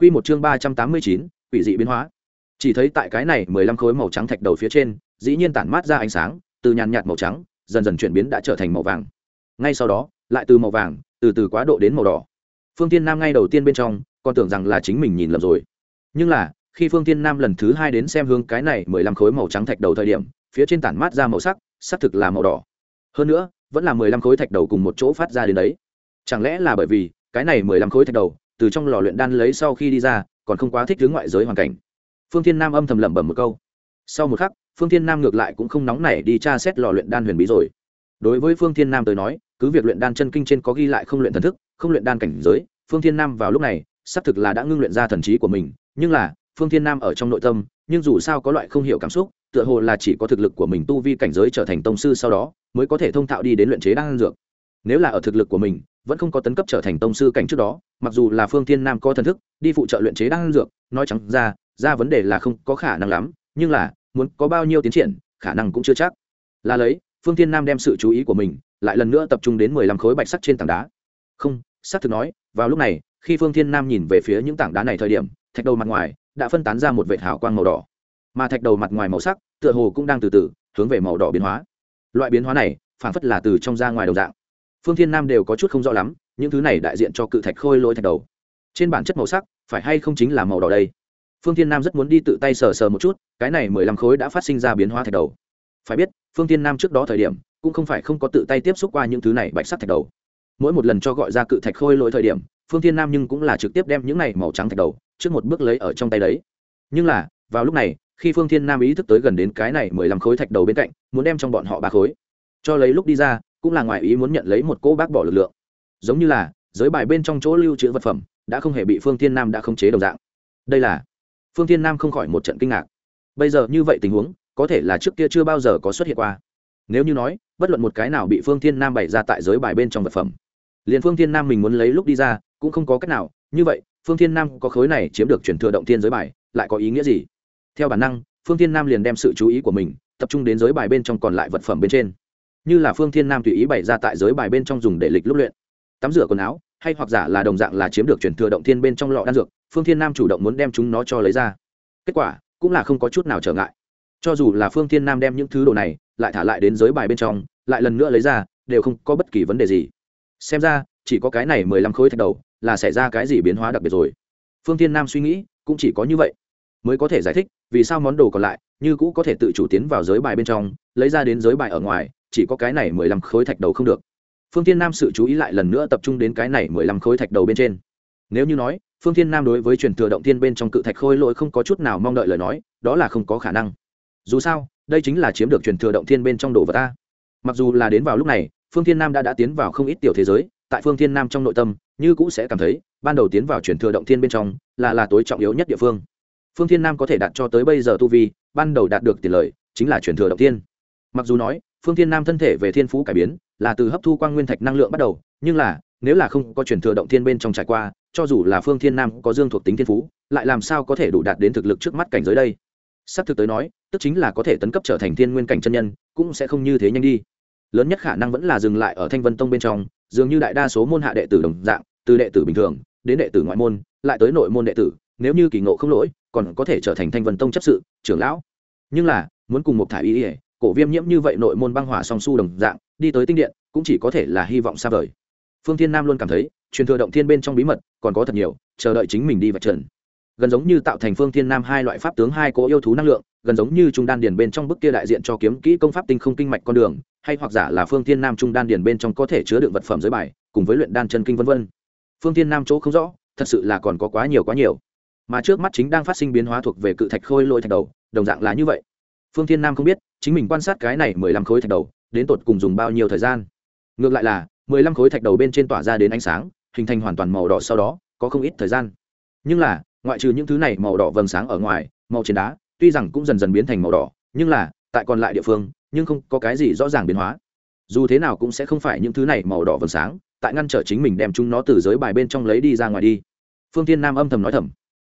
Quy một chương ba trăm tám mươi chín, quỷ dị biến hóa. Chỉ thấy tại cái này mười lăm khối màu trắng thạch đầu phía trên, dĩ nhiên tản mát ra ánh sáng, từ nhàn nhạt màu trắng, dần dần chuyển biến đã trở thành màu vàng. Ngay sau đó, lại từ màu vàng, từ từ quá độ đến màu đỏ. Phương tiên nam ngay đầu tiên bên trong, còn tưởng rằng là chính mình nhìn lầm rồi. Nhưng là, khi phương tiên nam lần thứ hai đến xem hướng cái này mười lăm khối màu trắng thạch đầu thời điểm, phía trên tản mát ra màu sắc, xác thực là màu đỏ. Hơn nữa, vẫn là mười lăm khối thạch đầu cùng một chỗ phát ra đến đấy. Chẳng lẽ là bởi vì, cái này mười lăm khối thạch đầu từ trong lò luyện đan lấy sau khi đi ra, còn không quá thích hướng ngoại giới hoàn cảnh. Phương thiên nam âm thầm lẩm bẩm một câu. Sau một khắc, phương thiên nam ngược lại cũng không nóng nảy đi tra xét lò luyện đan huyền bí rồi. Đối với phương thiên nam tới nói, cứ việc luyện đan chân kinh trên có ghi lại không luyện thần thức, không luyện đan cảnh giới, phương thiên nam vào lúc này, xác thực là đã ngưng luyện ra thần trí của mình, nhưng là, phương thiên nam ở trong nội tâm, nhưng dù sao có loại không hiểu cảm xúc, tựa hồ là chỉ có thực lực của mình tu vi cảnh giới trở thành tông sư sau đó, mới có thể thông thạo đi đến luyện chế đan dược. Nếu là ở thực lực của mình vẫn không có tấn cấp trở thành tông sư cảnh trước đó, mặc dù là phương thiên nam có thần thức, đi phụ trợ luyện chế đan dược, nói trắng ra ra vấn đề là không có khả năng lắm, nhưng là, muốn có bao nhiêu tiến triển, khả năng cũng chưa chắc. Là lấy, phương thiên nam đem sự chú ý của mình, lại lần nữa tập trung đến mười lăm khối bạch sắt trên tảng đá. Không xác thực nói, vào lúc này, khi phương thiên nam nhìn về phía những tảng đá này thời điểm, thạch đầu mặt ngoài đã phân tán ra một vệt hào quang màu đỏ. Mà thạch đầu mặt ngoài màu sắc, tựa hồ cũng đang từ từ hướng về màu đỏ biến hóa. Loại biến hóa này phản phất là từ trong ra ngoài đầu dạng phương thiên nam đều có chút không rõ lắm, những thứ này đại diện cho cự thạch khôi lỗi thạch đầu. Trên bản chất màu sắc, phải hay không chính là màu đỏ đây? Phương thiên nam rất muốn đi tự tay sờ sờ một chút, cái này mười lăm khối đã phát sinh ra biến hóa thạch đầu. Phải biết, phương thiên nam trước đó thời điểm, cũng không phải không có tự tay tiếp xúc qua những thứ này bạch sắc thạch đầu. Mỗi một lần cho gọi ra cự thạch khôi lỗi thời điểm, phương thiên nam nhưng cũng là trực tiếp đem những này màu trắng thạch đầu, trước một bước lấy ở trong tay đấy. Nhưng là, vào lúc này, khi phương thiên nam ý thức tới gần đến cái này mười lăm khối thạch đầu bên cạnh, muốn đem trong bọn họ ba khối. Cho lấy lúc đi ra cũng là ngoài ý muốn nhận lấy một cỗ bác bỏ lực lượng. Giống như là, giới bài bên trong chỗ lưu trữ vật phẩm, đã không hề bị phương thiên nam đã không chế đồng dạng. Đây là, phương thiên nam không khỏi một trận kinh ngạc. Bây giờ như vậy tình huống, có thể là trước kia chưa bao giờ có xuất hiện qua. Nếu như nói, bất luận một cái nào bị phương thiên nam bày ra tại giới bài bên trong vật phẩm, liền phương thiên nam mình muốn lấy lúc đi ra, cũng không có cách nào. Như vậy, phương thiên nam có khối này chiếm được chuyển thừa động thiên giới bài, lại có ý nghĩa gì? Theo bản năng, phương thiên nam liền đem sự chú ý của mình tập trung đến giới bài bên trong còn lại vật phẩm bên trên như là phương thiên nam tùy ý bày ra tại giới bài bên trong dùng để lịch lúc luyện. Tắm rửa quần áo, hay hoặc giả là đồng dạng là chiếm được chuyển thừa động thiên bên trong lọ đan dược, phương thiên nam chủ động muốn đem chúng nó cho lấy ra. Kết quả, cũng là không có chút nào trở ngại. Cho dù là phương thiên nam đem những thứ đồ này lại thả lại đến giới bài bên trong, lại lần nữa lấy ra, đều không có bất kỳ vấn đề gì. Xem ra, chỉ có cái này mười lăm khối thạch đầu là xảy ra cái gì biến hóa đặc biệt rồi. Phương thiên nam suy nghĩ, cũng chỉ có như vậy, mới có thể giải thích vì sao món đồ còn lại như cũ có thể tự chủ tiến vào giới bài bên trong, lấy ra đến giới bài ở ngoài chỉ có cái này mười lăm khối thạch đầu không được. Phương thiên nam sự chú ý lại lần nữa tập trung đến cái này mười lăm khối thạch đầu bên trên. Nếu như nói, phương thiên nam đối với truyền thừa động thiên bên trong cự thạch khôi lỗi không có chút nào mong đợi lời nói, đó là không có khả năng. Dù sao, đây chính là chiếm được truyền thừa động thiên bên trong đồ vật ta. Mặc dù là đến vào lúc này, phương thiên nam đã đã tiến vào không ít tiểu thế giới, tại phương thiên nam trong nội tâm, như cũ sẽ cảm thấy, ban đầu tiến vào truyền thừa động thiên bên trong, là là tối trọng yếu nhất địa phương. Phương thiên nam có thể đạt cho tới bây giờ tu vi, ban đầu đạt được tiền lợi chính là truyền thừa động thiên. Mặc dù nói phương thiên nam thân thể về thiên phú cải biến, là từ hấp thu quang nguyên thạch năng lượng bắt đầu, nhưng là, nếu là không có chuyển thừa động thiên bên trong trải qua, cho dù là phương thiên nam có dương thuộc tính thiên phú, lại làm sao có thể đủ đạt đến thực lực trước mắt cảnh giới đây? Sắp thực tới nói, tức chính là có thể tấn cấp trở thành thiên nguyên cảnh chân nhân, cũng sẽ không như thế nhanh đi. Lớn nhất khả năng vẫn là dừng lại ở thanh vân tông bên trong, dường như đại đa số môn hạ đệ tử đồng dạng, từ đệ tử bình thường, đến đệ tử ngoại môn, lại tới nội môn đệ tử, nếu như kỳ ngộ không lỗi, còn có thể trở thành thanh vân tông chấp sự, trưởng lão. Nhưng là, muốn cùng một thả ý ỉa cổ viêm nhiễm như vậy nội môn băng hỏa song su đồng dạng, đi tới tinh điện, cũng chỉ có thể là hy vọng xa vời. Phương thiên nam luôn cảm thấy, truyền thừa động thiên bên trong bí mật còn có thật nhiều, chờ đợi chính mình đi vạch trần. Gần giống như tạo thành phương thiên nam hai loại pháp tướng, hai cố yêu thú năng lượng, gần giống như trung đan điền bên trong bức kia đại diện cho kiếm kỹ công pháp tinh không kinh mạch con đường, hay hoặc giả là phương thiên nam trung đan điền bên trong có thể chứa đựng vật phẩm giới bài, cùng với luyện đan chân kinh vân vân. Phương thiên nam chỗ không rõ, thật sự là còn có quá nhiều quá nhiều. Mà trước mắt chính đang phát sinh biến hóa thuộc về cự thạch khôi lôi thạch đầu, đồng dạng là như vậy phương thiên nam không biết, chính mình quan sát cái này mười lăm khối thạch đầu, đến tột cùng dùng bao nhiêu thời gian. Ngược lại là, mười lăm khối thạch đầu bên trên tỏa ra đến ánh sáng, hình thành hoàn toàn màu đỏ sau đó, có không ít thời gian. Nhưng là, ngoại trừ những thứ này màu đỏ vầng sáng ở ngoài, màu trên đá, tuy rằng cũng dần dần biến thành màu đỏ, nhưng là, tại còn lại địa phương, nhưng không có cái gì rõ ràng biến hóa. Dù thế nào cũng sẽ không phải những thứ này màu đỏ vầng sáng, tại ngăn trở chính mình đem chúng nó từ giới bài bên trong lấy đi ra ngoài đi. Phương thiên nam âm thầm nói thầm.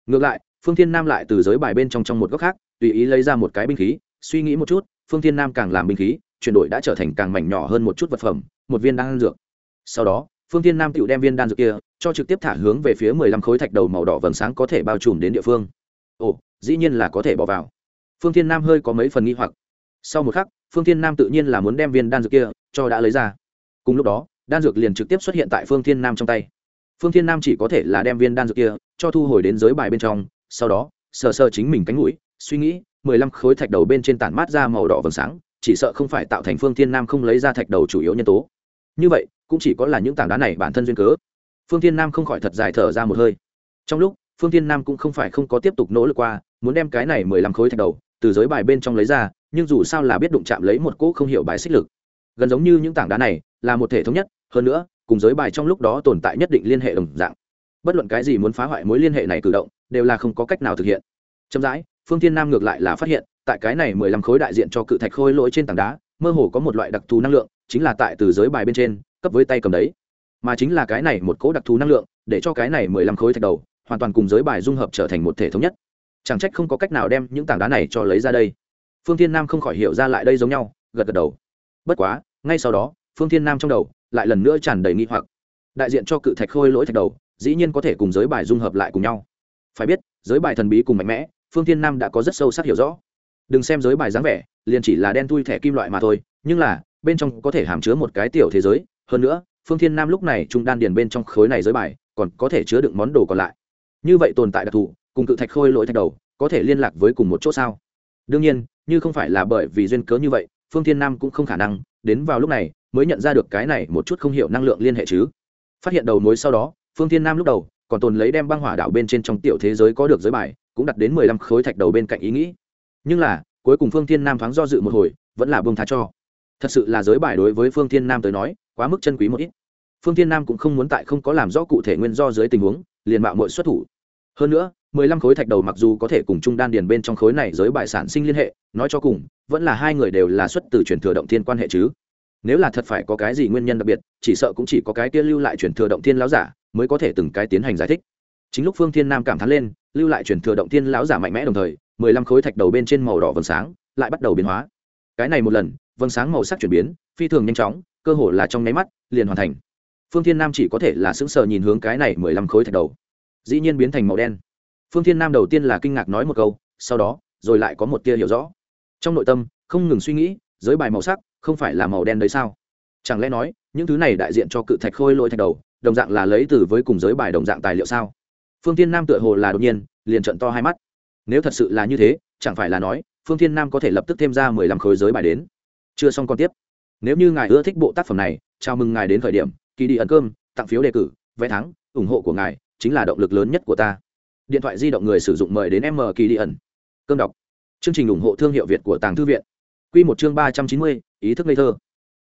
Ngược lại, phương thiên nam lại từ giới bài bên trong trong một góc khác tùy ý lấy ra một cái binh khí, suy nghĩ một chút, phương thiên nam càng làm binh khí, chuyển đổi đã trở thành càng mảnh nhỏ hơn một chút vật phẩm, một viên đan dược. Sau đó, phương thiên nam tự đem viên đan dược kia, cho trực tiếp thả hướng về phía mười lăm khối thạch đầu màu đỏ vầng sáng có thể bao trùm đến địa phương. Ồ, dĩ nhiên là có thể bỏ vào. Phương thiên nam hơi có mấy phần nghi hoặc. Sau một khắc, phương thiên nam tự nhiên là muốn đem viên đan dược kia, cho đã lấy ra. Cùng lúc đó, đan dược liền trực tiếp xuất hiện tại phương thiên nam trong tay. Phương thiên nam chỉ có thể là đem viên đan dược kia, cho thu hồi đến giới bài bên trong, sau đó, sờ sờ chính mình cánh mũi suy nghĩ, mười lăm khối thạch đầu bên trên tản mát ra màu đỏ vầng sáng, chỉ sợ không phải tạo thành phương thiên nam không lấy ra thạch đầu chủ yếu nhân tố. Như vậy, cũng chỉ có là những tảng đá này bản thân duyên cớ. Phương thiên nam không khỏi thật dài thở ra một hơi. Trong lúc, phương thiên nam cũng không phải không có tiếp tục nỗ lực qua, muốn đem cái này mười lăm khối thạch đầu từ giới bài bên trong lấy ra, nhưng dù sao là biết đụng chạm lấy một cỗ không hiểu bài xích lực. Gần giống như những tảng đá này, là một thể thống nhất, hơn nữa, cùng giới bài trong lúc đó tồn tại nhất định liên hệ đồng dạng. Bất luận cái gì muốn phá hoại mối liên hệ này cử động, đều là không có cách nào thực hiện. Chậm rãi phương thiên nam ngược lại là phát hiện, tại cái này mười lăm khối đại diện cho cự thạch khôi lỗi trên tảng đá, mơ hồ có một loại đặc thù năng lượng, chính là tại từ giới bài bên trên, cấp với tay cầm đấy. Mà chính là cái này một cỗ đặc thù năng lượng, để cho cái này mười lăm khối thạch đầu, hoàn toàn cùng giới bài dung hợp trở thành một thể thống nhất. Chẳng trách không có cách nào đem những tảng đá này cho lấy ra đây. Phương thiên nam không khỏi hiểu ra lại đây giống nhau, gật gật đầu. Bất quá, ngay sau đó, phương thiên nam trong đầu lại lần nữa tràn đầy nghi hoặc. Đại diện cho cự thạch khôi lỗi thạch đầu, dĩ nhiên có thể cùng giới bài dung hợp lại cùng nhau. Phải biết, giới bài thần bí cùng mạnh mẽ phương thiên nam đã có rất sâu sắc hiểu rõ. Đừng xem giới bài dáng vẻ, liền chỉ là đen thui thẻ kim loại mà thôi, nhưng là, bên trong có thể hàm chứa một cái tiểu thế giới. Hơn nữa, phương thiên nam lúc này trung đan điền bên trong khối này giới bài, còn có thể chứa đựng món đồ còn lại. Như vậy tồn tại đặc thù, cùng cự thạch khôi lỗi thạch đầu, có thể liên lạc với cùng một chỗ sao? Đương nhiên, như không phải là bởi vì duyên cớ như vậy, phương thiên nam cũng không khả năng, đến vào lúc này, mới nhận ra được cái này một chút không hiểu năng lượng liên hệ chứ. Phát hiện đầu mối sau đó, phương thiên nam lúc đầu, còn tồn lấy đem băng hỏa đảo bên trên trong tiểu thế giới có được giới bài cũng đặt đến mười lăm khối thạch đầu bên cạnh ý nghĩ. Nhưng là, cuối cùng phương thiên nam thoáng do dự một hồi, vẫn là bông tha cho. Thật sự là giới bài đối với phương thiên nam tới nói, quá mức chân quý một ít. Phương thiên nam cũng không muốn tại không có làm rõ cụ thể nguyên do dưới tình huống, liền mạo mội xuất thủ. Hơn nữa, mười lăm khối thạch đầu mặc dù có thể cùng trung đan điền bên trong khối này giới bài sản sinh liên hệ, nói cho cùng, vẫn là hai người đều là xuất từ truyền thừa động thiên quan hệ chứ. Nếu là thật phải có cái gì nguyên nhân đặc biệt, chỉ sợ cũng chỉ có cái kia lưu lại truyền thừa động thiên lão giả mới có thể từng cái tiến hành giải thích. Chính lúc phương thiên nam cảm thán lên lưu lại truyền thừa động thiên lão giả mạnh mẽ đồng thời, mười lăm khối thạch đầu bên trên màu đỏ vầng sáng lại bắt đầu biến hóa. Cái này một lần, vầng sáng màu sắc chuyển biến, phi thường nhanh chóng, cơ hồ là trong nháy mắt, liền hoàn thành. Phương thiên nam chỉ có thể là sững sờ nhìn hướng cái này mười lăm khối thạch đầu. Dĩ nhiên biến thành màu đen. Phương thiên nam đầu tiên là kinh ngạc nói một câu, sau đó, rồi lại có một tia hiểu rõ. Trong nội tâm, không ngừng suy nghĩ, giới bài màu sắc, không phải là màu đen đấy sao? Chẳng lẽ nói, những thứ này đại diện cho cự thạch khôi lỗi thạch đầu, đồng dạng là lấy từ với cùng giới bài đồng dạng tài liệu sao? Phương thiên nam tựa hồ là đột nhiên, liền trận to hai mắt. Nếu thật sự là như thế, chẳng phải là nói, phương thiên nam có thể lập tức thêm ra mười lăm khối giới bài đến. Chưa xong còn tiếp. Nếu như ngài ưa thích bộ tác phẩm này, chào mừng ngài đến khởi điểm kỳ đi ẩn cơm, tặng phiếu đề cử, vé thắng, ủng hộ của ngài chính là động lực lớn nhất của ta. Điện thoại di động người sử dụng mời đến m kỳ đi ẩn. Cơm đọc. Chương trình ủng hộ thương hiệu việt của tàng thư viện. Q một chương ba trăm chín mươi, ý thức ngây thơ.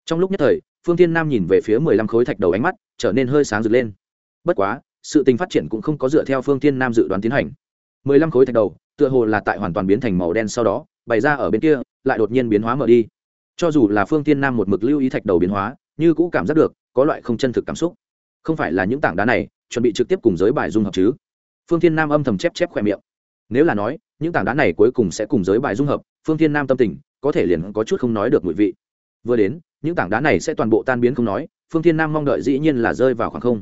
Trong lúc nhất thời, phương tiên nam nhìn về phía mười lăm khối thạch đầu ánh mắt, trở nên hơi sáng rực lên. Bất quá sự tình phát triển cũng không có dựa theo phương Thiên nam dự đoán tiến hành. Mười lăm khối thạch đầu, tựa hồ là tại hoàn toàn biến thành màu đen sau đó, bày ra ở bên kia, lại đột nhiên biến hóa mở đi. Cho dù là phương Thiên nam một mực lưu ý thạch đầu biến hóa, như cũ cảm giác được, có loại không chân thực cảm xúc. Không phải là những tảng đá này, chuẩn bị trực tiếp cùng giới bài dung hợp chứ? Phương thiên nam âm thầm chép chép khoe miệng. Nếu là nói, những tảng đá này cuối cùng sẽ cùng giới bài dung hợp, phương thiên nam tâm tình, có thể liền có chút không nói được mùi vị. Vừa đến, những tảng đá này sẽ toàn bộ tan biến không nói, phương thiên nam mong đợi dĩ nhiên là rơi vào khoảng không.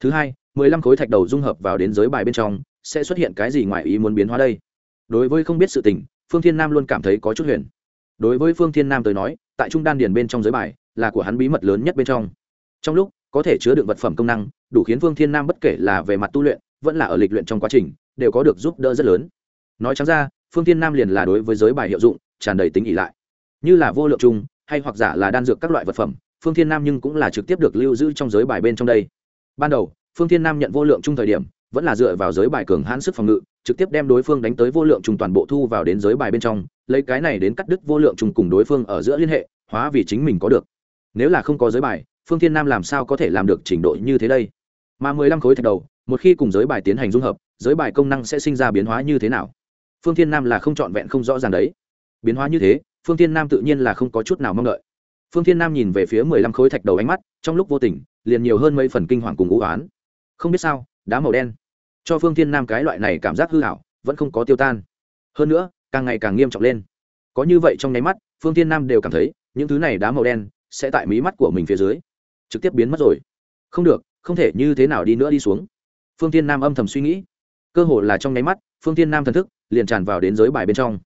Thứ hai mười lăm khối thạch đầu dung hợp vào đến giới bài bên trong, sẽ xuất hiện cái gì ngoài ý muốn biến hóa đây? Đối với không biết sự tình, phương thiên nam luôn cảm thấy có chút huyền. Đối với phương thiên nam tới nói, tại trung đan điền bên trong giới bài là của hắn bí mật lớn nhất bên trong. Trong lúc, có thể chứa đựng vật phẩm công năng, đủ khiến phương thiên nam bất kể là về mặt tu luyện, vẫn là ở lịch luyện trong quá trình, đều có được giúp đỡ rất lớn. Nói chẳng ra, phương thiên nam liền là đối với giới bài hiệu dụng, tràn đầy tính ỉ lại. Như là vô lượng chung hay hoặc giả là đan dược các loại vật phẩm, phương thiên nam nhưng cũng là trực tiếp được lưu giữ trong giới bài bên trong đây. Ban đầu phương thiên nam nhận vô lượng chung thời điểm, vẫn là dựa vào giới bài cường hãn sức phòng ngự, trực tiếp đem đối phương đánh tới vô lượng chung toàn bộ thu vào đến giới bài bên trong, lấy cái này đến cắt đứt vô lượng chung cùng đối phương ở giữa liên hệ, hóa vì chính mình có được. Nếu là không có giới bài, phương thiên nam làm sao có thể làm được trình độ như thế đây? Mà mười lăm khối thạch đầu, một khi cùng giới bài tiến hành dung hợp, giới bài công năng sẽ sinh ra biến hóa như thế nào? Phương thiên nam là không trọn vẹn không rõ ràng đấy. Biến hóa như thế, phương thiên nam tự nhiên là không có chút nào mong đợi. Phương thiên nam nhìn về phía mười lăm khối thạch đầu ánh mắt, trong lúc vô tình, liền nhiều hơn mấy phần kinh hoàng cùng ngũ oán không biết sao, đá màu đen. Cho phương thiên nam cái loại này cảm giác hư hảo, vẫn không có tiêu tan. Hơn nữa, càng ngày càng nghiêm trọng lên. Có như vậy trong nháy mắt, phương thiên nam đều cảm thấy, những thứ này đá màu đen, sẽ tại mí mắt của mình phía dưới, trực tiếp biến mất rồi. Không được, không thể như thế nào đi nữa đi xuống. Phương Thiên nam âm thầm suy nghĩ. Cơ hồ là trong nháy mắt, phương Thiên nam thần thức liền tràn vào đến giới bài bên trong.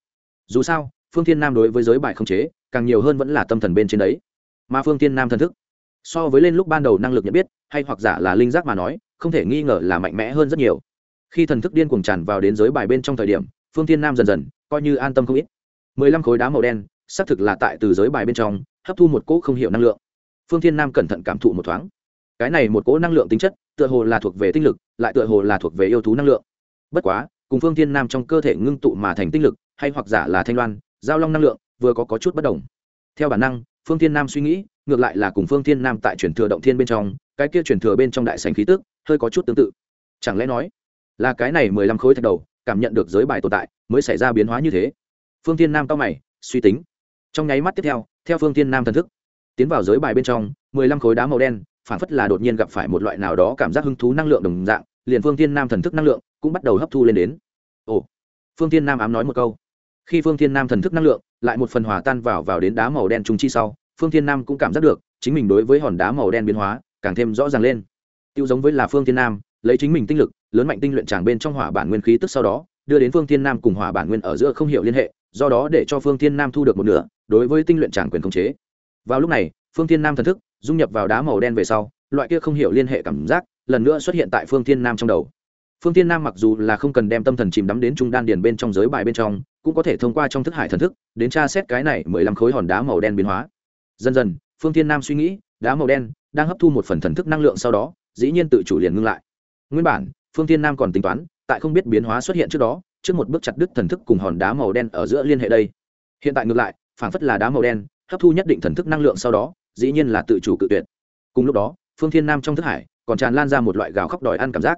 Dù sao, phương Thiên nam đối với giới bài không chế, càng nhiều hơn vẫn là tâm thần bên trên đấy. Mà phương tiên nam thần thức, so với lên lúc ban đầu năng lực nhận biết, hay hoặc giả là linh giác mà nói không thể nghi ngờ là mạnh mẽ hơn rất nhiều. Khi thần thức điên cuồng tràn vào đến giới bài bên trong thời điểm phương thiên nam dần dần coi như an tâm không ít. Mười lăm khối đá màu đen xác thực là tại từ giới bài bên trong hấp thu một cỗ không hiểu năng lượng. Phương thiên nam cẩn thận cảm thụ một thoáng. Cái này một cỗ năng lượng tính chất tựa hồ là thuộc về tinh lực lại tựa hồ là thuộc về yêu thú năng lượng. Bất quá cùng phương thiên nam trong cơ thể ngưng tụ mà thành tinh lực hay hoặc giả là thanh loan giao long năng lượng vừa có, có chút bất đồng. Theo bản năng phương thiên nam suy nghĩ ngược lại là cùng phương Thiên nam tại truyền thừa động thiên bên trong, cái kia truyền thừa bên trong đại sành khí tức, hơi có chút tương tự. Chẳng lẽ nói, là cái này mười lăm khối thạch đầu, cảm nhận được giới bài tồn tại, mới xảy ra biến hóa như thế? Phương Thiên nam cao mày, suy tính. Trong nháy mắt tiếp theo theo phương Thiên nam thần thức, tiến vào giới bài bên trong, mười lăm khối đá màu đen phản phất là đột nhiên gặp phải một loại nào đó cảm giác hứng thú năng lượng đồng dạng, liền phương Thiên nam thần thức năng lượng cũng bắt đầu hấp thu lên đến. Ồ, phương Thiên nam ám nói một câu. Khi phương Thiên nam thần thức năng lượng lại một phần hòa tan vào vào đến đá màu đen trung chi sau phương Thiên nam cũng cảm giác được, chính mình đối với hòn đá màu đen biến hóa càng thêm rõ ràng lên. Tiêu giống với là phương Thiên nam, lấy chính mình tinh lực, lớn mạnh tinh luyện tràng bên trong hỏa bản nguyên khí tức sau đó, đưa đến phương Thiên nam cùng hỏa bản nguyên ở giữa không hiểu liên hệ, do đó để cho phương Thiên nam thu được một nửa, đối với tinh luyện tràng quyền khống chế. Vào lúc này, phương Thiên nam thần thức, dung nhập vào đá màu đen về sau, loại kia không hiểu liên hệ cảm giác, lần nữa xuất hiện tại phương Thiên nam trong đầu. Phương Thiên nam mặc dù là không cần đem tâm thần chìm đắm đến trung đan điền bên trong giới bài bên trong, cũng có thể thông qua trong thức hải thần thức, đến tra xét cái này mười lăm khối hòn đá màu đen biến hóa dần dần, phương thiên nam suy nghĩ, đá màu đen, đang hấp thu một phần thần thức năng lượng sau đó, dĩ nhiên tự chủ liền ngưng lại. Nguyên bản, phương thiên nam còn tính toán, tại không biết biến hóa xuất hiện trước đó, trước một bước chặt đứt thần thức cùng hòn đá màu đen ở giữa liên hệ đây. Hiện tại ngược lại, phảng phất là đá màu đen, hấp thu nhất định thần thức năng lượng sau đó, dĩ nhiên là tự chủ cự tuyệt. Cùng lúc đó, phương thiên nam trong thức hải, còn tràn lan ra một loại gào khóc đòi ăn cảm giác.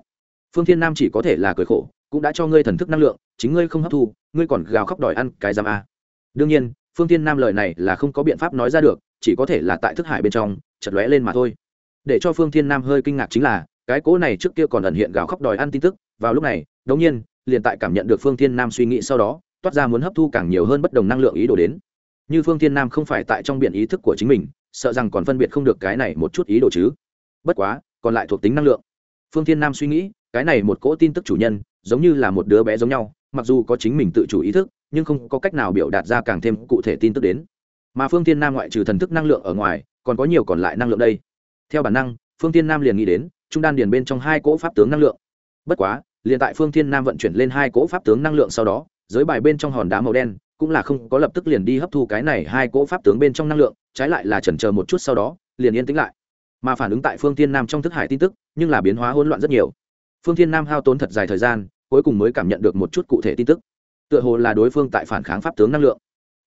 Phương thiên nam chỉ có thể là cười khổ, cũng đã cho ngươi thần thức năng lượng, chính ngươi không hấp thu, ngươi còn gào khóc đòi ăn cái giam a. Đương nhiên, phương thiên nam lời này là không có biện pháp nói ra được chỉ có thể là tại thức hải bên trong chật lóe lên mà thôi. Để cho phương thiên nam hơi kinh ngạc chính là, cái cỗ này trước kia còn ẩn hiện gào khóc đòi ăn tin tức, vào lúc này, đống nhiên, liền tại cảm nhận được phương thiên nam suy nghĩ sau đó, toát ra muốn hấp thu càng nhiều hơn bất đồng năng lượng ý đồ đến. Như phương thiên nam không phải tại trong biển ý thức của chính mình, sợ rằng còn phân biệt không được cái này một chút ý đồ chứ. Bất quá, còn lại thuộc tính năng lượng. Phương thiên nam suy nghĩ, cái này một cỗ tin tức chủ nhân, giống như là một đứa bé giống nhau, mặc dù có chính mình tự chủ ý thức, nhưng không có cách nào biểu đạt ra càng thêm cụ thể tin tức đến mà phương thiên nam ngoại trừ thần thức năng lượng ở ngoài, còn có nhiều còn lại năng lượng đây. Theo bản năng, phương thiên nam liền nghĩ đến, trung đan điền bên trong hai cỗ pháp tướng năng lượng. Bất quá, liền tại phương thiên nam vận chuyển lên hai cỗ pháp tướng năng lượng sau đó, giới bài bên trong hòn đá màu đen cũng là không có lập tức liền đi hấp thu cái này hai cỗ pháp tướng bên trong năng lượng, trái lại là chần chờ một chút sau đó, liền yên tĩnh lại. Mà phản ứng tại phương thiên nam trong thức hải tin tức, nhưng là biến hóa hỗn loạn rất nhiều. Phương thiên nam hao tốn thật dài thời gian, cuối cùng mới cảm nhận được một chút cụ thể tin tức. Tựa hồ là đối phương tại phản kháng pháp tướng năng lượng.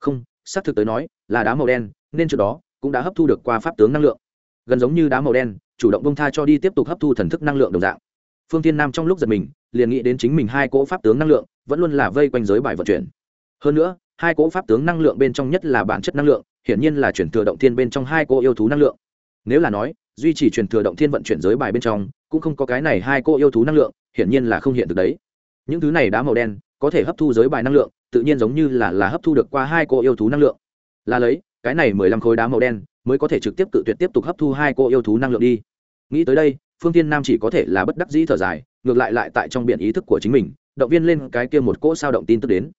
Không xác thực tới nói, là đá màu đen, nên trước đó cũng đã hấp thu được qua pháp tướng năng lượng. Gần giống như đá màu đen, chủ động bông tha cho đi tiếp tục hấp thu thần thức năng lượng đồng dạng. Phương thiên nam trong lúc giật mình, liền nghĩ đến chính mình hai cỗ pháp tướng năng lượng, vẫn luôn là vây quanh giới bài vận chuyển. Hơn nữa, hai cỗ pháp tướng năng lượng bên trong nhất là bản chất năng lượng, hiển nhiên là chuyển thừa động thiên bên trong hai cỗ yêu thú năng lượng. Nếu là nói, duy trì chuyển thừa động thiên vận chuyển giới bài bên trong, cũng không có cái này hai cỗ yêu thú năng lượng, hiển nhiên là không hiện được đấy. Những thứ này đá màu đen có thể hấp thu giới bài năng lượng, tự nhiên giống như là là hấp thu được qua hai cỗ yêu thú năng lượng. Là lấy, cái này mười lăm khối đá màu đen mới có thể trực tiếp cự tuyệt tiếp tục hấp thu hai cỗ yêu thú năng lượng đi. Nghĩ tới đây, phương tiên nam chỉ có thể là bất đắc dĩ thở dài, ngược lại lại tại trong biển ý thức của chính mình, động viên lên cái kia một cỗ sao động tin tức đến.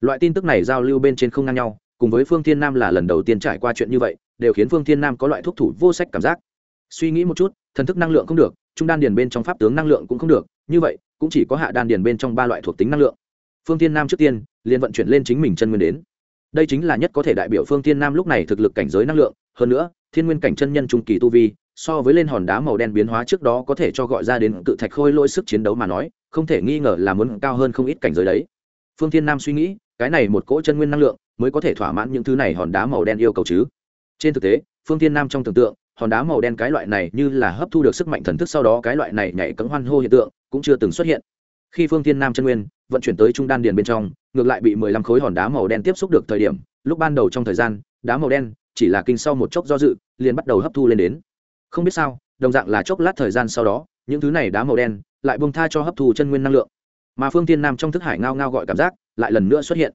Loại tin tức này giao lưu bên trên không ngang nhau, cùng với phương thiên nam là lần đầu tiên trải qua chuyện như vậy, đều khiến phương thiên nam có loại thuốc thủ vô sách cảm giác. Suy nghĩ một chút, thần thức năng lượng không được, trung đan điền bên trong pháp tướng năng lượng cũng không được, như vậy, cũng chỉ có hạ đan điền bên trong ba loại thuộc tính năng lượng phương thiên nam trước tiên, liền vận chuyển lên chính mình chân nguyên đến. Đây chính là nhất có thể đại biểu phương thiên nam lúc này thực lực cảnh giới năng lượng, hơn nữa, thiên nguyên cảnh chân nhân trung kỳ tu vi, so với lên hòn đá màu đen biến hóa trước đó có thể cho gọi ra đến cự thạch khôi lỗi sức chiến đấu mà nói, không thể nghi ngờ là muốn cao hơn không ít cảnh giới đấy. Phương thiên nam suy nghĩ, cái này một cỗ chân nguyên năng lượng mới có thể thỏa mãn những thứ này hòn đá màu đen yêu cầu chứ. Trên thực tế, phương thiên nam trong tưởng tượng, hòn đá màu đen cái loại này như là hấp thu được sức mạnh thần thức sau đó cái loại này nhảy cấm hoan hô hiện tượng cũng chưa từng xuất hiện. Khi phương thiên nam chân nguyên vận chuyển tới trung đan điền bên trong, ngược lại bị mười lăm khối hòn đá màu đen tiếp xúc được thời điểm, lúc ban đầu trong thời gian, đá màu đen chỉ là kinh sau một chốc do dự, liền bắt đầu hấp thu lên đến. Không biết sao, đồng dạng là chốc lát thời gian sau đó, những thứ này đá màu đen lại bông tha cho hấp thu chân nguyên năng lượng. Mà phương tiên nam trong thức hải ngao ngao gọi cảm giác lại lần nữa xuất hiện.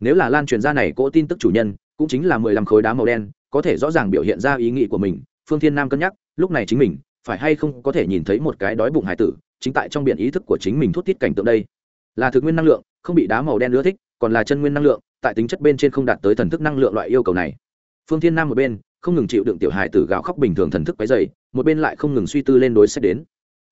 Nếu là lan truyền ra này cỗ tin tức chủ nhân, cũng chính là mười lăm khối đá màu đen, có thể rõ ràng biểu hiện ra ý nghĩ của mình, phương thiên nam cân nhắc, lúc này chính mình phải hay không có thể nhìn thấy một cái đói bụng hải tử, chính tại trong biển ý thức của chính mình thút tiết cảnh tượng đây là thực nguyên năng lượng, không bị đá màu đen ưa thích, còn là chân nguyên năng lượng, tại tính chất bên trên không đạt tới thần thức năng lượng loại yêu cầu này. Phương thiên nam một bên, không ngừng chịu đựng tiểu hải tử gào khóc bình thường thần thức cái dày một bên lại không ngừng suy tư lên đối sách đến.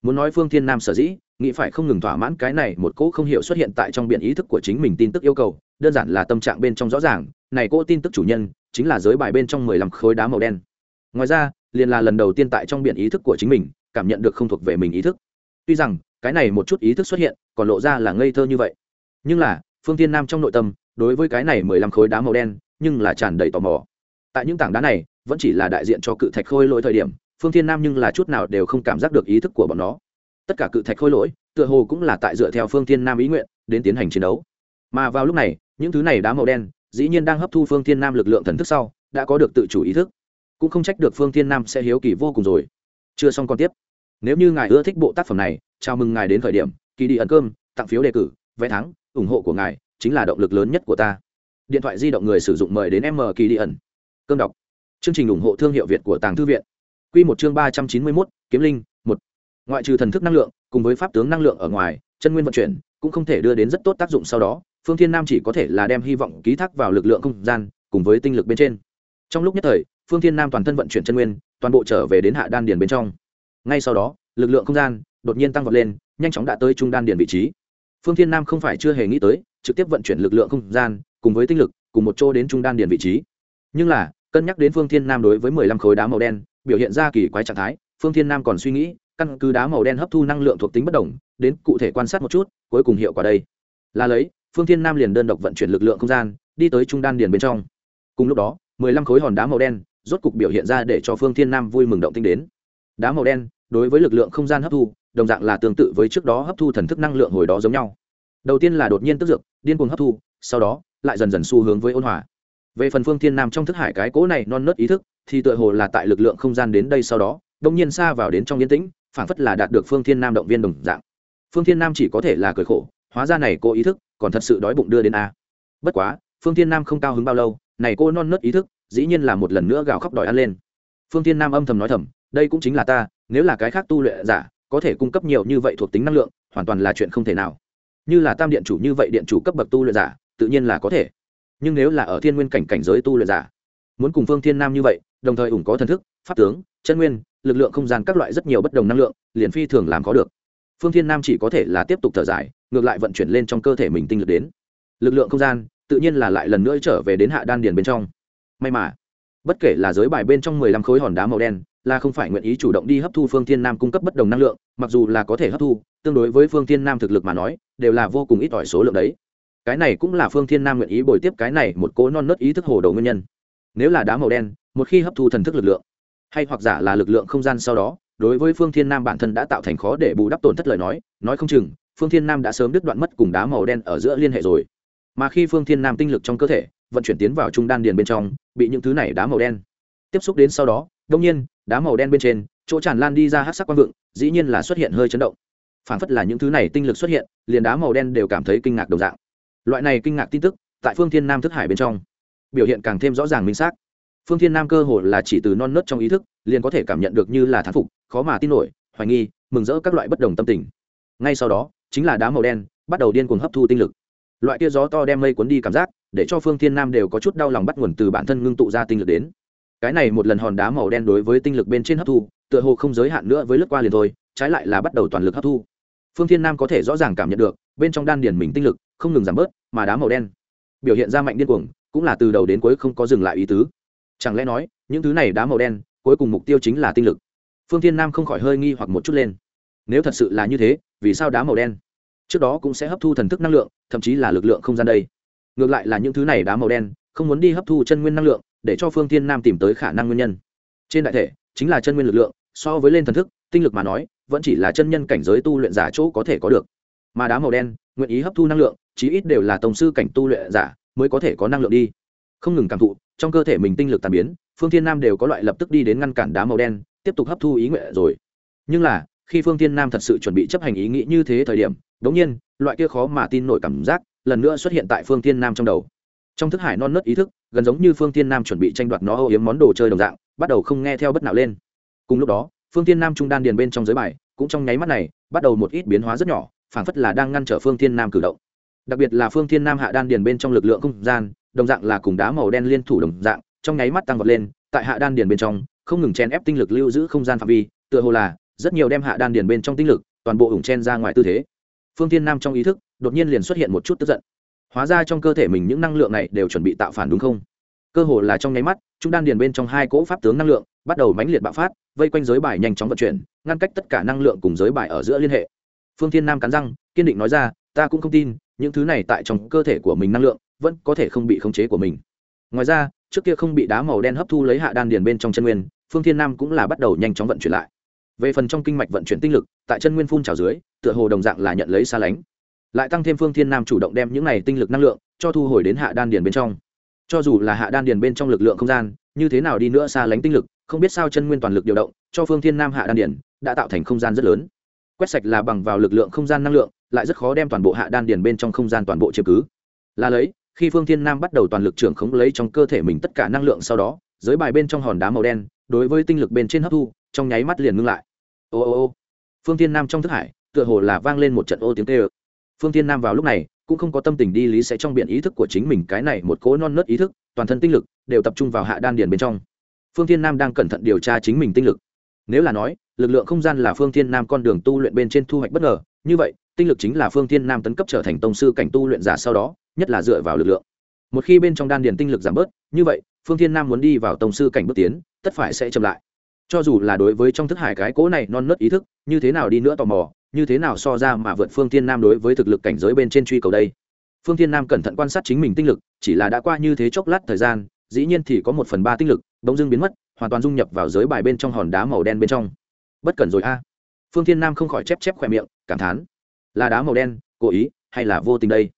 Muốn nói phương thiên nam sở dĩ, nghĩ phải không ngừng thỏa mãn cái này một cỗ không hiểu xuất hiện tại trong biển ý thức của chính mình tin tức yêu cầu, đơn giản là tâm trạng bên trong rõ ràng, này cỗ tin tức chủ nhân, chính là giới bài bên trong mười lăm khối đá màu đen. Ngoài ra, liền là lần đầu tiên tại trong biển ý thức của chính mình, cảm nhận được không thuộc về mình ý thức. Tuy rằng, cái này một chút ý thức xuất hiện còn lộ ra là ngây thơ như vậy. Nhưng là, phương thiên nam trong nội tâm, đối với cái này mười lăm khối đá màu đen, nhưng là tràn đầy tò mò. Tại những tảng đá này, vẫn chỉ là đại diện cho cự thạch khôi lỗi thời điểm, phương thiên nam nhưng là chút nào đều không cảm giác được ý thức của bọn nó. Tất cả cự thạch khôi lỗi, tựa hồ cũng là tại dựa theo phương thiên nam ý nguyện, đến tiến hành chiến đấu. Mà vào lúc này, những thứ này đá màu đen, dĩ nhiên đang hấp thu phương thiên nam lực lượng thần thức sau, đã có được tự chủ ý thức. Cũng không trách được phương thiên nam sẽ hiếu kỳ vô cùng rồi. Chưa xong còn tiếp. Nếu như ngài ưa thích bộ tác phẩm này, chào mừng ngài đến khởi điểm kỳ đi ẩn cơm, tặng phiếu đề cử, vé thắng, ủng hộ của ngài, chính là động lực lớn nhất của ta. Điện thoại di động người sử dụng mời đến m kỳ đi ẩn. Cơm đọc. Chương trình ủng hộ thương hiệu việt của tàng thư viện. Q một chương ba trăm chín mươi mốt, kiếm linh, một. Ngoại trừ thần thức năng lượng, cùng với pháp tướng năng lượng ở ngoài, chân nguyên vận chuyển cũng không thể đưa đến rất tốt tác dụng sau đó. Phương thiên nam chỉ có thể là đem hy vọng ký thác vào lực lượng không gian, cùng với tinh lực bên trên. Trong lúc nhất thời, phương thiên nam toàn thân vận chuyển chân nguyên, toàn bộ trở về đến hạ đan điền bên trong. Ngay sau đó, lực lượng không gian đột nhiên tăng vọt lên nhanh chóng đã tới trung đan điền vị trí. Phương thiên nam không phải chưa hề nghĩ tới, trực tiếp vận chuyển lực lượng không gian, cùng với tinh lực, cùng một chỗ đến trung đan điền vị trí. Nhưng là, cân nhắc đến phương thiên nam đối với mười lăm khối đá màu đen, biểu hiện ra kỳ quái trạng thái, phương thiên nam còn suy nghĩ, căn cứ đá màu đen hấp thu năng lượng thuộc tính bất đồng, đến cụ thể quan sát một chút, cuối cùng hiệu quả đây. Là lấy, phương thiên nam liền đơn độc vận chuyển lực lượng không gian, đi tới trung đan điền bên trong. Cùng lúc đó, mười lăm khối hòn đá màu đen, rốt cục biểu hiện ra để cho phương thiên nam vui mừng động tinh đến. Đá màu đen, đối với lực lượng không gian hấp thu đồng dạng là tương tự với trước đó hấp thu thần thức năng lượng hồi đó giống nhau. Đầu tiên là đột nhiên tức dược, điên cuồng hấp thu, sau đó lại dần dần xu hướng với ôn hòa. Về phần phương thiên nam trong thức hải cái cố này non nớt ý thức, thì tựa hồ là tại lực lượng không gian đến đây sau đó, đông nhiên xa vào đến trong yên tĩnh, phảng phất là đạt được phương thiên nam động viên đồng dạng. Phương thiên nam chỉ có thể là cười khổ, hóa ra này cô ý thức còn thật sự đói bụng đưa đến a. Bất quá, phương thiên nam không cao hứng bao lâu, này cô non nớt ý thức dĩ nhiên là một lần nữa gào khóc đòi ăn lên. Phương thiên nam âm thầm nói thầm, đây cũng chính là ta, nếu là cái khác tu luyện giả có thể cung cấp nhiều như vậy thuộc tính năng lượng, hoàn toàn là chuyện không thể nào. Như là tam điện chủ như vậy điện chủ cấp bậc tu luyện giả, tự nhiên là có thể. Nhưng nếu là ở thiên nguyên cảnh cảnh giới tu luyện giả, muốn cùng phương thiên nam như vậy, đồng thời ủng có thần thức, pháp tướng, chân nguyên, lực lượng không gian các loại rất nhiều bất đồng năng lượng, liền phi thường làm có được. Phương thiên nam chỉ có thể là tiếp tục thở dài, ngược lại vận chuyển lên trong cơ thể mình tinh lực đến. Lực lượng không gian, tự nhiên là lại lần nữa trở về đến hạ đan điền bên trong. May mà, bất kể là giới bài bên trong mười lăm khối hòn đá màu đen là không phải nguyện ý chủ động đi hấp thu phương thiên nam cung cấp bất đồng năng lượng, mặc dù là có thể hấp thu, tương đối với phương thiên nam thực lực mà nói, đều là vô cùng ít ỏi số lượng đấy. Cái này cũng là phương thiên nam nguyện ý bồi tiếp cái này một cố non nớt ý thức hồ đầu nguyên nhân. Nếu là đá màu đen, một khi hấp thu thần thức lực lượng, hay hoặc giả là lực lượng không gian sau đó, đối với phương thiên nam bản thân đã tạo thành khó để bù đắp tổn thất lời nói nói không chừng, phương thiên nam đã sớm đứt đoạn mất cùng đá màu đen ở giữa liên hệ rồi. Mà khi phương thiên nam tinh lực trong cơ thể, vận chuyển tiến vào trung đan điền bên trong, bị những thứ này đá màu đen tiếp xúc đến sau đó đông nhiên đá màu đen bên trên, chỗ tràn lan đi ra hát sắc quang vượng, dĩ nhiên là xuất hiện hơi chấn động. Phản phất là những thứ này tinh lực xuất hiện, liền đá màu đen đều cảm thấy kinh ngạc đồng dạng. Loại này kinh ngạc tin tức, tại phương thiên nam thức hải bên trong, biểu hiện càng thêm rõ ràng minh xác. Phương thiên nam cơ hồ là chỉ từ non nớt trong ý thức, liền có thể cảm nhận được như là thán phục, khó mà tin nổi, hoài nghi, mừng rỡ các loại bất đồng tâm tình. Ngay sau đó, chính là đá màu đen, bắt đầu điên cuồng hấp thu tinh lực. Loại kia gió to đem mây cuốn đi cảm giác, để cho phương thiên nam đều có chút đau lòng bắt nguồn từ bản thân ngưng tụ ra tinh lực đến cái này một lần hòn đá màu đen đối với tinh lực bên trên hấp thu, tựa hồ không giới hạn nữa với lướt qua liền thôi, trái lại là bắt đầu toàn lực hấp thu. Phương thiên nam có thể rõ ràng cảm nhận được, bên trong đan điền mình tinh lực không ngừng giảm bớt, mà đá màu đen biểu hiện ra mạnh điên cuồng, cũng là từ đầu đến cuối không có dừng lại ý tứ. Chẳng lẽ nói, những thứ này đá màu đen, cuối cùng mục tiêu chính là tinh lực? Phương thiên nam không khỏi hơi nghi hoặc một chút lên. Nếu thật sự là như thế, vì sao đá màu đen? Trước đó cũng sẽ hấp thu thần thức năng lượng, thậm chí là lực lượng không gian đây. Ngược lại là những thứ này đá màu đen, không muốn đi hấp thu chân nguyên năng lượng để cho phương thiên nam tìm tới khả năng nguyên nhân. Trên đại thể, chính là chân nguyên lực lượng, so với lên thần thức, tinh lực mà nói, vẫn chỉ là chân nhân cảnh giới tu luyện giả chỗ có thể có được. Mà đá màu đen, nguyện ý hấp thu năng lượng, chí ít đều là tổng sư cảnh tu luyện giả, mới có thể có năng lượng đi. Không ngừng cảm thụ, trong cơ thể mình tinh lực tàn biến, phương thiên nam đều có loại lập tức đi đến ngăn cản đá màu đen, tiếp tục hấp thu ý nguyện rồi. Nhưng là, khi phương thiên nam thật sự chuẩn bị chấp hành ý nghĩ như thế thời điểm, đột nhiên, loại kia khó mà tin nổi cảm giác, lần nữa xuất hiện tại phương thiên nam trong đầu trong thức hải non nớt ý thức, gần giống như phương thiên nam chuẩn bị tranh đoạt nó âu yếm món đồ chơi đồng dạng, bắt đầu không nghe theo bất nào lên. Cùng lúc đó, phương thiên nam trung đan điền bên trong giới bài, cũng trong nháy mắt này, bắt đầu một ít biến hóa rất nhỏ, phảng phất là đang ngăn trở phương thiên nam cử động. Đặc biệt là phương thiên nam hạ đan điền bên trong lực lượng không gian, đồng dạng là cùng đá màu đen liên thủ đồng dạng, trong nháy mắt tăng vọt lên, tại hạ đan điền bên trong, không ngừng chen ép tinh lực lưu giữ không gian phạm vi, tựa hồ là rất nhiều đem hạ đan điền bên trong tinh lực toàn bộ ủng chen ra ngoài tư thế. Phương thiên nam trong ý thức, đột nhiên liền xuất hiện một chút tức giận hóa ra trong cơ thể mình những năng lượng này đều chuẩn bị tạo phản đúng không? Cơ hồ là trong nháy mắt, trung đan điền bên trong hai cỗ pháp tướng năng lượng bắt đầu mãnh liệt bạo phát, vây quanh giới bài nhanh chóng vận chuyển, ngăn cách tất cả năng lượng cùng giới bài ở giữa liên hệ. Phương thiên nam cắn răng, kiên định nói ra, ta cũng không tin, những thứ này tại trong cơ thể của mình năng lượng vẫn có thể không bị khống chế của mình. Ngoài ra, trước kia không bị đá màu đen hấp thu lấy hạ đan điền bên trong chân nguyên, phương thiên nam cũng là bắt đầu nhanh chóng vận chuyển lại. Về phần trong kinh mạch vận chuyển tinh lực, tại chân nguyên phun trào dưới, tựa hồ đồng dạng là nhận lấy xa lánh lại tăng thêm phương thiên nam chủ động đem những này tinh lực năng lượng cho thu hồi đến hạ đan điền bên trong. Cho dù là hạ đan điền bên trong lực lượng không gian, như thế nào đi nữa xa lánh tinh lực, không biết sao chân nguyên toàn lực điều động, cho phương thiên nam hạ đan điền đã tạo thành không gian rất lớn. Quét sạch là bằng vào lực lượng không gian năng lượng, lại rất khó đem toàn bộ hạ đan điền bên trong không gian toàn bộ chiếm cứ. Là lấy, khi phương thiên nam bắt đầu toàn lực trưởng khống lấy trong cơ thể mình tất cả năng lượng sau đó, giới bài bên trong hòn đá màu đen, đối với tinh lực bên trên hấp thu, trong nháy mắt liền ngưng lại. Ô ô ô, phương thiên nam trong thức hải, tựa hồ là vang lên một trận ô tiếng tê ực phương thiên nam vào lúc này, cũng không có tâm tình đi lý sẽ trong biển ý thức của chính mình cái này một cố non nớt ý thức, toàn thân tinh lực đều tập trung vào hạ đan điền bên trong. Phương thiên nam đang cẩn thận điều tra chính mình tinh lực. Nếu là nói, lực lượng không gian là phương thiên nam con đường tu luyện bên trên thu hoạch bất ngờ, như vậy, tinh lực chính là phương thiên nam tấn cấp trở thành tông sư cảnh tu luyện giả sau đó, nhất là dựa vào lực lượng. Một khi bên trong đan điền tinh lực giảm bớt, như vậy, phương thiên nam muốn đi vào tông sư cảnh bước tiến, tất phải sẽ chậm lại. Cho dù là đối với trong thức hải cái cố này non nớt ý thức, như thế nào đi nữa tò mò như thế nào so ra mà vượt phương thiên nam đối với thực lực cảnh giới bên trên truy cầu đây? Phương thiên nam cẩn thận quan sát chính mình tinh lực, chỉ là đã qua như thế chốc lát thời gian, dĩ nhiên thì có một phần ba tinh lực, bỗng dưng biến mất, hoàn toàn dung nhập vào giới bài bên trong hòn đá màu đen bên trong. Bất cẩn rồi a. Phương thiên nam không khỏi chép chép khỏe miệng, cảm thán. Là đá màu đen, cố ý, hay là vô tình đây?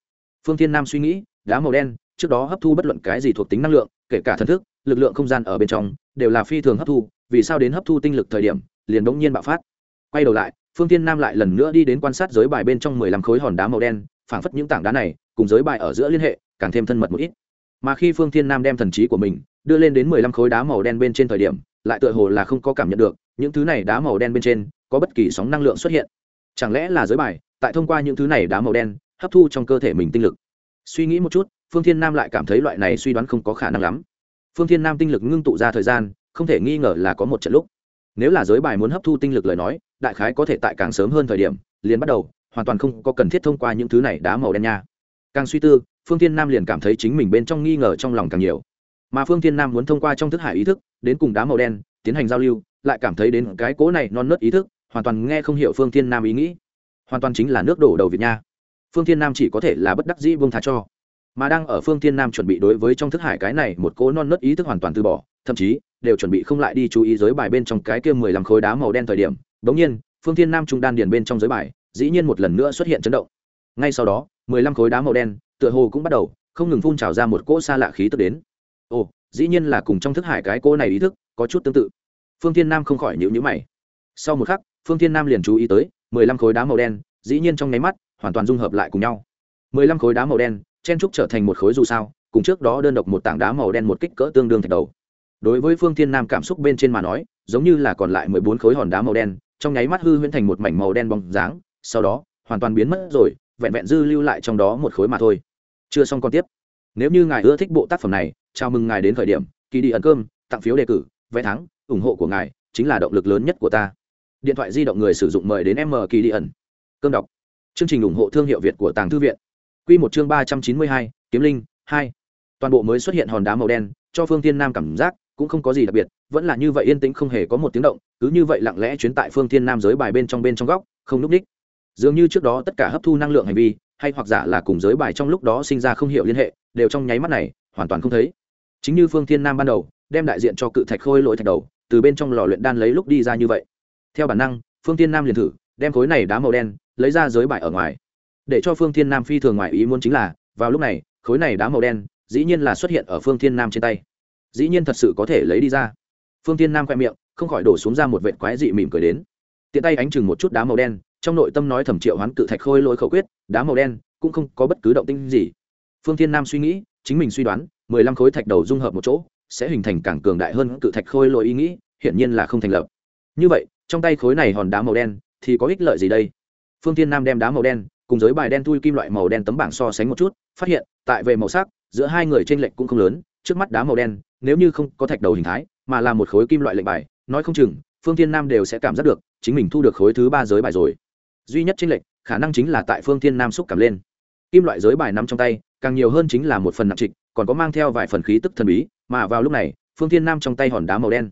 Phương thiên nam suy nghĩ, đá màu đen, trước đó hấp thu bất luận cái gì thuộc tính năng lượng, kể cả thần thức, lực lượng không gian ở bên trong, đều là phi thường hấp thu, vì sao đến hấp thu tinh lực thời điểm, liền bỗng nhiên bạo phát? Quay đầu lại phương thiên nam lại lần nữa đi đến quan sát giới bài bên trong mười lăm khối hòn đá màu đen, phảng phất những tảng đá này, cùng giới bài ở giữa liên hệ, càng thêm thân mật một ít. Mà khi phương thiên nam đem thần trí của mình đưa lên đến mười lăm khối đá màu đen bên trên thời điểm, lại tựa hồ là không có cảm nhận được, những thứ này đá màu đen bên trên có bất kỳ sóng năng lượng xuất hiện. Chẳng lẽ là giới bài, tại thông qua những thứ này đá màu đen, hấp thu trong cơ thể mình tinh lực? Suy nghĩ một chút, phương thiên nam lại cảm thấy loại này suy đoán không có khả năng lắm. Phương thiên nam tinh lực ngưng tụ ra thời gian, không thể nghi ngờ là có một trận lúc nếu là giới bài muốn hấp thu tinh lực lời nói, đại khái có thể tại càng sớm hơn thời điểm, liền bắt đầu, hoàn toàn không có cần thiết thông qua những thứ này đá màu đen nha. Càng suy tư, phương thiên nam liền cảm thấy chính mình bên trong nghi ngờ trong lòng càng nhiều. Mà phương thiên nam muốn thông qua trong thức hải ý thức, đến cùng đá màu đen, tiến hành giao lưu, lại cảm thấy đến cái cố này non nớt ý thức, hoàn toàn nghe không hiểu phương thiên nam ý nghĩ. Hoàn toàn chính là nước đổ đầu việt nha. Phương thiên nam chỉ có thể là bất đắc dĩ vương thá cho. Mà đang ở phương thiên nam chuẩn bị đối với trong thức hải cái này một cố non nớt ý thức hoàn toàn từ bỏ, thậm chí đều chuẩn bị không lại đi chú ý giới bài bên trong cái kia mười lăm khối đá màu đen thời điểm. Bỗng nhiên, phương thiên nam trung đan điền bên trong giới bài, dĩ nhiên một lần nữa xuất hiện chấn động. Ngay sau đó, mười lăm khối đá màu đen, tựa hồ cũng bắt đầu, không ngừng phun trào ra một cỗ xa lạ khí tức đến. Ồ, dĩ nhiên là cùng trong thức hải cái cỗ này ý thức, có chút tương tự. Phương thiên nam không khỏi nhịu nhữ mày. Sau một khắc, phương thiên nam liền chú ý tới, mười lăm khối đá màu đen, dĩ nhiên trong nháy mắt, hoàn toàn dung hợp lại cùng nhau. Mười lăm khối đá màu đen, chen trúc trở thành một khối dù sao, cùng trước đó đơn độc một tảng đá màu đen một kích cỡ tương đương thạch đầu đối với phương thiên nam cảm xúc bên trên mà nói, giống như là còn lại mười bốn khối hòn đá màu đen, trong nháy mắt hư huyễn thành một mảnh màu đen bóng dáng, sau đó, hoàn toàn biến mất rồi, vẹn vẹn dư lưu lại trong đó một khối mà thôi. Chưa xong còn tiếp. Nếu như ngài ưa thích bộ tác phẩm này, chào mừng ngài đến thời điểm kỳ đi ẩn cơm, tặng phiếu đề cử, vé thắng, ủng hộ của ngài chính là động lực lớn nhất của ta. Điện thoại di động người sử dụng mời đến m kỳ đi ẩn. Cơm đọc. Chương trình ủng hộ thương hiệu việt của tàng thư viện. Q một chương ba trăm chín mươi hai, kiếm linh, hai. Toàn bộ mới xuất hiện hòn đá màu đen, cho phương tiên nam cảm giác cũng không có gì đặc biệt, vẫn là như vậy yên tĩnh không hề có một tiếng động, cứ như vậy lặng lẽ chuyến tại phương thiên nam giới bài bên trong bên trong góc, không núp ních. Dường như trước đó tất cả hấp thu năng lượng hành vi, hay hoặc giả là cùng giới bài trong lúc đó sinh ra không hiểu liên hệ, đều trong nháy mắt này, hoàn toàn không thấy. Chính như phương thiên nam ban đầu, đem đại diện cho cự thạch khôi lỗi thạch đầu, từ bên trong lò luyện đan lấy lúc đi ra như vậy. Theo bản năng, phương thiên nam liền thử, đem khối này đá màu đen, lấy ra giới bài ở ngoài. Để cho phương thiên nam phi thường ngoài ý muốn chính là, vào lúc này, khối này đá màu đen, dĩ nhiên là xuất hiện ở phương thiên nam trên tay dĩ nhiên thật sự có thể lấy đi ra. Phương thiên nam khoe miệng, không khỏi đổ xuống ra một vệt quái dị mỉm cười đến. Tiện tay ánh chừng một chút đá màu đen, trong nội tâm nói thẩm triệu hoán cự thạch khôi lỗi khẩu quyết, đá màu đen cũng không có bất cứ động tinh gì. Phương thiên nam suy nghĩ, chính mình suy đoán, mười lăm khối thạch đầu dung hợp một chỗ, sẽ hình thành càng cường đại hơn cự thạch khôi lỗi ý nghĩ, hiển nhiên là không thành lập. Như vậy, trong tay khối này hòn đá màu đen thì có ích lợi gì đây? Phương thiên nam đem đá màu đen cùng giới bài đen thui kim loại màu đen tấm bảng so sánh một chút, phát hiện, tại về màu sắc, giữa hai người trên lệch cũng không lớn trước mắt đá màu đen, nếu như không có thạch đầu hình thái, mà là một khối kim loại lệnh bài, nói không chừng, phương thiên nam đều sẽ cảm giác được, chính mình thu được khối thứ ba giới bài rồi. Duy nhất trên lệnh khả năng chính là tại phương thiên nam xúc cảm lên. Kim loại giới bài nằm trong tay, càng nhiều hơn chính là một phần nặng trịch, còn có mang theo vài phần khí tức thần bí, mà vào lúc này, phương thiên nam trong tay hòn đá màu đen.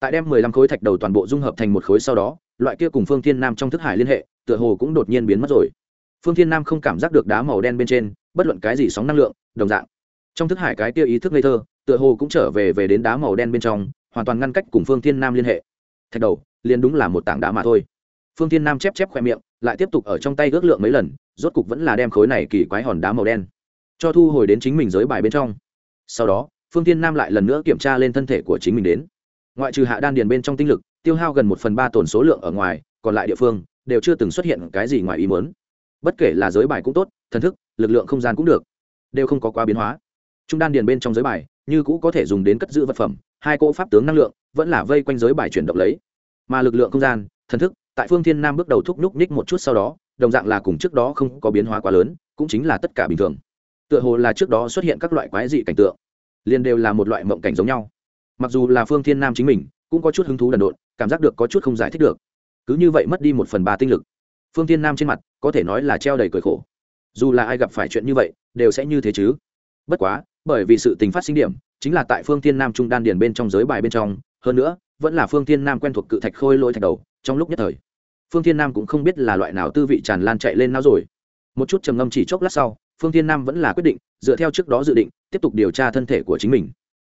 Tại đem mười lăm khối thạch đầu toàn bộ dung hợp thành một khối sau đó, loại kia cùng phương thiên nam trong thức hải liên hệ, tựa hồ cũng đột nhiên biến mất rồi. Phương thiên nam không cảm giác được đá màu đen bên trên, bất luận cái gì sóng năng lượng, đồng dạng trong thức hải cái kia ý thức ngây thơ, tựa hồ cũng trở về về đến đá màu đen bên trong, hoàn toàn ngăn cách cùng phương thiên nam liên hệ. Thạch đầu, liền đúng là một tảng đá mà thôi. Phương thiên nam chép chép khoe miệng, lại tiếp tục ở trong tay ước lượng mấy lần, rốt cục vẫn là đem khối này kỳ quái hòn đá màu đen cho thu hồi đến chính mình giới bài bên trong. Sau đó, phương thiên nam lại lần nữa kiểm tra lên thân thể của chính mình đến. Ngoại trừ hạ đan điền bên trong tinh lực, tiêu hao gần một phần ba tổn số lượng ở ngoài, còn lại địa phương đều chưa từng xuất hiện cái gì ngoài ý muốn. Bất kể là giới bài cũng tốt, thần thức, lực lượng không gian cũng được, đều không có quá biến hóa trung đan điền bên trong giới bài, như cũ có thể dùng đến cất giữ vật phẩm, hai cỗ pháp tướng năng lượng vẫn là vây quanh giới bài chuyển động lấy. Mà lực lượng không gian, thần thức, tại phương thiên nam bước đầu thúc nhúc nhích một chút sau đó, đồng dạng là cùng trước đó không có biến hóa quá lớn, cũng chính là tất cả bình thường. Tựa hồ là trước đó xuất hiện các loại quái dị cảnh tượng, liền đều là một loại mộng cảnh giống nhau. Mặc dù là phương thiên nam chính mình, cũng có chút hứng thú đần độn, cảm giác được có chút không giải thích được. Cứ như vậy mất đi một phần ba tinh lực. Phương thiên nam trên mặt, có thể nói là treo đầy cười khổ. Dù là ai gặp phải chuyện như vậy, đều sẽ như thế chứ. Bất quá bởi vì sự tình phát sinh điểm, chính là tại phương thiên nam trung đan điền bên trong giới bài bên trong, hơn nữa, vẫn là phương thiên nam quen thuộc cự thạch khôi lỗi thạch đầu, trong lúc nhất thời, phương thiên nam cũng không biết là loại nào tư vị tràn lan chạy lên não rồi. Một chút trầm ngâm chỉ chốc lát sau, phương thiên nam vẫn là quyết định, dựa theo trước đó dự định, tiếp tục điều tra thân thể của chính mình.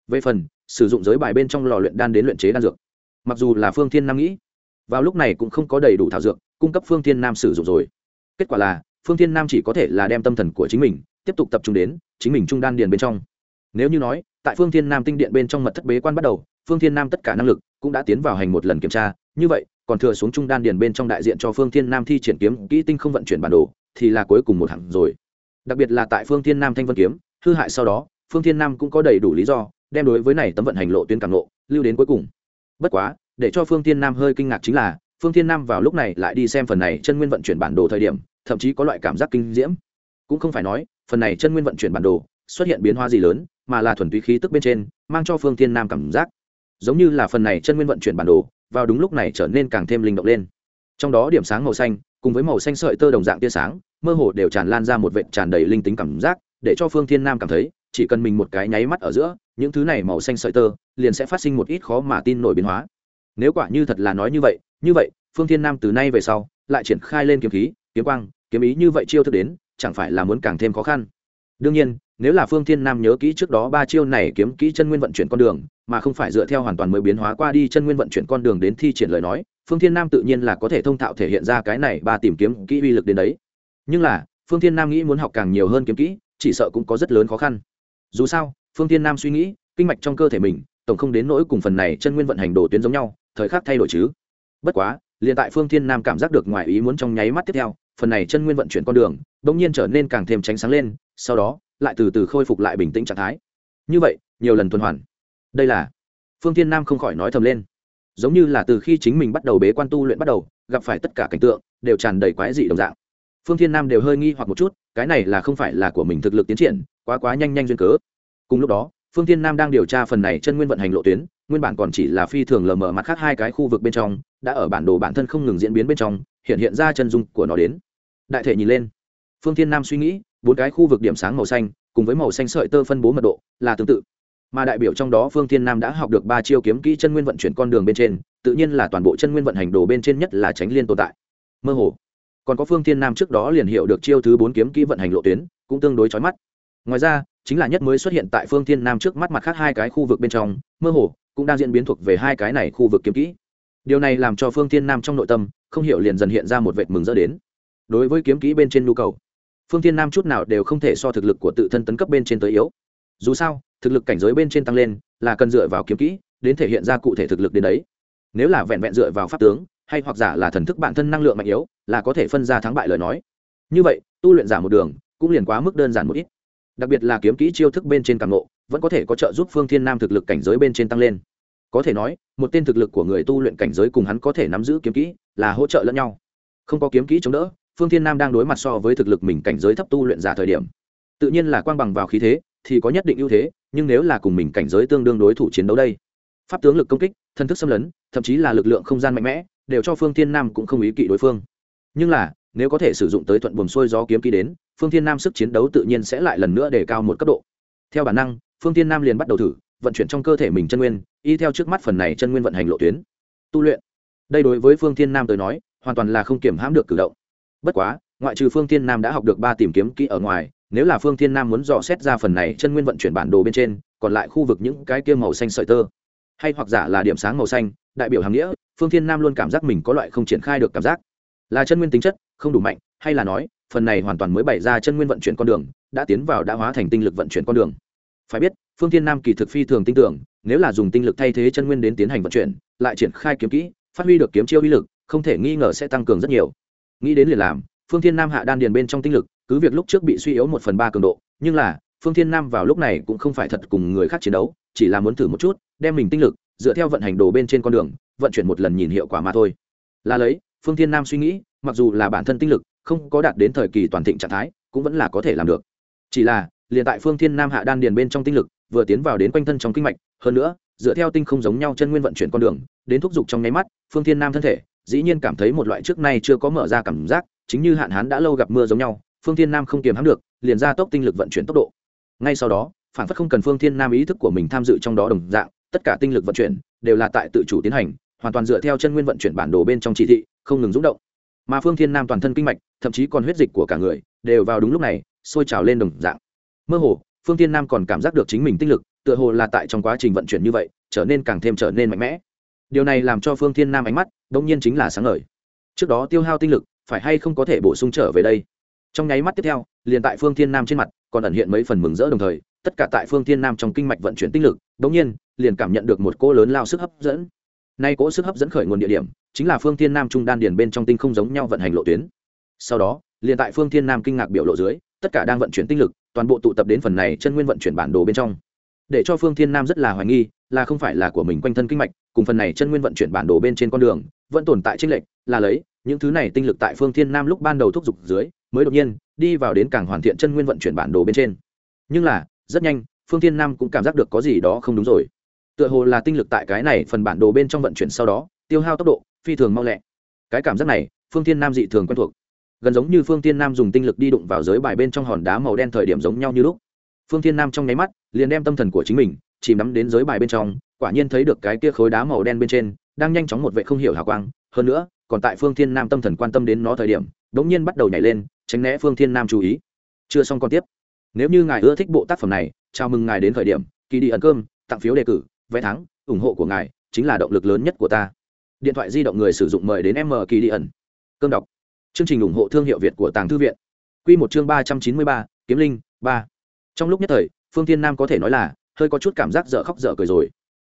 Về phần, sử dụng giới bài bên trong lò luyện đan đến luyện chế đan dược. Mặc dù là phương thiên nam nghĩ, vào lúc này cũng không có đầy đủ thảo dược, cung cấp phương thiên nam sử dụng rồi. Kết quả là, phương thiên nam chỉ có thể là đem tâm thần của chính mình tiếp tục tập trung đến chính mình trung đan điền bên trong. Nếu như nói, tại phương thiên nam tinh điện bên trong mật thất bế quan bắt đầu, phương thiên nam tất cả năng lực cũng đã tiến vào hành một lần kiểm tra. Như vậy, còn thừa xuống trung đan điền bên trong đại diện cho phương thiên nam thi triển kiếm, kỹ tinh không vận chuyển bản đồ, thì là cuối cùng một hạng rồi. Đặc biệt là tại phương thiên nam thanh vân kiếm, hư hại sau đó, phương thiên nam cũng có đầy đủ lý do đem đối với này tấm vận hành lộ tuyến càng lộ lưu đến cuối cùng. Bất quá, để cho phương thiên nam hơi kinh ngạc chính là, phương thiên nam vào lúc này lại đi xem phần này chân nguyên vận chuyển bản đồ thời điểm, thậm chí có loại cảm giác kinh diễm. Cũng không phải nói phần này chân nguyên vận chuyển bản đồ xuất hiện biến hóa gì lớn, mà là thuần túy khí tức bên trên, mang cho phương thiên nam cảm giác. Giống như là phần này chân nguyên vận chuyển bản đồ, vào đúng lúc này trở nên càng thêm linh động lên. Trong đó điểm sáng màu xanh, cùng với màu xanh sợi tơ đồng dạng tia sáng, mơ hồ đều tràn lan ra một vệt tràn đầy linh tính cảm giác, để cho phương thiên nam cảm thấy, chỉ cần mình một cái nháy mắt ở giữa, những thứ này màu xanh sợi tơ, liền sẽ phát sinh một ít khó mà tin nổi biến hóa. Nếu quả như thật là nói như vậy như vậy, phương thiên nam từ nay về sau, lại triển khai lên kiếm khí, kiếm quang, kiếm ý như vậy chiêu thức đến chẳng phải là muốn càng thêm khó khăn. Đương nhiên, nếu là phương thiên nam nhớ kỹ trước đó ba chiêu này kiếm kỹ chân nguyên vận chuyển con đường, mà không phải dựa theo hoàn toàn mới biến hóa qua đi chân nguyên vận chuyển con đường đến thi triển lời nói, phương thiên nam tự nhiên là có thể thông thạo thể hiện ra cái này ba tìm kiếm kỹ uy lực đến đấy. Nhưng là, phương thiên nam nghĩ muốn học càng nhiều hơn kiếm kỹ, chỉ sợ cũng có rất lớn khó khăn. Dù sao, phương thiên nam suy nghĩ, kinh mạch trong cơ thể mình, tổng không đến nỗi cùng phần này chân nguyên vận hành đồ tuyến giống nhau, thời khắc thay đổi chứ. Bất quá, liền tại phương thiên nam cảm giác được ngoài ý muốn trong nháy mắt tiếp theo, phần này chân nguyên vận chuyển con đường bỗng nhiên trở nên càng thêm tránh sáng lên, sau đó, lại từ từ khôi phục lại bình tĩnh trạng thái. Như vậy, nhiều lần tuần hoàn. Đây là, phương thiên nam không khỏi nói thầm lên. Giống như là từ khi chính mình bắt đầu bế quan tu luyện bắt đầu, gặp phải tất cả cảnh tượng, đều tràn đầy quái dị đồng dạng. Phương thiên nam đều hơi nghi hoặc một chút, cái này là không phải là của mình thực lực tiến triển, quá quá nhanh nhanh duyên cớ. Cùng lúc đó, phương thiên nam đang điều tra phần này chân nguyên vận hành lộ tuyến, nguyên bản còn chỉ là phi thường lờ mờ mặt khác hai cái khu vực bên trong, đã ở bản đồ bản thân không ngừng diễn biến bên trong, hiện hiện ra chân dung của nó đến. Đại thể nhìn lên phương thiên nam suy nghĩ, bốn cái khu vực điểm sáng màu xanh, cùng với màu xanh sợi tơ phân bố mật độ, là tương tự. Mà đại biểu trong đó phương thiên nam đã học được ba chiêu kiếm kỹ chân nguyên vận chuyển con đường bên trên, tự nhiên là toàn bộ chân nguyên vận hành đồ bên trên nhất là tránh liên tồn tại. Mơ hồ. Còn có phương thiên nam trước đó liền hiểu được chiêu thứ bốn kiếm kỹ vận hành lộ tuyến, cũng tương đối chói mắt. Ngoài ra, chính là nhất mới xuất hiện tại phương thiên nam trước mắt mặt khác hai cái khu vực bên trong, mơ hồ, cũng đang diễn biến thuộc về hai cái này khu vực kiếm kỹ. Điều này làm cho phương thiên nam trong nội tâm, không hiểu liền dần hiện ra một vệt mừng dỡ đến. Đối với kiếm kỹ bên trên nhu cầu phương thiên nam chút nào đều không thể so thực lực của tự thân tấn cấp bên trên tới yếu. Dù sao, thực lực cảnh giới bên trên tăng lên là cần dựa vào kiếm kỹ đến thể hiện ra cụ thể thực lực đến đấy. Nếu là vẹn vẹn dựa vào pháp tướng, hay hoặc giả là thần thức bản thân năng lượng mạnh yếu, là có thể phân ra thắng bại lời nói. Như vậy, tu luyện giả một đường cũng liền quá mức đơn giản một ít. Đặc biệt là kiếm kỹ chiêu thức bên trên càng ngộ vẫn có thể có trợ giúp phương thiên nam thực lực cảnh giới bên trên tăng lên. Có thể nói, một tên thực lực của người tu luyện cảnh giới cùng hắn có thể nắm giữ kiếm kỹ là hỗ trợ lẫn nhau. Không có kiếm kỹ chống đỡ phương thiên nam đang đối mặt so với thực lực mình cảnh giới thấp tu luyện giả thời điểm, tự nhiên là quang bằng vào khí thế, thì có nhất định ưu thế, nhưng nếu là cùng mình cảnh giới tương đương đối thủ chiến đấu đây, pháp tướng lực công kích, thân thức xâm lấn, thậm chí là lực lượng không gian mạnh mẽ, đều cho phương thiên nam cũng không ý kỵ đối phương. Nhưng là, nếu có thể sử dụng tới thuận buồm xuôi gió kiếm ký đến, phương thiên nam sức chiến đấu tự nhiên sẽ lại lần nữa để cao một cấp độ. Theo bản năng, phương thiên nam liền bắt đầu thử, vận chuyển trong cơ thể mình chân nguyên, y theo trước mắt phần này chân nguyên vận hành lộ tuyến. Tu luyện. Đây đối với phương thiên nam tới nói, hoàn toàn là không kiểm hãm được cử động bất quá, ngoại trừ phương thiên nam đã học được ba tìm kiếm kỹ ở ngoài, nếu là phương thiên nam muốn dò xét ra phần này chân nguyên vận chuyển bản đồ bên trên, còn lại khu vực những cái kia màu xanh sợi tơ. Hay hoặc giả là điểm sáng màu xanh, đại biểu hàm nghĩa, phương thiên nam luôn cảm giác mình có loại không triển khai được cảm giác. Là chân nguyên tính chất, không đủ mạnh, hay là nói, phần này hoàn toàn mới bày ra chân nguyên vận chuyển con đường, đã tiến vào đã hóa thành tinh lực vận chuyển con đường. Phải biết, phương thiên nam kỳ thực phi thường tin tưởng, nếu là dùng tinh lực thay thế chân nguyên đến tiến hành vận chuyển, lại triển khai kiếm kỹ, phát huy được kiếm chiêu uy lực, không thể nghi ngờ sẽ tăng cường rất nhiều nghĩ đến liền làm, phương thiên nam hạ đan điền bên trong tinh lực, cứ việc lúc trước bị suy yếu một phần ba cường độ, nhưng là, phương thiên nam vào lúc này cũng không phải thật cùng người khác chiến đấu, chỉ là muốn thử một chút, đem mình tinh lực, dựa theo vận hành đồ bên trên con đường, vận chuyển một lần nhìn hiệu quả mà thôi. Là lấy, phương thiên nam suy nghĩ, mặc dù là bản thân tinh lực, không có đạt đến thời kỳ toàn thịnh trạng thái, cũng vẫn là có thể làm được. Chỉ là, liền tại phương thiên nam hạ đan điền bên trong tinh lực, vừa tiến vào đến quanh thân trong kinh mạch, hơn nữa, dựa theo tinh không giống nhau chân nguyên vận chuyển con đường, đến thúc giục trong nháy mắt, phương thiên nam thân thể dĩ nhiên cảm thấy một loại trước nay chưa có mở ra cảm giác, chính như hạn hán đã lâu gặp mưa giống nhau, phương thiên nam không kiềm hãm được, liền ra tốc tinh lực vận chuyển tốc độ. Ngay sau đó, phản phất không cần phương thiên nam ý thức của mình tham dự trong đó đồng dạng, tất cả tinh lực vận chuyển đều là tại tự chủ tiến hành, hoàn toàn dựa theo chân nguyên vận chuyển bản đồ bên trong chỉ thị, không ngừng rung động. Mà phương thiên nam toàn thân kinh mạch, thậm chí còn huyết dịch của cả người, đều vào đúng lúc này, sôi trào lên đồng dạng. Mơ hồ, phương thiên nam còn cảm giác được chính mình tinh lực, tựa hồ là tại trong quá trình vận chuyển như vậy, trở nên càng thêm trở nên mạnh mẽ điều này làm cho phương thiên nam ánh mắt đông nhiên chính là sáng ngời. Trước đó tiêu hao tinh lực, phải hay không có thể bổ sung trở về đây? Trong nháy mắt tiếp theo, liền tại phương thiên nam trên mặt, còn ẩn hiện mấy phần mừng rỡ đồng thời, tất cả tại phương thiên nam trong kinh mạch vận chuyển tinh lực đông nhiên, liền cảm nhận được một cỗ lớn lao sức hấp dẫn. Nay cỗ sức hấp dẫn khởi nguồn địa điểm, chính là phương thiên nam trung đan điền bên trong tinh không giống nhau vận hành lộ tuyến. Sau đó, liền tại phương thiên nam kinh ngạc biểu lộ dưới, tất cả đang vận chuyển tinh lực, toàn bộ tụ tập đến phần này chân nguyên vận chuyển bản đồ bên trong. Để cho phương thiên nam rất là hoài nghi, là không phải là của mình quanh thân kinh mạch cùng phần này chân nguyên vận chuyển bản đồ bên trên con đường, vẫn tồn tại trinh lệch, là lấy, những thứ này tinh lực tại phương thiên nam lúc ban đầu thúc giục dưới, mới đột nhiên, đi vào đến càng hoàn thiện chân nguyên vận chuyển bản đồ bên trên. Nhưng là, rất nhanh, phương thiên nam cũng cảm giác được có gì đó không đúng rồi. Tựa hồ là tinh lực tại cái này phần bản đồ bên trong vận chuyển sau đó, tiêu hao tốc độ, phi thường mau lẹ. Cái cảm giác này, phương thiên nam dị thường quen thuộc. Gần giống như phương thiên nam dùng tinh lực đi đụng vào giới bài bên trong hòn đá màu đen thời điểm giống nhau như lúc. Phương thiên nam trong nháy mắt, liền đem tâm thần của chính mình chìm nắm đến giới bài bên trong quả nhiên thấy được cái kia khối đá màu đen bên trên, đang nhanh chóng một vệ không hiểu hào quang. Hơn nữa, còn tại phương thiên nam tâm thần quan tâm đến nó thời điểm đ ỗ n g nhiên bắt đầu nhảy lên, tránh né phương thiên nam chú ý. Chưa xong còn tiếp. Nếu như ngài ưa thích bộ tác phẩm này, chào mừng ngài đến thời điểm. Kỳ đi ẩn cơm, tặng phiếu đề cử, vé thắng, ủng hộ của ngài chính là động lực lớn nhất của ta. Điện thoại di động người sử dụng mời đến m kỳ đi ẩn. Cơm đọc. Chương trình ủng hộ thương hiệu việt của tàng thư viện. Q một chương ba trăm chín mươi ba, kiếm linh, ba. Trong lúc nhất thời, phương thiên nam có thể nói là hơi có chút cảm giác dở khóc dở cười rồi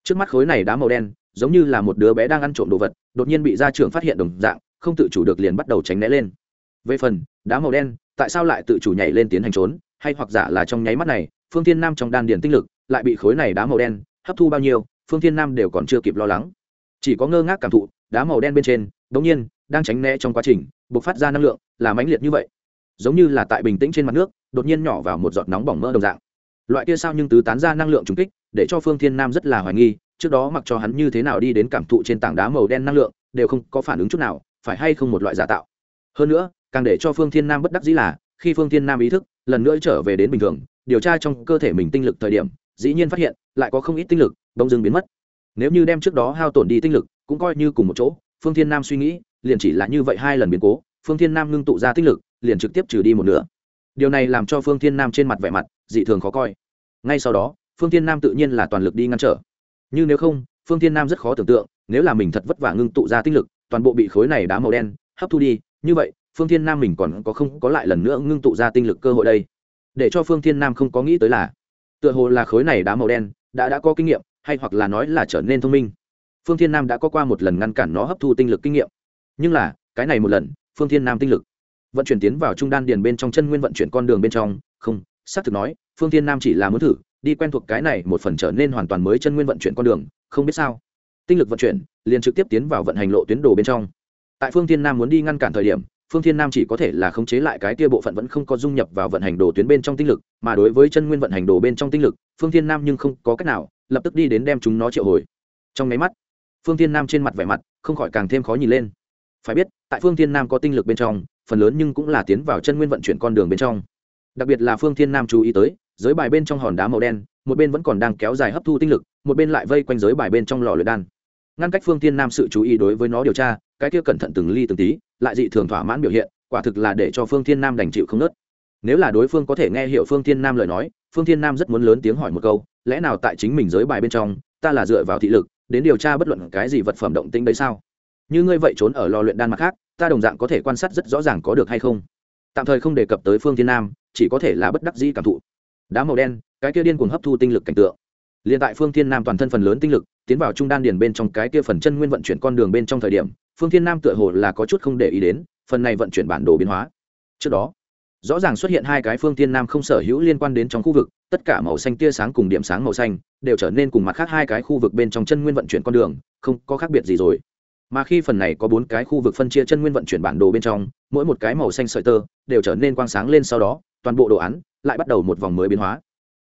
trước mắt khối này đá màu đen, giống như là một đứa bé đang ăn trộm đồ vật, đột nhiên bị gia trưởng phát hiện đồng dạng, không tự chủ được liền bắt đầu tránh né lên. Về phần, đá màu đen, tại sao lại tự chủ nhảy lên tiến hành trốn, hay hoặc giả là trong nháy mắt này, phương thiên nam trong đan điền tinh lực, lại bị khối này đá màu đen hấp thu bao nhiêu, phương thiên nam đều còn chưa kịp lo lắng. Chỉ có ngơ ngác cảm thụ, đá màu đen bên trên đống nhiên, đang tránh né trong quá trình, bộc phát ra năng lượng, là mãnh liệt như vậy. Giống như là tại bình tĩnh trên mặt nước, đột nhiên nhỏ vào một giọt nóng bỏng mỡ đồng dạng. Loại kia sao nhưng tứ tán ra năng lượng trùng kích để cho phương thiên nam rất là hoài nghi, trước đó mặc cho hắn như thế nào đi đến cảm thụ trên tảng đá màu đen năng lượng, đều không có phản ứng chút nào, phải hay không một loại giả tạo. Hơn nữa, càng để cho phương thiên nam bất đắc dĩ là, khi phương thiên nam ý thức, lần nữa trở về đến bình thường, điều tra trong cơ thể mình tinh lực thời điểm, dĩ nhiên phát hiện, lại có không ít tinh lực đông dưng biến mất. Nếu như đem trước đó hao tổn đi tinh lực, cũng coi như cùng một chỗ, phương thiên nam suy nghĩ, liền chỉ là như vậy hai lần biến cố, phương thiên nam ngưng tụ ra tinh lực, liền trực tiếp trừ đi một nửa. Điều này làm cho phương thiên nam trên mặt vẻ mặt, dị thường khó coi. Ngay sau đó phương thiên nam tự nhiên là toàn lực đi ngăn trở. Nhưng nếu không, phương thiên nam rất khó tưởng tượng, nếu là mình thật vất vả ngưng tụ ra tinh lực, toàn bộ bị khối này đá màu đen hấp thu đi, như vậy, phương thiên nam mình còn có không có lại lần nữa ngưng tụ ra tinh lực cơ hội đây? Để cho phương thiên nam không có nghĩ tới là, tựa hồ là khối này đá màu đen đã đã có kinh nghiệm, hay hoặc là nói là trở nên thông minh. Phương thiên nam đã có qua một lần ngăn cản nó hấp thu tinh lực kinh nghiệm. Nhưng là, cái này một lần, phương thiên nam tinh lực vận chuyển tiến vào trung đan điền bên trong chân nguyên vận chuyển con đường bên trong. Không, xác thực nói, phương thiên nam chỉ là muốn thử đi quen thuộc cái này một phần trở nên hoàn toàn mới chân nguyên vận chuyển con đường, không biết sao. Tinh lực vận chuyển, liền trực tiếp tiến vào vận hành lộ tuyến đồ bên trong. Tại phương thiên nam muốn đi ngăn cản thời điểm, phương thiên nam chỉ có thể là khống chế lại cái kia bộ phận vẫn không có dung nhập vào vận hành đồ tuyến bên trong tinh lực, mà đối với chân nguyên vận hành đồ bên trong tinh lực, phương thiên nam nhưng không có cách nào, lập tức đi đến đem chúng nó triệu hồi. Trong máy mắt, phương thiên nam trên mặt vẻ mặt không khỏi càng thêm khó nhìn lên. Phải biết, tại phương thiên nam có tinh lực bên trong, phần lớn nhưng cũng là tiến vào chân nguyên vận chuyển con đường bên trong. Đặc biệt là phương thiên nam chú ý tới giới bài bên trong hòn đá màu đen, một bên vẫn còn đang kéo dài hấp thu tinh lực, một bên lại vây quanh giới bài bên trong lò luyện đan. Ngăn cách phương thiên nam sự chú ý đối với nó điều tra, cái kia cẩn thận từng ly từng tí, lại dị thường thỏa mãn biểu hiện, quả thực là để cho phương thiên nam đành chịu không nớt. Nếu là đối phương có thể nghe hiểu phương thiên nam lời nói, phương thiên nam rất muốn lớn tiếng hỏi một câu, lẽ nào tại chính mình giới bài bên trong, ta là dựa vào thị lực, đến điều tra bất luận cái gì vật phẩm động tĩnh đấy sao? Như ngươi vậy trốn ở lò luyện đan mặt khác, ta đồng dạng có thể quan sát rất rõ ràng có được hay không. Tạm thời không đề cập tới phương thiên nam, chỉ có thể là bất đắc dĩ cảm thụ đá màu đen, cái kia điên cuồng hấp thu tinh lực cảnh tượng. Liền tại phương thiên nam toàn thân phần lớn tinh lực, tiến vào trung đan điền bên trong cái kia phần chân nguyên vận chuyển con đường bên trong thời điểm, phương thiên nam tựa hồ là có chút không để ý đến, phần này vận chuyển bản đồ biến hóa. Trước đó, rõ ràng xuất hiện hai cái phương thiên nam không sở hữu liên quan đến trong khu vực, tất cả màu xanh tia sáng cùng điểm sáng màu xanh, đều trở nên cùng mặt khác hai cái khu vực bên trong chân nguyên vận chuyển con đường, không có khác biệt gì rồi. Mà khi phần này có bốn cái khu vực phân chia chân nguyên vận chuyển bản đồ bên trong, mỗi một cái màu xanh sợi tơ, đều trở nên quang sáng lên sau đó, toàn bộ đồ án lại bắt đầu một vòng mới biến hóa.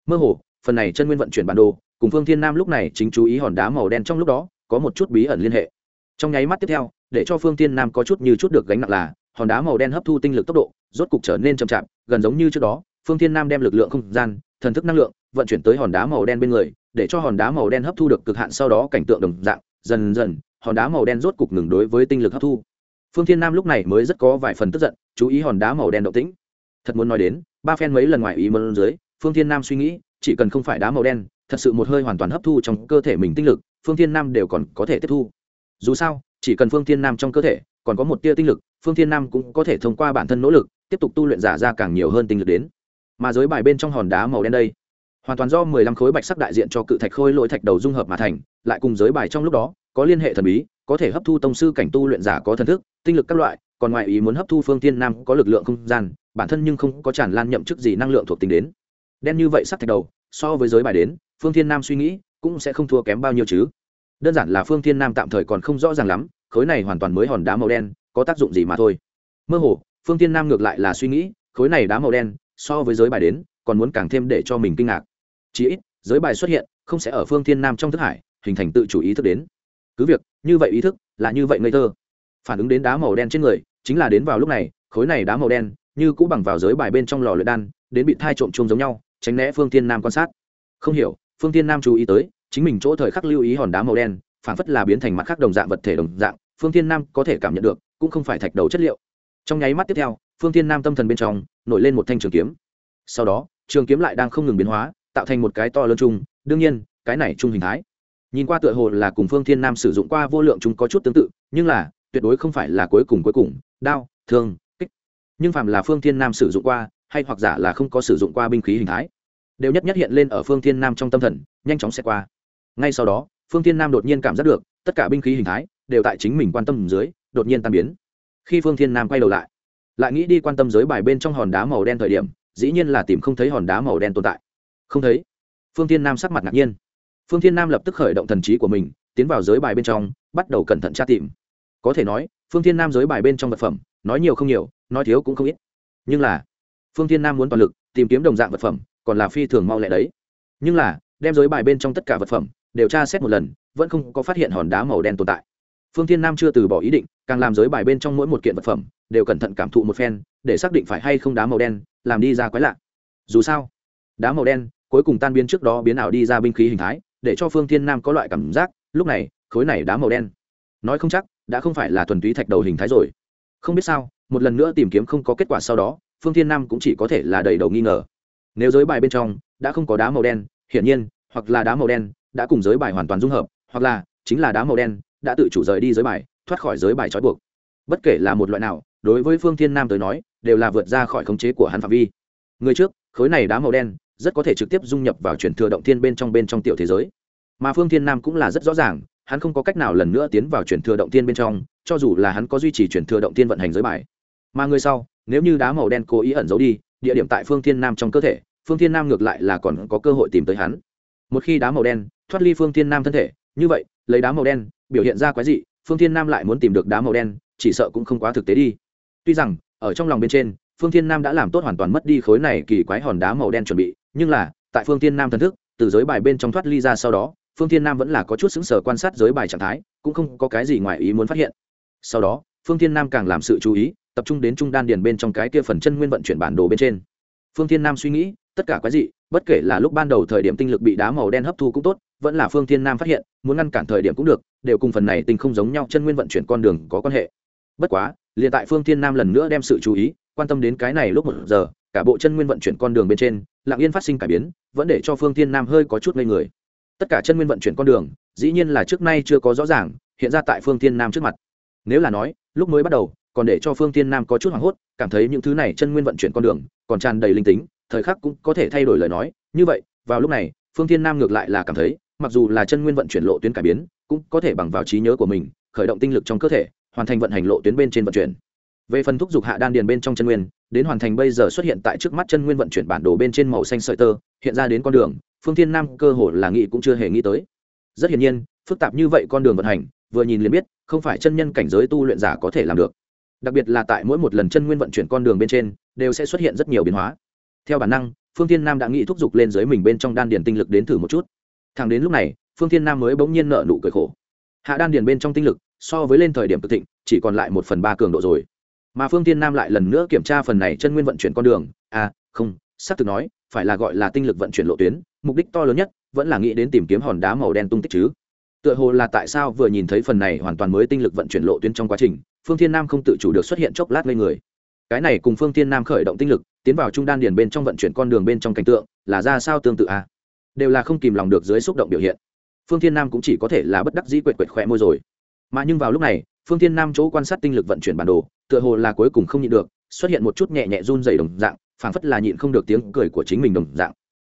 Mơ hồ, phần này chân nguyên vận chuyển bản đồ, cùng phương thiên nam lúc này chính chú ý hòn đá màu đen trong lúc đó, có một chút bí ẩn liên hệ. Trong nháy mắt tiếp theo, để cho phương thiên nam có chút như chút được gánh nặng là, hòn đá màu đen hấp thu tinh lực tốc độ, rốt cục trở nên chậm chạp, gần giống như trước đó, phương thiên nam đem lực lượng không gian, thần thức năng lượng, vận chuyển tới hòn đá màu đen bên người, để cho hòn đá màu đen hấp thu được cực hạn sau đó cảnh tượng đồng dạng, dần dần, hòn đá màu đen rốt cục ngừng đối với tinh lực hấp thu. Phương thiên nam lúc này mới rất có vài phần tức giận, chú ý hòn đá màu đen động tĩnh. Thật muốn nói đến ba phen mấy lần ngoài ý mơn dưới, phương thiên nam suy nghĩ, chỉ cần không phải đá màu đen, thật sự một hơi hoàn toàn hấp thu trong cơ thể mình tinh lực, phương thiên nam đều còn có thể tiếp thu. Dù sao, chỉ cần phương thiên nam trong cơ thể còn có một tia tinh lực, phương thiên nam cũng có thể thông qua bản thân nỗ lực, tiếp tục tu luyện giả ra càng nhiều hơn tinh lực đến. Mà giới bài bên trong hòn đá màu đen đây, hoàn toàn do mười lăm khối bạch sắc đại diện cho cự thạch khôi lỗi thạch đầu dung hợp mà thành, lại cùng giới bài trong lúc đó, có liên hệ thần bí, có thể hấp thu tông sư cảnh tu luyện giả có thần thức, tinh lực các loại, còn ngoài ý muốn hấp thu phương thiên nam có lực lượng không gian bản thân nhưng không có tràn lan nhậm chức gì năng lượng thuộc tính đến. Đen như vậy sắc thạch đầu, so với giới bài đến, phương thiên nam suy nghĩ cũng sẽ không thua kém bao nhiêu chứ. Đơn giản là phương thiên nam tạm thời còn không rõ ràng lắm, khối này hoàn toàn mới hòn đá màu đen, có tác dụng gì mà thôi. Mơ hồ, phương thiên nam ngược lại là suy nghĩ, khối này đá màu đen, so với giới bài đến, còn muốn càng thêm để cho mình kinh ngạc. Chỉ ít, giới bài xuất hiện, không sẽ ở phương thiên nam trong thức hải, hình thành tự chủ ý thức đến. Cứ việc, như vậy ý thức là như vậy ngây thơ. Phản ứng đến đá màu đen trên người, chính là đến vào lúc này, khối này đá màu đen như cũ bằng vào giới bài bên trong lò luyện đan, đến bị thai trộm chung giống nhau, tránh né phương thiên nam quan sát. Không hiểu, phương thiên nam chú ý tới, chính mình chỗ thời khắc lưu ý hòn đá màu đen phản phất là biến thành mặt khác đồng dạng vật thể đồng dạng, phương thiên nam có thể cảm nhận được, cũng không phải thạch đầu chất liệu. Trong nháy mắt tiếp theo, phương thiên nam tâm thần bên trong, nổi lên một thanh trường kiếm. Sau đó, trường kiếm lại đang không ngừng biến hóa, tạo thành một cái to lớn chung đương nhiên, cái này chung hình thái. Nhìn qua tựa hồ là cùng phương thiên nam sử dụng qua vô lượng chúng có chút tương tự, nhưng là, tuyệt đối không phải là cuối cùng cuối cùng, đao, thương nhưng phạm là phương thiên nam sử dụng qua, hay hoặc giả là không có sử dụng qua binh khí hình thái, đều nhất nhất hiện lên ở phương thiên nam trong tâm thần, nhanh chóng sẽ qua. Ngay sau đó, phương thiên nam đột nhiên cảm giác được, tất cả binh khí hình thái đều tại chính mình quan tâm dưới, đột nhiên tan biến. Khi phương thiên nam quay đầu lại lại nghĩ đi quan tâm giới bài bên trong hòn đá màu đen thời điểm, dĩ nhiên là tìm không thấy hòn đá màu đen tồn tại. Không thấy. Phương thiên nam sắc mặt ngạc nhiên. Phương thiên nam lập tức khởi động thần trí của mình, tiến vào giới bài bên trong, bắt đầu cẩn thận tra tìm. Có thể nói, phương thiên nam giới bài bên trong vật phẩm, nói nhiều không nhiều nói thiếu cũng không ít. Nhưng là, phương thiên nam muốn toàn lực tìm kiếm đồng dạng vật phẩm, còn là phi thường mau lẹ đấy. Nhưng là, đem giới bài bên trong tất cả vật phẩm đều tra xét một lần, vẫn không có phát hiện hòn đá màu đen tồn tại. Phương thiên nam chưa từ bỏ ý định, càng làm giới bài bên trong mỗi một kiện vật phẩm đều cẩn thận cảm thụ một phen, để xác định phải hay không đá màu đen, làm đi ra quái lạ. Dù sao, đá màu đen cuối cùng tan biến trước đó biến ảo đi ra binh khí hình thái, để cho phương thiên nam có loại cảm giác, lúc này, khối này đá màu đen. Nói không chắc, đã không phải là thuần túy thạch đầu hình thái rồi. Không biết sao một lần nữa tìm kiếm không có kết quả sau đó, phương thiên nam cũng chỉ có thể là đầy đầu nghi ngờ. Nếu giới bài bên trong đã không có đá màu đen, hiển nhiên, hoặc là đá màu đen đã cùng giới bài hoàn toàn dung hợp, hoặc là chính là đá màu đen đã tự chủ rời đi giới bài, thoát khỏi giới bài trói buộc. Bất kể là một loại nào, đối với phương thiên nam tới nói, đều là vượt ra khỏi khống chế của hắn phạm vi. Người trước, khối này đá màu đen rất có thể trực tiếp dung nhập vào chuyển thừa động thiên bên trong bên trong tiểu thế giới. Mà phương thiên nam cũng là rất rõ ràng, hắn không có cách nào lần nữa tiến vào chuyển thừa động thiên bên trong, cho dù là hắn có duy trì chuyển thừa động thiên vận hành giới bài mà người sau, nếu như đá màu đen cố ý ẩn giấu đi, địa điểm tại phương thiên nam trong cơ thể, phương thiên nam ngược lại là còn có cơ hội tìm tới hắn. Một khi đá màu đen thoát ly phương thiên nam thân thể, như vậy, lấy đá màu đen biểu hiện ra quái dị, phương thiên nam lại muốn tìm được đá màu đen, chỉ sợ cũng không quá thực tế đi. Tuy rằng, ở trong lòng bên trên, phương thiên nam đã làm tốt hoàn toàn mất đi khối này kỳ quái hòn đá màu đen chuẩn bị, nhưng là, tại phương thiên nam thần thức, từ giới bài bên trong thoát ly ra sau đó, phương thiên nam vẫn là có chút xứng sở quan sát giới bài trạng thái, cũng không có cái gì ngoài ý muốn phát hiện. Sau đó, phương thiên nam càng làm sự chú ý tập trung đến trung đan điền bên trong cái kia phần chân nguyên vận chuyển bản đồ bên trên. Phương thiên nam suy nghĩ, tất cả quái dị, bất kể là lúc ban đầu thời điểm tinh lực bị đá màu đen hấp thu cũng tốt, vẫn là phương thiên nam phát hiện, muốn ngăn cản thời điểm cũng được, đều cùng phần này tinh không giống nhau, chân nguyên vận chuyển con đường có quan hệ. Bất quá, liền tại phương thiên nam lần nữa đem sự chú ý, quan tâm đến cái này lúc một giờ, cả bộ chân nguyên vận chuyển con đường bên trên, lặng yên phát sinh cải biến, vẫn để cho phương thiên nam hơi có chút ngây người. Tất cả chân nguyên vận chuyển con đường, dĩ nhiên là trước nay chưa có rõ ràng, hiện ra tại phương thiên nam trước mặt. Nếu là nói, lúc mới bắt đầu còn để cho phương thiên nam có chút hoảng hốt, cảm thấy những thứ này chân nguyên vận chuyển con đường, còn tràn đầy linh tính, thời khắc cũng có thể thay đổi lời nói. Như vậy, vào lúc này, phương thiên nam ngược lại là cảm thấy, mặc dù là chân nguyên vận chuyển lộ tuyến cải biến, cũng có thể bằng vào trí nhớ của mình, khởi động tinh lực trong cơ thể, hoàn thành vận hành lộ tuyến bên trên vận chuyển. Về phần thúc giục hạ đan điền bên trong chân nguyên, đến hoàn thành bây giờ xuất hiện tại trước mắt chân nguyên vận chuyển bản đồ bên trên màu xanh sợi tơ, hiện ra đến con đường, phương thiên nam cơ hồ là nghĩ cũng chưa hề nghĩ tới. Rất hiển nhiên, phức tạp như vậy con đường vận hành, vừa nhìn liền biết, không phải chân nhân cảnh giới tu luyện giả có thể làm được đặc biệt là tại mỗi một lần chân nguyên vận chuyển con đường bên trên, đều sẽ xuất hiện rất nhiều biến hóa. Theo bản năng, phương thiên nam đã nghĩ thúc giục lên dưới mình bên trong đan điền tinh lực đến thử một chút. Thẳng đến lúc này, phương thiên nam mới bỗng nhiên nợ nụ cười khổ. Hạ đan điền bên trong tinh lực, so với lên thời điểm cực thịnh, chỉ còn lại một phần ba cường độ rồi. Mà phương thiên nam lại lần nữa kiểm tra phần này chân nguyên vận chuyển con đường. À không sắp thực nói, phải là gọi là tinh lực vận chuyển lộ tuyến, mục đích to lớn nhất, vẫn là nghĩ đến tìm kiếm hòn đá màu đen tung tích chứ tựa hồ là tại sao vừa nhìn thấy phần này hoàn toàn mới tinh lực vận chuyển lộ tuyến trong quá trình, phương thiên nam không tự chủ được xuất hiện chốc lát ngây người. Cái này cùng phương thiên nam khởi động tinh lực, tiến vào trung đan điền bên trong vận chuyển con đường bên trong cảnh tượng, là ra sao tương tự a à? đều là không kìm lòng được dưới xúc động biểu hiện. Phương thiên nam cũng chỉ có thể là bất đắc dĩ quệt quệt khỏe môi rồi. Mà nhưng vào lúc này, phương thiên nam chỗ quan sát tinh lực vận chuyển bản đồ, tựa hồ là cuối cùng không nhịn được, xuất hiện một chút nhẹ nhẹ run dày đồng dạng, phảng phất là nhịn không được tiếng cười của chính mình đồng dạng.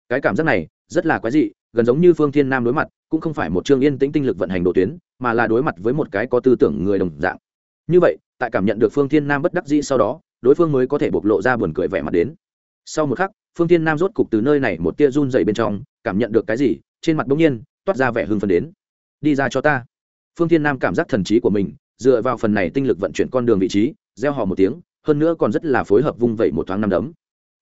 Cái cảm giác này, rất là quái dị, gần giống như phương thiên nam đối mặt cũng không phải một chương yên tĩnh tinh lực vận hành đồ tuyến, mà là đối mặt với một cái có tư tưởng người đồng dạng. Như vậy, tại cảm nhận được phương thiên nam bất đắc dĩ sau đó, đối phương mới có thể bộc lộ ra buồn cười vẻ mặt đến. Sau một khắc, phương thiên nam rốt cục từ nơi này một tia run dày bên trong, cảm nhận được cái gì, trên mặt bỗng nhiên toát ra vẻ hưng phấn đến. Đi ra cho ta. Phương thiên nam cảm giác thần trí của mình, dựa vào phần này tinh lực vận chuyển con đường vị trí gieo họ một tiếng, hơn nữa còn rất là phối hợp vung vẩy một thoáng năm đấm.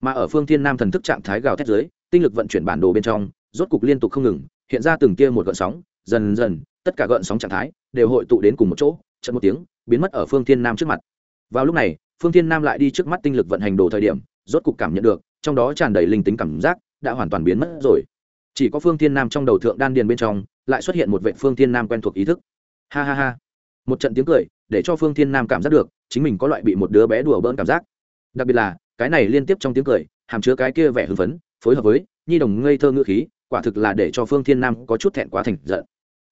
Mà ở phương thiên nam thần thức trạng thái gào thét dưới, tinh lực vận chuyển bản đồ bên trong, rốt cục liên tục không ngừng hiện ra từng kia một gợn sóng, dần dần, tất cả gợn sóng trạng thái đều hội tụ đến cùng một chỗ trận một tiếng, biến mất ở phương thiên nam trước mặt. Vào lúc này, phương thiên nam lại đi trước mắt tinh lực vận hành đồ thời điểm, rốt cục cảm nhận được, trong đó tràn đầy linh tính cảm giác đã hoàn toàn biến mất rồi. Chỉ có phương thiên nam trong đầu thượng đan điền bên trong, lại xuất hiện một vệ phương thiên nam quen thuộc ý thức. Ha ha ha. Một trận tiếng cười, để cho phương thiên nam cảm giác được, chính mình có loại bị một đứa bé đùa bỡn cảm giác. Đặc biệt là, cái này liên tiếp trong tiếng cười, hàm chứa cái kia vẻ hưng phấn, phối hợp với nhi đồng ngây thơ ngữ khí quả thực là để cho phương thiên nam có chút thẹn quá thành giận.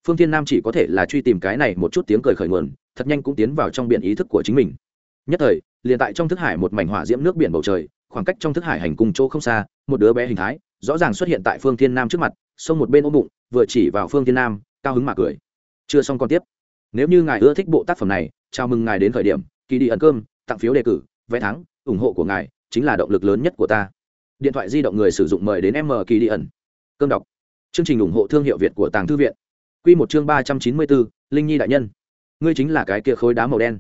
Phương thiên nam chỉ có thể là truy tìm cái này một chút tiếng cười khởi nguồn, thật nhanh cũng tiến vào trong biển ý thức của chính mình. Nhất thời, liền tại trong thức hải một mảnh hỏa diễm nước biển bầu trời, khoảng cách trong thức hải hành cùng chỗ không xa, một đứa bé hình thái, rõ ràng xuất hiện tại phương thiên nam trước mặt, xông một bên ôm bụng, vừa chỉ vào phương thiên nam, cao hứng mà cười. Chưa xong còn tiếp. Nếu như ngài ưa thích bộ tác phẩm này, chào mừng ngài đến khởi điểm kỳ đi ẩn cơm, tặng phiếu đề cử, vé thắng, ủng hộ của ngài chính là động lực lớn nhất của ta. Điện thoại di động người sử dụng mời đến m kỳ đi ẩn cơm đọc. Chương trình ủng hộ thương hiệu việt của tàng thư viện. Q một chương ba trăm chín mươi bốn linh nhi đại nhân. Ngươi chính là cái kia khối đá màu đen.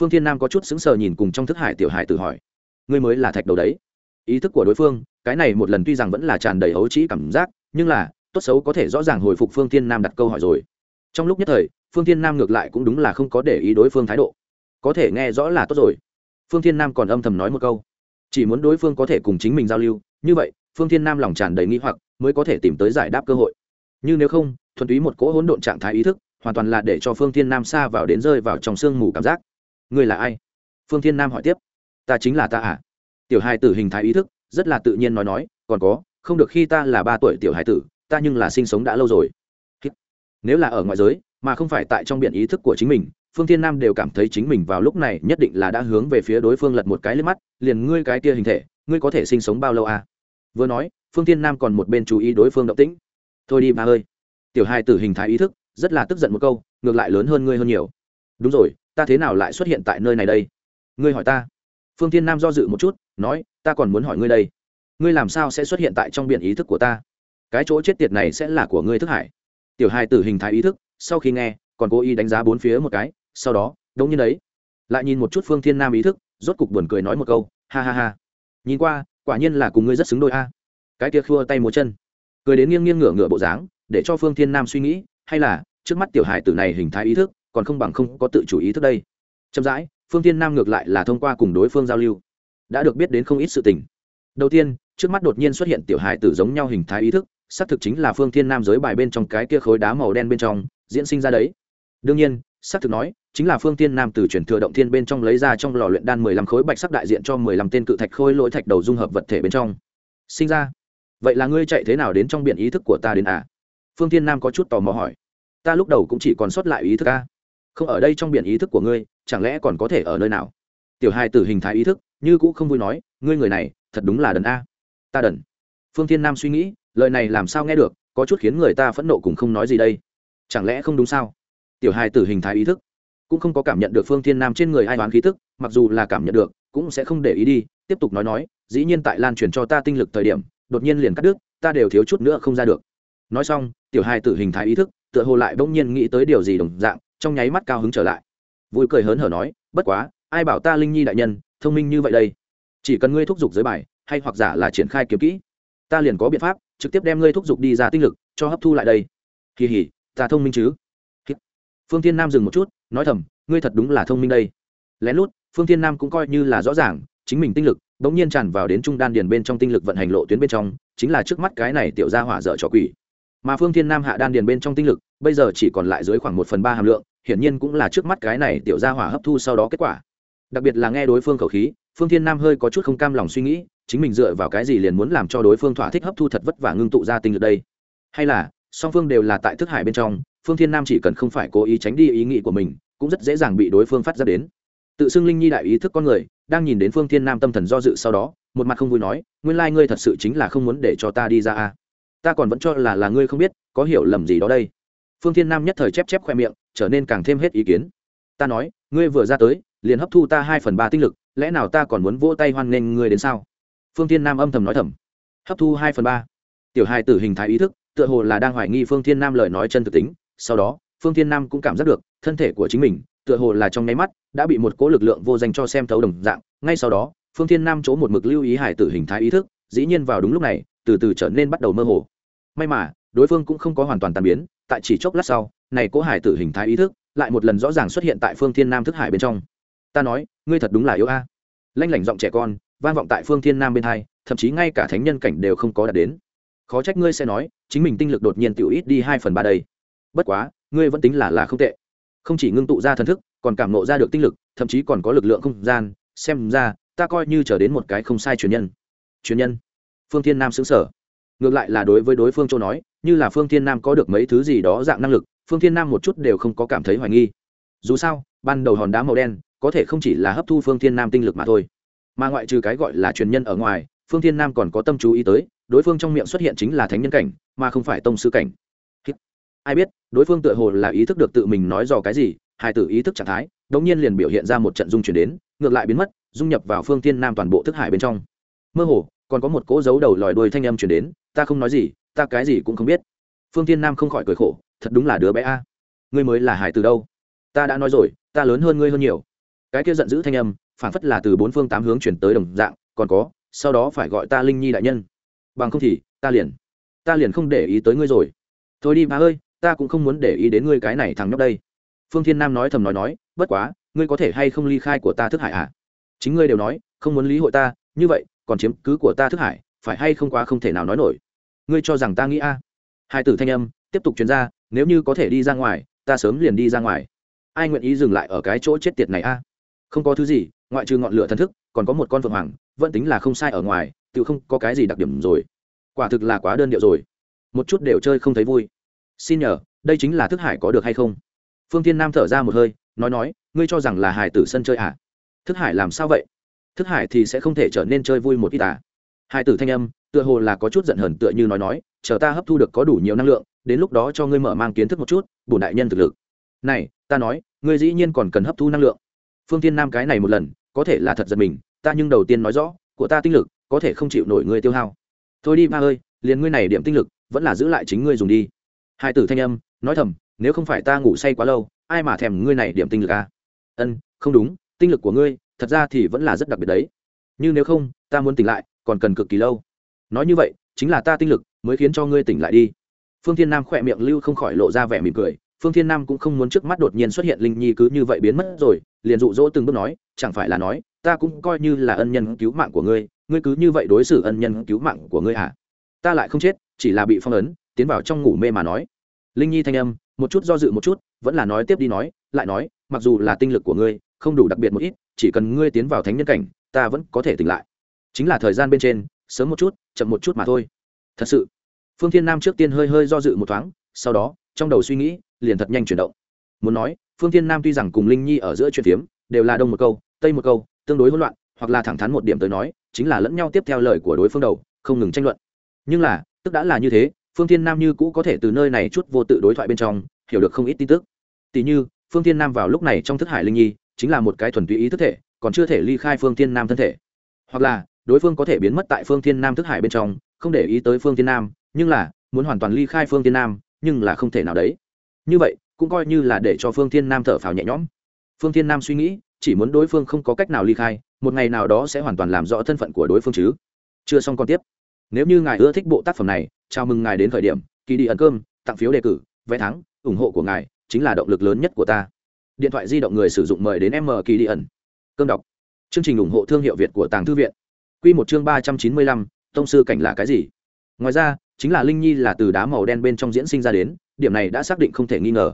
Phương thiên nam có chút sững sờ nhìn cùng trong thức hải tiểu hải tự hỏi. Ngươi mới là thạch đầu đấy. Ý thức của đối phương, cái này một lần tuy rằng vẫn là tràn đầy hấu trĩ cảm giác, nhưng là, tốt xấu có thể rõ ràng hồi phục phương thiên nam đặt câu hỏi rồi. Trong lúc nhất thời, phương thiên nam ngược lại cũng đúng là không có để ý đối phương thái độ. Có thể nghe rõ là tốt rồi. Phương thiên nam còn âm thầm nói một câu. Chỉ muốn đối phương có thể cùng chính mình giao lưu, như vậy, phương thiên nam lòng tràn đầy nghi hoặc mới có thể tìm tới giải đáp cơ hội. Nhưng nếu không, thuần túy một cỗ hỗn độn trạng thái ý thức, hoàn toàn là để cho phương thiên nam xa vào đến rơi vào trong sương mù cảm giác. Ngươi là ai? Phương thiên nam hỏi tiếp. Ta chính là ta à? Tiểu hài tử hình thái ý thức, rất là tự nhiên nói nói, còn có, không được khi ta là ba tuổi tiểu hài tử, ta nhưng là sinh sống đã lâu rồi. Nếu là ở ngoại giới, mà không phải tại trong biển ý thức của chính mình, phương thiên nam đều cảm thấy chính mình vào lúc này nhất định là đã hướng về phía đối phương lật một cái lên mắt, liền ngươi cái kia hình thể, ngươi có thể sinh sống bao lâu à? Vừa nói phương thiên nam còn một bên chú ý đối phương động tĩnh. Thôi đi ba ơi. Tiểu hai tử hình thái ý thức, rất là tức giận một câu, ngược lại lớn hơn ngươi hơn nhiều. Đúng rồi, ta thế nào lại xuất hiện tại nơi này đây? Ngươi hỏi ta. Phương thiên nam do dự một chút, nói, ta còn muốn hỏi ngươi đây. Ngươi làm sao sẽ xuất hiện tại trong biển ý thức của ta? Cái chỗ chết tiệt này sẽ là của ngươi thức hải. Tiểu hai tử hình thái ý thức, sau khi nghe, còn cố ý đánh giá bốn phía một cái, sau đó, đống như đấy lại nhìn một chút phương thiên nam ý thức, rốt cục buồn cười nói một câu, ha ha ha. Nhìn qua, quả nhiên là cùng ngươi rất xứng đôi a cái kia khua tay múa chân. Cười đến nghiêng nghiêng ngửa ngửa bộ dáng, để cho phương thiên nam suy nghĩ, hay là, trước mắt tiểu hài tử này hình thái ý thức, còn không bằng không có tự chủ ý thức đây. Chậm rãi, phương thiên nam ngược lại là thông qua cùng đối phương giao lưu. Đã được biết đến không ít sự tình. Đầu tiên, trước mắt đột nhiên xuất hiện tiểu hài tử giống nhau hình thái ý thức, xác thực chính là phương thiên nam giới bài bên trong cái kia khối đá màu đen bên trong, diễn sinh ra đấy. Đương nhiên, xác thực nói, chính là phương thiên nam từ truyền thừa động thiên bên trong lấy ra trong lò luyện đan mười lăm khối bạch sắc đại diện cho mười lăm tên cự thạch khối lỗi thạch đầu dung hợp vật thể bên trong. Sinh ra vậy là ngươi chạy thế nào đến trong biển ý thức của ta đến à? Phương thiên nam có chút tò mò hỏi. Ta lúc đầu cũng chỉ còn sót lại ý thức a. Không ở đây trong biển ý thức của ngươi, chẳng lẽ còn có thể ở nơi nào? Tiểu hai tử hình thái ý thức, như cũ không vui nói, ngươi người này, thật đúng là đần a. Ta đần. Phương thiên nam suy nghĩ, lời này làm sao nghe được, có chút khiến người ta phẫn nộ cùng không nói gì đây. Chẳng lẽ không đúng sao? Tiểu hai tử hình thái ý thức, cũng không có cảm nhận được phương thiên nam trên người ai đoán khí thức mặc dù là cảm nhận được, cũng sẽ không để ý đi, tiếp tục nói nói, dĩ nhiên tại lan truyền cho ta tinh lực thời điểm đột nhiên liền cắt đứt, ta đều thiếu chút nữa không ra được. Nói xong, tiểu hai tử hình thái ý thức, tựa hồ lại bỗng nhiên nghĩ tới điều gì đồng dạng, trong nháy mắt cao hứng trở lại. Vui cười hớn hở nói, bất quá, ai bảo ta linh nhi đại nhân, thông minh như vậy đây? Chỉ cần ngươi thúc giục giới bài, hay hoặc giả là triển khai kiếm kỹ, ta liền có biện pháp, trực tiếp đem ngươi thúc giục đi ra tinh lực, cho hấp thu lại đây. Kỳ hỉ ta thông minh chứ? Phương Thiên nam dừng một chút, nói thầm, ngươi thật đúng là thông minh đây. Lén lút, phương Thiên nam cũng coi như là rõ ràng, chính mình tinh lực đ ỗ n g nhiên tràn vào đến trung đan điền bên trong tinh lực vận hành lộ tuyến bên trong, chính là trước mắt cái này tiểu ra hỏa dở trò quỷ. Mà phương thiên nam hạ đan điền bên trong tinh lực, bây giờ chỉ còn lại dưới khoảng một phần ba hàm lượng, hiển nhiên cũng là trước mắt cái này tiểu ra hỏa hấp thu sau đó kết quả. Đặc biệt là nghe đối phương khẩu khí, phương thiên nam hơi có chút không cam lòng suy nghĩ, chính mình dựa vào cái gì liền muốn làm cho đối phương thỏa thích hấp thu thật vất vả ngưng tụ ra tinh lực đây? Hay là, song phương đều là tại thức hải bên trong, phương thiên nam chỉ cần không phải cố ý tránh đi ý nghĩ của mình, cũng rất dễ dàng bị đối phương phát ra đến tự xưng linh nhi đại ý thức con người, đang nhìn đến phương thiên nam tâm thần do dự sau đó, một mặt không vui nói, nguyên lai ngươi thật sự chính là không muốn để cho ta đi ra à? ta còn vẫn cho là là ngươi không biết, có hiểu lầm gì đó đây. Phương thiên nam nhất thời chép chép khoe miệng, trở nên càng thêm hết ý kiến. Ta nói, ngươi vừa ra tới, liền hấp thu ta hai phần ba tinh lực, lẽ nào ta còn muốn vỗ tay hoan nghênh ngươi đến sao? Phương thiên nam âm thầm nói thầm. Hấp thu hai phần ba. Tiểu hai tử hình thái ý thức, tựa hồ là đang hoài nghi phương thiên nam lời nói chân thực tính. Sau đó, phương thiên nam cũng cảm giác được, thân thể của chính mình tựa hồ là trong nháy mắt, đã bị một cỗ lực lượng vô danh cho xem thấu đồng dạng. Ngay sau đó, phương thiên nam chỗ một mực lưu ý hải tử hình thái ý thức, dĩ nhiên vào đúng lúc này, từ từ trở nên bắt đầu mơ hồ. May mà, đối phương cũng không có hoàn toàn tàn biến, tại chỉ chốc lát sau, này cố hải tử hình thái ý thức lại một lần rõ ràng xuất hiện tại phương thiên nam thức hải bên trong. Ta nói, ngươi thật đúng là yếu a. À. lanh lảnh giọng trẻ con, vang vọng tại phương thiên nam bên hai, thậm chí ngay cả thánh nhân cảnh đều không có đạt đến. Khó trách ngươi sẽ nói, chính mình tinh lực đột nhiên tiểu ít đi hai phần ba đây. Bất quá, ngươi vẫn tính là là không tệ không chỉ ngưng tụ ra thần thức, còn cảm nộ ra được tinh lực, thậm chí còn có lực lượng không gian. Xem ra, ta coi như trở đến một cái không sai truyền nhân. Truyền nhân? Phương thiên nam xứng sở ngược lại là đối với đối phương châu nói, như là phương thiên nam có được mấy thứ gì đó dạng năng lực, phương thiên nam một chút đều không có cảm thấy hoài nghi. Dù sao, ban đầu hòn đá màu đen, có thể không chỉ là hấp thu phương thiên nam tinh lực mà thôi. Mà ngoại trừ cái gọi là truyền nhân ở ngoài, phương thiên nam còn có tâm chú ý tới, đối phương trong miệng xuất hiện chính là thánh nhân cảnh, mà không phải tông sư cảnh ai biết, đối phương tựa hồ là ý thức được tự mình nói dò cái gì, hai tử ý thức trạng thái, đống nhiên liền biểu hiện ra một trận dung chuyển đến, ngược lại biến mất, dung nhập vào phương thiên nam toàn bộ thức hải bên trong. Mơ hồ, còn có một cỗ dấu đầu lòi đuôi thanh âm chuyển đến, ta không nói gì, ta cái gì cũng không biết. Phương tiên nam không khỏi cười khổ, thật đúng là đứa bé a. Ngươi mới là hải từ đâu? Ta đã nói rồi, ta lớn hơn ngươi hơn nhiều. Cái kia giận dữ thanh âm phản phất là từ bốn phương tám hướng chuyển tới đồng dạng, còn có, sau đó phải gọi ta linh nhi đại nhân. Bằng không thì, ta liền ta liền không để ý tới ngươi rồi. Thôi đi bà ơi ta cũng không muốn để ý đến ngươi cái này thằng nhóc đây. Phương thiên nam nói thầm nói nói, bất quá, ngươi có thể hay không ly khai của ta thức hải à? Chính ngươi đều nói, không muốn lý hội ta, như vậy, còn chiếm cứ của ta thức hải, phải hay không quá không thể nào nói nổi. Ngươi cho rằng ta nghĩ a? Hai tử thanh âm tiếp tục chuyển ra, nếu như có thể đi ra ngoài, ta sớm liền đi ra ngoài. Ai nguyện ý dừng lại ở cái chỗ chết tiệt này a? Không có thứ gì, ngoại trừ ngọn lửa thần thức, còn có một con phượng hoàng, vẫn tính là không sai ở ngoài, tự không có cái gì đặc điểm rồi. Quả thực là quá đơn điệu rồi. Một chút đều chơi không thấy vui xin nhờ, đây chính là thức hải có được hay không? Phương tiên nam thở ra một hơi, nói nói, ngươi cho rằng là hải tử sân chơi à? Thức hải làm sao vậy? Thức hải thì sẽ không thể trở nên chơi vui một ít à? Hải tử thanh âm, tựa hồ là có chút giận hờn tựa như nói nói, chờ ta hấp thu được có đủ nhiều năng lượng, đến lúc đó cho ngươi mở mang kiến thức một chút, bổn đại nhân thực lực. Này, ta nói, ngươi dĩ nhiên còn cần hấp thu năng lượng. Phương tiên nam cái này một lần, có thể là thật giật mình, ta nhưng đầu tiên nói rõ, của ta tinh lực, có thể không chịu nổi ngươi tiêu hao. Thôi đi ba ơi, liền ngươi này điểm tinh lực, vẫn là giữ lại chính ngươi dùng đi hai tử thanh âm, nói thầm, nếu không phải ta ngủ say quá lâu, ai mà thèm ngươi này điểm tinh lực à? ân, không đúng, tinh lực của ngươi, thật ra thì vẫn là rất đặc biệt đấy. Nhưng nếu không, ta muốn tỉnh lại, còn cần cực kỳ lâu. Nói như vậy, chính là ta tinh lực mới khiến cho ngươi tỉnh lại đi. Phương thiên nam khỏe miệng lưu không khỏi lộ ra vẻ mỉm cười. Phương thiên nam cũng không muốn trước mắt đột nhiên xuất hiện linh nhi cứ như vậy biến mất rồi, liền dụ dỗ từng bước nói, chẳng phải là nói, ta cũng coi như là ân nhân cứu mạng của ngươi ngươi cứ như vậy đối xử ân nhân cứu mạng của ngươi hả ta lại không chết, chỉ là bị phong ấn tiến vào trong ngủ mê mà nói. Linh nhi thanh âm, một chút do dự một chút, vẫn là nói tiếp đi nói, lại nói, mặc dù là tinh lực của ngươi, không đủ đặc biệt một ít, chỉ cần ngươi tiến vào thánh nhân cảnh, ta vẫn có thể tỉnh lại. Chính là thời gian bên trên, sớm một chút, chậm một chút mà thôi. Thật sự, phương thiên nam trước tiên hơi hơi do dự một thoáng, sau đó, trong đầu suy nghĩ, liền thật nhanh chuyển động. Muốn nói, phương thiên nam tuy rằng cùng linh nhi ở giữa chuyện phiếm, đều là đông một câu, tây một câu, tương đối hỗn loạn, hoặc là thẳng thắn một điểm tới nói, chính là lẫn nhau tiếp theo lời của đối phương đầu, không ngừng tranh luận. Nhưng là, tức đã là như thế phương thiên nam như cũ có thể từ nơi này chút vô tự đối thoại bên trong, hiểu được không ít tin tức. Tỉ như, phương thiên nam vào lúc này trong thức hải linh nhi, chính là một cái thuần túy ý thức thể, còn chưa thể ly khai phương thiên nam thân thể. Hoặc là, đối phương có thể biến mất tại phương thiên nam thức hải bên trong, không để ý tới phương thiên nam, nhưng là, muốn hoàn toàn ly khai phương thiên nam, nhưng là không thể nào đấy. Như vậy, cũng coi như là để cho phương thiên nam thở phào nhẹ nhõm. Phương thiên nam suy nghĩ, chỉ muốn đối phương không có cách nào ly khai, một ngày nào đó sẽ hoàn toàn làm rõ thân phận của đối phương chứ. Chưa xong còn tiếp nếu như ngài ưa thích bộ tác phẩm này, chào mừng ngài đến thời điểm, kỳ đi ẩn cơm, tặng phiếu đề cử, vé thắng, ủng hộ của ngài chính là động lực lớn nhất của ta. Điện thoại di động người sử dụng mời đến m kỳ đi ẩn. Cơm đọc. Chương trình ủng hộ thương hiệu việt của tàng thư viện. Q một chương ba trăm chín mươi lăm, tông sư cảnh là cái gì? Ngoài ra, chính là linh nhi là từ đá màu đen bên trong diễn sinh ra đến, điểm này đã xác định không thể nghi ngờ.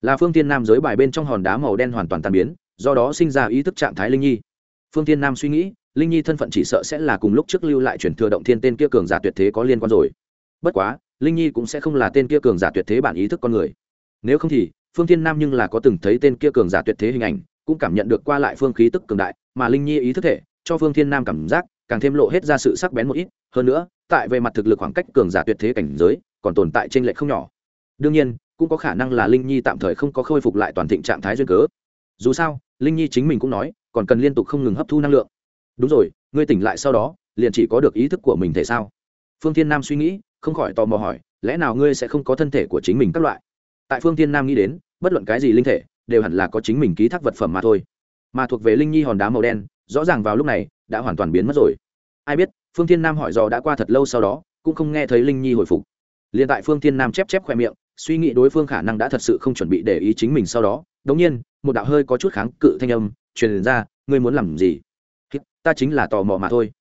Là phương tiên nam giới bài bên trong hòn đá màu đen hoàn toàn tàn biến, do đó sinh ra ý thức trạng thái linh nhi phương tiên nam suy nghĩ, linh nhi thân phận chỉ sợ sẽ là cùng lúc trước lưu lại chuyển thừa động thiên tên kia cường giả tuyệt thế có liên quan rồi. Bất quá, linh nhi cũng sẽ không là tên kia cường giả tuyệt thế bản ý thức con người. Nếu không thì, phương thiên nam nhưng là có từng thấy tên kia cường giả tuyệt thế hình ảnh, cũng cảm nhận được qua lại phương khí tức cường đại mà linh nhi ý thức thể, cho phương thiên nam cảm giác càng thêm lộ hết ra sự sắc bén một ít. Hơn nữa, tại về mặt thực lực khoảng cách cường giả tuyệt thế cảnh giới còn tồn tại trên lệch không nhỏ. Đương nhiên, cũng có khả năng là linh nhi tạm thời không có khôi phục lại toàn thịnh trạng thái duyên cớ. Dù sao, linh nhi chính mình cũng nói còn cần liên tục không ngừng hấp thu năng lượng. Đúng rồi, ngươi tỉnh lại sau đó, liền chỉ có được ý thức của mình thể sao? Phương thiên nam suy nghĩ, không khỏi tò mò hỏi, lẽ nào ngươi sẽ không có thân thể của chính mình các loại? Tại phương thiên nam nghĩ đến, bất luận cái gì linh thể, đều hẳn là có chính mình ký thác vật phẩm mà thôi. Mà thuộc về linh nhi hòn đá màu đen, rõ ràng vào lúc này, đã hoàn toàn biến mất rồi. Ai biết, phương thiên nam hỏi dò đã qua thật lâu sau đó, cũng không nghe thấy linh nhi hồi phục. L i ê n tại phương thiên nam chép chép khoe miệng, suy nghĩ đối phương khả năng đã thật sự không chuẩn bị để ý chính mình sau đó đ ỗ n g nhiên, một đạo hơi có chút kháng cự thanh âm truyền ra, ngươi muốn làm gì? Ta chính là tò mò mà thôi.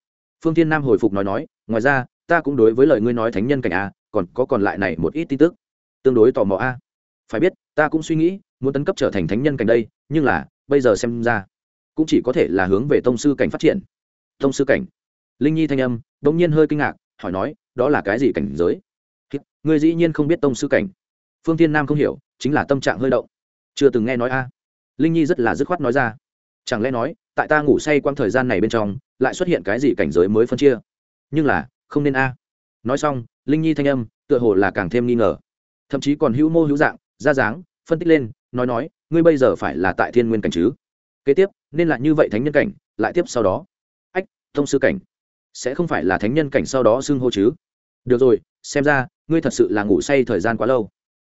Phương thiên nam hồi phục nói nói, ngoài ra, ta cũng đối với lời ngươi nói thánh nhân cảnh a, còn có còn lại này một ít tin tức. Tương đối tò mò a. Phải biết, ta cũng suy nghĩ, muốn tấn cấp trở thành thánh nhân cảnh đây, nhưng là, bây giờ xem ra, cũng chỉ có thể là hướng về tông sư cảnh phát triển. Tông sư cảnh. Linh nhi thanh âm đ ỗ n g nhiên hơi kinh ngạc, hỏi nói, đó là cái gì cảnh giới? Người dĩ nhiên không biết tông sư cảnh. Phương tiên nam không hiểu, chính là tâm trạng hơi động. Chưa từng nghe nói a. Linh nhi rất là dứt khoát nói ra chẳng lẽ nói, tại ta ngủ say quang thời gian này bên trong, lại xuất hiện cái gì cảnh giới mới phân chia? Nhưng là, không nên a. Nói xong, linh nhi thanh âm, tựa hồ là càng thêm nghi ngờ. Thậm chí còn hữu mô hữu dạng, ra dáng, phân tích lên, nói nói, ngươi bây giờ phải là tại thiên nguyên cảnh chứ? Kế tiếp, nên là như vậy thánh nhân cảnh, lại tiếp sau đó. Ách, thông sư cảnh. Sẽ không phải là thánh nhân cảnh sau đó xưng hô chứ? Được rồi, xem ra, ngươi thật sự là ngủ say thời gian quá lâu.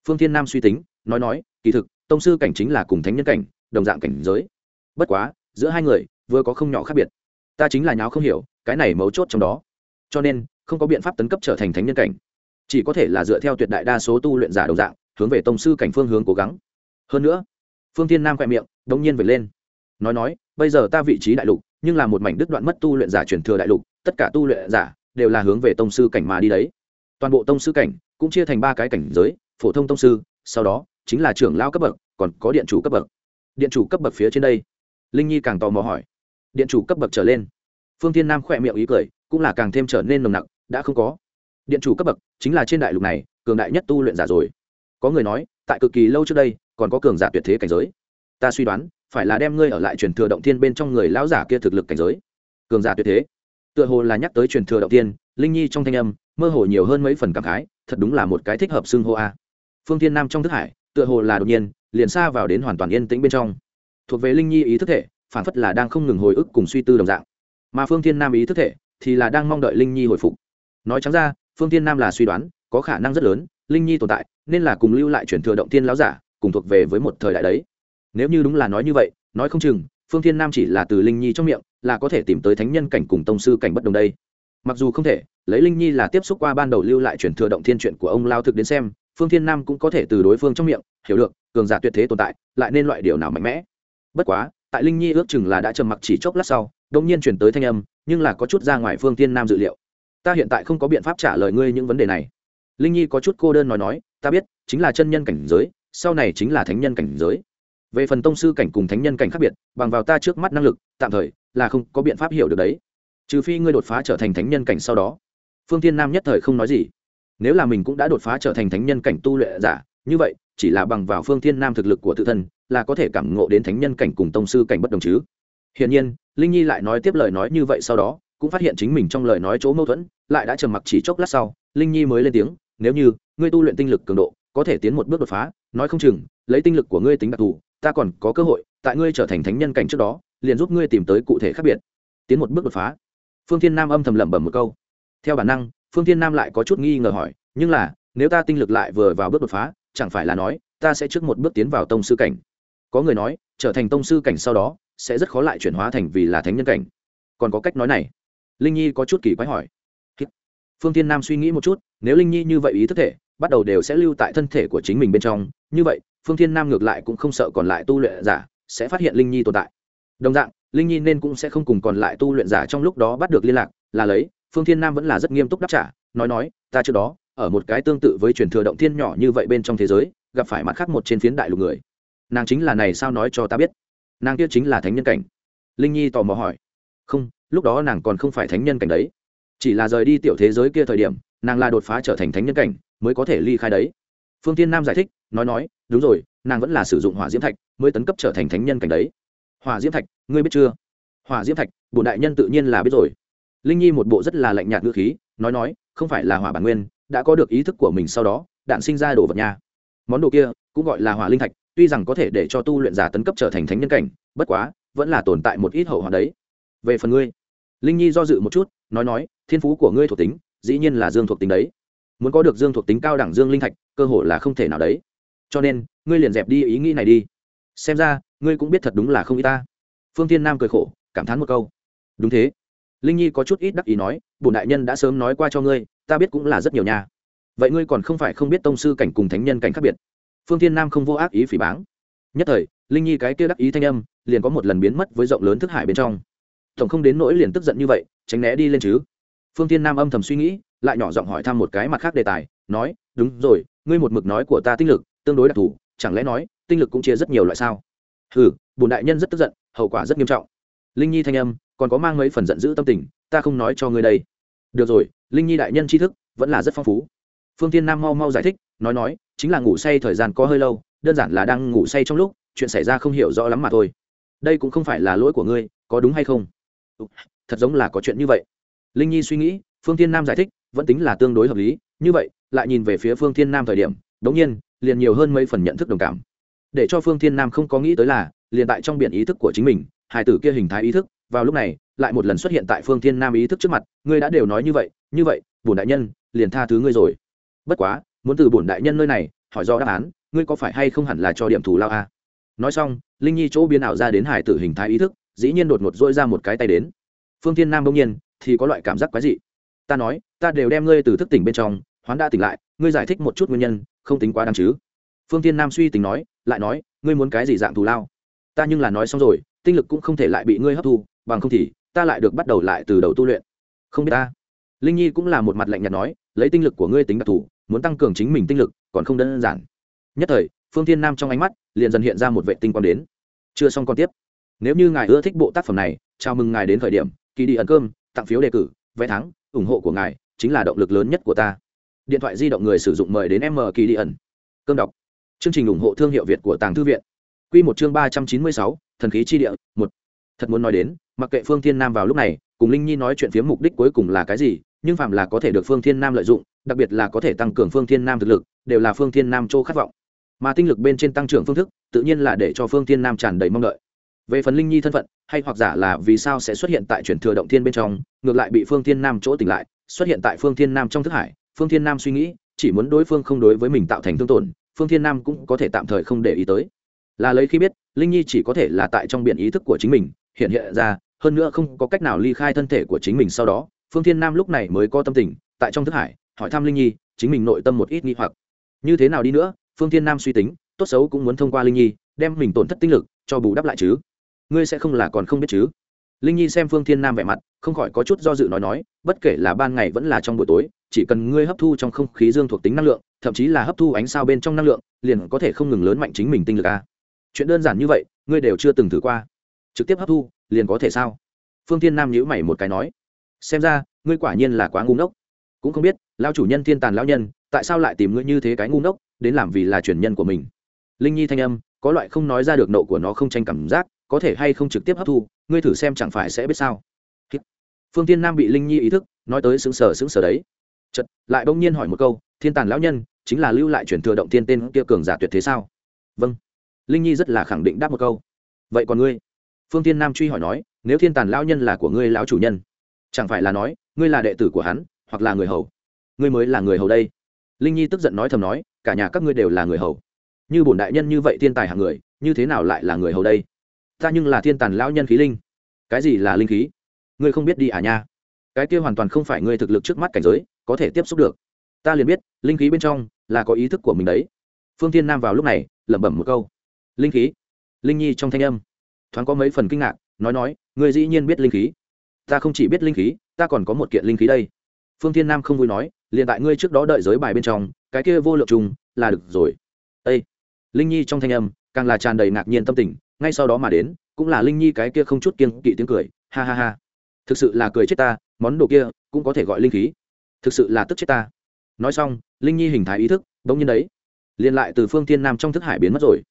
Phương thiên nam suy tính, nói nói, kỳ thực, tông sư cảnh chính là cùng thánh nhân cảnh, đồng dạng cảnh giới bất quá, giữa hai người vừa có không nhỏ khác biệt. Ta chính là nháo không hiểu, cái này mấu chốt trong đó. Cho nên, không có biện pháp tấn cấp trở thành thánh nhân cảnh. Chỉ có thể là dựa theo tuyệt đại đa số tu luyện giả đồng dạng, hướng về tông sư cảnh phương hướng cố gắng. Hơn nữa, phương thiên nam khoe miệng, đống nhiên về lên. Nói nói, bây giờ ta vị trí đại lục, nhưng là một mảnh đứt đoạn mất tu luyện giả truyền thừa đại lục, tất cả tu luyện giả đều là hướng về tông sư cảnh mà đi đấy. Toàn bộ tông sư cảnh cũng chia thành ba cái cảnh giới, phổ thông tông sư, sau đó chính là trưởng lao cấp bậc, còn có điện chủ cấp bậc. Điện chủ cấp bậc phía trên đây linh nhi càng tò mò hỏi. Điện chủ cấp bậc trở lên. Phương thiên nam khỏe miệng ý cười, cũng là càng thêm trở nên nồng nặc, đã không có. Điện chủ cấp bậc chính là trên đại lục này, cường đại nhất tu luyện giả rồi. Có người nói, tại cực kỳ lâu trước đây, còn có cường giả tuyệt thế cảnh giới. Ta suy đoán, phải là đem ngươi ở lại truyền thừa động thiên bên trong người lão giả kia thực lực cảnh giới. Cường giả tuyệt thế. Tựa hồ là nhắc tới truyền thừa động thiên, linh nhi trong thanh âm, mơ hồ nhiều hơn mấy phần cảm khái, thật đúng là một cái thích hợp xưng hô a. Phương thiên nam trong thức hải, tựa hồ là đột nhiên, liền xa vào đến hoàn toàn yên tĩnh bên trong thuộc về linh nhi ý thức thể, phản phất là đang không ngừng hồi ức cùng suy tư đồng dạng. Mà phương thiên nam ý thức thể thì là đang mong đợi linh nhi hồi phục. Nói trắng ra, phương thiên nam là suy đoán, có khả năng rất lớn, linh nhi tồn tại, nên là cùng lưu lại chuyển thừa động thiên láo giả, cùng thuộc về với một thời đại đấy. Nếu như đúng là nói như vậy, nói không chừng, phương thiên nam chỉ là từ linh nhi trong miệng, là có thể tìm tới thánh nhân cảnh cùng tông sư cảnh bất đồng đây. Mặc dù không thể, lấy linh nhi là tiếp xúc qua ban đầu lưu lại chuyển thừa động thiên chuyện của ông lao thực đến xem, phương thiên nam cũng có thể từ đối phương trong miệng, hiểu được, cường giả tuyệt thế tồn tại, lại nên loại điều nào mạnh mẽ bất quá, tại linh nhi ước chừng là đã trầm mặc chỉ chốc lát sau đông nhiên chuyển tới thanh âm, nhưng là có chút ra ngoài phương thiên nam dự liệu. Ta hiện tại không có biện pháp trả lời ngươi những vấn đề này. Linh nhi có chút cô đơn nói nói, ta biết, chính là chân nhân cảnh giới, sau này chính là thánh nhân cảnh giới. Về phần tông sư cảnh cùng thánh nhân cảnh khác biệt, bằng vào ta trước mắt năng lực, tạm thời là không có biện pháp hiểu được đấy. Trừ phi ngươi đột phá trở thành thánh nhân cảnh sau đó. Phương tiên nam nhất thời không nói gì. Nếu là mình cũng đã đột phá trở thành thánh nhân cảnh tu luyện giả như vậy, chỉ là bằng vào phương thiên nam thực lực của tự thân, là có thể cảm ngộ đến thánh nhân cảnh cùng tông sư cảnh bất đồng chứ. Hiển nhiên, linh nhi lại nói tiếp lời nói như vậy sau đó, cũng phát hiện chính mình trong lời nói chỗ mâu thuẫn, lại đã trầm mặc chỉ chốc lát sau, linh nhi mới lên tiếng, nếu như ngươi tu luyện tinh lực cường độ, có thể tiến một bước đột phá, nói không chừng, lấy tinh lực của ngươi tính đặc thù, ta còn có cơ hội, tại ngươi trở thành thánh nhân cảnh trước đó, liền giúp ngươi tìm tới cụ thể khác biệt, tiến một bước đột phá. Phương thiên nam âm thầm lẩm bẩm một câu. Theo bản năng, phương thiên nam lại có chút nghi ngờ hỏi, nhưng là, nếu ta tinh lực lại vừa vào bước đột phá chẳng phải là nói, ta sẽ trước một bước tiến vào tông sư cảnh. Có người nói, trở thành tông sư cảnh sau đó, sẽ rất khó lại chuyển hóa thành vì là thánh nhân cảnh. Còn có cách nói này. Linh nhi có chút kỳ quái hỏi. Phương thiên nam suy nghĩ một chút, nếu linh nhi như vậy ý thức thể, bắt đầu đều sẽ lưu tại thân thể của chính mình bên trong. Như vậy, phương thiên nam ngược lại cũng không sợ còn lại tu luyện giả sẽ phát hiện linh nhi tồn tại. Đồng dạng, linh nhi nên cũng sẽ không cùng còn lại tu luyện giả trong lúc đó bắt được liên lạc. Là lấy, phương thiên nam vẫn là rất nghiêm túc đáp trả, nói nói, ta trước đó ở một cái tương tự với truyền thừa động thiên nhỏ như vậy bên trong thế giới, gặp phải mặt khác một trên phiến đại lục người. Nàng chính là này sao nói cho ta biết? Nàng kia chính là thánh nhân cảnh. Linh nhi tò mò hỏi. Không, lúc đó nàng còn không phải thánh nhân cảnh đấy. Chỉ là rời đi tiểu thế giới kia thời điểm, nàng là đột phá trở thành thánh nhân cảnh, mới có thể ly khai đấy. Phương tiên nam giải thích, nói nói, đúng rồi, nàng vẫn là sử dụng hỏa diễm thạch, mới tấn cấp trở thành thánh nhân cảnh đấy. Hỏa diễm thạch, ngươi biết chưa? Hỏa diễm thạch, bổn đại nhân tự nhiên là biết rồi. Linh nhi một bộ rất là lạnh nhạt ngữ khí, nói nói, không phải là hỏa bản nguyên đã có được ý thức của mình sau đó, đạn sinh ra đồ vật nha. Món đồ kia cũng gọi là hỏa linh thạch, tuy rằng có thể để cho tu luyện giả tấn cấp trở thành thánh nhân cảnh, bất quá, vẫn là tồn tại một ít hậu hoạn đấy. Về phần ngươi, linh nhi do dự một chút, nói nói, thiên phú của ngươi thuộc tính, dĩ nhiên là dương thuộc tính đấy. Muốn có được dương thuộc tính cao đẳng dương linh thạch, cơ hội là không thể nào đấy. Cho nên, ngươi liền dẹp đi ý nghĩ này đi. Xem ra, ngươi cũng biết thật đúng là không y ta. Phương tiên nam cười khổ, cảm thán một câu. Đúng thế linh nhi có chút ít đắc ý nói, bổn đại nhân đã sớm nói qua cho ngươi, ta biết cũng là rất nhiều nhà vậy ngươi còn không phải không biết tông sư cảnh cùng thánh nhân cảnh khác biệt. Phương tiên nam không vô ác ý phỉ báng. Nhất thời, linh nhi cái kia đắc ý thanh âm liền có một lần biến mất với rộng lớn thức hải bên trong. Tổng không đến nỗi liền tức giận như vậy, tránh né đi lên chứ. Phương tiên nam âm thầm suy nghĩ, lại nhỏ giọng hỏi thăm một cái mặt khác đề tài, nói, đúng rồi, ngươi một mực nói của ta tinh lực, tương đối đặc thù, chẳng lẽ nói, tinh lực cũng chia rất nhiều loại sao? Ừ bùn đại nhân rất tức giận, hậu quả rất nghiêm trọng. Linh nhi thanh âm còn có mang mấy phần giận dữ tâm tình, ta không nói cho ngươi đây. Được rồi, linh nhi đại nhân tri thức, vẫn là rất phong phú. Phương tiên nam mau mau giải thích, nói nói, chính là ngủ say thời gian có hơi lâu, đơn giản là đang ngủ say trong lúc, chuyện xảy ra không hiểu rõ lắm mà thôi. Đây cũng không phải là lỗi của ngươi, có đúng hay không? Thật giống là có chuyện như vậy. Linh nhi suy nghĩ, phương thiên nam giải thích, vẫn tính là tương đối hợp lý, như vậy, lại nhìn về phía phương thiên nam thời điểm đột nhiên, liền nhiều hơn mấy phần nhận thức đồng cảm. Để cho phương thiên nam không có nghĩ tới là, liền tại trong biển ý thức của chính mình hải tử kia hình thái ý thức vào lúc này, lại một lần xuất hiện tại phương thiên nam ý thức trước mặt, ngươi đã đều nói như vậy như vậy, bổn đại nhân, liền tha thứ ngươi rồi. Bất quá, muốn từ bổn đại nhân nơi này, hỏi do đáp án, ngươi có phải hay không hẳn là cho điểm thù lao a nói xong, linh nhi chỗ biến ảo ra đến hải tử hình thái ý thức, dĩ nhiên đột ngột dỗi ra một cái tay đến. Phương thiên nam bỗng nhiên, thì có loại cảm giác quái dị. Ta nói, ta đều đem ngươi từ thức tỉnh bên trong, hoán đã tỉnh lại, ngươi giải thích một chút nguyên nhân, không tính quá đáng chứ? Phương thiên nam suy tính nói, lại nói, ngươi muốn cái gì dạng thù lao? Ta nhưng là nói xong rồi, tinh lực cũng không thể lại bị ngươi hấp thu bằng không thì ta lại được bắt đầu lại từ đầu tu luyện. Không biết ta. Linh nhi cũng là một mặt lạnh nhạt nói, lấy tinh lực của ngươi tính đặc thù, muốn tăng cường chính mình tinh lực, còn không đơn giản. Nhất thời, phương thiên nam trong ánh mắt, liền dần hiện ra một vệ tinh quang đến. Chưa xong còn tiếp. Nếu như ngài ưa thích bộ tác phẩm này, chào mừng ngài đến thời điểm kỳ đi ẩn cơm, tặng phiếu đề cử, vé thắng, ủng hộ của ngài chính là động lực lớn nhất của ta. Điện thoại di động người sử dụng mời đến m kỳ đi ẩn. Cơm đọc. Chương trình ủng hộ thương hiệu việt của tàng thư viện. Q một chương ba trăm chín mươi sáu, thần khí chi địa, một thật muốn nói đến, mặc kệ phương thiên nam vào lúc này, cùng linh nhi nói chuyện phía mục đích cuối cùng là cái gì, nhưng phạm là có thể được phương thiên nam lợi dụng, đặc biệt là có thể tăng cường phương thiên nam thực lực, đều là phương thiên nam châu khát vọng. Mà tinh lực bên trên tăng trưởng phương thức, tự nhiên là để cho phương thiên nam tràn đầy mong đợi. Về phần linh nhi thân phận, hay hoặc giả là vì sao sẽ xuất hiện tại chuyển thừa động thiên bên trong, ngược lại bị phương thiên nam chỗ tỉnh lại, xuất hiện tại phương thiên nam trong thức hải, phương thiên nam suy nghĩ, chỉ muốn đối phương không đối với mình tạo thành thương tổn, phương thiên nam cũng có thể tạm thời không để ý tới. Là lấy khi biết, linh nhi chỉ có thể là tại trong biển ý thức của chính mình hiện hiện ra, hơn nữa không có cách nào ly khai thân thể của chính mình sau đó, phương thiên nam lúc này mới có tâm tình, tại trong thức hải, hỏi thăm linh nhi, chính mình nội tâm một ít nghi hoặc. Như thế nào đi nữa? Phương thiên nam suy tính, tốt xấu cũng muốn thông qua linh nhi, đem mình tổn thất tinh lực cho bù đắp lại chứ. Ngươi sẽ không là còn không biết chứ? Linh nhi xem phương thiên nam vẻ mặt, không khỏi có chút do dự nói nói, bất kể là ban ngày vẫn là trong buổi tối, chỉ cần ngươi hấp thu trong không khí dương thuộc tính năng lượng, thậm chí là hấp thu ánh sao bên trong năng lượng, liền có thể không ngừng lớn mạnh chính mình tinh lực a. Chuyện đơn giản như vậy, ngươi đều chưa từng thử qua trực tiếp hấp thu, liền có thể sao? Phương thiên nam nhữ mày một cái nói, xem ra, ngươi quả nhiên là quá ngu ngốc. Cũng không biết lao chủ nhân thiên tàn lão nhân, tại sao lại tìm ngươi như thế cái ngu ngốc, đến làm vì là truyền nhân của mình? Linh nhi thanh âm, có loại không nói ra được nộ của nó không tranh cảm giác, có thể hay không trực tiếp hấp thu, ngươi thử xem chẳng phải sẽ biết sao? Phương tiên nam bị linh nhi ý thức, nói tới xứng sở xứng sở đấy. Chật lại bỗng nhiên hỏi một câu, thiên tàn lão nhân, chính là lưu lại chuyển thừa động tiên tên kia cường giả tuyệt thế sao? Vâng. Linh nhi rất là khẳng định đáp một câu. Vậy còn ngươi? Phương tiên nam truy hỏi nói, nếu thiên tàn lão nhân là của ngươi lão chủ nhân, chẳng phải là nói, ngươi là đệ tử của hắn, hoặc là người hầu? Ngươi mới là người hầu đây. Linh nhi tức giận nói thầm nói, cả nhà các ngươi đều là người hầu. Như bổn đại nhân như vậy thiên tài hạng người, như thế nào lại là người hầu đây? Ta nhưng là thiên tàn lão nhân khí linh. Cái gì là linh khí? Ngươi không biết đi à nha? Cái kia hoàn toàn không phải ngươi thực lực trước mắt cảnh giới, có thể tiếp xúc được. Ta liền biết, linh khí bên trong là có ý thức của mình đấy. Phương thiên nam vào lúc này, lẩm bẩm một câu. Linh khí? Linh nhi trong thanh âm thoáng có mấy phần kinh ngạc, nói nói, ngươi dĩ nhiên biết linh khí. Ta không chỉ biết linh khí, ta còn có một kiện linh khí đây. Phương thiên nam không vui nói, liền tại ngươi trước đó đợi giới bài bên trong, cái kia vô lượng trùng, là được rồi. Ây linh nhi trong thanh âm, càng là tràn đầy ngạc nhiên tâm tình, ngay sau đó mà đến, cũng là linh nhi cái kia không chút kiên kỵ tiếng cười, ha ha ha. Thực sự là cười chết ta, món đồ kia cũng có thể gọi linh khí. Thực sự là tức chết ta. Nói xong, linh nhi hình thái ý thức bỗng nhiên đấy, liền lại từ phương Thiên nam trong thức hải biến mất rồi.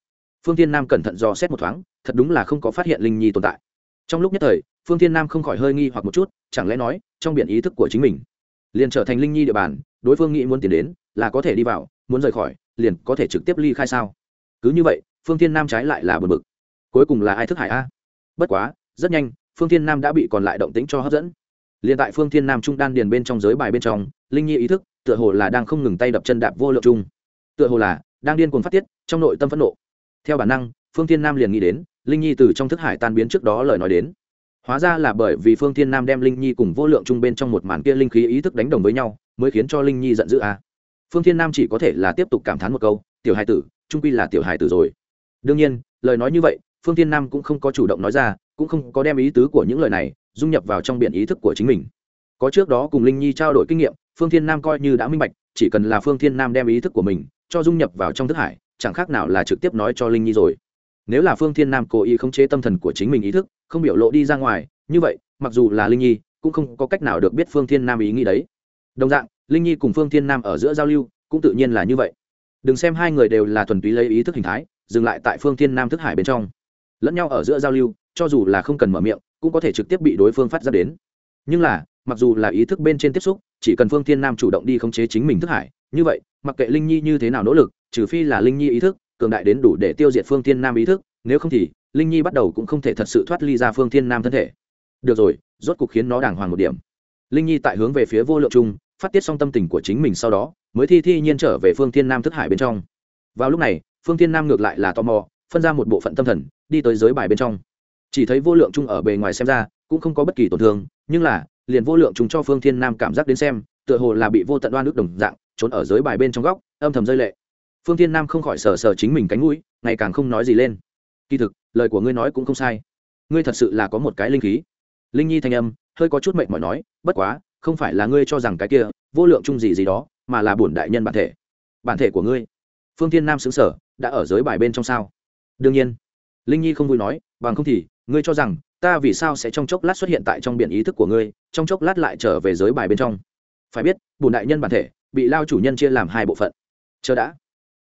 Phương Thiên nam cẩn thận dò xét một thoáng thật đúng là không có phát hiện linh nhi tồn tại. Trong lúc nhất thời, phương thiên nam không khỏi hơi nghi hoặc một chút, chẳng lẽ nói, trong biển ý thức của chính mình, liền trở thành linh nhi địa bàn, đối phương nghĩ muốn tiến đến, là có thể đi vào, muốn rời khỏi, liền có thể trực tiếp ly khai sao? Cứ như vậy, phương thiên nam trái lại là bờ bực. Cuối cùng là ai thức hải a? Bất quá, rất nhanh, phương thiên nam đã bị còn lại động tính cho hấp dẫn. Liền tại phương thiên nam trung đan điền bên trong giới bài bên trong, linh nhi ý thức, tựa hồ là đang không ngừng tay đập chân đạp vô lượng chung tựa hồ là, đang điên cuồng phát tiết, trong nội tâm phẫn nộ. Theo bản năng, phương thiên nam liền nghĩ đến linh nhi từ trong thức hải tan biến trước đó lời nói đến. Hóa ra là bởi vì phương thiên nam đem linh nhi cùng vô lượng chung bên trong một màn kia linh khí ý thức đánh đồng với nhau, mới khiến cho linh nhi giận dữ a phương thiên nam chỉ có thể là tiếp tục cảm thán một câu, tiểu hài tử, trung quy là tiểu hài tử rồi. Đương nhiên, lời nói như vậy, phương thiên nam cũng không có chủ động nói ra, cũng không có đem ý tứ của những lời này dung nhập vào trong biển ý thức của chính mình. Có trước đó cùng linh nhi trao đổi kinh nghiệm, phương thiên nam coi như đã minh bạch, chỉ cần là phương thiên nam đem ý thức của mình cho dung nhập vào trong thức hải, chẳng khác nào là trực tiếp nói cho linh nhi rồi nếu là phương thiên nam cố ý khống chế tâm thần của chính mình ý thức, không biểu lộ đi ra ngoài, như vậy, mặc dù là linh nhi, cũng không có cách nào được biết phương thiên nam ý nghĩ đấy. Đồng dạng, linh nhi cùng phương thiên nam ở giữa giao lưu, cũng tự nhiên là như vậy. Đừng xem hai người đều là thuần túy lấy ý thức hình thái, dừng lại tại phương thiên nam thức hải bên trong. Lẫn nhau ở giữa giao lưu, cho dù là không cần mở miệng, cũng có thể trực tiếp bị đối phương phát ra đến. Nhưng là, mặc dù là ý thức bên trên tiếp xúc, chỉ cần phương thiên nam chủ động đi khống chế chính mình thức hải, như vậy, mặc kệ linh nhi như thế nào nỗ lực, trừ phi là linh nhi ý thức cường đại đến đủ để tiêu diệt phương thiên nam ý thức, nếu không thì, linh nhi bắt đầu cũng không thể thật sự thoát ly ra phương thiên nam thân thể. Được rồi, rốt cuộc khiến nó đàng hoàng một điểm. Linh nhi tại hướng về phía vô lượng trung, phát tiết xong tâm tình của chính mình sau đó, mới thi thi nhiên trở về phương thiên nam thức hải bên trong. Vào lúc này, phương thiên nam ngược lại là tò mò, phân ra một bộ phận tâm thần, đi tới giới bài bên trong. Chỉ thấy vô lượng trung ở bề ngoài xem ra, cũng không có bất kỳ tổn thương, nhưng là, liền vô lượng chúng cho phương thiên nam cảm giác đến xem, tựa hồ là bị vô tận đoan nước đồng dạng, trốn ở giới bài bên trong góc, âm thầm rơi lệ phương thiên nam không khỏi sờ sờ chính mình cánh mũi, ngày càng không nói gì lên. Kỳ thực, lời của ngươi nói cũng không sai. Ngươi thật sự là có một cái linh khí. Linh nhi thanh âm, hơi có chút mệnh mỏi nói, bất quá, không phải là ngươi cho rằng cái kia, vô lượng chung gì gì đó, mà là bổn đại nhân bản thể. Bản thể của ngươi. Phương thiên nam xứng sở đã ở giới bài bên trong sao? Đương nhiên. Linh nhi không vui nói, bằng không thì, ngươi cho rằng, ta vì sao sẽ trong chốc lát xuất hiện tại trong biển ý thức của ngươi, trong chốc lát lại trở về giới bài bên trong? Phải biết bùn đại nhân bản thể, bị lao chủ nhân chia làm hai bộ phận. Chờ đã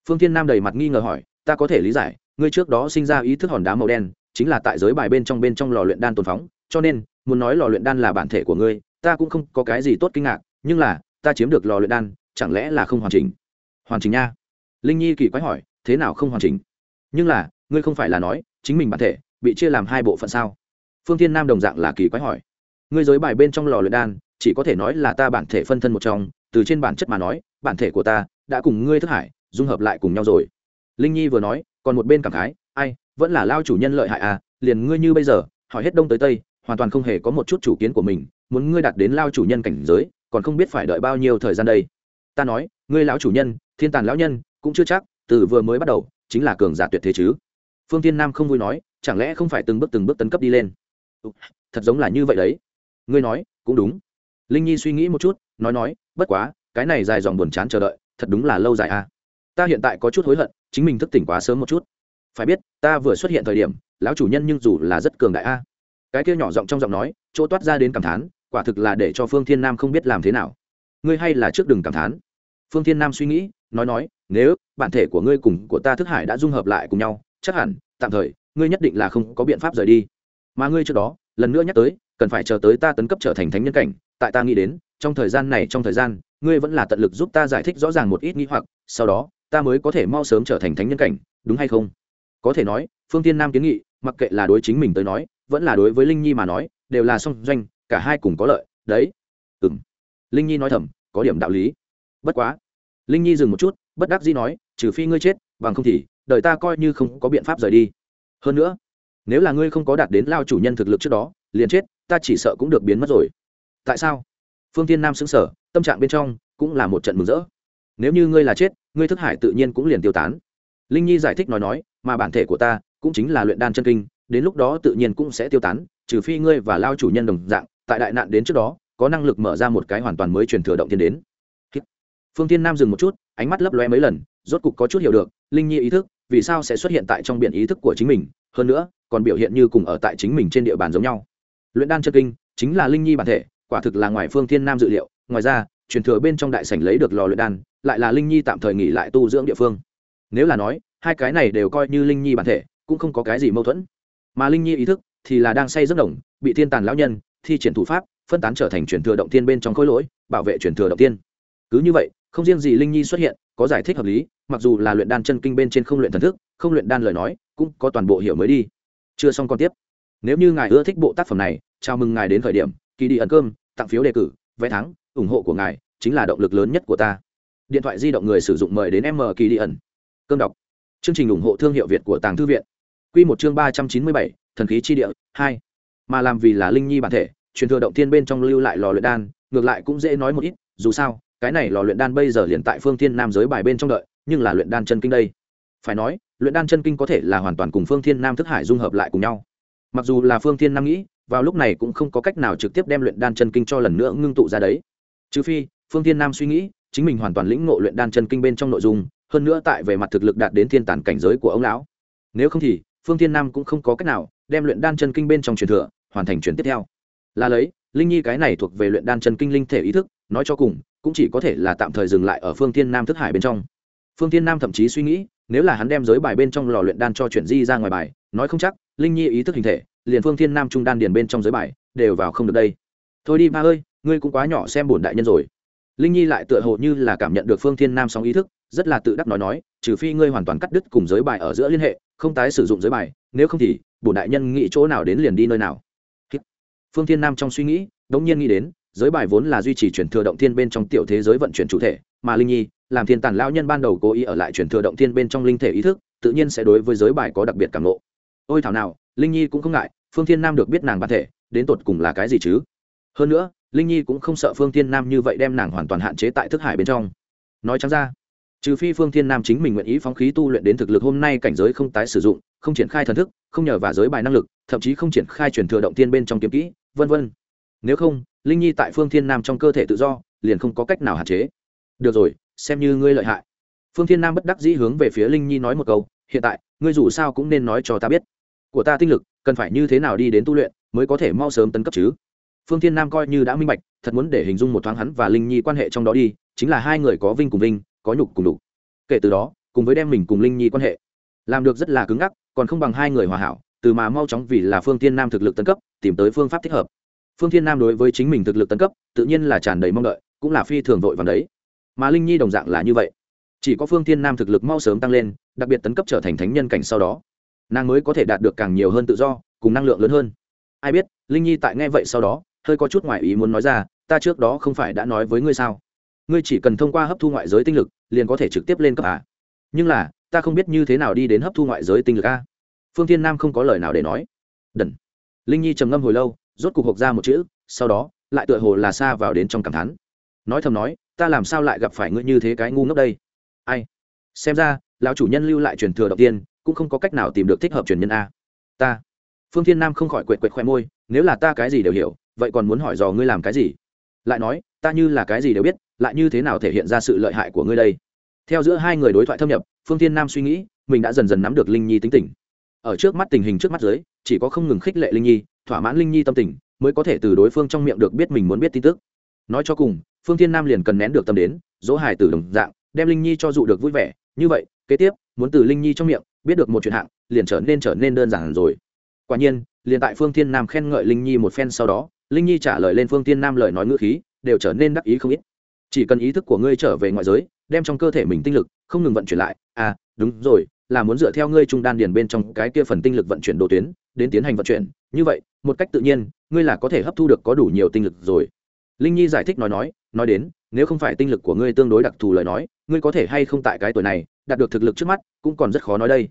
phương thiên nam đầy mặt nghi ngờ hỏi, ta có thể lý giải, ngươi trước đó sinh ra ý thức hòn đá màu đen, chính là tại giới bài bên trong bên trong lò luyện đan tồn phóng, cho nên, muốn nói lò luyện đan là bản thể của ngươi, ta cũng không có cái gì tốt kinh ngạc, nhưng là, ta chiếm được lò luyện đan, chẳng lẽ là không hoàn chỉnh? Hoàn chỉnh nha. Linh nhi kỳ quái hỏi, thế nào không hoàn chỉnh? Nhưng là, ngươi không phải là nói, chính mình bản thể bị chia làm hai bộ phận sao? Phương thiên nam đồng dạng là kỳ quái hỏi, ngươi giới bài bên trong lò luyện đan, chỉ có thể nói là ta bản thể phân thân một trong, từ trên bản chất mà nói, bản thể của ta đã cùng ngươi thức hải dung hợp lại cùng nhau rồi. Linh nhi vừa nói, còn một bên cảm khái, ai, vẫn là lao chủ nhân lợi hại à liền ngươi như bây giờ, hỏi hết đông tới tây, hoàn toàn không hề có một chút chủ kiến của mình, muốn ngươi đạt đến lao chủ nhân cảnh giới, còn không biết phải đợi bao nhiêu thời gian đây. Ta nói, ngươi lão chủ nhân, thiên tàn lão nhân, cũng chưa chắc, từ vừa mới bắt đầu, chính là cường giả tuyệt thế chứ. Phương tiên nam không vui nói, chẳng lẽ không phải từng bước từng bước tấn cấp đi lên? Thật giống là như vậy đấy. Ngươi nói, cũng đúng. Linh nhi suy nghĩ một chút, nói nói, bất quá, cái này dài dòng buồn chán chờ đợi, thật đúng là lâu dài à ta hiện tại có chút hối hận, chính mình thức tỉnh quá sớm một chút. Phải biết, ta vừa xuất hiện thời điểm, lão chủ nhân nhưng dù là rất cường đại a. Cái kia nhỏ giọng trong giọng nói, chỗ toát ra đến cảm thán, quả thực là để cho phương thiên nam không biết làm thế nào. Ngươi hay là trước đừng cảm thán. Phương thiên nam suy nghĩ, nói nói, nếu bản thể của ngươi cùng của ta thức hải đã dung hợp lại cùng nhau, chắc hẳn, tạm thời, ngươi nhất định là không có biện pháp rời đi. Mà ngươi trước đó, lần nữa nhắc tới, cần phải chờ tới ta tấn cấp trở thành thánh nhân cảnh, tại ta nghĩ đến, trong thời gian này trong thời gian, ngươi vẫn là tận lực giúp ta giải thích rõ ràng một ít nghĩ hoặc, sau đó ta mới có thể mau sớm trở thành thánh nhân cảnh, đúng hay không? Có thể nói, phương tiên nam kiến nghị, mặc kệ là đối chính mình tới nói, vẫn là đối với linh nhi mà nói, đều là song doanh, cả hai cùng có lợi, đấy. Ừ m linh nhi nói thầm, có điểm đạo lý. Bất quá. Linh nhi dừng một chút, bất đắc dĩ nói, trừ phi ngươi chết, bằng không thì, đời ta coi như không có biện pháp rời đi. Hơn nữa, nếu là ngươi không có đạt đến lao chủ nhân thực lực trước đó, liền chết, ta chỉ sợ cũng được biến mất rồi. Tại sao? Phương tiên nam xứng sở tâm trạng bên trong cũng là một trận mừng rỡ nếu như ngươi là chết, ngươi thức hải tự nhiên cũng liền tiêu tán. Linh nhi giải thích nói nói, mà bản thể của ta cũng chính là luyện đan chân kinh, đến lúc đó tự nhiên cũng sẽ tiêu tán, trừ phi ngươi và lao chủ nhân đồng dạng, tại đại nạn đến trước đó, có năng lực mở ra một cái hoàn toàn mới truyền thừa động tiên đến. Phương tiên nam dừng một chút, ánh mắt lấp loe mấy lần, rốt cục có chút hiểu được, linh nhi ý thức, vì sao sẽ xuất hiện tại trong biển ý thức của chính mình, hơn nữa, còn biểu hiện như cùng ở tại chính mình trên địa bàn giống nhau. Luyện đan chân kinh chính là linh nhi bản thể, quả thực là ngoài phương thiên nam dự liệu, ngoài ra, truyền thừa bên trong đại sảnh lấy được lò luyện đan lại là linh nhi tạm thời nghỉ lại tu dưỡng địa phương. Nếu là nói, hai cái này đều coi như linh nhi bản thể, cũng không có cái gì mâu thuẫn. Mà linh nhi ý thức thì là đang say giấc đồng, bị thiên tàn lão nhân thi triển thủ pháp, phân tán trở thành truyền thừa động tiên bên trong khối lỗi, bảo vệ truyền thừa động tiên cứ như vậy, không riêng gì linh nhi xuất hiện, có giải thích hợp lý, mặc dù là luyện đan chân kinh bên trên không luyện thần thức, không luyện đan lời nói, cũng có toàn bộ hiểu mới đi. Chưa xong còn tiếp. Nếu như ngài ưa thích bộ tác phẩm này, chào mừng ngài đến khởi điểm kỳ đi ẩn cơm, tặng phiếu đề cử, vé thắng, ủng hộ của ngài chính là động lực lớn nhất của ta điện thoại di động người sử dụng mời đến m kỳ đi ẩn. Cơm đọc. Chương trình ủng hộ thương hiệu việt của tàng thư viện. Q một chương ba trăm chín mươi bảy, thần khí chi địa, hai. Mà làm vì là linh nhi bản thể, truyền thừa động thiên bên trong lưu lại lò luyện đan, ngược lại cũng dễ nói một ít, dù sao, cái này lò luyện đan bây giờ liền tại phương thiên nam giới bài bên trong đợi, nhưng là luyện đan chân kinh đây. Phải nói, luyện đan chân kinh có thể là hoàn toàn cùng phương thiên nam thức hải dung hợp lại cùng nhau. Mặc dù là phương thiên nam nghĩ, vào lúc này cũng không có cách nào trực tiếp đem luyện đan chân kinh cho lần nữa ngưng tụ ra đấy. Trừ phi, phương thiên nam suy nghĩ chính mình hoàn toàn lĩnh ngộ luyện đan chân kinh bên trong nội dung, hơn nữa tại về mặt thực lực đạt đến thiên tản cảnh giới của ông lão. Nếu không thì, phương thiên nam cũng không có cách nào đem luyện đan chân kinh bên trong truyền thừa hoàn thành truyền tiếp theo. Là lấy, linh nhi cái này thuộc về luyện đan chân kinh linh thể ý thức, nói cho cùng, cũng chỉ có thể là tạm thời dừng lại ở phương thiên nam thức hải bên trong. Phương thiên nam thậm chí suy nghĩ, nếu là hắn đem giới bài bên trong lò luyện đan cho chuyển di ra ngoài bài, nói không chắc, linh nhi ý thức hình thể, liền phương thiên nam trung đan điền bên trong giới bài, đều vào không được đây. Thôi đi ba ơi, ngươi cũng quá nhỏ xem bổn đại nhân rồi linh nhi lại tựa hồ như là cảm nhận được phương thiên nam sóng ý thức, rất là tự đắc nói nói, trừ phi ngươi hoàn toàn cắt đứt cùng giới bài ở giữa liên hệ, không tái sử dụng giới bài, nếu không thì, bổn đại nhân nghĩ chỗ nào đến liền đi nơi nào. Phương thiên nam trong suy nghĩ, đống nhiên nghĩ đến, giới bài vốn là duy trì chuyển thừa động thiên bên trong tiểu thế giới vận chuyển chủ thể, mà linh nhi, làm thiên tàn lao nhân ban đầu cố ý ở lại chuyển thừa động thiên bên trong linh thể ý thức, tự nhiên sẽ đối với giới bài có đặc biệt cảm lộ ôi thảo nào, linh nhi cũng không ngại, phương thiên nam được biết nàng bản thể, đến tột cùng là cái gì chứ? Hơn nữa linh nhi cũng không sợ phương thiên nam như vậy đem nàng hoàn toàn hạn chế tại thức hải bên trong. Nói chăng ra, trừ phi phương thiên nam chính mình nguyện ý phóng khí tu luyện đến thực lực hôm nay cảnh giới không tái sử dụng, không triển khai thần thức, không nhờ vào giới bài năng lực, thậm chí không triển khai chuyển thừa động tiên bên trong kiếm kỹ, vân vân. Nếu không, linh nhi tại phương thiên nam trong cơ thể tự do, liền không có cách nào hạn chế. Được rồi, xem như ngươi lợi hại. Phương thiên nam bất đắc dĩ hướng về phía linh nhi nói một câu, hiện tại, ngươi dù sao cũng nên nói cho ta biết. Của ta tinh lực, cần phải như thế nào đi đến tu luyện, mới có thể mau sớm tấn cấp chứ? Phương thiên nam coi như đã minh bạch, thật muốn để hình dung một thoáng hắn và linh nhi quan hệ trong đó đi, chính là hai người có vinh cùng vinh, có nhục cùng đục kể từ đó, cùng với đem mình cùng linh nhi quan hệ, làm được rất là cứng ngắc, còn không bằng hai người hòa hảo, từ mà mau chóng vì là phương thiên nam thực lực tấn cấp, tìm tới phương pháp thích hợp. Phương thiên nam đối với chính mình thực lực tấn cấp, tự nhiên là tràn đầy mong đợi, cũng là phi thường vội vàng đấy. Mà linh nhi đồng dạng là như vậy. Chỉ có phương thiên nam thực lực mau sớm tăng lên, đặc biệt tấn cấp trở thành thánh nhân cảnh sau đó, nàng mới có thể đạt được càng nhiều hơn tự do, cùng năng lượng lớn hơn. Ai biết, linh nhi tại nghe vậy sau đó hơi có chút ngoại ý muốn nói ra, ta trước đó không phải đã nói với ngươi sao? Ngươi chỉ cần thông qua hấp thu ngoại giới tinh lực, liền có thể trực tiếp lên cấp à. nhưng là, ta không biết như thế nào đi đến hấp thu ngoại giới tinh lực a. Phương thiên nam không có lời nào để nói. Đần. Linh nhi trầm ngâm hồi lâu, rốt cục hộp ra một chữ, sau đó, lại tựa hồ là xa vào đến trong cảm thán. Nói thầm nói, ta làm sao lại gặp phải ngươi như thế cái ngu ngốc đây? Ai? Xem ra, lão chủ nhân lưu lại truyền thừa đầu tiên, cũng không có cách nào tìm được thích hợp truyền nhân a. Ta. Phương thiên nam không khỏi quệt quệt khoe môi, nếu là ta cái gì đều hiểu vậy còn muốn hỏi dò ngươi làm cái gì? Lại nói, ta như là cái gì đều biết, lại như thế nào thể hiện ra sự lợi hại của ngươi đây? Theo giữa hai người đối thoại thâm nhập, phương thiên nam suy nghĩ, mình đã dần dần nắm được linh nhi tính tình. Ở trước mắt tình hình trước mắt dưới, chỉ có không ngừng khích lệ linh nhi, thỏa mãn linh nhi tâm tình, mới có thể từ đối phương trong miệng được biết mình muốn biết tin tức. Nói cho cùng, phương thiên nam liền cần nén được tâm đến, dỗ hài từ đồng dạng, đem linh nhi cho dụ được vui vẻ. Như vậy, kế tiếp, muốn từ linh nhi trong miệng biết được một chuyện hạng, liền trở nên trở nên đơn giản rồi. Quả nhiên, liền tại phương thiên nam khen ngợi linh nhi một phen sau đó linh nhi trả lời lên phương thiên nam lời nói ngữ khí, đều trở nên đắc ý không ít. Chỉ cần ý thức của ngươi trở về ngoại giới, đem trong cơ thể mình tinh lực, không ngừng vận chuyển lại. À đúng rồi, là muốn dựa theo ngươi trung đan điền bên trong cái kia phần tinh lực vận chuyển đồ tuyến, đến tiến hành vận chuyển. Như vậy, một cách tự nhiên, ngươi là có thể hấp thu được có đủ nhiều tinh lực rồi. Linh nhi giải thích nói nói nói đến, nếu không phải tinh lực của ngươi tương đối đặc thù lời nói, ngươi có thể hay không tại cái tuổi này, đạt được thực lực trước mắt, cũng còn rất khó nói đây.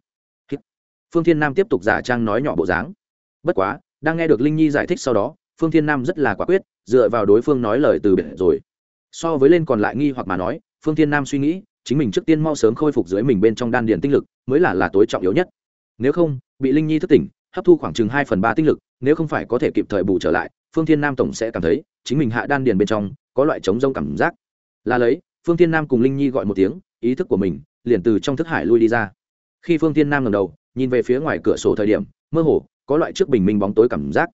Phương thiên nam tiếp tục giả trang nói nhỏ bộ dáng. Bất quá, đang nghe được linh nhi giải thích sau đó phương thiên nam rất là quả quyết, dựa vào đối phương nói lời từ biệt rồi. So với lên còn lại nghi hoặc mà nói, phương thiên nam suy nghĩ, chính mình trước tiên mau sớm khôi phục dưới mình bên trong đan điền tinh lực, mới là là tối trọng yếu nhất. Nếu không, bị linh nhi thức tỉnh, hấp thu khoảng chừng hai phần ba tinh lực, nếu không phải có thể kịp thời bù trở lại, phương thiên nam tổng sẽ cảm thấy, chính mình hạ đan điền bên trong, có loại chống rông cảm giác. Là lấy, phương thiên nam cùng linh nhi gọi một tiếng, ý thức của mình, liền từ trong thức hải lui đi ra. Khi phương thiên nam ngầm đầu, nhìn về phía ngoài cửa sổ thời điểm, mơ hồ, có loại trước bình minh bóng tối cảm giác.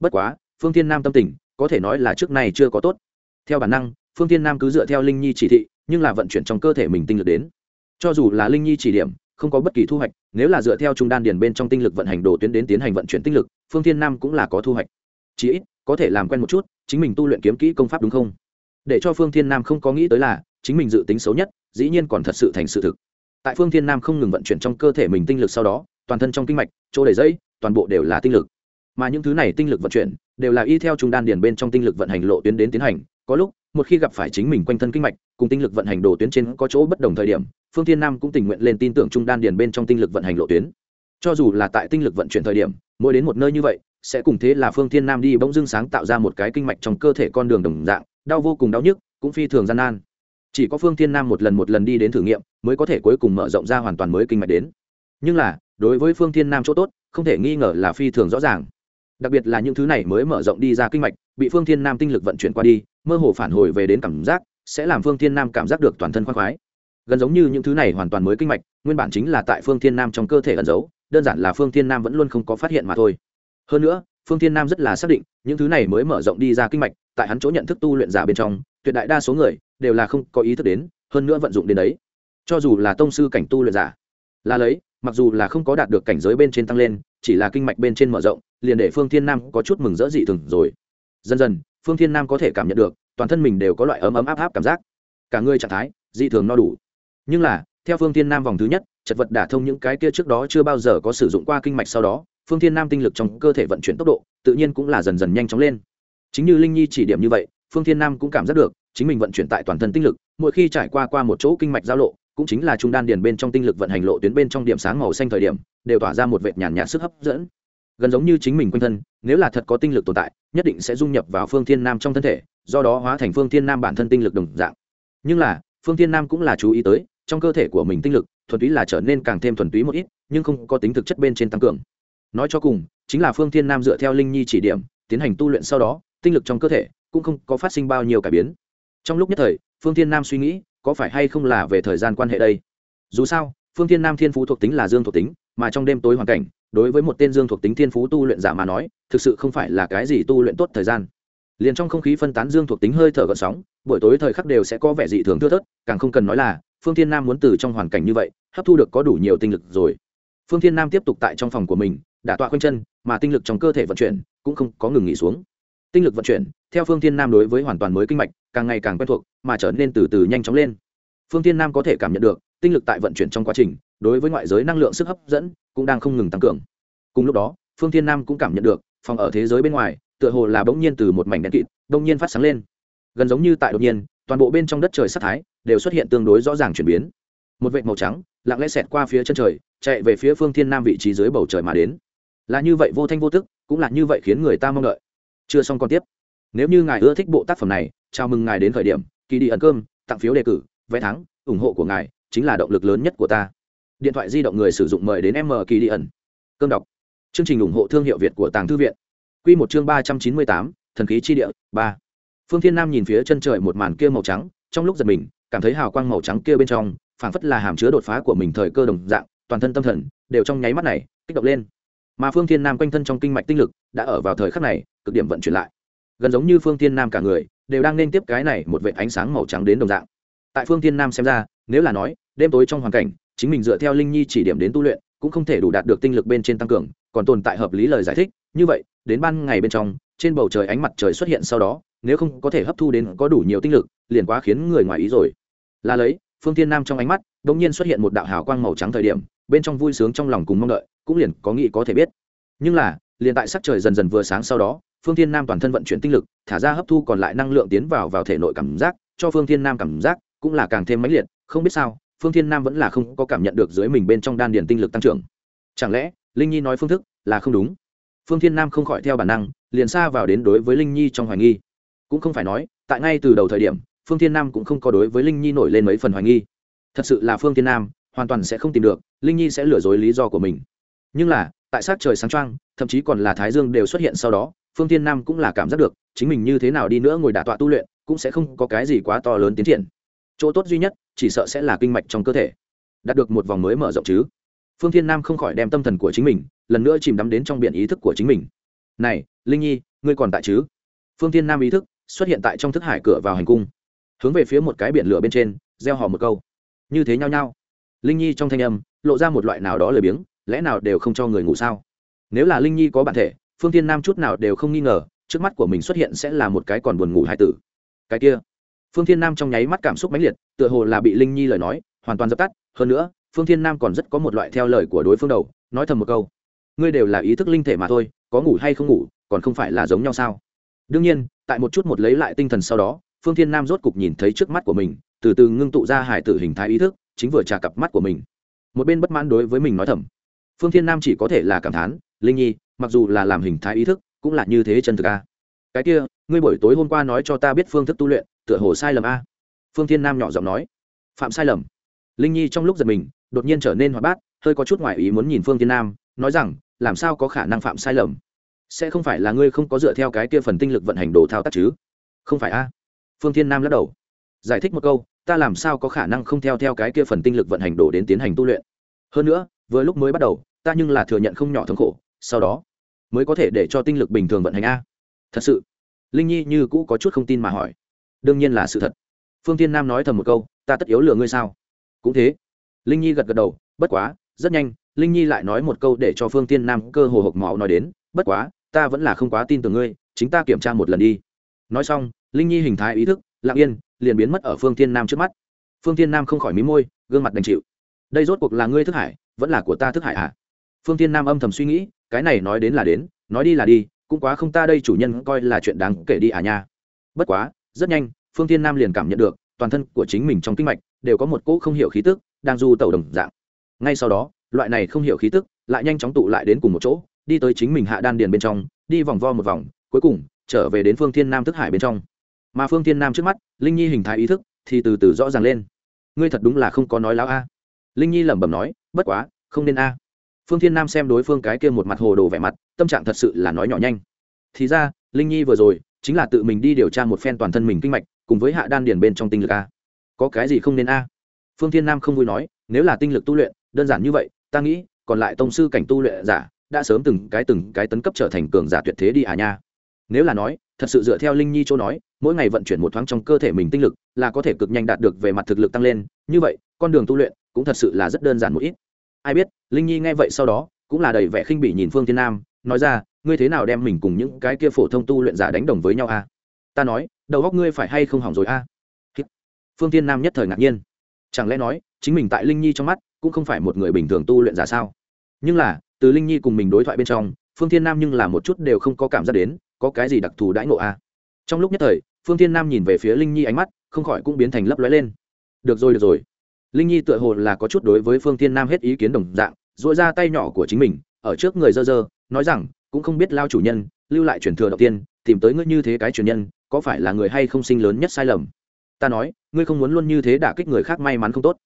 Bất quá phương thiên nam tâm tình, có thể nói là trước này chưa có tốt. Theo bản năng, phương thiên nam cứ dựa theo linh nhi chỉ thị, nhưng là vận chuyển trong cơ thể mình tinh lực đến. Cho dù là linh nhi chỉ điểm, không có bất kỳ thu hoạch, nếu là dựa theo trung đan điền bên trong tinh lực vận hành đồ tuyến đến tiến hành vận chuyển tinh lực, phương thiên nam cũng là có thu hoạch. Chỉ ít, có thể làm quen một chút, chính mình tu luyện kiếm kỹ công pháp đúng không? Để cho phương thiên nam không có nghĩ tới là, chính mình dự tính xấu nhất, dĩ nhiên còn thật sự thành sự thực. Tại phương thiên nam không ngừng vận chuyển trong cơ thể mình tinh lực sau đó, toàn thân trong kinh mạch, chỗ đầy dây, toàn bộ đều là tinh lực mà những thứ này tinh lực vận chuyển đều là y theo trung đan điền bên trong tinh lực vận hành lộ tuyến đến tiến hành. Có lúc, một khi gặp phải chính mình quanh thân kinh mạch, cùng tinh lực vận hành đồ tuyến trên có chỗ bất đồng thời điểm, phương thiên nam cũng tình nguyện lên tin tưởng trung đan điền bên trong tinh lực vận hành lộ tuyến. Cho dù là tại tinh lực vận chuyển thời điểm, mỗi đến một nơi như vậy, sẽ cùng thế là phương thiên nam đi bỗng dưng sáng tạo ra một cái kinh mạch trong cơ thể con đường đồng dạng, đau vô cùng đau nhức, cũng phi thường gian nan. Chỉ có phương thiên nam một lần một lần đi đến thử nghiệm, mới có thể cuối cùng mở rộng ra hoàn toàn mới kinh mạch đến. Nhưng là, đối với phương thiên nam chỗ tốt, không thể nghi ngờ là phi thường rõ ràng đặc biệt là những thứ này mới mở rộng đi ra kinh mạch, bị phương thiên nam tinh lực vận chuyển qua đi, mơ hồ phản hồi về đến cảm giác, sẽ làm phương thiên nam cảm giác được toàn thân khoan khoái. Gần giống như những thứ này hoàn toàn mới kinh mạch, nguyên bản chính là tại phương thiên nam trong cơ thể ẩn giấu, đơn giản là phương thiên nam vẫn luôn không có phát hiện mà thôi. Hơn nữa, phương thiên nam rất là xác định, những thứ này mới mở rộng đi ra kinh mạch, tại hắn chỗ nhận thức tu luyện giả bên trong, tuyệt đại đa số người đều là không có ý thức đến, hơn nữa vận dụng đến đấy. Cho dù là tông sư cảnh tu luyện giả, là lấy, mặc dù là không có đạt được cảnh giới bên trên tăng lên, chỉ là kinh mạch bên trên mở rộng liền để phương thiên nam có chút mừng rỡ dị thường rồi. Dần dần, phương thiên nam có thể cảm nhận được, toàn thân mình đều có loại ấm ấm áp áp cảm giác. Cả người trạng thái, dị thường no đủ. Nhưng là, theo phương thiên nam vòng thứ nhất, chật vật đả thông những cái kia trước đó chưa bao giờ có sử dụng qua kinh mạch sau đó, phương thiên nam tinh lực trong cơ thể vận chuyển tốc độ, tự nhiên cũng là dần dần nhanh chóng lên. Chính như linh nhi chỉ điểm như vậy, phương thiên nam cũng cảm giác được, chính mình vận chuyển tại toàn thân tinh lực, mỗi khi trải qua qua một chỗ kinh mạch giao lộ, cũng chính là trung đan điền bên trong tinh lực vận hành lộ tuyến bên trong điểm sáng màu xanh thời điểm, đều tỏa ra một vệt nhàn nhạt sức hấp dẫn gần giống như chính mình quanh thân, nếu là thật có tinh lực tồn tại, nhất định sẽ dung nhập vào phương thiên nam trong thân thể, do đó hóa thành phương thiên nam bản thân tinh lực đồng dạng. Nhưng là, phương thiên nam cũng là chú ý tới, trong cơ thể của mình tinh lực, thuần túy là trở nên càng thêm thuần túy một ít, nhưng không có tính thực chất bên trên tăng cường. Nói cho cùng, chính là phương thiên nam dựa theo linh nhi chỉ điểm, tiến hành tu luyện sau đó, tinh lực trong cơ thể cũng không có phát sinh bao nhiêu cải biến. Trong lúc nhất thời, phương thiên nam suy nghĩ, có phải hay không là về thời gian quan hệ đây? Dù sao, phương thiên nam thiên phú thuộc tính là dương thuộc tính, mà trong đêm tối hoàn cảnh đối với một tên dương thuộc tính thiên phú tu luyện giả mà nói, thực sự không phải là cái gì tu luyện tốt thời gian. Liền trong không khí phân tán dương thuộc tính hơi thở gợn sóng, buổi tối thời khắc đều sẽ có vẻ dị thường thưa thớt, càng không cần nói là, phương thiên nam muốn từ trong hoàn cảnh như vậy, hấp thu được có đủ nhiều tinh lực rồi. Phương thiên nam tiếp tục tại trong phòng của mình, đả tọa quanh chân, mà tinh lực trong cơ thể vận chuyển cũng không có ngừng nghỉ xuống. Tinh lực vận chuyển, theo phương thiên nam đối với hoàn toàn mới kinh mạch, càng ngày càng quen thuộc, mà trở nên từ từ nhanh chóng lên. Phương thiên nam có thể cảm nhận được, tinh lực tại vận chuyển trong quá trình đối với ngoại giới năng lượng sức hấp dẫn cũng đang không ngừng tăng cường. Cùng lúc đó, phương thiên nam cũng cảm nhận được, phòng ở thế giới bên ngoài, tựa hồ là bỗng nhiên từ một mảnh đen kịt, bỗng nhiên phát sáng lên. Gần giống như tại đột nhiên, toàn bộ bên trong đất trời sắc thái đều xuất hiện tương đối rõ ràng chuyển biến. Một vệt màu trắng, lặng lẽ xẹt qua phía chân trời, chạy về phía phương thiên nam vị trí dưới bầu trời mà đến. Là như vậy vô thanh vô tức, cũng là như vậy khiến người ta mong đợi. Chưa xong còn tiếp. Nếu như ngài ưa thích bộ tác phẩm này, chào mừng ngài đến khởi điểm. Kỳ đi ẩn cơm, tặng phiếu đề cử, vé thắng, ủng hộ của ngài chính là động lực lớn nhất của ta điện thoại di động người sử dụng mời đến m kỳ đi ẩn. Cơm đọc. Chương trình ủng hộ thương hiệu việt của tàng thư viện. Q một chương ba trăm chín mươi tám, thần khí chi địa, ba. Phương thiên nam nhìn phía chân trời một màn kia màu trắng, trong lúc giật mình, cảm thấy hào quang màu trắng kia bên trong, phảng phất là hàm chứa đột phá của mình thời cơ đồng dạng, toàn thân tâm thần, đều trong nháy mắt này, kích động lên. Mà phương thiên nam quanh thân trong kinh mạch tinh lực, đã ở vào thời khắc này, cực điểm vận chuyển lại. Gần giống như phương thiên nam cả người, đều đang nên tiếp cái này một vệ ánh sáng màu trắng đến đồng dạng. Tại phương thiên nam xem ra, nếu là nói, đêm tối trong hoàn cảnh chính mình dựa theo linh nhi chỉ điểm đến tu luyện, cũng không thể đủ đạt được tinh lực bên trên tăng cường, còn tồn tại hợp lý lời giải thích, như vậy, đến ban ngày bên trong, trên bầu trời ánh mặt trời xuất hiện sau đó, nếu không có thể hấp thu đến có đủ nhiều tinh lực, liền quá khiến người ngoài ý rồi. Là lấy, phương thiên nam trong ánh mắt đ ỗ n g nhiên xuất hiện một đạo hào quang màu trắng thời điểm, bên trong vui sướng trong lòng cùng mong đợi, cũng liền có nghĩ có thể biết. Nhưng là, liền tại sắc trời dần dần vừa sáng sau đó, phương thiên nam toàn thân vận chuyển tinh lực, thả ra hấp thu còn lại năng lượng tiến vào vào thể nội cảm giác, cho phương thiên nam cảm giác cũng là càng thêm mãnh liệt, không biết sao phương thiên nam vẫn là không có cảm nhận được dưới mình bên trong đan điền tinh lực tăng trưởng. Chẳng lẽ, linh nhi nói phương thức là không đúng? Phương thiên nam không khỏi theo bản năng, liền xa vào đến đối với linh nhi trong hoài nghi. Cũng không phải nói, tại ngay từ đầu thời điểm, phương thiên nam cũng không có đối với linh nhi nổi lên mấy phần hoài nghi. Thật sự là phương thiên nam, hoàn toàn sẽ không tìm được, linh nhi sẽ lừa dối lý do của mình. Nhưng là, tại sát trời sáng trăng thậm chí còn là thái dương đều xuất hiện sau đó, phương thiên nam cũng là cảm giác được, chính mình như thế nào đi nữa ngồi đả tọa tu luyện, cũng sẽ không có cái gì quá to lớn tiến triển. Chỗ tốt duy nhất chỉ sợ sẽ là kinh mạch trong cơ thể. Đạt được một vòng mới mở rộng chứ. Phương thiên nam không khỏi đem tâm thần của chính mình, lần nữa chìm đắm đến trong biển ý thức của chính mình. Này, linh nhi, ngươi còn tại chứ? Phương thiên nam ý thức xuất hiện tại trong thức hải cửa vào hành cung. Hướng về phía một cái biển lửa bên trên, gieo hò một câu. Như thế nhau nhau linh nhi trong thanh âm lộ ra một loại nào đó lười biếng, lẽ nào đều không cho người ngủ sao? Nếu là linh nhi có bản thể, phương thiên nam chút nào đều không nghi ngờ, trước mắt của mình xuất hiện sẽ là một cái còn buồn ngủ hai tử. Cái kia phương thiên nam trong nháy mắt cảm xúc mãnh liệt, tựa hồ là bị linh nhi lời nói, hoàn toàn dập tắt. Hơn nữa, phương thiên nam còn rất có một loại theo lời của đối phương đầu, nói thầm một câu. Ngươi đều là ý thức linh thể mà thôi, có ngủ hay không ngủ, còn không phải là giống nhau sao? Đương nhiên, tại một chút một lấy lại tinh thần sau đó, phương thiên nam rốt cục nhìn thấy trước mắt của mình, từ từ ngưng tụ ra hải tử hình thái ý thức, chính vừa trả cặp mắt của mình. Một bên bất mãn đối với mình nói thầm. Phương thiên nam chỉ có thể là cảm thán, linh nhi, mặc dù là làm hình thái ý thức, cũng là như thế chân thực a cái kia, ngươi buổi tối hôm qua nói cho ta biết phương thức tu luyện tựa hồ sai lầm a. Phương thiên nam nhỏ giọng nói. Phạm sai lầm. Linh nhi trong lúc giật mình, đột nhiên trở nên hoạt bát, hơi có chút ngoại ý muốn nhìn phương thiên nam, nói rằng, làm sao có khả năng phạm sai lầm? Sẽ không phải là ngươi không có dựa theo cái kia phần tinh lực vận hành đồ thao tác chứ? Không phải a. Phương thiên nam lắc đầu. Giải thích một câu, ta làm sao có khả năng không theo theo cái kia phần tinh lực vận hành đồ đến tiến hành tu luyện? Hơn nữa, vừa lúc mới bắt đầu, ta nhưng là thừa nhận không nhỏ thống khổ, sau đó mới có thể để cho tinh lực bình thường vận hành a. Thật sự, linh nhi như cũ có chút không tin mà hỏi đương nhiên là sự thật. Phương tiên nam nói thầm một câu, ta tất yếu lừa ngươi sao? Cũng thế. Linh nhi gật gật đầu, bất quá, rất nhanh. Linh nhi lại nói một câu để cho phương tiên nam cơ hồ hộc máu nói đến, bất quá, ta vẫn là không quá tin tưởng ngươi, chính ta kiểm tra một lần đi. Nói xong, linh nhi hình thái ý thức, lặng yên, liền biến mất ở phương tiên nam trước mắt. Phương tiên nam không khỏi mí môi, gương mặt đành chịu. Đây rốt cuộc là ngươi thức hải, vẫn là của ta thức hải à phương tiên nam âm thầm suy nghĩ, cái này nói đến là đến, nói đi là đi, cũng quá không ta đây chủ nhân coi là chuyện đáng kể đi à nha. Bất quá rất nhanh, phương thiên nam liền cảm nhận được, toàn thân của chính mình trong kinh mạch đều có một cỗ không hiểu khí tức, đang du tẩu đồng dạng. Ngay sau đó, loại này không hiểu khí tức lại nhanh chóng tụ lại đến cùng một chỗ, đi tới chính mình hạ đan điền bên trong, đi vòng vo một vòng, cuối cùng trở về đến phương thiên nam thức hải bên trong. Mà phương thiên nam trước mắt, linh nhi hình thái ý thức thì từ từ rõ ràng lên. Ngươi thật đúng là không có nói láo a. Linh nhi lẩm bẩm nói, bất quá, không nên a. Phương thiên nam xem đối phương cái kia một mặt hồ đồ vẻ mặt, tâm trạng thật sự là nói nhỏ nhanh. Thì ra, linh nhi vừa rồi chính là tự mình đi điều tra một phen toàn thân mình kinh mạch, cùng với hạ đan điền bên trong tinh lực a. Có cái gì không nên a? Phương thiên nam không vui nói, nếu là tinh lực tu luyện, đơn giản như vậy, ta nghĩ, còn lại tông sư cảnh tu luyện giả, đã sớm từng cái từng cái tấn cấp trở thành cường giả tuyệt thế đi à nha. Nếu là nói, thật sự dựa theo linh nhi chỗ nói, mỗi ngày vận chuyển một thoáng trong cơ thể mình tinh lực, là có thể cực nhanh đạt được về mặt thực lực tăng lên, như vậy, con đường tu luyện cũng thật sự là rất đơn giản một ít. Ai biết, linh nhi nghe vậy sau đó, cũng là đầy vẻ khinh bỉ nhìn phương thiên nam, nói ra ngươi thế nào đem mình cùng những cái kia phổ thông tu luyện giả đánh đồng với nhau a à? ta nói, đầu góc ngươi phải hay không hỏng rồi a à? phương thiên nam nhất thời ngạc nhiên chẳng lẽ nói, chính mình tại linh nhi trong mắt cũng không phải một người bình thường tu luyện giả sao nhưng là, từ linh nhi cùng mình đối thoại bên trong, phương thiên nam nhưng là một chút đều không có cảm giác đến có cái gì đặc thù đãi ngộ a à? trong lúc nhất thời, phương thiên nam nhìn về phía linh nhi ánh mắt, không khỏi cũng biến thành lấp lóe lên được rồi được rồi linh nhi tựa hồ là có chút đối với phương thiên nam hết ý kiến đồng dạng dội ra tay nhỏ của chính mình, ở trước người dơ dơ, nói rằng cũng không biết lao chủ nhân, lưu lại truyền thừa đầu tiên, tìm tới ngươi như thế cái truyền nhân, có phải là người hay không sinh lớn nhất sai lầm? Ta nói, ngươi không muốn luôn như thế đả kích người khác may mắn không tốt.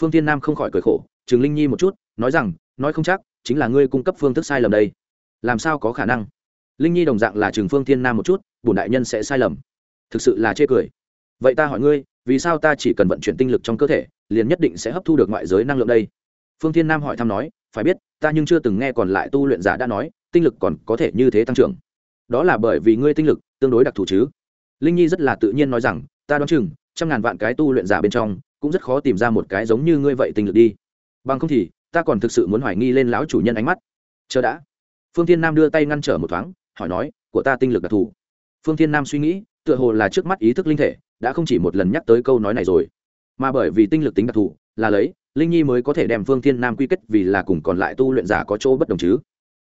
Phương thiên nam không khỏi cười khổ chừng linh nhi một chút, nói rằng, nói không chắc, chính là ngươi cung cấp phương thức sai lầm đây. Làm sao có khả năng? Linh nhi đồng dạng là chừng phương thiên nam một chút, bổn đại nhân sẽ sai lầm. Thực sự là chê cười. Vậy ta hỏi ngươi, vì sao ta chỉ cần vận chuyển tinh lực trong cơ thể, liền nhất định sẽ hấp thu được ngoại giới năng lượng đây? Phương thiên nam hỏi thăm nói, phải biết, ta nhưng chưa từng nghe còn lại tu luyện giả đã nói tinh lực còn có thể như thế tăng trưởng. Đó là bởi vì ngươi tinh lực tương đối đặc thù chứ. Linh nhi rất là tự nhiên nói rằng, ta đoán chừng, trăm ngàn vạn cái tu luyện giả bên trong, cũng rất khó tìm ra một cái giống như ngươi vậy tinh lực đi. Bằng không thì, ta còn thực sự muốn hoài nghi lên lão chủ nhân ánh mắt. Chờ đã. Phương thiên nam đưa tay ngăn trở một thoáng, hỏi nói, của ta tinh lực đặc thù? Phương thiên nam suy nghĩ, tựa hồ là trước mắt ý thức linh thể, đã không chỉ một lần nhắc tới câu nói này rồi. Mà bởi vì tinh lực tính đặc thù, là lấy, linh nhi mới có thể đem phương thiên nam quy kết vì là cùng còn lại tu luyện giả có chỗ bất đồng chứ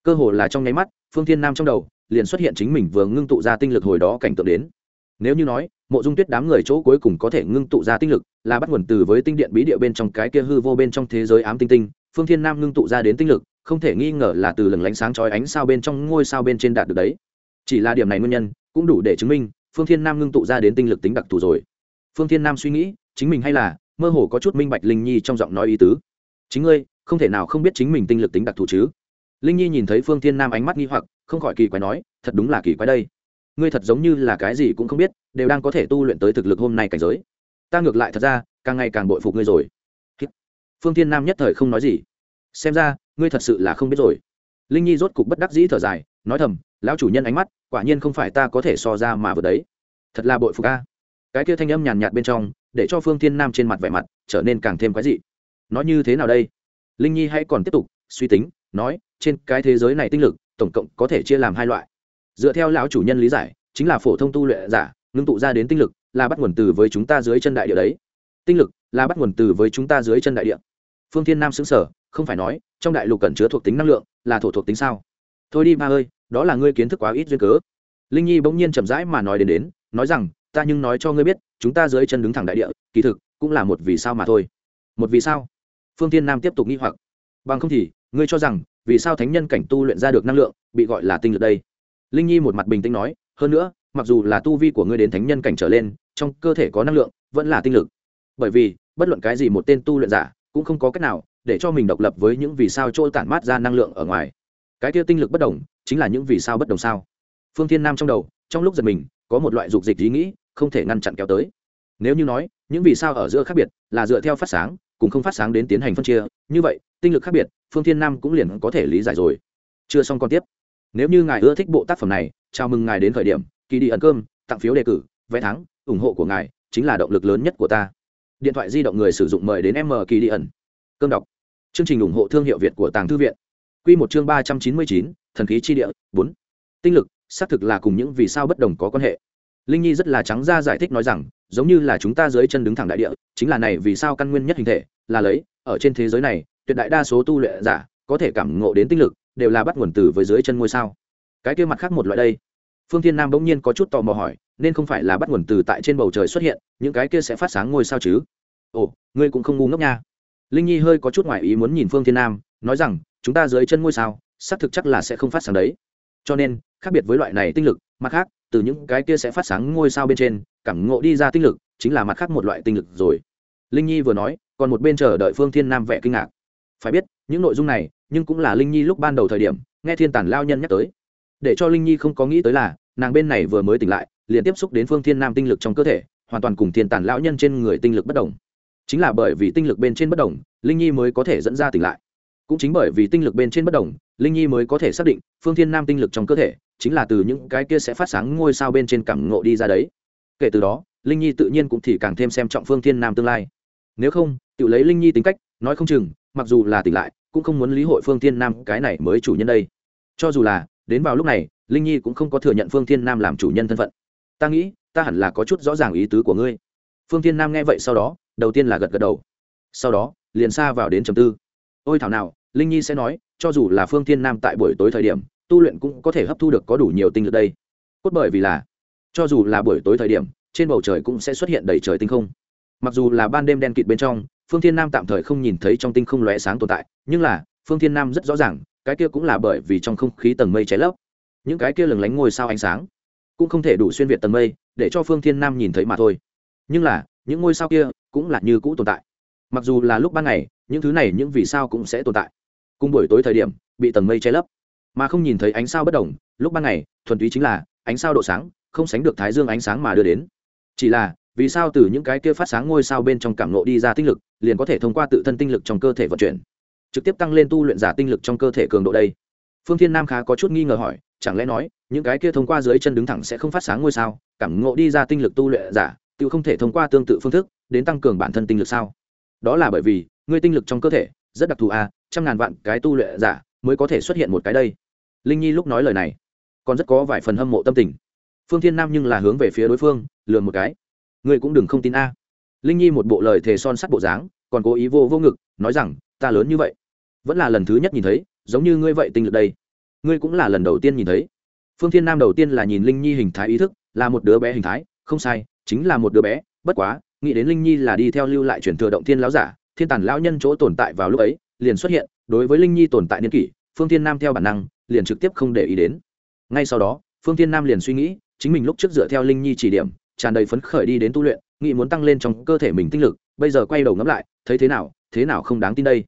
cơ hồ là trong nháy mắt, phương thiên nam trong đầu liền xuất hiện chính mình vừa ngưng tụ ra tinh lực hồi đó cảnh tượng đến. Nếu như nói, mộ dung tuyết đám người chỗ cuối cùng có thể ngưng tụ ra tinh lực là bắt nguồn từ với tinh điện bí địa bên trong cái kia hư vô bên trong thế giới ám tinh tinh, phương thiên nam ngưng tụ ra đến tinh lực, không thể nghi ngờ là từ lừng lánh sáng chói ánh sao bên trong ngôi sao bên trên đạt được đấy. Chỉ là điểm này nguyên nhân, cũng đủ để chứng minh phương thiên nam ngưng tụ ra đến tinh lực tính đặc thù rồi. Phương thiên nam suy nghĩ, chính mình hay là mơ hồ có chút minh bạch linh nhi trong giọng nói ý tứ. Chính ngươi, không thể nào không biết chính mình tinh lực tính đặc thù chứ? Linh nhi nhìn thấy phương thiên nam ánh mắt nghi hoặc, không khỏi kỳ quái nói, thật đúng là kỳ quái đây. Ngươi thật giống như là cái gì cũng không biết, đều đang có thể tu luyện tới thực lực hôm nay cảnh giới. Ta ngược lại thật ra, càng ngày càng bội phục ngươi rồi. Phương thiên nam nhất thời không nói gì. Xem ra, ngươi thật sự là không biết rồi. Linh nhi rốt cục bất đắc dĩ thở dài, nói thầm, lão chủ nhân ánh mắt, quả nhiên không phải ta có thể so ra mà vượt đấy. Thật là bội phục ca cái kia thanh âm nhàn nhạt bên trong, để cho phương thiên nam trên mặt vẻ mặt trở nên càng thêm quái dị. Nói như thế nào đây? Linh nhi hãy còn tiếp tục suy tính nói, trên cái thế giới này tinh lực, tổng cộng có thể chia làm hai loại. Dựa theo lão chủ nhân lý giải, chính là phổ thông tu luyện giả, ngưng tụ ra đến tinh lực, là bắt nguồn từ với chúng ta dưới chân đại địa đấy. Tinh lực, là bắt nguồn từ với chúng ta dưới chân đại địa. Phương thiên nam xứng sở không phải nói, trong đại lục cần chứa thuộc tính năng lượng, là thổ thuộc tính sao? Thôi đi ba ơi, đó là ngươi kiến thức quá ít duyên cớ. Linh nhi bỗng nhiên chậm rãi mà nói đến đến, nói rằng, ta nhưng nói cho ngươi biết, chúng ta dưới chân đứng thẳng đại địa, kỳ thực, cũng là một vì sao mà thôi. Một vì sao? Phương thiên nam tiếp tục nghi hoặc. Bằng không thì ngươi cho rằng, vì sao thánh nhân cảnh tu luyện ra được năng lượng, bị gọi là tinh lực đây? Linh nhi một mặt bình tĩnh nói, hơn nữa, mặc dù là tu vi của ngươi đến thánh nhân cảnh trở lên, trong cơ thể có năng lượng, vẫn là tinh lực. Bởi vì, bất luận cái gì một tên tu luyện giả, cũng không có cách nào để cho mình độc lập với những vì sao trôi tản mát ra năng lượng ở ngoài. Cái kia tinh lực bất đồng, chính là những vì sao bất đồng sao? Phương thiên nam trong đầu, trong lúc giật mình, có một loại dục dịch ý nghĩ, không thể ngăn chặn kéo tới. Nếu như nói, những vì sao ở giữa khác biệt, là dựa theo phát sáng cũng không phát sáng đến tiến hành phân chia. Như vậy, tinh lực khác biệt, phương thiên nam cũng liền có thể lý giải rồi. Chưa xong còn tiếp. Nếu như ngài ưa thích bộ tác phẩm này, chào mừng ngài đến khởi điểm. Kỳ đi ẩn cơm, tặng phiếu đề cử, vé thắng, ủng hộ của ngài chính là động lực lớn nhất của ta. Điện thoại di động người sử dụng mời đến m kỳ đi ẩn. Cơm đọc. Chương trình ủng hộ thương hiệu việt của tàng thư viện. Q một chương ba trăm chín mươi chín, thần khí chi địa, bốn. Tinh lực, xác thực là cùng những vì sao bất đồng có quan hệ. Linh nhi rất là trắng ra giải thích nói rằng giống như là chúng ta dưới chân đứng thẳng đại địa, chính là này vì sao căn nguyên nhất hình thể, là lấy, ở trên thế giới này, tuyệt đại đa số tu luyện giả có thể cảm ngộ đến tinh lực, đều là bắt nguồn từ với dưới chân ngôi sao. Cái kia mặt khác một loại đây. Phương thiên nam bỗng nhiên có chút tò mò hỏi, nên không phải là bắt nguồn từ tại trên bầu trời xuất hiện, những cái kia sẽ phát sáng ngôi sao chứ? Ồ, ngươi cũng không ngu ngốc nha. Linh nhi hơi có chút ngoại ý muốn nhìn phương thiên nam, nói rằng, chúng ta dưới chân ngôi sao, xác thực chắc là sẽ không phát sáng đấy. Cho nên, khác biệt với loại này tinh lực, mặt khác, từ những cái kia sẽ phát sáng ngôi sao bên trên cảm ngộ đi ra tinh lực, chính là mặt khác một loại tinh lực rồi. Linh nhi vừa nói, còn một bên chờ đợi phương thiên nam vẻ kinh ngạc. Phải biết, những nội dung này, nhưng cũng là linh nhi lúc ban đầu thời điểm, nghe thiên tản lao nhân nhắc tới. Để cho linh nhi không có nghĩ tới là, nàng bên này vừa mới tỉnh lại, liền tiếp xúc đến phương thiên nam tinh lực trong cơ thể, hoàn toàn cùng thiên tản lão nhân trên người tinh lực bất đồng. Chính là bởi vì tinh lực bên trên bất đồng, linh nhi mới có thể dẫn ra tỉnh lại. Cũng chính bởi vì tinh lực bên trên bất đồng, linh nhi mới có thể xác định phương thiên nam tinh lực trong cơ thể, chính là từ những cái kia sẽ phát sáng ngôi sao bên trên cảm ngộ đi ra đấy kể từ đó, linh nhi tự nhiên cũng thì càng thêm xem trọng phương thiên nam tương lai. Nếu không tự lấy linh nhi tính cách, nói không chừng, mặc dù là tỉnh lại, cũng không muốn lý hội phương thiên nam cái này mới chủ nhân đây. Cho dù là, đến vào lúc này, linh nhi cũng không có thừa nhận phương thiên nam làm chủ nhân thân phận. Ta nghĩ, ta hẳn là có chút rõ ràng ý tứ của ngươi. Phương thiên nam nghe vậy sau đó, đầu tiên là gật gật đầu. Sau đó, liền xa vào đến trầm tư. Ôi thảo nào, linh nhi sẽ nói, cho dù là phương thiên nam tại buổi tối thời điểm, tu luyện cũng có thể hấp thu được có đủ nhiều tinh lực đây. Cốt bởi vì là cho dù là buổi tối thời điểm, trên bầu trời cũng sẽ xuất hiện đầy trời tinh không. Mặc dù là ban đêm đen kịt bên trong, phương thiên nam tạm thời không nhìn thấy trong tinh không lóe sáng tồn tại, nhưng là, phương thiên nam rất rõ ràng, cái kia cũng là bởi vì trong không khí tầng mây cháy lấp. Những cái kia lừng lánh ngôi sao ánh sáng, cũng không thể đủ xuyên việt tầng mây để cho phương thiên nam nhìn thấy mà thôi. Nhưng là, những ngôi sao kia cũng là như cũ tồn tại. Mặc dù là lúc ban ngày, những thứ này những vì sao cũng sẽ tồn tại. Cùng buổi tối thời điểm, bị tầng mây che lấp. Mà không nhìn thấy ánh sao bất đồng lúc ban ngày, thuần túy chính là ánh sao độ sáng không sánh được thái dương ánh sáng mà đưa đến. Chỉ là vì sao từ những cái kia phát sáng ngôi sao bên trong cảm nộ đi ra tinh lực liền có thể thông qua tự thân tinh lực trong cơ thể vận chuyển? Trực tiếp tăng lên tu luyện giả tinh lực trong cơ thể cường độ đây. Phương thiên nam khá có chút nghi ngờ hỏi chẳng lẽ nói những cái kia thông qua dưới chân đứng thẳng sẽ không phát sáng ngôi sao cảm ngộ đi ra tinh lực tu luyện giả tự không thể thông qua tương tự phương thức đến tăng cường bản thân tinh lực sao? Đó là bởi vì ngươi tinh lực trong cơ thể rất đặc thù a à, trăm ngàn vạn cái tu luyện giả mới có thể xuất hiện một cái đây. Linh nhi lúc nói lời này còn rất có vài phần hâm mộ tâm tình phương thiên nam nhưng là hướng về phía đối phương lừa một cái. Ngươi cũng đừng không tin a. Linh nhi một bộ lời thề son sắt bộ dáng, còn cố ý vô vô ngực, nói rằng, ta lớn như vậy. Vẫn là lần thứ nhất nhìn thấy, giống như ngươi vậy tinh lực đây. Ngươi cũng là lần đầu tiên nhìn thấy. Phương thiên nam đầu tiên là nhìn linh nhi hình thái ý thức, là một đứa bé hình thái, không sai, chính là một đứa bé, bất quá, nghĩ đến linh nhi là đi theo lưu lại truyền thừa động thiên lão giả, thiên tàn lão nhân chỗ tồn tại vào lúc ấy, liền xuất hiện, đối với linh nhi tồn tại niên kỷ, phương thiên nam theo bản năng, liền trực tiếp không để ý đến. Ngay sau đó, phương thiên nam liền suy nghĩ chính mình lúc trước dựa theo linh nhi chỉ điểm, tràn đầy phấn khởi đi đến tu luyện, nghĩ muốn tăng lên trong cơ thể mình tinh lực, bây giờ quay đầu ngẫm lại, thấy thế nào thế nào không đáng tin đây.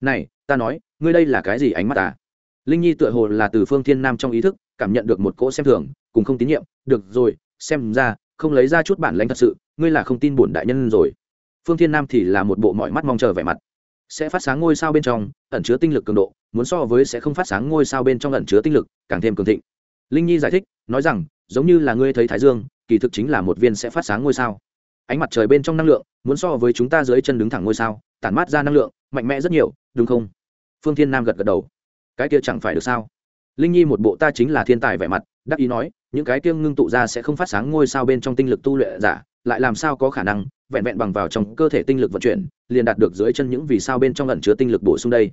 Này, ta nói, ngươi đây là cái gì ánh mắt à? Linh nhi tựa hồ là từ phương thiên nam trong ý thức, cảm nhận được một cỗ xem thường, cùng không tín nhiệm. Được rồi, xem ra, không lấy ra chút bản lãnh thật sự, ngươi là không tin bổn đại nhân rồi. Phương thiên nam thì là một bộ mọi mắt mong chờ vẻ mặt. Sẽ phát sáng ngôi sao bên trong, ẩn chứa tinh lực cường độ, muốn so với sẽ không phát sáng ngôi sao bên trong ẩn chứa tinh lực, càng thêm cường thịnh. Linh nhi giải thích, nói rằng giống như là ngươi thấy thái dương, kỳ thực chính là một viên sẽ phát sáng ngôi sao. Ánh mặt trời bên trong năng lượng, muốn so với chúng ta dưới chân đứng thẳng ngôi sao, tản mát ra năng lượng, mạnh mẽ rất nhiều, đúng không? Phương thiên nam gật gật đầu. Cái kia chẳng phải được sao? Linh nhi một bộ ta chính là thiên tài vẻ mặt, đắc ý nói, những cái kia ngưng tụ ra sẽ không phát sáng ngôi sao bên trong tinh lực tu luyện giả, lại làm sao có khả năng, vẹn vẹn bằng vào trong cơ thể tinh lực vận chuyển, liền đạt được dưới chân những vì sao bên trong ẩn chứa tinh lực bổ sung đây.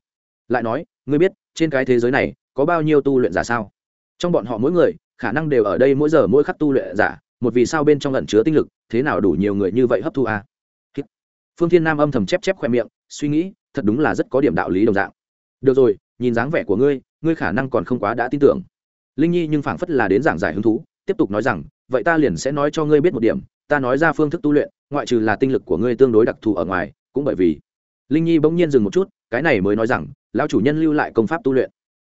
Lại nói, ngươi biết, trên cái thế giới này, có bao nhiêu tu luyện giả sao? Trong bọn họ mỗi người khả năng đều ở đây mỗi giờ mỗi khắc tu luyện giả, một vì sao bên trong ẩn chứa tinh lực, thế nào đủ nhiều người như vậy hấp thu à? phương thiên nam âm thầm chép chép khoe miệng, suy nghĩ, thật đúng là rất có điểm đạo lý đồng dạng. Được rồi, nhìn dáng vẻ của ngươi ngươi khả năng còn không quá đã tin tưởng. Linh nhi nhưng phảng phất là đến giảng giải hứng thú, tiếp tục nói rằng, vậy ta liền sẽ nói cho ngươi biết một điểm, ta nói ra phương thức tu luyện, ngoại trừ là tinh lực của ngươi tương đối đặc thù ở ngoài, cũng bởi vì linh nhi bỗng nhiên dừng một chút, cái này mới nói rằng, lão chủ nhân lưu lại công pháp tu luyện.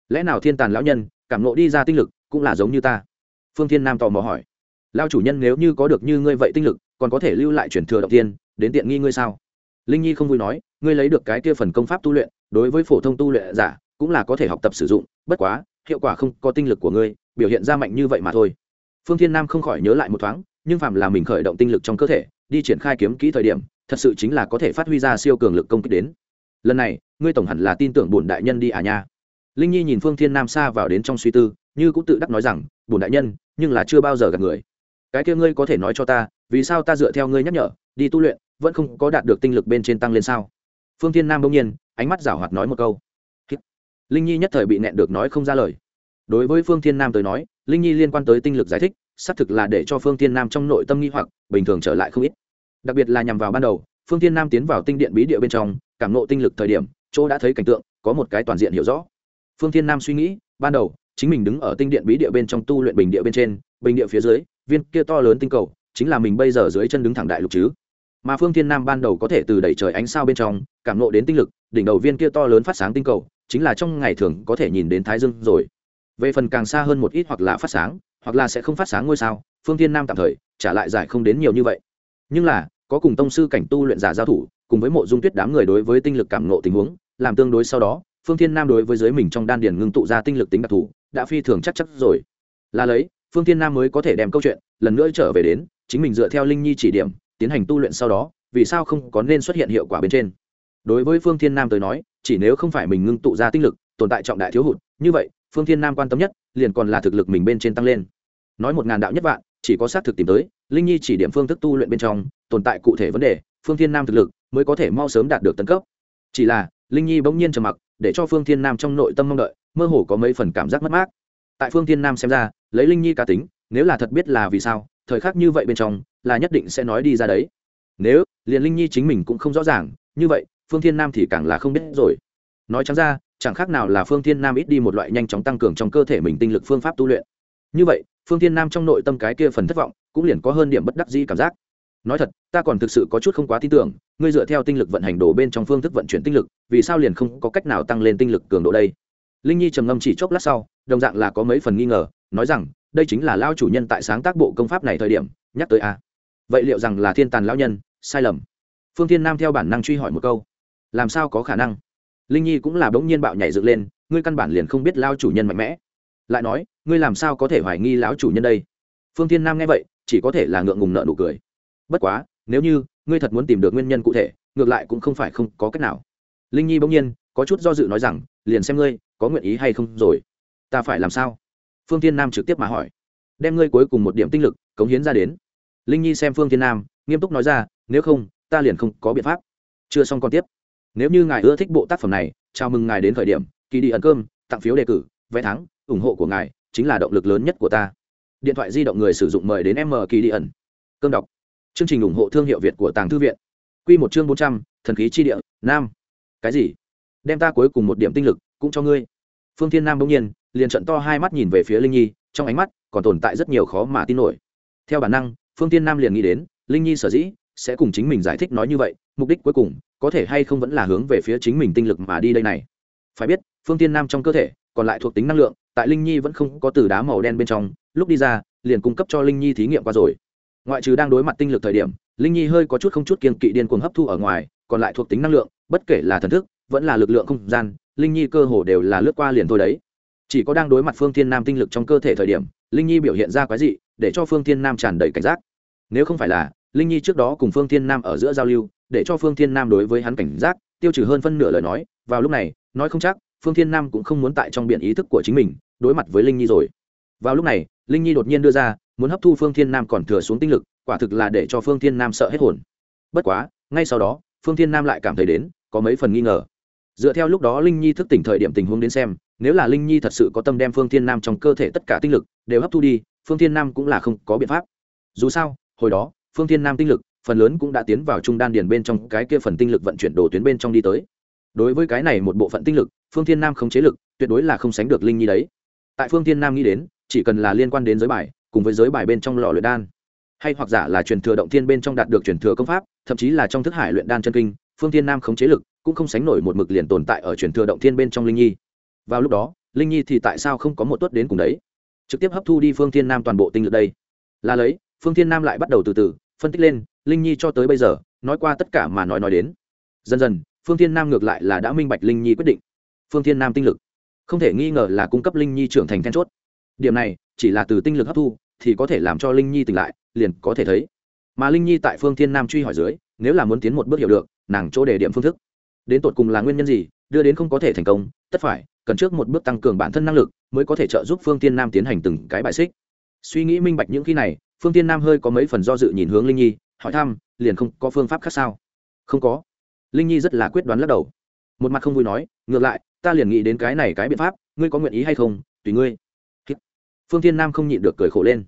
Lẽ nào thiên tàn lão nhân cảm nộ đi ra tinh lực, cũng là giống như ta. Phương thiên nam tò mò hỏi. Lão chủ nhân nếu như có được như ngươi vậy tinh lực, còn có thể lưu lại chuyển thừa động tiên, đến tiện nghi ngươi sao? Linh nhi không vui nói, ngươi lấy được cái kia phần công pháp tu luyện, đối với phổ thông tu luyện giả, cũng là có thể học tập sử dụng, bất quá, hiệu quả không có tinh lực của ngươi, biểu hiện ra mạnh như vậy mà thôi. Phương thiên nam không khỏi nhớ lại một thoáng, nhưng phạm là mình khởi động tinh lực trong cơ thể, đi triển khai kiếm kỹ thời điểm, thật sự chính là có thể phát huy ra siêu cường lực công kích đến. Lần này, ngươi tổng hẳn là tin tưởng bổn đại nhân đi à nha linh nhi nhìn phương thiên nam xa vào đến trong suy tư, như cũng tự đắc nói rằng, bổn đại nhân, nhưng là chưa bao giờ gặp người. Cái kia ngươi có thể nói cho ta, vì sao ta dựa theo ngươi nhắc nhở, đi tu luyện, vẫn không có đạt được tinh lực bên trên tăng lên sao? Phương thiên nam bỗng nhiên, ánh mắt rảo hoạt nói một câu. Linh nhi nhất thời bị nẹn được nói không ra lời. Đối với phương thiên nam tới nói, linh nhi liên quan tới tinh lực giải thích, xác thực là để cho phương thiên nam trong nội tâm nghi hoặc, bình thường trở lại không ít. Đặc biệt là nhằm vào ban đầu, phương thiên nam tiến vào tinh điện bí địa bên trong, cảm nộ tinh lực thời điểm, chỗ đã thấy cảnh tượng, có một cái toàn diện hiểu rõ phương thiên nam suy nghĩ, ban đầu, chính mình đứng ở tinh điện bí địa bên trong tu luyện bình địa bên trên, bình địa phía dưới, viên kia to lớn tinh cầu, chính là mình bây giờ dưới chân đứng thẳng đại lục chứ. Mà phương thiên nam ban đầu có thể từ đẩy trời ánh sao bên trong, cảm nộ đến tinh lực, đỉnh đầu viên kia to lớn phát sáng tinh cầu, chính là trong ngày thường có thể nhìn đến thái dương rồi. Về phần càng xa hơn một ít hoặc là phát sáng, hoặc là sẽ không phát sáng ngôi sao, phương thiên nam tạm thời, trả lại giải không đến nhiều như vậy. Nhưng là, có cùng tông sư cảnh tu luyện giả giao thủ, cùng với mộ dung tuyết đám người đối với tinh lực cảm nộ tình huống, làm tương đối sau đó phương thiên nam đối với giới mình trong đan điền ngưng tụ ra tinh lực tính đặc thù, đã phi thường chắc chắc rồi. Là lấy, phương thiên nam mới có thể đem câu chuyện, lần nữa trở về đến, chính mình dựa theo linh nhi chỉ điểm, tiến hành tu luyện sau đó, vì sao không có nên xuất hiện hiệu quả bên trên? Đối với phương thiên nam tới nói, chỉ nếu không phải mình ngưng tụ ra tinh lực, tồn tại trọng đại thiếu hụt, như vậy, phương thiên nam quan tâm nhất, liền còn là thực lực mình bên trên tăng lên. Nói một ngàn đạo nhất vạn, chỉ có xác thực tìm tới, linh nhi chỉ điểm phương thức tu luyện bên trong, tồn tại cụ thể vấn đề, phương thiên nam thực lực mới có thể mau sớm đạt được tấn cấp. Chỉ là linh nhi bỗng nhiên trầm mặc, để cho phương thiên nam trong nội tâm mong đợi, mơ hồ có mấy phần cảm giác mất mát. Tại phương thiên nam xem ra, lấy linh nhi cá tính, nếu là thật biết là vì sao, thời khắc như vậy bên trong, là nhất định sẽ nói đi ra đấy. Nếu, liền linh nhi chính mình cũng không rõ ràng, như vậy, phương thiên nam thì càng là không biết rồi. Nói chẳng ra, chẳng khác nào là phương thiên nam ít đi một loại nhanh chóng tăng cường trong cơ thể mình tinh lực phương pháp tu luyện. Như vậy, phương thiên nam trong nội tâm cái kia phần thất vọng, cũng liền có hơn điểm bất đắc dĩ cảm giác. Nói thật, ta còn thực sự có chút không quá tin tưởng ngươi dựa theo tinh lực vận hành đồ bên trong phương thức vận chuyển tinh lực, vì sao liền không có cách nào tăng lên tinh lực cường độ đây? Linh nhi trầm ngâm chỉ chốc lát sau, đồng dạng là có mấy phần nghi ngờ, nói rằng, đây chính là lao chủ nhân tại sáng tác bộ công pháp này thời điểm, nhắc tới a. Vậy liệu rằng là thiên tàn lão nhân? Sai lầm. Phương thiên nam theo bản năng truy hỏi một câu. Làm sao có khả năng? Linh nhi cũng là bỗng nhiên bạo nhảy dựng lên, ngươi căn bản liền không biết lao chủ nhân mạnh mẽ. Lại nói, ngươi làm sao có thể hoài nghi lão chủ nhân đây? Phương thiên nam nghe vậy, chỉ có thể là ngượng ngùng nợ nụ cười. Bất quá nếu như, ngươi thật muốn tìm được nguyên nhân cụ thể, ngược lại cũng không phải không có cách nào. Linh nhi bỗng nhiên, có chút do dự nói rằng, liền xem ngươi, có nguyện ý hay không rồi. Ta phải làm sao? Phương thiên nam trực tiếp mà hỏi. Đem ngươi cuối cùng một điểm tinh lực, cống hiến ra đến. Linh nhi xem phương thiên nam, nghiêm túc nói ra, nếu không, ta liền không có biện pháp. Chưa xong còn tiếp. Nếu như ngài ưa thích bộ tác phẩm này, chào mừng ngài đến thời điểm kỳ đi ẩn cơm, tặng phiếu đề cử, vé thắng, ủng hộ của ngài, chính là động lực lớn nhất của ta. Điện thoại di động người sử dụng mời đến m kỳ đi ẩn. Cơm đọc chương trình ủng hộ thương hiệu việt của tàng thư viện. Quy một chương bốn trăm, thần khí chi địa, nam. Cái gì? Đem ta cuối cùng một điểm tinh lực cũng cho ngươi. Phương thiên nam bỗng nhiên, liền trận to hai mắt nhìn về phía linh nhi, trong ánh mắt còn tồn tại rất nhiều khó mà tin nổi. Theo bản năng, phương thiên nam liền nghĩ đến, linh nhi sở dĩ sẽ cùng chính mình giải thích nói như vậy, mục đích cuối cùng có thể hay không vẫn là hướng về phía chính mình tinh lực mà đi đây này. Phải biết, phương thiên nam trong cơ thể còn lại thuộc tính năng lượng, tại linh nhi vẫn không có từ đá màu đen bên trong, lúc đi ra, liền cung cấp cho linh nhi thí nghiệm qua rồi ngoại trừ đang đối mặt tinh lực thời điểm, linh nhi hơi có chút không chút kiên kỵ điên cuồng hấp thu ở ngoài, còn lại thuộc tính năng lượng, bất kể là thần thức, vẫn là lực lượng không gian, linh nhi cơ hồ đều là lướt qua liền thôi đấy. Chỉ có đang đối mặt phương thiên nam tinh lực trong cơ thể thời điểm, linh nhi biểu hiện ra quái dị, để cho phương thiên nam tràn đầy cảnh giác. Nếu không phải là, linh nhi trước đó cùng phương thiên nam ở giữa giao lưu, để cho phương thiên nam đối với hắn cảnh giác, tiêu trừ hơn phân nửa lời nói, vào lúc này, nói không chắc, phương thiên nam cũng không muốn tại trong biển ý thức của chính mình, đối mặt với linh nhi rồi. Vào lúc này, linh nhi đột nhiên đưa ra muốn hấp thu phương thiên nam còn thừa xuống tinh lực, quả thực là để cho phương thiên nam sợ hết hồn. Bất quá, ngay sau đó, phương thiên nam lại cảm thấy đến, có mấy phần nghi ngờ. Dựa theo lúc đó linh nhi thức tỉnh thời điểm tình huống đến xem, nếu là linh nhi thật sự có tâm đem phương thiên nam trong cơ thể tất cả tinh lực đều hấp thu đi, phương thiên nam cũng là không có biện pháp. Dù sao, hồi đó, phương thiên nam tinh lực phần lớn cũng đã tiến vào trung đan điền bên trong, cái kia phần tinh lực vận chuyển đồ tuyến bên trong đi tới. Đối với cái này một bộ phận tinh lực, phương thiên nam không chế lực, tuyệt đối là không sánh được linh nhi đấy. Tại phương thiên nam nghĩ đến, chỉ cần là liên quan đến giới bài cùng với giới bài bên trong lò luyện đan. Hay hoặc giả là truyền thừa động thiên bên trong đạt được truyền thừa công pháp, thậm chí là trong thức hải luyện đan chân kinh, phương thiên nam không chế lực cũng không sánh nổi một mực liền tồn tại ở truyền thừa động thiên bên trong linh nhi. Vào lúc đó, linh nhi thì tại sao không có một tuất đến cùng đấy? Trực tiếp hấp thu đi phương thiên nam toàn bộ tinh lực đây. Là lấy, phương thiên nam lại bắt đầu từ từ, phân tích lên, linh nhi cho tới bây giờ, nói qua tất cả mà nói nói đến. Dần dần, phương thiên nam ngược lại là đã minh bạch linh nhi quyết định. Phương thiên nam tinh lực. Không thể nghi ngờ là cung cấp linh nhi trưởng thành then chốt. Điểm này, chỉ là từ tinh lực hấp thu thì có thể làm cho linh nhi tỉnh lại, liền có thể thấy. Mà linh nhi tại phương thiên nam truy hỏi dưới, nếu là muốn tiến một bước hiểu được, nàng chỗ đề điểm phương thức. Đến tột cùng là nguyên nhân gì, đưa đến không có thể thành công, tất phải, cần trước một bước tăng cường bản thân năng lực, mới có thể trợ giúp phương tiên nam tiến hành từng cái bài xích. Suy nghĩ minh bạch những khi này, phương tiên nam hơi có mấy phần do dự nhìn hướng linh nhi, hỏi thăm, liền không có phương pháp khác sao? Không có. Linh nhi rất là quyết đoán lắc đầu. Một mặt không vui nói, ngược lại, ta liền nghĩ đến cái này cái biện pháp, ngươi có nguyện ý hay không? Tùy ngươi phương Thiên nam không nhịn được cười khổ lên.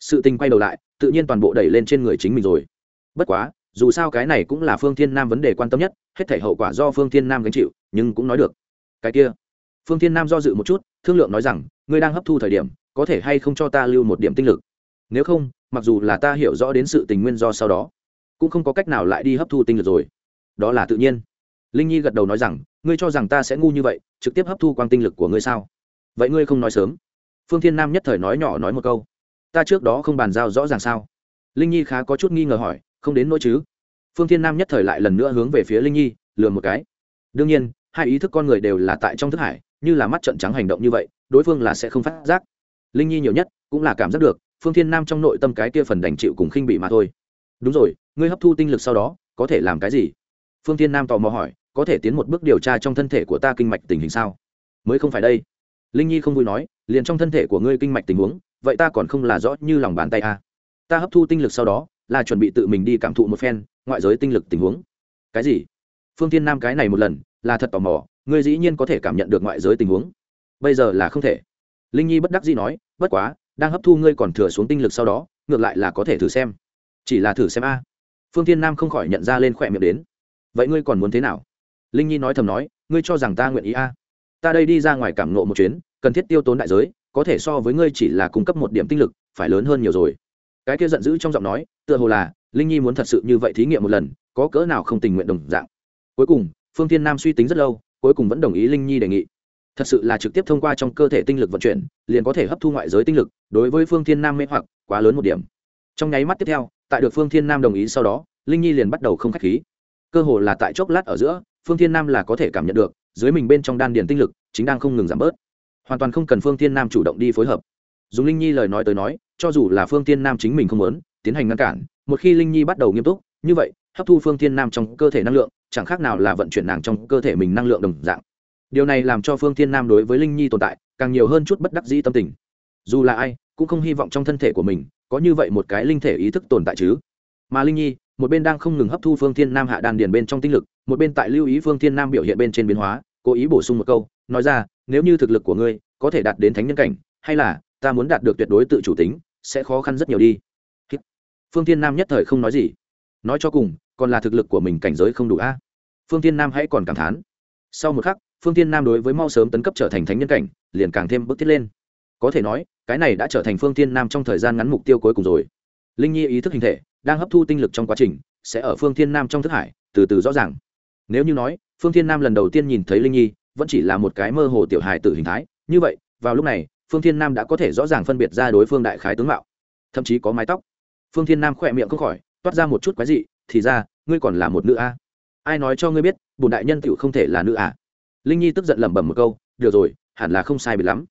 Sự tình quay đầu lại, tự nhiên toàn bộ đẩy lên trên người chính mình rồi. Bất quá, dù sao cái này cũng là phương thiên nam vấn đề quan tâm nhất, hết thể hậu quả do phương thiên nam gánh chịu, nhưng cũng nói được. Cái kia, phương thiên nam do dự một chút, thương lượng nói rằng, ngươi đang hấp thu thời điểm, có thể hay không cho ta lưu một điểm tinh lực? Nếu không, mặc dù là ta hiểu rõ đến sự tình nguyên do sau đó, cũng không có cách nào lại đi hấp thu tinh lực rồi. Đó là tự nhiên. Linh nhi gật đầu nói rằng, ngươi cho rằng ta sẽ ngu như vậy, trực tiếp hấp thu quang tinh lực của ngươi sao? Vậy ngươi không nói sớm phương thiên nam nhất thời nói nhỏ nói một câu. Ta trước đó không bàn giao rõ ràng sao? Linh nhi khá có chút nghi ngờ hỏi, không đến nỗi chứ? Phương thiên nam nhất thời lại lần nữa hướng về phía linh nhi lừa một cái. Đương nhiên, hai ý thức con người đều là tại trong thức hải, như là mắt trận trắng hành động như vậy, đối phương là sẽ không phát giác. Linh nhi nhiều nhất cũng là cảm giác được, phương thiên nam trong nội tâm cái kia phần đành chịu cùng khinh bị mà thôi. Đúng rồi, ngươi hấp thu tinh lực sau đó, có thể làm cái gì? Phương thiên nam tò mò hỏi, có thể tiến một bước điều tra trong thân thể của ta kinh mạch tình hình sao? Mới không phải đây. Linh nhi không vui nói liền trong thân thể của ngươi kinh mạch tình huống, vậy ta còn không là rõ như lòng bàn tay à. ta hấp thu tinh lực sau đó, là chuẩn bị tự mình đi cảm thụ một phen ngoại giới tinh lực tình huống. Cái gì? Phương tiên nam cái này một lần, là thật tò mò, ngươi dĩ nhiên có thể cảm nhận được ngoại giới tình huống. Bây giờ là không thể. Linh nhi bất đắc dĩ nói, bất quá, đang hấp thu ngươi còn thừa xuống tinh lực sau đó, ngược lại là có thể thử xem. Chỉ là thử xem a. Phương thiên nam không khỏi nhận ra lên khỏe miệng đến. Vậy ngươi còn muốn thế nào? Linh nhi nói thầm nói, ngươi cho rằng ta nguyện ý a? Ta đây đi ra ngoài cảm nộ một chuyến cần thiết tiêu tốn đại giới, có thể so với ngươi chỉ là cung cấp một điểm tinh lực, phải lớn hơn nhiều rồi. Cái kia giận dữ trong giọng nói, tựa hồ là, linh nhi muốn thật sự như vậy thí nghiệm một lần, có cỡ nào không tình nguyện đồng dạng. Cuối cùng, phương thiên nam suy tính rất lâu, cuối cùng vẫn đồng ý linh nhi đề nghị. Thật sự là trực tiếp thông qua trong cơ thể tinh lực vận chuyển, liền có thể hấp thu ngoại giới tinh lực, đối với phương thiên nam mê hoặc, quá lớn một điểm. Trong nháy mắt tiếp theo, tại được phương thiên nam đồng ý sau đó, linh nhi liền bắt đầu không k h á c h khí. Cơ hồ là tại chốc lát ở giữa, phương thiên nam là có thể cảm nhận được, dưới mình bên trong đan điền tinh lực, chính đang không ngừng giảm bớt hoàn toàn không cần phương thiên nam chủ động đi phối hợp dùng linh nhi lời nói tới nói cho dù là phương thiên nam chính mình không muốn tiến hành ngăn cản một khi linh nhi bắt đầu nghiêm túc như vậy hấp thu phương thiên nam trong cơ thể năng lượng chẳng khác nào là vận chuyển nàng trong cơ thể mình năng lượng đồng dạng điều này làm cho phương thiên nam đối với linh nhi tồn tại càng nhiều hơn chút bất đắc dĩ tâm tình dù là ai cũng không hy vọng trong thân thể của mình có như vậy một cái linh thể ý thức tồn tại chứ mà linh nhi một bên đang không ngừng hấp thu phương thiên nam hạ đan điền bên trong tinh lực một bên tại lưu ý phương thiên nam biểu hiện bên trên biến hóa cố ý bổ sung một câu nói ra nếu như thực lực của ngươi có thể đạt đến thánh nhân cảnh, hay là ta muốn đạt được tuyệt đối tự chủ tính, sẽ khó khăn rất nhiều đi. Phương thiên nam nhất thời không nói gì. Nói cho cùng, còn là thực lực của mình cảnh giới không đủ a. Phương thiên nam hãy còn cảm thán. Sau một khắc, phương thiên nam đối với mau sớm tấn cấp trở thành thánh nhân cảnh, liền càng thêm bức thiết lên. Có thể nói, cái này đã trở thành phương thiên nam trong thời gian ngắn mục tiêu cuối cùng rồi. Linh nhi ý thức hình thể, đang hấp thu tinh lực trong quá trình, sẽ ở phương thiên nam trong thức hải, từ từ rõ ràng. Nếu như nói, phương thiên nam lần đầu tiên nhìn thấy linh nhi vẫn chỉ là một cái mơ hồ tiểu hài tử hình thái. Như vậy, vào lúc này, phương thiên nam đã có thể rõ ràng phân biệt ra đối phương đại khái tướng mạo. Thậm chí có mái tóc. Phương thiên nam khỏe miệng không khỏi, toát ra một chút quái dị, thì ra, ngươi còn là một nữ a. Ai nói cho ngươi biết bùn đại nhân tựu không thể là nữ à linh nhi tức giận lẩm bẩm một câu, được rồi, hẳn là không sai biệt lắm.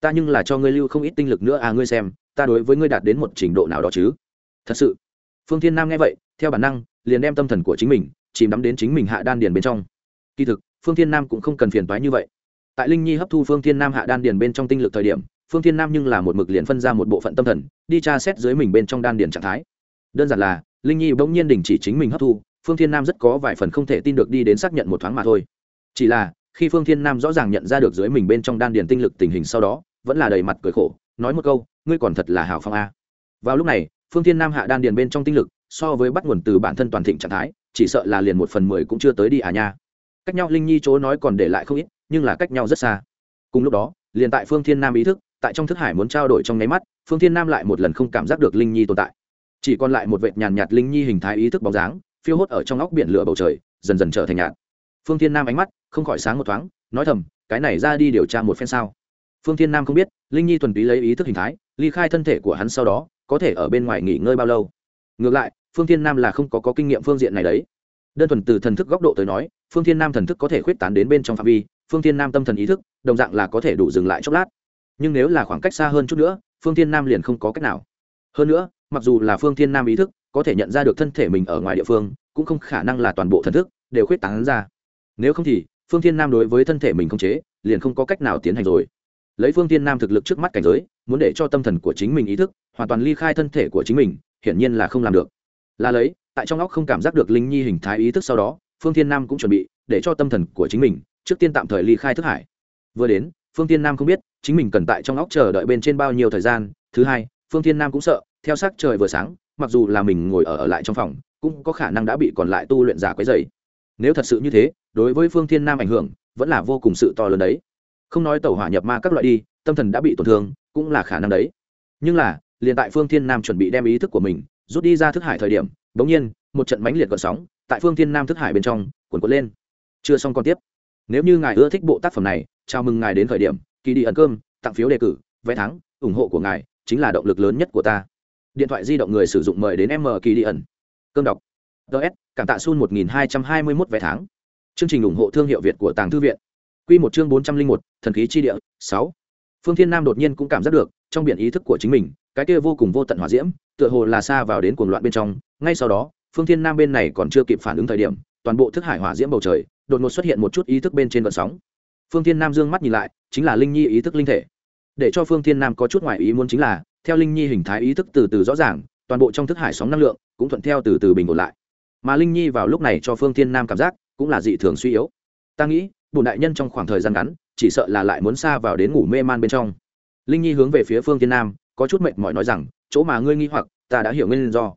Ta nhưng là cho ngươi lưu không ít tinh lực nữa à ngươi xem, ta đối với ngươi đạt đến một trình độ nào đó chứ? Thật sự. Phương thiên nam nghe vậy, theo bản năng, liền đem tâm thần của chính mình chìm đắm đến chính mình hạ đan điền bên trong. Kỳ thực phương thiên nam cũng không cần phiền toái như vậy. Tại linh nhi hấp thu phương thiên nam hạ đan điền bên trong tinh lực thời điểm, phương thiên nam nhưng là một mực liền phân ra một bộ phận tâm thần, đi tra xét dưới mình bên trong đan điền trạng thái. Đơn giản là, linh nhi bỗng nhiên đình chỉ chính mình hấp thu, phương thiên nam rất có vài phần không thể tin được đi đến xác nhận một thoáng mà thôi. Chỉ là, khi phương thiên nam rõ ràng nhận ra được dưới mình bên trong đan điền tinh lực tình hình sau đó, vẫn là đầy mặt cười khổ, nói một câu, ngươi còn thật là hào phong a. Vào lúc này, phương thiên nam hạ đan điền bên trong tinh lực, so với bắt nguồn từ bản thân toàn thịnh trạng thái, chỉ sợ là liền một phần mười cũng chưa tới đi à nha cách nhau linh nhi chỗ nói còn để lại không ít nhưng là cách nhau rất xa. Cùng lúc đó liền tại phương thiên nam ý thức tại trong thức hải muốn trao đổi trong nháy mắt phương thiên nam lại một lần không cảm giác được linh nhi tồn tại. Chỉ còn lại một vệt nhàn nhạt linh nhi hình thái ý thức bóng dáng phiêu hốt ở trong óc biển lửa bầu trời dần dần trở thành nhạt. Phương thiên nam ánh mắt không khỏi sáng một thoáng nói thầm cái này ra đi điều tra một phen sao? Phương thiên nam không biết linh nhi thuần túy lấy ý thức hình thái ly khai thân thể của hắn sau đó có thể ở bên ngoài nghỉ ngơi bao lâu. Ngược lại phương thiên nam là không có, có kinh nghiệm phương diện này đấy đơn thuần từ thần thức góc độ tới nói, phương thiên nam thần thức có thể khuyết tán đến bên trong phạm vi, phương thiên nam tâm thần ý thức, đồng dạng là có thể đủ dừng lại chốc lát. Nhưng nếu là khoảng cách xa hơn chút nữa, phương thiên nam liền không có cách nào. Hơn nữa, mặc dù là phương thiên nam ý thức, có thể nhận ra được thân thể mình ở ngoài địa phương, cũng không khả năng là toàn bộ thần thức đều khuyết tán ra. Nếu không thì, phương thiên nam đối với thân thể mình không chế, liền không có cách nào tiến hành rồi. Lấy phương thiên nam thực lực trước mắt cảnh giới, muốn để cho tâm thần của chính mình ý thức hoàn toàn ly khai thân thể của chính mình, hiển nhiên là không làm được. Là lấy tại trong óc không cảm giác được linh nhi hình thái ý thức sau đó phương thiên nam cũng chuẩn bị để cho tâm thần của chính mình trước tiên tạm thời ly khai thức hải. Vừa đến phương thiên nam không biết chính mình cần tại trong óc chờ đợi bên trên bao nhiêu thời gian. Thứ hai phương thiên nam cũng sợ theo sắc trời vừa sáng mặc dù là mình ngồi ở, ở lại trong phòng cũng có khả năng đã bị còn lại tu luyện giả quấy dày nếu thật sự như thế đối với phương thiên nam ảnh hưởng vẫn là vô cùng sự to lớn đấy. Không nói tàu hỏa nhập ma các loại đi tâm thần đã bị tổn thương cũng là khả năng đấy. Nhưng là liền tại phương thiên nam chuẩn bị đem ý thức của mình rút đi ra thức hải thời điểm bỗng nhiên, một trận mãnh liệt gợn sóng tại phương thiên nam thức hải bên trong cuộn cuộn lên. Chưa xong còn tiếp. Nếu như ngài ưa thích bộ tác phẩm này, chào mừng ngài đến khởi điểm. Kỳ đi ẩn cơm, tặng phiếu đề cử, vé thắng, ủng hộ của ngài chính là động lực lớn nhất của ta. Điện thoại di động người sử dụng mời đến m kỳ đi ẩn. Cơm đọc. Ts cảm tạ sun một nghìn hai trăm hai mươi mốt vé tháng chương trình ủng hộ thương hiệu việt của tàng thư viện. Q một chương bốn trăm linh một, thần khí chi địa, sáu. Phương thiên nam đột nhiên cũng cảm giác được trong biển ý thức của chính mình, cái kia vô cùng vô tận hỏa diễm, tựa hồ là xa vào đến cuồng loạn bên trong ngay sau đó, phương thiên nam bên này còn chưa kịp phản ứng thời điểm, toàn bộ thức hải hỏa diễm bầu trời, đột ngột xuất hiện một chút ý thức bên trên vận sóng. Phương thiên nam dương mắt nhìn lại, chính là linh nhi ý thức linh thể. Để cho phương thiên nam có chút ngoại ý muốn chính là, theo linh nhi hình thái ý thức từ từ rõ ràng, toàn bộ trong thức hải sóng năng lượng cũng thuận theo từ từ bình ổn lại. Mà linh nhi vào lúc này cho phương thiên nam cảm giác cũng là dị thường suy yếu. Ta nghĩ bùn đại nhân trong khoảng thời gian ngắn, chỉ sợ là lại muốn xa vào đến ngủ mê man bên trong. Linh nhi hướng về phía phương thiên nam, có chút mệt mỏi nói rằng, chỗ mà ngươi nghi hoặc, ta đã hiểu nguyên do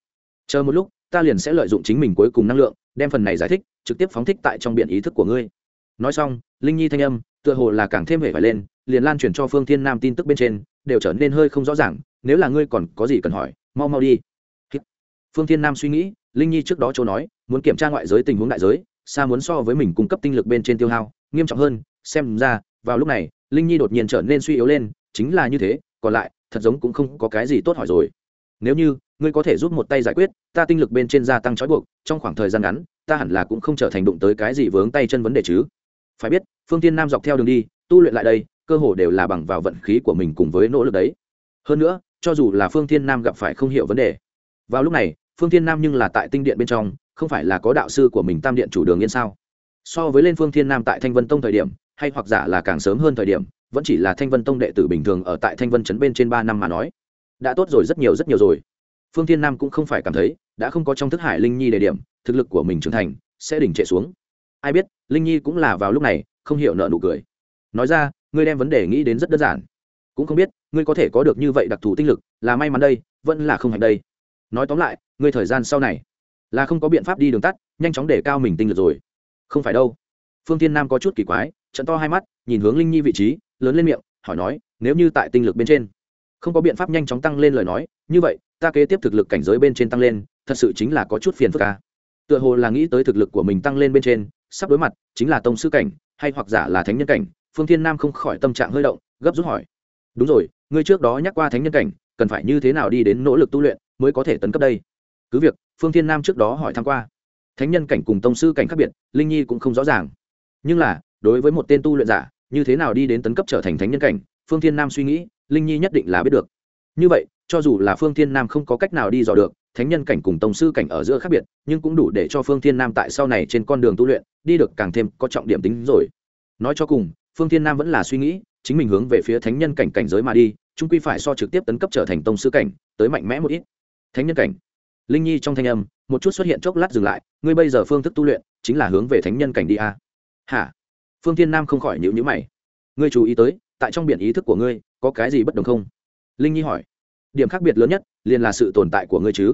chờ một lúc, ta liền sẽ lợi dụng chính mình cuối cùng năng lượng, đem phần này giải thích, trực tiếp phóng thích tại trong biện ý thức của ngươi. Nói xong, linh nhi thanh âm, tựa hồ là càng thêm hệ phải lên, liền lan truyền cho phương thiên nam tin tức bên trên, đều trở nên hơi không rõ ràng, nếu là ngươi còn có gì cần hỏi, mau mau đi. Phương thiên nam suy nghĩ, linh nhi trước đó chỗ nói, muốn kiểm tra ngoại giới tình huống đại giới, xa muốn so với mình cung cấp tinh lực bên trên tiêu hao, nghiêm trọng hơn, xem ra, vào lúc này, linh nhi đột nhiên trở nên suy yếu lên, chính là như thế, còn lại, thật giống cũng không có cái gì tốt hỏi rồi nếu như ngươi có thể giúp một tay giải quyết, ta tinh lực bên trên gia tăng trói buộc, trong khoảng thời gian ngắn, ta hẳn là cũng không trở thành đụng tới cái gì vướng tay chân vấn đề chứ. Phải biết, phương tiên nam dọc theo đường đi, tu luyện lại đây, cơ hồ đều là bằng vào vận khí của mình cùng với nỗ lực đấy. Hơn nữa, cho dù là phương tiên nam gặp phải không hiểu vấn đề, vào lúc này, phương tiên nam nhưng là tại tinh điện bên trong, không phải là có đạo sư của mình tam điện chủ đường yên sao? So với lên phương thiên nam tại thanh vân tông thời điểm, hay hoặc giả là càng sớm hơn thời điểm, vẫn chỉ là thanh vân tông đệ tử bình thường ở tại thanh vân trấn bên trên ba năm mà nói đã tốt rồi rất nhiều rất nhiều rồi. Phương thiên nam cũng không phải cảm thấy, đã không có trong thức hải linh nhi đề điểm, thực lực của mình trưởng thành, sẽ đỉnh trệ xuống. Ai biết, linh nhi cũng là vào lúc này, không hiểu nợ nụ cười. Nói ra, ngươi đem vấn đề nghĩ đến rất đơn giản. Cũng không biết, ngươi có thể có được như vậy đặc thù tinh lực, là may mắn đây, vẫn là không hạnh đây. Nói tóm lại, ngươi thời gian sau này, là không có biện pháp đi đường tắt, nhanh chóng để cao mình tinh lực rồi. Không phải đâu. Phương tiên nam có chút kỳ quái trận to hai mắt, nhìn hướng linh nhi vị trí, lớn lên miệng, hỏi nói, nếu như tại tinh lực bên trên không có biện pháp nhanh chóng tăng lên lời nói, như vậy, ta kế tiếp thực lực cảnh giới bên trên tăng lên, thật sự chính là có chút phiền phức ca tựa hồ là nghĩ tới thực lực của mình tăng lên bên trên, sắp đối mặt, chính là tông sư cảnh, hay hoặc giả là thánh nhân cảnh, phương thiên nam không khỏi tâm trạng hơi động, gấp rút hỏi. Đúng rồi, ngươi trước đó nhắc qua thánh nhân cảnh, cần phải như thế nào đi đến nỗ lực tu luyện mới có thể tấn cấp đây? Cứ việc, phương thiên nam trước đó hỏi tham q u a thánh nhân cảnh cùng tông sư cảnh khác biệt, linh nhi cũng không rõ ràng. Nhưng là, đối với một tên tu luyện giả, như thế nào đi đến tấn cấp trở thành thánh nhân cảnh, phương thiên nam suy nghĩ linh nhi nhất định là biết được. Như vậy, cho dù là phương thiên nam không có cách nào đi dò được, thánh nhân cảnh cùng tông sư cảnh ở giữa khác biệt, nhưng cũng đủ để cho phương thiên nam tại sau này trên con đường tu luyện, đi được càng thêm có trọng điểm tính rồi. Nói cho cùng, phương thiên nam vẫn là suy nghĩ, chính mình hướng về phía thánh nhân cảnh cảnh giới mà đi trung quy phải so trực tiếp tấn cấp trở thành tông sư cảnh, tới mạnh mẽ một ít. Thánh nhân cảnh. Linh nhi trong thanh âm, một chút xuất hiện chốc lát dừng lại, ngươi bây giờ phương thức tu luyện, chính là hướng về thánh nhân cảnh đi a à? hả? Phương thiên nam không khỏi nhịu nhữ mày. Ngươi chú ý tới, tại trong biển ý thức của ngươi có cái gì bất đồng không? Linh nhi hỏi. Điểm khác biệt lớn nhất, liền là sự tồn tại của ngươi chứ?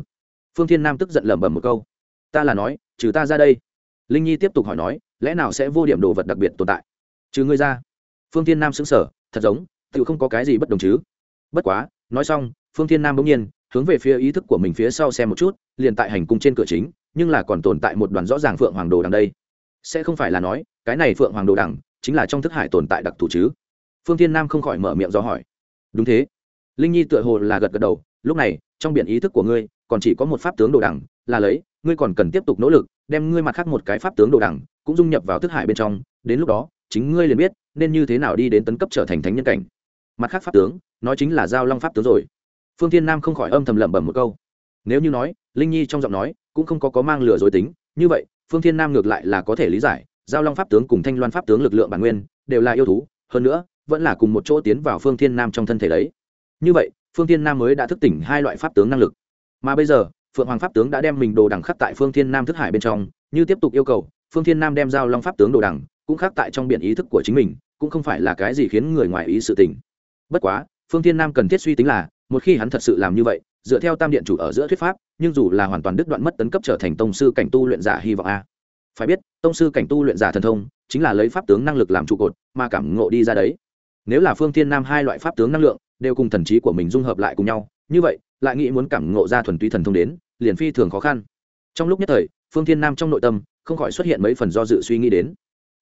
Phương thiên nam tức giận lẩm bẩm một câu. Ta là nói, trừ ta ra đây. Linh nhi tiếp tục hỏi nói, lẽ nào sẽ vô điểm đồ vật đặc biệt tồn tại? Trừ ngươi ra. Phương thiên nam xứng sở thật giống, tự không có cái gì bất đồng chứ? Bất quá, nói xong, phương thiên nam bỗng nhiên, hướng về phía ý thức của mình phía sau xem một chút, liền tại hành cung trên cửa chính, nhưng là còn tồn tại một đoàn rõ ràng phượng hoàng đồ đằng đây. Sẽ không phải là nói, cái này phượng hoàng đồ đằng, chính là trong thức hải tồn tại đặc thù chứ? Phương thiên nam không khỏi mở miệng do hỏi. Đúng thế. Linh nhi tựa hồ là gật gật đầu, lúc này, trong biển ý thức của ngươi, còn chỉ có một pháp tướng đồ đẳng. là lấy, ngươi còn cần tiếp tục nỗ lực, đem ngươi mặt khác một cái pháp tướng đồ đẳng cũng dung nhập vào thức hải bên trong, đến lúc đó, chính ngươi liền biết, nên như thế nào đi đến tấn cấp trở thành thánh nhân cảnh. Mặt khác pháp tướng, nói chính là giao long pháp tướng rồi. Phương thiên nam không khỏi âm thầm lẩm bẩm một câu. Nếu như nói, linh nhi trong giọng nói, cũng không có có mang lửa dối tính, như vậy, phương thiên nam ngược lại là có thể lý giải, giao long pháp tướng cùng thanh loan pháp tướng lực lượng bản nguyên, đều là yêu thú. Hơn nữa vẫn là cùng một chỗ tiến vào phương thiên nam trong thân thể đấy. Như vậy, phương thiên nam mới đã thức tỉnh hai loại pháp tướng năng lực. Mà bây giờ, phượng hoàng pháp tướng đã đem mình đồ đằng khắc tại phương thiên nam thức hải bên trong, như tiếp tục yêu cầu, phương thiên nam đem giao long pháp tướng đồ đằng cũng khắc tại trong biển ý thức của chính mình, cũng không phải là cái gì khiến người ngoài ý sự tình. Bất quá, phương thiên nam cần thiết suy tính là, một khi hắn thật sự làm như vậy, dựa theo tam điện chủ ở giữa thuyết pháp, nhưng dù là hoàn toàn đứt đoạn mất tấn cấp trở thành tông sư cảnh tu luyện giả hy vọng a. Phải biết, tông sư cảnh tu luyện giả thần thông, chính là lấy pháp tướng năng lực làm trụ cột, mà cảm ngộ đi ra đấy nếu là phương thiên nam hai loại pháp tướng năng lượng, đều cùng thần trí của mình dung hợp lại cùng nhau, như vậy, lại nghĩ muốn cảm ngộ ra thuần túy thần thông đến, liền phi thường khó khăn. Trong lúc nhất thời, phương thiên nam trong nội tâm, không khỏi xuất hiện mấy phần do dự suy nghĩ đến.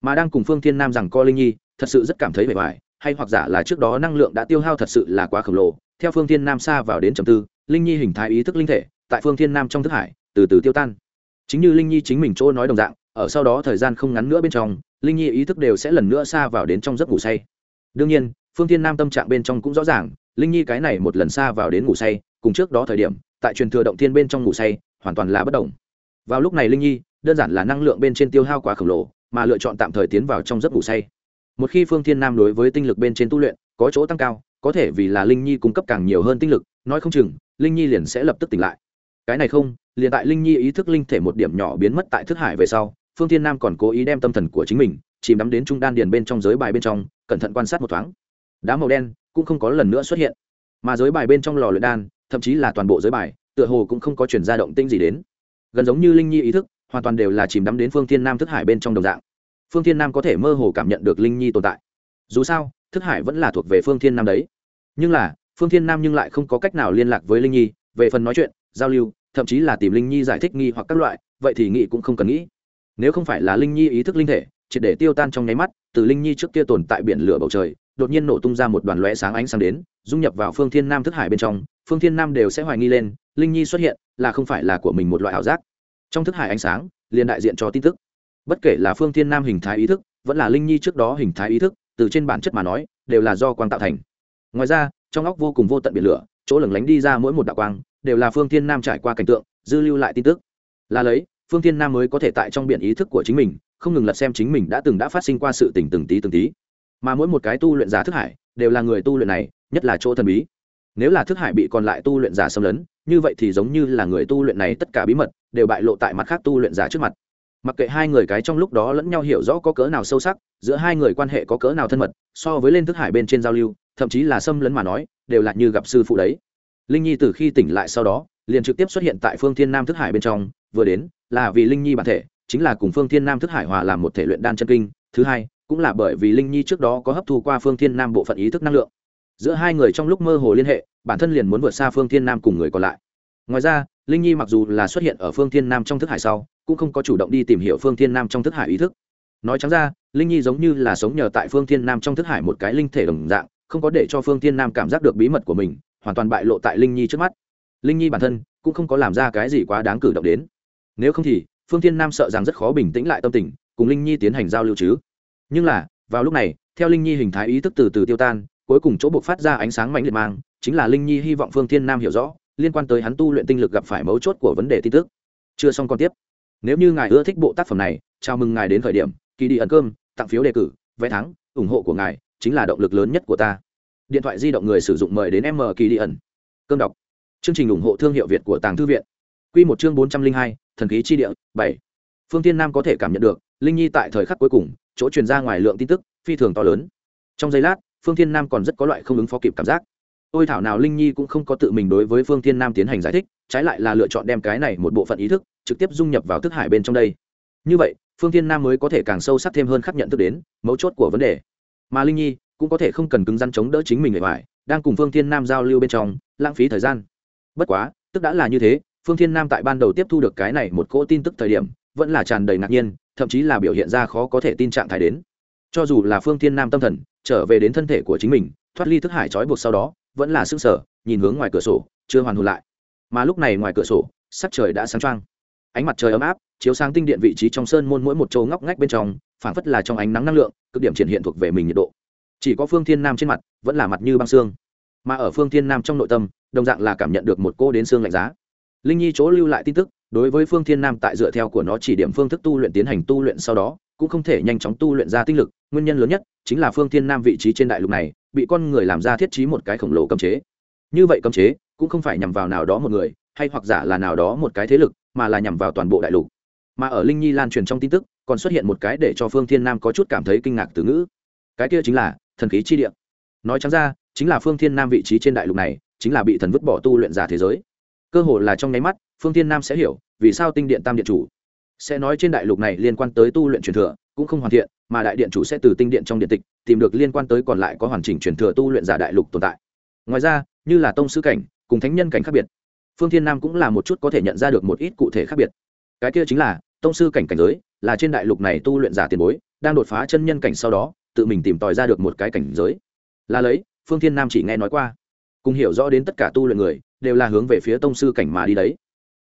Mà đang cùng phương thiên nam rằng co linh nhi, thật sự rất cảm thấy vẻ vải hay hoặc giả là trước đó năng lượng đã tiêu hao thật sự là quá khổng lồ, theo phương thiên nam xa vào đến trầm tư, linh nhi hình thái ý thức linh thể, tại phương thiên nam trong thức hải, từ từ tiêu tan. Chính như linh nhi chính mình chỗ nói đồng dạng, ở sau đó thời gian không ngắn nữa bên trong, linh nhi ý thức đều sẽ lần nữa xa vào đến trong giấc ngủ say đương nhiên, phương thiên nam tâm trạng bên trong cũng rõ ràng, linh nhi cái này một lần xa vào đến ngủ say, cùng trước đó thời điểm, tại truyền thừa động thiên bên trong ngủ say, hoàn toàn là bất đồng. Vào lúc này linh nhi, đơn giản là năng lượng bên trên tiêu hao quá khổng lồ, mà lựa chọn tạm thời tiến vào trong giấc ngủ say. Một khi phương thiên nam đối với tinh lực bên trên tu luyện, có chỗ tăng cao, có thể vì là linh nhi cung cấp càng nhiều hơn tinh lực, nói không chừng, linh nhi liền sẽ lập tức tỉnh lại. Cái này không, liền tại linh nhi ý thức linh thể một điểm nhỏ biến mất tại thức hải về sau, phương thiên nam còn cố ý đem tâm thần của chính mình chìm đắm đến trung đan điền bên trong giới bài bên trong, cẩn thận quan sát một thoáng. Đá màu đen cũng không có lần nữa xuất hiện. Mà giới bài bên trong lò luyện đan, thậm chí là toàn bộ giới bài, tựa hồ cũng không có chuyển ra động tinh gì đến. Gần giống như linh nhi ý thức, hoàn toàn đều là chìm đắm đến phương thiên nam thức hải bên trong đồng dạng. Phương thiên nam có thể mơ hồ cảm nhận được linh nhi tồn tại. Dù sao, thức hải vẫn là thuộc về phương thiên nam đấy. Nhưng là, phương thiên nam nhưng lại không có cách nào liên lạc với linh nhi, về phần nói chuyện, giao lưu, thậm chí là tìm linh nhi giải thích nghi hoặc các loại, vậy thì nghĩ cũng không cần nghĩ. Nếu không phải là linh nhi ý thức linh thể triệt để tiêu tan trong nháy mắt, từ linh nhi trước kia tồn tại biển lửa bầu trời, đột nhiên nổ tung ra một đoàn lóe sáng ánh sáng đến, dung nhập vào phương thiên nam thức hải bên trong, phương thiên nam đều sẽ hoài nghi lên, linh nhi xuất hiện là không phải là của mình một loại ảo giác. Trong thức hải ánh sáng, liền đại diện cho tin tức. Bất kể là phương thiên nam hình thái ý thức, vẫn là linh nhi trước đó hình thái ý thức, từ trên bản chất mà nói, đều là do quang tạo thành. Ngoài ra, trong óc vô cùng vô tận biển lửa, chỗ lửng lánh đi ra mỗi một đạo quang, đều là phương thiên nam trải qua cảnh tượng, dư lưu lại tin tức. Là lấy, phương thiên nam mới có thể tại trong biển ý thức của chính mình không ngừng lật xem chính mình đã từng đã phát sinh qua sự tình từng tí từng tí. Mà mỗi một cái tu luyện giả thức hải đều là người tu luyện này, nhất là chỗ thần bí. Nếu là thức hải bị còn lại tu luyện giả xâm lấn, như vậy thì giống như là người tu luyện này tất cả bí mật đều bại lộ tại mặt khác tu luyện giả trước mặt. Mặc kệ hai người cái trong lúc đó lẫn nhau hiểu rõ có cỡ nào sâu sắc, giữa hai người quan hệ có cỡ nào thân mật, so với lên thức hải bên trên giao lưu, thậm chí là xâm lấn mà nói, đều là như gặp sư phụ đấy. Linh nhi từ khi tỉnh lại sau đó, liền trực tiếp xuất hiện tại phương thiên nam thức hải bên trong, vừa đến là vì linh nhi bản thể chính là cùng phương thiên nam thức hải hòa làm một thể luyện đan chân kinh. Thứ hai, cũng là bởi vì linh nhi trước đó có hấp thu qua phương thiên nam bộ phận ý thức năng lượng. Giữa hai người trong lúc mơ hồ liên hệ, bản thân liền muốn vượt xa phương thiên nam cùng người còn lại. Ngoài ra, linh nhi mặc dù là xuất hiện ở phương thiên nam trong thức hải sau, cũng không có chủ động đi tìm hiểu phương thiên nam trong thức hải ý thức. Nói trắng ra, linh nhi giống như là sống nhờ tại phương thiên nam trong thức hải một cái linh thể đồng dạng, không có để cho phương thiên nam cảm giác được bí mật của mình, hoàn toàn bại lộ tại linh nhi trước mắt. Linh nhi bản thân cũng không có làm ra cái gì quá đáng cử động đến. Nếu không thì phương thiên nam sợ rằng rất khó bình tĩnh lại tâm tình, cùng linh nhi tiến hành giao lưu chứ. Nhưng là, vào lúc này, theo linh nhi hình thái ý thức từ từ tiêu tan, cuối cùng chỗ buộc phát ra ánh sáng mạnh liệt mang, chính là linh nhi hy vọng phương thiên nam hiểu rõ, liên quan tới hắn tu luyện tinh lực gặp phải mấu chốt của vấn đề tin tức. Chưa xong còn tiếp. Nếu như ngài ưa thích bộ tác phẩm này, chào mừng ngài đến khởi điểm kỳ đi ẩn cơm, tặng phiếu đề cử, vé thắng, ủng hộ của ngài chính là động lực lớn nhất của ta. Điện thoại di động người sử dụng mời đến m kỳ đi ẩn. Cơm đọc. Chương trình ủng hộ thương hiệu việt của tàng thư viện. Q một chương bốn trăm linh hai thần khí chi địa, bảy. Phương tiên nam có thể cảm nhận được, linh nhi tại thời khắc cuối cùng, chỗ truyền ra ngoài lượng tin tức, phi thường to lớn. Trong giây lát, phương thiên nam còn rất có loại không ứng phó kịp cảm giác. Ôi thảo nào linh nhi cũng không có tự mình đối với phương thiên nam tiến hành giải thích, trái lại là lựa chọn đem cái này một bộ phận ý thức, trực tiếp dung nhập vào thức hải bên trong đây. Như vậy, phương thiên nam mới có thể càng sâu sắc thêm hơn khắc nhận thức đến, mấu chốt của vấn đề. Mà linh nhi cũng có thể không cần cứng rắn chống đỡ chính mình người ngoài, đang cùng phương thiên nam giao lưu bên trong, lãng phí thời gian. Bất quá, tức đã là như thế phương thiên nam tại ban đầu tiếp thu được cái này một cỗ tin tức thời điểm, vẫn là tràn đầy ngạc nhiên, thậm chí là biểu hiện ra khó có thể tin trạng thái đến. Cho dù là phương thiên nam tâm thần, trở về đến thân thể của chính mình, thoát ly thức hải trói buộc sau đó, vẫn là sức sở nhìn hướng ngoài cửa sổ, chưa hoàn hồn lại. Mà lúc này ngoài cửa sổ, sắc trời đã sáng trăng ánh mặt trời ấm áp, chiếu sáng tinh điện vị trí trong sơn môn mỗi một chỗ ngóc ngách bên trong, phảng phất là trong ánh nắng năng lượng, cực điểm triển hiện thuộc về mình nhiệt độ. Chỉ có phương thiên nam trên mặt, vẫn là mặt như băng xương. Mà ở phương thiên nam trong nội tâm, đồng dạng là cảm nhận được một cô đến xương lạnh giá linh nhi chỗ lưu lại tin tức, đối với phương thiên nam tại dựa theo của nó chỉ điểm phương thức tu luyện tiến hành tu luyện sau đó, cũng không thể nhanh chóng tu luyện ra tinh lực, nguyên nhân lớn nhất chính là phương thiên nam vị trí trên đại lục này, bị con người làm ra thiết trí một cái khổng lồ cấm chế. Như vậy cấm chế cũng không phải nhằm vào nào đó một người, hay hoặc giả là nào đó một cái thế lực, mà là nhằm vào toàn bộ đại lục. Mà ở linh nhi lan truyền trong tin tức, còn xuất hiện một cái để cho phương thiên nam có chút cảm thấy kinh ngạc từ ngữ. Cái kia chính là thần khí chi địa. Nói chẳng ra, chính là phương thiên nam vị trí trên đại lục này, chính là bị thần vứt bỏ tu luyện giả thế giới cơ hồ là trong nháy mắt, phương thiên nam sẽ hiểu vì sao tinh điện tam điện chủ sẽ nói trên đại lục này liên quan tới tu luyện truyền thừa cũng không hoàn thiện, mà đại điện chủ sẽ từ tinh điện trong điện tịch tìm được liên quan tới còn lại có hoàn chỉnh truyền thừa tu luyện giả đại lục tồn tại. Ngoài ra, như là tông sư cảnh cùng thánh nhân cảnh khác biệt, phương thiên nam cũng là một chút có thể nhận ra được một ít cụ thể khác biệt. Cái kia chính là, tông sư cảnh cảnh giới là trên đại lục này tu luyện giả tiền bối, đang đột phá chân nhân cảnh sau đó, tự mình tìm tòi ra được một cái cảnh giới. Là lấy, phương thiên nam chỉ nghe nói qua, cùng hiểu rõ đến tất cả tu luyện người đều là hướng về phía tông sư cảnh mà đi đấy.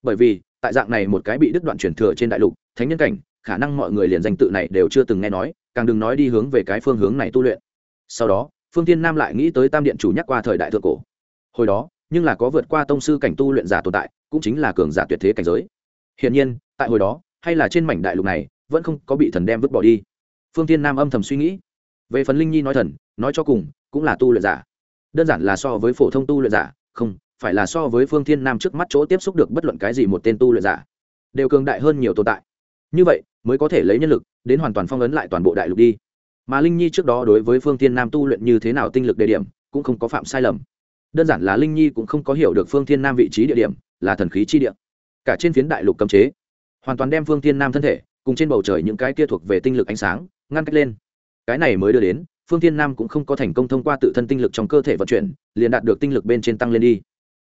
Bởi vì, tại dạng này một cái bị đứt đoạn truyền thừa trên đại lục, thánh nhân cảnh, khả năng mọi người liền danh tự này đều chưa từng nghe nói, càng đừng nói đi hướng về cái phương hướng này tu luyện. Sau đó, phương tiên nam lại nghĩ tới tam điện chủ nhắc qua thời đại thượng cổ. Hồi đó, nhưng là có vượt qua tông sư cảnh tu luyện giả tồn tại, cũng chính là cường giả tuyệt thế cảnh giới. Hiển nhiên, tại hồi đó, hay là trên mảnh đại lục này, vẫn không có bị thần đem vứt bỏ đi. Phương tiên nam âm thầm suy nghĩ. Về phần linh nhi nói thần, nói cho cùng, cũng là tu luyện giả. Đơn giản là so với phổ thông tu luyện giả, không phải là so với phương thiên nam trước mắt chỗ tiếp xúc được bất luận cái gì một tên tu luyện giả, đều cường đại hơn nhiều tồn tại. Như vậy, mới có thể lấy nhân lực đến hoàn toàn phong ấn lại toàn bộ đại lục đi. Mà linh nhi trước đó đối với phương thiên nam tu luyện như thế nào tinh lực đề điểm, cũng không có phạm sai lầm. Đơn giản là linh nhi cũng không có hiểu được phương thiên nam vị trí địa điểm, là thần khí chi địa. Cả trên phiến đại lục cấm chế, hoàn toàn đem phương thiên nam thân thể cùng trên bầu trời những cái kia thuộc về tinh lực ánh sáng, ngăn cách lên. Cái này mới đưa đến, phương thiên nam cũng không có thành công thông qua tự thân tinh lực trong cơ thể vận chuyển, liền đạt được tinh lực bên trên tăng lên đi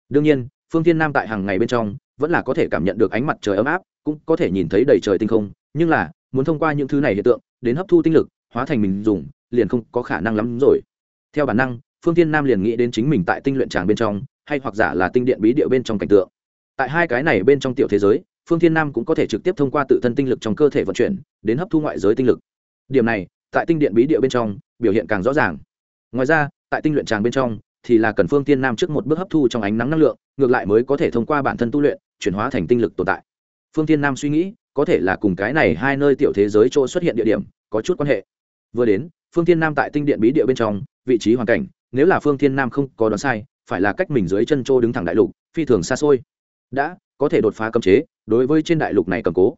đương nhiên, phương thiên nam tại hàng ngày bên trong, vẫn là có thể cảm nhận được ánh mặt trời ấm áp, cũng có thể nhìn thấy đầy trời tinh không, nhưng là, muốn thông qua những thứ này hiện tượng, đến hấp thu tinh lực, hóa thành mình dùng, liền không có khả năng lắm rồi. Theo bản năng, phương thiên nam liền nghĩ đến chính mình tại tinh luyện tràng bên trong, hay hoặc giả là tinh điện bí điệu bên trong cảnh tượng. Tại hai cái này bên trong tiểu thế giới, phương thiên nam cũng có thể trực tiếp thông qua tự thân tinh lực trong cơ thể vận chuyển, đến hấp thu ngoại giới tinh lực. Điểm này, tại tinh điện bí điệu bên trong, biểu hiện càng rõ ràng. Ngoài ra, tại tinh luyện tràng bên trong thì là cần phương tiên nam trước một bước hấp thu trong ánh nắng năng lượng, ngược lại mới có thể thông qua bản thân tu luyện, chuyển hóa thành tinh lực tồn tại. Phương tiên nam suy nghĩ, có thể là cùng cái này hai nơi tiểu thế giới chỗ xuất hiện địa điểm, có chút quan hệ. Vừa đến, phương tiên nam tại tinh điện bí địa bên trong, vị trí hoàn cảnh, nếu là phương tiên nam không có đoán sai, phải là cách mình dưới chân chỗ đứng thẳng đại lục, phi thường xa xôi. Đã, có thể đột phá cấm chế, đối với trên đại lục này cầm cố.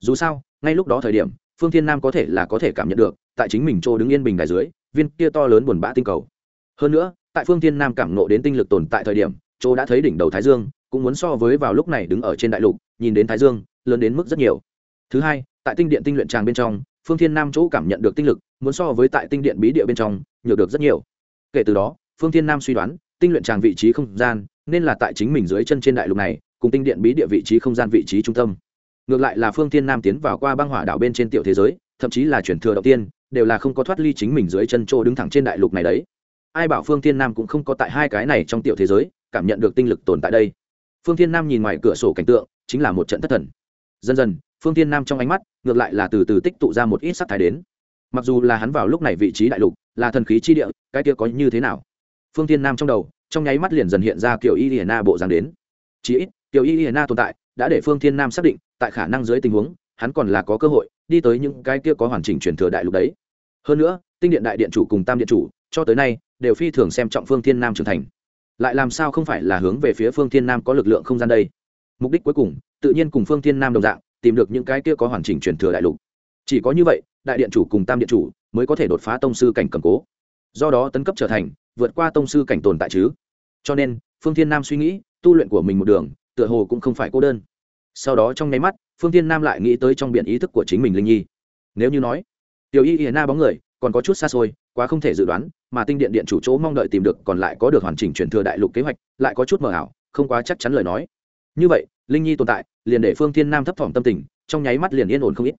Dù sao, ngay lúc đó thời điểm, phương thiên nam có thể là có thể cảm nhận được, tại chính mình chỗ đứng yên bình đài dưới, viên kia to lớn buồn bã tinh cầu. Hơn nữa tại phương thiên nam cảm nộ đến tinh lực tồn tại thời điểm, chỗ đã thấy đỉnh đầu thái dương, cũng muốn so với vào lúc này đứng ở trên đại lục, nhìn đến thái dương, lớn đến mức rất nhiều. Thứ hai, tại tinh điện tinh luyện tràng bên trong, phương thiên nam chỗ cảm nhận được tinh lực, muốn so với tại tinh điện bí địa bên trong nhiều được rất nhiều. Kể từ đó, phương thiên nam suy đoán, tinh luyện tràng vị trí không gian, nên là tại chính mình dưới chân trên đại lục này, cùng tinh điện bí địa vị trí không gian vị trí trung tâm. Ngược lại là phương thiên nam tiến vào qua băng hỏa đảo bên trên tiểu thế giới, thậm chí là chuyển thừa đầu tiên, đều là không có thoát ly chính mình dưới chân chỗ đứng thẳng trên đại lục này đấy ai bảo phương thiên nam cũng không có tại hai cái này trong tiểu thế giới, cảm nhận được tinh lực tồn tại đây. Phương thiên nam nhìn ngoài cửa sổ cảnh tượng, chính là một trận thất thần. Dần dần, phương thiên nam trong ánh mắt, ngược lại là từ từ tích tụ ra một ít sắc thái đến. Mặc dù là hắn vào lúc này vị trí đại lục, là thần khí chi địa, cái kia có như thế nào? Phương thiên nam trong đầu, trong nháy mắt liền dần hiện ra kiểu y hiền na bộ dáng đến. Chí ít kiểu y hiền na tồn tại, đã để phương thiên nam xác định, tại khả năng dưới tình huống, hắn còn là có cơ hội đi tới những cái kia có hoàn chỉnh truyền thừa đại lục đấy. Hơn nữa, tinh điện đại điện chủ cùng tam điện chủ, cho tới nay đều phi thường xem trọng phương thiên nam trưởng thành. Lại làm sao không phải là hướng về phía phương thiên nam có lực lượng không gian đây? Mục đích cuối cùng, tự nhiên cùng phương thiên nam đồng dạng, tìm được những cái kia có hoàn chỉnh truyền thừa đại lục. Chỉ có như vậy, đại điện chủ cùng tam điện chủ mới có thể đột phá tông sư cảnh cầm cố. Do đó tấn cấp trở thành, vượt qua tông sư cảnh tồn tại chứ. Cho nên, phương thiên nam suy nghĩ, tu luyện của mình một đường, tựa hồ cũng không phải cô đơn. Sau đó trong nháy mắt, phương thiên nam lại nghĩ tới trong biển ý thức của chính mình linh nhi. Nếu như nói, tiểu y hiền na bóng người, còn có chút xa xôi quá không thể dự đoán, mà tinh điện điện chủ chỗ mong đợi tìm được còn lại có được hoàn chỉnh truyền thừa đại lục kế hoạch, lại có chút mờ ảo, không quá chắc chắn lời nói. Như vậy, linh nhi tồn tại, liền để phương thiên nam thấp thỏm tâm tình, trong nháy mắt liền yên ổn không ít.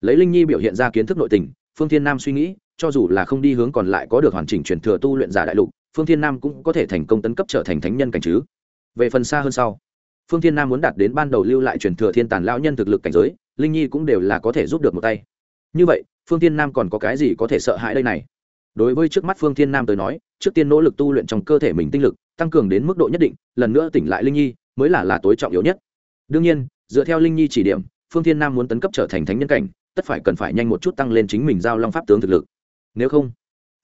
Lấy linh nhi biểu hiện ra kiến thức nội tình, phương thiên nam suy nghĩ, cho dù là không đi hướng còn lại có được hoàn chỉnh truyền thừa tu luyện giả đại lục, phương thiên nam cũng có thể thành công tấn cấp trở thành thánh nhân cảnh chứ. Về phần xa hơn sau, phương thiên nam muốn đạt đến ban đầu lưu lại truyền thừa thiên tàn lão nhân thực lực cảnh giới, linh nhi cũng đều là có thể giúp được một tay. Như vậy, phương thiên nam còn có cái gì có thể sợ hãi đây này? Đối với trước mắt phương thiên nam tới nói, trước tiên nỗ lực tu luyện trong cơ thể mình tinh lực, tăng cường đến mức độ nhất định, lần nữa tỉnh lại linh nhi, mới là là tối trọng yếu nhất. Đương nhiên, dựa theo linh nhi chỉ điểm, phương thiên nam muốn tấn cấp trở thành thánh nhân cảnh, tất phải cần phải nhanh một chút tăng lên chính mình giao long pháp tướng thực lực. Nếu không,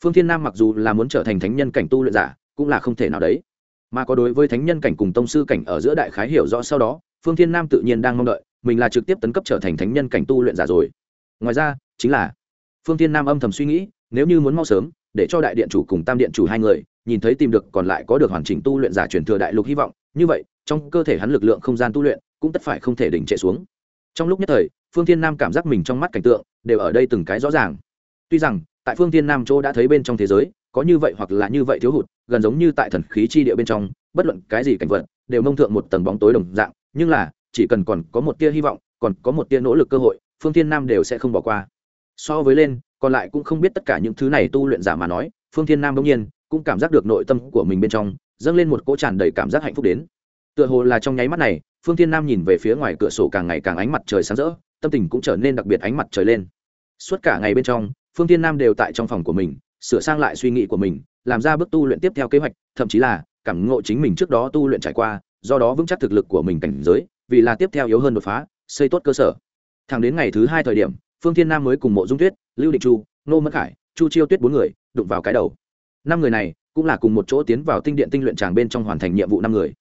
phương thiên nam mặc dù là muốn trở thành thánh nhân cảnh tu luyện giả, cũng là không thể nào đấy. Mà có đối với thánh nhân cảnh cùng tông sư cảnh ở giữa đại khái hiểu rõ sau đó, phương thiên nam tự nhiên đang mong đợi, mình là trực tiếp tấn cấp trở thành thánh nhân cảnh tu luyện giả rồi. Ngoài ra, chính là, phương thiên nam âm thầm suy nghĩ nếu như muốn mau sớm, để cho đại điện chủ cùng tam điện chủ hai người, nhìn thấy tìm được còn lại có được hoàn chỉnh tu luyện giả truyền thừa đại lục hy vọng, như vậy, trong cơ thể hắn lực lượng không gian tu luyện cũng tất phải không thể đỉnh trệ xuống. Trong lúc nhất thời, phương thiên nam cảm giác mình trong mắt cảnh tượng đều ở đây từng cái rõ ràng. Tuy rằng, tại phương thiên nam châu đã thấy bên trong thế giới, có như vậy hoặc là như vậy thiếu hụt, gần giống như tại thần khí chi địa bên trong, bất luận cái gì cảnh vật đều mông thượng một tầng bóng tối đồng dạng, nhưng là, chỉ cần còn có một tia hy vọng, còn có một tia nỗ lực cơ hội, phương thiên nam đều sẽ không bỏ qua. So với lên còn lại cũng không biết tất cả những thứ này tu luyện giả mà nói, phương thiên nam bỗng nhiên cũng cảm giác được nội tâm của mình bên trong dâng lên một cỗ tràn đầy cảm giác hạnh phúc đến. Tựa hồ là trong nháy mắt này, phương thiên nam nhìn về phía ngoài cửa sổ càng ngày càng ánh mặt trời sáng rỡ, tâm tình cũng trở nên đặc biệt ánh mặt trời lên. Suốt cả ngày bên trong, phương thiên nam đều tại trong phòng của mình, sửa sang lại suy nghĩ của mình, làm ra bước tu luyện tiếp theo kế hoạch, thậm chí là cảm ngộ chính mình trước đó tu luyện trải qua, do đó vững chắc thực lực của mình cảnh giới, vì là tiếp theo yếu hơn đột phá, xây tốt cơ sở. Thẳng đến ngày thứ hai thời điểm, phương thiên nam mới cùng mộ dung tuyết lưu định chu nô mất khải, chu chiêu tuyết bốn người, đụng vào cái đầu. Năm người này cũng là cùng một chỗ tiến vào tinh điện tinh luyện tràng bên trong hoàn thành nhiệm vụ năm người.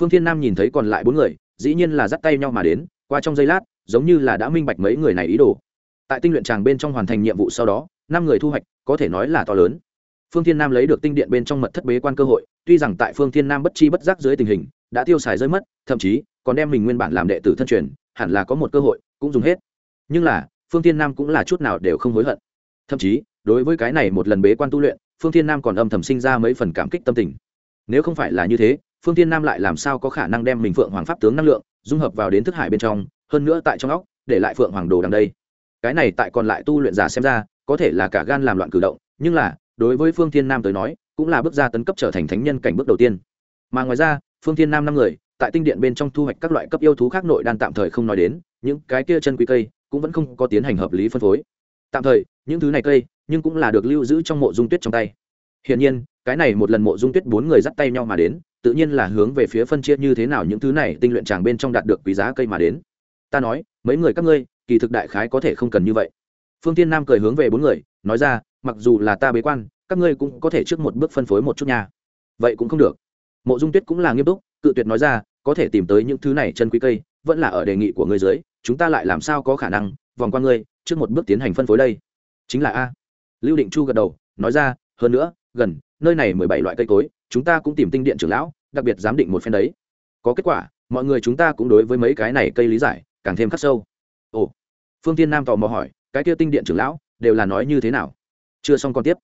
Phương thiên nam nhìn thấy còn lại bốn người, dĩ nhiên là dắt tay nhau mà đến, qua trong giây lát, giống như là đã minh bạch mấy người này ý đồ. Tại tinh luyện tràng bên trong hoàn thành nhiệm vụ sau đó, năm người thu hoạch, có thể nói là to lớn. Phương thiên nam lấy được tinh điện bên trong mật thất bế quan cơ hội, tuy rằng tại phương thiên nam bất chi bất giác dưới tình hình, đã tiêu xài rơi mất, thậm chí còn đem mình nguyên bản làm đệ tử thân truyền, hẳn là có một cơ hội, cũng dùng hết. Nhưng là phương thiên nam cũng là chút nào đều không hối hận. Thậm chí, đối với cái này một lần bế quan tu luyện, phương thiên nam còn âm thầm sinh ra mấy phần cảm kích tâm tình. Nếu không phải là như thế, phương thiên nam lại làm sao có khả năng đem mình phượng hoàng pháp tướng năng lượng dung hợp vào đến thức hải bên trong, hơn nữa tại trong óc, để lại phượng hoàng đồ đằng đây. Cái này tại còn lại tu luyện giả xem ra, có thể là cả gan làm loạn cử động, nhưng là, đối với phương thiên nam tới nói, cũng là bước ra tấn cấp trở thành thánh nhân cảnh bước đầu tiên. Mà ngoài ra, phương thiên nam năm người, tại tinh điện bên trong thu hoạch các loại cấp yêu thú khác nội đan tạm thời không nói đến, những cái kia chân quý cây cũng vẫn không có tiến hành hợp lý phân phối. Tạm thời, những thứ này cây, nhưng cũng là được lưu giữ trong mộ dung tuyết trong tay. Hiển nhiên, cái này một lần mộ dung tuyết bốn người dắt tay nhau mà đến, tự nhiên là hướng về phía phân chia như thế nào những thứ này tinh luyện tràng bên trong đạt được quý giá cây mà đến. Ta nói, mấy người các ngươi, kỳ thực đại khái có thể không cần như vậy. Phương tiên nam cười hướng về bốn người, nói ra, mặc dù là ta bế quan, các ngươi cũng có thể trước một bước phân phối một chút nha. Vậy cũng không được. Mộ dung tuyết cũng là nghiêm túc, cự tuyệt nói ra, có thể tìm tới những thứ này chân quý cây, vẫn là ở đề nghị của ngươi dưới chúng ta lại làm sao có khả năng, vòng qua ngươi, trước một bước tiến hành phân phối đây. Chính là a. Lưu định chu gật đầu, nói ra, hơn nữa, gần, nơi này mười bảy loại cây cối, chúng ta cũng tìm tinh điện trưởng lão, đặc biệt giám định một phen đấy. Có kết quả, mọi người chúng ta cũng đối với mấy cái này cây lý giải, càng thêm khắc sâu. Ồ. Phương tiên nam tò mò hỏi, cái kia tinh điện trưởng lão, đều là nói như thế nào? Chưa xong còn tiếp.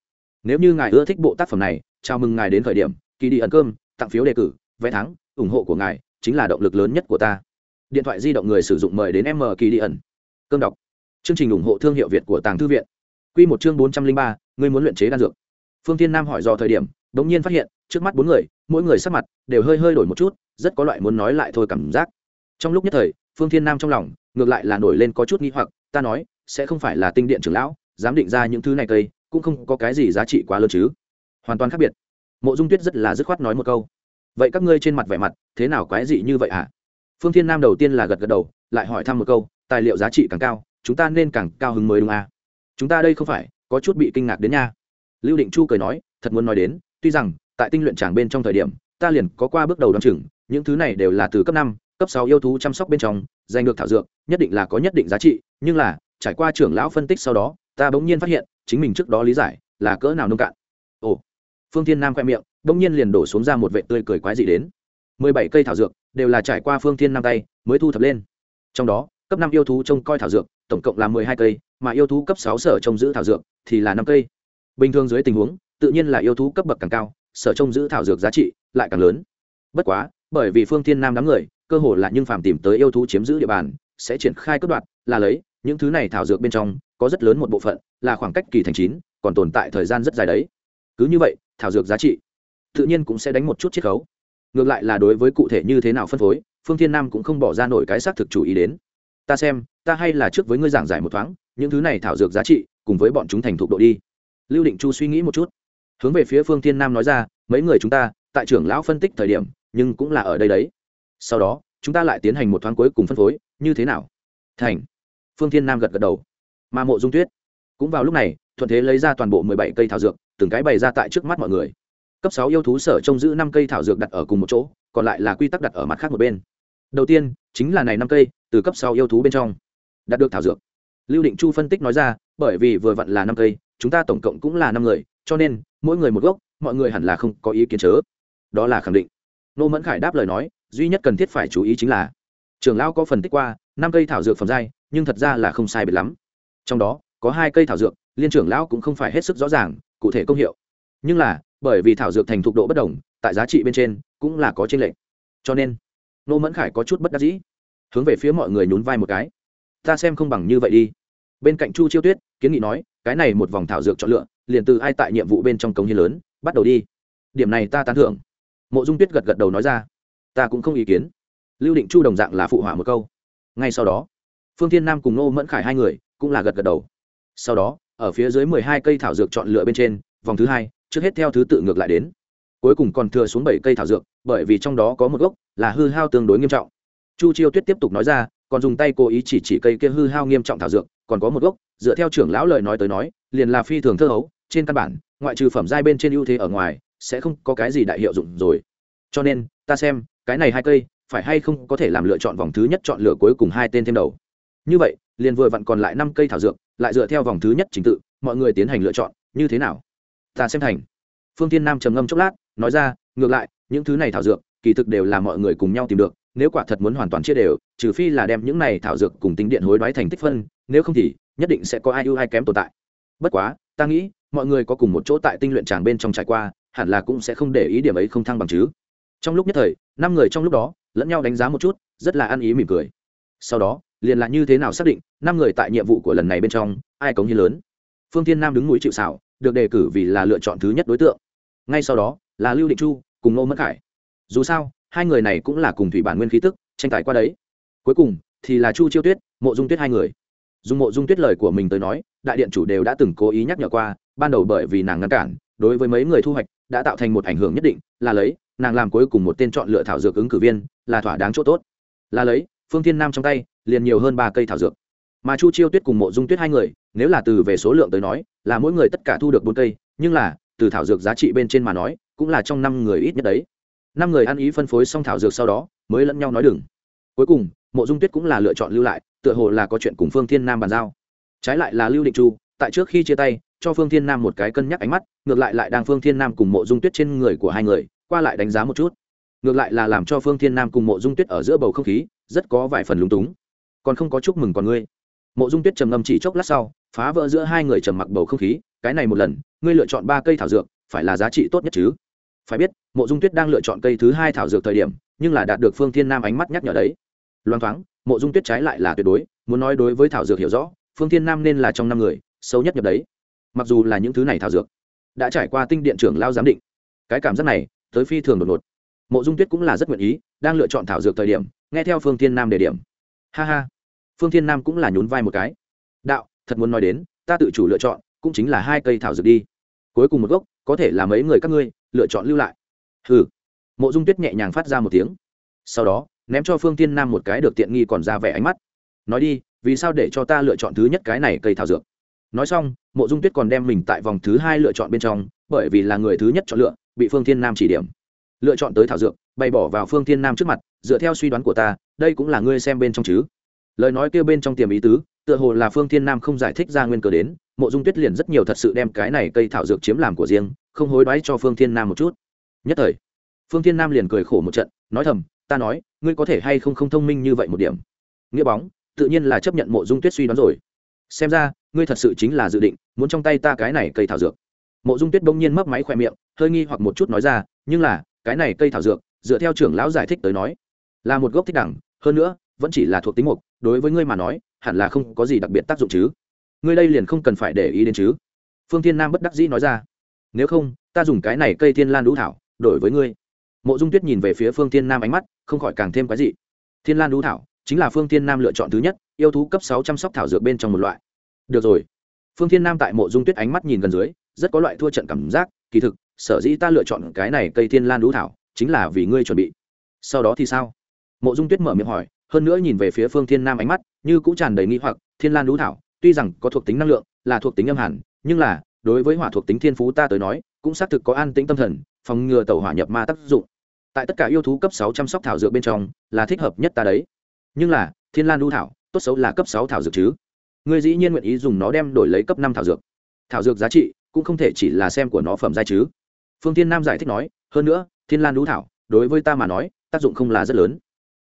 Nếu như ngài ưa thích bộ tác phẩm này, chào mừng ngài đến khởi điểm, kỳ đi ẩn cơm, tặng phiếu đề cử, vé thắng, ủng hộ của ngài, chính là động lực lớn nhất của ta điện thoại di động người sử dụng mời đến m kỳ đi ẩn. Cơm đọc. Chương trình ủng hộ thương hiệu việt của tàng thư viện. Q một chương bốn trăm linh ba, ngươi muốn luyện chế đan dược. Phương tiên nam hỏi do thời điểm đ ỗ n g nhiên phát hiện, trước mắt bốn người, mỗi người sắc mặt đều hơi hơi đổi một chút, rất có loại muốn nói lại thôi cảm giác. Trong lúc nhất thời, phương thiên nam trong lòng, ngược lại là nổi lên có chút nghi hoặc, ta nói, sẽ không phải là tinh điện trưởng lão dám định ra những thứ này cây, cũng không có cái gì giá trị quá lớn chứ. Hoàn toàn khác biệt. Mộ dung tuyết rất là dứt khoát nói một câu. Vậy các ngươi trên mặt vẻ mặt, thế nào quái dị như vậy hả? Phương thiên nam đầu tiên là gật gật đầu, lại hỏi thăm một câu, tài liệu giá trị càng cao, chúng ta nên càng cao hứng mới đúng à? chúng ta đây không phải, có chút bị kinh ngạc đến nha. Lưu định chu cười nói, thật muốn nói đến, tuy rằng, tại tinh luyện tràng bên trong thời điểm, ta liền có qua bước đầu đ o chừng, những thứ này đều là từ cấp năm, cấp sáu yêu thú chăm sóc bên trong, giành được thảo dược, nhất định là có nhất định giá trị, nhưng là, trải qua trưởng lão phân tích sau đó, ta bỗng nhiên phát hiện, chính mình trước đó lý giải, là cỡ nào nông cạn. Ồ. Phương thiên nam khoe miệng, bỗng nhiên liền đổ xuống ra một vệ tươi cười quái dị đến. Mười bảy cây thảo dược đều là trải qua phương thiên nam tay mới thu thập lên. Trong đó, cấp năm yêu thú trông coi thảo dược, tổng cộng là mười hai cây, mà yêu thú cấp sáu sở trông giữ thảo dược thì là năm cây. Bình thường dưới tình huống, tự nhiên là yêu thú cấp bậc càng cao, sở trông giữ thảo dược giá trị lại càng lớn. Bất quá, bởi vì phương thiên nam đám người, cơ hồ là nhưng phàm tìm tới yêu thú chiếm giữ địa bàn, sẽ triển khai cấp đoạt, là lấy, những thứ này thảo dược bên trong, có rất lớn một bộ phận là khoảng cách kỳ thành chín, còn tồn tại thời gian rất dài đấy. Cứ như vậy, thảo dược giá trị tự nhiên cũng sẽ đánh một chút chiết khấu ngược lại là đối với cụ thể như thế nào phân phối, phương thiên nam cũng không bỏ ra nổi cái xác thực chủ ý đến. Ta xem, ta hay là trước với ngươi giảng giải một thoáng, những thứ này thảo dược giá trị, cùng với bọn chúng thành thục độ đi. Lưu định chu suy nghĩ một chút. Hướng về phía phương thiên nam nói ra, mấy người chúng ta, tại trưởng lão phân tích thời điểm, nhưng cũng là ở đây đấy. Sau đó, chúng ta lại tiến hành một thoáng cuối cùng phân phối, như thế nào? Thành. Phương thiên nam gật gật đầu. Mà mộ dung tuyết. Cũng vào lúc này, thuận thế lấy ra toàn bộ mười bảy cây thảo dược, từng cái bày ra tại trước mắt mọi người cấp sáu yêu thú sở trông giữ năm cây thảo dược đặt ở cùng một chỗ, còn lại là quy tắc đặt ở mặt khác một bên. Đầu tiên, chính là này năm cây, từ cấp sáu yêu thú bên trong đạt được thảo dược. Lưu định chu phân tích nói ra, bởi vì vừa vặn là năm cây, chúng ta tổng cộng cũng là năm người, cho nên, mỗi người một gốc, mọi người hẳn là không có ý kiến chớ. Đó là khẳng định. Nô mẫn khải đáp lời nói, duy nhất cần thiết phải chú ý chính là, trưởng lão có phân tích qua, năm cây thảo dược phẩm giai, nhưng thật ra là không sai biệt lắm. Trong đó, có hai cây thảo dược, liên trưởng lão cũng không phải hết sức rõ ràng, cụ thể công hiệu. Nhưng là bởi vì thảo dược thành thục độ bất đồng, tại giá trị bên trên cũng là có trên lệnh cho nên, nô mẫn khải có chút bất đắc dĩ, hướng về phía mọi người nhún vai một cái. Ta xem không bằng như vậy đi. Bên cạnh chu chiêu tuyết kiến nghị nói, cái này một vòng thảo dược chọn lựa, liền từ ai tại nhiệm vụ bên trong cống hiến lớn, bắt đầu đi. Điểm này ta tán thưởng. Mộ dung tuyết gật gật đầu nói ra. Ta cũng không ý kiến. Lưu định chu đồng dạng là phụ họa một câu. Ngay sau đó, phương thiên nam cùng nô mẫn khải hai người cũng là gật gật đầu. Sau đó, ở phía dưới mười hai cây thảo dược chọn lựa bên trên, vòng thứ hai trước hết theo thứ tự ngược lại đến. Cuối cùng còn thừa xuống bảy cây thảo dược, bởi vì trong đó có một gốc là hư hao tương đối nghiêm trọng. Chu chiêu tuyết tiếp tục nói ra, còn dùng tay cố ý chỉ chỉ cây kia hư hao nghiêm trọng thảo dược, còn có một gốc, dựa theo trưởng lão lời nói tới nói, liền là phi thường thơ hấu, trên căn bản, ngoại trừ phẩm giai bên trên ưu thế ở ngoài, sẽ không có cái gì đại hiệu dụng rồi. Cho nên, ta xem, cái này hai cây, phải hay không có thể làm lựa chọn vòng thứ nhất chọn lựa cuối cùng hai tên thêm đầu. Như vậy, liền vừa vặn còn lại năm cây thảo dược, lại dựa theo vòng thứ nhất trình tự, mọi người tiến hành lựa chọn, như thế nào? Ta xem thành. Phương tiên nam trầm ngâm chốc lát, nói ra, ngược lại, những thứ này thảo dược, kỳ thực đều là mọi người cùng nhau tìm được, nếu quả thật muốn hoàn toàn chia đều, trừ phi là đem những này thảo dược cùng tính điện hối đoái thành tích phân, nếu không thì nhất định sẽ có ai ưu ai kém tồn tại. Bất quá, ta nghĩ, mọi người có cùng một chỗ tại tinh luyện tràng bên trong trải qua, hẳn là cũng sẽ không để ý điểm ấy không thăng bằng chứ. Trong lúc nhất thời, năm người trong lúc đó lẫn nhau đánh giá một chút, rất là ăn ý mỉm cười. Sau đó, liền là như thế nào xác định, năm người tại nhiệm vụ của lần này bên trong, ai cống hiến lớn? Phương tiên nam đứng núi chịu xảo được đề cử vì là lựa chọn thứ nhất đối tượng. Ngay sau đó, là lưu định chu cùng ngô mất khải. Dù sao, hai người này cũng là cùng thủy bản nguyên khí tức, tranh tài qua đấy. Cuối cùng, thì là chu chiêu tuyết, mộ dung tuyết hai người. Dùng mộ dung tuyết lời của mình tới nói, đại điện chủ đều đã từng cố ý nhắc nhở qua, ban đầu bởi vì nàng ngăn cản, đối với mấy người thu hoạch, đã tạo thành một ảnh hưởng nhất định, là lấy, nàng làm cuối cùng một tên chọn lựa thảo dược ứng cử viên, là thỏa đáng chỗ tốt. Là lấy, phương thiên nam trong tay, liền nhiều hơn ba cây thảo dược. Mà chu chiêu tuyết cùng mộ dung tuyết hai người nếu là từ về số lượng tới nói, là mỗi người tất cả thu được bốn cây, nhưng là, từ thảo dược giá trị bên trên mà nói, cũng là trong năm người ít nhất đấy. Năm người ăn ý phân phối xong thảo dược sau đó, mới lẫn nhau nói đừng. Cuối cùng, mộ dung tuyết cũng là lựa chọn lưu lại, tựa hồ là có chuyện cùng phương thiên nam bàn giao. Trái lại là lưu định chu, tại trước khi chia tay, cho phương thiên nam một cái cân nhắc ánh mắt, ngược lại lại đang phương thiên nam cùng mộ dung tuyết trên người của hai người, qua lại đánh giá một chút. Ngược lại là làm cho phương thiên nam cùng mộ dung tuyết ở giữa bầu không khí, rất có vài phần lúng túng. Còn không có chúc mừng còn ngươi. Mộ dung tuyết trầm ngâm chỉ chốc lát sau phá vỡ giữa hai người trầm mặc bầu không khí, cái này một lần, ngươi lựa chọn ba cây thảo dược, phải là giá trị tốt nhất chứ? Phải biết, mộ dung tuyết đang lựa chọn cây thứ hai thảo dược thời điểm, nhưng là đạt được phương thiên nam ánh mắt nhắc nhở đấy. Loang thoáng, mộ dung tuyết trái lại là tuyệt đối, muốn nói đối với thảo dược hiểu rõ, phương thiên nam nên là trong năm người sâu nhất nhập đấy. Mặc dù là những thứ này thảo dược đã trải qua tinh điện trưởng lao giám định, cái cảm giác này tới phi thường đột ngột. Mộ dung tuyết cũng là rất nguyện ý, đang lựa chọn thảo dược thời điểm, nghe theo phương thiên nam đề điểm. Ha ha, phương thiên nam cũng là nhún vai một cái. Đạo thật muốn nói đến, ta tự chủ lựa chọn, cũng chính là hai cây thảo dược đi. Cuối cùng một gốc, có thể là mấy người các ngươi, lựa chọn lưu lại. Hừ. Mộ dung tuyết nhẹ nhàng phát ra một tiếng. Sau đó, ném cho phương thiên nam một cái được tiện nghi còn ra vẻ ánh mắt. Nói đi, vì sao để cho ta lựa chọn thứ nhất cái này cây thảo dược? Nói xong, mộ dung tuyết còn đem mình tại vòng thứ hai lựa chọn bên trong, bởi vì là người thứ nhất chọn lựa, bị phương thiên nam chỉ điểm. Lựa chọn tới thảo dược, bày bỏ vào phương thiên nam trước mặt, dựa theo suy đoán của ta, đây cũng là ngươi xem bên trong chứ. Lời nói kêu bên trong tiềm ý tứ tựa hồ là phương thiên nam không giải thích ra nguyên cớ đến, mộ dung tuyết liền rất nhiều thật sự đem cái này cây thảo dược chiếm làm của riêng, không hối đoái cho phương thiên nam một chút. Nhất thời, phương thiên nam liền cười khổ một trận, nói thầm, ta nói, ngươi có thể hay không không thông minh như vậy một điểm? Nghĩa bóng, tự nhiên là chấp nhận mộ dung tuyết suy đoán rồi. Xem ra, ngươi thật sự chính là dự định, muốn trong tay ta cái này cây thảo dược. Mộ dung tuyết bỗng nhiên mấp máy khoe miệng, hơi nghi hoặc một chút nói ra, nhưng là, cái này cây thảo dược, dựa theo trưởng lão giải thích tới nói, là một gốc thích đẳng, hơn nữa, vẫn chỉ là thuộc tính mục đối với ngươi mà nói, hẳn là không có gì đặc biệt tác dụng chứ. Ngươi đây liền không cần phải để ý đến chứ. Phương thiên nam bất đắc dĩ nói ra. Nếu không, ta dùng cái này cây thiên lan đũ thảo, đổi với ngươi. Mộ dung tuyết nhìn về phía phương thiên nam ánh mắt, không khỏi càng thêm cái gì. thiên lan đũ thảo chính là phương thiên nam lựa chọn thứ nhất, yêu thú cấp sáu chăm sóc thảo dược bên trong một loại. Được rồi. Phương thiên nam tại mộ dung tuyết ánh mắt nhìn gần dưới, rất có loại thua trận cảm giác, kỳ thực, sở dĩ ta lựa chọn cái này cây thiên lan đũ thảo, chính là vì ngươi chuẩn bị. Sau đó thì sao? Mộ dung tuyết mở miệng hỏi hơn nữa nhìn về phía phương thiên nam ánh mắt, như cũng tràn đầy nghi hoặc, thiên lan lũ thảo, tuy rằng có thuộc tính năng lượng, là thuộc tính âm hẳn, nhưng là, đối với hỏa thuộc tính thiên phú ta tới nói, cũng xác thực có an tĩnh tâm thần, phòng ngừa tàu hỏa nhập ma tác dụng. Tại tất cả yêu thú cấp sáu chăm sóc thảo dược bên trong, là thích hợp nhất ta đấy. Nhưng là, thiên lan lũ thảo, tốt xấu là cấp sáu thảo dược chứ. Ngươi dĩ nhiên nguyện ý dùng nó đem đổi lấy cấp năm thảo dược. Thảo dược giá trị, cũng không thể chỉ là xem của nó phẩm giai chứ. Phương tiên nam giải thích nói, hơn nữa, thiên lan lũ thảo, đối với ta mà nói, tác dụng không là rất lớn.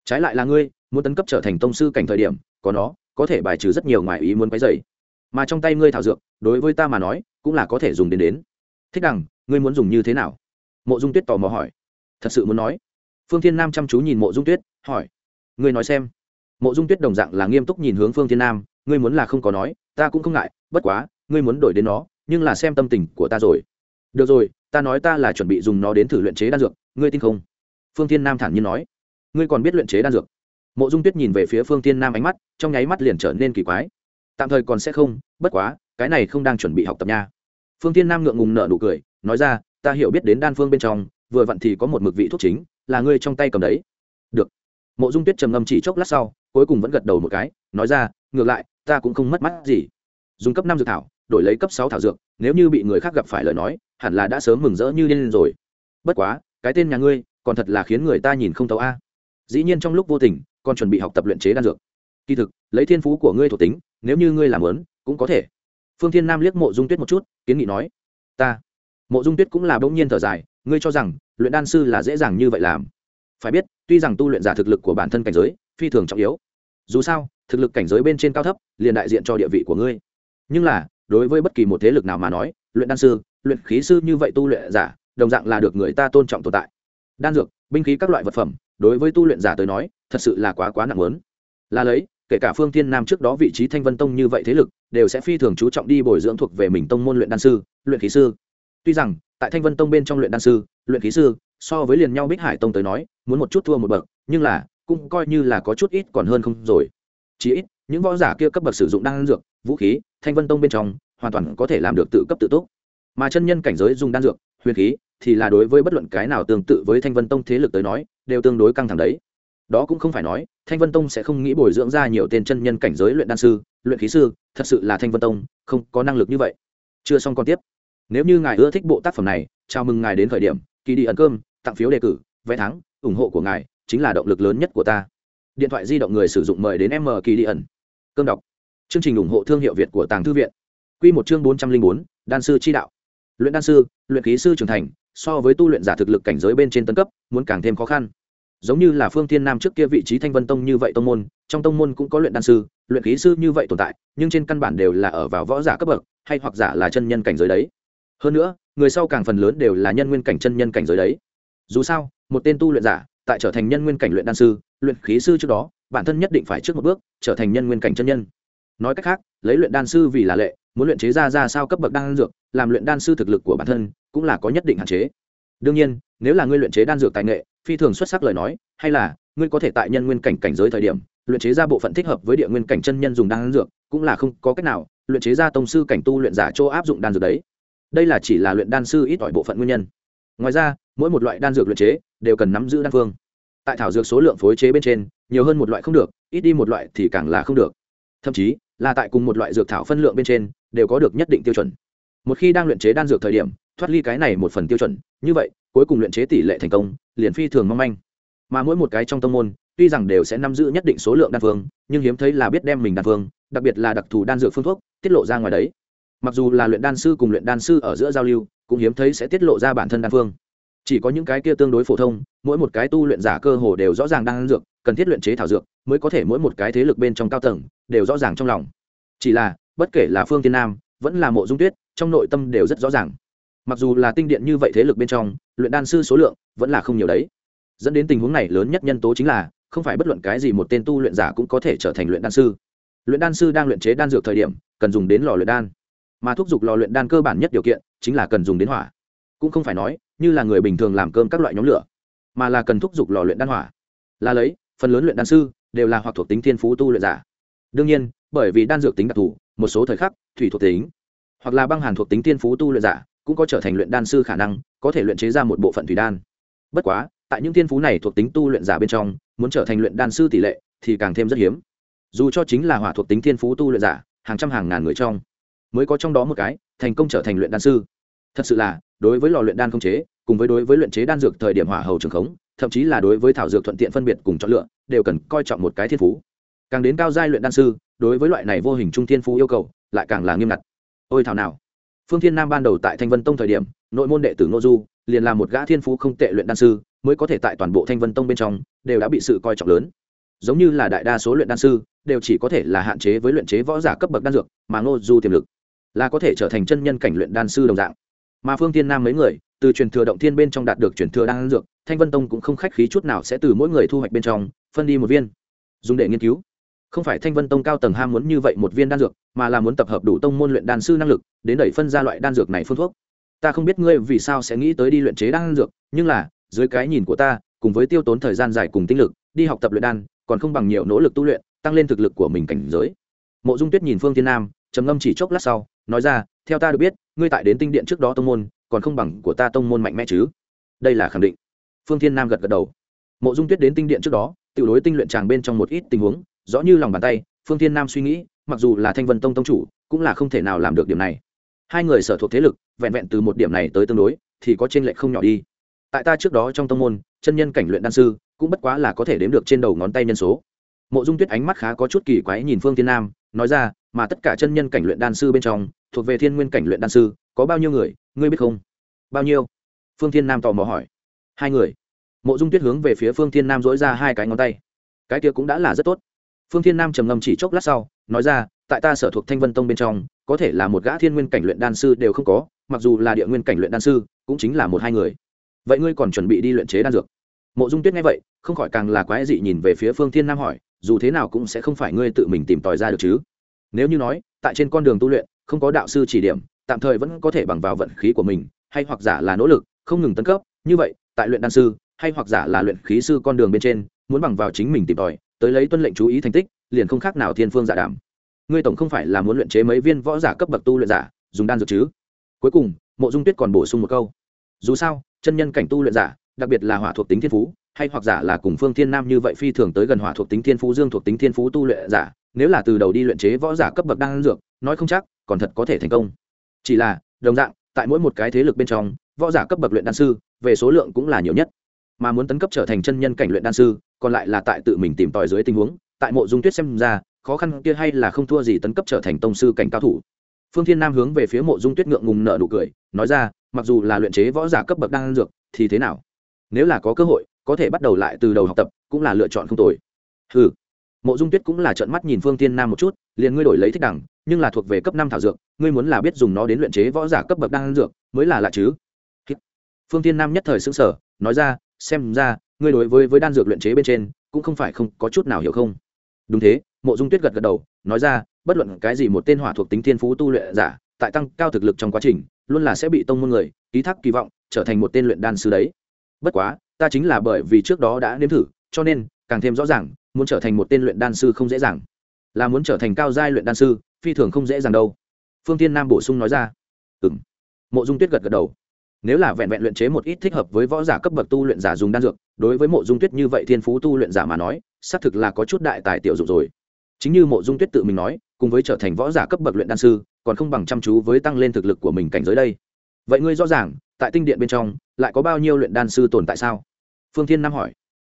Trái lại là ngươi muốn tấn cấp trở thành tông sư cảnh thời điểm, có nó, có thể bài trừ rất nhiều ngoài ý muốn quấy dày mà trong tay ngươi thảo dược, đối với ta mà nói, cũng là có thể dùng đến đến. Thích đằng, ngươi muốn dùng như thế nào? Mộ dung tuyết tò mò hỏi. Thật sự muốn nói. Phương thiên nam chăm chú nhìn mộ dung tuyết, hỏi. Ngươi nói xem. Mộ dung tuyết đồng dạng là nghiêm túc nhìn hướng phương thiên nam, ngươi muốn là không có nói, ta cũng không ngại, bất quá, ngươi muốn đổi đến nó, nhưng là xem tâm tình của ta rồi. Được rồi, ta nói ta là chuẩn bị dùng nó đến thử luyện chế đan dược, ngươi tin không? Phương thiên nam thản nhiên nói. Ngươi còn biết luyện chế đan dược? Mộ dung tuyết nhìn về phía phương thiên nam ánh mắt, trong nháy mắt liền trở nên kỳ quái. Tạm thời còn sẽ không, bất quá, cái này không đang chuẩn bị học tập nha. Phương thiên nam ngượng ngùng nở nụ cười, nói ra, ta hiểu biết đến đan phương bên trong, vừa vặn thì có một mực vị thuốc chính, là ngươi trong tay cầm đấy. Được. Mộ dung tuyết trầm ngâm chỉ chốc lát sau, cuối cùng vẫn gật đầu một cái, nói ra, ngược lại, ta cũng không mất mắt gì. Dùng cấp năm dược thảo, đổi lấy cấp sáu thảo dược, nếu như bị người khác gặp phải lời nói, hẳn là đã sớm mừng rỡ như điên rồi. Bất quá, cái tên nhà ngươi, còn thật là khiến người ta nhìn không tấu a. Dĩ nhiên trong lúc vô tình còn chuẩn bị học tập luyện chế đan dược. Kỳ thực, lấy thiên phú của ngươi thuộc tính, nếu như ngươi làm lớn, cũng có thể. Phương thiên nam liếc mộ dung tuyết một chút, kiến nghị nói, ta. Mộ dung tuyết cũng là bỗng nhiên thở dài, ngươi cho rằng, luyện đan sư là dễ dàng như vậy làm? Phải biết, tuy rằng tu luyện giả thực lực của bản thân cảnh giới, phi thường trọng yếu, dù sao, thực lực cảnh giới bên trên cao thấp, liền đại diện cho địa vị của ngươi. Nhưng là, đối với bất kỳ một thế lực nào mà nói, luyện đan sư, luyện khí sư như vậy tu luyện giả, đồng dạng là được người ta tôn trọng tồn tại. Đan dược, binh khí các loại vật phẩm đối với tu luyện giả tới nói, thật sự là quá quá nặng lớn. Là lấy, kể cả phương thiên nam trước đó vị trí thanh vân tông như vậy thế lực, đều sẽ phi thường chú trọng đi bồi dưỡng thuộc về mình tông môn luyện đan sư, luyện khí sư. Tuy rằng, tại thanh vân tông bên trong luyện đan sư, luyện khí sư, so với liền nhau bích hải tông tới nói, muốn một chút thua một bậc, nhưng là, cũng coi như là có chút ít còn hơn không rồi. Chỉ ít, những võ giả kia cấp bậc sử dụng đan dược, vũ khí, thanh vân tông bên trong, hoàn toàn có thể làm được tự cấp tự túc. Mà chân nhân cảnh giới dùng đan dược, huyền khí, thì là đối với bất luận cái nào tương tự với thanh vân tông thế lực tới nói đều tương đối căng thẳng đấy. Đó cũng không phải nói, thanh vân tông sẽ không nghĩ bồi dưỡng ra nhiều tên chân nhân cảnh giới luyện đan sư, luyện khí sư, thật sự là thanh vân tông, không có năng lực như vậy. Chưa xong còn tiếp. Nếu như ngài ưa thích bộ tác phẩm này, chào mừng ngài đến khởi điểm kỳ đi ẩn cơm, tặng phiếu đề cử, vé thắng, ủng hộ của ngài chính là động lực lớn nhất của ta. Điện thoại di động người sử dụng mời đến m kỳ đi ẩn. Cơm đọc. Chương trình ủng hộ thương hiệu việt của tàng thư viện. Q một chương bốn trăm linh bốn, đan sư chi đạo. Luyện đan sư, luyện khí sư trưởng thành so với tu luyện giả thực lực cảnh giới bên trên tân cấp, muốn càng thêm khó khăn. Giống như là phương thiên nam trước kia vị trí thanh vân tông như vậy tông môn, trong tông môn cũng có luyện đan sư, luyện khí sư như vậy tồn tại, nhưng trên căn bản đều là ở vào võ giả cấp bậc, hay hoặc giả là chân nhân cảnh giới đấy. Hơn nữa, người sau càng phần lớn đều là nhân nguyên cảnh chân nhân cảnh giới đấy. Dù sao, một tên tu luyện giả, tại trở thành nhân nguyên cảnh luyện đan sư, luyện khí sư trước đó, bản thân nhất định phải trước một bước, trở thành nhân nguyên cảnh chân nhân. Nói cách khác, lấy luyện đan sư vì là lệ muốn luyện chế ra ra sao cấp bậc đan dược, làm luyện đan sư thực lực của bản thân cũng là có nhất định hạn chế. Đương nhiên, nếu là ngươi luyện chế đan dược tài nghệ, phi thường xuất sắc lời nói, hay là ngươi có thể tại nhân nguyên cảnh cảnh giới thời điểm, luyện chế ra bộ phận thích hợp với địa nguyên cảnh chân nhân dùng đan dược, cũng là không có cách nào, luyện chế ra tông sư cảnh tu luyện giả chỗ áp dụng đan dược đấy. Đây là chỉ là luyện đan sư ít ỏi bộ phận nguyên nhân. Ngoài ra, mỗi một loại đan dược luyện chế đều cần nắm giữ đan phương. Tại thảo dược số lượng phối chế bên trên, nhiều hơn một loại không được, ít đi một loại thì càng là không được. Thậm chí là tại cùng một loại dược thảo phân lượng bên trên, đều có được nhất định tiêu chuẩn. Một khi đang luyện chế đan dược thời điểm, thoát ly cái này một phần tiêu chuẩn, như vậy, cuối cùng luyện chế tỷ lệ thành công, liền phi thường mong manh. Mà mỗi một cái trong tông môn, tuy rằng đều sẽ nắm giữ nhất định số lượng đan phương, nhưng hiếm thấy là biết đem mình đan phương, đặc biệt là đặc thù đan dược phương thuốc, tiết lộ ra ngoài đấy. Mặc dù là luyện đan sư cùng luyện đan sư ở giữa giao lưu, cũng hiếm thấy sẽ tiết lộ ra bản thân đan phương chỉ có những cái kia tương đối phổ thông, mỗi một cái tu luyện giả cơ hồ đều rõ ràng đang ăn dược, cần thiết luyện chế thảo dược mới có thể mỗi một cái thế lực bên trong cao tầng đều rõ ràng trong lòng. Chỉ là, bất kể là phương tiên nam, vẫn là mộ dung tuyết, trong nội tâm đều rất rõ ràng. Mặc dù là tinh điện như vậy thế lực bên trong, luyện đan sư số lượng vẫn là không nhiều đấy. Dẫn đến tình huống này lớn nhất nhân tố chính là, không phải bất luận cái gì một tên tu luyện giả cũng có thể trở thành luyện đan sư. Luyện đan sư đang luyện chế đan dược thời điểm, cần dùng đến lò luyện đan. Mà thúc giục lò luyện đan cơ bản nhất điều kiện chính là cần dùng đến hỏa. Cũng không phải nói như là người bình thường làm cơm các loại nhóm lửa, mà là cần thúc giục lò luyện đan hỏa. Là lấy, phần lớn luyện đan sư đều là hoặc thuộc tính thiên phú tu luyện giả. Đương nhiên, bởi vì đan dược tính đặc thù, một số thời khắc, thủy thuộc tính hoặc là băng hàn thuộc tính thiên phú tu luyện giả cũng có trở thành luyện đan sư khả năng, có thể luyện chế ra một bộ phận thủy đan. Bất quá, tại những thiên phú này thuộc tính tu luyện giả bên trong, muốn trở thành luyện đan sư tỷ lệ thì càng thêm rất hiếm. Dù cho chính là hỏa thuộc tính thiên phú tu luyện giả, hàng trăm hàng ngàn người trong mới có trong đó một cái thành công trở thành luyện đan sư thật sự là, đối với lò luyện đan không chế, cùng với đối với luyện chế đan dược thời điểm hỏa hầu trường khống, thậm chí là đối với thảo dược thuận tiện phân biệt cùng chọn lựa, đều cần coi trọng một cái thiên phú. Càng đến cao giai luyện đan sư, đối với loại này vô hình trung thiên phú yêu cầu, lại càng là nghiêm ngặt. Ôi thảo nào! Phương thiên nam ban đầu tại thanh vân tông thời điểm, nội môn đệ tử ngô du, liền là một gã thiên phú không tệ luyện đan sư, mới có thể tại toàn bộ thanh vân tông bên trong, đều đã bị sự coi trọng lớn. Giống như là đại đa số luyện đan sư, đều chỉ có thể là hạn chế với luyện chế võ giả cấp bậc đan dược, mà ngô du tiềm lực là có thể trở thành chân nhân cảnh luyện đan sư đồng dạng mà phương thiên nam mấy người, từ truyền thừa động thiên bên trong đạt được truyền thừa đan dược, thanh vân tông cũng không khách khí chút nào sẽ từ mỗi người thu hoạch bên trong, phân đi một viên, dùng để nghiên cứu. Không phải thanh vân tông cao tầng ham muốn như vậy một viên đan dược, mà là muốn tập hợp đủ tông môn luyện đan sư năng lực, đến đẩy phân ra loại đan dược này phương thuốc. Ta không biết ngươi vì sao sẽ nghĩ tới đi luyện chế đan dược, nhưng là, dưới cái nhìn của ta, cùng với tiêu tốn thời gian dài cùng tinh lực, đi học tập luyện đan, còn không bằng nhiều nỗ lực tu luyện, tăng lên thực lực của mình cảnh giới. Mộ dung tuyết nhìn phương tiên nam, trầm ngâm chỉ chốc lát sau nói ra, theo ta được biết, ngươi tại đến tinh điện trước đó tông môn, còn không bằng của ta tông môn mạnh mẽ chứ? Đây là khẳng định. Phương thiên nam gật gật đầu. Mộ dung tuyết đến tinh điện trước đó tự đối tinh luyện tràng bên trong một ít tình huống, rõ như lòng bàn tay, phương thiên nam suy nghĩ, mặc dù là thanh vân tông tông chủ, cũng là không thể nào làm được điểm này. Hai người sở thuộc thế lực, vẹn vẹn từ một điểm này tới tương đối, thì có trên lệch không nhỏ đi. Tại ta trước đó trong tông môn, chân nhân cảnh luyện đan sư, cũng bất quá là có thể đếm được trên đầu ngón tay nhân số. Mộ dung tuyết ánh mắt khá có chút kỳ quái nhìn phương thiên nam, nói ra mà tất cả chân nhân cảnh luyện đan sư bên trong, thuộc về thiên nguyên cảnh luyện đan sư, có bao nhiêu người, ngươi biết không? Bao nhiêu? Phương thiên nam tò mò hỏi. Hai người. Mộ dung tuyết hướng về phía phương thiên nam dỗi ra hai cái ngón tay. Cái kia cũng đã là rất tốt. Phương thiên nam trầm ngâm chỉ chốc lát sau, nói ra, tại ta sở thuộc thanh vân tông bên trong, có thể là một gã thiên nguyên cảnh luyện đan sư đều không có, mặc dù là địa nguyên cảnh luyện đan sư, cũng chính là một hai người. Vậy ngươi còn chuẩn bị đi luyện chế đan dược? Mộ dung tuyết nghe vậy, không khỏi càng là quái dị nhìn về phía phương thiên nam hỏi, dù thế nào cũng sẽ không phải ngươi tự mình tìm tòi ra được chứ? Nếu như nói, tại trên con đường tu luyện, không có đạo sư chỉ điểm, tạm thời vẫn có thể bằng vào vận khí của mình, hay hoặc giả là nỗ lực, không ngừng tấn cấp, như vậy, tại luyện đan sư, hay hoặc giả là luyện khí sư con đường bên trên, muốn bằng vào chính mình tìm tòi, tới lấy tuân lệnh chú ý thành tích, liền không khác nào thiên phương giả đảm. Ngươi tổng không phải là muốn luyện chế mấy viên võ giả cấp bậc tu luyện giả, dùng đan dược chứ? Cuối cùng, mộ dung tuyết còn bổ sung một câu. Dù sao, chân nhân cảnh tu luyện giả, đặc biệt là hỏa thuộc tính thiên phú, hay hoặc giả là cùng phương thiên nam như vậy phi thường tới gần hỏa thuộc tính thiên phú, dương thuộc tính thiên phú tu luyện giả nếu là từ đầu đi luyện chế võ giả cấp bậc đan dược, nói không chắc còn thật có thể thành công. Chỉ là, đồng dạng, tại mỗi một cái thế lực bên trong, võ giả cấp bậc luyện đan sư, về số lượng cũng là nhiều nhất. Mà muốn tấn cấp trở thành chân nhân cảnh luyện đan sư, còn lại là tại tự mình tìm tòi dưới tình huống, tại mộ dung tuyết xem ra, khó khăn kia hay là không thua gì tấn cấp trở thành tông sư cảnh cao thủ. Phương thiên nam hướng về phía mộ dung tuyết ngượng ngùng nợ nụ cười, nói ra, mặc dù là luyện chế võ giả cấp bậc đan dược, thì thế nào? Nếu là có cơ hội, có thể bắt đầu lại từ đầu học tập, cũng là lựa chọn không tồi. Ừ mộ dung tuyết cũng là trợn mắt nhìn phương tiên nam một chút, liền ngươi đổi lấy thích đẳng, nhưng là thuộc về cấp năm thảo dược, ngươi muốn là biết dùng nó đến luyện chế võ giả cấp bậc đan dược, mới là lạ chứ? Phương tiên nam nhất thời xứng sở nói ra, xem ra, ngươi đối với với đan dược luyện chế bên trên, cũng không phải không có chút nào hiểu không? Đúng thế, mộ dung tuyết gật gật đầu, nói ra, bất luận cái gì một tên hỏa thuộc tính thiên phú tu luyện giả, tại tăng cao thực lực trong quá trình, luôn là sẽ bị tông môn người, ký thác kỳ vọng, trở thành một tên luyện đan sư đấy. Bất quá, ta chính là bởi vì trước đó đã nếm thử, cho nên càng thêm rõ ràng, muốn trở thành một tên luyện đan sư không dễ dàng. Là muốn trở thành cao giai luyện đan sư, phi thường không dễ dàng đâu. Phương tiên nam bổ sung nói ra. Ừ m mộ dung tuyết gật gật đầu. Nếu là vẹn vẹn luyện chế một ít thích hợp với võ giả cấp bậc tu luyện giả dùng đan dược, đối với mộ dung tuyết như vậy thiên phú tu luyện giả mà nói, xác thực là có chút đại tài tiểu dụng rồi. Chính như mộ dung tuyết tự mình nói, cùng với trở thành võ giả cấp bậc luyện đan sư, còn không bằng chăm chú với tăng lên thực lực của mình cảnh giới đây. Vậy ngươi rõ ràng, tại tinh điện bên trong, lại có bao nhiêu luyện đan sư tồn tại sao? Phương thiên nam hỏi.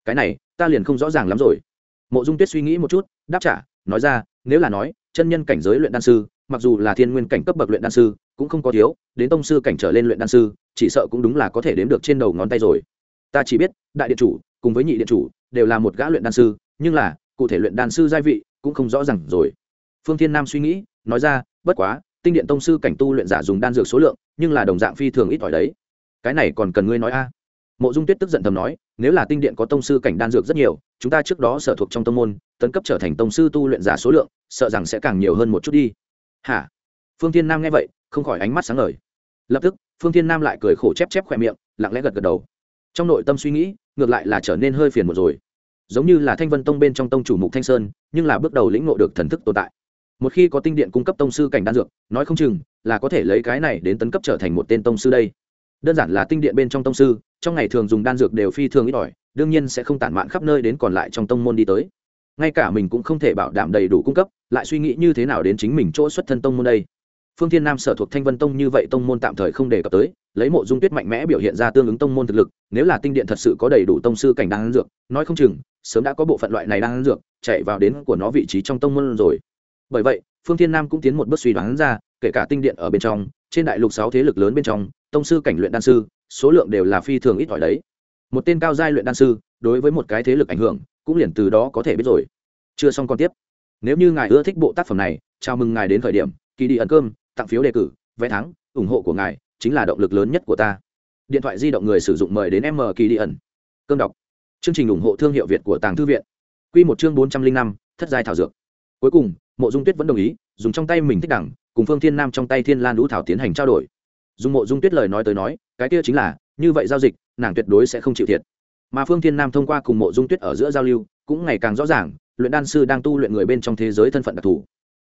Cái này ta liền không rõ ràng lắm rồi. Mộ dung tuyết suy nghĩ một chút, đáp trả, nói ra, nếu là nói, chân nhân cảnh giới luyện đan sư, mặc dù là thiên nguyên cảnh cấp bậc luyện đan sư, cũng không có thiếu, đến tông sư cảnh trở lên luyện đan sư, chỉ sợ cũng đúng là có thể đếm được trên đầu ngón tay rồi. Ta chỉ biết, đại điện chủ, cùng với nhị điện chủ, đều là một gã luyện đan sư, nhưng là, cụ thể luyện đan sư gia vị, cũng không rõ ràng rồi. Phương thiên nam suy nghĩ, nói ra, bất quá, tinh điện tông sư cảnh tu luyện giả dùng đan dược số lượng, nhưng là đồng dạng phi thường ít ỏi đấy. Cái này còn cần ngươi nói a? Mộ dung tuyết tức giận thầm nói nếu là tinh điện có tông sư cảnh đan dược rất nhiều, chúng ta trước đó sở thuộc trong tông môn, tấn cấp trở thành tông sư tu luyện giả số lượng, sợ rằng sẽ càng nhiều hơn một chút đi. Hả? Phương thiên nam nghe vậy, không khỏi ánh mắt sáng ngời. Lập tức, phương thiên nam lại cười khổ chép chép khỏe miệng, lặng lẽ gật gật đầu. Trong nội tâm suy nghĩ, ngược lại là trở nên hơi phiền một rồi. Giống như là thanh vân tông bên trong tông chủ mục thanh sơn, nhưng là bước đầu lĩnh ngộ được thần thức tồn tại. Một khi có tinh điện cung cấp tông sư cảnh đan dược, nói không chừng là có thể lấy cái này đến tấn cấp trở thành một tên tông sư đây đơn giản là tinh điện bên trong tông sư, trong ngày thường dùng đan dược đều phi thường ít ỏi, đương nhiên sẽ không tản mạn khắp nơi đến còn lại trong tông môn đi tới. Ngay cả mình cũng không thể bảo đảm đầy đủ cung cấp, lại suy nghĩ như thế nào đến chính mình chỗ xuất thân tông môn đây. Phương thiên nam sở thuộc thanh vân tông như vậy tông môn tạm thời không đề cập tới, lấy mộ dung tuyết mạnh mẽ biểu hiện ra tương ứng tông môn thực lực, nếu là tinh điện thật sự có đầy đủ tông sư cảnh đan dược, nói không chừng, sớm đã có bộ phận loại này đan dược chạy vào đến của nó vị trí trong tông môn rồi. Bởi vậy, phương thiên nam cũng tiến một bước suy đoán ra, kể cả tinh điện ở bên trong, trên đại lục sáu thế lực lớn bên trong tông sư cảnh luyện đan sư, số lượng đều là phi thường ít ỏi đấy. Một tên cao giai luyện đan sư, đối với một cái thế lực ảnh hưởng, cũng liền từ đó có thể biết rồi. Chưa xong còn tiếp. Nếu như ngài ưa thích bộ tác phẩm này, chào mừng ngài đến khởi điểm kỳ đi ẩn cơm, tặng phiếu đề cử, vé thắng, ủng hộ của ngài chính là động lực lớn nhất của ta. Điện thoại di động người sử dụng mời đến m kỳ đi ẩn. Cơm đọc. Chương trình ủng hộ thương hiệu việt của tàng thư viện. Q một chương bốn trăm linh năm, thất giai thảo dược. Cuối cùng, mộ dung tuyết vẫn đồng ý, dùng trong tay mình thích đẳng, cùng phương thiên nam trong tay thiên lan lũ thảo tiến hành trao đổi dùng mộ dung tuyết lời nói tới nói, cái kia chính là, như vậy giao dịch, nàng tuyệt đối sẽ không chịu thiệt. Mà phương thiên nam thông qua cùng mộ dung tuyết ở giữa giao lưu, cũng ngày càng rõ ràng, luyện đan sư đang tu luyện người bên trong thế giới thân phận đặc thù.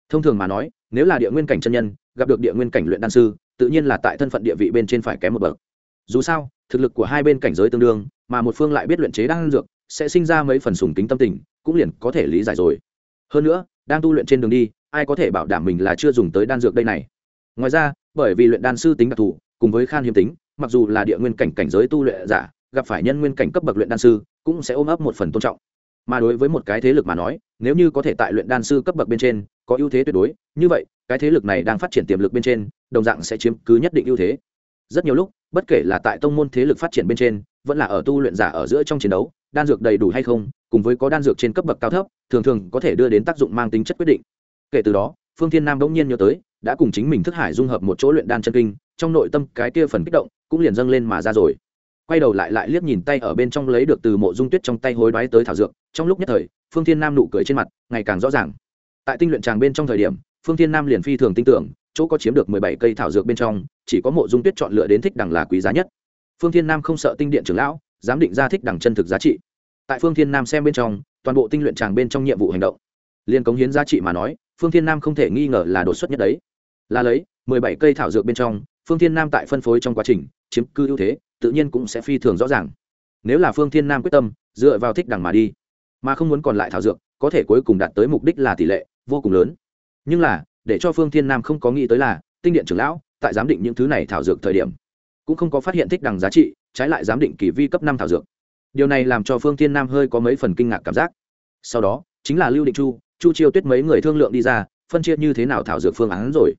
Thông thường mà nói, nếu là địa nguyên cảnh chân nhân, gặp được địa nguyên cảnh luyện đan sư, tự nhiên là tại thân phận địa vị bên trên phải kém một bậc. Dù sao, thực lực của hai bên cảnh giới tương đương, mà một phương lại biết luyện chế đan dược, sẽ sinh ra mấy phần sùng kính tâm tình, cũng liền có thể lý giải rồi. Hơn nữa, đang tu luyện trên đường đi, ai có thể bảo đảm mình là chưa dùng tới đan dược đây này? Ngoài ra, bởi vì luyện đan sư tính đặc thù, cùng với khan hiếm tính, mặc dù là địa nguyên cảnh cảnh giới tu luyện giả, gặp phải nhân nguyên cảnh cấp bậc luyện đan sư, cũng sẽ ôm ấp một phần tôn trọng. Mà đối với một cái thế lực mà nói, nếu như có thể tại luyện đan sư cấp bậc bên trên, có ưu thế tuyệt đối, như vậy, cái thế lực này đang phát triển tiềm lực bên trên, đồng dạng sẽ chiếm cứ nhất định ưu thế. Rất nhiều lúc, bất kể là tại tông môn thế lực phát triển bên trên, vẫn là ở tu luyện giả ở giữa trong chiến đấu, đan dược đầy đủ hay không, cùng với có đan dược trên cấp bậc cao thấp, thường thường có thể đưa đến tác dụng mang tính chất quyết định. Kể từ đó, phương thiên nam bỗng nhiên nhớ tới đã cùng chính mình thức hải dung hợp một chỗ luyện đan chân kinh, trong nội tâm cái kia phần kích động cũng liền dâng lên mà ra rồi. Quay đầu lại lại liếc nhìn tay ở bên trong lấy được từ mộ dung tuyết trong tay hối đoái tới thảo dược, trong lúc nhất thời, phương thiên nam nụ cười trên mặt ngày càng rõ ràng. Tại tinh luyện tràng bên trong thời điểm, phương thiên nam liền phi thường tin tưởng, chỗ có chiếm được mười bảy cây thảo dược bên trong, chỉ có mộ dung tuyết chọn lựa đến thích đẳng là quý giá nhất. Phương thiên nam không sợ tinh điện trưởng lão dám định ra thích đẳng chân thực giá trị. Tại phương thiên nam xem bên trong, toàn bộ tinh luyện tràng bên trong nhiệm vụ hành động liên cống hiến giá trị mà nói, phương thiên nam không thể nghi ngờ là đột xuất nhất đấy là lấy, mười bảy cây thảo dược bên trong, phương thiên nam tại phân phối trong quá trình, chiếm cư ưu thế, tự nhiên cũng sẽ phi thường rõ ràng. Nếu là phương thiên nam quyết tâm, dựa vào thích đẳng mà đi, mà không muốn còn lại thảo dược, có thể cuối cùng đạt tới mục đích là tỷ lệ vô cùng lớn. Nhưng là, để cho phương thiên nam không có nghĩ tới là, tinh điện trưởng lão, tại giám định những thứ này thảo dược thời điểm, cũng không có phát hiện thích đẳng giá trị, trái lại giám định kỳ vi cấp năm thảo dược. Điều này làm cho phương thiên nam hơi có mấy phần kinh ngạc cảm giác. Sau đó, chính là lưu định chu chu chiêu tuyết mấy người thương lượng đi ra, phân chia như thế nào thảo dược phương án rồi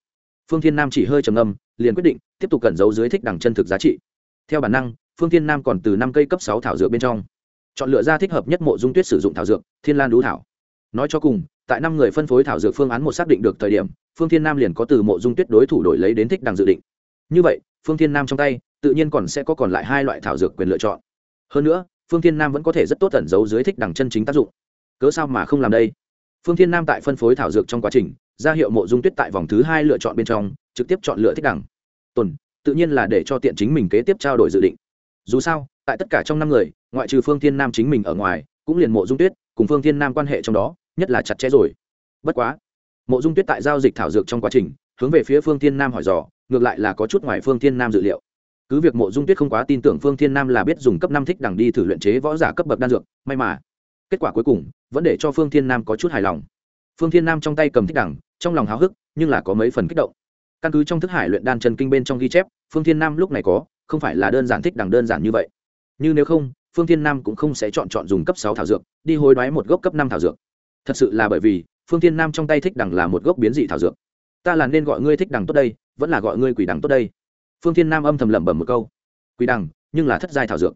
phương thiên nam chỉ hơi trầm âm liền quyết định tiếp tục cẩn giấu dưới thích đẳng chân thực giá trị. Theo bản năng, phương thiên nam còn từ năm cây cấp sáu thảo dược bên trong, chọn lựa ra thích hợp nhất mộ dung tuyết sử dụng thảo dược, thiên lan đú thảo. Nói cho cùng, tại năm người phân phối thảo dược phương án một xác định được thời điểm, phương thiên nam liền có từ mộ dung tuyết đối thủ đổi lấy đến thích đằng dự định. Như vậy, phương thiên nam trong tay, tự nhiên còn sẽ có còn lại hai loại thảo dược quyền lựa chọn. Hơn nữa, phương thiên nam vẫn có thể rất tốt tẩn giấu dưới thích đằng chân chính tác dụng. Cớ sao mà không làm đây? Phương thiên nam tại phân phối thảo dược trong quá trình ra hiệu mộ dung tuyết tại vòng thứ hai lựa chọn bên trong, trực tiếp chọn lựa thích đẳng. Tuần, tự nhiên là để cho tiện chính mình kế tiếp trao đổi dự định. Dù sao, tại tất cả trong năm người, ngoại trừ phương thiên nam chính mình ở ngoài, cũng liền mộ dung tuyết, cùng phương thiên nam quan hệ trong đó, nhất là chặt chẽ rồi. Bất quá, mộ dung tuyết tại giao dịch thảo dược trong quá trình, hướng về phía phương thiên nam hỏi dò, ngược lại là có chút ngoài phương thiên nam dự liệu. Cứ việc mộ dung tuyết không quá tin tưởng phương thiên nam là biết dùng cấp năm thích đẳng đi thử luyện chế võ giả cấp bậc đan dược, may mà, kết quả cuối cùng, vẫn để cho phương thiên nam có chút hài lòng phương thiên nam trong tay cầm thích đẳng, trong lòng háo hức, nhưng là có mấy phần kích động. Căn cứ trong thức hải luyện đan chân kinh bên trong ghi chép, phương thiên nam lúc này có, không phải là đơn giản thích đẳng đơn giản như vậy. Như nếu không, phương thiên nam cũng không sẽ chọn chọn dùng cấp sáu thảo dược, đi hối đoái một gốc cấp năm thảo dược. Thật sự là bởi vì, phương thiên nam trong tay thích đẳng là một gốc biến dị thảo dược. Ta là nên gọi ngươi thích đẳng tốt đây, vẫn là gọi ngươi quỷ đẳng tốt đây. Phương thiên nam âm thầm lẩm bẩm một câu. Quỷ đẳng, nhưng là thất giai thảo dược.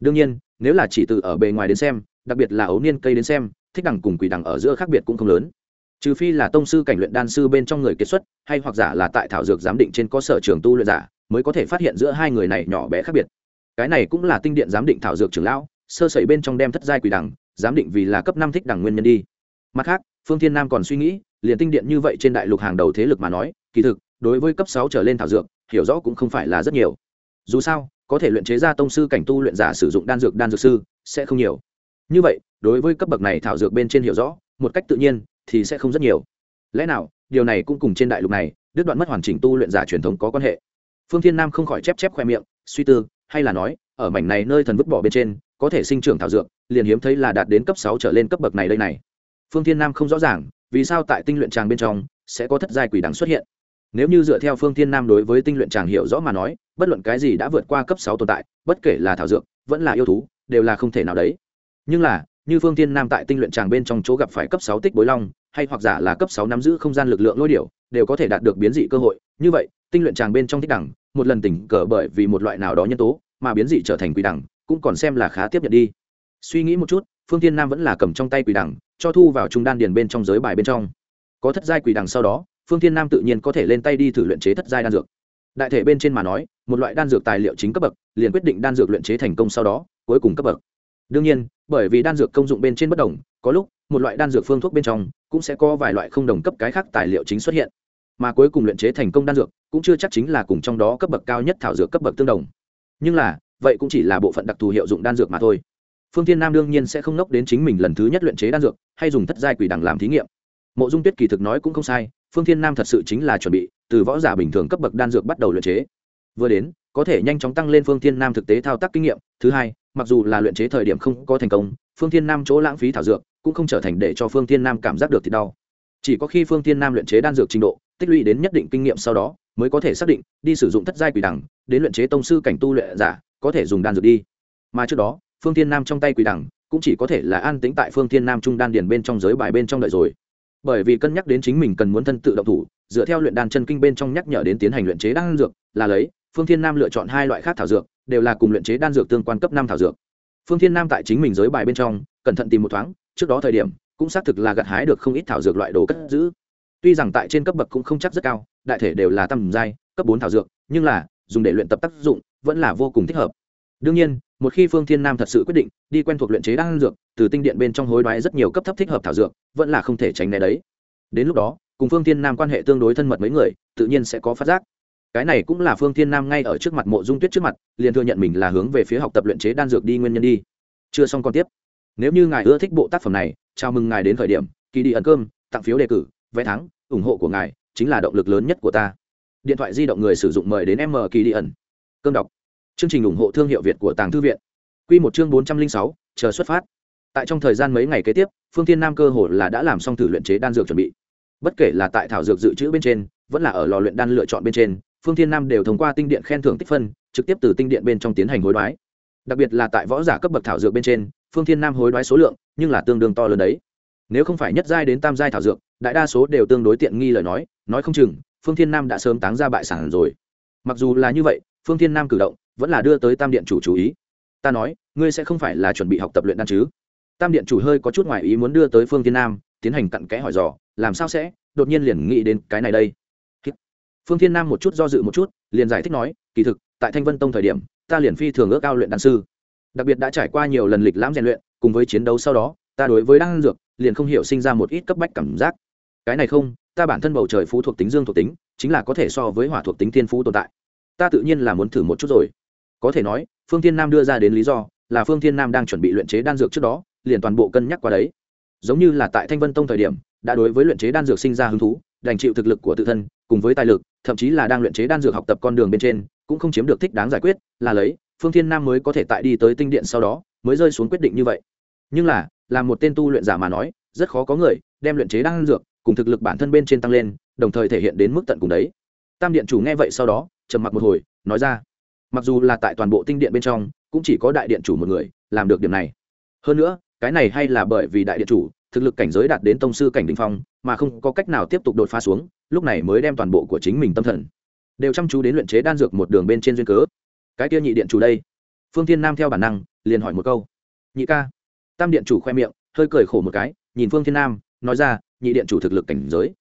Đương nhiên, nếu là chỉ từ ở bề ngoài đến xem, đặc biệt là ấu niên cây đến xem, thích đẳng cùng quỷ đẳng ở giữa khác biệt cũng không lớn trừ phi là tông sư cảnh luyện đan sư bên trong người kiệt xuất, hay hoặc giả là tại thảo dược giám định trên có sở trường tu luyện giả, mới có thể phát hiện giữa hai người này nhỏ bé khác biệt. Cái này cũng là tinh điện giám định thảo dược trưởng lão, sơ sẩy bên trong đem thất giai quỷ đẳng, giám định vì là cấp năm thích đẳng nguyên nhân đi. Mặt khác, phương thiên nam còn suy nghĩ, liền tinh điện như vậy trên đại lục hàng đầu thế lực mà nói, kỳ thực, đối với cấp sáu trở lên thảo dược, hiểu rõ cũng không phải là rất nhiều. Dù sao, có thể luyện chế ra tông sư cảnh tu luyện giả sử dụng đan dược đan dược sư, sẽ không nhiều. Như vậy, đối với cấp bậc này thảo dược bên trên hiểu rõ, một cách tự nhiên thì sẽ không rất nhiều. Lẽ nào, điều này cũng cùng trên đại lục này, đứt đoạn mất hoàn chỉnh tu luyện giả truyền thống có quan hệ. Phương thiên nam không khỏi chép chép khoe miệng, suy tư, hay là nói, ở mảnh này nơi thần vứt bỏ bên trên, có thể sinh trưởng thảo dược, liền hiếm thấy là đạt đến cấp sáu trở lên cấp bậc này đây này. Phương thiên nam không rõ ràng, vì sao tại tinh luyện tràng bên trong sẽ có thất giai quỷ đằng xuất hiện. Nếu như dựa theo phương thiên nam đối với tinh luyện tràng hiểu rõ mà nói, bất luận cái gì đã vượt qua cấp sáu tồn tại, bất kể là thảo dược, vẫn là yêu thú, đều là không thể nào đấy. Nhưng là, như phương thiên nam tại tinh luyện tràng bên trong chỗ gặp phải cấp sáu tích bối long hay hoặc giả là cấp sáu nắm giữ không gian lực lượng lôi điểu, đều có thể đạt được biến dị cơ hội. Như vậy, tinh luyện tràng bên trong thích đẳng, một lần tỉnh cờ bởi vì một loại nào đó nhân tố, mà biến dị trở thành quỷ đẳng, cũng còn xem là khá tiếp nhận đi. Suy nghĩ một chút, phương thiên nam vẫn là cầm trong tay quỷ đẳng, cho thu vào trung đan điền bên trong giới bài bên trong. Có thất giai quỷ đẳng sau đó, phương thiên nam tự nhiên có thể lên tay đi thử luyện chế thất giai đan dược. Đại thể bên trên mà nói, một loại đan dược tài liệu chính cấp bậc, liền quyết định đan dược luyện chế thành công sau đó, cuối cùng cấp bậc đương nhiên, bởi vì đan dược công dụng bên trên bất đồng, có lúc, một loại đan dược phương thuốc bên trong cũng sẽ có vài loại không đồng cấp cái khác tài liệu chính xuất hiện. Mà cuối cùng luyện chế thành công đan dược cũng chưa chắc chính là cùng trong đó cấp bậc cao nhất thảo dược cấp bậc tương đồng. Nhưng là, vậy cũng chỉ là bộ phận đặc thù hiệu dụng đan dược mà thôi. Phương tiên nam đương nhiên sẽ không nốc đến chính mình lần thứ nhất luyện chế đan dược, hay dùng thất giai quỷ đằng làm thí nghiệm. Mộ dung tuyết kỳ thực nói cũng không sai, phương thiên nam thật sự chính là chuẩn bị, từ võ giả bình thường cấp bậc đan dược bắt đầu luyện chế vừa đến, có thể nhanh chóng tăng lên phương thiên nam thực tế thao tác kinh nghiệm. Thứ hai, mặc dù là luyện chế thời điểm không có thành công, phương thiên nam chỗ lãng phí thảo dược cũng không trở thành để cho phương thiên nam cảm giác được thì đau. Chỉ có khi phương thiên nam luyện chế đan dược trình độ, tích lũy đến nhất định kinh nghiệm sau đó, mới có thể xác định đi sử dụng thất giai quỷ đẳng, đến luyện chế tông sư cảnh tu luyện giả, có thể dùng đan dược đi. Mà trước đó, phương thiên nam trong tay quỷ đẳng cũng chỉ có thể là an tĩnh tại phương thiên nam trung đan điền bên trong giới bài bên trong đợi rồi. Bởi vì cân nhắc đến chính mình cần muốn thân tự động thủ, dựa theo luyện đan chân kinh bên trong nhắc nhở đến tiến hành luyện chế đan dược, là lấy phương thiên nam lựa chọn hai loại khác thảo dược, đều là cùng luyện chế đan dược tương quan cấp năm thảo dược. Phương thiên nam tại chính mình giới bài bên trong, cẩn thận tìm một thoáng, trước đó thời điểm, cũng xác thực là gặt hái được không ít thảo dược loại đồ cất giữ. Tuy rằng tại trên cấp bậc cũng không chắc rất cao, đại thể đều là tầm giai, cấp bốn thảo dược, nhưng là, dùng để luyện tập tác dụng, vẫn là vô cùng thích hợp. Đương nhiên, một khi phương thiên nam thật sự quyết định, đi quen thuộc luyện chế đan dược, từ tinh điện bên trong hối đoái rất nhiều cấp thấp thích hợp thảo dược, vẫn là không thể tránh né đấy. Đến lúc đó, cùng phương thiên nam quan hệ tương đối thân mật mấy người, tự nhiên sẽ có phát giác cái này cũng là phương thiên nam ngay ở trước mặt mộ dung tuyết trước mặt, liền thừa nhận mình là hướng về phía học tập luyện chế đan dược đi nguyên nhân đi. Chưa xong còn tiếp. Nếu như ngài ưa thích bộ tác phẩm này, chào mừng ngài đến thời điểm, kỳ đi ẩn cơm, tặng phiếu đề cử, vé thắng, ủng hộ của ngài chính là động lực lớn nhất của ta. Điện thoại di động người sử dụng mời đến m kỳ đi ẩn. Cơm đọc. Chương trình ủng hộ thương hiệu việt của tàng thư viện. Q một chương bốn trăm linh sáu, chờ xuất phát. Tại trong thời gian mấy ngày kế tiếp, phương thiên nam cơ hồ là đã làm xong thử luyện chế đan dược chuẩn bị. Bất kể là tại thảo dược dự trữ bên trên, vẫn là ở lò luyện đan lựa chọn bên trên phương thiên nam đều thông qua tinh điện khen thưởng tích phân, trực tiếp từ tinh điện bên trong tiến hành hối đoái. Đặc biệt là tại võ giả cấp bậc thảo dược bên trên, phương thiên nam hối đoái số lượng, nhưng là tương đương to lớn đấy. Nếu không phải nhất giai đến tam giai thảo dược, đại đa số đều tương đối tiện nghi lời nói nói không chừng, phương thiên nam đã sớm táng ra bại sản rồi. Mặc dù là như vậy, phương thiên nam cử động, vẫn là đưa tới tam điện chủ chú ý. Ta nói, ngươi sẽ không phải là chuẩn bị học tập luyện đan chứ? Tam điện chủ hơi có chút ngoại ý muốn đưa tới phương thiên nam, tiến hành cặn kẽ hỏi dò, làm sao sẽ? Đột nhiên liền nghĩ đến cái này đây phương thiên nam một chút do dự một chút, liền giải thích nói, kỳ thực, tại thanh vân tông thời điểm, ta liền phi thường ước ao luyện đan sư. Đặc biệt đã trải qua nhiều lần lịch lãm rèn luyện, cùng với chiến đấu sau đó, ta đối với đan dược liền không hiểu sinh ra một ít cấp bách cảm giác. Cái này không, ta bản thân bầu trời phú thuộc tính, dương thuộc tính, chính là có thể so với hỏa thuộc tính thiên phú tồn tại. Ta tự nhiên là muốn thử một chút rồi. Có thể nói, phương thiên nam đưa ra đến lý do là phương thiên nam đang chuẩn bị luyện chế đan dược trước đó, liền toàn bộ cân nhắc qua đấy. Giống như là tại thanh vân tông thời điểm, đã đối với luyện chế đan dược sinh ra hứng thú, đành chịu thực lực của tự thân, cùng với tài lực thậm chí là đang luyện chế đan dược học tập con đường bên trên, cũng không chiếm được thích đáng giải quyết, là lấy, phương thiên nam mới có thể tại đi tới tinh điện sau đó, mới rơi xuống quyết định như vậy. Nhưng là làm một tên tu luyện giả mà nói, rất khó có người đem luyện chế đan dược cùng thực lực bản thân bên trên tăng lên, đồng thời thể hiện đến mức tận cùng đấy. Tam điện chủ nghe vậy sau đó, trầm mặc một hồi, nói ra, mặc dù là tại toàn bộ tinh điện bên trong, cũng chỉ có đại điện chủ một người làm được điểm này. Hơn nữa, cái này hay là bởi vì đại điện chủ thực lực cảnh giới đạt đến tông sư cảnh đình phong, mà không có cách nào tiếp tục đột phá xuống, lúc này mới đem toàn bộ của chính mình tâm thần đều chăm chú đến luyện chế đan dược một đường bên trên duyên cớ. Cái kia nhị điện chủ đây. Phương thiên nam theo bản năng, liền hỏi một câu. Nhị ca. Tam điện chủ khoe miệng, hơi cười khổ một cái, nhìn phương thiên nam, nói ra, nhị điện chủ thực lực cảnh giới.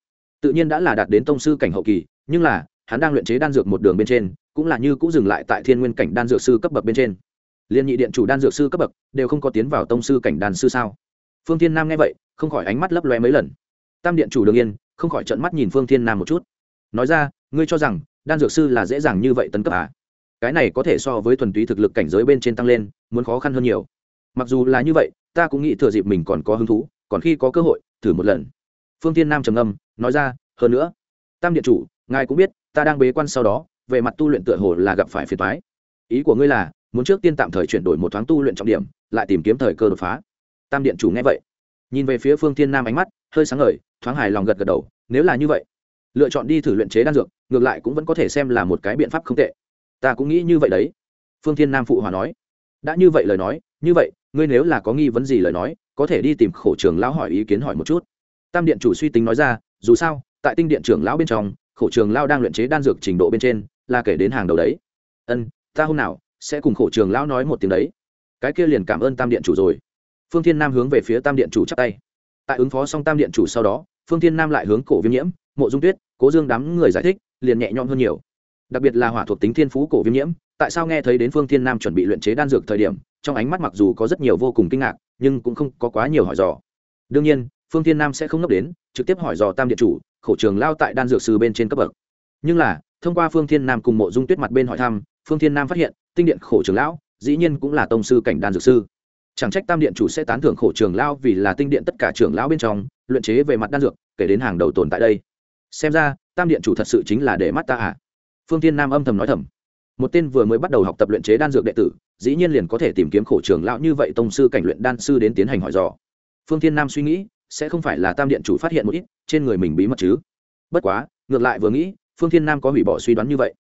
Tự nhiên đã là đạt đến tông sư cảnh hậu kỳ, nhưng là, hắn đang luyện chế đan dược một đường bên trên, cũng là như cũng dừng lại tại thiên nguyên cảnh đan dược sư cấp bậc bên trên. Liên nhị điện chủ đan dược sư cấp bậc, đều không có tiến vào tông sư cảnh đan sư sao? Phương thiên nam nghe vậy, không khỏi ánh mắt lấp loe mấy lần. Tam điện chủ Đường yên, không khỏi trận mắt nhìn phương thiên nam một chút. Nói ra, ngươi cho rằng, đan dược sư là dễ dàng như vậy tấn cấp à? Cái này có thể so với thuần túy thực lực cảnh giới bên trên tăng lên, muốn khó khăn hơn nhiều. Mặc dù là như vậy, ta cũng nghĩ thừa dịp mình còn có hứng thú, còn khi có cơ hội, thử một lần. Phương tiên nam trầm ngâm, nói ra, hơn nữa, tam điện chủ, ngài cũng biết, ta đang bế quan sau đó, về mặt tu luyện tựa hồ là gặp phải phiền thoái ý của ngươi là, muốn trước tiên tạm thời chuyển đổi một thoáng tu luyện trọng điểm, lại tìm kiếm thời cơ đột phá tam điện chủ nghe vậy, nhìn về phía phương thiên nam ánh mắt, hơi sáng ngời, thoáng hài lòng gật gật đầu, nếu là như vậy, lựa chọn đi thử luyện chế đan dược, ngược lại cũng vẫn có thể xem là một cái biện pháp không tệ. Ta cũng nghĩ như vậy đấy. Phương thiên nam phụ hòa nói. Đã như vậy lời nói, như vậy, ngươi nếu là có nghi vấn gì lời nói, có thể đi tìm khổ trường lão hỏi ý kiến hỏi một chút. Tam điện chủ suy tính nói ra, dù sao, tại tinh điện trưởng lão bên trong, khổ trường lão đang luyện chế đan dược trình độ bên trên, là kể đến hàng đầu đấy. Ân, ta hôm nào sẽ cùng khổ trường lão nói một tiếng đấy. Cái kia liền cảm ơn tam điện chủ rồi phương thiên nam hướng về phía tam điện chủ chắp tay. Tại ứng phó xong tam điện chủ sau đó, phương thiên nam lại hướng cổ viêm nhiễm, mộ dung tuyết, cố dương đám người giải thích, liền nhẹ nhõm hơn nhiều. Đặc biệt là hỏa thuộc tính thiên phú cổ viêm nhiễm, tại sao nghe thấy đến phương thiên nam chuẩn bị luyện chế đan dược thời điểm, trong ánh mắt mặc dù có rất nhiều vô cùng kinh ngạc, nhưng cũng không có quá nhiều hỏi dò. Đương nhiên, phương thiên nam sẽ không ngốc đến, trực tiếp hỏi dò tam điện chủ, khổ trường lao tại đan dược sư bên trên cấp bậc. Nhưng là, thông qua phương thiên nam cùng mộ dung tuyết mặt bên hỏi thăm, phương thiên nam phát hiện, tinh điện khổ trường lão, dĩ nhiên cũng là tông sư cảnh đan dược sư chẳng trách tam điện chủ sẽ tán thưởng khổ trường lao vì là tinh điện tất cả trưởng lão bên trong, luyện chế về mặt đan dược, kể đến hàng đầu tồn tại đây. Xem ra, tam điện chủ thật sự chính là để mắt ta à? Phương tiên nam âm thầm nói thầm. Một tên vừa mới bắt đầu học tập luyện chế đan dược đệ tử, dĩ nhiên liền có thể tìm kiếm khổ trường lão như vậy tông sư cảnh luyện đan sư đến tiến hành hỏi dò. Phương tiên nam suy nghĩ, sẽ không phải là tam điện chủ phát hiện một ít, trên người mình bí mật chứ? Bất quá, ngược lại vừa nghĩ, phương thiên nam có hủy bỏ suy đoán như vậy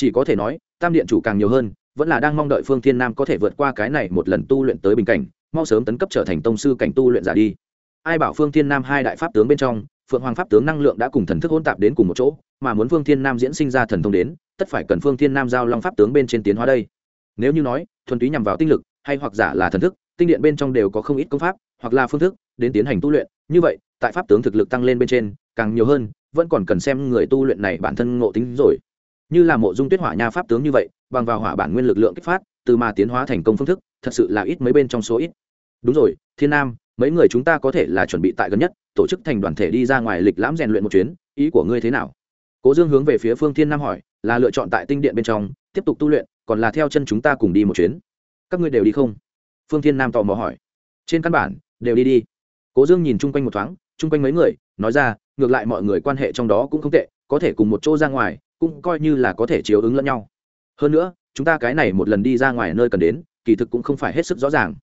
chỉ có thể nói, tam điện chủ càng nhiều hơn, vẫn là đang mong đợi phương thiên nam có thể vượt qua cái này một lần tu luyện tới bình cảnh, mau sớm tấn cấp trở thành tông sư cảnh tu luyện giả đi. Ai bảo phương thiên nam hai đại pháp tướng bên trong, phượng hoàng pháp tướng năng lượng đã cùng thần thức hỗn tạp đến cùng một chỗ, mà muốn phương thiên nam diễn sinh ra thần thông đến, tất phải cần phương thiên nam giao long pháp tướng bên trên tiến hóa đây. Nếu như nói, thuần túy nhằm vào tinh lực, hay hoặc giả là thần thức, tinh điện bên trong đều có không ít công pháp, hoặc là phương thức, đến tiến hành tu luyện. Như vậy, tại pháp tướng thực lực tăng lên bên trên, càng nhiều hơn, vẫn còn cần xem người tu luyện này bản thân ngộ tính rồi như là mộ dung tuyết hỏa nha pháp tướng như vậy, bằng vào hỏa bản nguyên lực lượng kích phát, từ mà tiến hóa thành công phương thức, thật sự là ít mấy bên trong số ít. Đúng rồi, thiên nam, mấy người chúng ta có thể là chuẩn bị tại gần nhất, tổ chức thành đoàn thể đi ra ngoài lịch lãm rèn luyện một chuyến, ý của ngươi thế nào? Cố dương hướng về phía phương thiên nam hỏi, là lựa chọn tại tinh điện bên trong, tiếp tục tu luyện, còn là theo chân chúng ta cùng đi một chuyến? Các ngươi đều đi không? Phương thiên nam tò mò hỏi. Trên căn bản, đều đi đi. Cố dương nhìn chung quanh một thoáng, chung quanh mấy người, nói ra, ngược lại mọi người quan hệ trong đó cũng không tệ, có thể cùng một chỗ ra ngoài cũng coi như là có thể chiếu ứng lẫn nhau. Hơn nữa, chúng ta cái này một lần đi ra ngoài nơi cần đến, kỳ thực cũng không phải hết sức rõ ràng.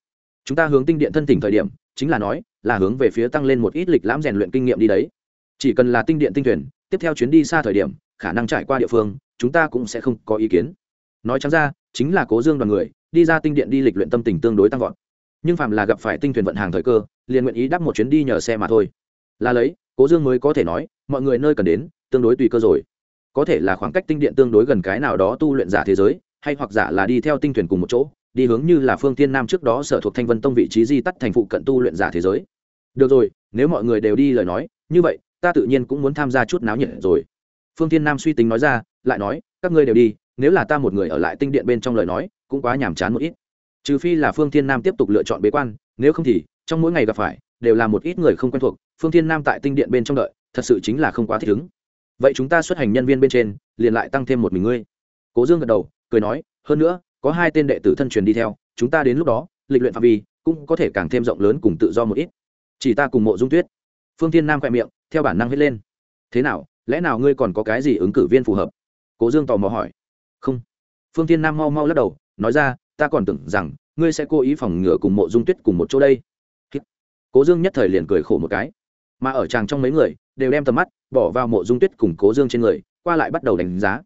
Chúng ta hướng tinh điện thân tỉnh thời điểm, chính là nói, là hướng về phía tăng lên một ít lịch lãm rèn luyện kinh nghiệm đi đấy. Chỉ cần là tinh điện tinh thuyền, tiếp theo chuyến đi xa thời điểm, khả năng trải qua địa phương, chúng ta cũng sẽ không có ý kiến. Nói chẳng ra, chính là cố dương đoàn người, đi ra tinh điện đi lịch luyện tâm tình tương đối tăng vọt. Nhưng phạm là gặp phải tinh thuyền vận hàng thời cơ, liền nguyện ý đắp một chuyến đi nhờ xe mà thôi. Là lấy, cố dương mới có thể nói, mọi người nơi cần đến, tương đối tùy cơ rồi có thể là khoảng cách tinh điện tương đối gần cái nào đó tu luyện giả thế giới, hay hoặc giả là đi theo tinh thuyền cùng một chỗ, đi hướng như là phương tiên nam trước đó sở thuộc thanh vân tông vị trí di tắt thành phụ cận tu luyện giả thế giới. Được rồi, nếu mọi người đều đi lời nói, như vậy, ta tự nhiên cũng muốn tham gia chút náo nhiệt rồi. Phương tiên nam suy tính nói ra, lại nói, các ngươi đều đi, nếu là ta một người ở lại tinh điện bên trong lời nói, cũng quá nhàm chán một ít. Trừ phi là phương tiên nam tiếp tục lựa chọn bế quan, nếu không thì, trong mỗi ngày gặp phải, đều là một ít người không quen thuộc, phương tiên nam tại tinh điện bên trong đợi, thật sự chính là không quá thích ứng vậy chúng ta xuất hành nhân viên bên trên, liền lại tăng thêm một mình ngươi. Cố dương gật đầu, cười nói, hơn nữa, có hai tên đệ tử thân truyền đi theo, chúng ta đến lúc đó, lịch luyện phạm vi, cũng có thể càng thêm rộng lớn cùng tự do một ít. Chỉ ta cùng mộ dung tuyết. Phương tiên nam khoe miệng, theo bản năng hết lên. Thế nào, lẽ nào ngươi còn có cái gì ứng cử viên phù hợp? Cố dương tò mò hỏi. Không. Phương tiên nam mau mau lắc đầu, nói ra, ta còn tưởng rằng, ngươi sẽ cố ý phòng ngừa cùng mộ dung tuyết cùng một chỗ đây. Cố dương nhất thời liền cười khổ một cái. Mà ở chàng trong mấy người đều đem tầm mắt bỏ vào mộ dung tuyết cùng cố dương trên người, qua lại bắt đầu đánh giá.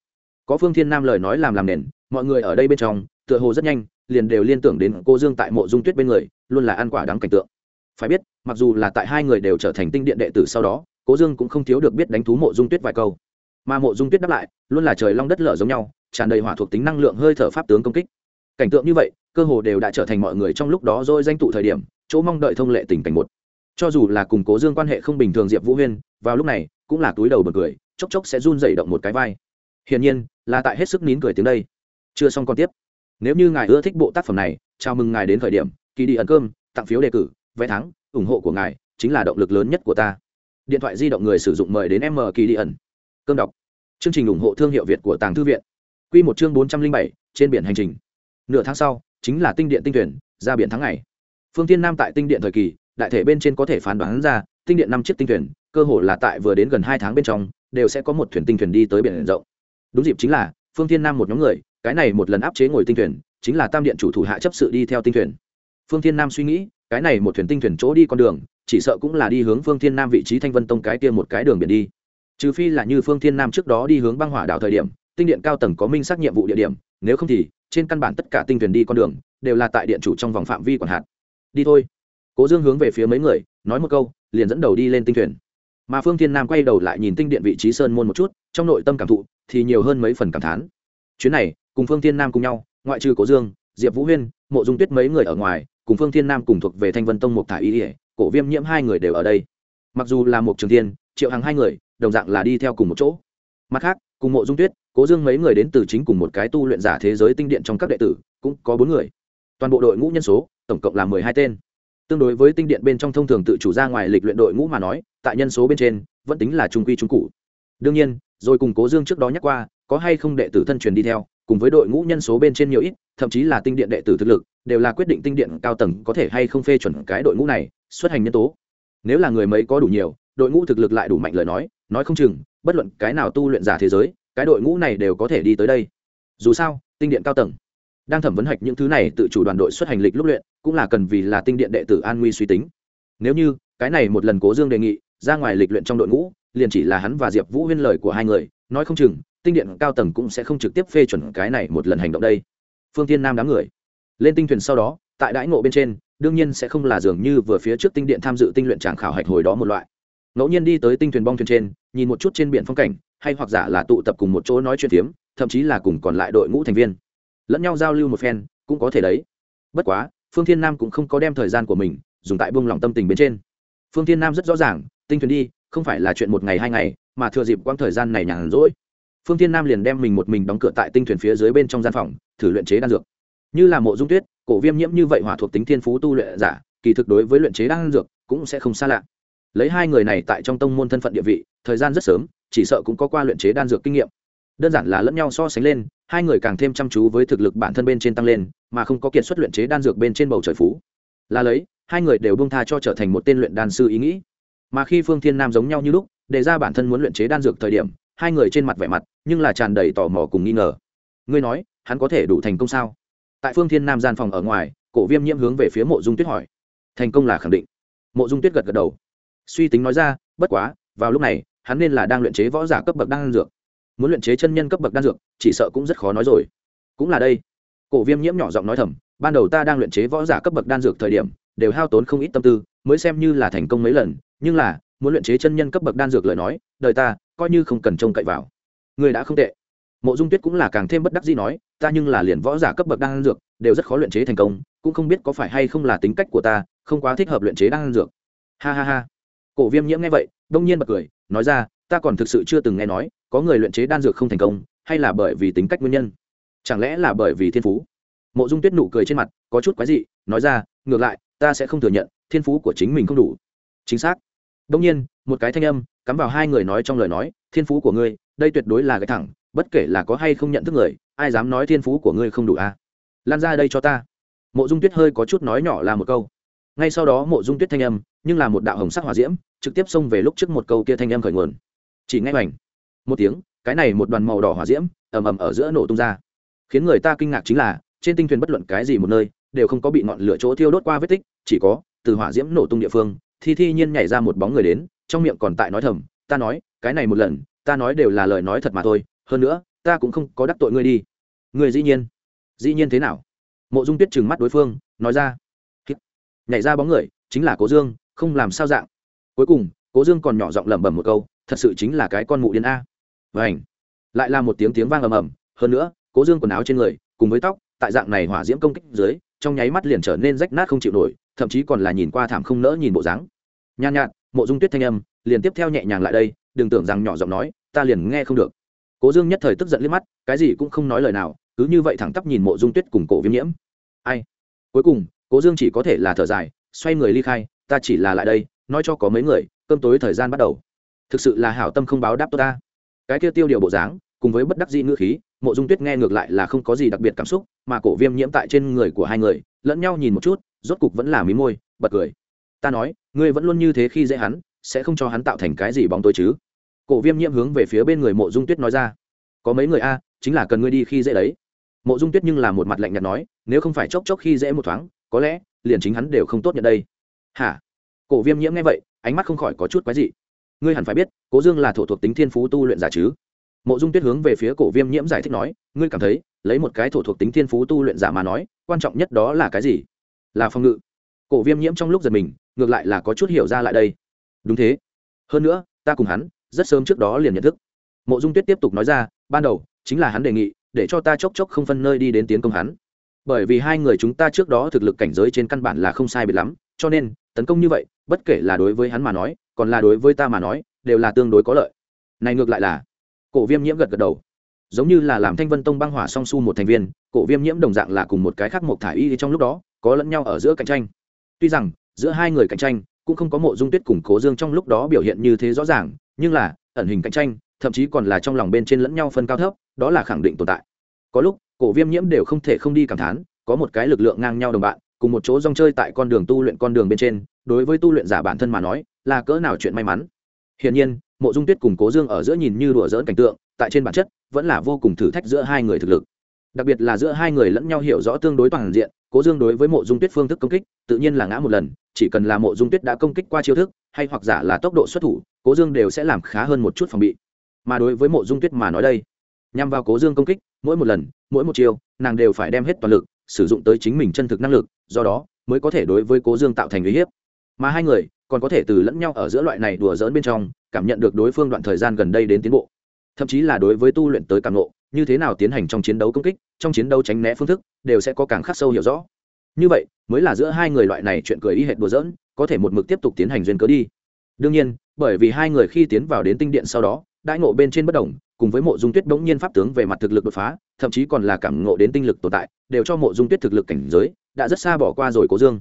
Có phương thiên nam lời nói làm làm nền, mọi người ở đây bên trong, tựa hồ rất nhanh, liền đều liên tưởng đến cô dương tại mộ dung tuyết bên người, luôn là ăn quả đắng cảnh tượng. Phải biết, mặc dù là tại hai người đều trở thành tinh điện đệ tử sau đó, cố dương cũng không thiếu được biết đánh thú mộ dung tuyết vài câu. Mà mộ dung tuyết đáp lại, luôn là trời long đất lở giống nhau, tràn đầy hỏa thuộc tính năng lượng hơi thở pháp tướng công kích. Cảnh tượng như vậy, cơ hồ đều đã trở thành mọi người trong lúc đó rồi danh tụ thời điểm, chỗ mong đợi thông lệ tình cảnh một cho dù là cùng cố dương quan hệ không bình thường diệp vũ huyên vào lúc này cũng là túi đầu bật cười chốc chốc sẽ run dày động một cái vai hiển nhiên là tại hết sức nín cười tiếng đây chưa xong còn tiếp nếu như ngài ưa thích bộ tác phẩm này chào mừng ngài đến thời điểm kỳ đi ẩn cơm tặng phiếu đề cử vé thắng ủng hộ của ngài chính là động lực lớn nhất của ta điện thoại di động người sử dụng mời đến m kỳ đi ẩn cơm đọc chương trình ủng hộ thương hiệu việt của tàng thư viện q một chương bốn trăm linh bảy trên biển hành trình nửa tháng sau chính là tinh điện tinh tuyển ra biển tháng ngày phương tiên nam tại tinh điện thời kỳ đại thể bên trên có thể phán đoán ra, tinh điện năm chiếc tinh thuyền, cơ hồ là tại vừa đến gần hai tháng bên trong, đều sẽ có một thuyền tinh thuyền đi tới biển rộng. Đúng dịp chính là, phương thiên nam một nhóm người, cái này một lần áp chế ngồi tinh thuyền, chính là tam điện chủ thủ hạ chấp sự đi theo tinh thuyền. Phương thiên nam suy nghĩ, cái này một thuyền tinh thuyền chỗ đi con đường, chỉ sợ cũng là đi hướng phương thiên nam vị trí thanh vân tông cái kia một cái đường biển đi. Trừ phi là như phương thiên nam trước đó đi hướng băng hỏa đảo thời điểm, tinh điện cao tầng có minh xác nhiệm vụ địa điểm, nếu không thì, trên căn bản tất cả tinh thuyền đi con đường, đều là tại điện chủ trong vòng phạm vi quản hạt. Đi thôi cố dương hướng về phía mấy người nói một câu liền dẫn đầu đi lên tinh thuyền. Mà phương thiên nam quay đầu lại nhìn tinh điện vị trí sơn môn một chút trong nội tâm cảm thụ thì nhiều hơn mấy phần cảm thán. Chuyến này cùng phương thiên nam cùng nhau ngoại trừ cố dương diệp vũ huyên mộ dung tuyết mấy người ở ngoài cùng phương thiên nam cùng thuộc về thanh vân tông một thả y ỉa cổ viêm nhiễm hai người đều ở đây. Mặc dù là một trường thiên, triệu hàng hai người đồng dạng là đi theo cùng một chỗ. Mặt khác cùng mộ dung tuyết cố dương mấy người đến từ chính cùng một cái tu luyện giả thế giới tinh điện trong các đệ tử cũng có bốn người. Toàn bộ đội ngũ nhân số tổng cộng là mười hai tên tương đối với tinh điện bên trong thông thường tự chủ ra ngoài lịch luyện đội ngũ mà nói, tại nhân số bên trên, vẫn tính là trung quy trung cụ đương nhiên, rồi cùng cố dương trước đó nhắc qua, có hay không đệ tử thân truyền đi theo, cùng với đội ngũ nhân số bên trên nhiều ít, thậm chí là tinh điện đệ tử thực lực, đều là quyết định tinh điện cao tầng có thể hay không phê chuẩn cái đội ngũ này, xuất hành nhân tố. Nếu là người mấy có đủ nhiều, đội ngũ thực lực lại đủ mạnh lời nói nói không chừng, bất luận cái nào tu luyện giả thế giới, cái đội ngũ này đều có thể đi tới đây. Dù sao, tinh điện cao tầng đang thẩm vấn hạch những thứ này tự chủ đoàn đội xuất hành lịch lúc luyện, cũng là cần vì là tinh điện đệ tử an nguy suy tính. Nếu như, cái này một lần cố dương đề nghị, ra ngoài lịch luyện trong đội ngũ, liền chỉ là hắn và diệp vũ huyên lời của hai người, nói không chừng, tinh điện cao tầng cũng sẽ không trực tiếp phê chuẩn cái này một lần hành động đây. Phương tiên nam đám người. Lên tinh thuyền sau đó, tại đãi ngộ bên trên, đương nhiên sẽ không là dường như vừa phía trước tinh điện tham dự tinh luyện tràng khảo hạch hồi đó một loại. Ngẫu nhiên đi tới tinh thuyền bong thuyền trên, nhìn một chút trên biển phong cảnh, hay hoặc giả là tụ tập cùng một chỗ nói chuyện phiếm, thậm chí là cùng còn lại đội ngũ thành viên lẫn nhau giao lưu một phen, cũng có thể đấy. Bất quá, phương thiên nam cũng không có đem thời gian của mình dùng tại buông lỏng tâm tình bên trên. Phương thiên nam rất rõ ràng, tinh thuyền đi, không phải là chuyện một ngày hai ngày, mà thừa dịp quãng thời gian này nhàn rỗi. Phương thiên nam liền đem mình một mình đóng cửa tại tinh thuyền phía dưới bên trong gian phòng, thử luyện chế đan dược. Như là mộ dung tuyết, cổ viêm nhiễm như vậy hỏa thuộc tính thiên phú tu luyện giả, kỳ thực đối với luyện chế đan dược cũng sẽ không xa lạ. Lấy hai người này tại trong tông môn thân phận địa vị, thời gian rất sớm, chỉ sợ cũng có qua luyện chế đan dược kinh nghiệm. Đơn giản là lẫn nhau so sánh lên hai người càng thêm chăm chú với thực lực bản thân bên trên tăng lên, mà không có kiệt xuất luyện chế đan dược bên trên bầu trời phú. Là lấy, hai người đều bông tha cho trở thành một tên luyện đan sư ý nghĩ. Mà khi phương thiên nam giống nhau như lúc, đề ra bản thân muốn luyện chế đan dược thời điểm, hai người trên mặt vẻ mặt, nhưng là tràn đầy tò mò cùng nghi ngờ. Ngươi nói, hắn có thể đủ thành công sao? Tại phương thiên nam gian phòng ở ngoài, cổ viêm nhiễm hướng về phía mộ dung tuyết hỏi. Thành công là khẳng định. Mộ dung tuyết gật gật đầu. Suy tính nói ra, bất quá, vào lúc này, hắn nên là đang luyện chế võ giả cấp bậc đan dược muốn luyện chế chân nhân cấp bậc đan dược, chỉ sợ cũng rất khó nói rồi. Cũng là đây. Cổ viêm nhiễm nhỏ giọng nói thầm, ban đầu ta đang luyện chế võ giả cấp bậc đan dược thời điểm, đều hao tốn không ít tâm tư, mới xem như là thành công mấy lần, nhưng là, muốn luyện chế chân nhân cấp bậc đan dược lời nói, đời ta, coi như không cần trông cậy vào. Người đã không tệ. Mộ dung tuyết cũng là càng thêm bất đắc dĩ nói, ta nhưng là liền võ giả cấp bậc đan dược, đều rất khó luyện chế thành công, cũng không biết có phải hay không là tính cách của ta, không quá thích hợp luyện chế đan dược. Ha ha ha. Cổ viêm nhiễm nghe vậy, đông nhiên bật cười, nói ra ta còn thực sự chưa từng nghe nói, có người luyện chế đan dược không thành công, hay là bởi vì tính cách nguyên nhân? Chẳng lẽ là bởi vì thiên phú? Mộ dung tuyết nụ cười trên mặt, có chút quái dị, nói ra, ngược lại, ta sẽ không thừa nhận, thiên phú của chính mình không đủ. Chính xác. Đông nhiên, một cái thanh âm, cắm vào hai người nói trong lời nói, thiên phú của ngươi, đây tuyệt đối là cái thẳng, bất kể là có hay không nhận thức người, ai dám nói thiên phú của ngươi không đủ à? Lan ra đây cho ta. Mộ dung tuyết hơi có chút nói nhỏ là một câu. Ngay sau đó mộ dung tuyết thanh âm, nhưng là một đạo hồng sắc hòa diễm, trực tiếp xông về lúc trước một câu kia thanh âm khởi nguồn chỉ ngay hoành. Một tiếng, cái này một đoàn màu đỏ hỏa diễm, ầm ầm ở giữa nổ tung ra. Khiến người ta kinh ngạc chính là, trên tinh thuyền bất luận cái gì một nơi, đều không có bị ngọn lửa chỗ thiêu đốt qua vết tích, chỉ có, từ hỏa diễm nổ tung địa phương thì thi nhiên nhảy ra một bóng người đến, trong miệng còn tại nói thầm, ta nói, cái này một lần, ta nói đều là lời nói thật mà thôi, hơn nữa, ta cũng không có đắc tội ngươi đi. Người dĩ nhiên dĩ nhiên thế nào? Mộ dung tuyết trừng mắt đối phương, nói ra. Nhảy ra bóng người, chính là cố dương, không làm sao dạng. Cuối cùng, cố dương còn nhỏ giọng lẩm bẩm một câu thật sự chính là cái con mụ điên a. Vảnh lại là một tiếng tiếng vang ầm ầm. Hơn nữa, cố dương quần áo trên người, cùng với tóc, tại dạng này hỏa diễm công kích dưới, trong nháy mắt liền trở nên rách nát không chịu nổi, thậm chí còn là nhìn qua thảm không nỡ nhìn bộ dáng. Nhàn nhạt, mộ dung tuyết thanh âm, liền tiếp theo nhẹ nhàng lại đây, đừng tưởng rằng nhỏ giọng nói, ta liền nghe không được. Cố dương nhất thời tức giận liếc mắt, cái gì cũng không nói lời nào, cứ như vậy thẳng tắp nhìn mộ dung tuyết cùng cổ viêm nhiễm. Ai? Cuối cùng, cố dương chỉ có thể là thở dài, xoay người ly khai, ta chỉ là lại đây, nói cho có mấy người, cơm tối thời gian bắt đầu thực sự là hảo tâm không báo đáp tốt ta. Cái kia tiêu điều bộ dáng, cùng với bất đắc dĩ ngữ khí, mộ dung tuyết nghe ngược lại là không có gì đặc biệt cảm xúc, mà cổ viêm nhiễm tại trên người của hai người, lẫn nhau nhìn một chút, rốt cục vẫn là mí môi, bật cười. Ta nói, ngươi vẫn luôn như thế khi dễ hắn, sẽ không cho hắn tạo thành cái gì bóng tối chứ? Cổ viêm nhiễm hướng về phía bên người mộ dung tuyết nói ra. Có mấy người a, chính là cần ngươi đi khi dễ đấy. Mộ dung tuyết nhưng là một mặt lạnh nhạt nói, nếu không phải chốc chốc khi dễ một thoáng, có lẽ liền chính hắn đều không tốt nhận đây. Hả? Cổ viêm nhiễm nghe vậy, ánh mắt không khỏi có chút quái dị ngươi hẳn phải biết, cố dương là thổ thuộc tính thiên phú tu luyện giả chứ. Mộ dung tuyết hướng về phía cổ viêm nhiễm giải thích nói, ngươi cảm thấy, lấy một cái thổ thuộc tính thiên phú tu luyện giả mà nói, quan trọng nhất đó là cái gì? Là phòng ngự. Cổ viêm nhiễm trong lúc giật mình, ngược lại là có chút hiểu ra lại đây. Đúng thế. Hơn nữa, ta cùng hắn, rất sớm trước đó liền nhận thức. Mộ dung tuyết tiếp tục nói ra, ban đầu, chính là hắn đề nghị, để cho ta chốc chốc không phân nơi đi đến tiến công hắn. Bởi vì hai người chúng ta trước đó thực lực cảnh giới trên căn bản là không sai biệt lắm, cho nên, tấn công như vậy, bất kể là đối với hắn mà nói còn là đối với ta mà nói, đều là tương đối có lợi. Này ngược lại là, cổ viêm nhiễm gật gật đầu. Giống như là làm thanh vân tông băng hỏa song su một thành viên, cổ viêm nhiễm đồng dạng là cùng một cái khác một thả y trong lúc đó, có lẫn nhau ở giữa cạnh tranh. Tuy rằng, giữa hai người cạnh tranh, cũng không có mộ dung tuyết cùng cố dương trong lúc đó biểu hiện như thế rõ ràng, nhưng là, ẩn hình cạnh tranh, thậm chí còn là trong lòng bên trên lẫn nhau phân cao thấp, đó là khẳng định tồn tại. Có lúc, cổ viêm nhiễm đều không thể không đi cảm thán, có một cái lực lượng ngang nhau đồng bạn, cùng một chỗ rong chơi tại con đường tu luyện con đường bên trên, đối với tu luyện giả bản thân mà nói là cỡ nào chuyện may mắn. Hiển nhiên, mộ dung tuyết cùng cố dương ở giữa nhìn như đùa dỡn cảnh tượng, tại trên bản chất, vẫn là vô cùng thử thách giữa hai người thực lực. Đặc biệt là giữa hai người lẫn nhau hiểu rõ tương đối toàn diện, cố dương đối với mộ dung tuyết phương thức công kích, tự nhiên là ngã một lần, chỉ cần là mộ dung tuyết đã công kích qua chiêu thức, hay hoặc giả là tốc độ xuất thủ, cố dương đều sẽ làm khá hơn một chút phòng bị. Mà đối với mộ dung tuyết mà nói đây, nhằm vào cố dương công kích, mỗi một lần, mỗi một chiêu, nàng đều phải đem hết toàn lực, sử dụng tới chính mình chân thực năng lực, do đó mới có thể đối với cố dương tạo thành uy hiếp. Mà hai người còn có thể từ lẫn nhau ở giữa loại này đùa dỡn bên trong, cảm nhận được đối phương đoạn thời gian gần đây đến tiến bộ. Thậm chí là đối với tu luyện tới càng lộ như thế nào tiến hành trong chiến đấu công kích, trong chiến đấu tránh né phương thức, đều sẽ có càng khắc sâu hiểu rõ. Như vậy, mới là giữa hai người loại này chuyện cười y hệt đùa giỡn, có thể một mực tiếp tục tiến hành duyên cớ đi. Đương nhiên, bởi vì hai người khi tiến vào đến tinh điện sau đó, đãi ngộ bên trên bất đồng cùng với mộ dung tuyết bỗng nhiên pháp tướng về mặt thực lực đột phá, thậm chí còn là cảm ngộ đến tinh lực tồn tại, đều cho mộ dung tuyết thực lực cảnh giới, đã rất xa bỏ qua rồi cố dương.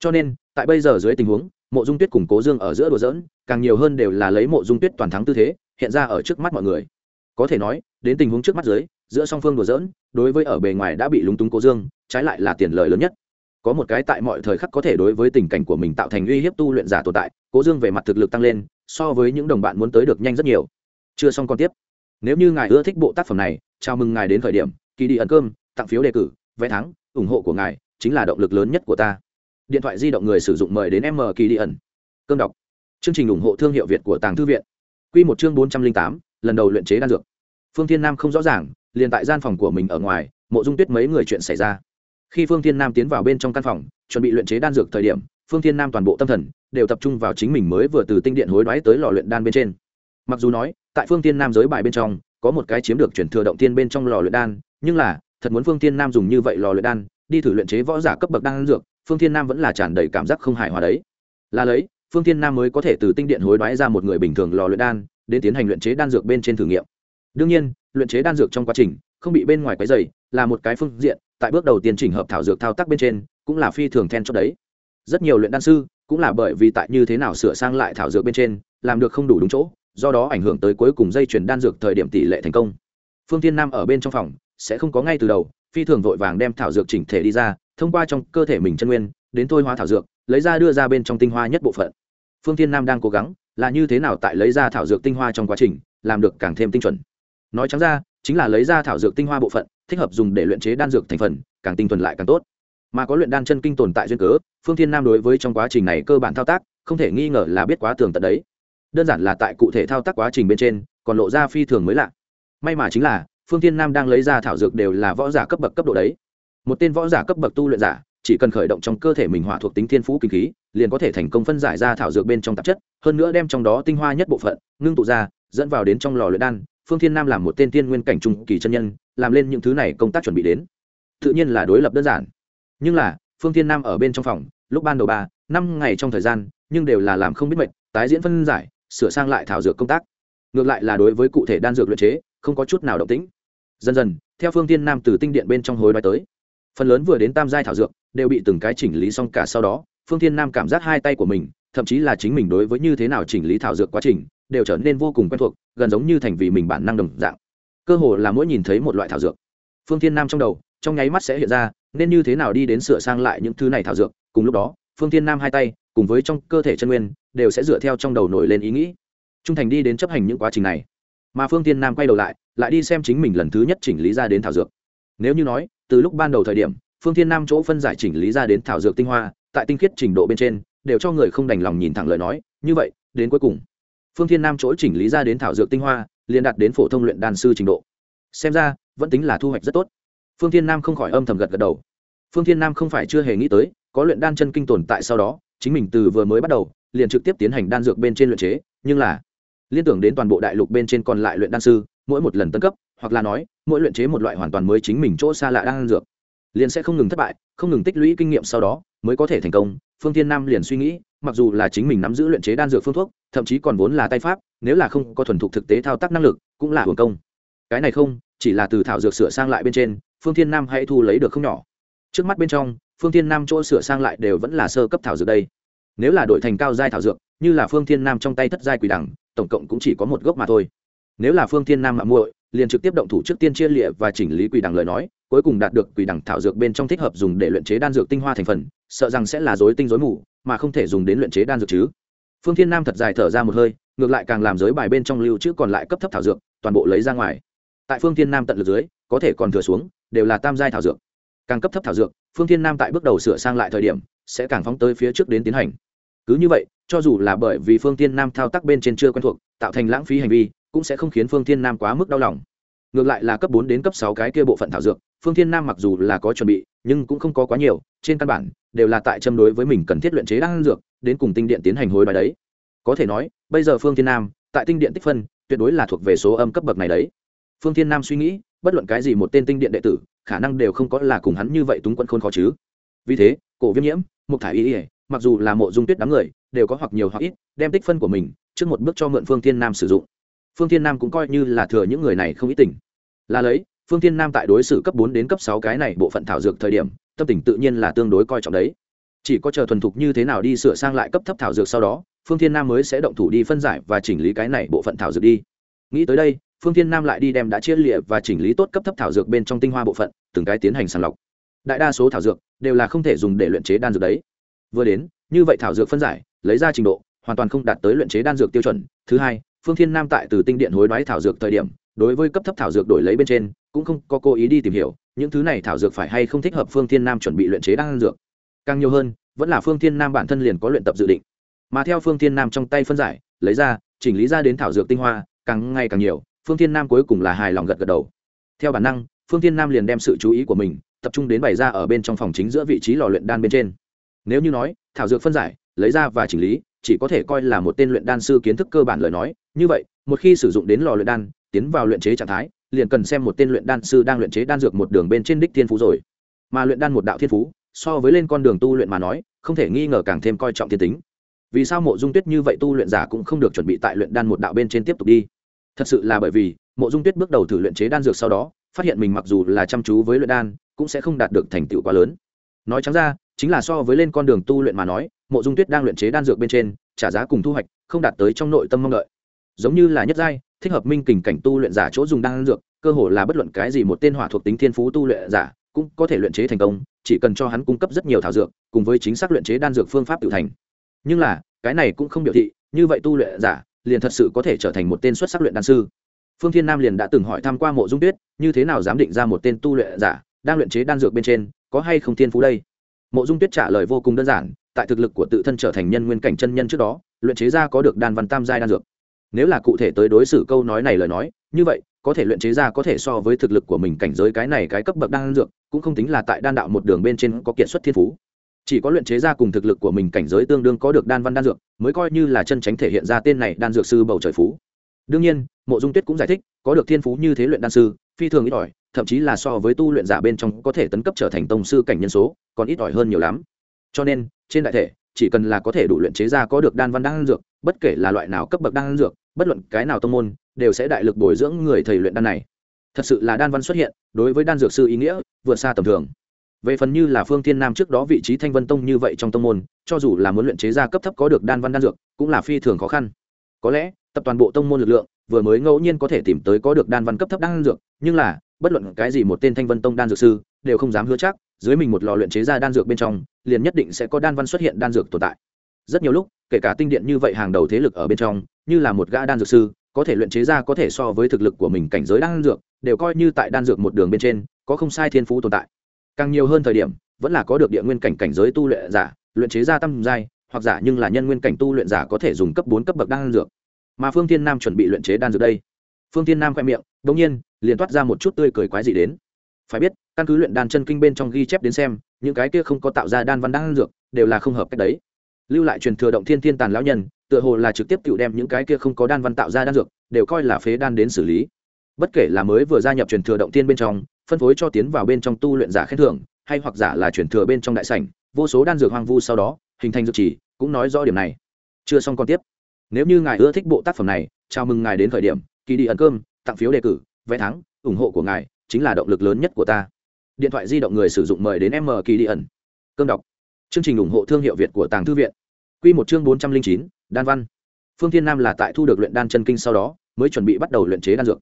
Cho nên, tại bây giờ dưới tình huống mộ dung tuyết cùng cố dương ở giữa đùa dỡn càng nhiều hơn đều là lấy mộ dung tuyết toàn thắng tư thế, hiện ra ở trước mắt mọi người. Có thể nói, đến tình huống trước mắt dưới, giữa song phương đùa dỡn đối với ở bề ngoài đã bị lúng túng cố dương, trái lại là tiền lời lớn nhất. Có một cái tại mọi thời khắc có thể đối với tình cảnh của mình tạo thành uy hiếp tu luyện giả tồn tại, cố dương về mặt thực lực tăng lên, so với những đồng bạn muốn tới được nhanh rất nhiều. Chưa xong còn tiếp. Nếu như ngài ưa thích bộ tác phẩm này, chào mừng ngài đến khởi điểm kỳ đi ẩn cơm, tặng phiếu đề cử, vé thắng, ủng hộ của ngài chính là động lực lớn nhất của ta điện thoại di động người sử dụng mời đến m kỳ đi ẩn. Cơm đọc. Chương trình ủng hộ thương hiệu việt của tàng thư viện. Q một chương bốn trăm linh tám, lần đầu luyện chế đan dược. Phương thiên nam không rõ ràng, liền tại gian phòng của mình ở ngoài, mộ dung tuyết mấy người chuyện xảy ra. Khi phương thiên nam tiến vào bên trong căn phòng, chuẩn bị luyện chế đan dược thời điểm, phương thiên nam toàn bộ tâm thần đều tập trung vào chính mình mới vừa từ tinh điện hối đoái tới lò luyện đan bên trên. Mặc dù nói, tại phương thiên nam giới bài bên trong, có một cái chiếm được chuyển thừa động tiên bên trong lò luyện đan, nhưng là, thật muốn phương thiên nam dùng như vậy lò luyện đan, đi thử luyện chế võ giả cấp bậc đan dược phương thiên nam vẫn là tràn đầy cảm giác không hài hòa đấy. Là lấy, phương thiên nam mới có thể từ tinh điện hối đoái ra một người bình thường lò luyện đan, đến tiến hành luyện chế đan dược bên trên thử nghiệm. Đương nhiên, luyện chế đan dược trong quá trình, không bị bên ngoài quấy dày là một cái phương diện, tại bước đầu tiên chỉnh hợp thảo dược thao tác bên trên, cũng là phi thường then chốt đấy. Rất nhiều luyện đan sư, cũng là bởi vì tại như thế nào sửa sang lại thảo dược bên trên, làm được không đủ đúng chỗ, do đó ảnh hưởng tới cuối cùng dây chuyển đan dược thời điểm tỷ lệ thành công. Phương Thiên nam ở bên trong phòng, sẽ không có ngay từ đầu, phi thường vội vàng đem thảo dược chỉnh thể đi ra thông qua trong cơ thể mình chân nguyên, đến thôi hóa thảo dược, lấy ra đưa ra bên trong tinh hoa nhất bộ phận. Phương Thiên nam đang cố gắng, là như thế nào tại lấy ra thảo dược tinh hoa trong quá trình, làm được càng thêm tinh chuẩn. Nói trắng ra, chính là lấy ra thảo dược tinh hoa bộ phận, thích hợp dùng để luyện chế đan dược thành phần, càng tinh thuần lại càng tốt. Mà có luyện đan chân kinh tồn tại duyên cớ, phương thiên nam đối với trong quá trình này cơ bản thao tác, không thể nghi ngờ là biết quá tường tận đấy. Đơn giản là tại cụ thể thao tác quá trình bên trên, còn lộ ra phi thường mới lạ. May mà chính là, phương thiên nam đang lấy ra thảo dược đều là võ giả cấp bậc cấp độ đấy một tên võ giả cấp bậc tu luyện giả, chỉ cần khởi động trong cơ thể mình hỏa thuộc tính thiên phú kinh khí, liền có thể thành công phân giải ra thảo dược bên trong tạp chất, hơn nữa đem trong đó tinh hoa nhất bộ phận, ngưng tụ ra, dẫn vào đến trong lò luyện đan. Phương thiên nam làm một tên tiên nguyên cảnh trung kỳ chân nhân, làm lên những thứ này công tác chuẩn bị đến. Tự nhiên là đối lập đơn giản. Nhưng là, phương thiên nam ở bên trong phòng, lúc ban đầu ba, năm ngày trong thời gian, nhưng đều là làm không biết mệt, tái diễn phân giải, sửa sang lại thảo dược công tác. Ngược lại là đối với cụ thể đan dược luyện chế, không có chút nào động tĩnh. Dần dần, theo phương thiên nam từ tinh điện bên trong hối đoái tới phần lớn vừa đến tam giai thảo dược, đều bị từng cái chỉnh lý xong cả sau đó, phương thiên nam cảm giác hai tay của mình, thậm chí là chính mình đối với như thế nào chỉnh lý thảo dược quá trình, đều trở nên vô cùng quen thuộc, gần giống như thành vì mình bản năng đồng dạng. Cơ hồ là mỗi nhìn thấy một loại thảo dược. Phương thiên nam trong đầu, trong nháy mắt sẽ hiện ra, nên như thế nào đi đến sửa sang lại những thứ này thảo dược, cùng lúc đó, phương thiên nam hai tay, cùng với trong cơ thể chân nguyên, đều sẽ dựa theo trong đầu nổi lên ý nghĩ. Trung thành đi đến chấp hành những quá trình này. Mà phương thiên nam quay đầu lại lại đi xem chính mình lần thứ nhất chỉnh lý ra đến thảo dược nếu như nói, từ lúc ban đầu thời điểm, phương Thiên nam chỗ phân giải chỉnh lý ra đến thảo dược tinh hoa, tại tinh khiết trình độ bên trên, đều cho người không đành lòng nhìn thẳng lời nói, như vậy, đến cuối cùng, phương thiên nam chỗ chỉnh lý ra đến thảo dược tinh hoa, liền đạt đến phổ thông luyện đan sư trình độ. Xem ra, vẫn tính là thu hoạch rất tốt. Phương thiên nam không khỏi âm thầm gật gật đầu. Phương thiên nam không phải chưa hề nghĩ tới, có luyện đan chân kinh tồn tại sau đó, chính mình từ vừa mới bắt đầu, liền trực tiếp tiến hành đan dược bên trên luyện chế, nhưng là, liên tưởng đến toàn bộ đại lục bên trên còn lại luyện đan sư mỗi một lần tân cấp, hoặc là nói, mỗi luyện chế một loại hoàn toàn mới chính mình chỗ xa lạ ăn dược, liền sẽ không ngừng thất bại, không ngừng tích lũy kinh nghiệm sau đó mới có thể thành công. Phương thiên nam liền suy nghĩ, mặc dù là chính mình nắm giữ luyện chế đan dược phương thuốc, thậm chí còn vốn là tay pháp, nếu là không có thuần thục thực tế thao tác năng lực, cũng là hưởng công. Cái này không, chỉ là từ thảo dược sửa sang lại bên trên, phương thiên nam hãy thu lấy được không nhỏ. Trước mắt bên trong, phương thiên nam chỗ sửa sang lại đều vẫn là sơ cấp thảo dược đây. Nếu là đổi thành cao giai thảo dược, như là phương thiên nam trong tay thất giai quỷ đẳng, tổng cộng cũng chỉ có một gốc mà thôi nếu là phương thiên nam mạng muội, liền trực tiếp động thủ trước tiên chia lịa và chỉnh lý quỷ đẳng lời nói, cuối cùng đạt được quỷ đẳng thảo dược bên trong thích hợp dùng để luyện chế đan dược tinh hoa thành phần, sợ rằng sẽ là dối tinh dối mù, mà không thể dùng đến luyện chế đan dược chứ. Phương thiên nam thật dài thở ra một hơi, ngược lại càng làm giới bài bên trong lưu trữ còn lại cấp thấp thảo dược, toàn bộ lấy ra ngoài. Tại phương thiên nam tận lực dưới, có thể còn thừa xuống, đều là tam giai thảo dược. Càng cấp thấp thảo dược, phương thiên nam tại bước đầu sửa sang lại thời điểm, sẽ càng phóng tới phía trước đến tiến hành. Cứ như vậy, cho dù là bởi vì phương thiên nam thao tác bên trên chưa quen thuộc, tạo thành lãng phí hành vi cũng sẽ không khiến phương thiên nam quá mức đau lòng. Ngược lại là cấp bốn đến cấp sáu cái kia bộ phận thảo dược, phương thiên nam mặc dù là có chuẩn bị, nhưng cũng không có quá nhiều, trên căn bản đều là tại châm đối với mình cần thiết luyện chế đan dược, đến cùng tinh điện tiến hành hối đoái đấy. Có thể nói, bây giờ phương thiên nam, tại tinh điện tích phân, tuyệt đối là thuộc về số âm cấp bậc này đấy. Phương thiên nam suy nghĩ, bất luận cái gì một tên tinh điện đệ tử, khả năng đều không có là cùng hắn như vậy túng quân khôn khó chứ. Vì thế, cổ viêm nhiễm, mục thải y ỉa mặc dù là mộ dung tuyết đám người, đều có hoặc nhiều hoặc ít, đem tích phân của mình trước một bước cho mượn phương thiên nam sử dụng phương thiên nam cũng coi như là thừa những người này không ý tỉnh là lấy, phương thiên nam tại đối xử cấp bốn đến cấp sáu cái này bộ phận thảo dược thời điểm, tâm tình tự nhiên là tương đối coi trọng đấy. Chỉ có chờ thuần thục như thế nào đi sửa sang lại cấp thấp thảo dược sau đó, phương thiên nam mới sẽ động thủ đi phân giải và chỉnh lý cái này bộ phận thảo dược đi. Nghĩ tới đây, phương thiên nam lại đi đem đã chia lịa và chỉnh lý tốt cấp thấp thảo dược bên trong tinh hoa bộ phận, từng cái tiến hành sàng lọc. Đại đa số thảo dược đều là không thể dùng để luyện chế đan dược đấy. Vừa đến, như vậy thảo dược phân giải, lấy ra trình độ, hoàn toàn không đạt tới luyện chế đan dược tiêu chuẩn. Thứ hai phương thiên nam tại từ tinh điện hối đoái thảo dược thời điểm, đối với cấp thấp thảo dược đổi lấy bên trên, cũng không có cố ý đi tìm hiểu, những thứ này thảo dược phải hay không thích hợp phương thiên nam chuẩn bị luyện chế đan dược. Càng nhiều hơn, vẫn là phương thiên nam bản thân liền có luyện tập dự định. Mà theo phương thiên nam trong tay phân giải, lấy ra, chỉnh lý ra đến thảo dược tinh hoa, càng ngày càng nhiều, phương thiên nam cuối cùng là hài lòng gật gật đầu. Theo bản năng, phương thiên nam liền đem sự chú ý của mình, tập trung đến bày ra ở bên trong phòng chính giữa vị trí lò luyện đan bên trên. Nếu như nói, thảo dược phân giải, lấy ra và chỉnh lý chỉ có thể coi là một tên luyện đan sư kiến thức cơ bản lời nói. Như vậy, một khi sử dụng đến lò luyện đan, tiến vào luyện chế trạng thái, liền cần xem một tên luyện đan sư đang luyện chế đan dược một đường bên trên đích thiên phú rồi. Mà luyện đan một đạo thiên phú, so với lên con đường tu luyện mà nói, không thể nghi ngờ càng thêm coi trọng thiên tính. Vì sao mộ dung tuyết như vậy tu luyện giả cũng không được chuẩn bị tại luyện đan một đạo bên trên tiếp tục đi? Thật sự là bởi vì, mộ dung tuyết bước đầu thử luyện chế đan dược sau đó, phát hiện mình mặc dù là chăm chú với luyện đan, cũng sẽ không đạt được thành tựu quá lớn. Nói trắng ra, chính là so với lên con đường tu luyện mà nói mộ dung tuyết đang luyện chế đan dược bên trên, trả giá cùng thu hoạch không đạt tới trong nội tâm mong đợi. Giống như là nhất giai, thích hợp minh kình cảnh tu luyện giả chỗ dùng đan dược, cơ hồ là bất luận cái gì một tên hỏa thuộc tính thiên phú tu luyện giả cũng có thể luyện chế thành công, chỉ cần cho hắn cung cấp rất nhiều thảo dược, cùng với chính xác luyện chế đan dược phương pháp tự thành. Nhưng là, cái này cũng không biểu thị, như vậy tu luyện giả liền thật sự có thể trở thành một tên xuất sắc luyện đan sư. Phương thiên nam liền đã từng hỏi thăm qua mộ dung tuyết, như thế nào dám định ra một tên tu luyện giả đang luyện chế đan dược bên trên, có hay không thiên phú đây? Mộ dung tuyết trả lời vô cùng đơn giản, tại thực lực của tự thân trở thành nhân nguyên cảnh chân nhân trước đó, luyện chế ra có được đan văn tam giai đan dược. Nếu là cụ thể tới đối xử câu nói này lời nói, như vậy, có thể luyện chế ra có thể so với thực lực của mình cảnh giới cái này cái cấp bậc đan dược, cũng không tính là tại đan đạo một đường bên trên có kiện xuất thiên phú. Chỉ có luyện chế ra cùng thực lực của mình cảnh giới tương đương có được đan văn đan dược, mới coi như là chân tránh thể hiện ra tên này đan dược sư bầu trời phú. Đương nhiên, mộ dung tuyết cũng giải thích, có được thiên phú như thế luyện đan sư, phi thường ít ỏi thậm chí là so với tu luyện giả bên trong có thể tấn cấp trở thành tông sư cảnh nhân số, còn ít ỏi hơn nhiều lắm. Cho nên, trên đại thể, chỉ cần là có thể đủ luyện chế ra có được đan văn đan dược, bất kể là loại nào cấp bậc đan dược, bất luận cái nào tông môn, đều sẽ đại lực bồi dưỡng người thầy luyện đan này. Thật sự là đan văn xuất hiện, đối với đan dược sư ý nghĩa, vượt xa tầm thường. Về phần như là phương thiên nam trước đó vị trí thanh vân tông như vậy trong tông môn, cho dù là muốn luyện chế ra cấp thấp có được đan văn đan dược, cũng là phi thường khó khăn. Có lẽ, tập toàn bộ tông môn lực lượng, vừa mới ngẫu nhiên có thể tìm tới có được đan văn cấp thấp đan dược, nhưng là bất luận cái gì một tên thanh vân tông đan dược sư, đều không dám hứa chắc, dưới mình một lò luyện chế ra đan dược bên trong, liền nhất định sẽ có đan văn xuất hiện đan dược tồn tại. Rất nhiều lúc, kể cả tinh điện như vậy hàng đầu thế lực ở bên trong, như là một gã đan dược sư, có thể luyện chế ra có thể so với thực lực của mình cảnh giới đan dược, đều coi như tại đan dược một đường bên trên, có không sai thiên phú tồn tại. Càng nhiều hơn thời điểm, vẫn là có được địa nguyên cảnh cảnh giới tu luyện giả, luyện chế ra tâm giai, hoặc giả nhưng là nhân nguyên cảnh tu luyện giả có thể dùng cấp bốn cấp bậc đan dược. Mà phương thiên nam chuẩn bị luyện chế đan dược đây. Phương thiên nam khoe miệng đ ỗ n g nhiên liền toát ra một chút tươi cười quái gì đến. Phải biết, căn cứ luyện đan chân kinh bên trong ghi chép đến xem, những cái kia không có tạo ra đan văn đan dược, đều là không hợp cách đấy. Lưu lại truyền thừa động thiên thiên tàn lão nhân, tựa hồ là trực tiếp tự đem những cái kia không có đan văn tạo ra đan dược, đều coi là phế đan đến xử lý. Bất kể là mới vừa gia nhập truyền thừa động thiên bên trong, phân phối cho tiến vào bên trong tu luyện giả khen thưởng, hay hoặc giả là truyền thừa bên trong đại sảnh, vô số đan dược hoang vu sau đó, hình thành dược chỉ, cũng nói rõ điểm này. Chưa xong còn tiếp. Nếu như ngài ưa thích bộ tác phẩm này, chào mừng ngài đến khởi điểm kỳ đi ẩn cơm, tặng phiếu đề cử vé thắng, ủng hộ của ngài chính là động lực lớn nhất của ta. Điện thoại di động người sử dụng mời đến m kỳ đi ẩn. Cơm đọc. Chương trình ủng hộ thương hiệu việt của tàng thư viện. Q một chương bốn trăm linh chín, đan văn. Phương thiên nam là tại thu được luyện đan chân kinh sau đó, mới chuẩn bị bắt đầu luyện chế đan dược.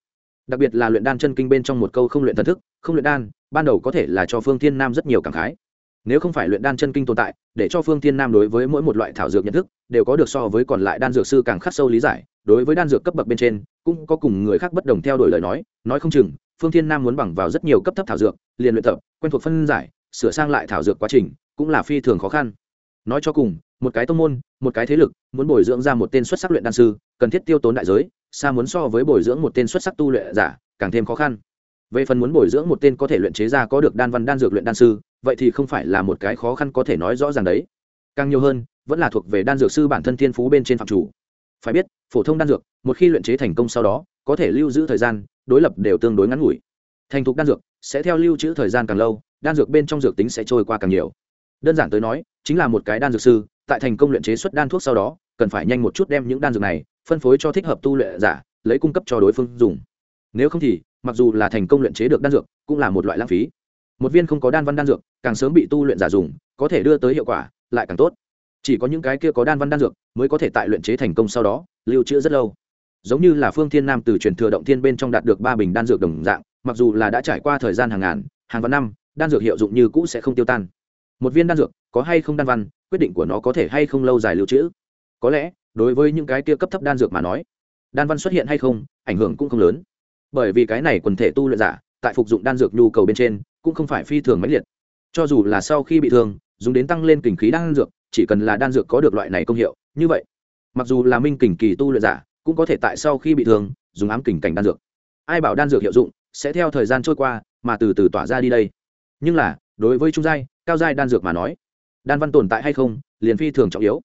Đặc biệt là luyện đan chân kinh bên trong một câu không luyện thần thức, không luyện đan, ban đầu có thể là cho phương thiên nam rất nhiều cảm khái. Nếu không phải luyện đan chân kinh tồn tại, để cho phương thiên nam đối với mỗi một loại thảo dược nhận thức, đều có được so với còn lại đan dược sư càng khắc sâu lý giải đối với đan dược cấp bậc bên trên, cũng có cùng người khác bất đồng theo đuổi lời nói nói không chừng, phương thiên nam muốn bằng vào rất nhiều cấp thấp thảo dược, liền luyện tập, quen thuộc phân giải, sửa sang lại thảo dược quá trình, cũng là phi thường khó khăn. Nói cho cùng, một cái tông môn, một cái thế lực, muốn bồi dưỡng ra một tên xuất sắc luyện đan sư, cần thiết tiêu tốn đại giới, xa muốn so với bồi dưỡng một tên xuất sắc tu luyện giả, càng thêm khó khăn. Về phần muốn bồi dưỡng một tên có thể luyện chế ra có được đan văn đan dược luyện đan sư, vậy thì không phải là một cái khó khăn có thể nói rõ ràng đấy. Càng nhiều hơn, vẫn là thuộc về đan dược sư bản thân thiên phú bên trên phạm chủ phải biết, phổ thông đan dược, một khi luyện chế thành công sau đó, có thể lưu giữ thời gian, đối lập đều tương đối ngắn ngủi. Thành thục đan dược sẽ theo lưu trữ thời gian càng lâu, đan dược bên trong dược tính sẽ trôi qua càng nhiều. Đơn giản tới nói, chính là một cái đan dược sư, tại thành công luyện chế xuất đan thuốc sau đó, cần phải nhanh một chút đem những đan dược này phân phối cho thích hợp tu luyện giả, lấy cung cấp cho đối phương dùng. Nếu không thì, mặc dù là thành công luyện chế được đan dược, cũng là một loại lãng phí. Một viên không có đan văn đan dược, càng sớm bị tu luyện giả dùng, có thể đưa tới hiệu quả lại càng tốt chỉ có những cái kia có đan văn đan dược mới có thể tại luyện chế thành công sau đó, lưu trữ rất lâu. Giống như là phương thiên nam từ truyền thừa động thiên bên trong đạt được ba bình đan dược đồng dạng, mặc dù là đã trải qua thời gian hàng ngàn, hàng vạn năm, đan dược hiệu dụng như cũ sẽ không tiêu tan. Một viên đan dược có hay không đan văn, quyết định của nó có thể hay không lâu dài lưu trữ. Có lẽ, đối với những cái kia cấp thấp đan dược mà nói, đan văn xuất hiện hay không, ảnh hưởng cũng không lớn. Bởi vì cái này quần thể tu luyện giả, tại phục dụng đan dược nhu cầu bên trên, cũng không phải phi thường mãnh liệt. Cho dù là sau khi bị thương, dùng đến tăng lên kình khí đan dược chỉ cần là đan dược có được loại này công hiệu, như vậy, mặc dù là minh kình kỳ tu luyện giả, cũng có thể tại sau khi bị thương, dùng ám kình cảnh đan dược. Ai bảo đan dược hiệu dụng, sẽ theo thời gian trôi qua, mà từ từ tỏa ra đi đây. Nhưng là, đối với trung giai, cao giai đan dược mà nói, đan văn tồn tại hay không, liền phi thường trọng yếu.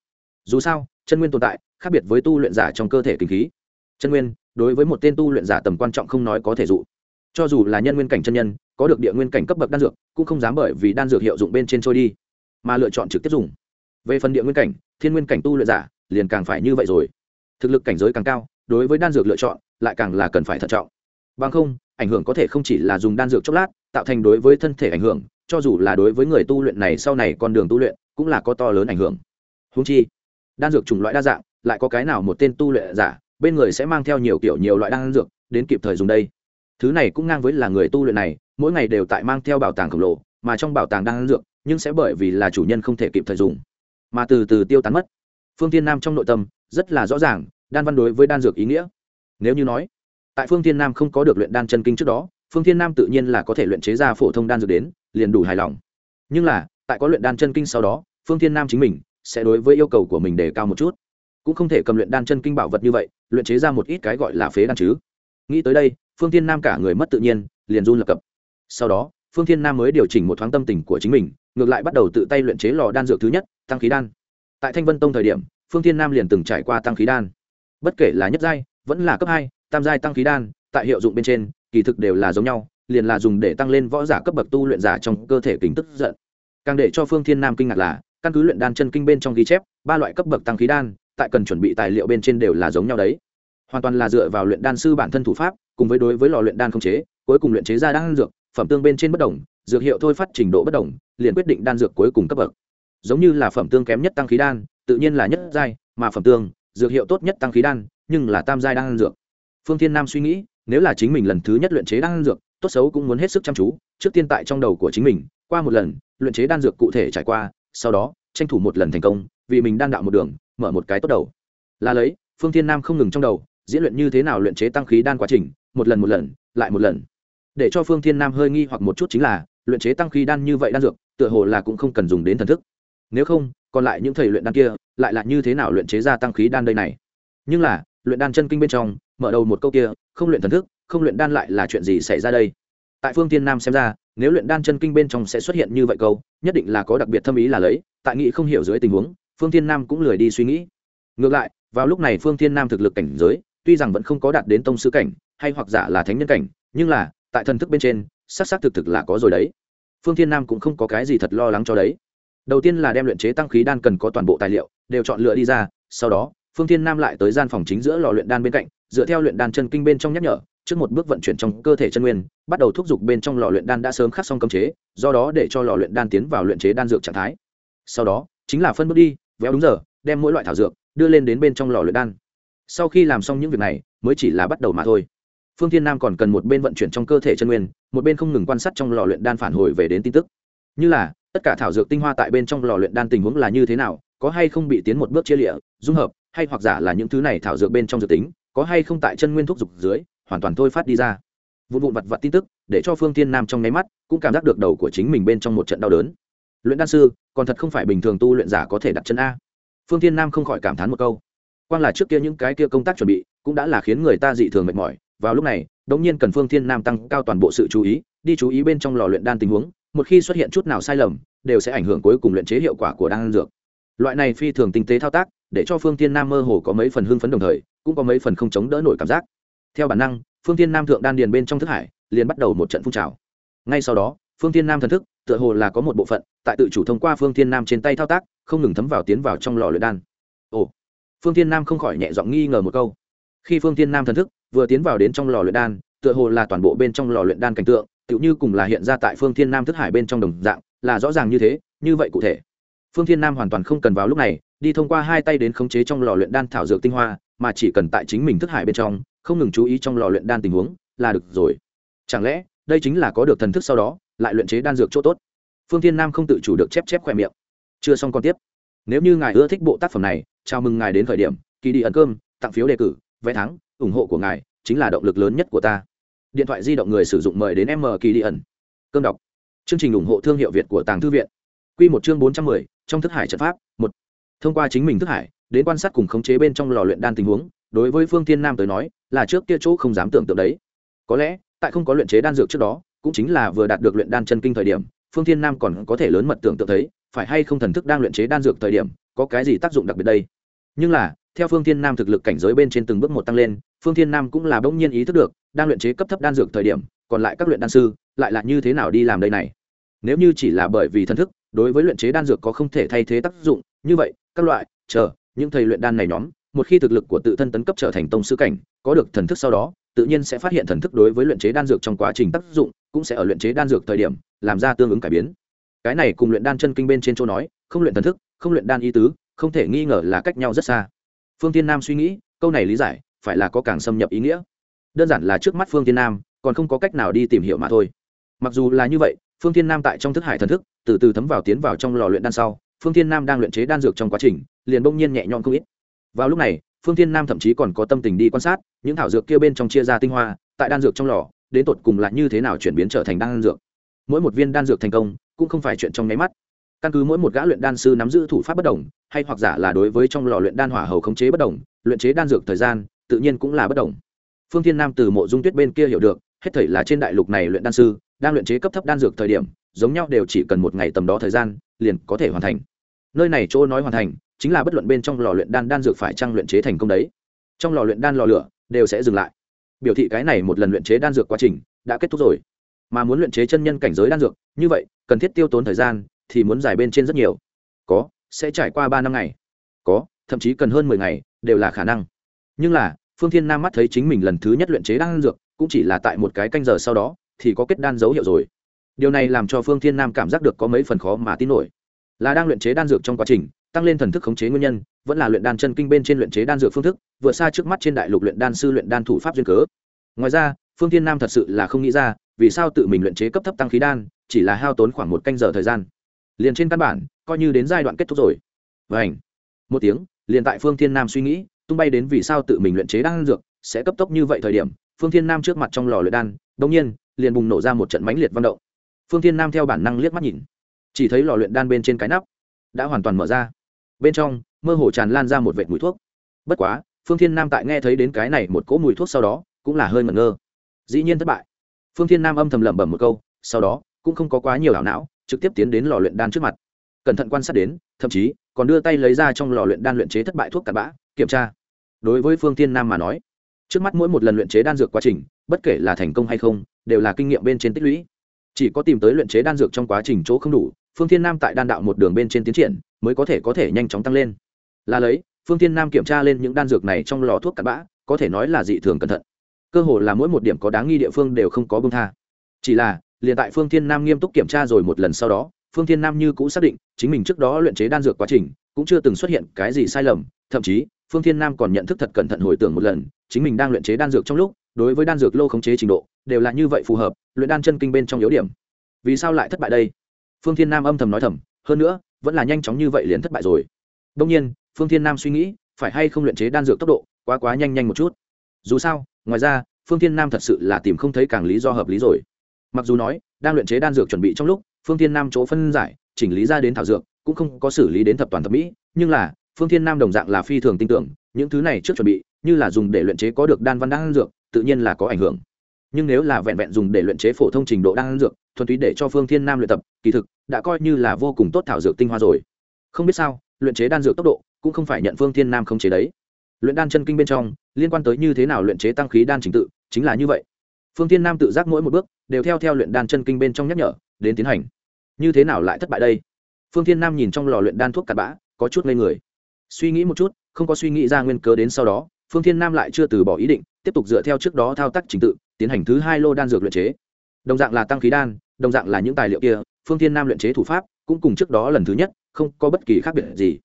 Dù sao, chân nguyên tồn tại, khác biệt với tu luyện giả trong cơ thể kinh khí. Chân nguyên, đối với một tên tu luyện giả tầm quan trọng không nói có thể dụ. Cho dù là nhân nguyên cảnh chân nhân, có được địa nguyên cảnh cấp bậc đan dược, cũng không dám bởi vì đan dược hiệu dụng bên trên trôi đi, mà lựa chọn trực tiếp dùng về phần địa nguyên cảnh, thiên nguyên cảnh tu luyện giả, liền càng phải như vậy rồi. Thực lực cảnh giới càng cao, đối với đan dược lựa chọn, lại càng là cần phải thận trọng. Bằng không, ảnh hưởng có thể không chỉ là dùng đan dược chốc lát, tạo thành đối với thân thể ảnh hưởng, cho dù là đối với người tu luyện này sau này con đường tu luyện, cũng là có to lớn ảnh hưởng. Húng chi, đan dược chủng loại đa dạng, lại có cái nào một tên tu luyện giả, bên người sẽ mang theo nhiều kiểu nhiều loại đan dược, đến kịp thời dùng đây. Thứ này cũng ngang với là người tu luyện này, mỗi ngày đều tại mang theo bảo tàng khổng lồ, mà trong bảo tàng đan dược, nhưng sẽ bởi vì là chủ nhân không thể kịp thời dùng mà từ từ tiêu tán mất. Phương tiên nam trong nội tâm rất là rõ ràng, đan văn đối với đan dược ý nghĩa. Nếu như nói, tại phương tiên nam không có được luyện đan chân kinh trước đó, phương tiên nam tự nhiên là có thể luyện chế ra phổ thông đan dược đến, liền đủ hài lòng. Nhưng là, tại có luyện đan chân kinh sau đó, phương tiên nam chính mình sẽ đối với yêu cầu của mình đề cao một chút. Cũng không thể cầm luyện đan chân kinh bảo vật như vậy, luyện chế ra một ít cái gọi là phế đan chứ. Nghĩ tới đây, phương tiên nam cả người mất tự nhiên, liền run lập cập. Sau đó, phương tiên nam mới điều chỉnh một thoáng tâm tình của chính mình ngược lại bắt đầu tự tay luyện chế lò đan dược thứ nhất, tăng khí đan. Tại thanh vân tông thời điểm, phương thiên nam liền từng trải qua tăng khí đan. Bất kể là nhất giai, vẫn là cấp hai, tam giai tăng khí đan, tại hiệu dụng bên trên, kỳ thực đều là giống nhau, liền là dùng để tăng lên võ giả cấp bậc tu luyện giả trong cơ thể kính tức giận. Càng để cho phương thiên nam kinh ngạc là, căn cứ luyện đan chân kinh bên trong ghi chép, ba loại cấp bậc tăng khí đan, tại cần chuẩn bị tài liệu bên trên đều là giống nhau đấy. Hoàn toàn là dựa vào luyện đan sư bản thân thủ pháp, cùng với đối với lò luyện đan không chế, cuối cùng luyện chế ra đan dược, phẩm tương bên trên bất đồng, dược hiệu thôi phát trình độ bất đồng liền quyết định đan dược cuối cùng cấp bậc. Giống như là phẩm tương kém nhất tăng khí đan, tự nhiên là nhất giai, mà phẩm tương, dược hiệu tốt nhất tăng khí đan, nhưng là tam giai đan dược. Phương thiên nam suy nghĩ, nếu là chính mình lần thứ nhất luyện chế đan dược, tốt xấu cũng muốn hết sức chăm chú, trước tiên tại trong đầu của chính mình, qua một lần, luyện chế đan dược cụ thể trải qua, sau đó, tranh thủ một lần thành công, vì mình đan đạo một đường, mở một cái tốt đầu. Là lấy, phương thiên nam không ngừng trong đầu, diễn luyện như thế nào luyện chế tăng khí đan quá trình, một lần một lần, lại một lần. Để cho phương thiên nam hơi nghi hoặc một chút chính là luyện chế tăng khí đan như vậy đan dược, tựa hồ là cũng không cần dùng đến thần thức. Nếu không, còn lại những thầy luyện đan kia, lại là như thế nào luyện chế ra tăng khí đan đây này? Nhưng là, luyện đan chân kinh bên trong, mở đầu một câu kia, không luyện thần thức, không luyện đan lại là chuyện gì xảy ra đây? Tại phương tiên nam xem ra, nếu luyện đan chân kinh bên trong sẽ xuất hiện như vậy câu, nhất định là có đặc biệt thâm ý là lấy, tại nghị không hiểu dưới tình huống, phương tiên nam cũng lười đi suy nghĩ. Ngược lại, vào lúc này phương tiên nam thực lực cảnh giới, tuy rằng vẫn không có đạt đến tông sư cảnh, hay hoặc giả là thánh nhân cảnh, nhưng là, tại thần thức bên trên s á c s c thực thực là có rồi đấy. Phương Thiên nam cũng không có cái gì thật lo lắng cho đấy. Đầu tiên là đem luyện chế tăng khí đan cần có toàn bộ tài liệu, đều chọn lựa đi ra, sau đó, phương Thiên nam lại tới gian phòng chính giữa lò luyện đan bên cạnh, dựa theo luyện đan chân kinh bên trong nhắc nhở, trước một bước vận chuyển trong cơ thể chân nguyên, bắt đầu thúc giục bên trong lò luyện đan đã sớm khắc xong cấm chế, do đó để cho lò luyện đan tiến vào luyện chế đan dược trạng thái. Sau đó, chính là phân bước đi, véo đúng giờ, đem mỗi loại thảo dược đưa lên đến bên trong lò luyện đan. Sau khi làm xong những việc này, mới chỉ là bắt đầu mà thôi phương thiên nam còn cần một bên vận chuyển trong cơ thể chân nguyên, một bên không ngừng quan sát trong lò luyện đan phản hồi về đến tin tức. Như là, tất cả thảo dược tinh hoa tại bên trong lò luyện đan tình huống là như thế nào, có hay không bị tiến một bước chia lịa, dung hợp, hay hoặc giả là những thứ này thảo dược bên trong dược tính, có hay không tại chân nguyên thúc dục dưới, hoàn toàn thôi phát đi ra. Vụn vụn vặt vặt tin tức, để cho phương tiên nam trong nháy mắt cũng cảm giác được đầu của chính mình bên trong một trận đau đớn. Luyện đan sư, còn thật không phải bình thường tu luyện giả có thể đặt chân a. Phương tiên nam không khỏi cảm thán một câu. Quan là trước kia những cái kia công tác chuẩn bị, cũng đã là khiến người ta dị thường mệt mỏi vào lúc này đống nhiên cần phương thiên nam tăng cao toàn bộ sự chú ý, đi chú ý bên trong lò luyện đan tình huống, một khi xuất hiện chút nào sai lầm, đều sẽ ảnh hưởng cuối cùng luyện chế hiệu quả của đan dược. Loại này phi thường tinh tế thao tác, để cho phương thiên nam mơ hồ có mấy phần hưng phấn đồng thời, cũng có mấy phần không chống đỡ nổi cảm giác. Theo bản năng, phương thiên nam thượng đan điền bên trong thức hải, liền bắt đầu một trận phun trào. Ngay sau đó, phương thiên nam thần thức, tựa hồ là có một bộ phận, tại tự chủ thông qua phương thiên nam trên tay thao tác, không ngừng thấm vào tiến vào trong lò luyện đan. Ồ! Phương thiên nam không khỏi nhẹ giọng nghi ngờ một câu. Khi phương thiên nam thần thức vừa tiến vào đến trong lò luyện đan, tựa hồ là toàn bộ bên trong lò luyện đan cảnh tượng, tựu như cùng là hiện ra tại phương thiên nam thức hải bên trong đồng dạng, là rõ ràng như thế, như vậy cụ thể. Phương thiên nam hoàn toàn không cần vào lúc này, đi thông qua hai tay đến khống chế trong lò luyện đan thảo dược tinh hoa, mà chỉ cần tại chính mình thức hải bên trong, không ngừng chú ý trong lò luyện đan tình huống, là được rồi. Chẳng lẽ, đây chính là có được thần thức sau đó, lại luyện chế đan dược chỗ tốt? Phương thiên nam không tự chủ được chép chép khỏe miệng. Chưa xong còn tiếp. Nếu như ngài ưa thích bộ tác phẩm này, chào mừng ngài đến khởi điểm, kỳ đi ẩn cơm, tặng phiếu đề cử, vé thắng ủng hộ của ngài chính là động lực lớn nhất của ta. Điện thoại di động người sử dụng mời đến m kỳ đi ẩn. Cơm đọc. Chương trình ủng hộ thương hiệu việt của tàng thư viện. Q một chương bốn trăm mười, trong thức hải trận pháp, một. Thông qua chính mình thức hải, đến quan sát cùng khống chế bên trong lò luyện đan tình huống, đối với phương thiên nam tới nói, là trước kia chỗ không dám tưởng tượng đấy. Có lẽ, tại không có luyện chế đan dược trước đó, cũng chính là vừa đạt được luyện đan chân kinh thời điểm, phương thiên nam còn có thể lớn mật tưởng tượng thấy, phải hay không thần thức đang luyện chế đan dược thời điểm, có cái gì tác dụng đặc biệt đây? Nhưng là theo phương thiên nam thực lực cảnh giới bên trên từng bước một tăng lên, phương thiên nam cũng là bỗng nhiên ý thức được, đang luyện chế cấp thấp đan dược thời điểm, còn lại các luyện đan sư, lại là như thế nào đi làm đây này? Nếu như chỉ là bởi vì thần thức, đối với luyện chế đan dược có không thể thay thế tác dụng, như vậy, các loại, chờ, những thầy luyện đan này nhóm, một khi thực lực của tự thân tấn cấp trở thành tông sư cảnh, có được thần thức sau đó, tự nhiên sẽ phát hiện thần thức đối với luyện chế đan dược trong quá trình tác dụng, cũng sẽ ở luyện chế đan dược thời điểm, làm ra tương ứng cải biến. Cái này cùng luyện đan chân kinh bên trên chỗ nói, không luyện thần thức, không luyện đan y tứ, không thể nghi ngờ là cách nhau rất xa phương tiên nam suy nghĩ, câu này lý giải, phải là có càng xâm nhập ý nghĩa. Đơn giản là trước mắt phương tiên nam, còn không có cách nào đi tìm hiểu mà thôi. Mặc dù là như vậy, phương tiên nam tại trong thức hải thần thức, từ từ thấm vào tiến vào trong lò luyện đan sau, phương tiên nam đang luyện chế đan dược trong quá trình, liền bỗng nhiên nhẹ nhõm không ít. Vào lúc này, phương tiên nam thậm chí còn có tâm tình đi quan sát, những thảo dược kia bên trong chia ra tinh hoa, tại đan dược trong lò, đến tột cùng là như thế nào chuyển biến trở thành đan dược. Mỗi một viên đan dược thành công, cũng không phải chuyện trong nháy mắt căn cứ mỗi một gã luyện đan sư nắm giữ thủ pháp bất đồng, hay hoặc giả là đối với trong lò luyện đan hỏa hầu khống chế bất đồng, luyện chế đan dược thời gian, tự nhiên cũng là bất đồng. Phương thiên nam từ mộ dung tuyết bên kia hiểu được, hết thảy là trên đại lục này luyện đan sư, đang luyện chế cấp thấp đan dược thời điểm, giống nhau đều chỉ cần một ngày tầm đó thời gian, liền có thể hoàn thành. Nơi này chỗ nói hoàn thành, chính là bất luận bên trong lò luyện đan đan dược phải trang luyện chế thành công đấy. Trong lò luyện đan lò lửa, đều sẽ dừng lại. Biểu thị cái này một lần luyện chế đan dược quá trình, đã kết thúc rồi. Mà muốn luyện chế chân nhân cảnh giới đan dược, như vậy, cần thiết tiêu tốn thời gian thì muốn dài bên trên rất nhiều. Có, sẽ trải qua ba năm ngày. Có, thậm chí cần hơn mười ngày, đều là khả năng. Nhưng là, phương thiên nam mắt thấy chính mình lần thứ nhất luyện chế đan dược, cũng chỉ là tại một cái canh giờ sau đó, thì có kết đan dấu hiệu rồi. Điều này làm cho phương thiên nam cảm giác được có mấy phần khó mà tin nổi. Là đang luyện chế đan dược trong quá trình, tăng lên thần thức khống chế nguyên nhân, vẫn là luyện đan chân kinh bên trên luyện chế đan dược phương thức, vượt xa trước mắt trên đại lục luyện đan sư luyện đan thủ pháp duyên cớ. Ngoài ra, phương thiên nam thật sự là không nghĩ ra, vì sao tự mình luyện chế cấp thấp tăng khí đan, chỉ là hao tốn khoảng một canh giờ thời gian liền trên căn bản, coi như đến giai đoạn kết thúc rồi. Vảnh một tiếng, liền tại phương thiên nam suy nghĩ, tung bay đến vì sao tự mình luyện chế đan dược sẽ cấp tốc như vậy thời điểm, phương thiên nam trước mặt trong lò luyện đan đông nhiên, liền bùng nổ ra một trận mãnh liệt văn động. Phương thiên nam theo bản năng liếc mắt nhìn. Chỉ thấy lò luyện đan bên trên cái nắp đã hoàn toàn mở ra. Bên trong, mơ hồ tràn lan ra một vệt mùi thuốc. Bất quá, phương thiên nam tại nghe thấy đến cái này một cỗ mùi thuốc sau đó, cũng là hơi mẩn ngơ. Dĩ nhiên thất bại. Phương thiên nam âm thầm lẩm bẩm một câu, sau đó, cũng không có quá nhiều ảo não trực tiếp tiến đến lò luyện đan trước mặt. Cẩn thận quan sát đến, thậm chí, còn đưa tay lấy ra trong lò luyện đan luyện chế thất bại thuốc cặn bã, kiểm tra. Đối với phương thiên nam mà nói, trước mắt mỗi một lần luyện chế đan dược quá trình, bất kể là thành công hay không, đều là kinh nghiệm bên trên tích lũy. Chỉ có tìm tới luyện chế đan dược trong quá trình chỗ không đủ, phương thiên nam tại đan đạo một đường bên trên tiến triển, mới có thể có thể nhanh chóng tăng lên. Là lấy, phương thiên nam kiểm tra lên những đan dược này trong lò thuốc cặn bã, có thể nói là dị thường cẩn thận. Cơ hồ là mỗi một điểm có đáng nghi địa phương đều không có bông tha. Chỉ là liền tại phương thiên nam nghiêm túc kiểm tra rồi một lần sau đó, phương thiên nam như cũ xác định, chính mình trước đó luyện chế đan dược quá trình, cũng chưa từng xuất hiện cái gì sai lầm, thậm chí, phương thiên nam còn nhận thức thật cẩn thận hồi tưởng một lần, chính mình đang luyện chế đan dược trong lúc, đối với đan dược lô khống chế trình độ, đều là như vậy phù hợp, luyện đan chân kinh bên trong yếu điểm. Vì sao lại thất bại đây? Phương thiên nam âm thầm nói thầm, hơn nữa, vẫn là nhanh chóng như vậy liền thất bại rồi. Đông nhiên, phương thiên nam suy nghĩ, phải hay không luyện chế đan dược tốc độ, quá quá nhanh nhanh một chút. Dù sao, ngoài ra, phương thiên nam thật sự là tìm không thấy càng lý do hợp lý rồi mặc dù nói, đang luyện chế đan dược chuẩn bị trong lúc, phương thiên nam chỗ phân giải, chỉnh lý ra đến thảo dược, cũng không có xử lý đến thập toàn thập mỹ, nhưng là, phương thiên nam đồng dạng là phi thường tin tưởng, những thứ này trước chuẩn bị, như là dùng để luyện chế có được đan văn đan dược, tự nhiên là có ảnh hưởng. Nhưng nếu là vẹn vẹn dùng để luyện chế phổ thông trình độ đan dược, thuần túy để cho phương thiên nam luyện tập, kỳ thực, đã coi như là vô cùng tốt thảo dược tinh hoa rồi. Không biết sao, luyện chế đan dược tốc độ, cũng không phải nhận phương thiên nam không chế đấy. Luyện đan chân kinh bên trong, liên quan tới như thế nào luyện chế tăng khí đan trình tự, chính là như vậy phương tiên nam tự giác mỗi một bước đều theo theo luyện đan chân kinh bên trong nhắc nhở, đến tiến hành. Như thế nào lại thất bại đây? Phương tiên nam nhìn trong lò luyện đan thuốc cặn bã, có chút ngây người. Suy nghĩ một chút, không có suy nghĩ ra nguyên cớ đến sau đó, phương thiên nam lại chưa từ bỏ ý định, tiếp tục dựa theo trước đó thao tác trình tự, tiến hành thứ hai lô đan dược luyện chế. Đồng dạng là tăng khí đan, đồng dạng là những tài liệu kia, phương thiên nam luyện chế thủ pháp cũng cùng trước đó lần thứ nhất, không có bất kỳ khác biệt gì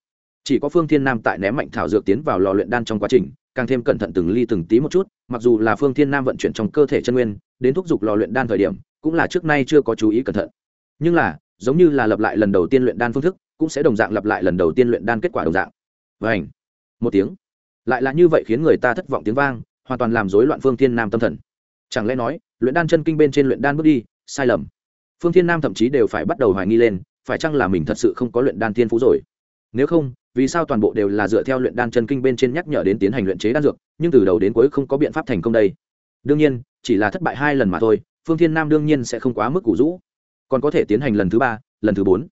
chỉ có phương thiên nam tại ném mạnh thảo dược tiến vào lò luyện đan trong quá trình, càng thêm cẩn thận từng ly từng tí một chút, mặc dù là phương thiên nam vận chuyển trong cơ thể chân nguyên, đến thúc giục lò luyện đan thời điểm, cũng là trước nay chưa có chú ý cẩn thận. Nhưng là, giống như là lập lại lần đầu tiên luyện đan phương thức, cũng sẽ đồng dạng lặp lại lần đầu tiên luyện đan kết quả đồng dạng. Và ảnh một tiếng. Lại là như vậy khiến người ta thất vọng tiếng vang, hoàn toàn làm rối loạn phương thiên nam tâm thần. Chẳng lẽ nói, luyện đan chân kinh bên trên luyện đan bước đi, sai lầm. Phương thiên nam thậm chí đều phải bắt đầu hoài nghi lên, phải chăng là mình thật sự không có luyện đan thiên phú rồi? Nếu không vì sao toàn bộ đều là dựa theo luyện đan chân kinh bên trên nhắc nhở đến tiến hành luyện chế đan dược, nhưng từ đầu đến cuối không có biện pháp thành công đây. Đương nhiên, chỉ là thất bại hai lần mà thôi, phương thiên nam đương nhiên sẽ không quá mức củ rũ. Còn có thể tiến hành lần thứ ba, lần thứ bốn.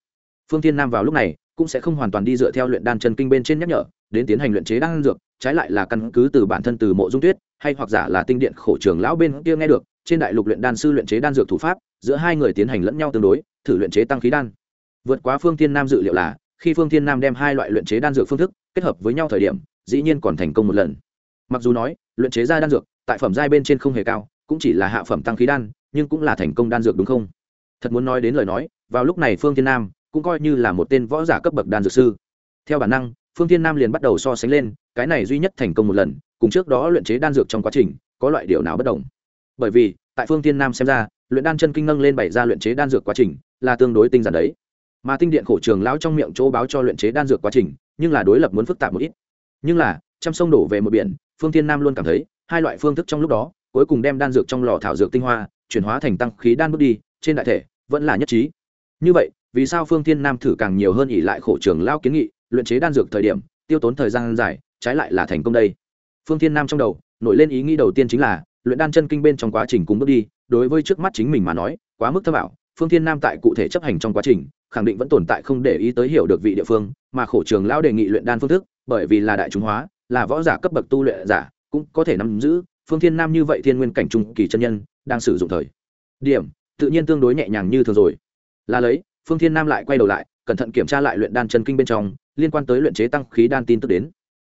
Phương thiên nam vào lúc này cũng sẽ không hoàn toàn đi dựa theo luyện đan chân kinh bên trên nhắc nhở, đến tiến hành luyện chế đan dược, trái lại là căn cứ từ bản thân từ mộ dung tuyết, hay hoặc giả là tinh điện khổ trường lão bên kia nghe được, trên đại lục luyện đan sư luyện chế đan dược thủ pháp, giữa hai người tiến hành lẫn nhau tương đối, thử luyện chế tăng khí đan. Vượt quá phương thiên nam dự liệu là khi phương thiên nam đem hai loại luyện chế đan dược phương thức kết hợp với nhau thời điểm, dĩ nhiên còn thành công một lần. Mặc dù nói, luyện chế ra đan dược, tại phẩm giai bên trên không hề cao, cũng chỉ là hạ phẩm tăng khí đan, nhưng cũng là thành công đan dược đúng không? Thật muốn nói đến lời nói, vào lúc này phương thiên nam cũng coi như là một tên võ giả cấp bậc đan dược sư. Theo bản năng, phương thiên nam liền bắt đầu so sánh lên, cái này duy nhất thành công một lần, cùng trước đó luyện chế đan dược trong quá trình, có loại điều nào bất đồng? Bởi vì, tại phương thiên nam xem ra, luyện đan chân kinh nâng lên bảy ra luyện chế đan dược quá trình, là tương đối tinh giản đấy mà tinh điện khổ trường lão trong miệng chỗ báo cho luyện chế đan dược quá trình, nhưng là đối lập muốn phức tạp một ít. Nhưng là, trăm sông đổ về một biển, phương thiên nam luôn cảm thấy, hai loại phương thức trong lúc đó, cuối cùng đem đan dược trong lò thảo dược tinh hoa, chuyển hóa thành tăng khí đan bước đi, trên đại thể, vẫn là nhất trí. Như vậy, vì sao phương thiên nam thử càng nhiều hơn ỉ lại khổ trường lao kiến nghị, luyện chế đan dược thời điểm, tiêu tốn thời gian dài, trái lại là thành công đây. Phương thiên nam trong đầu, nổi lên ý nghĩ đầu tiên chính là, luyện đan chân kinh bên trong quá trình cùng bước đi, đối với trước mắt chính mình mà nói, quá mức thâm ảo. Phương thiên nam tại cụ thể chấp hành trong quá trình khẳng định vẫn tồn tại không để ý tới hiểu được vị địa phương, mà khổ trường lão đề nghị luyện đan phương thức, bởi vì là đại chúng hóa, là võ giả cấp bậc tu luyện giả, cũng có thể nắm giữ, phương thiên nam như vậy thiên nguyên cảnh trung kỳ chân nhân, đang sử dụng thời điểm, tự nhiên tương đối nhẹ nhàng như thường rồi. Là lấy, phương thiên nam lại quay đầu lại, cẩn thận kiểm tra lại luyện đan chân kinh bên trong, liên quan tới luyện chế tăng khí đan tin tức đến.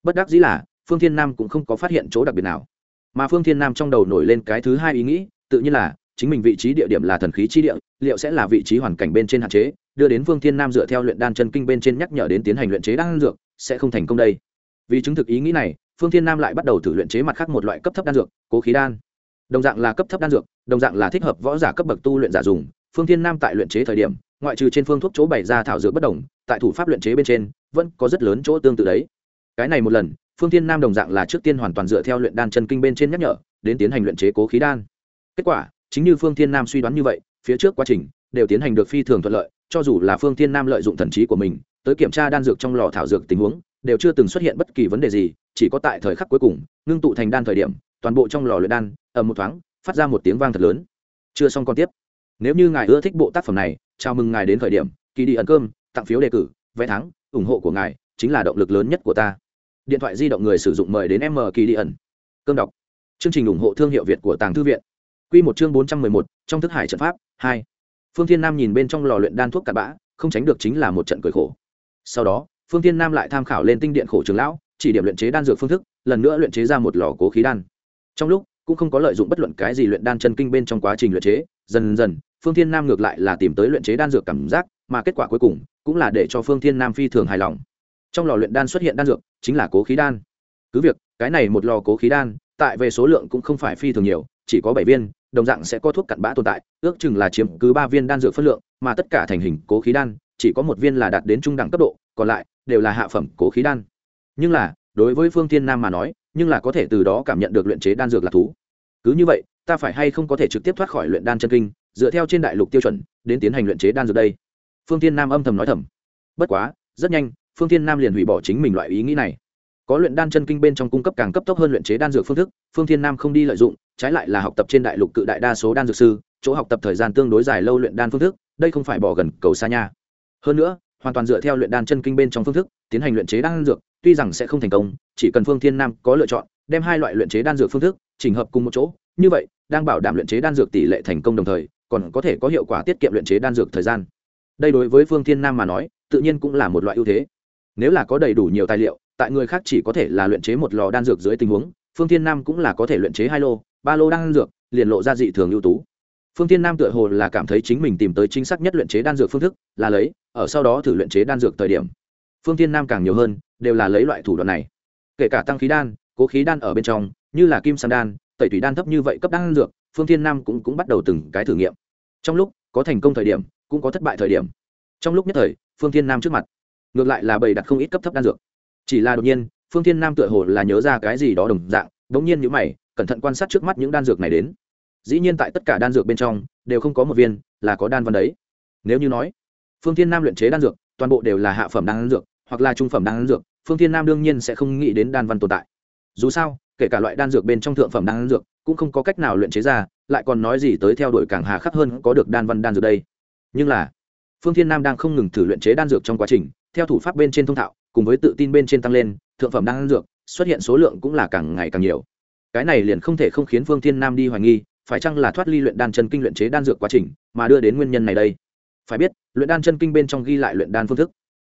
Bất đắc dĩ là, phương thiên nam cũng không có phát hiện chỗ đặc biệt nào. Mà phương thiên nam trong đầu nổi lên cái thứ hai ý nghĩ, tự nhiên là, chính mình vị trí địa điểm là thần khí chi địa, liệu sẽ là vị trí hoàn cảnh bên trên hạn chế đưa đến Vương thiên nam dựa theo luyện đan chân kinh bên trên nhắc nhở đến tiến hành luyện chế đan dược, sẽ không thành công đây. Vì chứng thực ý nghĩ này, phương thiên nam lại bắt đầu thử luyện chế mặt khác một loại cấp thấp đan dược, cố khí đan. Đồng dạng là cấp thấp đan dược, đồng dạng là thích hợp võ giả cấp bậc tu luyện giả dùng, phương thiên nam tại luyện chế thời điểm, ngoại trừ trên phương thuốc chỗ bày ra thảo dược bất đồng, tại thủ pháp luyện chế bên trên, vẫn có rất lớn chỗ tương tự đấy. Cái này một lần, phương thiên nam đồng dạng là trước tiên hoàn toàn dựa theo luyện đan chân kinh bên trên nhắc nhở, đến tiến hành luyện chế cố khí đan. Kết quả, chính như phương thiên nam suy đoán như vậy, phía trước quá trình đều tiến hành được phi thường thuận lợi, cho dù là phương thiên nam lợi dụng thần trí của mình, tới kiểm tra đan dược trong lò thảo dược tình huống, đều chưa từng xuất hiện bất kỳ vấn đề gì, chỉ có tại thời khắc cuối cùng, ngưng tụ thành đan thời điểm, toàn bộ trong lò luyện đan, ầm một thoáng, phát ra một tiếng vang thật lớn. Chưa xong còn tiếp. Nếu như ngài ưa thích bộ tác phẩm này, chào mừng ngài đến thời điểm kỳ đi ẩn cơm, tặng phiếu đề cử, vé thắng, ủng hộ của ngài chính là động lực lớn nhất của ta. Điện thoại di động người sử dụng mời đến m kỳ đi ẩn. Cơm đọc. Chương trình ủng hộ thương hiệu việt của tàng thư viện. Q một chương bốn trăm mười một, trong thức hải trận pháp, hai phương thiên nam nhìn bên trong lò luyện đan thuốc cặn bã, không tránh được chính là một trận cười khổ. Sau đó, phương thiên nam lại tham khảo lên tinh điện khổ trường lão, chỉ điểm luyện chế đan dược phương thức, lần nữa luyện chế ra một lò cố khí đan. Trong lúc, cũng không có lợi dụng bất luận cái gì luyện đan chân kinh bên trong quá trình luyện chế, dần dần, phương thiên nam ngược lại là tìm tới luyện chế đan dược cảm giác, mà kết quả cuối cùng, cũng là để cho phương thiên nam phi thường hài lòng. Trong lò luyện đan xuất hiện đan dược, chính là cố khí đan. Cứ việc, cái này một lò cố khí đan, tại về số lượng cũng không phải phi thường nhiều, chỉ có bảy viên đồng dạng sẽ có thuốc cặn bã tồn tại, ước chừng là chiếm cứ ba viên đan dược phân lượng, mà tất cả thành hình cố khí đan, chỉ có một viên là đạt đến trung đẳng cấp độ, còn lại đều là hạ phẩm cố khí đan. Nhưng là, đối với phương thiên nam mà nói, nhưng là có thể từ đó cảm nhận được luyện chế đan dược là thú. Cứ như vậy, ta phải hay không có thể trực tiếp thoát khỏi luyện đan chân kinh, dựa theo trên đại lục tiêu chuẩn, đến tiến hành luyện chế đan dược đây? Phương thiên nam âm thầm nói thầm. Bất quá, rất nhanh, phương thiên nam liền hủy bỏ chính mình loại ý nghĩ này. Có luyện đan chân kinh bên trong cung cấp càng cấp tốc hơn luyện chế đan dược phương thức, phương thiên nam không đi lợi dụng trái lại là học tập trên đại lục cự đại đa số đan dược sư, chỗ học tập thời gian tương đối dài lâu luyện đan phương thức, đây không phải bỏ gần cầu xa nha. Hơn nữa, hoàn toàn dựa theo luyện đan chân kinh bên trong phương thức, tiến hành luyện chế đan dược, tuy rằng sẽ không thành công, chỉ cần phương thiên nam có lựa chọn, đem hai loại luyện chế đan dược phương thức chỉnh hợp cùng một chỗ, như vậy, đang bảo đảm luyện chế đan dược tỷ lệ thành công đồng thời, còn có thể có hiệu quả tiết kiệm luyện chế đan dược thời gian. Đây đối với phương thiên nam mà nói, tự nhiên cũng là một loại ưu thế. Nếu là có đầy đủ nhiều tài liệu, tại người khác chỉ có thể là luyện chế một lò đan dược dưới tình huống, phương thiên nam cũng là có thể luyện chế hai lô ba lô đan dược liền lộ ra dị thường ưu tú. Phương thiên nam tựa hồ là cảm thấy chính mình tìm tới chính xác nhất luyện chế đan dược phương thức là lấy ở sau đó thử luyện chế đan dược thời điểm. Phương thiên nam càng nhiều hơn đều là lấy loại thủ đoạn này. Kể cả tăng khí đan cố khí đan ở bên trong như là kim sàn đan tẩy thủy đan thấp như vậy cấp đan dược phương thiên nam cũng, cũng bắt đầu từng cái thử nghiệm. Trong lúc có thành công thời điểm cũng có thất bại thời điểm. Trong lúc nhất thời phương thiên nam trước mặt ngược lại là bày đặt không ít cấp thấp đan dược. Chỉ là đột nhiên phương thiên nam tựa hồ là nhớ ra cái gì đó đồng dạng đ ỗ n g nhiên nhữ mày cẩn thận quan sát trước mắt những đan dược này đến. Dĩ nhiên tại tất cả đan dược bên trong, đều không có một viên là có đan văn đấy. Nếu như nói, phương thiên nam luyện chế đan dược, toàn bộ đều là hạ phẩm đan dược, hoặc là trung phẩm đan dược, phương thiên nam đương nhiên sẽ không nghĩ đến đan văn tồn tại. Dù sao, kể cả loại đan dược bên trong thượng phẩm đan dược, cũng không có cách nào luyện chế ra, lại còn nói gì tới theo đuổi càng hà khắc hơn có được đan văn đan dược đây. Nhưng là, phương thiên nam đang không ngừng thử luyện chế đan dược trong quá trình, theo thủ pháp bên trên thông thạo, cùng với tự tin bên trên tăng lên, thượng phẩm đan dược, xuất hiện số lượng cũng là càng ngày càng nhiều cái này liền không thể không khiến phương thiên nam đi hoài nghi, phải chăng là thoát ly luyện đan chân kinh luyện chế đan dược quá trình mà đưa đến nguyên nhân này đây? Phải biết, luyện đan chân kinh bên trong ghi lại luyện đan phương thức.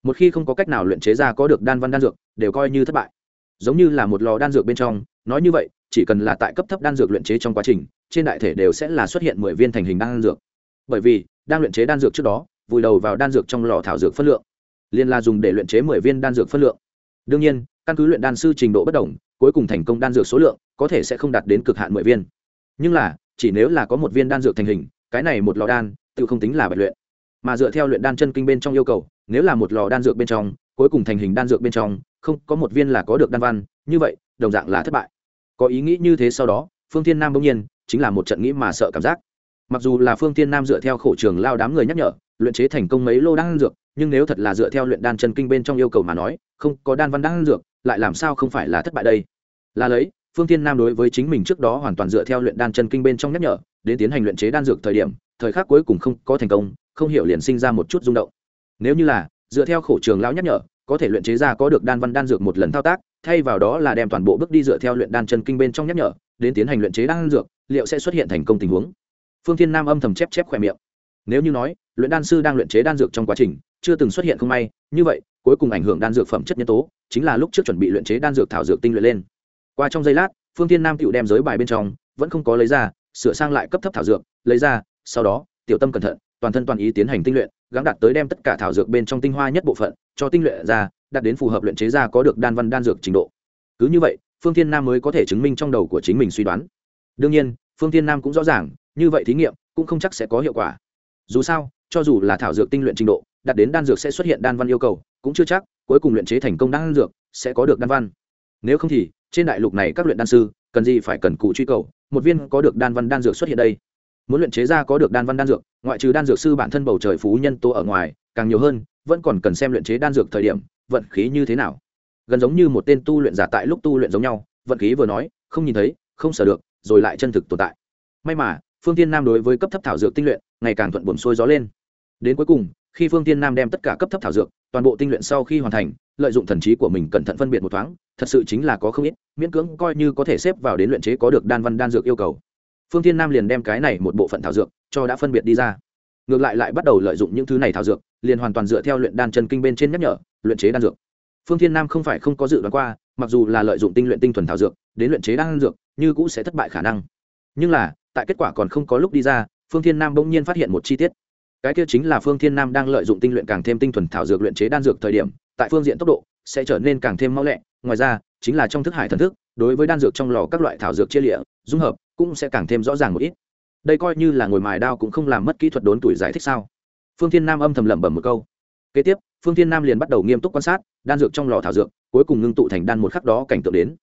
Một khi không có cách nào luyện chế ra có được đan văn đan dược, đều coi như thất bại. Giống như là một lò đan dược bên trong, nói như vậy, chỉ cần là tại cấp thấp đan dược luyện chế trong quá trình, trên đại thể đều sẽ là xuất hiện mười viên thành hình đan dược. Bởi vì, đang luyện chế đan dược trước đó, vùi đầu vào đan dược trong lò thảo dược phân lượng liên là dùng để luyện chế mười viên đan dược phân lượng. Đương nhiên, căn cứ luyện đan sư trình độ bất đồng cuối cùng thành công đan dược số lượng có thể sẽ không đạt đến cực hạn mười viên. Nhưng là, chỉ nếu là có một viên đan dược thành hình, cái này một lò đan, tự không tính là bạch luyện. Mà dựa theo luyện đan chân kinh bên trong yêu cầu, nếu là một lò đan dược bên trong, cuối cùng thành hình đan dược bên trong, không, có một viên là có được đan văn, như vậy, đồng dạng là thất bại. Có ý nghĩ như thế sau đó, phương thiên nam bỗng nhiên, chính là một trận nghĩ mà sợ cảm giác. Mặc dù là phương thiên nam dựa theo khổ trường lao đám người nhắc nhở, luyện chế thành công mấy lô đan dược, nhưng nếu thật là dựa theo luyện đan chân kinh bên trong yêu cầu mà nói, không có đan văn đan dược, lại làm sao không phải là thất bại đây? Là lấy, phương tiên nam đối với chính mình trước đó hoàn toàn dựa theo luyện đan chân kinh bên trong nhắc nhở, đến tiến hành luyện chế đan dược thời điểm, thời khắc cuối cùng không có thành công, không hiểu liền sinh ra một chút rung động. Nếu như là, dựa theo khổ trường lão nhắc nhở, có thể luyện chế ra có được đan văn đan dược một lần thao tác, thay vào đó là đem toàn bộ bước đi dựa theo luyện đan chân kinh bên trong nhắc nhở, đến tiến hành luyện chế đan dược, liệu sẽ xuất hiện thành công tình huống? Phương thiên nam âm thầm chép chép khỏe miệng. Nếu như nói, luyện đan sư đang luyện chế đan dược trong quá trình, chưa từng xuất hiện không may, như vậy, cuối cùng ảnh hưởng đan dược phẩm chất nhân tố, chính là lúc trước chuẩn bị luyện chế đan dược thảo dược tinh luyện lên qua trong giây lát, phương thiên nam tựu đem giới bài bên trong, vẫn không có lấy ra, sửa sang lại cấp thấp thảo dược, lấy ra, sau đó, tiểu tâm cẩn thận, toàn thân toàn ý tiến hành tinh luyện gắn đặt tới đem tất cả thảo dược bên trong tinh hoa nhất bộ phận, cho tinh luyện ra, đạt đến phù hợp luyện chế ra có được đan văn đan dược trình độ. Cứ như vậy, phương thiên nam mới có thể chứng minh trong đầu của chính mình suy đoán. Đương nhiên, phương thiên nam cũng rõ ràng, như vậy thí nghiệm, cũng không chắc sẽ có hiệu quả. Dù sao, cho dù là thảo dược tinh luyện trình độ, đạt đến đan dược sẽ xuất hiện đan văn yêu cầu, cũng chưa chắc, cuối cùng luyện chế thành công đan dược, sẽ có được đan văn. Nếu không thì trên đại lục này các luyện đan sư, cần gì phải cần cụ truy cầu, một viên có được đan văn đan dược xuất hiện đây. Muốn luyện chế ra có được đan văn đan dược, ngoại trừ đan dược sư bản thân bầu trời phú nhân tố ở ngoài, càng nhiều hơn, vẫn còn cần xem luyện chế đan dược thời điểm, vận khí như thế nào. Gần giống như một tên tu luyện giả tại lúc tu luyện giống nhau, vận khí vừa nói, không nhìn thấy, không sở được, rồi lại chân thực tồn tại. May mà, phương tiên nam đối với cấp thấp thảo dược tinh luyện, ngày càng thuận buồm xuôi gió lên. Đến cuối cùng khi phương tiên nam đem tất cả cấp thấp thảo dược, toàn bộ tinh luyện sau khi hoàn thành, lợi dụng thần trí của mình cẩn thận phân biệt một thoáng, thật sự chính là có không ít, miễn cưỡng coi như có thể xếp vào đến luyện chế có được đan văn đan dược yêu cầu. Phương tiên nam liền đem cái này một bộ phận thảo dược cho đã phân biệt đi ra. Ngược lại lại bắt đầu lợi dụng những thứ này thảo dược, liền hoàn toàn dựa theo luyện đan chân kinh bên trên nhắc nhở, luyện chế đan dược. Phương thiên nam không phải không có dự đoán qua, mặc dù là lợi dụng tinh luyện tinh thuần thảo dược, đến luyện chế đan dược, như cũ sẽ thất bại khả năng. Nhưng là, tại kết quả còn không có lúc đi ra, phương thiên nam bỗng nhiên phát hiện một chi tiết cái kia chính là phương thiên nam đang lợi dụng tinh luyện càng thêm tinh thuần thảo dược luyện chế đan dược thời điểm, tại phương diện tốc độ sẽ trở nên càng thêm mau lẹ. Ngoài ra, chính là trong thức hải thần thức, đối với đan dược trong lò các loại thảo dược chia lịa, dung hợp cũng sẽ càng thêm rõ ràng một ít. Đây coi như là ngồi mài đao cũng không làm mất kỹ thuật đốn tuổi giải thích sao? Phương thiên nam âm thầm lẩm bẩm một câu. Kế tiếp, phương thiên nam liền bắt đầu nghiêm túc quan sát đan dược trong lò thảo dược, cuối cùng ngưng tụ thành đan một khắc đó cảnh tượng đến.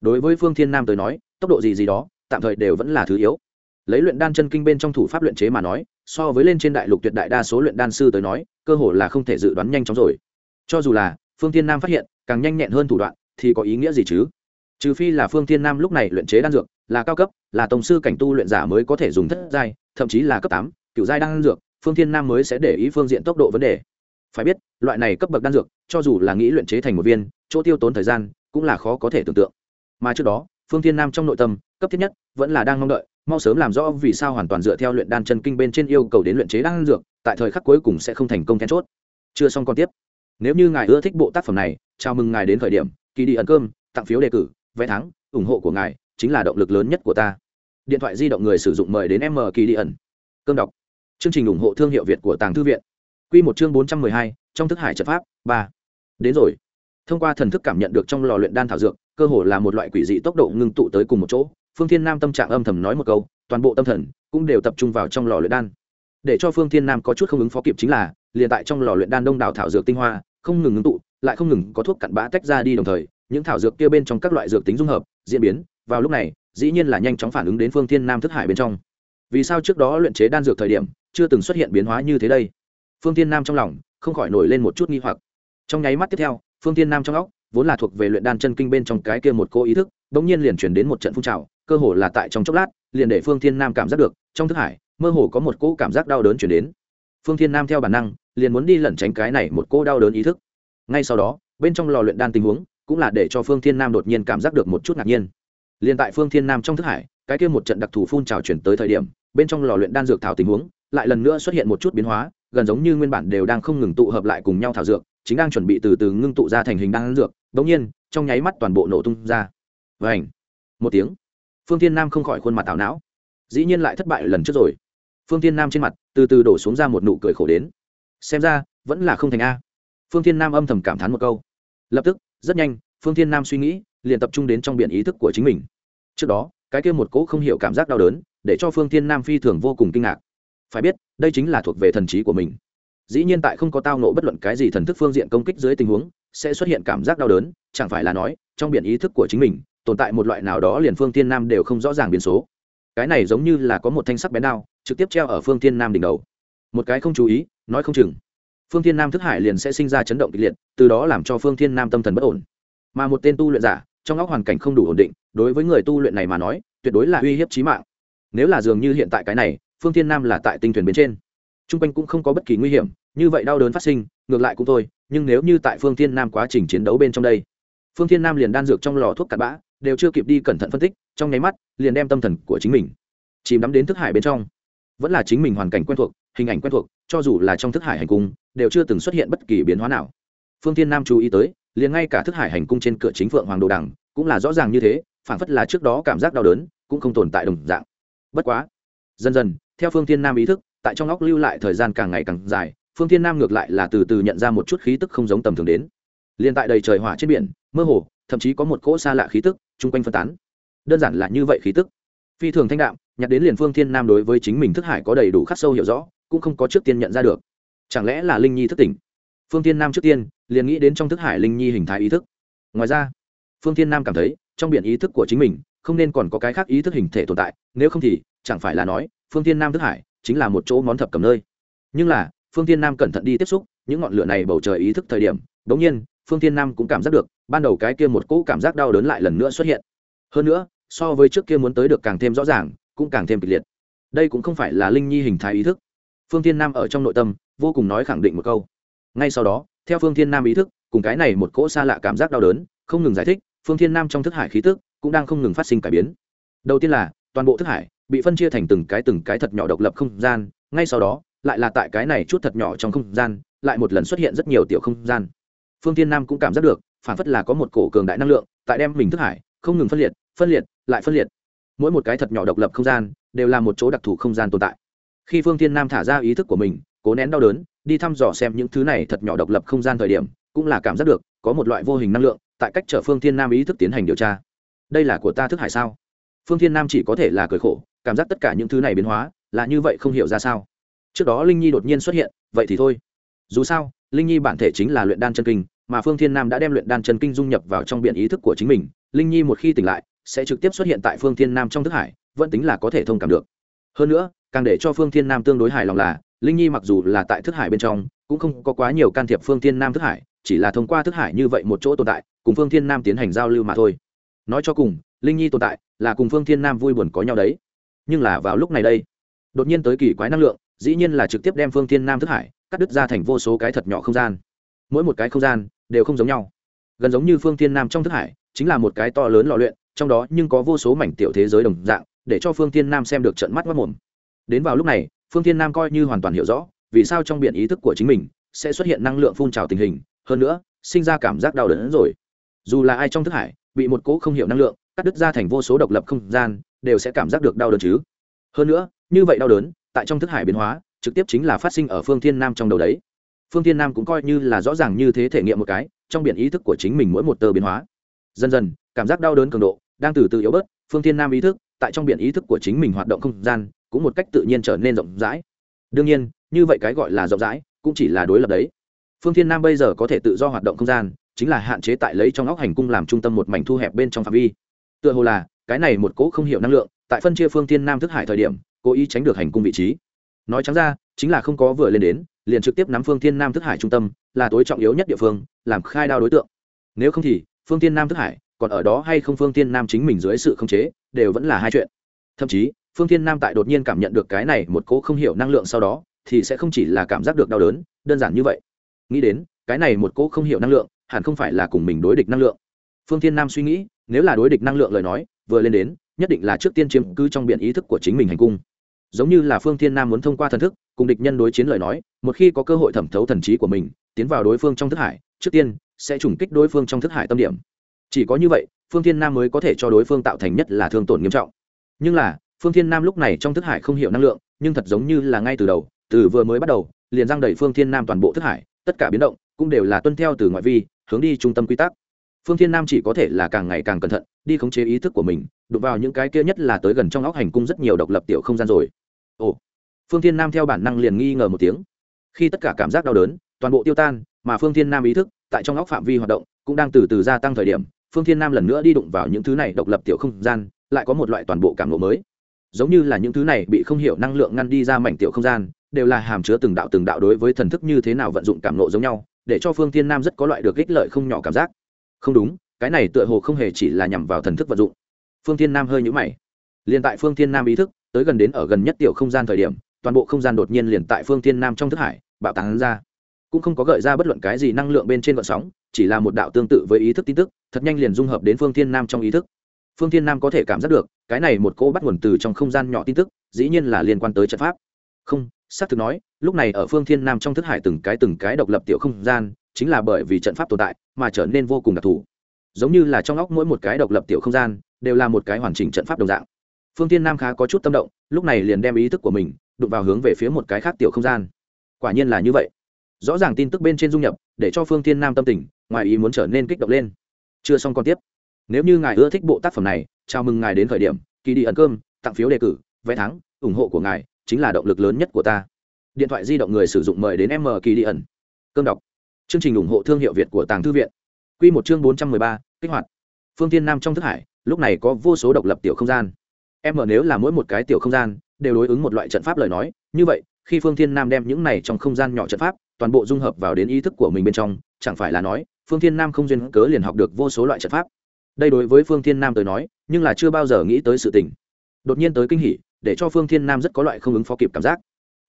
Đối với phương thiên nam tới nói, tốc độ gì gì đó, tạm thời đều vẫn là thứ yếu lấy luyện đan chân kinh bên trong thủ pháp luyện chế mà nói, so với lên trên đại lục tuyệt đại đa số luyện đan sư tới nói, cơ hội là không thể dự đoán nhanh chóng rồi. Cho dù là phương thiên nam phát hiện, càng nhanh nhẹn hơn thủ đoạn, thì có ý nghĩa gì chứ? Trừ phi là phương thiên nam lúc này luyện chế đan dược, là cao cấp, là tổng sư cảnh tu luyện giả mới có thể dùng thất giai, thậm chí là cấp tám, cựu giai đan dược, phương thiên nam mới sẽ để ý phương diện tốc độ vấn đề. Phải biết, loại này cấp bậc đan dược, cho dù là nghĩ luyện chế thành một viên, chỗ tiêu tốn thời gian, cũng là khó có thể tưởng tượng. Mà trước đó, phương thiên nam trong nội tâm, cấp thiết nhất, vẫn là đang mong đợi mau sớm làm rõ vì sao hoàn toàn dựa theo luyện đan chân kinh bên trên yêu cầu đến luyện chế đan dược, tại thời khắc cuối cùng sẽ không thành công then chốt. Chưa xong còn tiếp. Nếu như ngài ưa thích bộ tác phẩm này, chào mừng ngài đến khởi điểm kỳ đi ẩn cơm, tặng phiếu đề cử, vé thắng, ủng hộ của ngài chính là động lực lớn nhất của ta. Điện thoại di động người sử dụng mời đến m kỳ đi ẩn. Cơm đọc. Chương trình ủng hộ thương hiệu việt của tàng thư viện. Q một chương bốn trăm mười hai, trong thức hải trận pháp, ba. Đến rồi. Thông qua thần thức cảm nhận được trong lò luyện đan thảo dược, cơ hồ là một loại quỷ dị tốc độ ngưng tụ tới cùng một chỗ phương thiên nam tâm trạng âm thầm nói một câu, toàn bộ tâm thần cũng đều tập trung vào trong lò luyện đan. Để cho phương thiên nam có chút không ứng phó kịp chính là, liền tại trong lò luyện đan đông đảo thảo dược tinh hoa, không ngừng ứng tụ, lại không ngừng có thuốc cặn bã tách ra đi đồng thời, những thảo dược kia bên trong các loại dược tính dung hợp, diễn biến, vào lúc này, dĩ nhiên là nhanh chóng phản ứng đến phương thiên nam thức hải bên trong. Vì sao trước đó luyện chế đan dược thời điểm, chưa từng xuất hiện biến hóa như thế đây? Phương thiên nam trong lòng không khỏi nổi lên một chút nghi hoặc. Trong nháy mắt tiếp theo, phương thiên nam trong óc, vốn là thuộc về luyện đan chân kinh bên trong cái kia một cô ý thức bỗng nhiên liền chuyển đến một trận phun trào cơ hồ là tại trong chốc lát, liền để phương thiên nam cảm giác được, trong thức hải, mơ hồ có một cỗ cảm giác đau đớn chuyển đến. Phương thiên nam theo bản năng, liền muốn đi lẩn tránh cái này một cỗ đau đớn ý thức. Ngay sau đó, bên trong lò luyện đan tình huống, cũng là để cho phương thiên nam đột nhiên cảm giác được một chút ngạc nhiên. Liền tại phương thiên nam trong thức hải, cái kia một trận đặc thù phun trào chuyển tới thời điểm, bên trong lò luyện đan dược thảo tình huống, lại lần nữa xuất hiện một chút biến hóa, gần giống như nguyên bản đều đang không ngừng tụ hợp lại cùng nhau thảo dược, chính đang chuẩn bị từ từ ngưng tụ ra thành hình đan dược, đột nhiên, trong nháy mắt toàn bộ nổ tung ra. Vảnh một tiếng phương thiên nam không khỏi khuôn mặt tảo não. Dĩ nhiên lại thất bại lần trước rồi. Phương thiên nam trên mặt từ từ đổ xuống ra một nụ cười khổ đến. Xem ra, vẫn là không thành a. Phương thiên nam âm thầm cảm thán một câu. Lập tức, rất nhanh, phương thiên nam suy nghĩ, liền tập trung đến trong biển ý thức của chính mình. Trước đó, cái kia một cỗ không hiểu cảm giác đau đớn, để cho phương thiên nam phi thường vô cùng kinh ngạc. Phải biết, đây chính là thuộc về thần trí của mình. Dĩ nhiên tại không có tao nộ bất luận cái gì thần thức phương diện công kích dưới tình huống, sẽ xuất hiện cảm giác đau đớn, chẳng phải là nói, trong biển ý thức của chính mình tồn tại một loại nào đó liền phương thiên nam đều không rõ ràng biến số. Cái này giống như là có một thanh sắc bén đao, trực tiếp treo ở phương thiên nam đỉnh đầu. Một cái không chú ý, nói không chừng. Phương thiên nam thức hải liền sẽ sinh ra chấn động kịch liệt, từ đó làm cho phương thiên nam tâm thần bất ổn. Mà một tên tu luyện giả, trong óc hoàn cảnh không đủ ổn định, đối với người tu luyện này mà nói, tuyệt đối là uy hiếp chí mạng. Nếu là dường như hiện tại cái này, phương thiên nam là tại tinh thuyền bên trên. T r u n g quanh cũng không có bất kỳ nguy hiểm, như vậy đau đớn phát sinh, ngược lại cũng thôi, nhưng nếu như tại phương thiên nam quá trình chiến đấu bên trong đây, phương thiên nam liền đan dược trong lò thuốc cặn bã đều chưa kịp đi cẩn thận phân tích, trong nháy mắt, liền đem tâm thần của chính mình chìm đắm đến thức hải bên trong. Vẫn là chính mình hoàn cảnh quen thuộc, hình ảnh quen thuộc, cho dù là trong thức hải hành cung, đều chưa từng xuất hiện bất kỳ biến hóa nào. Phương thiên nam chú ý tới, liền ngay cả thức hải hành cung trên cửa chính phượng hoàng đồ đằng cũng là rõ ràng như thế, phản phất là trước đó cảm giác đau đớn, cũng không tồn tại đồng dạng. Bất quá, dần dần, theo phương thiên nam ý thức, tại trong óc lưu lại thời gian càng ngày càng dài, phương thiên nam ngược lại là từ từ nhận ra một chút khí tức không giống tầm thường đến. Liền tại đầy trời hỏa trên biển, mơ hồ, thậm chí có một cỗ xa lạ khí tức chung quanh phân tán. Đơn giản là như vậy khí tức. Phi thường thanh đạm nhặt đến liền phương thiên nam đối với chính mình thức hải có đầy đủ khắc sâu hiểu rõ, cũng không có trước tiên nhận ra được. Chẳng lẽ là linh nhi thức tỉnh? Phương thiên nam trước tiên, liền nghĩ đến trong thức hải linh nhi hình thái ý thức. Ngoài ra, phương thiên nam cảm thấy, trong biển ý thức của chính mình, không nên còn có cái khác ý thức hình thể tồn tại, nếu không thì, chẳng phải là nói, phương thiên nam thức hải chính là một chỗ món thập cầm nơi. Nhưng là, phương thiên nam cẩn thận đi tiếp xúc, những ngọn lửa này bầu trời ý thức thời điểm đ ỗ n g nhiên phương thiên nam cũng cảm giác được, ban đầu cái kia một cỗ cảm giác đau đớn lại lần nữa xuất hiện. Hơn nữa, so với trước kia muốn tới được càng thêm rõ ràng, cũng càng thêm kịch liệt. Đây cũng không phải là linh nhi hình thái ý thức. Phương thiên nam ở trong nội tâm, vô cùng nói khẳng định một câu. Ngay sau đó, theo phương thiên nam ý thức, cùng cái này một cỗ xa lạ cảm giác đau đớn, không ngừng giải thích, phương thiên nam trong thức hải khí tức cũng đang không ngừng phát sinh cải biến. Đầu tiên là, toàn bộ thức hải bị phân chia thành từng cái từng cái thật nhỏ độc lập không gian, ngay sau đó, lại là tại cái này chút thật nhỏ trong không gian, lại một lần xuất hiện rất nhiều tiểu không gian phương thiên nam cũng cảm giác được, phản phất là có một cổ cường đại năng lượng, tại đem mình thức hải, không ngừng phân liệt phân liệt, lại phân liệt. Mỗi một cái thật nhỏ độc lập không gian, đều là một chỗ đặc thù không gian tồn tại. Khi phương thiên nam thả ra ý thức của mình, cố nén đau đớn, đi thăm dò xem những thứ này thật nhỏ độc lập không gian thời điểm, cũng là cảm giác được, có một loại vô hình năng lượng, tại cách chở phương thiên nam ý thức tiến hành điều tra. Đây là của ta thức hải sao? Phương thiên nam chỉ có thể là cười khổ, cảm giác tất cả những thứ này biến hóa, là như vậy không hiểu ra sao. Trước đó linh nhi đột nhiên xuất hiện, vậy thì thôi. Dù sao, linh nhi bản thể chính là luyện đan chân kinh mà phương thiên nam đã đem luyện đan chân kinh dung nhập vào trong biện ý thức của chính mình, linh nhi một khi tỉnh lại, sẽ trực tiếp xuất hiện tại phương thiên nam trong thức hải, vẫn tính là có thể thông cảm được. Hơn nữa, càng để cho phương thiên nam tương đối hài lòng là, linh nhi mặc dù là tại thức hải bên trong, cũng không có quá nhiều can thiệp phương thiên nam thức hải, chỉ là thông qua thức hải như vậy một chỗ tồn tại, cùng phương thiên nam tiến hành giao lưu mà thôi. Nói cho cùng, linh nhi tồn tại, là cùng phương thiên nam vui buồn có nhau đấy. Nhưng là vào lúc này đây, đột nhiên tới kỳ quái năng lượng, dĩ nhiên là trực tiếp đem phương thiên nam thức hải, cắt đứt ra thành vô số cái thật nhỏ không gian. Mỗi một cái không gian đều không giống nhau. Gần giống như phương thiên nam trong thức hải, chính là một cái to lớn lò luyện, trong đó nhưng có vô số mảnh tiểu thế giới đồng dạng, để cho phương thiên nam xem được trận mắt mất mồm. Đến vào lúc này, phương thiên nam coi như hoàn toàn hiểu rõ, vì sao trong biển ý thức của chính mình sẽ xuất hiện năng lượng phun trào tình hình, hơn nữa, sinh ra cảm giác đau đớn hơn rồi. Dù là ai trong thức hải bị một cỗ không hiểu năng lượng cắt đứt ra thành vô số độc lập không gian, đều sẽ cảm giác được đau đớn chứ. Hơn nữa, như vậy đau đớn tại trong thức hải biến hóa, trực tiếp chính là phát sinh ở phương thiên nam trong đầu đấy phương thiên nam cũng coi như là rõ ràng như thế thể nghiệm một cái, trong biển ý thức của chính mình mỗi một tờ biến hóa. Dần dần, cảm giác đau đớn cường độ đang từ từ yếu bớt, phương thiên nam ý thức, tại trong biển ý thức của chính mình hoạt động không gian, cũng một cách tự nhiên trở nên rộng rãi. Đương nhiên, như vậy cái gọi là rộng rãi, cũng chỉ là đối lập đấy. Phương thiên nam bây giờ có thể tự do hoạt động không gian, chính là hạn chế tại lấy trong óc hành cung làm trung tâm một mảnh thu hẹp bên trong phạm vi. Tựa hồ là, cái này một cỗ không hiểu năng lượng, tại phân chia phương thiên nam thức hải thời điểm, cố ý tránh được hành cung vị trí. Nói trắng ra, chính là không có vừa lên đến liền trực tiếp nắm phương thiên nam thức hải trung tâm, là tối trọng yếu nhất địa phương, làm khai đao đối tượng. Nếu không thì, phương thiên nam thức hải còn ở đó hay không phương thiên nam chính mình dưới sự khống chế, đều vẫn là hai chuyện. Thậm chí, phương thiên nam tại đột nhiên cảm nhận được cái này một cỗ không hiểu năng lượng sau đó, thì sẽ không chỉ là cảm giác được đau đớn, đơn giản như vậy. Nghĩ đến, cái này một cỗ không hiểu năng lượng, hẳn không phải là cùng mình đối địch năng lượng. Phương thiên nam suy nghĩ, nếu là đối địch năng lượng lời nói, vừa lên đến, nhất định là trước tiên chiếm cứ trong biện ý thức của chính mình hành cung. Giống như là phương thiên nam muốn thông qua thần thức cùng địch nhân đối chiến lời nói, một khi có cơ hội thẩm thấu thần trí của mình, tiến vào đối phương trong thức hải, trước tiên, sẽ trùng kích đối phương trong thức hải tâm điểm. Chỉ có như vậy, phương thiên nam mới có thể cho đối phương tạo thành nhất là thương tổn nghiêm trọng. Nhưng là, phương thiên nam lúc này trong thức hải không hiểu năng lượng, nhưng thật giống như là ngay từ đầu, từ vừa mới bắt đầu, liền giang đẩy phương thiên nam toàn bộ thức hải, tất cả biến động, cũng đều là tuân theo từ ngoại vi, hướng đi trung tâm quy tắc. Phương thiên nam chỉ có thể là càng ngày càng cẩn thận, đi khống chế ý thức của mình, đụng vào những cái kia nhất là tới gần trong óc hành cung rất nhiều độc lập tiểu không gian rồi. Ồ phương thiên nam theo bản năng liền nghi ngờ một tiếng. Khi tất cả cảm giác đau đớn, toàn bộ tiêu tan, mà phương thiên nam ý thức, tại trong óc phạm vi hoạt động, cũng đang từ từ gia tăng thời điểm, phương thiên nam lần nữa đi đụng vào những thứ này độc lập tiểu không gian, lại có một loại toàn bộ cảm lộ mới. Giống như là những thứ này bị không hiểu năng lượng ngăn đi ra mảnh tiểu không gian, đều là hàm chứa từng đạo từng đạo đối với thần thức như thế nào vận dụng cảm lộ giống nhau, để cho phương thiên nam rất có loại được ích lợi không nhỏ cảm giác. Không đúng, cái này tựa hồ không hề chỉ là nhằm vào thần thức vận dụng. Phương thiên nam hơi nhũ mày. Liền tại phương thiên nam ý thức, tới gần đến ở gần nhất tiểu không gian thời điểm toàn bộ không gian đột nhiên liền tại phương thiên nam trong thức hải, bạo tán ra. Cũng không có gợi ra bất luận cái gì năng lượng bên trên vận sóng, chỉ là một đạo tương tự với ý thức tin tức, thật nhanh liền dung hợp đến phương thiên nam trong ý thức. Phương thiên nam có thể cảm giác được, cái này một cỗ bắt nguồn từ trong không gian nhỏ tin tức, dĩ nhiên là liên quan tới trận pháp. Không, xác thực nói, lúc này ở phương thiên nam trong thức hải từng cái từng cái độc lập tiểu không gian, chính là bởi vì trận pháp tồn tại, mà trở nên vô cùng đặc thù. Giống như là trong óc mỗi một cái độc lập tiểu không gian, đều là một cái hoàn chỉnh trận pháp đồng dạng. Phương thiên nam khá có chút tâm động, lúc này liền đem ý thức của mình đụng vào hướng về phía một cái khác tiểu không gian. Quả nhiên là như vậy. Rõ ràng tin tức bên trên dung nhập, để cho phương thiên nam tâm tình, ngoài ý muốn trở nên kích động lên. Chưa xong còn tiếp. Nếu như ngài ưa thích bộ tác phẩm này, chào mừng ngài đến khởi điểm kỳ đi ẩn cơm, tặng phiếu đề cử, vé thắng, ủng hộ của ngài chính là động lực lớn nhất của ta. Điện thoại di động người sử dụng mời đến m kỳ đi ẩn. Cơm đọc. Chương trình ủng hộ thương hiệu việt của tàng thư viện. Q một chương bốn trăm mười ba, kích hoạt. Phương tiên nam trong thức hải, lúc này có vô số độc lập tiểu không gian. Em ở nếu là mỗi một cái tiểu không gian đều đối ứng một loại trận pháp lời nói, như vậy, khi phương thiên nam đem những này trong không gian nhỏ trận pháp, toàn bộ dung hợp vào đến ý thức của mình bên trong, chẳng phải là nói, phương thiên nam không duyên cớ liền học được vô số loại trận pháp. Đây đối với phương thiên nam tới nói, nhưng là chưa bao giờ nghĩ tới sự tình. Đột nhiên tới kinh hỉ, để cho phương thiên nam rất có loại không ứng phó kịp cảm giác.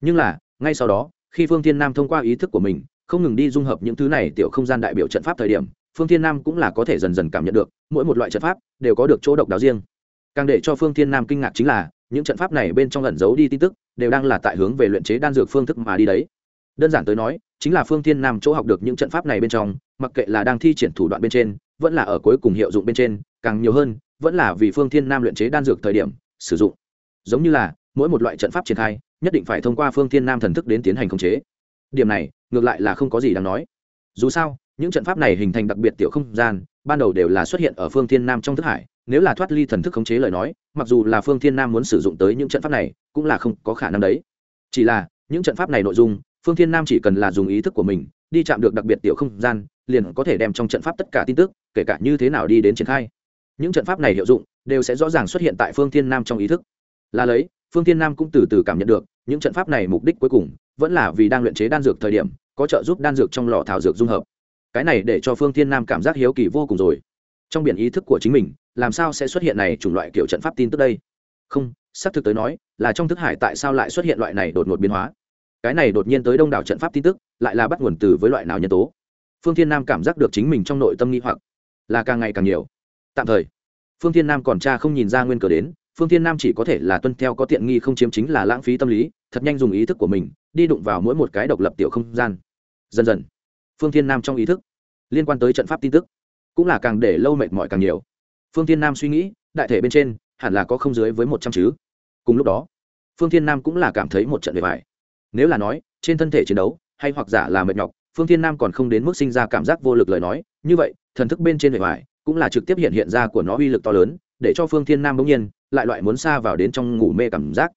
Nhưng là, ngay sau đó, khi phương thiên nam thông qua ý thức của mình, không ngừng đi dung hợp những thứ này tiểu không gian đại biểu trận pháp thời điểm, phương thiên nam cũng là có thể dần dần cảm nhận được, mỗi một loại trận pháp đều có được chỗ độc đáo riêng. Càng để cho phương thiên nam kinh ngạc chính là những trận pháp này bên trong ẩn giấu đi tin tức, đều đang là tại hướng về luyện chế đan dược phương thức mà đi đấy. Đơn giản tới nói, chính là phương thiên nam chỗ học được những trận pháp này bên trong, mặc kệ là đang thi triển thủ đoạn bên trên, vẫn là ở cuối cùng hiệu dụng bên trên, càng nhiều hơn, vẫn là vì phương thiên nam luyện chế đan dược thời điểm sử dụng. Giống như là, mỗi một loại trận pháp triển khai, nhất định phải thông qua phương thiên nam thần thức đến tiến hành khống chế. Điểm này, ngược lại là không có gì đáng nói. Dù sao, những trận pháp này hình thành đặc biệt tiểu không gian ban đầu đều là xuất hiện ở phương thiên nam trong thức hải, nếu là thoát ly thần thức khống chế lời nói, mặc dù là phương thiên nam muốn sử dụng tới những trận pháp này, cũng là không có khả năng đấy. Chỉ là, những trận pháp này nội dung, phương thiên nam chỉ cần là dùng ý thức của mình, đi chạm được đặc biệt tiểu không gian, liền có thể đem trong trận pháp tất cả tin tức, kể cả như thế nào đi đến triển khai. Những trận pháp này hiệu dụng, đều sẽ rõ ràng xuất hiện tại phương thiên nam trong ý thức. Là lấy, phương thiên nam cũng từ từ cảm nhận được, những trận pháp này mục đích cuối cùng, vẫn là vì đang luyện chế đan dược thời điểm, có trợ giúp đan dược trong lò thảo dược dung hợp cái này để cho phương thiên nam cảm giác hiếu kỳ vô cùng rồi. Trong biển ý thức của chính mình, làm sao sẽ xuất hiện này chủng loại kiểu trận pháp tin tức đây? Không, xác thực tới nói, là trong thức hải tại sao lại xuất hiện loại này đột ngột biến hóa? Cái này đột nhiên tới đông đảo trận pháp tin tức, lại là bắt nguồn từ với loại nào nhân tố? Phương thiên nam cảm giác được chính mình trong nội tâm nghi hoặc, là càng ngày càng nhiều. Tạm thời, phương thiên nam còn cha không nhìn ra nguyên cờ đến, phương thiên nam chỉ có thể là tuân theo có tiện nghi không chiếm chính là lãng phí tâm lý, thật nhanh dùng ý thức của mình, đi đụng vào mỗi một cái độc lập tiểu không gian. Dần dần, phương thiên nam trong ý thức liên quan tới trận pháp tin tức, cũng là càng để lâu mệt mỏi càng nhiều. Phương thiên nam suy nghĩ, đại thể bên trên, hẳn là có không dưới với một trăm chứ. Cùng lúc đó, phương thiên nam cũng là cảm thấy một trận bề vải nếu là nói, trên thân thể chiến đấu, hay hoặc giả là mệt nhọc, phương thiên nam còn không đến mức sinh ra cảm giác vô lực lời nói, như vậy, thần thức bên trên bề vải cũng là trực tiếp hiện hiện ra của nó uy lực to lớn, để cho phương thiên nam bỗng nhiên, lại loại muốn xa vào đến trong ngủ mê cảm giác.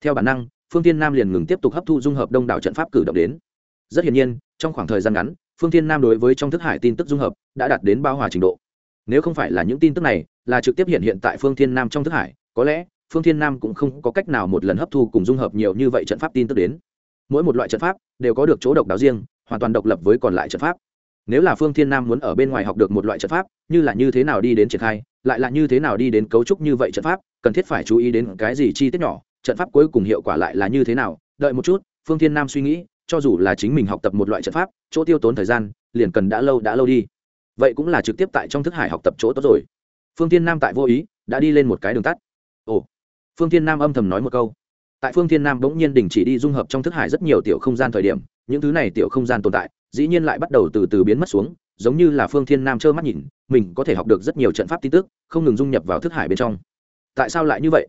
Theo bản năng, phương thiên nam liền ngừng tiếp tục hấp thu dung hợp đông đảo trận pháp cử động đến. Rất hiển nhiên, trong khoảng thời gian ngắn phương thiên nam đối với trong thức hải tin tức dung hợp đã đạt đến bao hòa trình độ. Nếu không phải là những tin tức này, là trực tiếp hiện hiện tại phương thiên nam trong thức hải, có lẽ phương thiên nam cũng không có cách nào một lần hấp thu cùng dung hợp nhiều như vậy trận pháp tin tức đến. Mỗi một loại trận pháp đều có được chỗ độc đáo riêng, hoàn toàn độc lập với còn lại trận pháp. Nếu là phương thiên nam muốn ở bên ngoài học được một loại trận pháp, như là như thế nào đi đến triển khai, lại là như thế nào đi đến cấu trúc như vậy trận pháp, cần thiết phải chú ý đến cái gì chi tiết nhỏ, trận pháp cuối cùng hiệu quả lại là như thế nào, đợi một chút, phương thiên nam suy nghĩ cho dù là chính mình học tập một loại trận pháp, chỗ tiêu tốn thời gian, liền cần đã lâu đã lâu đi. Vậy cũng là trực tiếp tại trong thức hải học tập chỗ tốt rồi. Phương thiên nam tại vô ý, đã đi lên một cái đường tắt. Ồ. Phương thiên nam âm thầm nói một câu. Tại phương thiên nam bỗng nhiên đình chỉ đi dung hợp trong thức hải rất nhiều tiểu không gian thời điểm, những thứ này tiểu không gian tồn tại, dĩ nhiên lại bắt đầu từ từ biến mất xuống, giống như là phương thiên nam trơ mắt nhìn, mình có thể học được rất nhiều trận pháp tin tức, không ngừng dung nhập vào thức hải bên trong. Tại sao lại như vậy?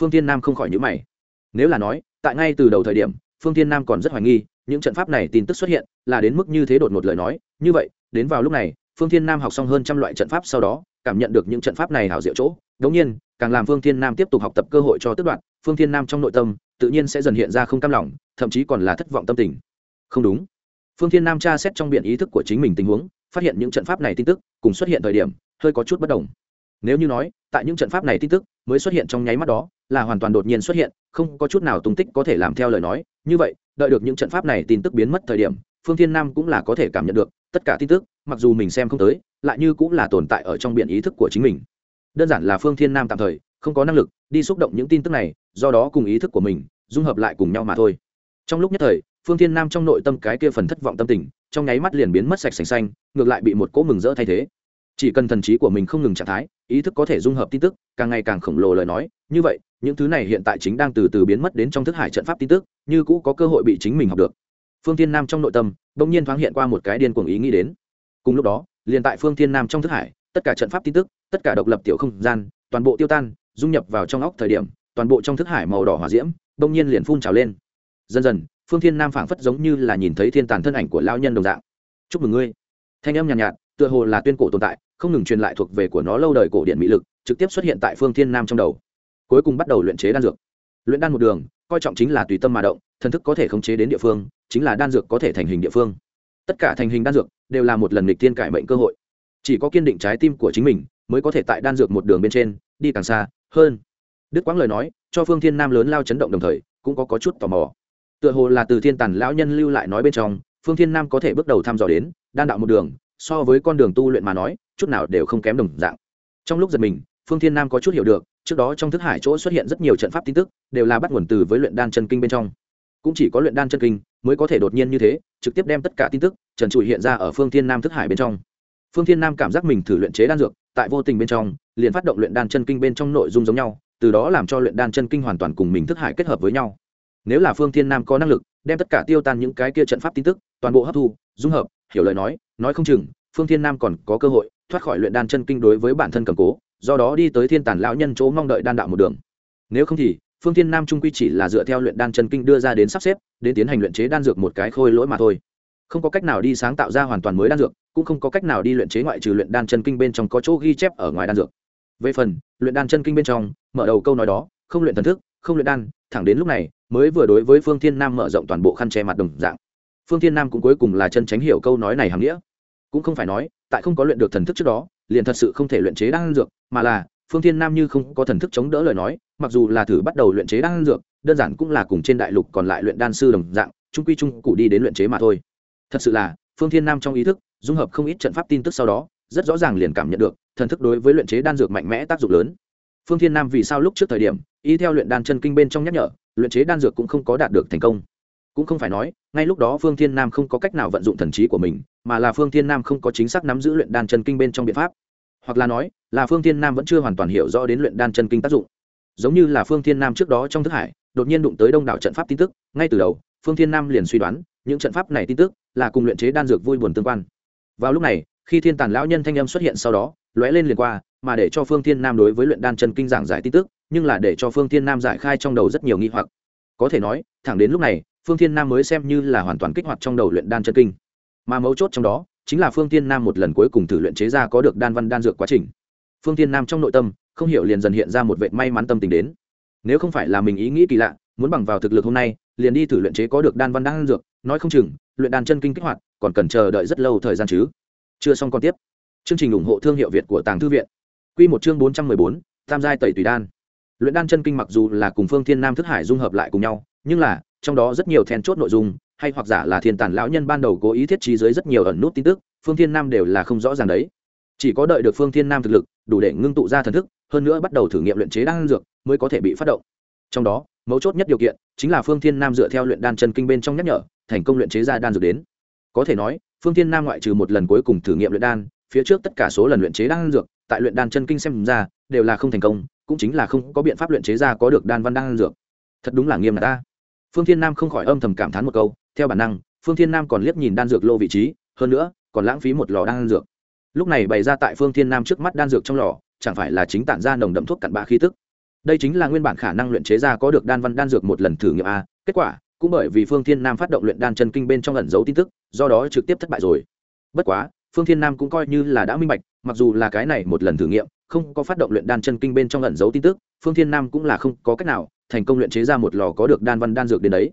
Phương thiên nam không khỏi nhữ mày. Nếu là nói, tại ngay từ đầu thời điểm, phương thiên nam còn rất hoài nghi những trận pháp này tin tức xuất hiện, là đến mức như thế đột một lời nói. Như vậy, đến vào lúc này, phương thiên nam học xong hơn trăm loại trận pháp sau đó, cảm nhận được những trận pháp này hảo diệu chỗ. Đống nhiên, càng làm phương thiên nam tiếp tục học tập cơ hội cho tức đoạn, phương thiên nam trong nội tâm, tự nhiên sẽ dần hiện ra không cam lòng, thậm chí còn là thất vọng tâm tình. Không đúng. Phương thiên nam tra xét trong biện ý thức của chính mình tình huống, phát hiện những trận pháp này tin tức, cùng xuất hiện thời điểm, hơi có chút bất đồng. Nếu như nói, tại những trận pháp này tin tức, mới xuất hiện trong nháy mắt đó, là hoàn toàn đột nhiên xuất hiện, không có chút nào tung tích có thể làm theo lời nói. Như vậy đợi được những trận pháp này tin tức biến mất thời điểm, phương thiên nam cũng là có thể cảm nhận được, tất cả tin tức, mặc dù mình xem không tới, lại như cũng là tồn tại ở trong biện ý thức của chính mình. Đơn giản là phương thiên nam tạm thời, không có năng lực đi xúc động những tin tức này, do đó cùng ý thức của mình, dung hợp lại cùng nhau mà thôi. Trong lúc nhất thời, phương thiên nam trong nội tâm cái kia phần thất vọng tâm tình, trong nháy mắt liền biến mất sạch sành xanh, ngược lại bị một cỗ mừng rỡ thay thế. Chỉ cần thần trí của mình không ngừng trạng thái ý thức có thể dung hợp tin tức càng ngày càng khổng lồ lời nói. Như vậy những thứ này hiện tại chính đang từ từ biến mất đến trong thức hải trận pháp tin tức như cũ có cơ hội bị chính mình học được. Phương thiên nam trong nội tâm bỗng nhiên thoáng hiện qua một cái điên cuồng ý nghĩ đến. Cùng lúc đó liền tại phương thiên nam trong thức hải tất cả trận pháp tin tức tất cả độc lập tiểu không gian toàn bộ tiêu tan dung nhập vào trong óc thời điểm toàn bộ trong thức hải màu đỏ hỏa diễm bỗng nhiên liền phun trào lên. Dần dần phương thiên nam phảng phất giống như là nhìn thấy thiên tàn thân ảnh của lao nhân đồng dạng. Chúc mừng ngươi. Thanh âm nhàn nhạt, nhạt tựa hồ là tuyên cổ tồn tại không ngừng truyền lại thuộc về của nó lâu đời cổ điện mỹ lực trực tiếp xuất hiện tại phương thiên nam trong đầu. Cuối cùng bắt đầu luyện chế đan dược. Luyện đan một đường coi trọng chính là tùy tâm mà động thần thức có thể khống chế đến địa phương chính là đan dược có thể thành hình địa phương. Tất cả thành hình đan dược đều là một lần lịch thiên cải mệnh cơ hội. Chỉ có kiên định trái tim của chính mình mới có thể tại đan dược một đường bên trên đi càng xa hơn. Đức quãng lời nói cho phương thiên nam lớn lao chấn động đồng thời cũng có, có chút tò mò. Tựa hồ là từ thiên tàn lão nhân lưu lại nói bên trong phương thiên nam có thể bước đầu thăm dò đến đan đạo một đường so với con đường tu luyện mà nói, chút nào đều không kém đồng dạng. Trong lúc giật mình, phương thiên nam có chút hiểu được, trước đó trong thức hải chỗ xuất hiện rất nhiều trận pháp tin tức, đều là bắt nguồn từ với luyện đan chân kinh bên trong. Cũng chỉ có luyện đan chân kinh mới có thể đột nhiên như thế, trực tiếp đem tất cả tin tức, trần trụi hiện ra ở phương thiên nam thức hải bên trong. Phương thiên nam cảm giác mình thử luyện chế đan dược, tại vô tình bên trong, liền phát động luyện đan chân kinh bên trong nội dung giống nhau, từ đó làm cho luyện đan chân kinh hoàn toàn cùng mình thức hải kết hợp với nhau. Nếu là phương thiên nam có năng lực, đem tất cả tiêu tan những cái kia trận pháp tin tức, toàn bộ hấp thu, dung hợp, hiểu lời nói nói không chừng, phương thiên nam còn có cơ hội thoát khỏi luyện đan chân kinh đối với bản thân cầm cố, do đó đi tới thiên tàn lão nhân chỗ mong đợi đan đạo một đường. Nếu không thì, phương thiên nam trung quy chỉ là dựa theo luyện đan chân kinh đưa ra đến sắp xếp, đến tiến hành luyện chế đan dược một cái khôi lỗi mà thôi. Không có cách nào đi sáng tạo ra hoàn toàn mới đan dược, cũng không có cách nào đi luyện chế ngoại trừ luyện đan chân kinh bên trong có chỗ ghi chép ở ngoài đan dược. Về phần, luyện đan chân kinh bên trong, mở đầu câu nói đó, không luyện thần thức, không luyện đan, thẳng đến lúc này, mới vừa đối với phương thiên nam mở rộng toàn bộ khăn che mặt đồng dạng phương thiên nam cũng cuối cùng là chân tránh hiểu câu nói này hàm nghĩa. Cũng không phải nói, tại không có luyện được thần thức trước đó, liền thật sự không thể luyện chế đan dược, mà là, phương thiên nam như không có thần thức chống đỡ lời nói, mặc dù là thử bắt đầu luyện chế đan dược, đơn giản cũng là cùng trên đại lục còn lại luyện đan sư đồng dạng trung quy trung cụ đi đến luyện chế mà thôi. Thật sự là, phương thiên nam trong ý thức, dung hợp không ít trận pháp tin tức sau đó, rất rõ ràng liền cảm nhận được, thần thức đối với luyện chế đan dược mạnh mẽ tác dụng lớn. Phương thiên nam vì sao lúc trước thời điểm, y theo luyện đan chân kinh bên trong nhắc nhở, luyện chế đan dược cũng không có đạt được thành công cũng không phải nói, ngay lúc đó phương thiên nam không có cách nào vận dụng thần trí của mình, mà là phương thiên nam không có chính xác nắm giữ luyện đan chân kinh bên trong biện pháp. Hoặc là nói, là phương thiên nam vẫn chưa hoàn toàn hiểu rõ đến luyện đan chân kinh tác dụng. Giống như là phương thiên nam trước đó trong thức hải, đột nhiên đụng tới đông đảo trận pháp tin tức, ngay từ đầu, phương thiên nam liền suy đoán, những trận pháp này tin tức là cùng luyện chế đan dược vui buồn tương quan. Vào lúc này, khi thiên tàn lão nhân thanh âm xuất hiện sau đó, lóe lên liền qua, mà để cho phương thiên nam đối với luyện đan chân kinh giảng giải tin tức, nhưng là để cho phương thiên nam giải khai trong đầu rất nhiều nghi hoặc. Có thể nói, thẳng đến lúc này phương thiên nam mới xem như là hoàn toàn kích hoạt trong đầu luyện đan chân kinh. Mà mấu chốt trong đó, chính là phương thiên nam một lần cuối cùng thử luyện chế ra có được đan văn đan dược quá trình. Phương thiên nam trong nội tâm, không hiểu liền dần hiện ra một vệ may mắn tâm tình đến. Nếu không phải là mình ý nghĩ kỳ lạ, muốn bằng vào thực lực hôm nay, liền đi thử luyện chế có được đan văn đan dược, nói không chừng, luyện đan chân kinh kích hoạt, còn cần chờ đợi rất lâu thời gian chứ. Chưa xong còn tiếp. Chương trình ủng hộ thương hiệu việt của tàng thư viện. Q một chương bốn trăm mười bốn, tam giai tẩy tùy đan. Luyện đan chân kinh mặc dù là cùng phương thiên nam thức hải dung hợp lại cùng nhau, nhưng là trong đó rất nhiều then chốt nội dung, hay hoặc giả là thiên tản lão nhân ban đầu cố ý thiết trí dưới rất nhiều ẩn nút tin tức, phương thiên nam đều là không rõ ràng đấy. Chỉ có đợi được phương thiên nam thực lực, đủ để ngưng tụ ra thần thức, hơn nữa bắt đầu thử nghiệm luyện chế đan dược, mới có thể bị phát động. Trong đó, mấu chốt nhất điều kiện chính là phương thiên nam dựa theo luyện đan chân kinh bên trong nhắc nhở, thành công luyện chế ra đan dược đến. Có thể nói, phương thiên nam ngoại trừ một lần cuối cùng thử nghiệm luyện đan, phía trước tất cả số lần luyện chế đan dược, tại luyện đan chân kinh xem ra, đều là không thành công, cũng chính là không có biện pháp luyện chế ra có được đan văn đan dược. Thật đúng là nghiêm là ta phương thiên nam không khỏi âm thầm cảm thán một câu, theo bản năng, phương thiên nam còn liếc nhìn đan dược lô vị trí, hơn nữa, còn lãng phí một lò đan dược. Lúc này bày ra tại phương thiên nam trước mắt đan dược trong lò, chẳng phải là chính tản ra nồng đậm thuốc cặn bã khí tức. Đây chính là nguyên bản khả năng luyện chế ra có được đan văn đan dược một lần thử nghiệm a, kết quả, cũng bởi vì phương thiên nam phát động luyện đan chân kinh bên trong ẩn giấu tin tức, do đó trực tiếp thất bại rồi. Bất quá, phương thiên nam cũng coi như là đã minh bạch, mặc dù là cái này một lần thử nghiệm, không có phát động luyện đan chân kinh bên trong ẩn giấu tin tức, phương thiên nam cũng là không có cách nào thành công luyện chế ra một lò có được đan văn đan dược đến đấy.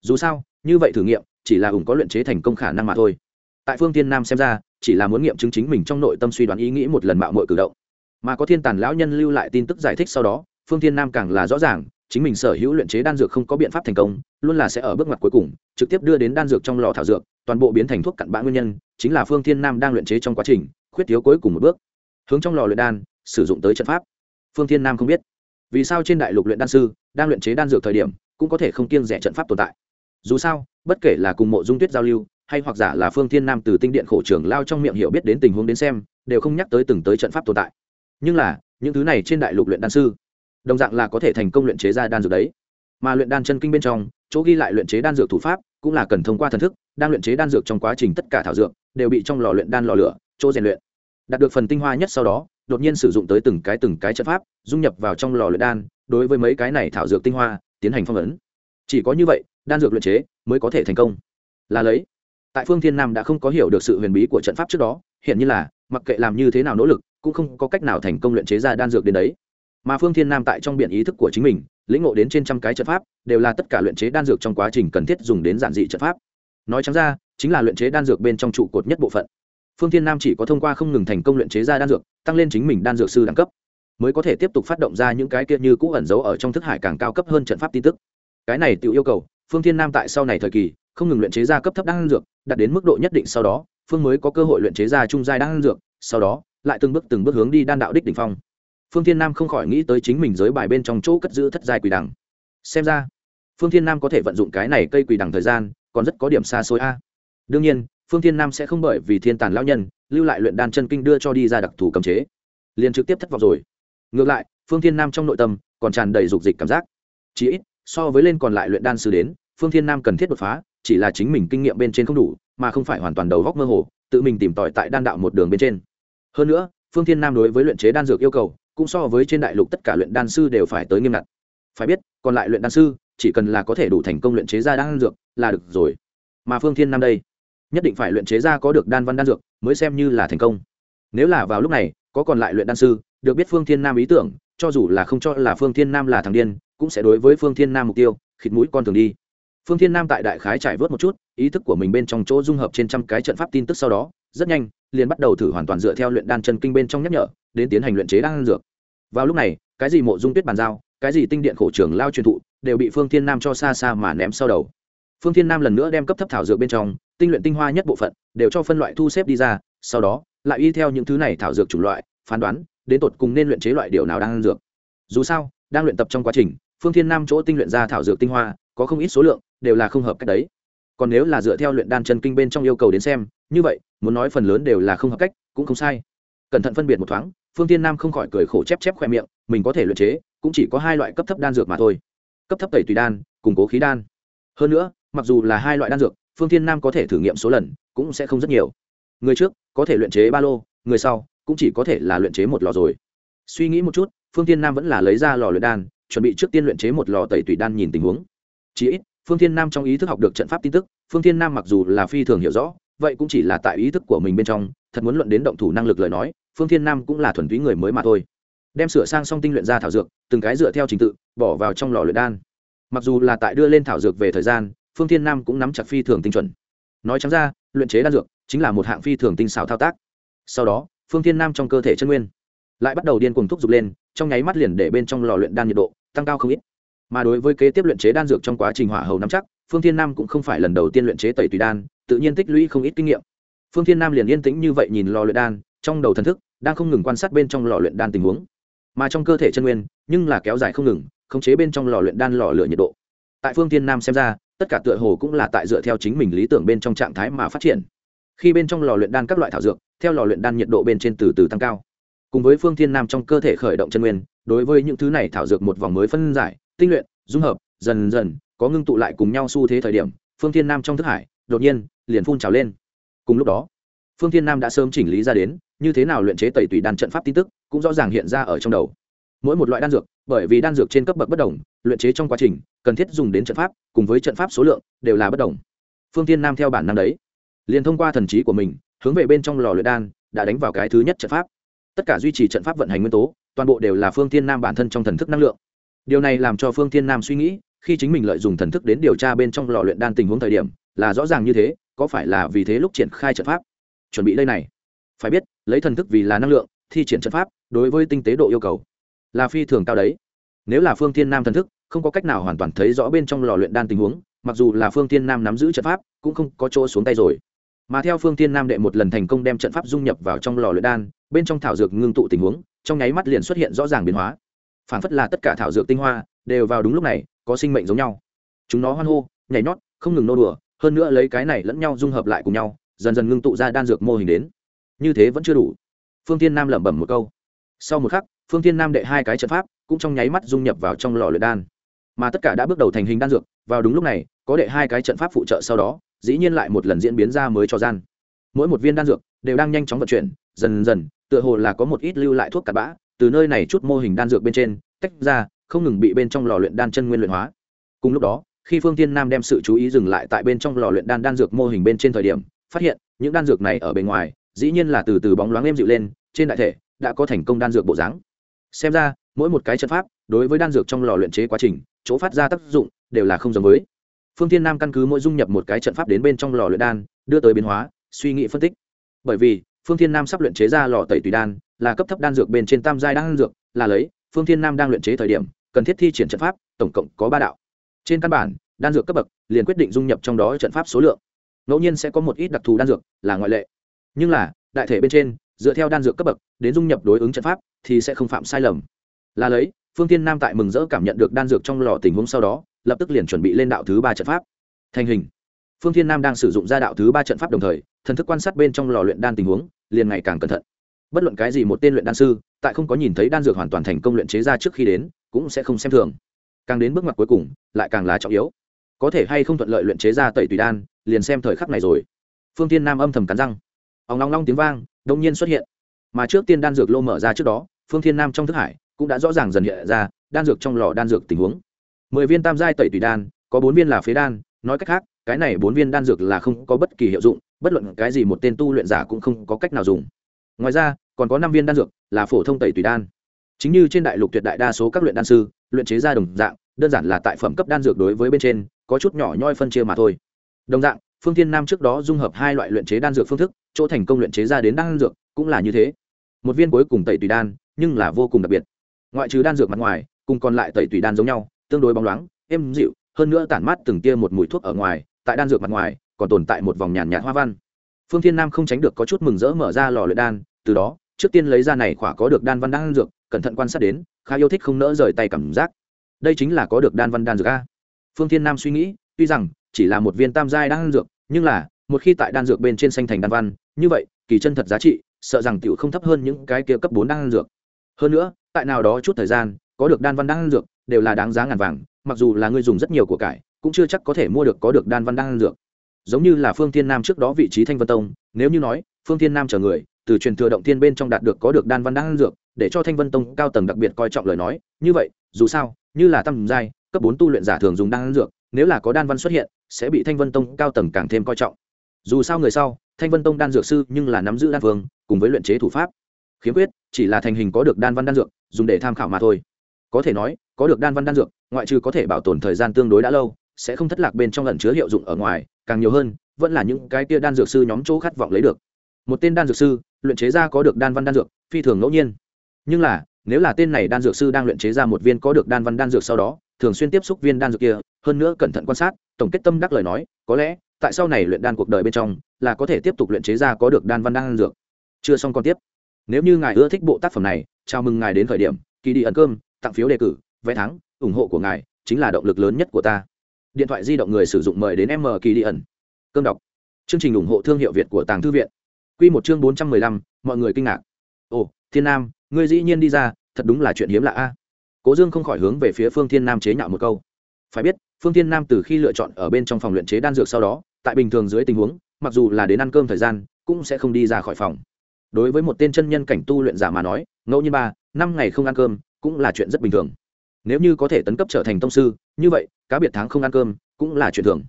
Dù sao, như vậy thử nghiệm, chỉ là ủng có luyện chế thành công khả năng mà thôi. Tại phương thiên nam xem ra, chỉ là muốn nghiệm chứng chính mình trong nội tâm suy đoán ý nghĩ một lần mạo mọi cử động. Mà có thiên tàn lão nhân lưu lại tin tức giải thích sau đó, phương thiên nam càng là rõ ràng, chính mình sở hữu luyện chế đan dược không có biện pháp thành công, luôn là sẽ ở bước ngoặt cuối cùng, trực tiếp đưa đến đan dược trong lò thảo dược, toàn bộ biến thành thuốc cặn bã nguyên nhân, chính là phương thiên nam đang luyện chế trong quá trình, khuyết thiếu cuối cùng một bước. Hướng trong lò luyện đan, sử dụng tới trận pháp. Phương thiên nam không biết vì sao trên đại lục luyện đan sư đang luyện chế đan dược thời điểm, cũng có thể không kiêng rẻ trận pháp tồn tại. Dù sao, bất kể là cùng mộ dung tuyết giao lưu, hay hoặc giả là phương thiên nam từ tinh điện khổ trưởng lao trong miệng hiểu biết đến tình huống đến xem, đều không nhắc tới từng tới trận pháp tồn tại. Nhưng là, những thứ này trên đại lục luyện đan sư, đồng dạng là có thể thành công luyện chế ra đan dược đấy. Mà luyện đan chân kinh bên trong, chỗ ghi lại luyện chế đan dược thủ pháp, cũng là cần thông qua thần thức, đang luyện chế đan dược trong quá trình tất cả thảo dược, đều bị trong lò luyện đan lò lửa, chỗ rèn luyện. Đạt được phần tinh hoa nhất sau đó đột nhiên sử dụng tới từng cái từng cái trận pháp, dung nhập vào trong lò luyện đan, đối với mấy cái này thảo dược tinh hoa, tiến hành phong ấn. Chỉ có như vậy, đan dược luyện chế mới có thể thành công. Là lấy, tại phương thiên nam đã không có hiểu được sự huyền bí của trận pháp trước đó, hiện như là, mặc kệ làm như thế nào nỗ lực, cũng không có cách nào thành công luyện chế ra đan dược đến đấy. Mà phương thiên nam tại trong biển ý thức của chính mình, lĩnh ngộ đến trên trăm cái trận pháp, đều là tất cả luyện chế đan dược trong quá trình cần thiết dùng đến giản dị trận pháp. Nói chẳng ra, chính là luyện chế đan dược bên trong trụ cột nhất bộ phận phương thiên nam chỉ có thông qua không ngừng thành công luyện chế ra đan dược, tăng lên chính mình đan dược sư đẳng cấp, mới có thể tiếp tục phát động ra những cái kia như cũ ẩn giấu ở trong thức hải càng cao cấp hơn trận pháp tin tức. Cái này tự yêu cầu, phương thiên nam tại sau này thời kỳ, không ngừng luyện chế ra cấp thấp đan dược, đạt đến mức độ nhất định sau đó, phương mới có cơ hội luyện chế ra trung giai đan dược, sau đó, lại từng bước từng bước hướng đi đan đạo đích đỉnh phong. Phương thiên nam không khỏi nghĩ tới chính mình giới bài bên trong chỗ cất giữ thất giai quỷ đằng xem ra, phương thiên nam có thể vận dụng cái này cây quỷ đằng thời gian, còn rất có điểm xa xôi a. Đương nhiên phương thiên nam sẽ không bởi vì thiên tàn lão nhân, lưu lại luyện đan chân kinh đưa cho đi ra đặc thù cấm chế. Liền trực tiếp thất vọng rồi. Ngược lại, phương thiên nam trong nội tâm còn tràn đầy dục dịch cảm giác. Chỉ ít, so với lên còn lại luyện đan sư đến, phương thiên nam cần thiết đột phá, chỉ là chính mình kinh nghiệm bên trên không đủ, mà không phải hoàn toàn đầu góc mơ hồ, tự mình tìm tòi tại đan đạo một đường bên trên. Hơn nữa, phương thiên nam đối với luyện chế đan dược yêu cầu, cũng so với trên đại lục tất cả luyện đan sư đều phải tới nghiêm ngặt. Phải biết, còn lại luyện đan sư, chỉ cần là có thể đủ thành công luyện chế ra đan dược, là được rồi. Mà phương thiên nam đây nhất định phải luyện chế ra có được đan văn đan dược mới xem như là thành công. Nếu là vào lúc này, có còn lại luyện đan sư, được biết phương thiên nam ý tưởng, cho dù là không cho là phương thiên nam là thằng điên, cũng sẽ đối với phương thiên nam mục tiêu, khịt mũi con thường đi. Phương thiên nam tại đại khái trải vớt một chút, ý thức của mình bên trong chỗ dung hợp trên trăm cái trận pháp tin tức sau đó, rất nhanh, liền bắt đầu thử hoàn toàn dựa theo luyện đan chân kinh bên trong nhắc nhở, đến tiến hành luyện chế đan dược. Vào lúc này, cái gì mộ dung tuyết bàn giao, cái gì tinh điện khổ trưởng lao truyền thụ, đều bị phương thiên nam cho xa xa mà ném sau đầu phương thiên nam lần nữa đem cấp thấp thảo dược bên trong, tinh luyện tinh hoa nhất bộ phận, đều cho phân loại thu xếp đi ra, sau đó, lại y theo những thứ này thảo dược chủng loại, phán đoán, đến tột cùng nên luyện chế loại điều nào đang ăn dược. Dù sao, đang luyện tập trong quá trình, phương thiên nam chỗ tinh luyện ra thảo dược tinh hoa, có không ít số lượng, đều là không hợp cách đấy. Còn nếu là dựa theo luyện đan chân kinh bên trong yêu cầu đến xem, như vậy, muốn nói phần lớn đều là không hợp cách, cũng không sai. Cẩn thận phân biệt một thoáng, phương thiên nam không khỏi cười khổ chép chép khoe miệng, mình có thể luyện chế, cũng chỉ có hai loại cấp thấp đan dược mà thôi. Cấp thấp tẩy tùy đan, củng cố khí đan. Hơn nữa mặc dù là hai loại đan dược, phương thiên nam có thể thử nghiệm số lần, cũng sẽ không rất nhiều. Người trước, có thể luyện chế ba lô, người sau, cũng chỉ có thể là luyện chế một lò rồi. Suy nghĩ một chút, phương thiên nam vẫn là lấy ra lò luyện đan, chuẩn bị trước tiên luyện chế một lò tẩy tùy đan nhìn tình huống. Chỉ ít, phương thiên nam trong ý thức học được trận pháp tin tức, phương thiên nam mặc dù là phi thường hiểu rõ, vậy cũng chỉ là tại ý thức của mình bên trong, thật muốn luận đến động thủ năng lực lời nói, phương thiên nam cũng là thuần túy người mới mà thôi. Đem sửa sang xong tinh luyện ra thảo dược, từng cái dựa theo trình tự, bỏ vào trong lò luyện đan. Mặc dù là tại đưa lên thảo dược về thời gian phương thiên nam cũng nắm chặt phi thường tinh chuẩn. Nói chẳng ra, luyện chế đan dược chính là một hạng phi thường tinh xảo thao tác. Sau đó, phương thiên nam trong cơ thể chân nguyên lại bắt đầu điên cuồng thúc giục lên, trong nháy mắt liền để bên trong lò luyện đan nhiệt độ tăng cao không ít. Mà đối với kế tiếp luyện chế đan dược trong quá trình hỏa hầu nắm chắc, phương thiên nam cũng không phải lần đầu tiên luyện chế tẩy tùy đan, tự nhiên tích lũy không ít kinh nghiệm. Phương thiên nam liền yên tĩnh như vậy nhìn lò luyện đan, trong đầu thần thức đang không ngừng quan sát bên trong lò luyện đan tình huống. Mà trong cơ thể chân nguyên, nhưng là kéo dài không ngừng, khống chế bên trong lò luyện đan lò lửa nhiệt độ. Tại phương thiên nam xem ra tất cả tựa hồ cũng là tại dựa theo chính mình lý tưởng bên trong trạng thái mà phát triển. Khi bên trong lò luyện đan các loại thảo dược, theo lò luyện đan nhiệt độ bên trên từ từ tăng cao. Cùng với phương thiên nam trong cơ thể khởi động chân nguyên, đối với những thứ này thảo dược một vòng mới phân giải, tinh luyện, dung hợp, dần dần, có ngưng tụ lại cùng nhau xu thế thời điểm, phương thiên nam trong thức hải, đột nhiên, liền phun trào lên. Cùng lúc đó, phương thiên nam đã sớm chỉnh lý ra đến, như thế nào luyện chế tẩy tùy đan trận pháp tin tức, cũng rõ ràng hiện ra ở trong đầu mỗi một loại đan dược, bởi vì đan dược trên cấp bậc bất đồng, luyện chế trong quá trình, cần thiết dùng đến trận pháp, cùng với trận pháp số lượng, đều là bất đồng. Phương thiên nam theo bản năng đấy. Liền thông qua thần trí của mình, hướng về bên trong lò luyện đan, đã đánh vào cái thứ nhất trận pháp. Tất cả duy trì trận pháp vận hành nguyên tố, toàn bộ đều là phương thiên nam bản thân trong thần thức năng lượng. Điều này làm cho phương thiên nam suy nghĩ, khi chính mình lợi dụng thần thức đến điều tra bên trong lò luyện đan tình huống thời điểm, là rõ ràng như thế, có phải là vì thế lúc triển khai trận pháp? Chuẩn bị đây này. Phải biết, lấy thần thức vì là năng lượng, thi triển trận pháp, đối với tinh tế độ yêu cầu là phi thường cao đấy. Nếu là phương thiên nam thần thức, không có cách nào hoàn toàn thấy rõ bên trong lò luyện đan tình huống, mặc dù là phương thiên nam nắm giữ trận pháp, cũng không có chỗ xuống tay rồi. Mà theo phương thiên nam đệ một lần thành công đem trận pháp dung nhập vào trong lò luyện đan, bên trong thảo dược ngưng tụ tình huống, trong nháy mắt liền xuất hiện rõ ràng biến hóa. Phản phất là tất cả thảo dược tinh hoa đều vào đúng lúc này, có sinh mệnh giống nhau. Chúng nó hoan hô, nhảy nhót, không ngừng nô đùa, hơn nữa lấy cái này lẫn nhau dung hợp lại cùng nhau, dần dần ngưng tụ ra đan dược mô hình đến. Như thế vẫn chưa đủ. Phương thiên nam lẩm bẩm một câu. Sau một khắc phương thiên nam đệ hai cái trận pháp cũng trong nháy mắt dung nhập vào trong lò luyện đan. Mà tất cả đã bước đầu thành hình đan dược, vào đúng lúc này, có đệ hai cái trận pháp phụ trợ sau đó, dĩ nhiên lại một lần diễn biến ra mới cho gian. Mỗi một viên đan dược đều đang nhanh chóng vận chuyển, dần dần, tựa hồ là có một ít lưu lại thuốc cặn bã, từ nơi này chút mô hình đan dược bên trên, tách ra, không ngừng bị bên trong lò luyện đan chân nguyên luyện hóa. Cùng lúc đó, khi phương tiên nam đem sự chú ý dừng lại tại bên trong lò luyện đan đan dược mô hình bên trên thời điểm, phát hiện, những đan dược này ở bên ngoài, dĩ nhiên là từ từ bóng loáng êm dịu lên, trên đại thể, đã có thành công đan dược bộ dáng xem ra, mỗi một cái trận pháp, đối với đan dược trong lò luyện chế quá trình, chỗ phát ra tác dụng, đều là không giống với. Phương tiên nam căn cứ mỗi dung nhập một cái trận pháp đến bên trong lò luyện đan, đưa tới biến hóa, suy nghĩ phân tích. Bởi vì, phương thiên nam sắp luyện chế ra lò tẩy tùy đan, là cấp thấp đan dược bên trên tam giai đan dược, là lấy, phương thiên nam đang luyện chế thời điểm, cần thiết thi triển trận pháp, tổng cộng có ba đạo. Trên căn bản, đan dược cấp bậc, liền quyết định dung nhập trong đó trận pháp số lượng. Ngẫu nhiên sẽ có một ít đặc thù đan dược, là ngoại lệ. Nhưng là, đại thể bên trên, dựa theo đan dược cấp bậc, đến dung nhập đối ứng trận pháp thì sẽ không phạm sai lầm. Là lấy, phương tiên nam tại mừng rỡ cảm nhận được đan dược trong lò tình huống sau đó, lập tức liền chuẩn bị lên đạo thứ ba trận pháp. Thành hình. Phương thiên nam đang sử dụng ra đạo thứ ba trận pháp đồng thời, thần thức quan sát bên trong lò luyện đan tình huống, liền ngày càng cẩn thận. Bất luận cái gì một tên luyện đan sư, tại không có nhìn thấy đan dược hoàn toàn thành công luyện chế ra trước khi đến, cũng sẽ không xem thường. Càng đến bước ngoặt cuối cùng, lại càng là trọng yếu. Có thể hay không thuận lợi luyện chế ra tẩy tùy đan, liền xem thời khắc này rồi. Phương tiên nam âm thầm cắn răng. Óng long long tiếng vang đông nhiên xuất hiện. Mà trước tiên đan dược lô mở ra trước đó phương thiên nam trong thức hải cũng đã rõ ràng dần hiện ra đan dược trong lò đan dược tình huống. Mười viên tam giai tẩy tùy đan, có bốn viên là phế đan, nói cách khác, cái này bốn viên đan dược là không có bất kỳ hiệu dụng, bất luận cái gì một tên tu luyện giả cũng không có cách nào dùng. Ngoài ra, còn có năm viên đan dược là phổ thông tẩy tùy đan. Chính như trên đại lục tuyệt đại đa số các luyện đan sư, luyện chế ra đồng dạng, đơn giản là tại phẩm cấp đan dược đối với bên trên, có chút nhỏ nhoi phân chia mà thôi. Đồng dạng, phương thiên nam trước đó dung hợp hai loại luyện chế đan dược phương thức, chỗ thành công luyện chế ra đến đan dược cũng là như thế. Một viên cuối cùng tẩy tùy đan nhưng là vô cùng đặc biệt. Ngoại trừ đan dược mặt ngoài, cùng còn lại tẩy tùy đan giống nhau, tương đối bóng loáng, êm dịu, hơn nữa tản mát từng tia một mùi thuốc ở ngoài, tại đan dược mặt ngoài, còn tồn tại một vòng nhàn nhạt hoa văn. Phương thiên nam không tránh được có chút mừng rỡ mở ra lò luyện đan, từ đó, trước tiên lấy ra này khỏa có được đan văn đan dược, cẩn thận quan sát đến, khá yêu thích không nỡ rời tay cảm giác. Đây chính là có được đan văn đan dược a. Phương thiên nam suy nghĩ, tuy rằng, chỉ là một viên tam giai đan dược, nhưng là, một khi tại đan dược bên trên xanh thành đan văn, như vậy, kỳ chân thật giá trị, sợ rằng tiểu không thấp hơn những cái kia cấp bốn đan dược hơn nữa, tại nào đó chút thời gian, có được đan văn đan dược, đều là đáng giá ngàn vàng, mặc dù là người dùng rất nhiều của cải, cũng chưa chắc có thể mua được có được đan văn đan dược. Giống như là phương thiên nam trước đó vị trí thanh vân tông, nếu như nói, phương thiên nam chờ người, từ truyền thừa động thiên bên trong đạt được có được đan văn đan dược, để cho thanh vân tông cao tầng đặc biệt coi trọng lời nói, như vậy, dù sao, như là tăng giai, cấp bốn tu luyện giả thường dùng đan dược, nếu là có đan văn xuất hiện, sẽ bị thanh vân tông cao tầng càng thêm coi trọng. Dù sao người sau, thanh vân tông đan dược sư nhưng là nắm giữ đan phương cùng với luyện chế thủ pháp khiếm khuyết, chỉ là thành hình có được đan văn đan dược, dùng để tham khảo mà thôi. Có thể nói, có được đan văn đan dược, ngoại trừ có thể bảo tồn thời gian tương đối đã lâu, sẽ không thất lạc bên trong lần chứa hiệu dụng ở ngoài, càng nhiều hơn, vẫn là những cái tia đan dược sư nhóm chỗ khát vọng lấy được. Một tên đan dược sư, luyện chế ra có được đan văn đan dược, phi thường ngẫu nhiên. Nhưng là, nếu là tên này đan dược sư đang luyện chế ra một viên có được đan văn đan dược sau đó, thường xuyên tiếp xúc viên đan dược kia, hơn nữa cẩn thận quan sát, tổng kết tâm đắc lời nói, có lẽ, tại sau này luyện đan cuộc đời bên trong, là có thể tiếp tục luyện chế ra có được đan văn đan dược. Chưa xong còn tiếp nếu như ngài ưa thích bộ tác phẩm này, chào mừng ngài đến khởi điểm, kỳ đi ẩn cơm, tặng phiếu đề cử, vé thắng, ủng hộ của ngài chính là động lực lớn nhất của ta. Điện thoại di động người sử dụng mời đến m kỳ đi ẩn. Cơm đọc. Chương trình ủng hộ thương hiệu việt của tàng thư viện. Q một chương bốn trăm mười lăm, mọi người kinh ngạc. Ồ, thiên nam, ngươi dĩ nhiên đi ra, thật đúng là chuyện hiếm lạ a. Cố dương không khỏi hướng về phía phương thiên nam chế nhạo một câu. Phải biết, phương thiên nam từ khi lựa chọn ở bên trong phòng luyện chế đan dược sau đó, tại bình thường dưới tình huống, mặc dù là đến ăn cơm thời gian, cũng sẽ không đi ra khỏi phòng đối với một tên chân nhân cảnh tu luyện giả mà nói, ngẫu nhiên ba, năm ngày không ăn cơm cũng là chuyện rất bình thường. Nếu như có thể tấn cấp trở thành tông sư, như vậy, cá biệt tháng không ăn cơm cũng là chuyện thường.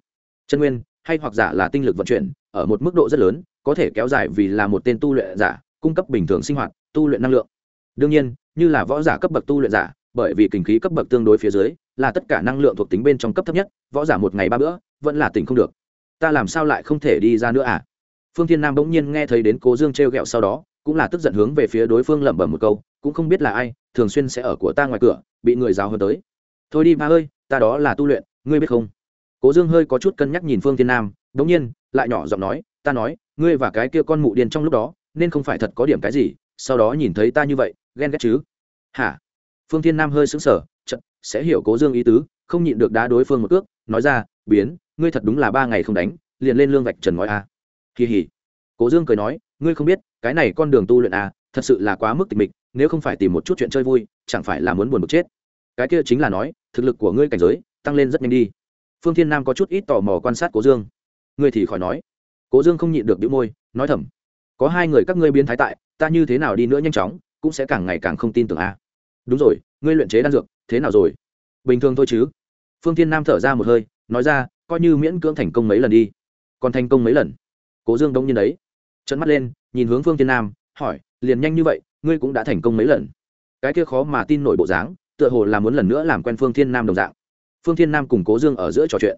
Chân nguyên, hay hoặc giả là tinh lực vận chuyển, ở một mức độ rất lớn, có thể kéo dài vì là một tên tu luyện giả, cung cấp bình thường sinh hoạt, tu luyện năng lượng. Đương nhiên, như là võ giả cấp bậc tu luyện giả, bởi vì kinh khí cấp bậc tương đối phía dưới, là tất cả năng lượng thuộc tính bên trong cấp thấp nhất, võ giả một ngày ba bữa, vẫn là tỉnh không được. Ta làm sao lại không thể đi ra nữa à? Phương thiên nam bỗng nhiên nghe thấy đến cố dương t r e o g ẹ o sau đó, cũng là tức giận hướng về phía đối phương lẩm bẩm một câu, cũng không biết là ai, thường xuyên sẽ ở của ta ngoài cửa, bị người giáo hơn tới. Thôi đi ba ơi, ta đó là tu luyện, ngươi biết không? Cố dương hơi có chút cân nhắc nhìn phương thiên nam, bỗng nhiên, lại nhỏ giọng nói, ta nói, ngươi và cái kia con mụ điên trong lúc đó, nên không phải thật có điểm cái gì, sau đó nhìn thấy ta như vậy, ghen ghét chứ? Hả? Phương thiên nam hơi sững sờ chật sẽ hiểu cố dương ý tứ, không nhịn được đá đối phương một cước, nói ra, biến, ngươi thật đúng là ba ngày không đánh, liền lên lương vạch trần ngói a. à kỳ hỉ cố dương cười nói ngươi không biết cái này con đường tu luyện à, thật sự là quá mức tịch mịch nếu không phải tìm một chút chuyện chơi vui chẳng phải là muốn buồn bực chết. Cái kia chính là nói thực lực của ngươi cảnh giới tăng lên rất nhanh đi. Phương thiên nam có chút ít tò mò quan sát cố dương. Ngươi thì khỏi nói. Cố dương không nhịn được đĩu môi nói thầm có hai người các ngươi biến thái tại ta như thế nào đi nữa nhanh chóng cũng sẽ càng ngày càng không tin tưởng a đúng rồi ngươi luyện chế đan dược thế nào rồi? Bình thường thôi chứ. Phương thiên nam thở ra một hơi nói ra coi như miễn cưỡng thành công mấy lần đi. Còn thành công mấy lần? Cố dương đông nhiên đấy. Trận mắt lên, nhìn hướng phương thiên nam, hỏi, liền nhanh như vậy, ngươi cũng đã thành công mấy lần? Cái kia khó mà tin nổi bộ dáng, tựa hồ là muốn lần nữa làm quen phương thiên nam đồng dạng. Phương thiên nam cùng cố dương ở giữa trò chuyện,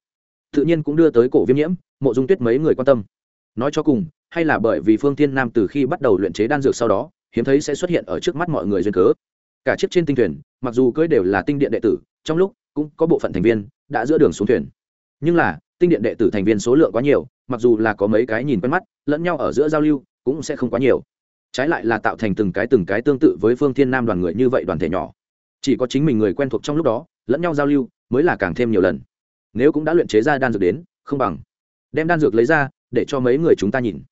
tự nhiên cũng đưa tới cổ viêm nhiễm, mộ dung tuyết mấy người quan tâm. Nói cho cùng, hay là bởi vì phương thiên nam từ khi bắt đầu luyện chế đan dược sau đó, hiếm thấy sẽ xuất hiện ở trước mắt mọi người duyên cớ. Cả chiếc trên tinh thuyền, mặc dù cưới đều là tinh điện đệ tử, trong lúc cũng có bộ phận thành viên đã giữa đường xuống thuyền. Nhưng là tinh điện đệ tử thành viên số lượng quá nhiều, mặc dù là có mấy cái nhìn quen mắt, lẫn nhau ở giữa giao lưu cũng sẽ không quá nhiều. Trái lại là tạo thành từng cái từng cái tương tự với phương thiên nam đoàn người như vậy đoàn thể nhỏ. Chỉ có chính mình người quen thuộc trong lúc đó, lẫn nhau giao lưu mới là càng thêm nhiều lần. Nếu cũng đã luyện chế ra đan dược đến, không bằng. Đem đan dược lấy ra, để cho mấy người chúng ta nhìn.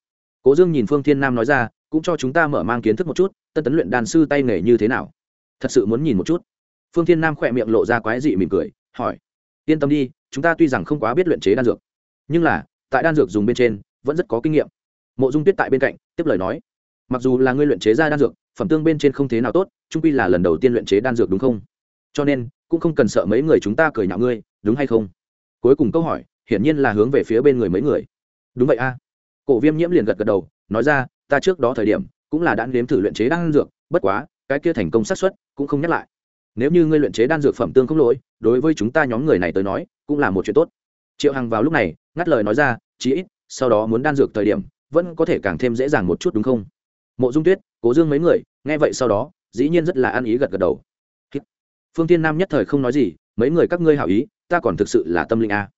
Cố dương nhìn phương thiên nam nói ra, cũng cho chúng ta mở mang kiến thức một chút, tân tấn luyện đan sư tay nghề như thế nào. Thật sự muốn nhìn một chút. Phương thiên nam khỏe miệng lộ ra quái dị mỉm cười, hỏi yên tâm đi, chúng ta tuy rằng không quá biết luyện chế đan dược, nhưng là, tại đan dược dùng bên trên, vẫn rất có kinh nghiệm. Mộ dung tuyết tại bên cạnh, tiếp lời nói, mặc dù là ngươi luyện chế ra đan dược, phẩm tương bên trên không thế nào tốt, trung quy là lần đầu tiên luyện chế đan dược đúng không? Cho nên, cũng không cần sợ mấy người chúng ta cười nhạo ngươi, đúng hay không? Cuối cùng câu hỏi, hiển nhiên là hướng về phía bên người mấy người. Đúng vậy a. Cổ viêm nhiễm liền gật gật đầu, nói ra, ta trước đó thời điểm, cũng là đã nếm thử luyện chế đan dược, bất quá, cái kia thành công xác suất cũng không nhắc lại nếu như ngươi luyện chế đan dược phẩm tương không lỗi, đối với chúng ta nhóm người này tới nói, cũng là một chuyện tốt. Triệu hằng vào lúc này, ngắt lời nói ra, chí ít, sau đó muốn đan dược thời điểm, vẫn có thể càng thêm dễ dàng một chút đúng không? Mộ dung tuyết, cố dương mấy người, nghe vậy sau đó, dĩ nhiên rất là ăn ý gật gật đầu. Phương tiên nam nhất thời không nói gì, mấy người các ngươi hảo ý, ta còn thực sự là tâm linh a.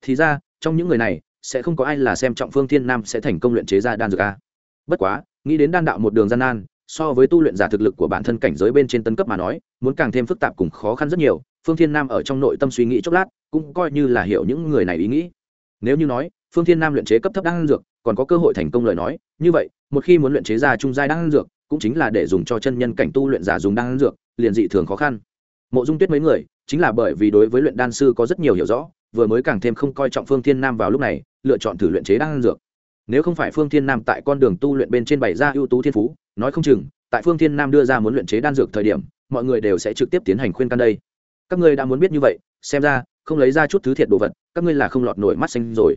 Thì ra, trong những người này, sẽ không có ai là xem trọng phương thiên nam sẽ thành công luyện chế ra đan dược a. Bất quá, nghĩ đến đan đạo một đường gian nan so với tu luyện giả thực lực của bản thân cảnh giới bên trên tân cấp mà nói, muốn càng thêm phức tạp cùng khó khăn rất nhiều, phương thiên nam ở trong nội tâm suy nghĩ chốc lát, cũng coi như là hiểu những người này ý nghĩ. Nếu như nói, phương thiên nam luyện chế cấp thấp đan dược, còn có cơ hội thành công lời nói, như vậy, một khi muốn luyện chế ra trung giai đan dược, cũng chính là để dùng cho chân nhân cảnh tu luyện giả dùng đan dược, liền dị thường khó khăn. Mộ dung tuyết mấy người, chính là bởi vì đối với luyện đan sư có rất nhiều hiểu rõ, vừa mới càng thêm không coi trọng phương thiên nam vào lúc này, lựa chọn thử luyện chế đan dược nếu không phải phương thiên nam tại con đường tu luyện bên trên bày ra ưu tú thiên phú, nói không chừng, tại phương thiên nam đưa ra muốn luyện chế đan dược thời điểm, mọi người đều sẽ trực tiếp tiến hành khuyên can đây. Các ngươi đã muốn biết như vậy, xem ra, không lấy ra chút thứ thiệt đồ vật, các ngươi là không lọt nổi mắt xanh rồi.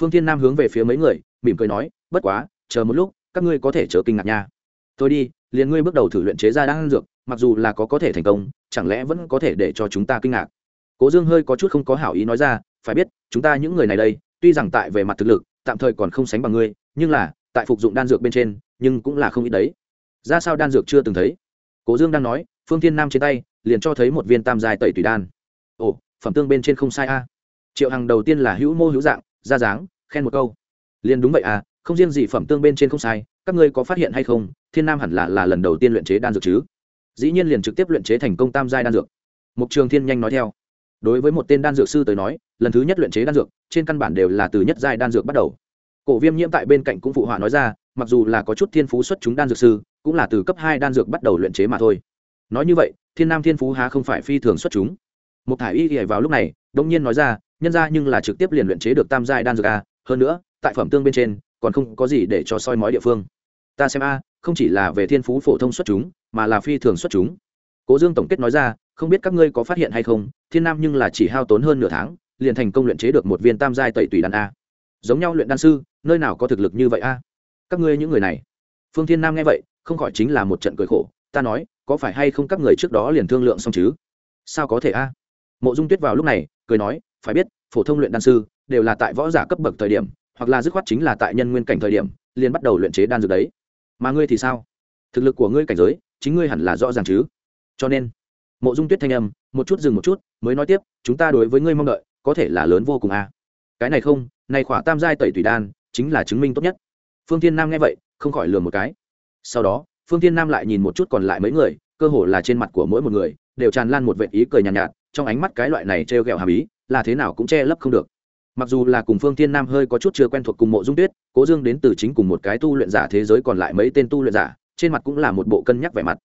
Phương thiên nam hướng về phía mấy người, mỉm cười nói, bất quá, chờ một lúc, các ngươi có thể chờ kinh ngạc nha. Tôi đi, liền ngươi bước đầu thử luyện chế ra đan dược, mặc dù là có có thể thành công, chẳng lẽ vẫn có thể để cho chúng ta kinh ngạc? Cố dương hơi có chút không có hảo ý nói ra, phải biết, chúng ta những người này đây, tuy rằng tại về mặt thực lực tạm thời còn không sánh bằng ngươi, nhưng là, tại phục dụng đan dược bên trên, nhưng cũng là không ít đấy. Ra sao đan dược chưa từng thấy? Cố dương đang nói, phương thiên nam trên tay, liền cho thấy một viên tam dài tẩy tùy đan. Ồ, phẩm tương bên trên không sai a. Triệu hằng đầu tiên là hữu mô hữu dạng, ra dáng, khen một câu. Liền đúng vậy à không riêng gì phẩm tương bên trên không sai, các ngươi có phát hiện hay không, thiên nam hẳn là là lần đầu tiên luyện chế đan dược chứ? Dĩ nhiên liền trực tiếp luyện chế thành công tam giai đan dược. Mục trường thiên nhanh nói theo. Đối với một tên đan dược sư tới nói lần thứ nhất luyện chế đan dược, trên căn bản đều là từ nhất giai đan dược bắt đầu. Cổ viêm nhiễm tại bên cạnh cũng phụ họa nói ra, mặc dù là có chút thiên phú xuất chúng đan dược sư, cũng là từ cấp hai đan dược bắt đầu luyện chế mà thôi. Nói như vậy, thiên nam thiên phú há không phải phi thường xuất chúng. Một thả y ghẻ vào lúc này đông nhiên nói ra, nhân ra nhưng là trực tiếp liền luyện chế được tam giai đan dược a, hơn nữa, tại phẩm tương bên trên, còn không có gì để cho soi mói địa phương. Ta xem a, không chỉ là về thiên phú phổ thông xuất chúng, mà là phi thường xuất chúng. Cố dương tổng kết nói ra, không biết các ngươi có phát hiện hay không, thiên nam nhưng là chỉ hao tốn hơn nửa tháng liền thành công luyện chế được một viên tam giai tẩy tùy đan a. Giống nhau luyện đan sư, nơi nào có thực lực như vậy a? Các ngươi những người này. Phương thiên nam nghe vậy, không khỏi chính là một trận cười khổ, ta nói, có phải hay không các người trước đó liền thương lượng xong chứ? Sao có thể a? Mộ dung tuyết vào lúc này, cười nói, phải biết, phổ thông luyện đan sư đều là tại võ giả cấp bậc thời điểm, hoặc là dứt khoát chính là tại nhân nguyên cảnh thời điểm, liền bắt đầu luyện chế đan dược đấy. Mà ngươi thì sao? Thực lực của ngươi cảnh giới, chính ngươi hẳn là rõ ràng chứ? Cho nên, mộ dung tuyết thanh âm, một chút dừng một chút, mới nói tiếp, chúng ta đối với ngươi mong đợi có thể là lớn vô cùng a. Cái này không này khỏa tam giai tẩy tùy đan chính là chứng minh tốt nhất. Phương tiên nam nghe vậy không khỏi lừa một cái. Sau đó phương tiên nam lại nhìn một chút còn lại mấy người cơ hồ là trên mặt của mỗi một người đều tràn lan một vệt ý cười nhàn nhạt, nhạt trong ánh mắt cái loại này trêu ghẹo hàm ý là thế nào cũng che lấp không được. Mặc dù là cùng phương tiên nam hơi có chút chưa quen thuộc cùng mộ dung tuyết cố dương đến từ chính cùng một cái tu luyện giả thế giới còn lại mấy tên tu luyện giả trên mặt cũng là một bộ cân nhắc vẻ mặt.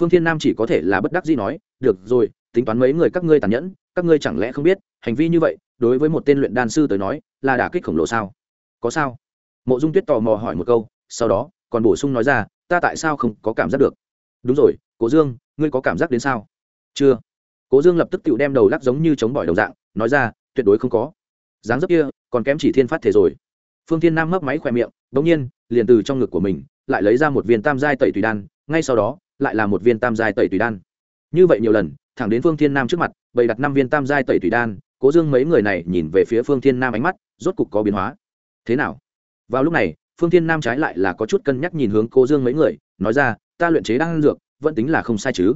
Phương Thiên nam chỉ có thể là bất đắc dĩ nói được rồi tính toán mấy người các ngươi tàn nhẫn các ngươi chẳng lẽ không biết hành vi như vậy, đối với một tên luyện đan sư tới nói, là đả kích khổng lồ sao? Có sao? Mộ dung tuyết tò mò hỏi một câu, sau đó, còn bổ sung nói ra, ta tại sao không có cảm giác được? Đúng rồi, cố dương, ngươi có cảm giác đến sao? Chưa. Cố dương lập tức tự đem đầu lắc giống như chống bỏi đầu dạng, nói ra, tuyệt đối không có. Dáng dấp kia, còn kém chỉ thiên phát thể rồi. Phương thiên nam mấp máy khỏe miệng đ ỗ n g nhiên, liền từ trong ngực của mình, lại lấy ra một viên tam giai tẩy tùy đan, ngay sau đó, lại là một viên tam giai tẩy tùy đan. Như vậy nhiều lần, thẳng đến phương thiên nam trước mặt, bày đặt năm viên tam giai tẩy tùy đan cố dương mấy người này nhìn về phía phương thiên nam ánh mắt, rốt cục có biến hóa. Thế nào? Vào lúc này, phương thiên nam trái lại là có chút cân nhắc nhìn hướng cố dương mấy người, nói ra, ta luyện chế đan dược, vẫn tính là không sai chứ.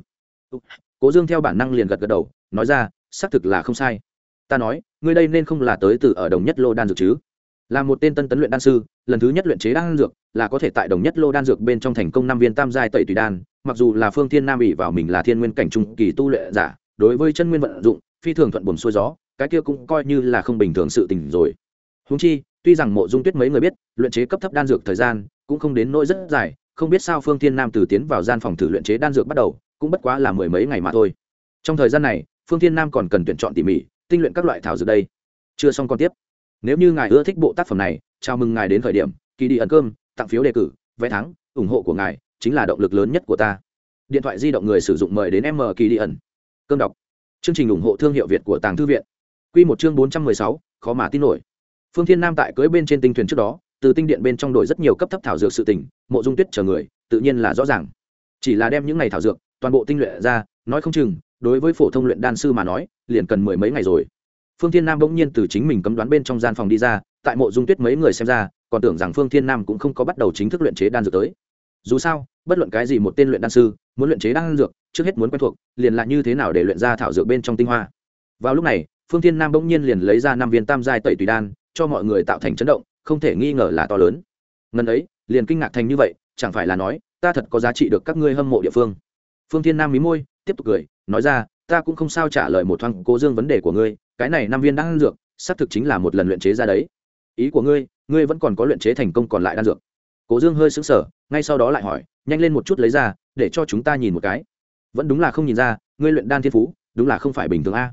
Cố dương theo bản năng liền gật gật đầu, nói ra, xác thực là không sai. Ta nói, ngươi đây nên không là tới từ ở đồng nhất lô đan dược chứ? Là một tên tân tấn luyện đan sư, lần thứ nhất luyện chế đan dược, là có thể tại đồng nhất lô đan dược bên trong thành công năm viên tam giai tẩy tùy đan, mặc dù là phương thiên nam ỉ vào mình là thiên nguyên cảnh trung kỳ tu luyện giả, đối với chân nguyên vận dụng, phi thường thuận buồn xuôi gió cái kia cũng coi như là không bình thường sự tình rồi. Húng chi, tuy rằng mộ dung tuyết mấy người biết, luyện chế cấp thấp đan dược thời gian cũng không đến nỗi rất dài, không biết sao phương thiên nam từ tiến vào gian phòng thử luyện chế đan dược bắt đầu, cũng bất quá là mười mấy ngày mà thôi. Trong thời gian này, phương thiên nam còn cần tuyển chọn tỉ mỉ, tinh luyện các loại thảo dược đây. Chưa xong còn tiếp. Nếu như ngài ưa thích bộ tác phẩm này, chào mừng ngài đến khởi điểm, kỳ đi ẩn cơm, tặng phiếu đề cử, vé thắng, ủng hộ của ngài chính là động lực lớn nhất của ta. Điện thoại di động người sử dụng mời đến m kỳ đi ẩn. Cơm đọc. Chương trình ủng hộ thương hiệu việt của tàng thư viện quy một chương bốn trăm mười sáu, khó mà tin nổi. Phương thiên nam tại cưới bên trên tinh thuyền trước đó, từ tinh điện bên trong đổi rất nhiều cấp thấp thảo dược sự tình, mộ dung tuyết chờ người, tự nhiên là rõ ràng. Chỉ là đem những ngày thảo dược, toàn bộ tinh luyện ra, nói không chừng, đối với phổ thông luyện đan sư mà nói, liền cần mười mấy ngày rồi. Phương thiên nam bỗng nhiên từ chính mình cấm đoán bên trong gian phòng đi ra, tại mộ dung tuyết mấy người xem ra, còn tưởng rằng phương thiên nam cũng không có bắt đầu chính thức luyện chế đan dược tới. Dù sao, bất luận cái gì một tên luyện đan sư, muốn luyện chế đan dược, trước hết muốn quen thuộc, liền là như thế nào để luyện ra thảo dược bên trong tinh hoa. Vào lúc này phương thiên nam bỗng nhiên liền lấy ra năm viên tam giai tẩy tùy đan, cho mọi người tạo thành chấn động, không thể nghi ngờ là to lớn. Ngần ấy, liền kinh ngạc thành như vậy, chẳng phải là nói, ta thật có giá trị được các ngươi hâm mộ địa phương. Phương thiên nam mí môi, tiếp tục cười, nói ra, ta cũng không sao trả lời một thoáng cố dương vấn đề của ngươi, cái này năm viên đan dược, xác thực chính là một lần luyện chế ra đấy. Ý của ngươi ngươi vẫn còn có luyện chế thành công còn lại đan dược. Cố dương hơi sững sờ, ngay sau đó lại hỏi, nhanh lên một chút lấy ra, để cho chúng ta nhìn một cái. Vẫn đúng là không nhìn ra, ngươi luyện đan thiên phú, đúng là không phải bình thường a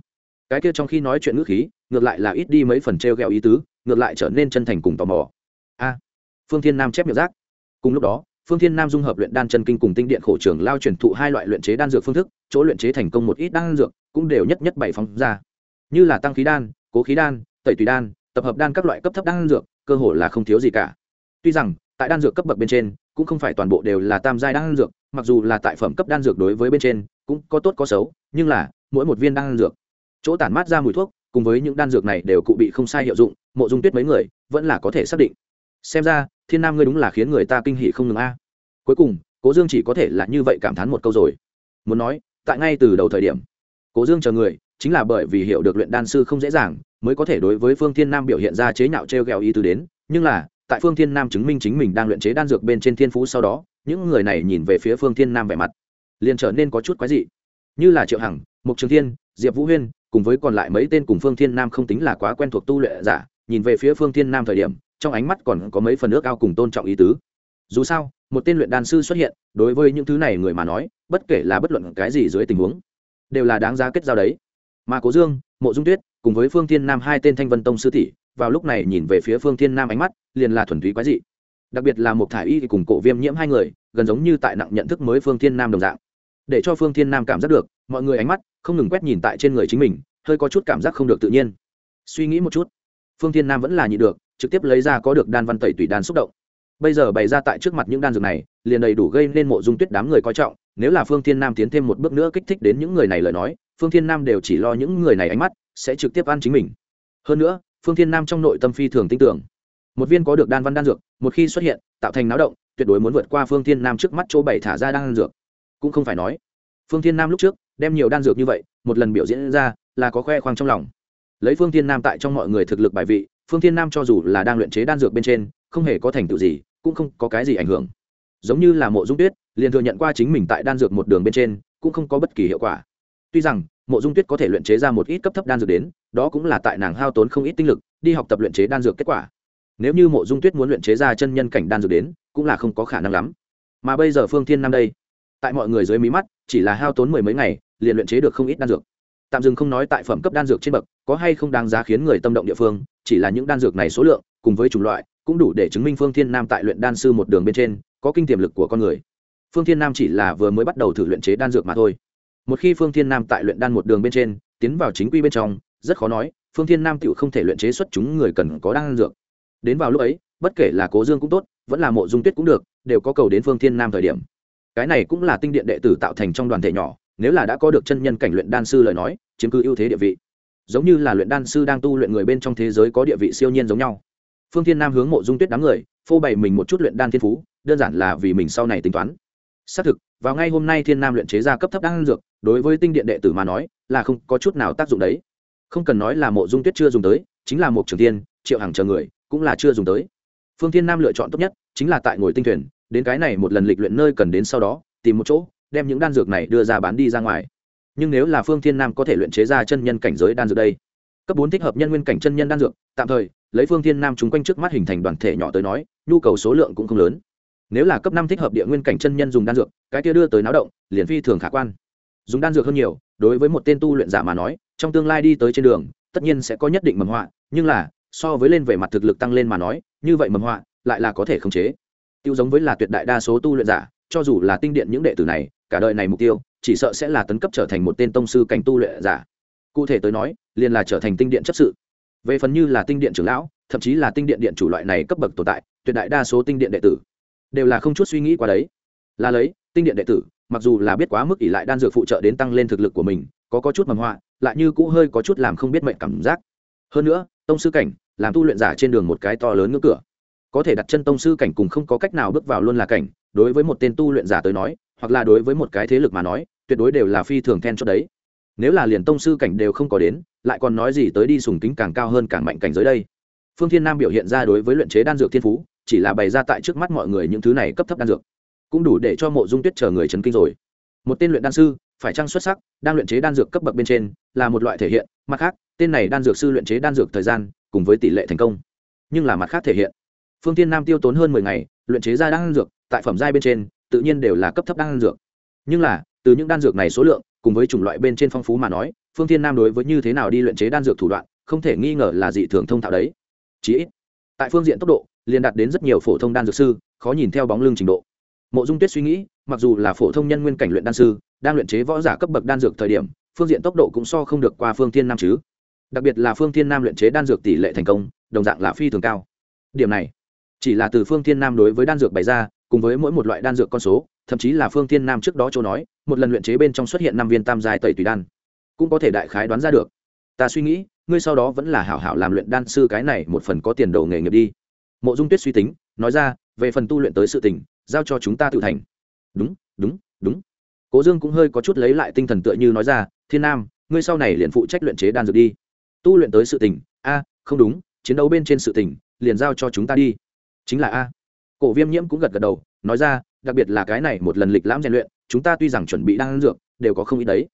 cái kia trong khi nói chuyện ngữ khí, ngược lại là ít đi mấy phần t r e o g ẹ o ý tứ, ngược lại trở nên chân thành cùng tò mò. A, phương thiên nam chép miệng rác. Cùng lúc đó, phương thiên nam dung hợp luyện đan chân kinh cùng tinh điện khổ trưởng lao truyền thụ hai loại luyện chế đan dược phương thức, chỗ luyện chế thành công một ít đan dược, cũng đều nhất nhất bảy phóng ra. Như là tăng khí đan, cố khí đan, tẩy tùy đan, tập hợp đan các loại cấp thấp đan dược, cơ hồ là không thiếu gì cả. Tuy rằng, tại đan dược cấp bậc bên trên, cũng không phải toàn bộ đều là tam giai đan dược, mặc dù là tại phẩm cấp đan dược đối với bên trên, cũng có tốt có xấu, nhưng là, mỗi một viên đan dược chỗ tản mát ra mùi thuốc, cùng với những đan dược này đều cụ bị không sai hiệu dụng, mộ dung tuyết mấy người vẫn là có thể xác định. Xem ra, thiên nam ngươi đúng là khiến người ta kinh hỉ không ngừng a. Cuối cùng, cố dương chỉ có thể là như vậy cảm thán một câu rồi. Muốn nói, tại ngay từ đầu thời điểm, cố dương chờ người, chính là bởi vì hiểu được luyện đan sư không dễ dàng, mới có thể đối với phương thiên nam biểu hiện ra chế nhạo t r e o g ẹ o ý tứ đến, nhưng là, tại phương thiên nam chứng minh chính mình đang luyện chế đan dược bên trên thiên phú sau đó, những người này nhìn về phía phương thiên nam vẻ mặt, liền trở nên có chút quái dị. Như là triệu hằng mục trường thiên, diệp vũ huyên cùng với còn lại mấy tên cùng phương thiên nam không tính là quá quen thuộc tu luyện giả, nhìn về phía phương thiên nam thời điểm, trong ánh mắt còn có mấy phần ước ao cùng tôn trọng ý tứ. Dù sao, một tên luyện đan sư xuất hiện, đối với những thứ này người mà nói, bất kể là bất luận cái gì dưới tình huống, đều là đáng giá kết giao đấy. Mà cố dương, mộ dung tuyết, cùng với phương thiên nam hai tên thanh vân tông sư tỷ, vào lúc này nhìn về phía phương thiên nam ánh mắt, liền là thuần túy quái dị. Đặc biệt là một thải y cùng cổ viêm nhiễm hai người, gần giống như tại nặng nhận thức mới phương thiên nam đồng dạng. Để cho phương thiên nam cảm giác được mọi người ánh mắt không ngừng quét nhìn tại trên người chính mình, hơi có chút cảm giác không được tự nhiên. Suy nghĩ một chút, phương thiên nam vẫn là nhị được, trực tiếp lấy ra có được đan văn tẩy tùy đan xúc động. Bây giờ bày ra tại trước mặt những đan dược này, liền đầy đủ gây nên mộ dung tuyết đám người coi trọng, nếu là phương thiên nam tiến thêm một bước nữa kích thích đến những người này lời nói, phương thiên nam đều chỉ lo những người này ánh mắt, sẽ trực tiếp ăn chính mình. Hơn nữa, phương thiên nam trong nội tâm phi thường tin tưởng. Một viên có được đan văn đan dược, một khi xuất hiện, tạo thành náo động, tuyệt đối muốn vượt qua phương thiên nam trước mắt chỗ bảy thả ra đan dược. Cũng không phải nói, phương thiên nam lúc trước đem nhiều đan dược như vậy, một lần biểu diễn ra là có khoe khoang trong lòng. Lấy phương thiên nam tại trong mọi người thực lực bài vị, phương thiên nam cho dù là đang luyện chế đan dược bên trên, không hề có thành tựu gì, cũng không có cái gì ảnh hưởng. Giống như là mộ dung tuyết, liền thừa nhận qua chính mình tại đan dược một đường bên trên, cũng không có bất kỳ hiệu quả. Tuy rằng, mộ dung tuyết có thể luyện chế ra một ít cấp thấp đan dược đến, đó cũng là tại nàng hao tốn không ít tinh lực, đi học tập luyện chế đan dược kết quả. Nếu như mộ dung tuyết muốn luyện chế ra chân nhân cảnh đan dược đến, cũng là không có khả năng lắm. Mà bây giờ phương thiên nam đây, tại mọi người dưới mí mắt, chỉ là hao tốn mười mấy ngày liền luyện chế được không ít đan dược. Tạm dừng không nói tại phẩm cấp đan dược trên bậc, có hay không đáng giá khiến người tâm động địa phương, chỉ là những đan dược này số lượng, cùng với chủng loại, cũng đủ để chứng minh phương thiên nam tại luyện đan sư một đường bên trên, có kinh tiềm lực của con người. Phương thiên nam chỉ là vừa mới bắt đầu thử luyện chế đan dược mà thôi. Một khi phương thiên nam tại luyện đan một đường bên trên, tiến vào chính quy bên trong, rất khó nói, phương thiên nam tựu không thể luyện chế xuất chúng người cần có đan dược. Đến vào lúc ấy, bất kể là cố dương cũng tốt, vẫn là mộ dung tuyết cũng được, đều có cầu đến phương thiên nam thời điểm. Cái này cũng là tinh điện đệ tử tạo thành trong đoàn thể nhỏ nếu là đã có được chân nhân cảnh luyện đan sư lời nói, chiếm cứ ưu thế địa vị. Giống như là luyện đan sư đang tu luyện người bên trong thế giới có địa vị siêu nhiên giống nhau. Phương thiên nam hướng mộ dung tuyết đám người, phô bày mình một chút luyện đan thiên phú, đơn giản là vì mình sau này tính toán. Xác thực, vào ngay hôm nay thiên nam luyện chế ra cấp thấp đan dược, đối với tinh điện đệ tử mà nói, là không có chút nào tác dụng đấy. Không cần nói là mộ dung tuyết chưa dùng tới, chính là một trường tiên triệu hàng chờ người, cũng là chưa dùng tới. Phương thiên nam lựa chọn tốt nhất, chính là tại ngồi tinh thuyền, đến cái này một lần lịch luyện nơi cần đến sau đó, tìm một chỗ đem những đan dược này đưa ra bán đi ra ngoài. Nhưng nếu là phương thiên nam có thể luyện chế ra chân nhân cảnh giới đan dược đây, cấp bốn thích hợp nhân nguyên cảnh chân nhân đan dược, tạm thời, lấy phương thiên nam chúng quanh trước mắt hình thành đoàn thể nhỏ tới nói, nhu cầu số lượng cũng không lớn. Nếu là cấp năm thích hợp địa nguyên cảnh chân nhân dùng đan dược, cái kia đưa tới náo động, liền phi thường khả quan. Dùng đan dược hơn nhiều, đối với một tên tu luyện giả mà nói, trong tương lai đi tới trên đường, tất nhiên sẽ có nhất định mầm họa, nhưng là, so với lên về mặt thực lực tăng lên mà nói, như vậy mầm họa, lại là có thể khống chế. Tiêu giống với là tuyệt đại đa số tu luyện giả, cho dù là tinh điện những đệ tử này cả đời này mục tiêu, chỉ sợ sẽ là tấn cấp trở thành một tên tông sư cảnh tu luyện giả. Cụ thể tới nói, liền là trở thành tinh điện chấp sự. Về phần như là tinh điện trưởng lão, thậm chí là tinh điện điện chủ loại này cấp bậc tồn tại, tuyệt đại đa số tinh điện đệ tử đều là không chút suy nghĩ qua đấy. Là lấy, tinh điện đệ tử, mặc dù là biết quá mức ỷ lại đan dược phụ trợ đến tăng lên thực lực của mình, có có chút mầm họa, lại như cũ hơi có chút làm không biết mệnh cảm giác. Hơn nữa, tông sư cảnh, làm tu luyện giả trên đường một cái to lớn ngưỡng cửa. Có thể đặt chân tông sư cảnh cùng không có cách nào bước vào luôn là cảnh đối với một tên tu luyện giả tới nói, hoặc là đối với một cái thế lực mà nói, tuyệt đối đều là phi thường then cho đấy. Nếu là liền tông sư cảnh đều không có đến, lại còn nói gì tới đi sùng kính càng cao hơn càng mạnh cảnh giới đây? Phương thiên nam biểu hiện ra đối với luyện chế đan dược thiên phú, chỉ là bày ra tại trước mắt mọi người những thứ này cấp thấp đan dược. Cũng đủ để cho mộ dung tuyết chờ người chấn kinh rồi. Một tên luyện đan sư, phải chăng xuất sắc, đang luyện chế đan dược cấp bậc bên trên, là một loại thể hiện. Mặt khác, tên này đan dược sư luyện chế đan dược thời gian, cùng với tỷ lệ thành công. Nhưng là mặt khác thể hiện phương tiên nam tiêu tốn hơn mười ngày, luyện chế ra đan dược, tại phẩm giai bên trên, tự nhiên đều là cấp thấp đan dược. Nhưng là, từ những đan dược này số lượng, cùng với chủng loại bên trên phong phú mà nói, phương thiên nam đối với như thế nào đi luyện chế đan dược thủ đoạn, không thể nghi ngờ là dị thường thông thạo đấy. Chí ít, tại phương diện tốc độ, liền đạt đến rất nhiều phổ thông đan dược sư, khó nhìn theo bóng lưng trình độ. Mộ dung tuyết suy nghĩ, mặc dù là phổ thông nhân nguyên cảnh luyện đan sư, đang luyện chế võ giả cấp bậc đan dược thời điểm, phương diện tốc độ cũng so không được qua phương thiên nam chứ. Đặc biệt là phương thiên nam luyện chế đan dược tỷ lệ thành công, đồng dạng là phi thường cao. Điểm này chỉ là từ phương thiên nam đối với đan dược bày ra, cùng với mỗi một loại đan dược con số, thậm chí là phương thiên nam trước đó chỗ nói, một lần luyện chế bên trong xuất hiện năm viên tam dài tẩy tùy đan, cũng có thể đại khái đoán ra được. Ta suy nghĩ, ngươi sau đó vẫn là hảo hảo làm luyện đan sư cái này một phần có tiền đầu nghề nghiệp đi. Mộ dung tuyết suy tính, nói ra, về phần tu luyện tới sự tình, giao cho chúng ta tự thành. Đúng đúng đúng. Cố dương cũng hơi có chút lấy lại tinh thần tựa như nói ra, thiên nam, ngươi sau này liền phụ trách luyện chế đan dược đi. Tu luyện tới sự tình, a, không đúng, chiến đấu bên trên sự tình, liền giao cho chúng ta đi chính là a. Cổ viêm nhiễm cũng gật gật đầu, nói ra, đặc biệt là cái này một lần lịch lãm rèn luyện, chúng ta tuy rằng chuẩn bị đan dược, đều có không ít đấy.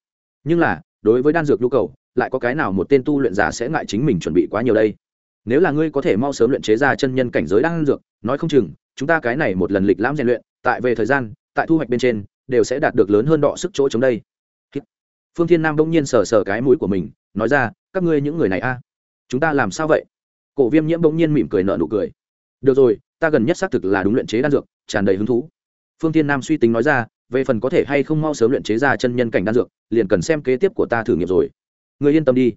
Nhưng là, đối với đan dược nhu cầu, lại có cái nào một tên tu luyện giả sẽ ngại chính mình chuẩn bị quá nhiều đây? Nếu là ngươi có thể mau sớm luyện chế ra chân nhân cảnh giới đan dược, nói không chừng, chúng ta cái này một lần lịch lãm rèn luyện, tại về thời gian, tại thu hoạch bên trên, đều sẽ đạt được lớn hơn đọ sức chỗ chống đây. Phương thiên nam bỗng nhiên sờ sờ cái mũi của mình, nói ra, các ngươi những người này a, chúng ta làm sao vậy? Cổ viêm nhiễm bỗng nhiên mỉm cười nợ nụ cười được rồi, ta gần nhất xác thực là đúng luyện chế đan dược, tràn đầy hứng thú. Phương thiên nam suy tính nói ra, về phần có thể hay không mau sớm luyện chế ra chân nhân cảnh đan dược, liền cần xem kế tiếp của ta thử nghiệm rồi. Người yên tâm đi.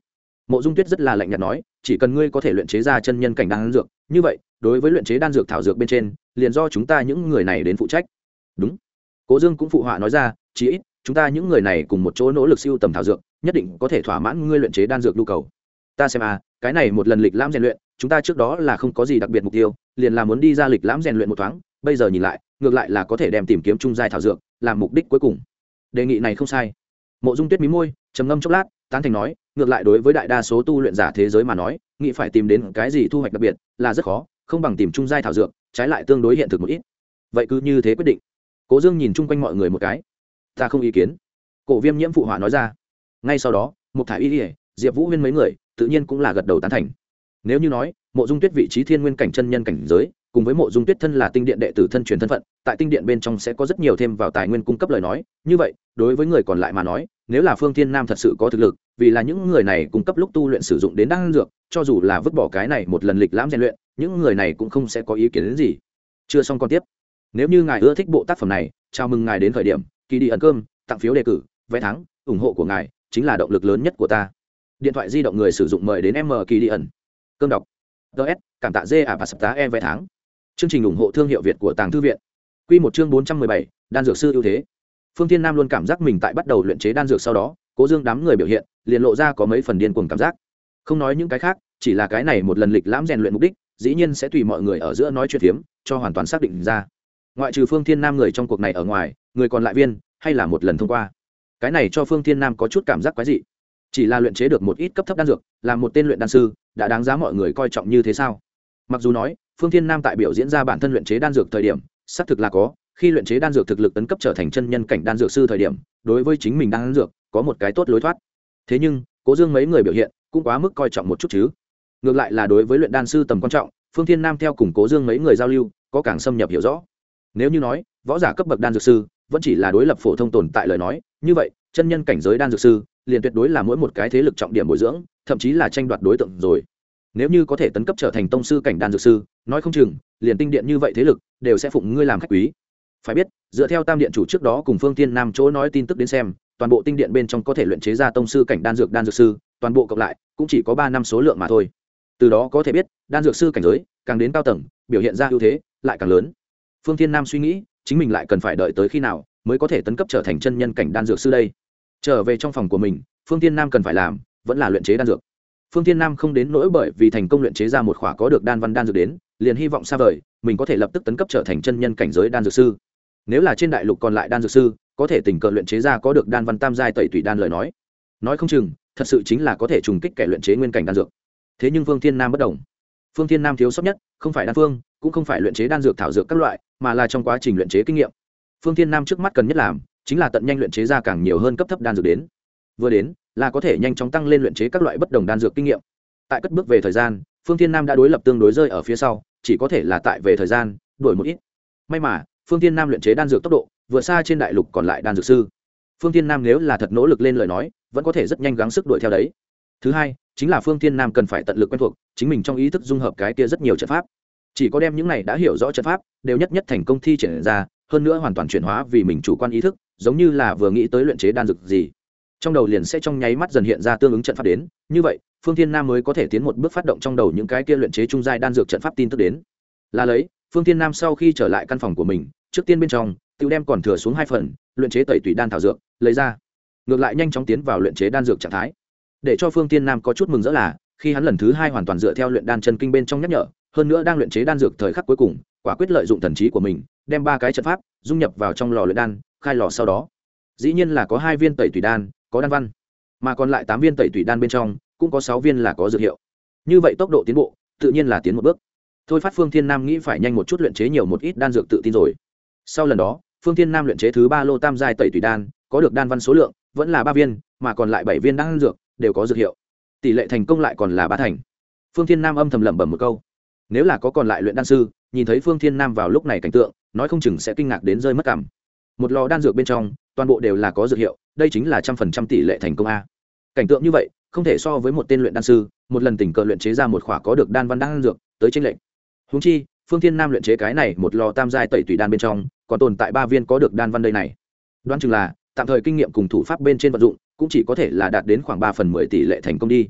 Mộ dung tuyết rất là lạnh nhạt nói, chỉ cần ngươi có thể luyện chế ra chân nhân cảnh đan dược, như vậy, đối với luyện chế đan dược thảo dược bên trên, liền do chúng ta những người này đến phụ trách. Đúng. Cố dương cũng phụ họa nói ra, chí ít, chúng ta những người này cùng một chỗ nỗ lực siêu tầm thảo dược, nhất định có thể thỏa mãn ngươi luyện chế đan dược nhu cầu. Ta xem à cái này một lần lịch lãm rèn luyện chúng ta trước đó là không có gì đặc biệt mục tiêu, liền là muốn đi ra lịch lãm rèn luyện một thoáng, bây giờ nhìn lại, ngược lại là có thể đem tìm kiếm trung giai thảo dược, làm mục đích cuối cùng. Đề nghị này không sai. Mộ dung tuyết mí môi, trầm ngâm chốc lát, tán thành nói, ngược lại đối với đại đa số tu luyện giả thế giới mà nói, nghĩ phải tìm đến cái gì thu hoạch đặc biệt là rất khó, không bằng tìm trung giai thảo dược, trái lại tương đối hiện thực một ít. Vậy cứ như thế quyết định. Cố dương nhìn chung quanh mọi người một cái. Ta không ý kiến. Cổ viêm nhiễm phụ họa nói ra. Ngay sau đó một thả y ỉa diệp vũ huyên mấy người, tự nhiên cũng là gật đầu tán thành nếu như nói, mộ dung tuyết vị trí thiên nguyên cảnh chân nhân cảnh giới, cùng với mộ dung tuyết thân là tinh điện đệ tử thân truyền thân phận, tại tinh điện bên trong sẽ có rất nhiều thêm vào tài nguyên cung cấp lời nói. Như vậy, đối với người còn lại mà nói, nếu là phương thiên nam thật sự có thực lực, vì là những người này cung cấp lúc tu luyện sử dụng đến đan dược, cho dù là vứt bỏ cái này một lần lịch lãm rèn luyện, những người này cũng không sẽ có ý kiến đến gì. Chưa xong còn tiếp. Nếu như ngài ưa thích bộ tác phẩm này, chào mừng ngài đến thời điểm. Kỳ đi ẩn cơm, tặng phiếu đề cử, vé thắng, ủng hộ của ngài chính là động lực lớn nhất của ta. Điện thoại di động người sử dụng mời đến m kỳ đi ẩn cơm đọc. Ts cảm tạ dê ả à và sập tá e vé tháng. Chương trình ủng hộ thương hiệu việt của tàng thư viện. Q một chương bốn trăm mười bảy, đan dược sư ưu thế. Phương tiên nam luôn cảm giác mình tại bắt đầu luyện chế đan dược sau đó, cố dương đám người biểu hiện, liền lộ ra có mấy phần điên cuồng cảm giác. Không nói những cái khác, chỉ là cái này một lần lịch lãm rèn luyện mục đích, dĩ nhiên sẽ tùy mọi người ở giữa nói chuyện phiếm, cho hoàn toàn xác định ra. Ngoại trừ phương thiên nam người trong cuộc này ở ngoài, người còn lại viên, hay là một lần thông qua. Cái này cho phương thiên nam có chút cảm giác quái dị. Chỉ là luyện chế được một ít cấp thấp đan dược, là một tên luyện đan sư đã đáng giá mọi người coi trọng như thế sao? Mặc dù nói, phương thiên nam tại biểu diễn ra bản thân luyện chế đan dược thời điểm, xác thực là có, khi luyện chế đan dược thực lực tấn cấp trở thành chân nhân cảnh đan dược sư thời điểm, đối với chính mình đan dược, có một cái tốt lối thoát. Thế nhưng, cố dương mấy người biểu hiện, cũng quá mức coi trọng một chút chứ. Ngược lại là đối với luyện đan sư tầm quan trọng, phương thiên nam theo cùng cố dương mấy người giao lưu, có càng xâm nhập hiểu rõ. Nếu như nói, võ giả cấp bậc đan dược sư, vẫn chỉ là đối lập phổ thông tồn tại lời nói, như vậy, chân nhân cảnh giới đan dược sư, liền tuyệt đối là mỗi một cái thế lực trọng điểm bồi dưỡng thậm chí là tranh đoạt đối tượng rồi. Nếu như có thể tấn cấp trở thành tông sư cảnh đan dược sư, nói không chừng, liền tinh điện như vậy thế lực, đều sẽ phụng ngươi làm khách quý. Phải biết, dựa theo tam điện chủ trước đó cùng phương tiên nam chỗ nói tin tức đến xem, toàn bộ tinh điện bên trong có thể luyện chế ra tông sư cảnh đan dược đan dược sư, toàn bộ cộng lại, cũng chỉ có ba năm số lượng mà thôi. Từ đó có thể biết, đan dược sư cảnh giới, càng đến cao tầng, biểu hiện ra ưu thế, lại càng lớn. Phương tiên nam suy nghĩ, chính mình lại cần phải đợi tới khi nào mới có thể tấn cấp trở thành chân nhân cảnh đan dược sư đây? Trở về trong phòng của mình, phương tiên nam cần phải làm vẫn là luyện chế đan dược. Phương Thiên nam không đến nỗi bởi vì thành công luyện chế ra một khỏa có được đan văn đan dược đến, liền hy vọng xa vời, mình có thể lập tức tấn cấp trở thành chân nhân cảnh giới đan dược sư. Nếu là trên đại lục còn lại đan dược sư, có thể tình cờ luyện chế ra có được đan văn tam giai tẩy tủy đan lời nói. Nói không chừng, thật sự chính là có thể trùng kích kẻ luyện chế nguyên cảnh đan dược. Thế nhưng phương thiên nam bất đồng phương thiên nam thiếu sót nhất, không phải đan phương, cũng không phải luyện chế đan dược thảo dược các loại, mà là trong quá trình luyện chế kinh nghiệm. Phương thiên nam trước mắt cần nhất làm, chính là tận nhanh luyện chế ra càng nhiều hơn cấp thấp đan dược đến vừa đến là có thể nhanh chóng tăng lên luyện chế các loại bất đồng đan dược kinh nghiệm. Tại cất bước về thời gian, phương thiên nam đã đối lập tương đối rơi ở phía sau, chỉ có thể là tại về thời gian đổi một ít. May mà, phương thiên nam luyện chế đan dược tốc độ vượt xa trên đại lục còn lại đan dược sư. Phương thiên nam nếu là thật nỗ lực lên lời nói, vẫn có thể rất nhanh gắng sức đuổi theo đấy. Thứ hai, chính là phương thiên nam cần phải tận lực quen thuộc, chính mình trong ý thức dung hợp cái kia rất nhiều trận pháp. Chỉ có đem những này đã hiểu rõ trận pháp, đều nhất nhất thành công thi triển ra, hơn nữa hoàn toàn chuyển hóa vì mình chủ quan ý thức, giống như là vừa nghĩ tới luyện chế đan dược gì trong đầu liền sẽ trong nháy mắt dần hiện ra tương ứng trận pháp đến. Như vậy, phương thiên nam mới có thể tiến một bước phát động trong đầu những cái kia luyện chế trung giai đan dược trận pháp tin tức đến. Là lấy, phương thiên nam sau khi trở lại căn phòng của mình, trước tiên bên trong tự đem còn thừa xuống hai phần, luyện chế tẩy tủy đan thảo dược, lấy ra. Ngược lại nhanh chóng tiến vào luyện chế đan dược trạng thái. Để cho phương thiên nam có chút mừng rỡ là, khi hắn lần thứ hai hoàn toàn dựa theo luyện đan chân kinh bên trong nhắc nhở, hơn nữa đang luyện chế đan dược thời khắc cuối cùng, quả quyết lợi dụng thần trí của mình, đem ba cái trận pháp dung nhập vào trong lò luyện đan, khai lò sau đó. Dĩ nhiên là có hai viên tẩy tủy đan có đan văn, mà còn lại tám viên tẩy tủy đan bên trong, cũng có sáu viên là có dược hiệu. Như vậy tốc độ tiến bộ, tự nhiên là tiến một bước. Thôi phát phương thiên nam nghĩ phải nhanh một chút luyện chế nhiều một ít đan dược tự tin rồi. Sau lần đó, phương thiên nam luyện chế thứ ba lô tam giai tẩy tủy đan, có được đan văn số lượng, vẫn là ba viên, mà còn lại bảy viên đan dược, đều có dược hiệu. Tỷ lệ thành công lại còn là ba thành. Phương thiên nam âm thầm lẩm bẩm một câu. Nếu là có còn lại luyện đan sư, nhìn thấy phương thiên nam vào lúc này cảnh tượng, nói không chừng sẽ kinh ngạc đến rơi mất cảm. Một lò đan dược bên trong toàn bộ đều là có dược hiệu, đây chính là trăm phần trăm tỷ lệ thành công a. Cảnh tượng như vậy, không thể so với một tên luyện đan sư, một lần tình cờ luyện chế ra một khỏa có được đan văn đan dược, tới tranh lệnh húng chi, phương thiên nam luyện chế cái này một lò tam giai tẩy tùy đan bên trong, còn tồn tại ba viên có được đan văn đây này. Đoán chừng là, tạm thời kinh nghiệm cùng thủ pháp bên trên vận dụng, cũng chỉ có thể là đạt đến khoảng ba phần mười tỷ lệ thành công đi.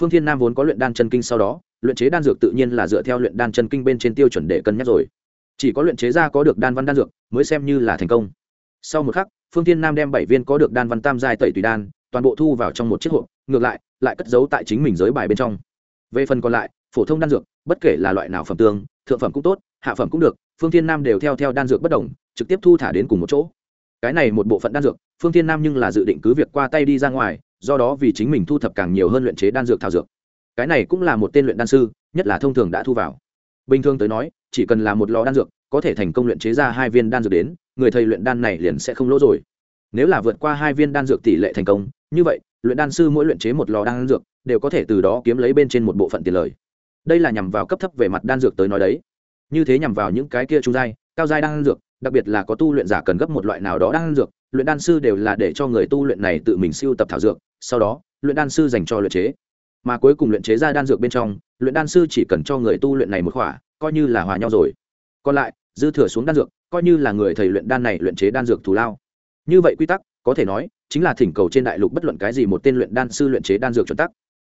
Phương thiên nam vốn có luyện đan chân kinh sau đó, luyện chế đan dược tự nhiên là dựa theo luyện đan chân kinh bên trên tiêu chuẩn để cân nhắc rồi. Chỉ có luyện chế ra có được đan văn đan dược, mới xem như là thành công. Sau một khắc phương thiên nam đem bảy viên có được đan văn tam giai tẩy tùy đan, toàn bộ thu vào trong một chiếc hộp, ngược lại lại cất giấu tại chính mình giới bài bên trong. Về phần còn lại, phổ thông đan dược, bất kể là loại nào phẩm tương, thượng phẩm cũng tốt, hạ phẩm cũng được, phương thiên nam đều theo theo đan dược bất đồng, trực tiếp thu thả đến cùng một chỗ. Cái này một bộ phận đan dược, phương thiên nam nhưng là dự định cứ việc qua tay đi ra ngoài, do đó vì chính mình thu thập càng nhiều hơn luyện chế đan dược thảo dược. Cái này cũng là một tên luyện đan sư, nhất là thông thường đã thu vào. Bình thường tới nói, chỉ cần là một lò đan dược, có thể thành công luyện chế ra hai viên đan dược đến người thầy luyện đan này liền sẽ không lỗ rồi. Nếu là vượt qua hai viên đan dược tỷ lệ thành công, như vậy, luyện đan sư mỗi luyện chế một lò đan dược, đều có thể từ đó kiếm lấy bên trên một bộ phận tiền lời. Đây là nhằm vào cấp thấp về mặt đan dược tới nói đấy. Như thế nhằm vào những cái kia trung giai, cao giai đan dược, đặc biệt là có tu luyện giả cần gấp một loại nào đó đan dược, luyện đan sư đều là để cho người tu luyện này tự mình siêu tập thảo dược, sau đó, luyện đan sư dành cho luyện chế. Mà cuối cùng luyện chế ra đan dược bên trong, luyện đan sư chỉ cần cho người tu luyện này một khỏa, coi như là hòa nhau rồi. Còn lại, dư thừa xuống đan dược coi như là người thầy luyện đan này luyện chế đan dược thù lao. Như vậy quy tắc, có thể nói, chính là thỉnh cầu trên đại lục bất luận cái gì một tên luyện đan sư luyện chế đan dược chuẩn tắc.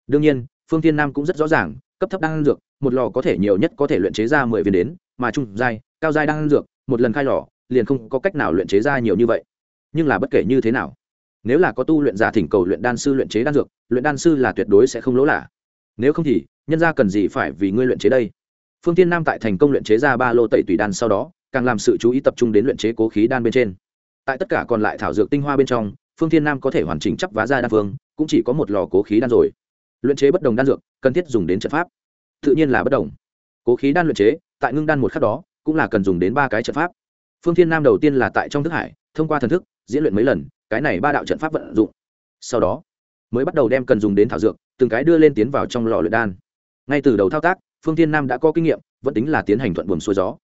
Đương nhiên, phương thiên nam cũng rất rõ ràng, cấp thấp đan dược, một lò có thể nhiều nhất có thể luyện chế ra mười viên đến, mà trung giai, cao giai đan dược, một lần khai lò, liền không có cách nào luyện chế ra nhiều như vậy. Nhưng là bất kể như thế nào, nếu là có tu luyện giả thỉnh cầu luyện đan sư luyện chế đan dược, luyện đan sư là tuyệt đối sẽ không lỗ lạ. Nếu không thì, nhân ra cần gì phải vì ngươi luyện chế đây? Phương tiên nam tại thành công luyện chế ra ba lô tẩy tùy đan sau đó càng làm sự chú ý tập trung đến luyện chế cố khí đan bên trên. Tại tất cả còn lại thảo dược tinh hoa bên trong, phương thiên nam có thể hoàn chỉnh chấp vá ra đan phương, cũng chỉ có một lò cố khí đan rồi. Luyện chế bất đồng đan dược, cần thiết dùng đến trận pháp. Tự nhiên là bất đồng. Cố khí đan luyện chế, tại ngưng đan một khắc đó, cũng là cần dùng đến ba cái trận pháp. Phương thiên nam đầu tiên là tại trong thức hải, thông qua thần thức, diễn luyện mấy lần, cái này ba đạo trận pháp vận dụng. Sau đó, mới bắt đầu đem cần dùng đến thảo dược, từng cái đưa lên tiến vào trong lò luyện đan. Ngay từ đầu thao tác, phương thiên nam đã có kinh nghiệm, vẫn tính là tiến hành thuận buồm xuôi gió.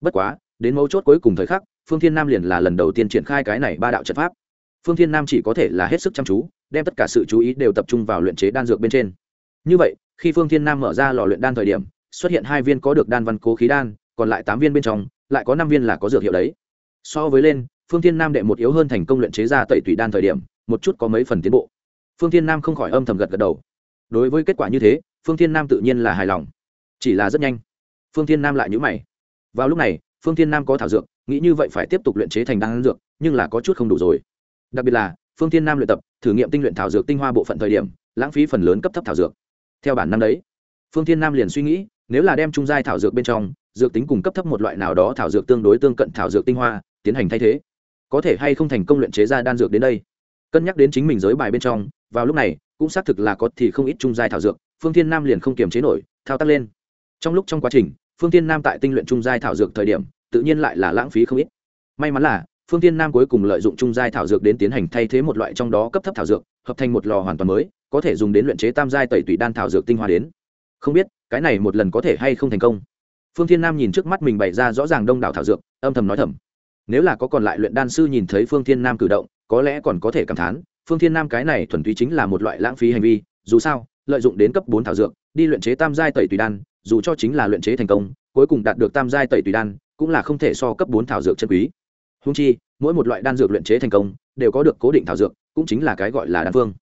Bất quá đến mấu chốt cuối cùng thời khắc, phương thiên nam liền là lần đầu tiên triển khai cái này ba đạo trận pháp. Phương thiên nam chỉ có thể là hết sức chăm chú, đem tất cả sự chú ý đều tập trung vào luyện chế đan dược bên trên. Như vậy, khi phương thiên nam mở ra lò luyện đan thời điểm, xuất hiện hai viên có được đan văn cố khí đan, còn lại tám viên bên trong, lại có năm viên là có dược hiệu đấy. So với lên, phương thiên nam đệ một yếu hơn thành công luyện chế ra tẩy tủy đan thời điểm, một chút có mấy phần tiến bộ. Phương thiên nam không khỏi âm thầm gật gật đầu. Đối với kết quả như thế, phương thiên nam tự nhiên là hài lòng. Chỉ là rất nhanh. Phương thiên nam lại nhữ mày. Vào lúc này phương thiên nam có thảo dược, nghĩ như vậy phải tiếp tục luyện chế thành đan dược, nhưng là có chút không đủ rồi. Đặc biệt là, phương thiên nam luyện tập, thử nghiệm tinh luyện thảo dược tinh hoa bộ phận thời điểm, lãng phí phần lớn cấp thấp thảo dược. Theo bản năng đấy, phương thiên nam liền suy nghĩ, nếu là đem trung giai thảo dược bên trong, dược tính cùng cấp thấp một loại nào đó thảo dược tương đối tương cận thảo dược tinh hoa, tiến hành thay thế, có thể hay không thành công luyện chế ra đan dược đến đây? Cân nhắc đến chính mình giới bài bên trong, vào lúc này, cũng xác thực là có thì không ít trung giai thảo dược, phương thiên nam liền không kiềm chế nổi, thao tác lên. Trong lúc trong quá trình phương thiên nam tại tinh luyện trung giai thảo dược thời điểm, tự nhiên lại là lãng phí không ít. May mắn là, phương thiên nam cuối cùng lợi dụng trung giai thảo dược đến tiến hành thay thế một loại trong đó cấp thấp thảo dược, hợp thành một lò hoàn toàn mới, có thể dùng đến luyện chế tam giai tẩy tủy đan thảo dược tinh hoa đến. Không biết, cái này một lần có thể hay không thành công? Phương thiên nam nhìn trước mắt mình bày ra rõ ràng đông đảo thảo dược, âm thầm nói thầm. Nếu là có còn lại luyện đan sư nhìn thấy phương thiên nam cử động, có lẽ còn có thể cảm thán, phương thiên nam cái này thuần túy chính là một loại lãng phí hành vi, dù sao, lợi dụng đến cấp bốn thảo dược, đi luyện chế tam giai tẩy tùy đan dù cho chính là luyện chế thành công, cuối cùng đạt được tam giai tẩy tùy đan, cũng là không thể so cấp bốn thảo dược chân quý. Húng chi, mỗi một loại đan dược luyện chế thành công, đều có được cố định thảo dược, cũng chính là cái gọi là đan phương.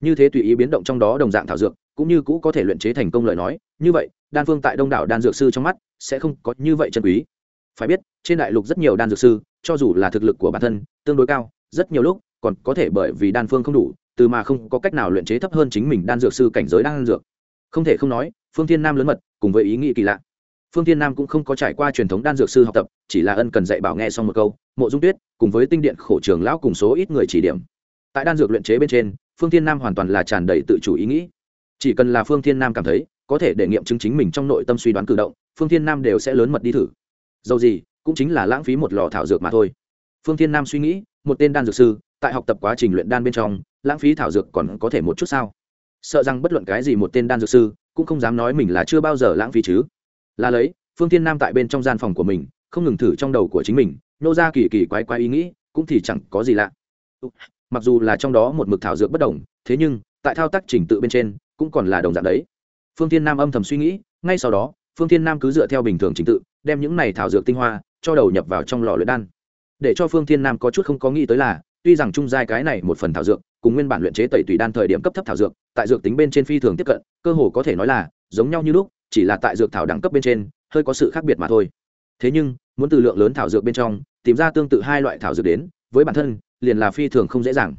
Như thế tùy ý biến động trong đó đồng dạng thảo dược, cũng như cũ có thể luyện chế thành công lời nói, như vậy, đan phương tại đông đảo đan dược sư trong mắt sẽ không có như vậy chân quý. Phải biết, trên đại lục rất nhiều đan dược sư, cho dù là thực lực của bản thân tương đối cao, rất nhiều lúc còn có thể bởi vì đan phương không đủ, từ mà không có cách nào luyện chế thấp hơn chính mình đan dược sư cảnh giới đan dược. Không thể không nói phương thiên nam lớn mật, cùng với ý nghĩ kỳ lạ. Phương thiên nam cũng không có trải qua truyền thống đan dược sư học tập, chỉ là ân cần dạy bảo nghe xong một câu, mộ dung tuyết, cùng với tinh điện khổ trường lão cùng số ít người chỉ điểm. Tại đan dược luyện chế bên trên, phương thiên nam hoàn toàn là tràn đầy tự chủ ý nghĩ. Chỉ cần là phương thiên nam cảm thấy, có thể để nghiệm chứng chính mình trong nội tâm suy đoán cử động, phương thiên nam đều sẽ lớn mật đi thử. Dầu gì, cũng chính là lãng phí một lò thảo dược mà thôi. Phương thiên nam suy nghĩ, một tên đan dược sư, tại học tập quá trình luyện đan bên trong, lãng phí thảo dược còn có thể một chút sao? Sợ rằng bất luận cái gì một tên đan dược sư cũng không dám nói mình là chưa bao giờ lãng phí chứ. Là lấy, phương thiên nam tại bên trong gian phòng của mình, không ngừng thử trong đầu của chính mình, nô ra kỳ kỳ quái quái ý nghĩ, cũng thì chẳng có gì lạ. Ừ, mặc dù là trong đó một mực thảo dược bất đồng, thế nhưng, tại thao tác trình tự bên trên, cũng còn là đồng dạng đấy. Phương thiên nam âm thầm suy nghĩ, ngay sau đó, phương thiên nam cứ dựa theo bình thường trình tự, đem những này thảo dược tinh hoa, cho đầu nhập vào trong lò luyện đan. Để cho phương thiên nam có chút không có nghĩ tới là tuy rằng trung giai cái này một phần thảo dược, cùng nguyên bản luyện chế tẩy tùy đan thời điểm cấp thấp thảo dược, tại dược tính bên trên phi thường tiếp cận, cơ hồ có thể nói là, giống nhau như lúc, chỉ là tại dược thảo đẳng cấp bên trên, hơi có sự khác biệt mà thôi. Thế nhưng, muốn từ lượng lớn thảo dược bên trong, tìm ra tương tự hai loại thảo dược đến, với bản thân, liền là phi thường không dễ dàng.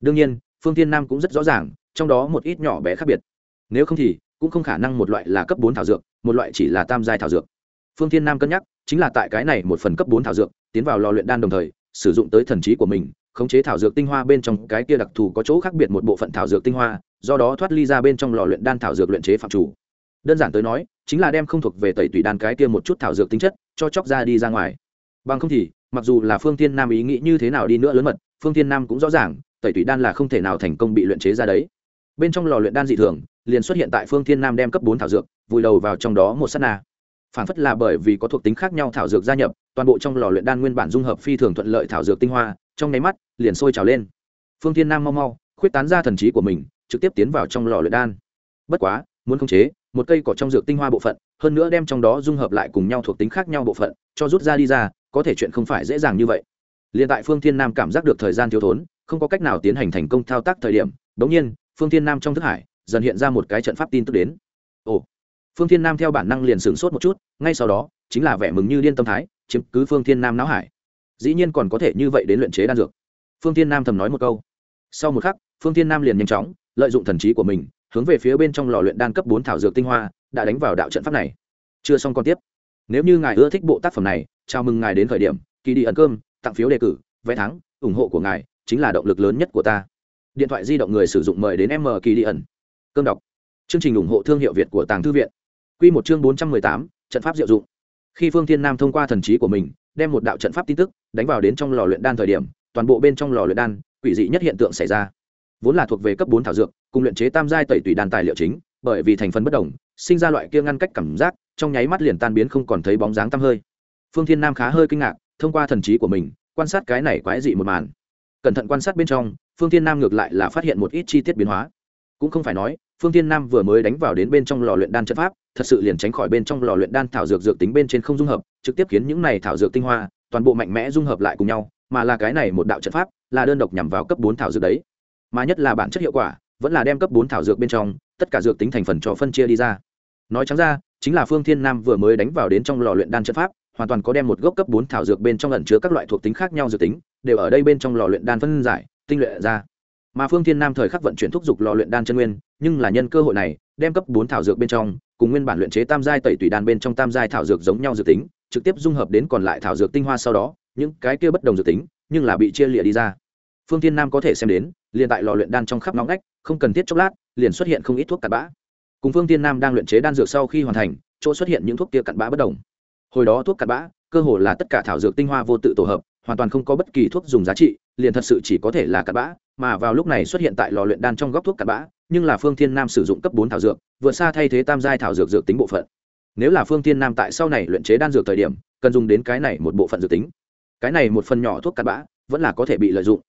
Đương nhiên, phương thiên nam cũng rất rõ ràng, trong đó một ít nhỏ bé khác biệt. Nếu không thì, cũng không khả năng một loại là cấp bốn thảo dược, một loại chỉ là tam giai thảo dược. Phương thiên nam cân nhắc, chính là tại cái này một phần cấp bốn thảo dược, tiến vào lò luyện đan đồng thời sử dụng tới thần trí của mình, khống chế thảo dược tinh hoa bên trong cái kia đặc thù có chỗ khác biệt một bộ phận thảo dược tinh hoa, do đó thoát ly ra bên trong lò luyện đan thảo dược luyện chế phạm chủ. Đơn giản tới nói, chính là đem không thuộc về tẩy tủy đan cái kia một chút thảo dược tính chất, cho chóc ra đi ra ngoài. Bằng không thì, mặc dù là phương tiên nam ý nghĩ như thế nào đi nữa lớn mật, phương tiên nam cũng rõ ràng, tẩy tủy đan là không thể nào thành công bị luyện chế ra đấy. Bên trong lò luyện đan dị thường, liền xuất hiện tại phương thiên nam đem cấp bốn thảo dược, vùi đầu vào trong đó một s á t na. Phản phất là bởi vì có thuộc tính khác nhau thảo dược gia nhập toàn bộ trong lò luyện đan nguyên bản dung hợp phi thường thuận lợi thảo dược tinh hoa, trong nháy mắt, liền sôi trào lên. Phương thiên nam mau mau, khuyết tán ra thần trí của mình, trực tiếp tiến vào trong lò luyện đan. Bất quá, muốn khống chế, một cây cỏ trong dược tinh hoa bộ phận, hơn nữa đem trong đó dung hợp lại cùng nhau thuộc tính khác nhau bộ phận, cho rút ra đi ra, có thể chuyện không phải dễ dàng như vậy. Liền tại phương thiên nam cảm giác được thời gian thiếu thốn, không có cách nào tiến hành thành công thao tác thời điểm đống nhiên, phương thiên nam trong thức hải, dần hiện ra một cái trận pháp tin tức đến. Ồ! Phương thiên nam theo bản năng liền sửng sốt một chút, ngay sau đó, chính là vẻ mừng như điên tâm thái chiếm cứ phương thiên nam não hải. Dĩ nhiên còn có thể như vậy đến luyện chế đan dược. Phương thiên nam thầm nói một câu. Sau một khắc, phương thiên nam liền nhanh chóng lợi dụng thần trí của mình, hướng về phía bên trong lò luyện đan cấp bốn thảo dược tinh hoa, đã đánh vào đạo trận pháp này. Chưa xong còn tiếp. Nếu như ngài ưa thích bộ tác phẩm này, chào mừng ngài đến thời điểm kỳ đi ẩn cơm, tặng phiếu đề cử, vé thắng, ủng hộ của ngài chính là động lực lớn nhất của ta. Điện thoại di động người sử dụng mời đến m kỳ đi ẩn. Cơm đọc. Chương trình ủng hộ thương hiệu việt của tàng thư viện. Q một chương bốn trăm mười tám, trận pháp diệu dụng khi phương thiên nam thông qua thần trí của mình, đem một đạo trận pháp tin tức đánh vào đến trong lò luyện đan thời điểm, toàn bộ bên trong lò luyện đan, quỷ dị nhất hiện tượng xảy ra. Vốn là thuộc về cấp bốn thảo dược, cùng luyện chế tam giai tẩy tùy đan tài liệu chính, bởi vì thành phần bất đồng, sinh ra loại kia ngăn cách cảm giác, trong nháy mắt liền tan biến không còn thấy bóng dáng tăm hơi. Phương thiên nam khá hơi kinh ngạc, thông qua thần trí của mình, quan sát cái này quái dị một màn. Cẩn thận quan sát bên trong, phương thiên nam ngược lại là phát hiện một ít chi tiết biến hóa. Cũng không phải nói, phương thiên nam vừa mới đánh vào đến bên trong lò luyện đan chất pháp thật sự liền tránh khỏi bên trong lò luyện đan thảo dược dược tính bên trên không dung hợp, trực tiếp khiến những này thảo dược tinh hoa, toàn bộ mạnh mẽ dung hợp lại cùng nhau, mà là cái này một đạo trận pháp, là đơn độc nhằm vào cấp bốn thảo dược đấy. Mà nhất là bản chất hiệu quả, vẫn là đem cấp bốn thảo dược bên trong, tất cả dược tính thành phần cho phân chia đi ra. Nói trắng ra, chính là phương thiên nam vừa mới đánh vào đến trong lò luyện đan trận pháp, hoàn toàn có đem một gốc cấp bốn thảo dược bên trong ẩn chứa các loại thuộc tính khác nhau dược tính, đều ở đây bên trong lò luyện đan phân giải, tinh luyện ra. Mà phương thiên nam thời khắc vận chuyển thúc giục lò luyện đan chân nguyên, nhưng là nhân cơ hội này, đem cấp bốn thảo dược bên trong cùng nguyên bản luyện chế tam giai tẩy tùy đan bên trong tam giai thảo dược giống nhau dược tính, trực tiếp dung hợp đến còn lại thảo dược tinh hoa sau đó, những cái kia bất đồng dược tính, nhưng là bị chia lịa đi ra. Phương thiên nam có thể xem đến, liền tại lò luyện đan trong khắp nóng ngách, không cần thiết chốc lát, liền xuất hiện không ít thuốc cặn bã. Cùng phương thiên nam đang luyện chế đan dược sau khi hoàn thành, chỗ xuất hiện những thuốc kia cặn bã bất đồng. Hồi đó thuốc cặn bã, cơ hồ là tất cả thảo dược tinh hoa vô tự tổ hợp, hoàn toàn không có bất kỳ thuốc dùng giá trị, liền thật sự chỉ có thể là cặn bã, mà vào lúc này xuất hiện tại lò luyện đan trong góc thuốc cặn bã nhưng là phương thiên nam sử dụng cấp bốn thảo dược vượt xa thay thế tam giai thảo dược dược tính bộ phận. Nếu là phương thiên nam tại sau này luyện chế đan dược thời điểm, cần dùng đến cái này một bộ phận dược tính. Cái này một phần nhỏ thuốc cặn bã, vẫn là có thể bị lợi dụng.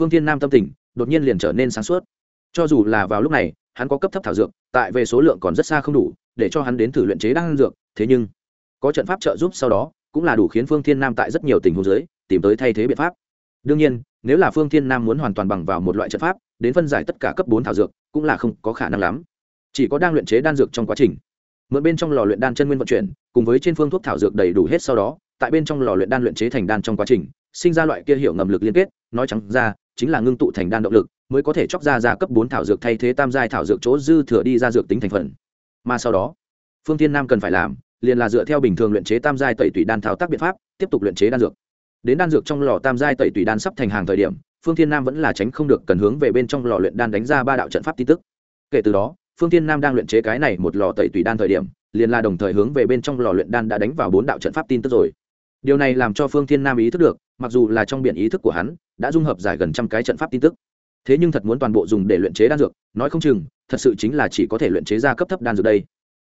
Phương thiên nam tâm tình, đột nhiên liền trở nên sáng suốt. Cho dù là vào lúc này, hắn có cấp thấp thảo dược, tại về số lượng còn rất xa không đủ, để cho hắn đến thử luyện chế đan dược, thế nhưng, có trận pháp trợ giúp sau đó, cũng là đủ khiến phương thiên nam tại rất nhiều tình huống dưới, tìm tới thay thế biện pháp. Đương nhiên, nếu là phương thiên nam muốn hoàn toàn bằng vào một loại trận pháp đến phân giải tất cả cấp bốn thảo dược, cũng là không có khả năng lắm. Chỉ có đang luyện chế đan dược trong quá trình. Mượn bên trong lò luyện đan chân nguyên vận chuyển, cùng với trên phương thuốc thảo dược đầy đủ hết sau đó, tại bên trong lò luyện đan luyện chế thành đan trong quá trình, sinh ra loại kia hiệu ngầm lực liên kết, nói trắng ra, chính là ngưng tụ thành đan động lực, mới có thể chóc ra ra cấp bốn thảo dược thay thế tam giai thảo dược chỗ dư thừa đi ra dược tính thành phần. Mà sau đó, phương tiên nam cần phải làm, liền là dựa theo bình thường luyện chế tam giai tẩy tủy đan thao tác biện pháp, tiếp tục luyện chế đan dược. Đến đan dược trong lò tam giai tẩy tủy đan sắp thành hàng thời điểm phương thiên nam vẫn là tránh không được cần hướng về bên trong lò luyện đan đánh ra ba đạo trận pháp tin tức. Kể từ đó, phương thiên nam đang luyện chế cái này một lò tẩy tùy đan thời điểm, liền là đồng thời hướng về bên trong lò luyện đan đã đánh vào bốn đạo trận pháp tin tức rồi. Điều này làm cho phương thiên nam ý thức được, mặc dù là trong biển ý thức của hắn, đã dung hợp giải gần trăm cái trận pháp tin tức. Thế nhưng thật muốn toàn bộ dùng để luyện chế đan dược, nói không chừng, thật sự chính là chỉ có thể luyện chế ra cấp thấp đan dược đây.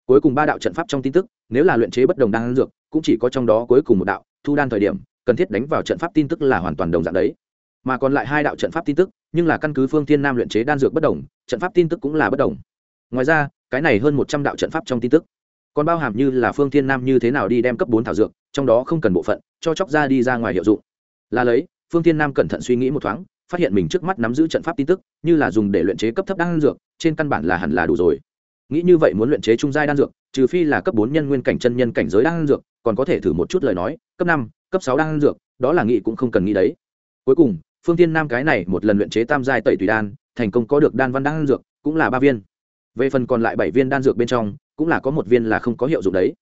Cuối cùng ba đạo trận pháp trong tin tức, nếu là luyện chế bất đồng đan dược, cũng chỉ có trong đó cuối cùng một đạo, thu đan thời điểm, cần thiết đánh vào trận pháp tin tức là hoàn toàn đồng dạng đấy mà còn lại hai đạo trận pháp tin tức, nhưng là căn cứ phương thiên nam luyện chế đan dược bất đồng, trận pháp tin tức cũng là bất đồng. Ngoài ra, cái này hơn một trăm đạo trận pháp trong tin tức, còn bao hàm như là phương thiên nam như thế nào đi đem cấp bốn thảo dược, trong đó không cần bộ phận, cho chóc ra đi ra ngoài hiệu dụng. Là lấy, phương thiên nam cẩn thận suy nghĩ một thoáng, phát hiện mình trước mắt nắm giữ trận pháp tin tức, như là dùng để luyện chế cấp thấp đan dược, trên căn bản là hẳn là đủ rồi. Nghĩ như vậy muốn luyện chế trung giai đan dược, trừ phi là cấp bốn nhân nguyên cảnh chân nhân cảnh giới đan dược, còn có thể thử một chút lời nói, cấp năm, cấp sáu đan dược, đó là nghĩ cũng không cần nghĩ đấy. Cuối cùng phương tiên nam cái này một lần luyện chế tam giai tẩy tùy đan, thành công có được đan văn đan dược, cũng là ba viên. Về phần còn lại bảy viên đan dược bên trong, cũng là có một viên là không có hiệu dụng đấy.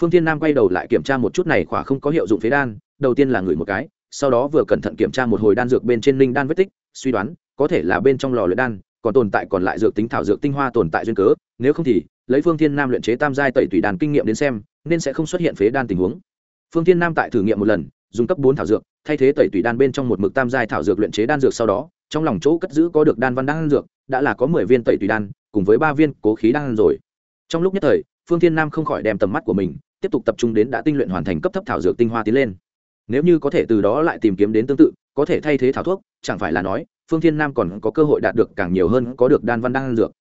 Phương tiên nam quay đầu lại kiểm tra một chút này khỏa không có hiệu dụng phế đan, đầu tiên là ngửi một cái, sau đó vừa cẩn thận kiểm tra một hồi đan dược bên trên linh đan vết tích, suy đoán, có thể là bên trong lò luyện đan, còn tồn tại còn lại dược tính thảo dược tinh hoa tồn tại duyên cớ, nếu không thì, lấy phương thiên nam luyện chế tam giai tẩy tùy đan kinh nghiệm đến xem, nên sẽ không xuất hiện phế đan tình huống. Phương thiên nam tại thử nghiệm một lần, dùng cấp bốn thảo dược thay thế tẩy tùy đan bên trong một mực tam giai thảo dược luyện chế đan dược sau đó, trong lòng chỗ cất giữ có được đan văn đan dược, đã là có mười viên tẩy tùy đan, cùng với ba viên cố khí đan rồi. Trong lúc nhất thời, phương thiên nam không khỏi đem tầm mắt của mình, tiếp tục tập trung đến đã tinh luyện hoàn thành cấp thấp thảo dược tinh hoa tiến lên. Nếu như có thể từ đó lại tìm kiếm đến tương tự, có thể thay thế thảo thuốc, chẳng phải là nói, phương thiên nam còn có cơ hội đạt được càng nhiều hơn có được đan văn đan dược.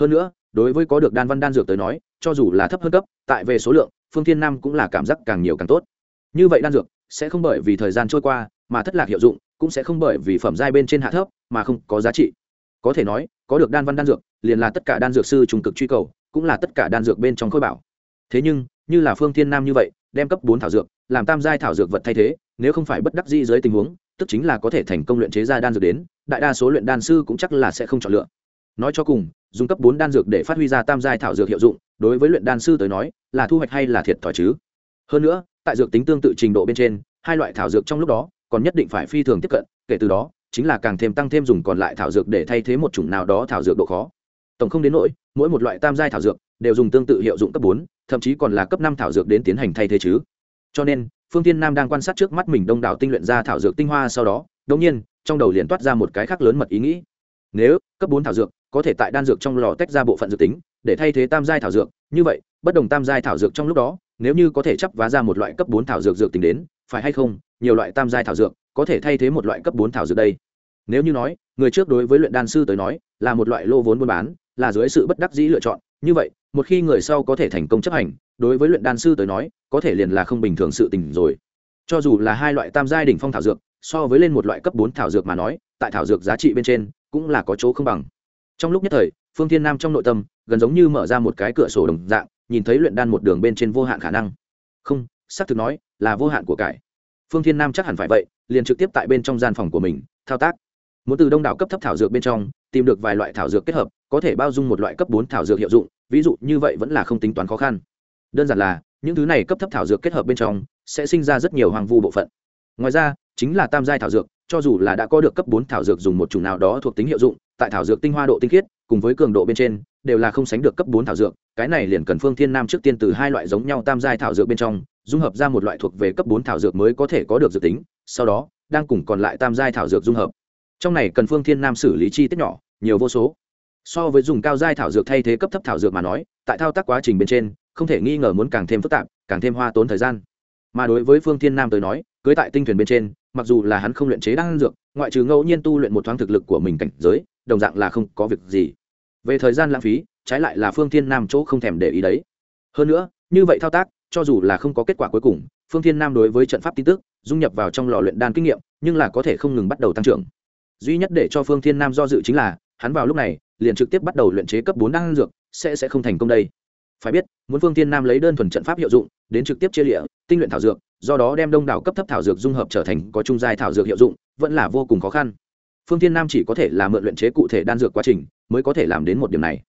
Hơn nữa, đối với có được đan văn đan dược tới nói, cho dù là thấp hơn cấp, tại về số lượng, phương thiên nam cũng là cảm giác càng nhiều càng tốt. Như vậy đan dược sẽ không bởi vì thời gian trôi qua mà thất lạc hiệu dụng, cũng sẽ không bởi vì phẩm giai bên trên hạ thấp mà không có giá trị. Có thể nói, có được đan văn đan dược, liền là tất cả đan dược sư trùng cực truy cầu, cũng là tất cả đan dược bên trong khối bảo. Thế nhưng, như là phương thiên nam như vậy, đem cấp bốn thảo dược, làm tam giai thảo dược vật thay thế, nếu không phải bất đắc dĩ dưới tình huống, tức chính là có thể thành công luyện chế ra đan dược đến, đại đa số luyện đan sư cũng chắc là sẽ không chọn lựa. Nói cho cùng, dùng cấp bốn đan dược để phát huy ra tam giai thảo dược hiệu dụng, đối với luyện đan sư tới nói, là thu hoạch hay là thiệt thòi chứ? Hơn nữa, tại dược tính tương tự trình độ bên trên, hai loại thảo dược trong lúc đó còn nhất định phải phi thường tiếp cận, kể từ đó, chính là càng thêm tăng thêm dùng còn lại thảo dược để thay thế một chủng nào đó thảo dược độ khó. Tổng không đến nỗi, mỗi một loại tam giai thảo dược đều dùng tương tự hiệu dụng cấp bốn, thậm chí còn là cấp năm thảo dược đến tiến hành thay thế chứ. Cho nên, phương tiên nam đang quan sát trước mắt mình đông đảo tinh luyện ra thảo dược tinh hoa sau đó, đống nhiên, trong đầu liền toát ra một cái khác lớn mật ý nghĩ. Nếu, cấp bốn thảo dược có thể tại đan dược trong lò tách ra bộ phận dược tính để thay thế tam giai thảo dược, như vậy, bất đồng tam giai thảo dược trong lúc đó nếu như có thể chấp vá ra một loại cấp bốn thảo dược dược tính đến, phải hay không, nhiều loại tam giai thảo dược, có thể thay thế một loại cấp bốn thảo dược đây? Nếu như nói, người trước đối với luyện đan sư tới nói, là một loại lô vốn buôn bán, là dưới sự bất đắc dĩ lựa chọn, như vậy, một khi người sau có thể thành công chấp hành, đối với luyện đan sư tới nói, có thể liền là không bình thường sự tình rồi. Cho dù là hai loại tam giai đỉnh phong thảo dược, so với lên một loại cấp bốn thảo dược mà nói, tại thảo dược giá trị bên trên, cũng là có chỗ không bằng. Trong lúc nhất thời, phương thiên nam trong nội tâm, gần giống như mở ra một cái cửa sổ đồng dạng nhìn thấy luyện đan một đường bên trên vô hạn khả năng. Không, xác thực nói, là vô hạn của cải. Phương thiên nam chắc hẳn phải vậy, liền trực tiếp tại bên trong gian phòng của mình, thao tác. Muốn từ đông đảo cấp thấp thảo dược bên trong, tìm được vài loại thảo dược kết hợp, có thể bao dung một loại cấp bốn thảo dược hiệu dụng, ví dụ như vậy vẫn là không tính toán khó khăn. Đơn giản là, những thứ này cấp thấp thảo dược kết hợp bên trong, sẽ sinh ra rất nhiều hoàng vu bộ phận. Ngoài ra, chính là tam giai thảo dược, cho dù là đã có được cấp bốn thảo dược dùng một chủng nào đó thuộc tính hiệu dụng tại thảo dược tinh hoa độ tinh khiết, cùng với cường độ bên trên, đều là không sánh được cấp bốn thảo dược, cái này liền cần phương thiên nam trước tiên từ hai loại giống nhau tam giai thảo dược bên trong, dung hợp ra một loại thuộc về cấp bốn thảo dược mới có thể có được dược tính, sau đó, đang cùng còn lại tam giai thảo dược dung hợp. Trong này cần phương thiên nam xử lý chi tiết nhỏ, nhiều vô số. So với dùng cao giai thảo dược thay thế cấp thấp thảo dược mà nói, tại thao tác quá trình bên trên, không thể nghi ngờ muốn càng thêm phức tạp, càng thêm hoa tốn thời gian. Mà đối với phương thiên nam tới nói, cưới tại tinh thuyền bên trên, mặc dù là hắn không luyện chế đan dược ngoại trừ ngẫu nhiên tu luyện một thoáng thực lực của mình cảnh giới, đồng dạng là không có việc gì. Về thời gian lãng phí, trái lại là phương thiên nam chỗ không thèm để ý đấy. Hơn nữa, như vậy thao tác, cho dù là không có kết quả cuối cùng, phương thiên nam đối với trận pháp tin tức, dung nhập vào trong lò luyện đan kinh nghiệm, nhưng là có thể không ngừng bắt đầu tăng trưởng. Duy nhất để cho phương thiên nam do dự chính là, hắn vào lúc này, liền trực tiếp bắt đầu luyện chế cấp bốn đan dược, sẽ sẽ không thành công đây. Phải biết, muốn phương thiên nam lấy đơn thuần trận pháp hiệu dụng, đến trực tiếp chia lịa, tinh luyện thảo dược do đó đem đông đảo cấp thấp thảo dược dung hợp trở thành có trung giai thảo dược hiệu dụng, vẫn là vô cùng khó khăn. Phương thiên nam chỉ có thể là mượn luyện chế cụ thể đan dược quá trình mới có thể làm đến một điểm này.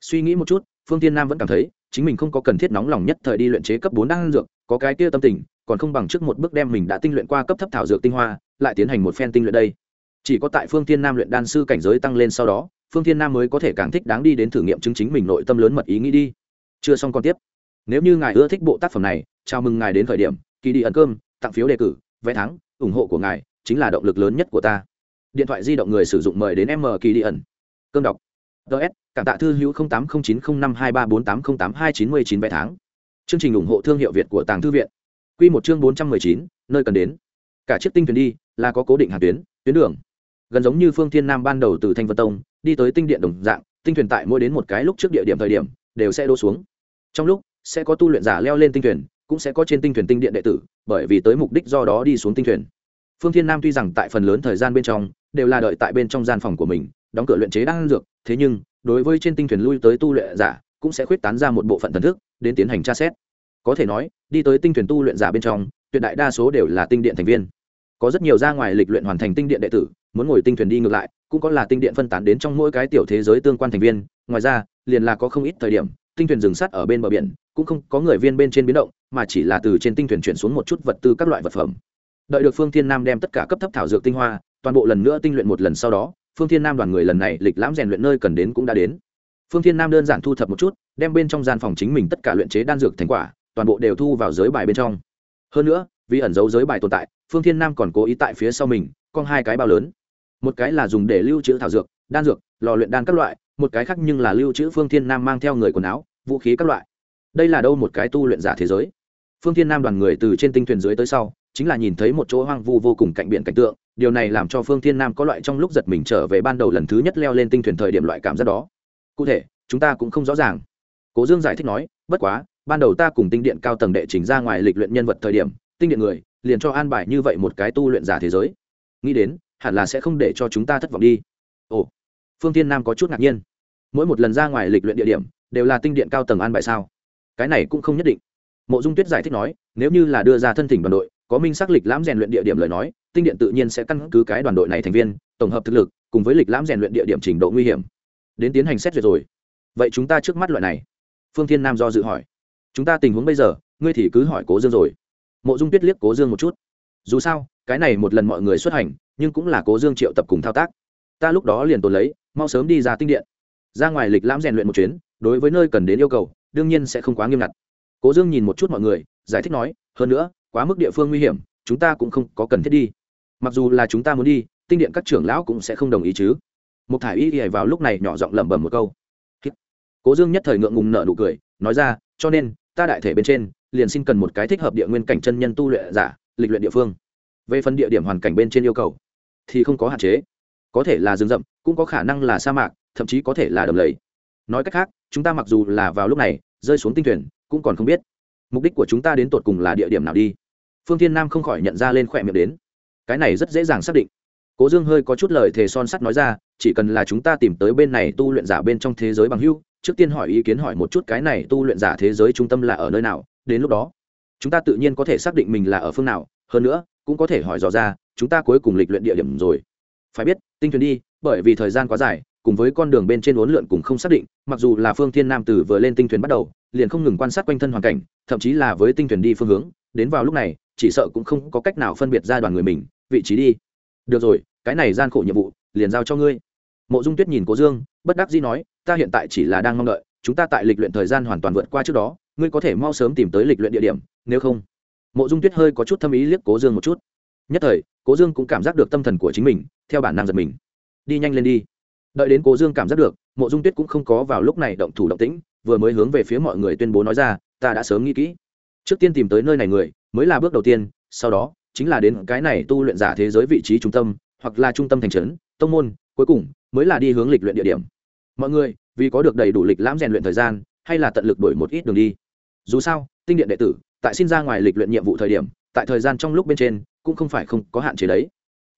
Suy nghĩ một chút, phương thiên nam vẫn cảm thấy chính mình không có cần thiết nóng lòng nhất thời đi luyện chế cấp bốn đan dược, có cái kia tâm tình, còn không bằng trước một bước đem mình đã tinh luyện qua cấp thấp thảo dược tinh hoa, lại tiến hành một phen tinh luyện đây. Chỉ có tại phương thiên nam luyện đan sư cảnh giới tăng lên sau đó, phương thiên nam mới có thể càng thích đáng đi đến thử nghiệm chứng chính mình nội tâm lớn mật ý nghĩ đi. Chưa xong còn tiếp. Nếu như ngài ưa thích bộ tác phẩm này, chào mừng ngài đến thời điểm kỳ đi ẩn cơm, tặng phiếu đề cử, vé thắng, ủng hộ của ngài chính là động lực lớn nhất của ta. Điện thoại di động người sử dụng mời đến m kỳ đi ẩn. Cơm đọc. Ts cảm tạ thư hữu tám trăm chín mươi năm hai ba bốn tám trăm tám hai chín mươi chín vé tháng chương trình ủng hộ thương hiệu việt của tàng thư viện. Q một chương bốn trăm mười chín, nơi cần đến. Cả chiếc tinh thuyền đi, là có cố định hàng tuyến tuyến đường. Gần giống như phương thiên nam ban đầu từ thanh vân tông, đi tới tinh điện đồng dạng, tinh thuyền tại mỗi đến một cái lúc trước địa điểm thời điểm, đều sẽ đỗ xuống. Trong lúc, sẽ có tu luyện giả leo lên tinh thuyền cũng sẽ có trên tinh thuyền tinh điện đệ tử, bởi vì tới mục đích do đó đi xuống tinh thuyền. Phương thiên nam tuy rằng tại phần lớn thời gian bên trong đều là đợi tại bên trong gian phòng của mình, đóng cửa luyện chế đan dược, thế nhưng, đối với trên tinh thuyền lui tới tu luyện giả, cũng sẽ khuyết tán ra một bộ phận thần thức, đến tiến hành tra xét. Có thể nói, đi tới tinh thuyền tu luyện giả bên trong, tuyệt đại đa số đều là tinh điện thành viên. Có rất nhiều ra ngoài lịch luyện hoàn thành tinh điện đệ tử, muốn ngồi tinh thuyền đi ngược lại, cũng có là tinh điện phân tán đến trong mỗi cái tiểu thế giới tương quan thành viên. Ngoài ra, liền là có không ít thời điểm, tinh thuyền dừng sắt ở bên bờ biển cũng không có người viên bên trên biến động, mà chỉ là từ trên tinh thuyền chuyển xuống một chút vật tư các loại vật phẩm. Đợi được phương thiên nam đem tất cả cấp thấp thảo dược tinh hoa, toàn bộ lần nữa tinh luyện một lần sau đó, phương thiên nam đoàn người lần này lịch lãm rèn luyện nơi cần đến cũng đã đến. Phương thiên nam đơn giản thu thập một chút, đem bên trong gian phòng chính mình tất cả luyện chế đan dược thành quả, toàn bộ đều thu vào giới bài bên trong. Hơn nữa, vì ẩn giấu giới bài tồn tại, phương thiên nam còn cố ý tại phía sau mình con hai cái bao lớn. Một cái là dùng để lưu trữ thảo dược, đan dược, lò luyện đan các loại, một cái khác nhưng là lưu trữ phương thiên nam mang theo người quần áo, vũ khí các loại đây là đâu một cái tu luyện giả thế giới? Phương thiên nam đoàn người từ trên tinh thuyền dưới tới sau, chính là nhìn thấy một chỗ hoang vu vô cùng cạnh biển cảnh tượng, điều này làm cho phương thiên nam có loại trong lúc giật mình trở về ban đầu lần thứ nhất leo lên tinh thuyền thời điểm loại cảm giác đó. Cụ thể, chúng ta cũng không rõ ràng. Cố dương giải thích nói, bất quá, ban đầu ta cùng tinh điện cao tầng đệ trình ra ngoài lịch luyện nhân vật thời điểm, tinh điện người liền cho an bài như vậy một cái tu luyện giả thế giới. Nghĩ đến, hẳn là sẽ không để cho chúng ta thất vọng đi. Ồ, phương thiên nam có chút ngạc nhiên. Mỗi một lần ra ngoài lịch luyện địa điểm, đều là tinh điện cao tầng an bài sao? Cái này cũng không nhất định. Mộ dung tuyết giải thích nói, nếu như là đưa ra thân thỉnh đoàn đội, có minh xác lịch lãm rèn luyện địa điểm lời nói, tinh điện tự nhiên sẽ căn cứ cái đoàn đội này thành viên, tổng hợp thực lực, cùng với lịch lãm rèn luyện địa điểm trình độ nguy hiểm. Đến tiến hành xét duyệt rồi. Vậy chúng ta trước mắt loại này. Phương thiên nam do dự hỏi. Chúng ta tình huống bây giờ, ngươi thì cứ hỏi cố dương rồi. Mộ dung tuyết liếc cố dương một chút. Dù sao, cái này một lần mọi người xuất hành, nhưng cũng là cố dương triệu tập cùng thao tác. Ta lúc đó liền tồn lấy, mau sớm đi ra tinh điện. Ra ngoài lịch lãm rèn luyện một chuyến, đối với nơi cần đến yêu cầu đương nhiên sẽ không quá nghiêm ngặt. Cố dương nhìn một chút mọi người, giải thích nói, hơn nữa, quá mức địa phương nguy hiểm, chúng ta cũng không có cần thiết đi. Mặc dù là chúng ta muốn đi, tinh điện các trưởng lão cũng sẽ không đồng ý chứ. Một thải y y vào lúc này nhỏ giọng lẩm bẩm một câu. Cố dương nhất thời ngượng ngùng nở nụ cười, nói ra, cho nên, ta đại thể bên trên, liền xin cần một cái thích hợp địa nguyên cảnh chân nhân tu luyện giả, lịch luyện địa phương. Về phần địa điểm hoàn cảnh bên trên yêu cầu, thì không có hạn chế. Có thể là rừng rậm, cũng có khả năng là sa mạc, thậm chí có thể là đầm lầy. Nói cách khác, chúng ta mặc dù là vào lúc này rơi xuống tinh thuyền, cũng còn không biết. Mục đích của chúng ta đến tột cùng là địa điểm nào đi? Phương thiên nam không khỏi nhận ra lên khỏe miệng đến. Cái này rất dễ dàng xác định. Cố dương hơi có chút lời thề son sắt nói ra, chỉ cần là chúng ta tìm tới bên này tu luyện giả bên trong thế giới bằng hưu trước tiên hỏi ý kiến hỏi một chút cái này tu luyện giả thế giới trung tâm là ở nơi nào, đến lúc đó, chúng ta tự nhiên có thể xác định mình là ở phương nào, hơn nữa, cũng có thể hỏi dò ra, chúng ta cuối cùng lịch luyện địa điểm rồi. Phải biết, tinh thuyền đi, bởi vì thời gian quá dài cùng với con đường bên trên uốn lượn cùng không xác định, mặc dù là phương thiên nam tử vừa lên tinh thuyền bắt đầu, liền không ngừng quan sát quanh thân hoàn cảnh, thậm chí là với tinh thuyền đi phương hướng, đến vào lúc này, chỉ sợ cũng không có cách nào phân biệt ra đoàn người mình, vị trí đi. Được rồi, cái này gian khổ nhiệm vụ, liền giao cho ngươi. Mộ dung tuyết nhìn cố dương, bất đắc dĩ nói, ta hiện tại chỉ là đang mong đợi, chúng ta tại lịch luyện thời gian hoàn toàn vượt qua trước đó, ngươi có thể mau sớm tìm tới lịch luyện địa điểm, nếu không. Mộ dung tuyết hơi có chút thâm ý liếc cố dương một chút. Nhất thời, cố dương cũng cảm giác được tâm thần của chính mình, theo bản năng giật mình. Đi nhanh lên đi đợi đến cố dương cảm giác được, mộ dung tuyết cũng không có vào lúc này động thủ động tĩnh, vừa mới hướng về phía mọi người tuyên bố nói ra, ta đã sớm nghĩ kỹ. Trước tiên tìm tới nơi này người, mới là bước đầu tiên, sau đó, chính là đến cái này tu luyện giả thế giới vị trí trung tâm, hoặc là trung tâm thành trấn, tông môn, cuối cùng, mới là đi hướng lịch luyện địa điểm. Mọi người, vì có được đầy đủ lịch lãm rèn luyện thời gian, hay là tận lực đổi một ít đường đi. Dù sao, tinh điện đệ tử, tại xin ra ngoài lịch luyện nhiệm vụ thời điểm, tại thời gian trong lúc bên trên, cũng không phải không có hạn chế đấy.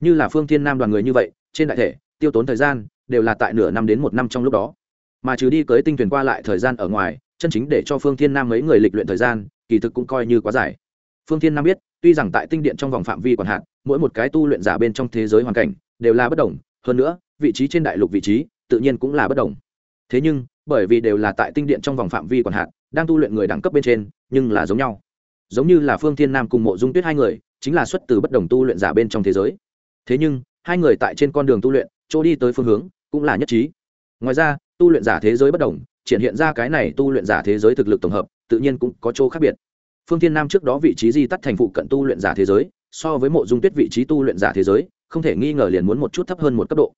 Như là phương thiên nam đoàn người như vậy, trên đại thể, tiêu tốn thời gian đều là tại nửa năm đến một năm trong lúc đó. Mà trừ đi cưới tinh thuyền qua lại thời gian ở ngoài, chân chính để cho phương thiên nam mấy người lịch luyện thời gian, kỳ thực cũng coi như quá dài. Phương thiên nam biết, tuy rằng tại tinh điện trong vòng phạm vi còn hạn, mỗi một cái tu luyện giả bên trong thế giới hoàn cảnh đều là bất đồng, hơn nữa, vị trí trên đại lục vị trí tự nhiên cũng là bất đồng. Thế nhưng, bởi vì đều là tại tinh điện trong vòng phạm vi còn hạn, đang tu luyện người đẳng cấp bên trên, nhưng là giống nhau. Giống như là phương thiên nam cùng mộ dung tuyết hai người, chính là xuất từ bất đồng tu luyện giả bên trong thế giới. Thế nhưng, hai người tại trên con đường tu luyện, chỗ đi tới phương hướng cũng là nhất trí. Ngoài ra, tu luyện giả thế giới bất đồng, triển hiện ra cái này tu luyện giả thế giới thực lực tổng hợp, tự nhiên cũng có chỗ khác biệt. Phương thiên nam trước đó vị trí di tắt thành phụ cận tu luyện giả thế giới, so với mộ dung tuyết vị trí tu luyện giả thế giới, không thể nghi ngờ liền muốn một chút thấp hơn một cấp độ.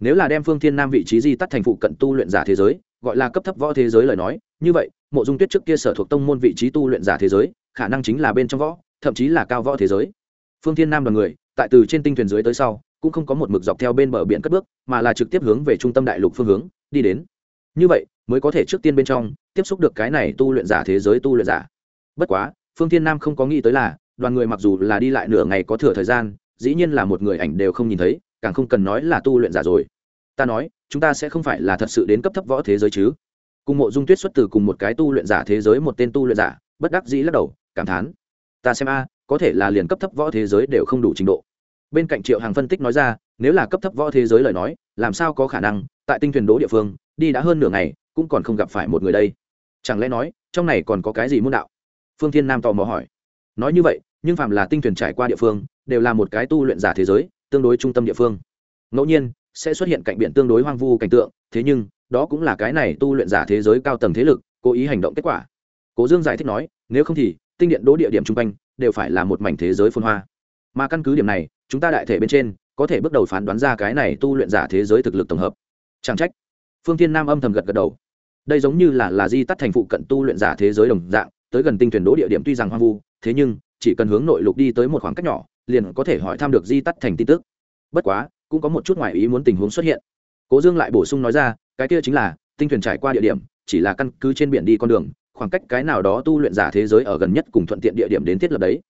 Nếu là đem phương thiên nam vị trí di tắt thành phụ cận tu luyện giả thế giới, gọi là cấp thấp võ thế giới lời nói, như vậy, mộ dung tuyết trước kia sở thuộc tông môn vị trí tu luyện giả thế giới, khả năng chính là bên trong võ, thậm chí là cao võ thế giới. Phương thiên nam đoàn người, tại từ trên tinh thuyền dưới tới sau cũng không có một mực dọc theo bên bờ biển cất bước, mà là trực tiếp hướng về trung tâm đại lục phương hướng, đi đến. Như vậy, mới có thể trước tiên bên trong, tiếp xúc được cái này tu luyện giả thế giới tu luyện giả. Bất quá, phương thiên nam không có nghĩ tới là, đoàn người mặc dù là đi lại nửa ngày có thừa thời gian, dĩ nhiên là một người ảnh đều không nhìn thấy, càng không cần nói là tu luyện giả rồi. Ta nói, chúng ta sẽ không phải là thật sự đến cấp thấp võ thế giới chứ. Cùng mộ dung tuyết xuất từ cùng một cái tu luyện giả thế giới một tên tu luyện giả, bất đắc dĩ lắc đầu, cảm thán. Ta xem a, có thể là liền cấp thấp võ thế giới đều không đủ trình độ bên cạnh triệu hàng phân tích nói ra, nếu là cấp thấp võ thế giới lời nói, làm sao có khả năng, tại tinh thuyền đỗ địa phương, đi đã hơn nửa ngày, cũng còn không gặp phải một người đây. Chẳng lẽ nói, trong này còn có cái gì môn đạo? Phương thiên nam tò mò hỏi. Nói như vậy, nhưng phạm là tinh thuyền trải qua địa phương, đều là một cái tu luyện giả thế giới, tương đối trung tâm địa phương. Ngẫu nhiên, sẽ xuất hiện cạnh biển tương đối hoang vu cảnh tượng, thế nhưng, đó cũng là cái này tu luyện giả thế giới cao tầng thế lực, cố ý hành động kết quả. Cố dương giải thích nói, nếu không thì, tinh điện đỗ địa điểm chung quanh, đều phải là một mảnh thế giới phôn hoa. Mà căn cứ điểm này chúng ta đại thể bên trên có thể bước đầu phán đoán ra cái này tu luyện giả thế giới thực lực tổng hợp. Chẳng trách. Phương thiên nam âm thầm gật gật đầu. Đây giống như là là di tắt thành phụ cận tu luyện giả thế giới đồng dạng, tới gần tinh thuyền đỗ địa điểm tuy rằng hoang vu, thế nhưng, chỉ cần hướng nội lục đi tới một khoảng cách nhỏ, liền có thể hỏi thăm được di tắt thành tin tức. Bất quá, cũng có một chút ngoại ý muốn tình huống xuất hiện. Cố dương lại bổ sung nói ra, cái kia chính là, tinh thuyền trải qua địa điểm, chỉ là căn cứ trên biển đi con đường, khoảng cách cái nào đó tu luyện giả thế giới ở gần nhất cùng thuận tiện địa điểm đến thiết lập đấy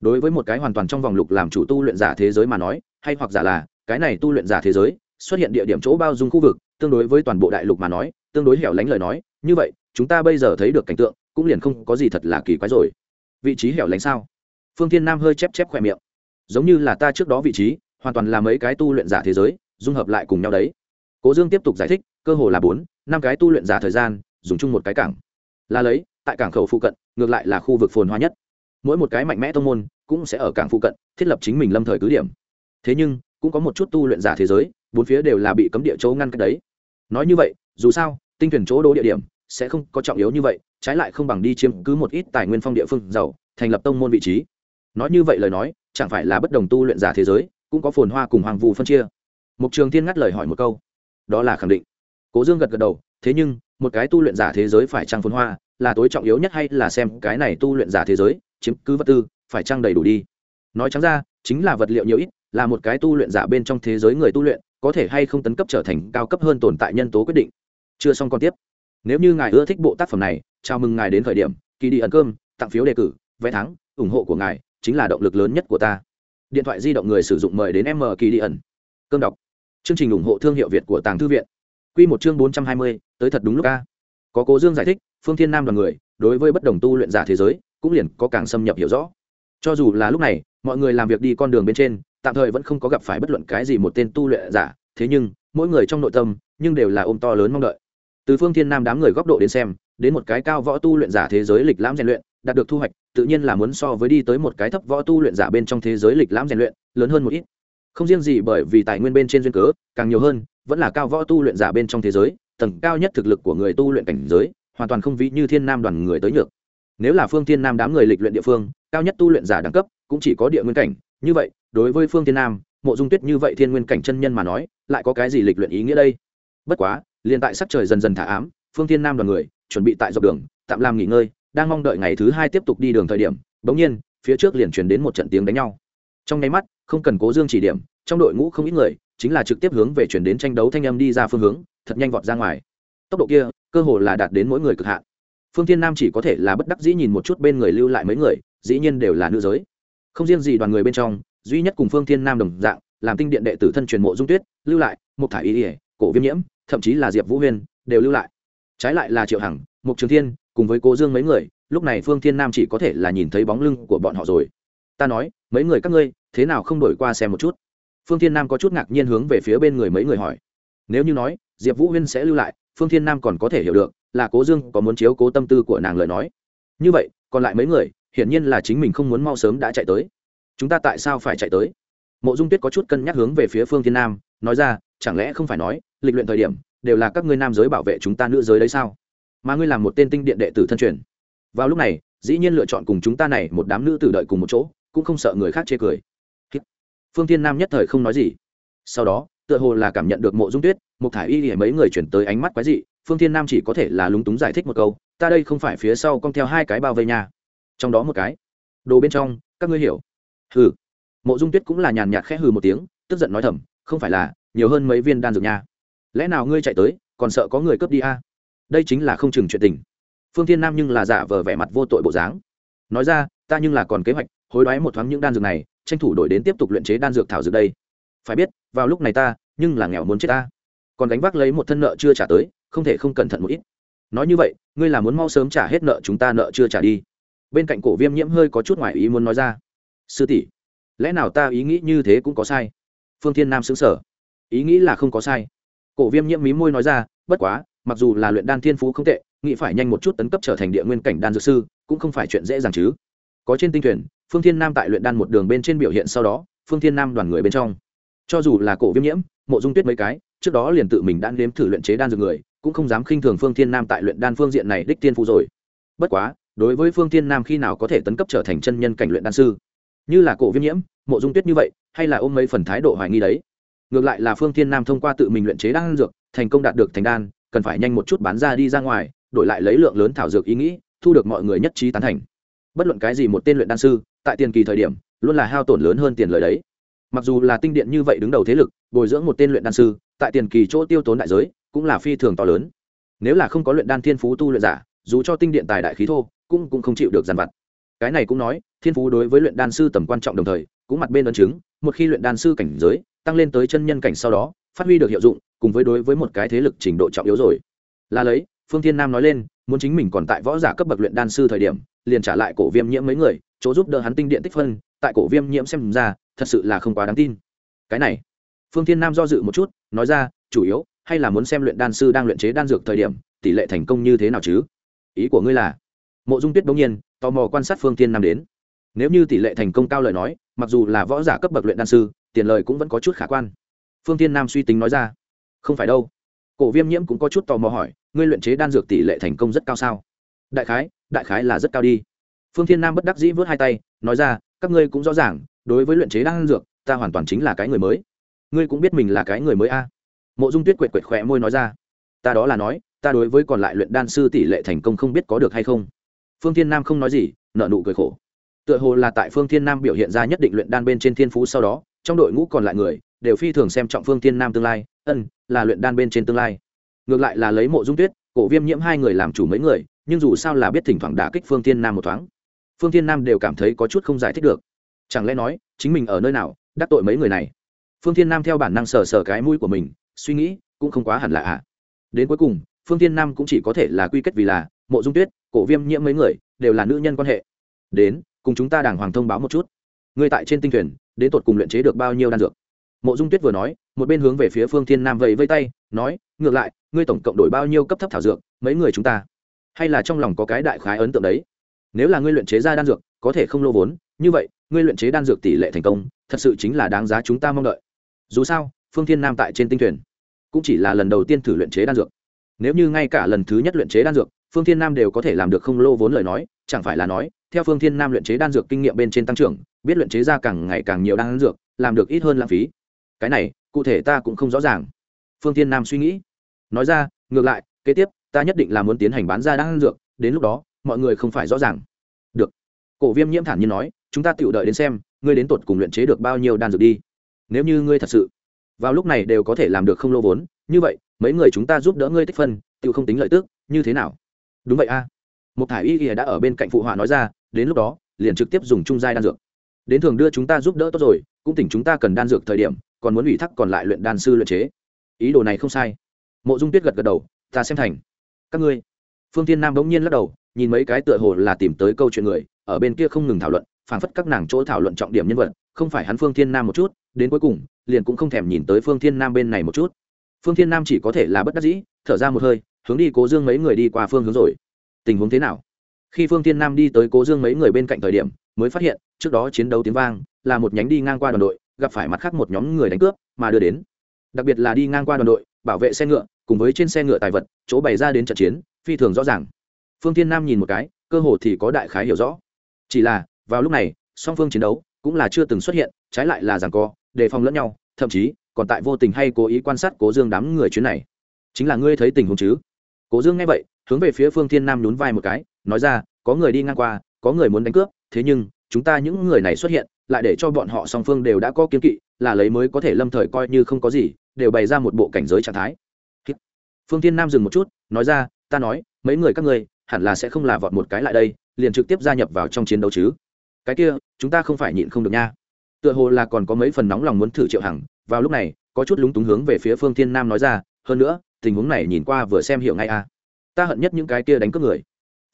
đối với một cái hoàn toàn trong vòng lục làm chủ tu luyện giả thế giới mà nói, hay hoặc giả là, cái này tu luyện giả thế giới, xuất hiện địa điểm chỗ bao dung khu vực, tương đối với toàn bộ đại lục mà nói, tương đối hẻo lánh lời nói, như vậy, chúng ta bây giờ thấy được cảnh tượng, cũng liền không có gì thật là kỳ quái rồi. Vị trí hẻo lánh sao? Phương thiên nam hơi chép chép khỏe miệng. Giống như là ta trước đó vị trí, hoàn toàn là mấy cái tu luyện giả thế giới, dung hợp lại cùng nhau đấy. Cố dương tiếp tục giải thích, cơ hồ là bốn, năm cái tu luyện giả thời gian, dùng chung một cái cảng. Là lấy, tại cảng khẩu phụ cận, ngược lại là khu vực phồn hoa nhất mỗi một cái mạnh mẽ tông môn cũng sẽ ở cảng phụ cận thiết lập chính mình lâm thời cứ điểm. Thế nhưng, cũng có một chút tu luyện giả thế giới, bốn phía đều là bị cấm địa chỗ ngăn cách đấy. Nói như vậy, dù sao, tinh thuyền chỗ đỗ địa điểm sẽ không có trọng yếu như vậy, trái lại không bằng đi chiếm cứ một ít tài nguyên phong địa phương giàu, thành lập tông môn vị trí. Nói như vậy lời nói, chẳng phải là bất đồng tu luyện giả thế giới, cũng có phồn hoa cùng hoàng vụ phân chia. Mục trường thiên ngắt lời hỏi một câu. Đó là khẳng định. Cố dương gật gật đầu, thế nhưng, một cái tu luyện giả thế giới phải trăng phồn hoa, là tối trọng yếu nhất hay là xem cái này tu luyện giả thế giới? Chiếm cứ vật tư, phải trang đầy đủ đi. Nói trắng ra, chính là vật liệu nhiều ít, là một cái tu luyện giả bên trong thế giới người tu luyện, có thể hay không tấn cấp trở thành cao cấp hơn tồn tại nhân tố quyết định. Chưa xong còn tiếp. Nếu như ngài ưa thích bộ tác phẩm này, chào mừng ngài đến thời điểm kỳ đi ẩn cơm, tặng phiếu đề cử, vé thắng, ủng hộ của ngài chính là động lực lớn nhất của ta. Điện thoại di động người sử dụng mời đến m kỳ đi ẩn. Cơm đọc. Chương trình ủng hộ thương hiệu việt của tàng thư viện. Q một chương bốn trăm hai mươi, tới thật đúng lúc ca có cố dương giải thích, phương thiên nam đoàn người, đối với bất đồng tu luyện giả thế giới cũng liền có càng xâm nhập hiểu rõ. Cho dù là lúc này, mọi người làm việc đi con đường bên trên, tạm thời vẫn không có gặp phải bất luận cái gì một tên tu luyện giả, thế nhưng, mỗi người trong nội tâm, nhưng đều là ôm to lớn mong đợi. Từ phương thiên nam đám người góc độ đến xem, đến một cái cao võ tu luyện giả thế giới lịch lãm rèn luyện, đạt được thu hoạch, tự nhiên là muốn so với đi tới một cái thấp võ tu luyện giả bên trong thế giới lịch lãm rèn luyện, lớn hơn một ít. Không riêng gì bởi vì tài nguyên bên trên duyên cớ, càng nhiều hơn, vẫn là cao võ tu luyện giả bên trong thế giới, tầng cao nhất thực lực của người tu luyện cảnh giới, hoàn toàn không ví như thiên nam đoàn người tới nhược nếu là phương thiên nam đám người lịch luyện địa phương, cao nhất tu luyện giả đẳng cấp cũng chỉ có địa nguyên cảnh. Như vậy, đối với phương thiên nam, mộ dung tuyết như vậy thiên nguyên cảnh chân nhân mà nói, lại có cái gì lịch luyện ý nghĩa đây? Bất quá, liền tại sắc trời dần dần thả ám, phương thiên nam đoàn người chuẩn bị tại dọc đường, tạm làm nghỉ ngơi, đang mong đợi ngày thứ hai tiếp tục đi đường thời điểm, bỗng nhiên, phía trước liền chuyển đến một trận tiếng đánh nhau. Trong nháy mắt, không cần cố dương chỉ điểm, trong đội ngũ không ít người, chính là trực tiếp hướng về chuyển đến tranh đấu thanh âm đi ra phương hướng, thật nhanh vọt ra ngoài. Tốc độ kia, cơ hồ là đạt đến mỗi người cực hạn phương thiên nam chỉ có thể là bất đắc dĩ nhìn một chút bên người lưu lại mấy người, dĩ nhiên đều là nữ giới. Không riêng gì đoàn người bên trong, duy nhất cùng phương thiên nam đồng dạng, làm tinh điện đệ tử thân truyền mộ dung tuyết, lưu lại Mục thả ý ỉa cổ viêm nhiễm, thậm chí là diệp vũ huyên, đều lưu lại. Trái lại là triệu hằng mục trường thiên, cùng với cố dương mấy người, lúc này phương thiên nam chỉ có thể là nhìn thấy bóng lưng của bọn họ rồi. Ta nói, mấy người các ngươi, thế nào không đổi qua xem một chút? Phương thiên nam có chút ngạc nhiên hướng về phía bên người mấy người hỏi. Nếu như nói, diệp vũ huyên sẽ lưu lại phương thiên nam còn có thể hiểu được là cố dương có muốn chiếu cố tâm tư của nàng lời nói. Như vậy, còn lại mấy người, hiển nhiên là chính mình không muốn mau sớm đã chạy tới. Chúng ta tại sao phải chạy tới? Mộ dung tuyết có chút cân nhắc hướng về phía phương thiên nam, nói ra, chẳng lẽ không phải nói, lịch luyện thời điểm, đều là các ngươi nam giới bảo vệ chúng ta nữ giới đấy sao? Mà ngươi làm một tên tinh điện đệ tử thân truyền. Vào lúc này, dĩ nhiên lựa chọn cùng chúng ta này một đám nữ tử đợi cùng một chỗ, cũng không sợ người khác chê cười. Phương thiên nam nhất thời không nói gì. Sau đó, tựa hồ là cảm nhận được mộ dung tuyết một thải y để mấy người chuyển tới ánh mắt quái dị, phương thiên nam chỉ có thể là lúng túng giải thích một câu, ta đây không phải phía sau cong theo hai cái bao vây nhà trong đó một cái, đồ bên trong, các ngươi hiểu. Hừ. Mộ dung tuyết cũng là nhàn nhạt khẽ hừ một tiếng, tức giận nói thầm, không phải là, nhiều hơn mấy viên đan dược nha. Lẽ nào ngươi chạy tới, còn sợ có người cướp đi a? À? đây chính là không chừng chuyện tình. Phương thiên nam nhưng là giả vờ vẻ mặt vô tội bộ dáng. Nói ra, ta nhưng là còn kế hoạch, hối đoái một thoáng những đan dược này, tranh thủ đổi đến tiếp tục luyện chế đan dược thảo dược đây. Phải biết, vào lúc này ta, nhưng là nghèo muốn chết ta còn đánh vác lấy một thân nợ chưa trả tới, không thể không cẩn thận một ít. Nói như vậy, ngươi là muốn mau sớm trả hết nợ chúng ta nợ chưa trả đi. Bên cạnh cổ viêm nhiễm hơi có chút ngoài ý muốn nói ra. Sư tỷ, lẽ nào ta ý nghĩ như thế cũng có sai? Phương thiên nam xứng sở ý nghĩ là không có sai. Cổ viêm nhiễm mí môi nói ra, bất quá, mặc dù là luyện đan thiên phú không tệ, nghĩ phải nhanh một chút tấn cấp trở thành địa nguyên cảnh đan dược sư, cũng không phải chuyện dễ dàng chứ. Có trên tinh thuyền, phương thiên nam tại luyện đan một đường bên trên biểu hiện sau đó, phương thiên nam đoàn người bên trong. Cho dù là cổ viêm nhiễm, mộ dung tuyết mấy cái trước đó liền tự mình đã nếm thử luyện chế đan dược người, cũng không dám khinh thường phương thiên nam tại luyện đan phương diện này đích tiên phụ rồi. Bất quá, đối với phương thiên nam khi nào có thể tấn cấp trở thành chân nhân cảnh luyện đan sư? Như là cổ viêm nhiễm, mộ dung tuyết như vậy, hay là ôm mấy phần thái độ hoài nghi đấy? Ngược lại là phương thiên nam thông qua tự mình luyện chế đan dược, thành công đạt được thành đan, cần phải nhanh một chút bán ra đi ra ngoài, đổi lại lấy lượng lớn thảo dược ý nghĩ, thu được mọi người nhất trí tán thành. Bất luận cái gì một tên luyện đan sư, tại tiền kỳ thời điểm, luôn là hao tổn lớn hơn tiền lời đấy mặc dù là tinh điện như vậy đứng đầu thế lực, bồi dưỡng một tên luyện đan sư, tại tiền kỳ chỗ tiêu tốn đại giới, cũng là phi thường to lớn. Nếu là không có luyện đan thiên phú tu luyện giả, dù cho tinh điện tài đại khí thô, cũng cũng không chịu được giàn vặt. Cái này cũng nói, thiên phú đối với luyện đan sư tầm quan trọng đồng thời, cũng mặt bên ấn chứng, một khi luyện đan sư cảnh giới tăng lên tới chân nhân cảnh sau đó, phát huy được hiệu dụng, cùng với đối với một cái thế lực trình độ trọng yếu rồi. Là lấy, phương thiên nam nói lên, muốn chính mình còn tại võ giả cấp bậc luyện đan sư thời điểm, liền trả lại cổ viêm nhiễm mấy người, chỗ giúp đỡ hắn tinh điện tích phân tại cổ viêm nhiễm xem ra, thật sự là không quá đáng tin. Cái này, phương thiên nam do dự một chút, nói ra, chủ yếu, hay là muốn xem luyện đan sư đang luyện chế đan dược thời điểm, tỷ lệ thành công như thế nào chứ? Ý của ngươi là, mộ dung tuyết bỗng nhiên, tò mò quan sát phương thiên nam đến. Nếu như tỷ lệ thành công cao lời nói, mặc dù là võ giả cấp bậc luyện đan sư, tiền lời cũng vẫn có chút khả quan. Phương thiên nam suy tính nói ra, không phải đâu. Cổ viêm nhiễm cũng có chút tò mò hỏi, ngươi luyện chế đan dược tỷ lệ thành công rất cao sao? Đại khái đại khái là rất cao đi. Phương thiên nam bất đắc dĩ vớt hai tay, nói ra các ngươi cũng rõ ràng, đối với luyện chế đan dược, ta hoàn toàn chính là cái người mới. Ngươi cũng biết mình là cái người mới a. Mộ dung tuyết quệt quệt khỏe môi nói ra. Ta đó là nói, ta đối với còn lại luyện đan sư tỷ lệ thành công không biết có được hay không. Phương thiên nam không nói gì nợ nụ cười khổ. Tựa hồ là tại phương thiên nam biểu hiện ra nhất định luyện đan bên trên thiên phú sau đó, trong đội ngũ còn lại người đều phi thường xem trọng phương thiên nam tương lai, ân, là luyện đan bên trên tương lai. Ngược lại là lấy mộ dung tuyết, cổ viêm nhiễm hai người làm chủ mấy người, nhưng dù sao là biết thỉnh thoảng đả kích phương thiên nam một thoáng phương thiên nam đều cảm thấy có chút không giải thích được. Chẳng lẽ nói, chính mình ở nơi nào, đắc tội mấy người này? Phương thiên nam theo bản năng sờ sờ cái mũi của mình, suy nghĩ, cũng không quá hẳn lạ ạ. À. đến cuối cùng, phương thiên nam cũng chỉ có thể là quy kết vì là, mộ dung tuyết, cổ viêm nhiễm mấy người, đều là nữ nhân quan hệ. Đến, cùng chúng ta đàng hoàng thông báo một chút. Ngươi tại trên tinh thuyền, đến tột cùng luyện chế được bao nhiêu đan dược? Mộ dung tuyết vừa nói, một bên hướng về phía phương thiên nam vẫy vây tay, nói, ngược lại, ngươi tổng cộng đổi bao nhiêu cấp thấp thảo dược, mấy người chúng ta? Hay là trong lòng có cái đại khái ấn tượng đấy? Nếu là ngươi luyện chế ra đan dược, có thể không lô vốn, như vậy, ngươi luyện chế đan dược tỷ lệ thành công, thật sự chính là đáng giá chúng ta mong đợi. Dù sao, phương thiên nam tại trên tinh thuyền, cũng chỉ là lần đầu tiên thử luyện chế đan dược. Nếu như ngay cả lần thứ nhất luyện chế đan dược, phương thiên nam đều có thể làm được không lô vốn lời nói, chẳng phải là nói, theo phương thiên nam luyện chế đan dược kinh nghiệm bên trên tăng trưởng, biết luyện chế ra càng ngày càng nhiều đan dược, làm được ít hơn lãng phí. Cái này, cụ thể ta cũng không rõ ràng. Phương thiên nam suy nghĩ. Nói ra, ngược lại, kế tiếp, ta nhất định là muốn tiến hành bán ra đan dược, đến lúc đó mọi người không phải rõ ràng. Được. Cổ viêm nhiễm thản nhiên nói, chúng ta tự đợi đến xem, ngươi đến tột cùng luyện chế được bao nhiêu đan dược đi. Nếu như ngươi thật sự vào lúc này đều có thể làm được không lô vốn, như vậy, mấy người chúng ta giúp đỡ ngươi tích phân tự không tính lợi tức, như thế nào? Đúng vậy a. Một thải y ỉa đã ở bên cạnh phụ họa nói ra, đến lúc đó, liền trực tiếp dùng trung giai đan dược. Đến thường đưa chúng ta giúp đỡ tốt rồi, cũng tỉnh chúng ta cần đan dược thời điểm, còn muốn ủy thác còn lại luyện đan sư luyện chế. Ý đồ này không sai. Mộ dung tuyết gật gật đầu, ta xem thành. Các ngươi. Phương tiên nam bỗng nhiên lắc đầu nhìn mấy cái tựa hồ là tìm tới câu chuyện người, ở bên kia không ngừng thảo luận, phảng phất các nàng chỗ thảo luận trọng điểm nhân vật, không phải hắn phương thiên nam một chút, đến cuối cùng, liền cũng không thèm nhìn tới phương thiên nam bên này một chút. Phương thiên nam chỉ có thể là bất đắc dĩ, thở ra một hơi, hướng đi cố dương mấy người đi qua phương hướng rồi. Tình huống thế nào? Khi phương thiên nam đi tới cố dương mấy người bên cạnh thời điểm, mới phát hiện, trước đó chiến đấu tiếng vang, là một nhánh đi ngang qua đoàn đội, gặp phải mặt khác một nhóm người đánh cướp, mà đưa đến. Đặc biệt là đi ngang qua đoàn đội, bảo vệ xe ngựa, cùng với trên xe ngựa tài vật, chỗ bày ra đến trận chiến, phi thường rõ ràng phương thiên nam nhìn một cái, cơ hồ thì có đại khái hiểu rõ. Chỉ là, vào lúc này, song phương chiến đấu cũng là chưa từng xuất hiện, trái lại là rằng co, đề phòng lẫn nhau, thậm chí, còn tại vô tình hay cố ý quan sát cố dương đám người chuyến này. Chính là ngươi thấy tình huống chứ? Cố dương nghe vậy, hướng về phía phương thiên nam nhún vai một cái, nói ra, có người đi ngang qua, có người muốn đánh cướp, thế nhưng, chúng ta những người này xuất hiện, lại để cho bọn họ song phương đều đã có kiến kỵ, là lấy mới có thể lâm thời coi như không có gì, đều bày ra một bộ cảnh giới trạng thái. Phương thiên nam dừng một chút, nói ra, ta nói, mấy người các ngươi hẳn là sẽ không là vọt một cái lại đây, liền trực tiếp gia nhập vào trong chiến đấu chứ. Cái kia, chúng ta không phải nhịn không được nha. Tựa hồ là còn có mấy phần nóng lòng muốn thử triệu hằng, vào lúc này, có chút lúng túng hướng về phía phương thiên nam nói ra, hơn nữa, tình huống này nhìn qua vừa xem hiểu ngay à. Ta hận nhất những cái kia đánh cướp người.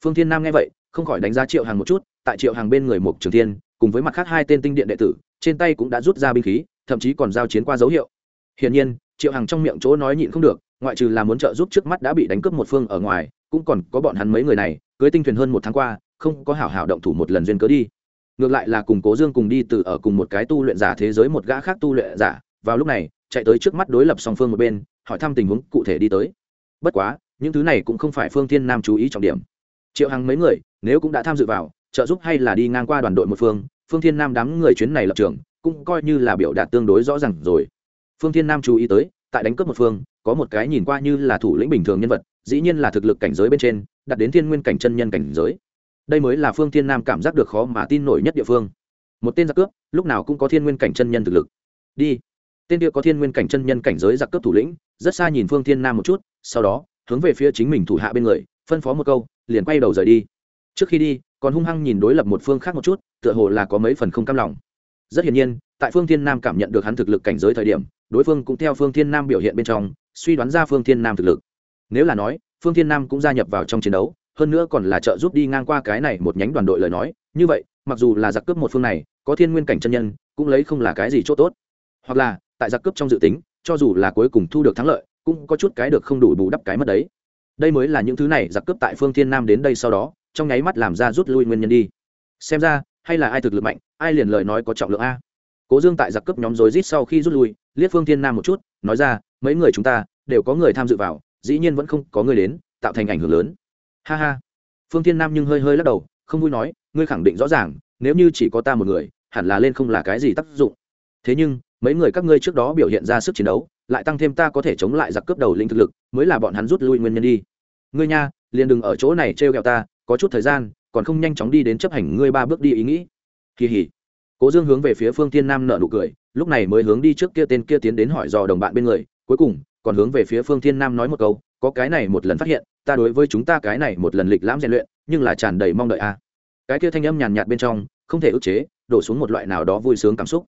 Phương thiên nam nghe vậy, không khỏi đánh giá triệu hằng một chút, tại triệu hằng bên người mục trường thiên, cùng với mặt khác hai tên tinh điện đệ tử, trên tay cũng đã rút ra binh khí, thậm chí còn giao chiến qua dấu hiệu. Hiển nhiên, triệu hằng trong miệng chỗ nói nhịn không được, ngoại trừ là muốn trợ giúp trước mắt đã bị đánh cướp một phương ở ngoài cũng còn có bọn hắn mấy người này, cưới tinh thuyền hơn một tháng qua, không có hảo hảo động thủ một lần duyên cớ đi. Ngược lại là cùng cố dương cùng đi từ ở cùng một cái tu luyện giả thế giới một gã khác tu luyện giả, vào lúc này, chạy tới trước mắt đối lập song phương một bên, hỏi thăm tình huống cụ thể đi tới. Bất quá, những thứ này cũng không phải phương thiên nam chú ý trọng điểm. Triệu hằng mấy người, nếu cũng đã tham dự vào, trợ giúp hay là đi ngang qua đoàn đội một phương phương thiên nam đám người chuyến này lập trường, cũng coi như là biểu đạt tương đối rõ ràng rồi. Phương thiên nam chú ý tới, tại đánh cướp một phương, có một cái nhìn qua như là thủ lĩnh bình thường nhân vật dĩ nhiên là thực lực cảnh giới bên trên đặt đến thiên nguyên cảnh chân nhân cảnh giới. Đây mới là phương thiên nam cảm giác được khó mà tin nổi nhất địa phương. Một tên giặc cướp, lúc nào cũng có thiên nguyên cảnh chân nhân thực lực. Đi. Tên kia có thiên nguyên cảnh chân nhân cảnh giới giặc cướp thủ lĩnh, rất xa nhìn phương thiên nam một chút, sau đó, hướng về phía chính mình thủ hạ bên người, phân phó một câu, liền quay đầu rời đi. Trước khi đi, còn hung hăng nhìn đối lập một phương khác một chút, tựa hồ là có mấy phần không cam lòng. Rất hiển nhiên, tại phương thiên nam cảm nhận được hắn thực lực cảnh giới thời điểm, đối phương cũng theo phương thiên nam biểu hiện bên trong, suy đoán ra phương thiên nam thực lực nếu là nói, phương thiên nam cũng gia nhập vào trong chiến đấu, hơn nữa còn là trợ giúp đi ngang qua cái này một nhánh đoàn đội lời nói, như vậy, mặc dù là giặc cướp một phương này, có thiên nguyên cảnh chân nhân, cũng lấy không là cái gì chỗ tốt. Hoặc là, tại giặc cướp trong dự tính, cho dù là cuối cùng thu được thắng lợi, cũng có chút cái được không đủ bù đắp cái mất đấy. Đây mới là những thứ này giặc cướp tại phương thiên nam đến đây sau đó, trong nháy mắt làm ra rút lui nguyên nhân đi. Xem ra, hay là ai thực lực mạnh, ai liền lời nói có trọng lượng a. Cố dương tại giặc cướp nhóm rối rít sau khi rút lui, liếc phương thiên nam một chút, nói ra, mấy người chúng ta, đều có người tham dự vào dĩ nhiên vẫn không có người đến, tạo thành ảnh hưởng lớn. Ha ha. Phương thiên nam nhưng hơi hơi lắc đầu, không vui nói, ngươi khẳng định rõ ràng, nếu như chỉ có ta một người, hẳn là lên không là cái gì tác dụng. Thế nhưng, mấy người các ngươi trước đó biểu hiện ra sức chiến đấu, lại tăng thêm ta có thể chống lại giặc cướp đầu linh thực lực, mới là bọn hắn rút lui nguyên nhân đi. Ngươi nha, liền đừng ở chỗ này trêu ghẹo ta, có chút thời gian, còn không nhanh chóng đi đến chấp hành ngươi ba bước đi ý nghĩ. Kỳ hỉ. Cố dương hướng về phía phương tiên nam nợ nụ cười, lúc này mới hướng đi trước kia tên kia tiến đến hỏi dò đồng bạn bên người, cuối cùng còn hướng về phía phương thiên nam nói một câu, có cái này một lần phát hiện, ta đối với chúng ta cái này một lần lịch lãm rèn luyện, nhưng là tràn đầy mong đợi a cái kia thanh âm nhàn nhạt bên trong, không thể ức chế, đổ xuống một loại nào đó vui sướng cảm xúc.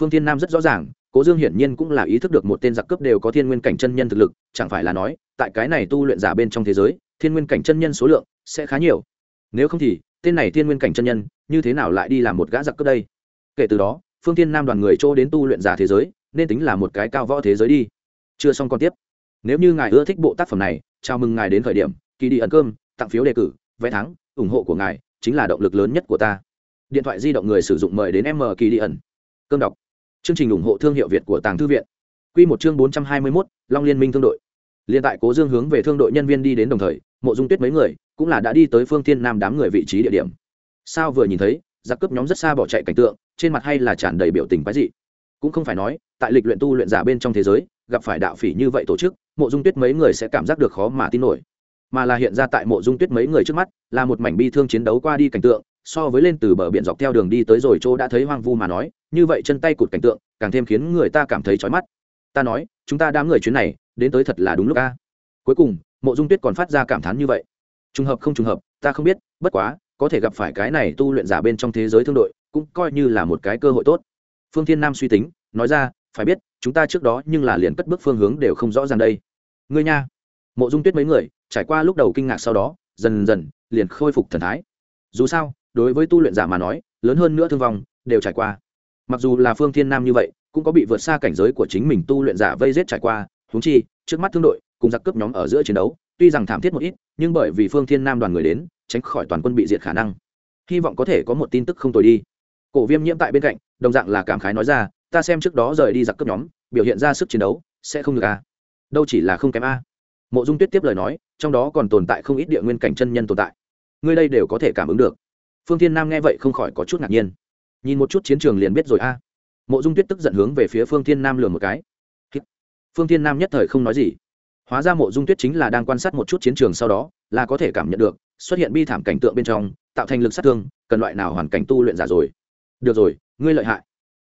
Phương thiên nam rất rõ ràng, cố dương hiển nhiên cũng là ý thức được một tên giặc cướp đều có thiên nguyên cảnh chân nhân thực lực, chẳng phải là nói, tại cái này tu luyện giả bên trong thế giới, thiên nguyên cảnh chân nhân số lượng sẽ khá nhiều. Nếu không thì, tên này thiên nguyên cảnh chân nhân, như thế nào lại đi làm một gã giặc cướp đây? Kể từ đó, phương thiên nam đoàn người chỗ đến tu luyện giả thế giới, nên tính là một cái cao võ thế giới đi chưa xong còn tiếp. Nếu như ngài ưa thích bộ tác phẩm này, chào mừng ngài đến khởi điểm, kỳ đi ẩn cơm, tặng phiếu đề cử, vé thắng, ủng hộ của ngài chính là động lực lớn nhất của ta. Điện thoại di động người sử dụng mời đến m kỳ đi ẩn. Cơm đọc. Chương trình ủng hộ thương hiệu việt của tàng thư viện. Q một chương bốn trăm hai mươi mốt, long liên minh thương đội. Liên tại cố dương hướng về thương đội nhân viên đi đến đồng thời, mộ dung tuyết mấy người cũng là đã đi tới phương thiên nam đám người vị trí địa điểm. Sao vừa nhìn thấy, giặc cướp nhóm rất xa bỏ chạy cảnh tượng, trên mặt hay là tràn đầy biểu tình quái dị. Cũng không phải nói, tại lịch luyện tu luyện giả bên trong thế giới gặp phải đạo phỉ như vậy tổ chức, mộ dung tuyết mấy người sẽ cảm giác được khó mà tin nổi. Mà là hiện ra tại mộ dung tuyết mấy người trước mắt, là một mảnh bi thương chiến đấu qua đi cảnh tượng, so với lên từ bờ biển dọc theo đường đi tới rồi chỗ đã thấy hoang vu mà nói, như vậy chân tay cụt cảnh tượng, càng thêm khiến người ta cảm thấy chói mắt. Ta nói, chúng ta đám người chuyến này, đến tới thật là đúng lúc a. Cuối cùng, mộ dung tuyết còn phát ra cảm thán như vậy. Trùng hợp không trùng hợp, ta không biết, bất quá, có thể gặp phải cái này tu luyện giả bên trong thế giới thương đội, cũng coi như là một cái cơ hội tốt. Phương thiên nam suy tính, nói ra phải biết, chúng ta trước đó nhưng là liền cất bước phương hướng đều không rõ ràng đây. Ngươi nha. Mộ dung tuyết mấy người, trải qua lúc đầu kinh ngạc sau đó, dần dần liền khôi phục thần thái. Dù sao, đối với tu luyện giả mà nói, lớn hơn nữa thương vong, đều trải qua. Mặc dù là phương thiên nam như vậy, cũng có bị vượt xa cảnh giới của chính mình tu luyện giả vây giết trải qua húng chi, trước mắt thương đội, cùng giặc cướp nhóm ở giữa chiến đấu, tuy rằng thảm thiết một ít, nhưng bởi vì phương thiên nam đoàn người đến, tránh khỏi toàn quân bị diệt khả năng. Hy vọng có thể có một tin tức không tồi đi. Cổ viêm nhiễm tại bên cạnh, đồng dạng là cảm khái nói ra ta xem trước đó rời đi giặc cướp nhóm, biểu hiện ra sức chiến đấu, sẽ không được a đâu chỉ là không kém a. Mộ dung tuyết tiếp lời nói, trong đó còn tồn tại không ít địa nguyên cảnh chân nhân tồn tại. Ngươi đây đều có thể cảm ứng được. Phương thiên nam nghe vậy không khỏi có chút ngạc nhiên. Nhìn một chút chiến trường liền biết rồi a. Mộ dung tuyết tức giận hướng về phía phương thiên nam lừa một cái. Phương thiên nam nhất thời không nói gì. Hóa ra mộ dung tuyết chính là đang quan sát một chút chiến trường sau đó, là có thể cảm nhận được, xuất hiện bi thảm cảnh tượng bên trong, tạo thành lực sát thương, cần loại nào hoàn cảnh tu luyện giả rồi. Được rồi, ngươi lợi hại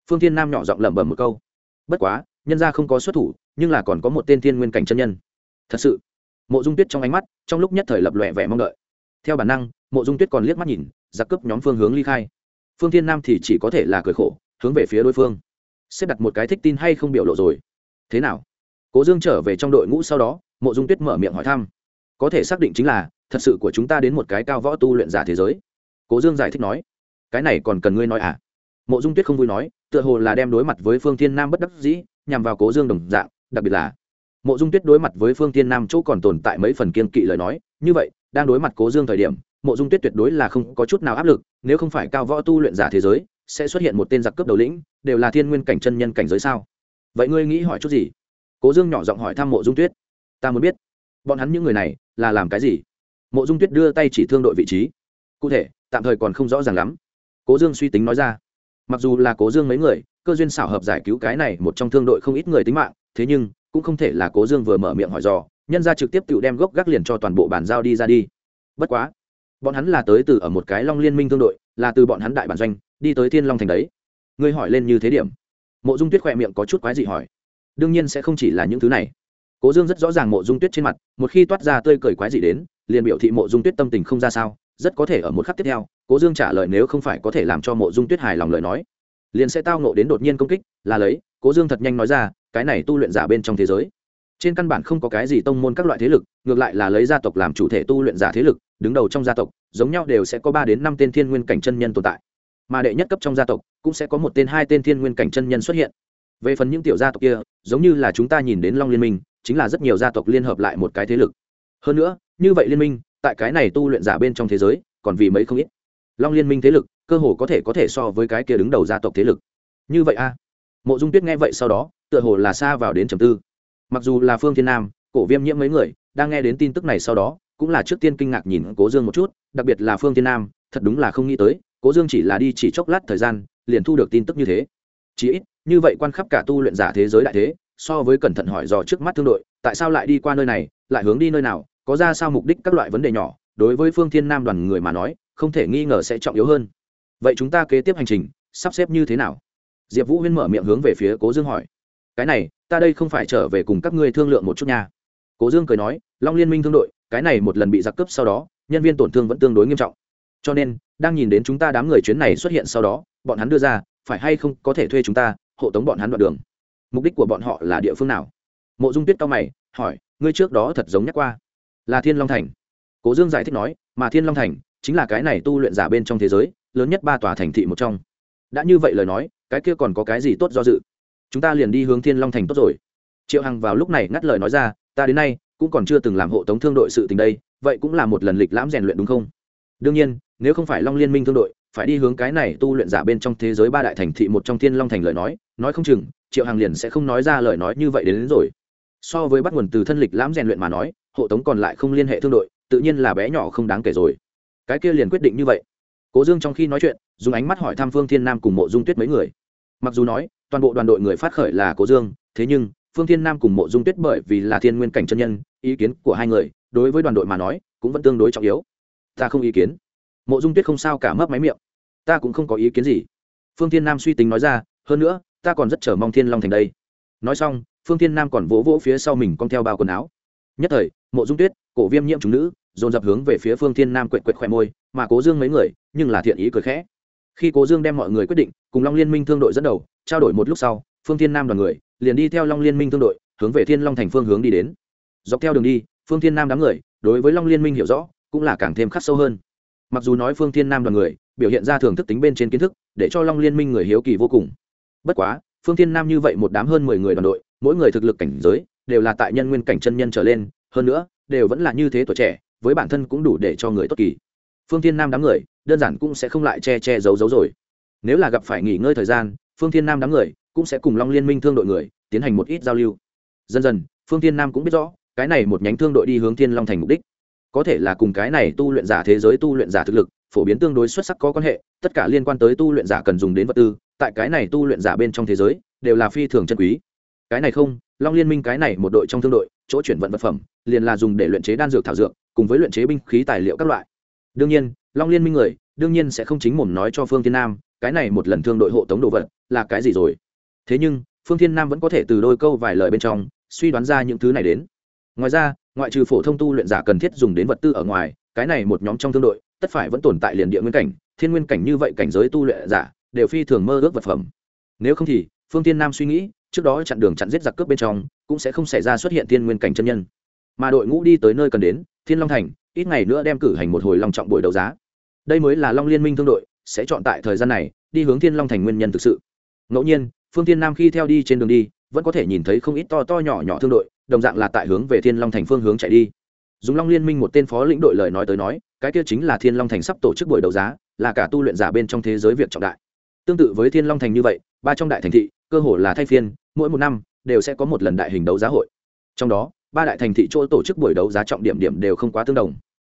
phương thiên nam nhỏ giọng lẩm bẩm một câu. Bất quá, nhân ra không có xuất thủ, nhưng là còn có một tên thiên nguyên cảnh chân nhân. Thật sự, mộ dung tuyết trong ánh mắt, trong lúc nhất thời lập lòe vẻ mong đợi. Theo bản năng, mộ dung tuyết còn liếc mắt nhìn, giặc cướp nhóm phương hướng ly khai. Phương thiên nam thì chỉ có thể là cười khổ, hướng về phía đối phương. Xếp đặt một cái thích tin hay không biểu lộ rồi. Thế nào? Cố dương trở về trong đội ngũ sau đó, mộ dung tuyết mở miệng hỏi thăm. Có thể xác định chính là, thật sự của chúng ta đến một cái cao võ tu luyện giả thế giới. Cố dương giải thích nói. Cái này còn cần ngươi nói à? Mộ dung tuyết không vui nói, tựa hồ là đem đối mặt với phương thiên nam bất đắc dĩ, nhằm vào cố dương đồng dạng, đặc biệt là mộ dung tuyết đối mặt với phương thiên nam chỗ còn tồn tại mấy phần kiên kỵ lời nói, như vậy, đang đối mặt cố dương thời điểm, mộ dung tuyết tuyệt đối là không có chút nào áp lực, nếu không phải cao võ tu luyện giả thế giới, sẽ xuất hiện một tên giặc cướp đầu lĩnh, đều là thiên nguyên cảnh chân nhân cảnh giới sao? Vậy ngươi nghĩ hỏi chút gì? Cố dương nhỏ giọng hỏi thăm mộ dung tuyết. Ta muốn biết, bọn hắn những người này là làm cái gì? Mộ dung tuyết đưa tay chỉ thương đội vị trí. Cụ thể, tạm thời còn không rõ ràng lắm. Cố dương suy tính nói ra mặc dù là cố dương mấy người, cơ duyên xảo hợp giải cứu cái này một trong thương đội không ít người tính mạng, thế nhưng, cũng không thể là cố dương vừa mở miệng hỏi dò, nhân ra trực tiếp tự đem gốc gác liền cho toàn bộ bàn giao đi ra đi. Bất quá, bọn hắn là tới từ ở một cái long liên minh thương đội, là từ bọn hắn đại bản doanh, đi tới thiên long thành đấy. Ngươi hỏi lên như thế điểm. Mộ dung tuyết khoe miệng có chút quái dị hỏi. Đương nhiên sẽ không chỉ là những thứ này. Cố dương rất rõ ràng mộ dung tuyết trên mặt, một khi toát ra tơi cười quái dị đến, liền biểu thị mộ dung tuyết tâm tình không ra sao, rất có thể ở một khắc tiếp theo cố dương trả lời nếu không phải có thể làm cho mộ dung tuyết hài lòng lời nói, liền sẽ tao nộ đến đột nhiên công kích, là lấy, cố dương thật nhanh nói ra, cái này tu luyện giả bên trong thế giới, trên căn bản không có cái gì tông môn các loại thế lực, ngược lại là lấy gia tộc làm chủ thể tu luyện giả thế lực, đứng đầu trong gia tộc, giống nhau đều sẽ có ba đến năm tên thiên nguyên cảnh chân nhân tồn tại. Mà đệ nhất cấp trong gia tộc, cũng sẽ có một tên, hai tên thiên nguyên cảnh chân nhân xuất hiện. Về phần những tiểu gia tộc kia, giống như là chúng ta nhìn đến long liên minh, chính là rất nhiều gia tộc liên hợp lại một cái thế lực. Hơn nữa, như vậy liên minh, tại cái này tu luyện giả bên trong thế giới, còn vì mấy không ít long liên minh thế lực, cơ hồ có thể có thể so với cái kia đứng đầu gia tộc thế lực. Như vậy a? Mộ dung tuyết nghe vậy sau đó, tựa hồ là xa vào đến trầm tư. Mặc dù là phương thiên nam, cổ viêm nhiễm mấy người, đang nghe đến tin tức này sau đó, cũng là trước tiên kinh ngạc nhìn cố dương một chút, đặc biệt là phương thiên nam, thật đúng là không nghĩ tới, cố dương chỉ là đi chỉ chốc lát thời gian, liền thu được tin tức như thế. Chỉ ít, như vậy quan khắp cả tu luyện giả thế giới đại thế, so với cẩn thận hỏi dò trước mắt thương đội, tại sao lại đi qua nơi này, lại hướng đi nơi nào, có ra sao mục đích các loại vấn đề nhỏ, đối với phương thiên nam đoàn người mà nói không thể nghi ngờ sẽ trọng yếu hơn. Vậy chúng ta kế tiếp hành trình, sắp xếp như thế nào? Diệp vũ huyên mở miệng hướng về phía cố dương hỏi. Cái này, ta đây không phải trở về cùng các ngươi thương lượng một chút nha. Cố dương cười nói, long liên minh thương đội, cái này một lần bị giặc cướp sau đó, nhân viên tổn thương vẫn tương đối nghiêm trọng. Cho nên, đang nhìn đến chúng ta đám người chuyến này xuất hiện sau đó, bọn hắn đưa ra, phải hay không có thể thuê chúng ta, hộ tống bọn hắn đoạn đường? Mục đích của bọn họ là địa phương nào? Mộ dung tuyết cao mày, hỏi, ngươi trước đó thật giống nhắc qua. Là thiên long thành. Cố dương giải thích nói, mà thiên long thành chính là cái này tu luyện giả bên trong thế giới lớn nhất ba tòa thành thị một trong. Đã như vậy lời nói cái kia còn có cái gì tốt do dự? Chúng ta liền đi hướng thiên long thành tốt rồi. Triệu hằng vào lúc này ngắt lời nói ra ta đến nay cũng còn chưa từng làm hộ tống thương đội sự tình đây vậy cũng là một lần lịch lãm rèn luyện đúng không? Đương nhiên nếu không phải long liên minh thương đội phải đi hướng cái này tu luyện giả bên trong thế giới ba đại thành thị một trong thiên long thành lời nói nói không chừng triệu hằng liền sẽ không nói ra lời nói như vậy đến, đến rồi. So với bắt nguồn từ thân lịch lãm rèn luyện mà nói hộ tống còn lại không liên hệ thương đội tự nhiên là bé nhỏ không đáng kể rồi cái kia liền quyết định như vậy. Cố dương trong khi nói chuyện, dùng ánh mắt hỏi thăm phương thiên nam cùng mộ dung tuyết mấy người. Mặc dù nói, toàn bộ đoàn đội người phát khởi là cố dương, thế nhưng, phương thiên nam cùng mộ dung tuyết bởi vì là thiên nguyên cảnh chân nhân, ý kiến của hai người, đối với đoàn đội mà nói, cũng vẫn tương đối trọng yếu. Ta không ý kiến. Mộ dung tuyết không sao cả mấp máy miệng. Ta cũng không có ý kiến gì. Phương thiên nam suy tính nói ra, hơn nữa, ta còn rất chờ mong thiên long thành đây. Nói xong, phương thiên nam còn vỗ vỗ phía sau mình con theo bao quần áo. Nhất thời, mộ dung tuyết, cổ viêm nhiễm chúng nữ dồn dập hướng về phía phương thiên nam quệt quệt khoe môi, mà cố dương mấy người, nhưng là thiện ý cười khẽ. Khi cố dương đem mọi người quyết định, cùng long liên minh thương đội dẫn đầu, trao đổi một lúc sau, phương thiên nam đoàn người, liền đi theo long liên minh thương đội, hướng về thiên long thành phương hướng đi đến. Dọc theo đường đi, phương thiên nam đám người, đối với long liên minh hiểu rõ, cũng là càng thêm khắc sâu hơn. Mặc dù nói phương thiên nam đoàn người, biểu hiện ra thưởng thức tính bên trên kiến thức, để cho long liên minh người hiếu kỳ vô cùng. Bất quá, phương thiên nam như vậy một đám hơn mười người đoàn đội, mỗi người thực lực cảnh giới, đều là tại nhân nguyên cảnh chân nhân trở lên, hơn nữa, đều vẫn là như thế tuổi trẻ với bản thân cũng đủ để cho người tốt kỳ. Phương thiên nam đám người, đơn giản cũng sẽ không lại che che giấu giấu rồi. Nếu là gặp phải nghỉ ngơi thời gian, phương thiên nam đám người cũng sẽ cùng long liên minh thương đội người tiến hành một ít giao lưu. Dần dần, phương thiên nam cũng biết rõ, cái này một nhánh thương đội đi hướng thiên long thành mục đích. Có thể là cùng cái này tu luyện giả thế giới tu luyện giả thực lực, phổ biến tương đối xuất sắc có quan hệ, tất cả liên quan tới tu luyện giả cần dùng đến vật tư, tại cái này tu luyện giả bên trong thế giới, đều là phi thường chân quý. Cái này không, long liên minh cái này một đội trong thương đội, chỗ chuyển vận vật phẩm, liền là dùng để luyện chế đan dược thảo dược cùng với luyện chế binh khí tài liệu các loại. Đương nhiên, long liên minh người, đương nhiên sẽ không chính mồm nói cho phương thiên nam, cái này một lần thương đội hộ tống đồ vật là cái gì rồi. Thế nhưng, phương thiên nam vẫn có thể từ đôi câu vài lời bên trong, suy đoán ra những thứ này đến. Ngoài ra, ngoại trừ phổ thông tu luyện giả cần thiết dùng đến vật tư ở ngoài, cái này một nhóm trong thương đội, tất phải vẫn tồn tại liền địa nguyên cảnh, thiên nguyên cảnh như vậy cảnh giới tu luyện giả, đều phi thường mơ ước vật phẩm. Nếu không thì, phương tiên nam suy nghĩ, trước đó chặn đường chặn giết giặc cướp bên trong, cũng sẽ không xảy ra xuất hiện thiên nguyên cảnh chân nhân. Mà đội ngũ đi tới nơi cần đến thiên long thành, ít ngày nữa đem cử hành một hồi long trọng buổi đấu giá. Đây mới là long liên minh thương đội, sẽ chọn tại thời gian này, đi hướng thiên long thành nguyên nhân thực sự. Ngẫu nhiên, phương tiên nam khi theo đi trên đường đi, vẫn có thể nhìn thấy không ít to to nhỏ nhỏ thương đội, đồng dạng là tại hướng về thiên long thành phương hướng chạy đi. Dùng long liên minh một tên phó lĩnh đội lời nói tới nói, cái kia chính là thiên long thành sắp tổ chức buổi đấu giá, là cả tu luyện giả bên trong thế giới việc trọng đại. Tương tự với thiên long thành như vậy, ba trong đại thành thị, cơ hồ là thay phiên, mỗi một năm, đều sẽ có một lần đại hình đấu giá hội. Trong đó ba đại thành thị chỗ tổ chức buổi đấu giá trọng điểm điểm đều không quá tương đồng.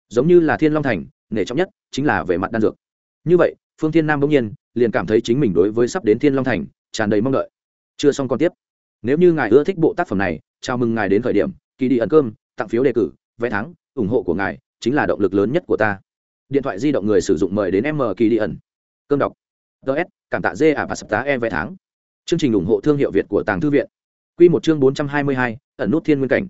Giống như là thiên long thành nể trọng nhất chính là về mặt đan dược. Như vậy, phương thiên nam bỗng nhiên liền cảm thấy chính mình đối với sắp đến thiên long thành tràn đầy mong đợi. Chưa xong còn tiếp. Nếu như ngài ưa thích bộ tác phẩm này, chào mừng ngài đến khởi điểm kỳ đi ẩn cơm, tặng phiếu đề cử, vé thắng, ủng hộ của ngài chính là động lực lớn nhất của ta. Điện thoại di động người sử dụng mời đến m kỳ đi ẩn. Cơm đọc. Ts cảm tạ dê ả và sập tá e vé tháng chương trình ủng hộ thương hiệu việt của tàng thư viện. Q một chương bốn trăm hai mươi hai, ẩn nút thiên nguyên cảnh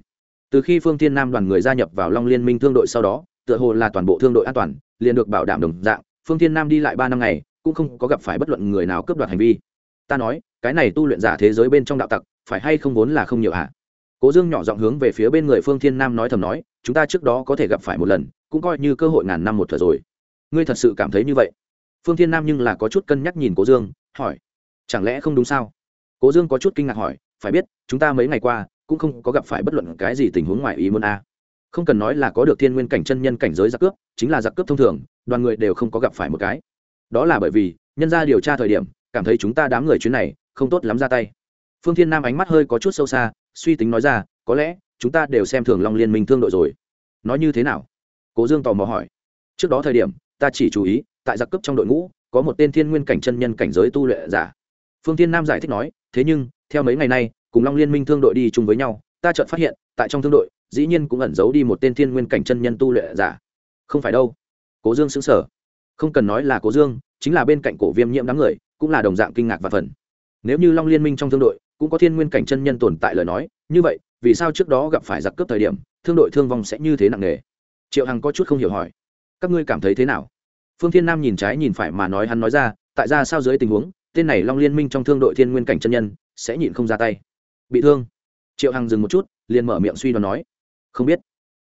từ khi phương thiên nam đoàn người gia nhập vào long liên minh thương đội sau đó, tựa hồ là toàn bộ thương đội an toàn, liền được bảo đảm đồng dạng, phương thiên nam đi lại ba năm ngày, cũng không có gặp phải bất luận người nào cướp đoạt hành vi. Ta nói, cái này tu luyện giả thế giới bên trong đạo tặc, phải hay không vốn là không nhiều hả? Cố dương nhỏ giọng hướng về phía bên người phương thiên nam nói thầm nói, chúng ta trước đó có thể gặp phải một lần, cũng coi như cơ hội ngàn năm một thừa rồi. Ngươi thật sự cảm thấy như vậy? Phương thiên nam nhưng là có chút cân nhắc nhìn cố dương, hỏi, chẳng lẽ không đúng sao? Cố dương có chút kinh ngạc hỏi, phải biết, chúng ta mấy ngày qua cũng không có gặp phải bất luận cái gì tình huống ngoài ý muốn a. Không cần nói là có được thiên nguyên cảnh chân nhân cảnh giới giặc cướp, chính là giặc cướp thông thường, đoàn người đều không có gặp phải một cái. Đó là bởi vì, nhân ra điều tra thời điểm, cảm thấy chúng ta đám người chuyến này không tốt lắm ra tay. Phương thiên nam ánh mắt hơi có chút sâu xa, suy tính nói ra, có lẽ, chúng ta đều xem thường long liên minh thương đội rồi. Nói như thế nào? Cố dương tò mò hỏi. Trước đó thời điểm, ta chỉ chú ý, tại giặc cướp trong đội ngũ, có một tên thiên nguyên cảnh chân nhân cảnh giới tu luyện giả. Phương thiên nam giải thích nói, thế nhưng, theo mấy ngày nay cùng long liên minh thương đội đi chung với nhau, ta chợt phát hiện, tại trong thương đội, dĩ nhiên cũng ẩn giấu đi một tên thiên nguyên cảnh chân nhân tu lệ giả. Không phải đâu. Cố dương xứng sở không cần nói là cố dương, chính là bên cạnh cổ viêm nhiễm đám người, cũng là đồng dạng kinh ngạc và phần nếu như long liên minh trong thương đội, cũng có thiên nguyên cảnh chân nhân tồn tại lời nói, như vậy, vì sao trước đó gặp phải giặc cướp thời điểm, thương đội thương vong sẽ như thế nặng nề? Triệu hằng có chút không hiểu hỏi. Các ngươi cảm thấy thế nào? Phương thiên nam nhìn trái nhìn phải mà nói hắn nói ra, tại ra sao dưới tình huống, tên này long liên minh trong thương đội thiên nguyên cảnh chân nhân, sẽ nhịn không ra tay bị thương. Triệu hằng dừng một chút, liền mở miệng suy đoán nói, không biết.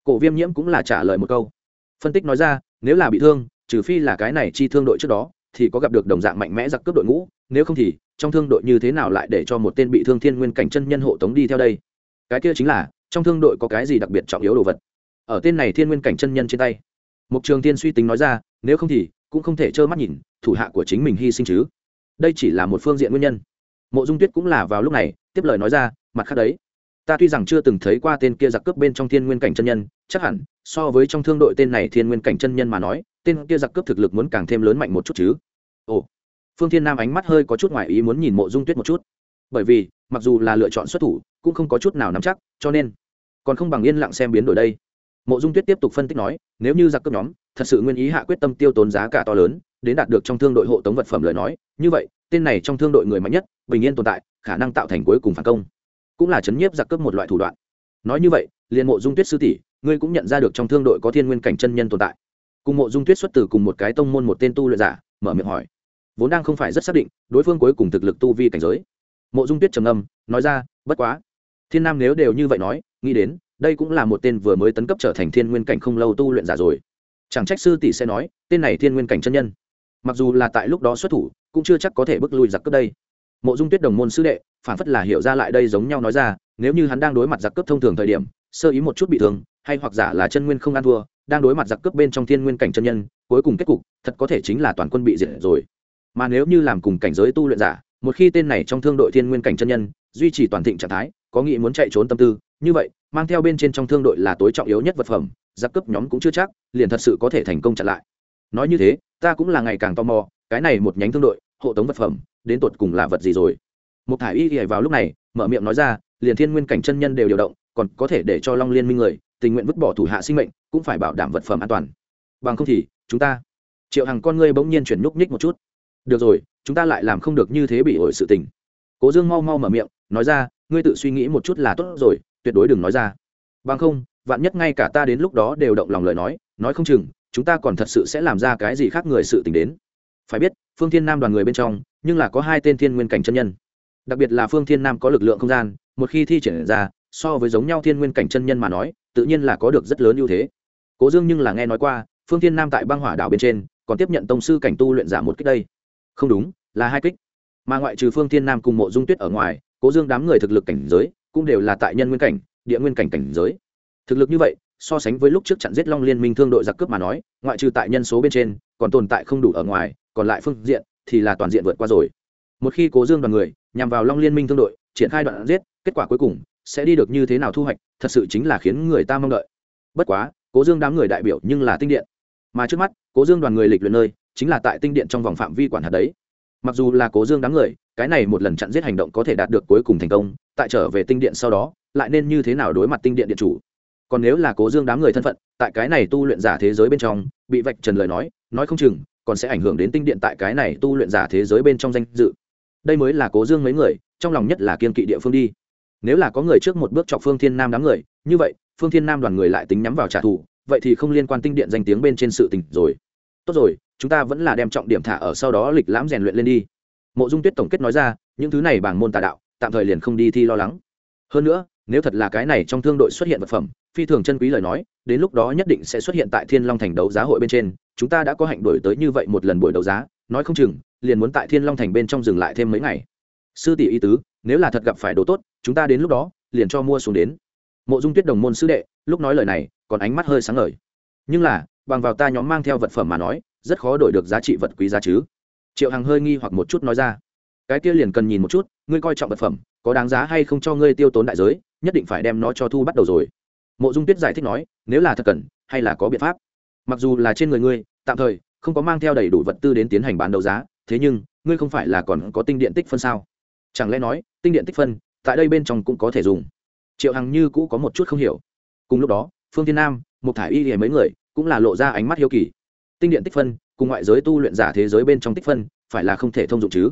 Cổ viêm nhiễm cũng là trả lời một câu. Phân tích nói ra, nếu là bị thương, trừ phi là cái này chi thương đội trước đó, thì có gặp được đồng dạng mạnh mẽ giặc cướp đội ngũ, nếu không thì trong thương đội như thế nào lại để cho một tên bị thương thiên nguyên cảnh chân nhân hộ tống đi theo đây? Cái kia chính là, trong thương đội có cái gì đặc biệt trọng yếu đồ vật? Ở tên này thiên nguyên cảnh chân nhân trên tay. Mục trường tiên suy tính nói ra, nếu không thì cũng không thể trơ mắt nhìn, thủ hạ của chính mình hy sinh chứ. Đây chỉ là một phương diện nguyên nhân mộ dung tuyết cũng là vào lúc này, tiếp lời nói ra, mặt khác đấy, ta tuy rằng chưa từng thấy qua tên kia giặc cướp bên trong thiên nguyên cảnh chân nhân, chắc hẳn, so với trong thương đội tên này thiên nguyên cảnh chân nhân mà nói, tên kia giặc cướp thực lực muốn càng thêm lớn mạnh một chút chứ. Ồ, phương thiên nam ánh mắt hơi có chút ngoại ý muốn nhìn mộ dung tuyết một chút. Bởi vì, mặc dù là lựa chọn xuất thủ, cũng không có chút nào nắm chắc, cho nên, còn không bằng yên lặng xem biến đổi đây. Mộ dung tuyết tiếp tục phân tích nói, nếu như giặc cướp nhóm, thật sự nguyên ý hạ quyết tâm tiêu tốn giá cả to lớn, đến đạt được trong thương đội hộ tống vật phẩm lời nói, như vậy, tên này trong thương đội người mạnh nhất bình yên tồn tại, khả năng tạo thành cuối cùng phản công. Cũng là chấn nhiếp giặc cướp một loại thủ đoạn. Nói như vậy, liền mộ dung tuyết sư tỷ, ngươi cũng nhận ra được trong thương đội có thiên nguyên cảnh chân nhân tồn tại. Cùng mộ dung tuyết xuất từ cùng một cái tông môn một tên tu luyện giả, mở miệng hỏi. Vốn đang không phải rất xác định, đối phương cuối cùng thực lực tu vi cảnh giới. Mộ dung tuyết trầm âm nói ra, bất quá, thiên nam nếu đều như vậy nói, nghĩ đến, đây cũng là một tên vừa mới tấn cấp trở thành thiên nguyên cảnh không lâu tu luyện giả rồi. Chẳng trách sư tỷ sẽ nói, tên này thiên nguyên cảnh chân nhân. Mặc dù là tại lúc đó xuất thủ, cũng chưa chắc có thể bước lui giặc cướp đây mộ dung tuyết đồng môn sư đệ, phản phất là hiểu ra lại đây giống nhau nói ra, nếu như hắn đang đối mặt giặc cướp thông thường thời điểm, sơ ý một chút bị thương, hay hoặc giả là chân nguyên không ăn thua, đang đối mặt giặc cướp bên trong thiên nguyên cảnh chân nhân, cuối cùng kết cục, thật có thể chính là toàn quân bị diệt rồi. Mà nếu như làm cùng cảnh giới tu luyện giả, một khi tên này trong thương đội thiên nguyên cảnh chân nhân, duy trì toàn thịnh trạng thái, có nghĩ muốn chạy trốn tâm tư, như vậy, mang theo bên trên trong thương đội là tối trọng yếu nhất vật phẩm, giặc cướp nhóm cũng chưa chắc liền thật sự có thể thành công chặn lại. Nói như thế, ta cũng là ngày càng tò mò, cái này một nhánh thương đội hộ tống vật phẩm, đến tột cùng là vật gì rồi? Một thải y ghé vào lúc này, mở miệng nói ra, liền thiên nguyên cảnh chân nhân đều điều động, còn có thể để cho long liên minh người, tình nguyện vứt bỏ thủ hạ sinh mệnh, cũng phải bảo đảm vật phẩm an toàn. Bằng không thì, chúng ta, triệu hàng con ngươi bỗng nhiên chuyển nhúc nhích một chút. Được rồi, chúng ta lại làm không được như thế bị ổi sự tình. Cố dương mau mau mở miệng, nói ra, ngươi tự suy nghĩ một chút là tốt rồi, tuyệt đối đừng nói ra. Bằng không, vạn nhất ngay cả ta đến lúc đó đều động lòng lời nói nói không chừng, chúng ta còn thật sự sẽ làm ra cái gì khác người sự tình đến. Phải biết phương thiên nam đoàn người bên trong, nhưng là có hai tên thiên nguyên cảnh chân nhân. Đặc biệt là phương thiên nam có lực lượng không gian, một khi thi triển ra, so với giống nhau thiên nguyên cảnh chân nhân mà nói, tự nhiên là có được rất lớn ưu thế. Cố dương nhưng là nghe nói qua, phương thiên nam tại băng hỏa đảo bên trên, còn tiếp nhận tông sư cảnh tu luyện giả một kích đây. Không đúng, là hai kích. Mà ngoại trừ phương thiên nam cùng mộ dung tuyết ở ngoài, cố dương đám người thực lực cảnh giới, cũng đều là tại nhân nguyên cảnh, địa nguyên cảnh cảnh giới. Thực lực như vậy, so sánh với lúc trước chặn giết long liên minh thương đội giặc cướp mà nói, ngoại trừ tại nhân số bên trên còn tồn tại không đủ ở ngoài, còn lại phương diện thì là toàn diện vượt qua rồi. Một khi cố dương đoàn người nhằm vào long liên minh thương đội, triển khai đoạn giết, kết quả cuối cùng sẽ đi được như thế nào thu hoạch, thật sự chính là khiến người ta mong đợi. Bất quá, cố dương đám người đại biểu nhưng là tinh điện. Mà trước mắt, cố dương đoàn người lịch luyện nơi chính là tại tinh điện trong vòng phạm vi quản hạt đấy. Mặc dù là cố dương đám người, cái này một lần chặn giết hành động có thể đạt được cuối cùng thành công, tại trở về tinh điện sau đó, lại nên như thế nào đối mặt tinh điện điện chủ? Còn nếu là cố dương đám người thân phận, tại cái này tu luyện giả thế giới bên trong, bị vạch trần lời nói nói không chừng, còn sẽ ảnh hưởng đến tinh điện tại cái này tu luyện giả thế giới bên trong danh dự. Đây mới là cố dương mấy người, trong lòng nhất là kiên kỵ địa phương đi. Nếu là có người trước một bước chọc phương thiên nam đám người, như vậy, phương thiên nam đoàn người lại tính nhắm vào trả thù, vậy thì không liên quan tinh điện danh tiếng bên trên sự tình rồi. Tốt rồi, chúng ta vẫn là đem trọng điểm thả ở sau đó lịch lãm rèn luyện lên đi. Mộ dung tuyết tổng kết nói ra, những thứ này bằng môn tà đạo, tạm thời liền không đi thi lo lắng. Hơn nữa nếu thật là cái này trong thương đội xuất hiện vật phẩm, phi thường chân quý lời nói, đến lúc đó nhất định sẽ xuất hiện tại thiên long thành đấu giá hội bên trên, chúng ta đã có hạnh đổi tới như vậy một lần buổi đấu giá, nói không chừng, liền muốn tại thiên long thành bên trong dừng lại thêm mấy ngày. Sư tỷ y tứ, nếu là thật gặp phải đồ tốt, chúng ta đến lúc đó, liền cho mua xuống đến. Mộ dung tuyết đồng môn sư đệ, lúc nói lời này, còn ánh mắt hơi sáng ngời. Nhưng là, bằng vào ta nhóm mang theo vật phẩm mà nói, rất khó đổi được giá trị vật quý giá chứ. Triệu hằng hơi nghi hoặc một chút nói ra. Cái kia liền cần nhìn một chút, ngươi coi trọng vật phẩm có đáng giá hay không cho ngươi tiêu tốn đại giới, nhất định phải đem nó cho thu bắt đầu rồi. Mộ dung tuyết giải thích nói, nếu là thật cần, hay là có biện pháp. Mặc dù là trên người ngươi, tạm thời, không có mang theo đầy đủ vật tư đến tiến hành bán đấu giá, thế nhưng, ngươi không phải là còn có tinh điện tích phân sao? Chẳng lẽ nói, tinh điện tích phân, tại đây bên trong cũng có thể dùng? Triệu hằng như cũ có một chút không hiểu. Cùng lúc đó, phương tiên nam một thả y hề mấy người, cũng là lộ ra ánh mắt hiếu kỳ. Tinh điện tích phân, cùng ngoại giới tu luyện giả thế giới bên trong tích phân, phải là không thể thông dụng chứ.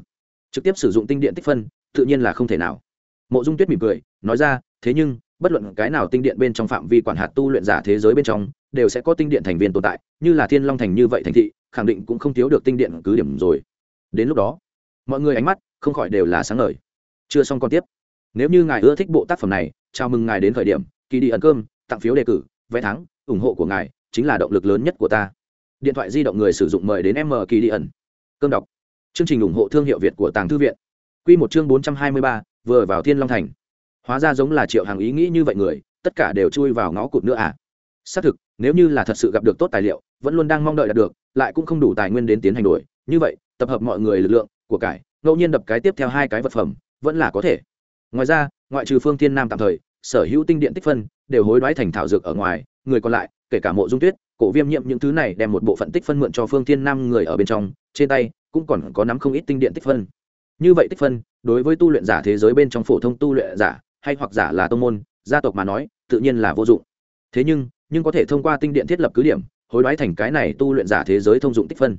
Trực tiếp sử dụng tinh điện tích phân tự nhiên là không thể nào. Mộ dung tuyết mỉm cười, nói ra, thế nhưng, bất luận cái nào tinh điện bên trong phạm vi quản hạt tu luyện giả thế giới bên trong, đều sẽ có tinh điện thành viên tồn tại, như là thiên long thành như vậy thành thị, khẳng định cũng không thiếu được tinh điện cứ điểm rồi. Đến lúc đó, mọi người ánh mắt không khỏi đều là sáng ngời. Chưa xong còn tiếp. Nếu như ngài ưa thích bộ tác phẩm này, chào mừng ngài đến khởi điểm kỳ đi ẩn cơm, tặng phiếu đề cử, vé thắng, ủng hộ của ngài chính là động lực lớn nhất của ta. Điện thoại di động người sử dụng mời đến m kỳ đi ẩn. Cơm đọc. Chương trình ủng hộ thương hiệu việt của tàng thư viện. Quy một chương bốn trăm hai mươi ba, vừa vào thiên long thành. Hóa ra giống là triệu hàng ý nghĩ như vậy người, tất cả đều chui vào ngõ cụt nữa à? Xác thực, nếu như là thật sự gặp được tốt tài liệu, vẫn luôn đang mong đợi đạt được, lại cũng không đủ tài nguyên đến tiến hành đổi. Như vậy, tập hợp mọi người lực lượng của cải, ngẫu nhiên đập cái tiếp theo hai cái vật phẩm, vẫn là có thể. Ngoài ra, ngoại trừ phương thiên nam tạm thời, sở hữu tinh điện tích phân đều hối đoái thành thảo dược ở ngoài, người còn lại, kể cả mộ dung tuyết, cổ viêm nhiệm những thứ này đem một bộ phận tích phân mượn cho phương thiên nam người ở bên trong, trên tay cũng còn có nắm không ít tinh điện tích phân như vậy tích phân, đối với tu luyện giả thế giới bên trong phổ thông tu luyện giả, hay hoặc giả là tông môn, gia tộc mà nói, tự nhiên là vô dụng. Thế nhưng nhưng có thể thông qua tinh điện thiết lập cứ điểm, hối đoái thành cái này tu luyện giả thế giới thông dụng tích phân.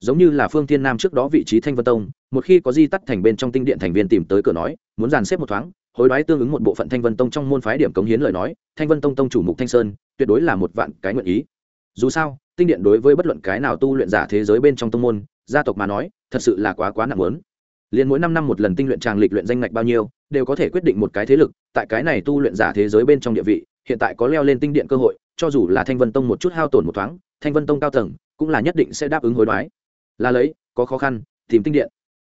Giống như là phương tiên nam trước đó vị trí thanh vân tông, một khi có di tắt thành bên trong tinh điện thành viên tìm tới cửa nói, muốn dàn xếp một thoáng, hối đoái tương ứng một bộ phận thanh vân tông trong môn phái điểm cống hiến lời nói, thanh vân tông tông chủ mục thanh sơn, tuyệt đối là một vạn cái nguyện ý. Dù sao, tinh điện đối với bất luận cái nào tu luyện giả thế giới bên trong tông môn, gia tộc mà nói, thật sự là quá quá nặng lớn liền mỗi năm năm một lần tinh luyện tràng lịch luyện danh ngạch bao nhiêu, đều có thể quyết định một cái thế lực, tại cái này tu luyện giả thế giới bên trong địa vị, hiện tại có leo lên tinh điện cơ hội, cho dù là thanh vân tông một chút hao tổn một thoáng, thanh vân tông cao tầng cũng là nhất định sẽ đáp ứng hối đoái. Là lấy, có khó khăn, tìm tinh điện.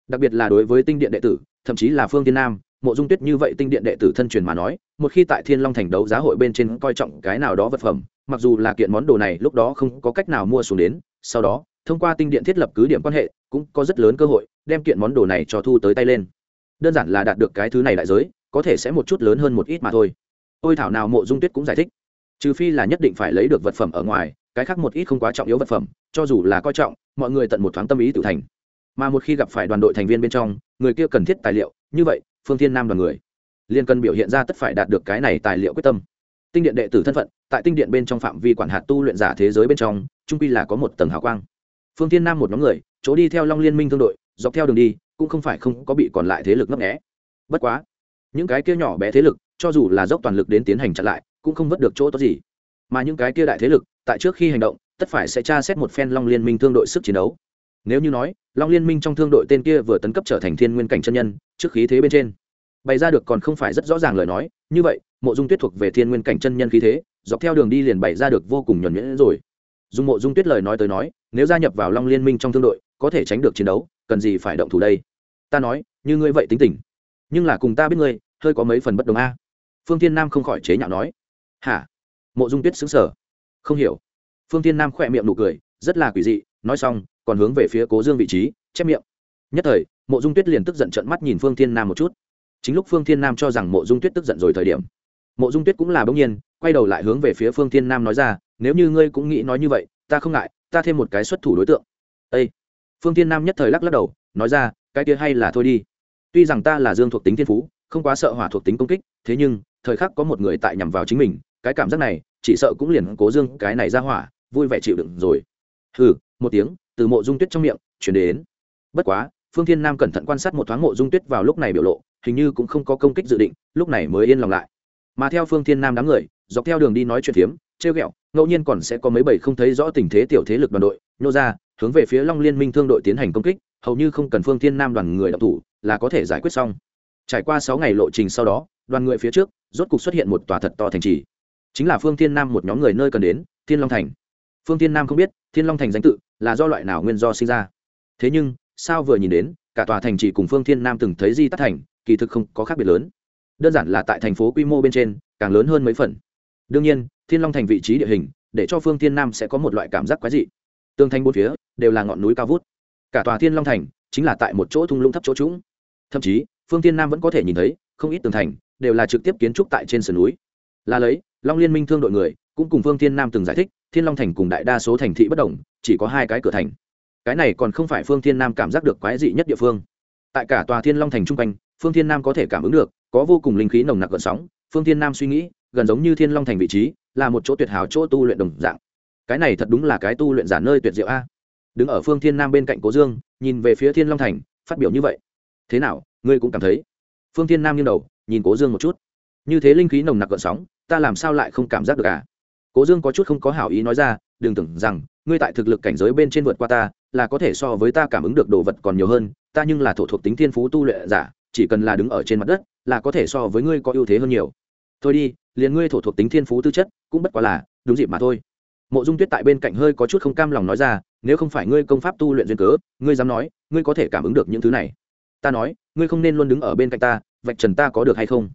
Đặc biệt là đối với tinh điện đệ tử, thậm chí là phương tiên nam, mộ dung tuyết như vậy tinh điện đệ tử thân truyền mà nói, một khi tại thiên long thành đấu giá hội bên trên coi trọng cái nào đó vật phẩm, mặc dù là kiện món đồ này lúc đó không có cách nào mua xuống đến, sau đó thông qua tinh điện thiết lập cứ điểm quan hệ, cũng có rất lớn cơ hội đem kiện món đồ này cho thu tới tay lên. Đơn giản là đạt được cái thứ này đại giới, có thể sẽ một chút lớn hơn một ít mà thôi. Ôi thảo nào mộ dung tuyết cũng giải thích. Trừ phi là nhất định phải lấy được vật phẩm ở ngoài, cái khác một ít không quá trọng yếu vật phẩm, cho dù là coi trọng, mọi người tận một thoáng tâm ý tự thành. Mà một khi gặp phải đoàn đội thành viên bên trong, người kia cần thiết tài liệu, như vậy, phương thiên nam đoàn người. Liên cần biểu hiện ra tất phải đạt được cái này tài liệu quyết tâm. Tinh điện đệ tử thân phận, tại tinh điện bên trong phạm vi quản hạt tu luyện giả thế giới bên trong, trung pi là có một tầng hào quang phương thiên nam một nhóm người, chỗ đi theo long liên minh thương đội, dọc theo đường đi, cũng không phải không có bị còn lại thế lực ngấp nghẽ bất quá, những cái kia nhỏ bé thế lực, cho dù là dốc toàn lực đến tiến hành chặn lại, cũng không vớt được chỗ tốt gì. Mà những cái kia đại thế lực, tại trước khi hành động, tất phải sẽ tra xét một phen long liên minh thương đội sức chiến đấu. Nếu như nói, long liên minh trong thương đội tên kia vừa tấn cấp trở thành thiên nguyên cảnh chân nhân, trước khí thế bên trên, bày ra được còn không phải rất rõ ràng lời nói, như vậy, mộ dung tuyết thuộc về thiên nguyên cảnh chân nhân khí thế, dọc theo đường đi liền bày ra được vô cùng nhuẩn nhuyễn rồi. Dùng mộ dung tuyết lời nói tới nói nếu gia nhập vào long liên minh trong thương đội, có thể tránh được chiến đấu, cần gì phải động thủ đây? Ta nói, như ngươi vậy tính tình. Nhưng là cùng ta biết ngươi, hơi có mấy phần bất đồng a. Phương thiên nam không khỏi chế nhạo nói. Hả? Mộ dung tuyết xứng sở không hiểu. Phương thiên nam khỏe miệng nụ cười, rất là quỷ dị, nói xong, còn hướng về phía cố dương vị trí, chép miệng. Nhất thời, mộ dung tuyết liền tức giận trận mắt nhìn phương thiên nam một chút. Chính lúc phương thiên nam cho rằng mộ dung tuyết tức giận rồi thời điểm, mộ dung tuyết cũng là bỗng nhiên, quay đầu lại hướng về phía phương thiên nam nói ra, nếu như ngươi cũng nghĩ nói như vậy, ta không ngại ta thêm một cái xuất thủ đối tượng. Â phương thiên nam nhất thời lắc lắc đầu, nói ra, cái kia hay là thôi đi. Tuy rằng ta là dương thuộc tính thiên phú, không quá sợ hỏa thuộc tính công kích, thế nhưng, thời khắc có một người tại nhằm vào chính mình, cái cảm giác này, chỉ sợ cũng liền cố dương cái này ra hỏa, vui vẻ chịu đựng rồi. Hừ, một tiếng, từ mộ dung tuyết trong miệng, chuyển đến. Bất quá, phương thiên nam cẩn thận quan sát một thoáng mộ dung tuyết vào lúc này biểu lộ, hình như cũng không có công kích dự định, lúc này mới yên lòng lại. Mà theo phương thiên nam đám người dọc theo đường đi nói chuyện phiếm, trêu ghẹo, ngẫu nhiên còn sẽ có mấy bảy không thấy rõ tình thế tiểu thế lực đoàn đội, nhô ra, hướng về phía long liên minh thương đội tiến hành công kích, hầu như không cần phương thiên nam đoàn người đọc thủ, là có thể giải quyết xong. Trải qua sáu ngày lộ trình sau đó, đoàn người phía trước, rốt cục xuất hiện một tòa thật to thành trì. Chính là phương thiên nam một nhóm người nơi cần đến, thiên long thành. Phương thiên nam không biết, thiên long thành danh tự là do loại nào nguyên do sinh ra. Thế nhưng, sao vừa nhìn đến, cả tòa thành trì cùng phương thiên nam từng thấy di tắt thành, kỳ thực không có khác biệt lớn. Đơn giản là tại thành phố quy mô bên trên, càng lớn hơn mấy phần đương nhiên, thiên long thành vị trí địa hình, để cho phương thiên nam sẽ có một loại cảm giác quái dị. Tương thanh bốn phía đều là ngọn núi cao vút. Cả tòa thiên long thành chính là tại một chỗ thung lũng thấp chỗ trũng. Thậm chí, phương thiên nam vẫn có thể nhìn thấy không ít tường thành đều là trực tiếp kiến trúc tại trên sườn núi. Là lấy, long liên minh thương đội người cũng cùng phương thiên nam từng giải thích, thiên long thành cùng đại đa số thành thị bất đồng, chỉ có hai cái cửa thành. Cái này còn không phải phương thiên nam cảm giác được quái dị nhất địa phương. Tại cả tòa thiên long thành chung quanh, phương thiên nam có thể cảm ứng được, có vô cùng linh khí nồng nặc gợn sóng, phương thiên nam suy nghĩ gần giống như thiên long thành vị trí, là một chỗ tuyệt hảo chỗ tu luyện đồng dạng. Cái này thật đúng là cái tu luyện giả nơi tuyệt diệu a. Đứng ở phương thiên nam bên cạnh cố dương, nhìn về phía thiên long thành, phát biểu như vậy. Thế nào, ngươi cũng cảm thấy? Phương thiên nam nghiêng đầu, nhìn cố dương một chút. Như thế linh khí nồng nặc gợn sóng, ta làm sao lại không cảm giác được à? Cố dương có chút không có hảo ý nói ra, đừng tưởng rằng, ngươi tại thực lực cảnh giới bên trên vượt qua ta, là có thể so với ta cảm ứng được đồ vật còn nhiều hơn, ta nhưng là thổ thuộc tính thiên phú tu luyện giả, chỉ cần là đứng ở trên mặt đất, là có thể so với ngươi có ưu thế hơn nhiều. Thôi đi liền ngươi thổ thuộc tính thiên phú tư chất, cũng bất quá là, đúng dịp mà thôi. Mộ dung tuyết tại bên cạnh hơi có chút không cam lòng nói ra, nếu không phải ngươi công pháp tu luyện duyên cớ, ngươi dám nói, ngươi có thể cảm ứng được những thứ này. Ta nói, ngươi không nên luôn đứng ở bên cạnh ta, vạch trần ta có được hay không?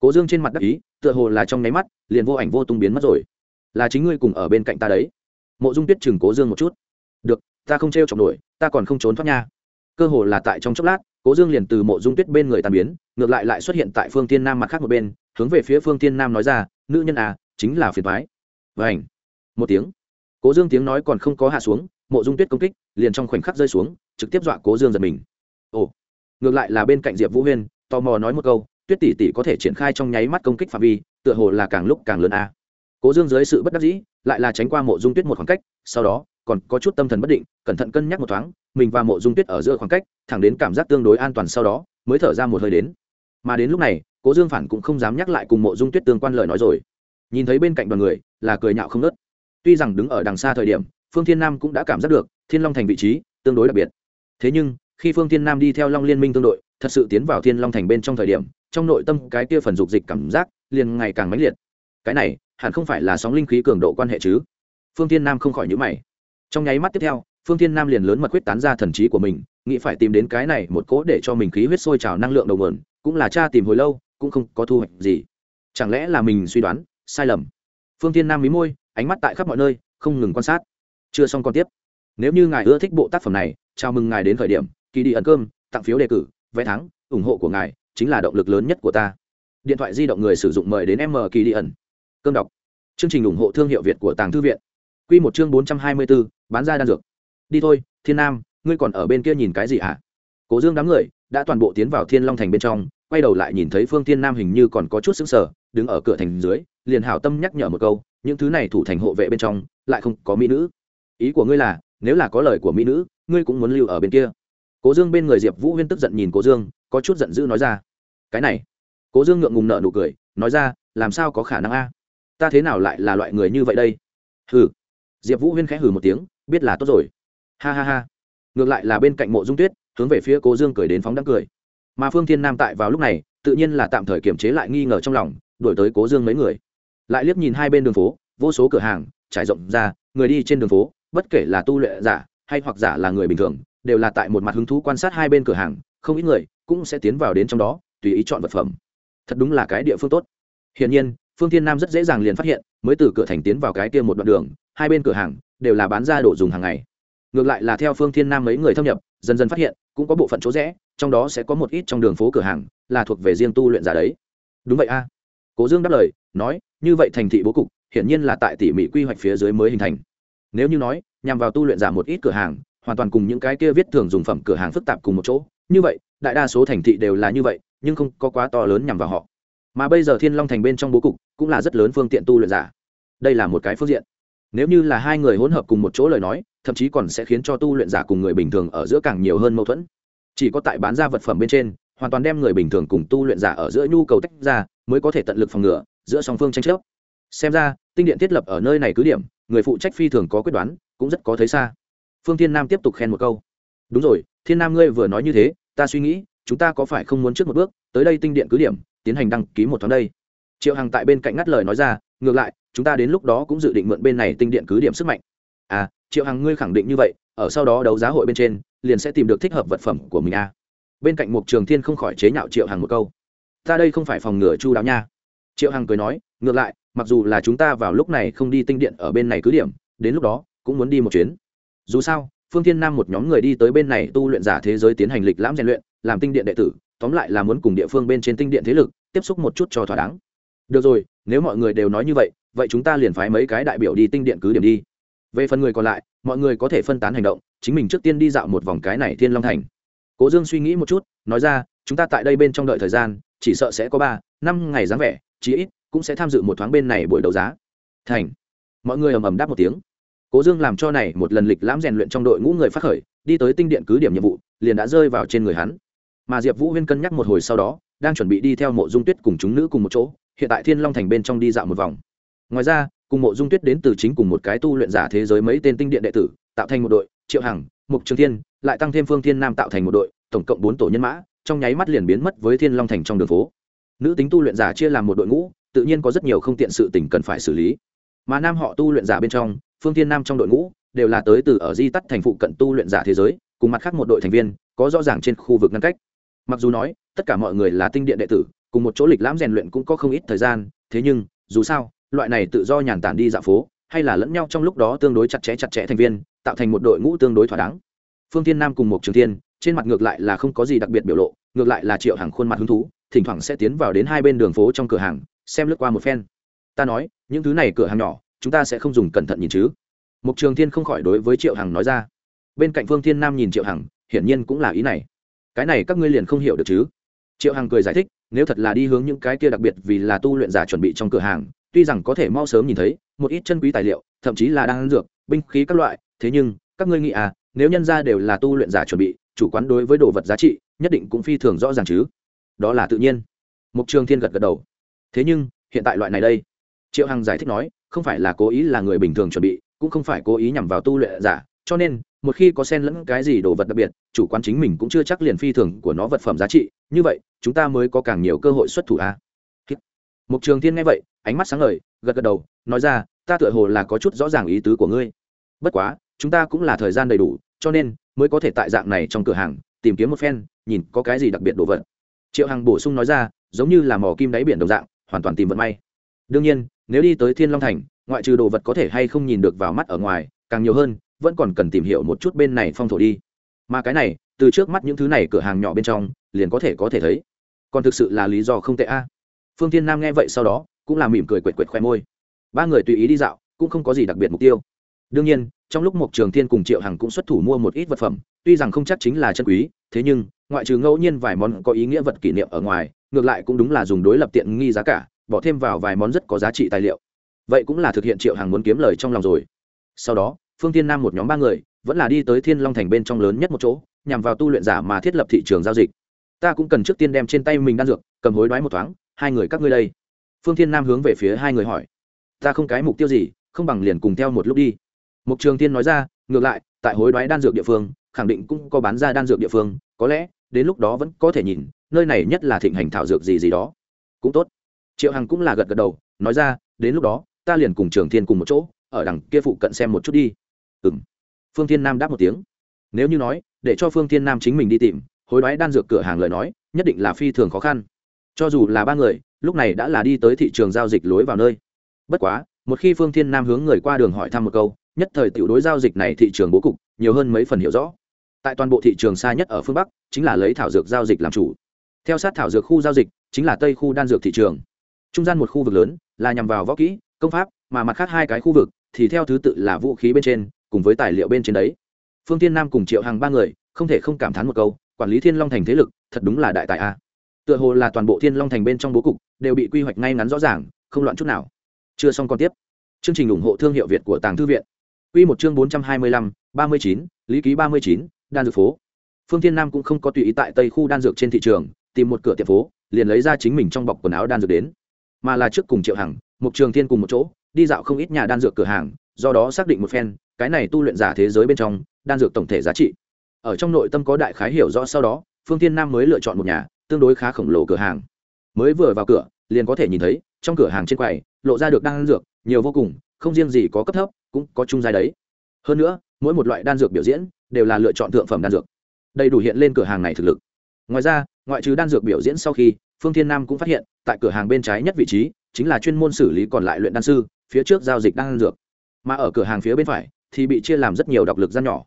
Cố dương trên mặt đắc ý, tựa hồ là trong nháy mắt, liền vô ảnh vô tung biến mất rồi. Là chính ngươi cùng ở bên cạnh ta đấy. Mộ dung tuyết chừng cố dương một chút. Được, ta không t r nổi, ta còn không trốn thoát nha. Cơ hồ là tại trong chốc lát, cố dương liền từ mộ dung tuyết bên người tàn biến, ngược lại lại xuất hiện tại phương tiên nam mặt khác một bên hướng về phía phương tiên nam nói ra, nữ nhân à chính là phiền thoái vảnh một tiếng. Cố dương tiếng nói còn không có hạ xuống, mộ dung tuyết công kích, liền trong khoảnh khắc rơi xuống, trực tiếp dọa cố dương giật mình. Ồ. Ngược lại là bên cạnh diệp vũ huyên, tò mò nói một câu, tuyết tỷ tỷ có thể triển khai trong nháy mắt công kích phạm vi, tựa hồ là càng lúc càng lớn a cố dương dưới sự bất đắc dĩ, lại là tránh qua mộ dung tuyết một khoảng cách, sau đó, còn có chút tâm thần bất định, cẩn thận cân nhắc một thoáng, mình và mộ dung tuyết ở giữa khoảng cách, thẳng đến cảm giác tương đối an toàn sau đó, mới thở ra một hơi đến. Mà đến lúc này cố dương phản cũng không dám nhắc lại cùng mộ dung tuyết tương quan lời nói rồi. Nhìn thấy bên cạnh đoàn người, là cười nhạo không nớt tuy rằng đứng ở đằng xa thời điểm, phương thiên nam cũng đã cảm giác được thiên long thành vị trí tương đối đặc biệt. Thế nhưng, khi phương thiên nam đi theo long liên minh tương đội, thật sự tiến vào thiên long thành bên trong thời điểm, trong nội tâm cái kia phần dục dịch cảm giác liền ngày càng mãnh liệt. Cái này, hẳn không phải là sóng linh khí cường độ quan hệ chứ? Phương thiên nam không khỏi nhữ mày. Trong nháy mắt tiếp theo, phương thiên nam liền lớn mật quyết tán ra thần trí của mình, nghĩ phải tìm đến cái này một cố để cho mình khí huyết sôi trào năng lượng đầu nguồn, cũng là cha tìm hồi lâu cũng không có thu hoạch gì. Chẳng lẽ là mình suy đoán, sai lầm? Phương thiên nam mí môi, ánh mắt tại khắp mọi nơi, không ngừng quan sát. Chưa xong còn tiếp. Nếu như ngài ưa thích bộ tác phẩm này, chào mừng ngài đến thời điểm kỳ đi ẩn cơm, tặng phiếu đề cử, vé thắng, ủng hộ của ngài chính là động lực lớn nhất của ta. Điện thoại di động người sử dụng mời đến m kỳ đi ẩn. Cơm đọc. Chương trình ủng hộ thương hiệu việt của tàng thư viện. Q một chương bốn trăm hai mươi bốn bán ra đan dược. Đi thôi, thiên nam, ngươi còn ở bên kia nhìn cái gì hả? À? cố dương đám người đã toàn bộ tiến vào thiên long thành bên trong quay đầu lại nhìn thấy phương thiên nam hình như còn có chút xứng sở đứng ở cửa thành dưới, liền hảo tâm nhắc nhở một câu, những thứ này thủ thành hộ vệ bên trong, lại không có mỹ nữ. Ý của ngươi là, nếu là có lời của mỹ nữ, ngươi cũng muốn lưu ở bên kia. Cố dương bên người diệp vũ huyên tức giận nhìn cố dương, có chút giận dữ nói ra. Cái này. Cố dương ngượng ngùng nợ nụ cười, nói ra, làm sao có khả năng a? Ta thế nào lại là loại người như vậy đây? Hừ. Diệp vũ huyên khẽ hừ một tiếng, biết là tốt rồi. Ha ha ha. Ngược lại là bên cạnh mộ dung tuyết, hướng về phía cố dương cười đến phóng đắng cười mà phương thiên nam tại vào lúc này, tự nhiên là tạm thời kiềm chế lại nghi ngờ trong lòng đổi tới cố dương mấy người. Lại liếc nhìn hai bên đường phố, vô số cửa hàng, trải rộng ra, người đi trên đường phố, bất kể là tu lệ giả hay hoặc giả là người bình thường, đều là tại một mặt hứng thú quan sát hai bên cửa hàng, không ít người cũng sẽ tiến vào đến trong đó, tùy ý chọn vật phẩm. Thật đúng là cái địa phương tốt. Hiển nhiên, phương thiên nam rất dễ dàng liền phát hiện, mới từ cửa thành tiến vào cái kia một đoạn đường, hai bên cửa hàng đều là bán ra đồ dùng hàng ngày ngược lại là theo phương thiên nam mấy người thâm nhập, dần dần phát hiện, cũng có bộ phận chỗ rẽ, trong đó sẽ có một ít trong đường phố cửa hàng, là thuộc về riêng tu luyện giả đấy. Đúng vậy a. Cố dương đáp lời, nói, như vậy thành thị bố cục, hiển nhiên là tại tỉ mỉ quy hoạch phía dưới mới hình thành. Nếu như nói, nhằm vào tu luyện giả một ít cửa hàng, hoàn toàn cùng những cái kia viết thường dùng phẩm cửa hàng phức tạp cùng một chỗ, như vậy, đại đa số thành thị đều là như vậy, nhưng không có quá to lớn nhằm vào họ. Mà bây giờ thiên long thành bên trong bố cục, cũng là rất lớn phương tiện tu luyện giả. Đây là một cái phương diện nếu như là hai người hỗn hợp cùng một chỗ lời nói, thậm chí còn sẽ khiến cho tu luyện giả cùng người bình thường ở giữa càng nhiều hơn mâu thuẫn. Chỉ có tại bán ra vật phẩm bên trên, hoàn toàn đem người bình thường cùng tu luyện giả ở giữa nhu cầu tách ra, mới có thể tận lực phòng ngừa, giữa song phương tranh chấp. Xem ra, tinh điện thiết lập ở nơi này cứ điểm, người phụ trách phi thường có quyết đoán, cũng rất có thấy xa. Phương thiên nam tiếp tục khen một câu. Đúng rồi, thiên nam ngươi vừa nói như thế, ta suy nghĩ, chúng ta có phải không muốn trước một bước, tới đây tinh điện cứ điểm, tiến hành đăng ký một tháng đây. Triệu hằng tại bên cạnh ngắt lời nói ra, ngược lại chúng ta đến lúc đó cũng dự định mượn bên này tinh điện cứ điểm sức mạnh. À triệu hằng ngươi khẳng định như vậy, ở sau đó đấu giá hội bên trên, liền sẽ tìm được thích hợp vật phẩm của mình à. bên cạnh mục trường thiên không khỏi chế nhạo triệu hằng một câu. Ta đây không phải phòng ngừa chu đáo nha. Triệu hằng cười nói, ngược lại, mặc dù là chúng ta vào lúc này không đi tinh điện ở bên này cứ điểm, đến lúc đó, cũng muốn đi một chuyến. Dù sao, phương thiên nam một nhóm người đi tới bên này tu luyện giả thế giới tiến hành lịch lãm rèn luyện, làm tinh điện đệ tử, tóm lại là muốn cùng địa phương bên trên tinh điện thế lực, tiếp xúc một chút cho thỏa đáng. Được rồi, nếu mọi người đều nói như vậy vậy chúng ta liền phái mấy cái đại biểu đi tinh điện cứ điểm đi. Về phần người còn lại, mọi người có thể phân tán hành động, chính mình trước tiên đi dạo một vòng cái này thiên long thành. Cố dương suy nghĩ một chút, nói ra, chúng ta tại đây bên trong đợi thời gian, chỉ sợ sẽ có ba, năm ngày dáng vẻ, chí ít cũng sẽ tham dự một thoáng bên này buổi đấu giá. Thành. Mọi người ầm ầm đáp một tiếng. Cố dương làm cho này một lần lịch lãm rèn luyện trong đội ngũ người phát khởi, đi tới tinh điện cứ điểm nhiệm vụ, liền đã rơi vào trên người hắn. Mà diệp vũ huyên cân nhắc một hồi sau đó, đang chuẩn bị đi theo mộ dung tuyết cùng chúng nữ cùng một chỗ, hiện tại thiên long thành bên trong đi dạo một vòng ngoài ra, cùng mộ dung tuyết đến từ chính cùng một cái tu luyện giả thế giới mấy tên tinh điện đệ tử, tạo thành một đội, triệu hằng, mục trường thiên, lại tăng thêm phương thiên nam tạo thành một đội, tổng cộng bốn tổ nhân mã, trong nháy mắt liền biến mất với thiên long thành trong đường phố. Nữ tính tu luyện giả chia làm một đội ngũ, tự nhiên có rất nhiều không tiện sự tình cần phải xử lý. Mà nam họ tu luyện giả bên trong, phương thiên nam trong đội ngũ, đều là tới từ ở di tắt thành phụ cận tu luyện giả thế giới, cùng mặt khác một đội thành viên, có rõ ràng trên khu vực ngăn cách. Mặc dù nói, tất cả mọi người là tinh điện đệ tử, cùng một chỗ lịch lãm rèn luyện cũng có không ít thời gian, thế nhưng, dù sao loại này tự do nhàn tản đi dạo phố, hay là lẫn nhau trong lúc đó tương đối chặt chẽ chặt chẽ thành viên, tạo thành một đội ngũ tương đối thỏa đáng. Phương tiên nam cùng một trường thiên, trên mặt ngược lại là không có gì đặc biệt biểu lộ, ngược lại là triệu hàng khuôn mặt hứng thú, thỉnh thoảng sẽ tiến vào đến hai bên đường phố trong cửa hàng, xem lướt qua một phen. Ta nói, những thứ này cửa hàng nhỏ, chúng ta sẽ không dùng cẩn thận nhìn chứ. Mục trường thiên không khỏi đối với triệu hằng nói ra. Bên cạnh phương thiên nam nhìn triệu hằng, hiển nhiên cũng là ý này. Cái này các ngươi liền không hiểu được chứ. Triệu hằng cười giải thích, nếu thật là đi hướng những cái kia đặc biệt vì là tu luyện giả chuẩn bị trong cửa hàng tuy rằng có thể mau sớm nhìn thấy một ít chân quý tài liệu, thậm chí là đang dược, binh khí các loại, thế nhưng, các ngươi nghĩ à nếu nhân ra đều là tu luyện giả chuẩn bị, chủ quán đối với đồ vật giá trị, nhất định cũng phi thường rõ ràng chứ. Đó là tự nhiên. Mục trường thiên gật gật đầu. Thế nhưng, hiện tại loại này đây. Triệu hằng giải thích nói, không phải là cố ý là người bình thường chuẩn bị, cũng không phải cố ý nhằm vào tu luyện giả, cho nên, một khi có sen lẫn cái gì đồ vật đặc biệt, chủ quan chính mình cũng chưa chắc liền phi thường của nó vật phẩm giá trị, như vậy, chúng ta mới có càng nhiều cơ hội xuất thủ a à? mục trường thiên nghe vậy ánh mắt sáng ngời, gật gật đầu, nói ra, ta tựa hồ là có chút rõ ràng ý tứ của ngươi. Bất quá, chúng ta cũng là thời gian đầy đủ, cho nên mới có thể tại dạng này trong cửa hàng tìm kiếm một phen, nhìn có cái gì đặc biệt đồ vật. Triệu hằng bổ sung nói ra, giống như là mỏ kim đáy biển đồng dạng, hoàn toàn tìm vận may. Đương nhiên, nếu đi tới thiên long thành, ngoại trừ đồ vật có thể hay không nhìn được vào mắt ở ngoài, càng nhiều hơn, vẫn còn cần tìm hiểu một chút bên này phong thổ đi. Mà cái này, từ trước mắt những thứ này cửa hàng nhỏ bên trong, liền có thể có thể thấy. Còn thực sự là lý do không tệ a. Phương tiên nam nghe vậy sau đó cũng là mỉm cười quệt quệt khoe môi. Ba người tùy ý đi dạo, cũng không có gì đặc biệt mục tiêu. Đương nhiên, trong lúc mộc trường thiên cùng triệu hằng cũng xuất thủ mua một ít vật phẩm, tuy rằng không chắc chính là chân quý, thế nhưng, ngoại trừ ngẫu nhiên vài món có ý nghĩa vật kỷ niệm ở ngoài, ngược lại cũng đúng là dùng đối lập tiện nghi giá cả, bỏ thêm vào vài món rất có giá trị tài liệu. Vậy cũng là thực hiện triệu hàng muốn kiếm lời trong lòng rồi. Sau đó, phương tiên nam một nhóm ba người, vẫn là đi tới thiên long thành bên trong lớn nhất một chỗ, nhằm vào tu luyện giả mà thiết lập thị trường giao dịch. Ta cũng cần trước tiên đem trên tay mình đan dược, cầm hối đoái một thoáng, hai người các ngươi đây phương thiên nam hướng về phía hai người hỏi, ta không cái mục tiêu gì, không bằng liền cùng theo một lúc đi. Mục trường tiên nói ra, ngược lại, tại hối đoái đan dược địa phương, khẳng định cũng có bán ra đan dược địa phương, có lẽ, đến lúc đó vẫn có thể nhìn, nơi này nhất là thịnh hành thảo dược gì gì đó. Cũng tốt. Triệu hằng cũng là gật gật đầu, nói ra, đến lúc đó, ta liền cùng trường thiên cùng một chỗ, ở đằng kia phụ cận xem một chút đi. Ừ m phương thiên nam đáp một tiếng. Nếu như nói, để cho phương thiên nam chính mình đi tìm, hối đoái đan dược cửa hàng lời nói, nhất định là phi thường khó khăn. Cho dù là ba người lúc này đã là đi tới thị trường giao dịch lối vào nơi. Bất quá, một khi phương thiên nam hướng người qua đường hỏi thăm một câu, nhất thời tiểu đối giao dịch này thị trường bố cục nhiều hơn mấy phần hiểu rõ. Tại toàn bộ thị trường xa nhất ở phương bắc, chính là lấy thảo dược giao dịch làm chủ. Theo sát thảo dược khu giao dịch, chính là tây khu đan dược thị trường. Trung gian một khu vực lớn, là nhằm vào võ kỹ, công pháp, mà mặt khác hai cái khu vực thì theo thứ tự là vũ khí bên trên, cùng với tài liệu bên trên đấy. Phương tiên nam cùng triệu hàng ba người không thể không cảm thán một câu, quản lý thiên long thành thế lực, thật đúng là đại tài a tựa hồ là toàn bộ thiên long thành bên trong bố cục, đều bị quy hoạch ngay ngắn rõ ràng, không loạn chút nào. Chưa xong còn tiếp. Chương trình ủng hộ thương hiệu việt của tàng thư viện. Quy một chương bốn trăm hai mươi lăm, ba mươi chín, lý ký ba mươi chín, đan dược phố. Phương thiên nam cũng không có tùy ý tại tây khu đan dược trên thị trường, tìm một cửa tiệm phố, liền lấy ra chính mình trong bọc quần áo đan dược đến. Mà là trước cùng triệu hằng, mục trường thiên cùng một chỗ, đi dạo không ít nhà đan dược cửa hàng, do đó xác định một phen, cái này tu luyện giả thế giới bên trong, đan dược tổng thể giá trị. Ở trong nội tâm có đại khái hiểu rõ sau đó, phương thiên nam mới lựa chọn một nhà tương đối khá khổng lồ cửa hàng. Mới vừa vào cửa, liền có thể nhìn thấy, trong cửa hàng trên quầy, lộ ra được đan dược, nhiều vô cùng, không riêng gì có cấp thấp, cũng có trung giai đấy. Hơn nữa, mỗi một loại đan dược biểu diễn, đều là lựa chọn thượng phẩm đan dược. Đầy đủ hiện lên cửa hàng này thực lực. Ngoài ra, ngoại trừ đan dược biểu diễn sau khi, phương thiên nam cũng phát hiện, tại cửa hàng bên trái nhất vị trí, chính là chuyên môn xử lý còn lại luyện đan sư, phía trước giao dịch đan dược. Mà ở cửa hàng phía bên phải, thì bị chia làm rất nhiều độc lực gian nhỏ.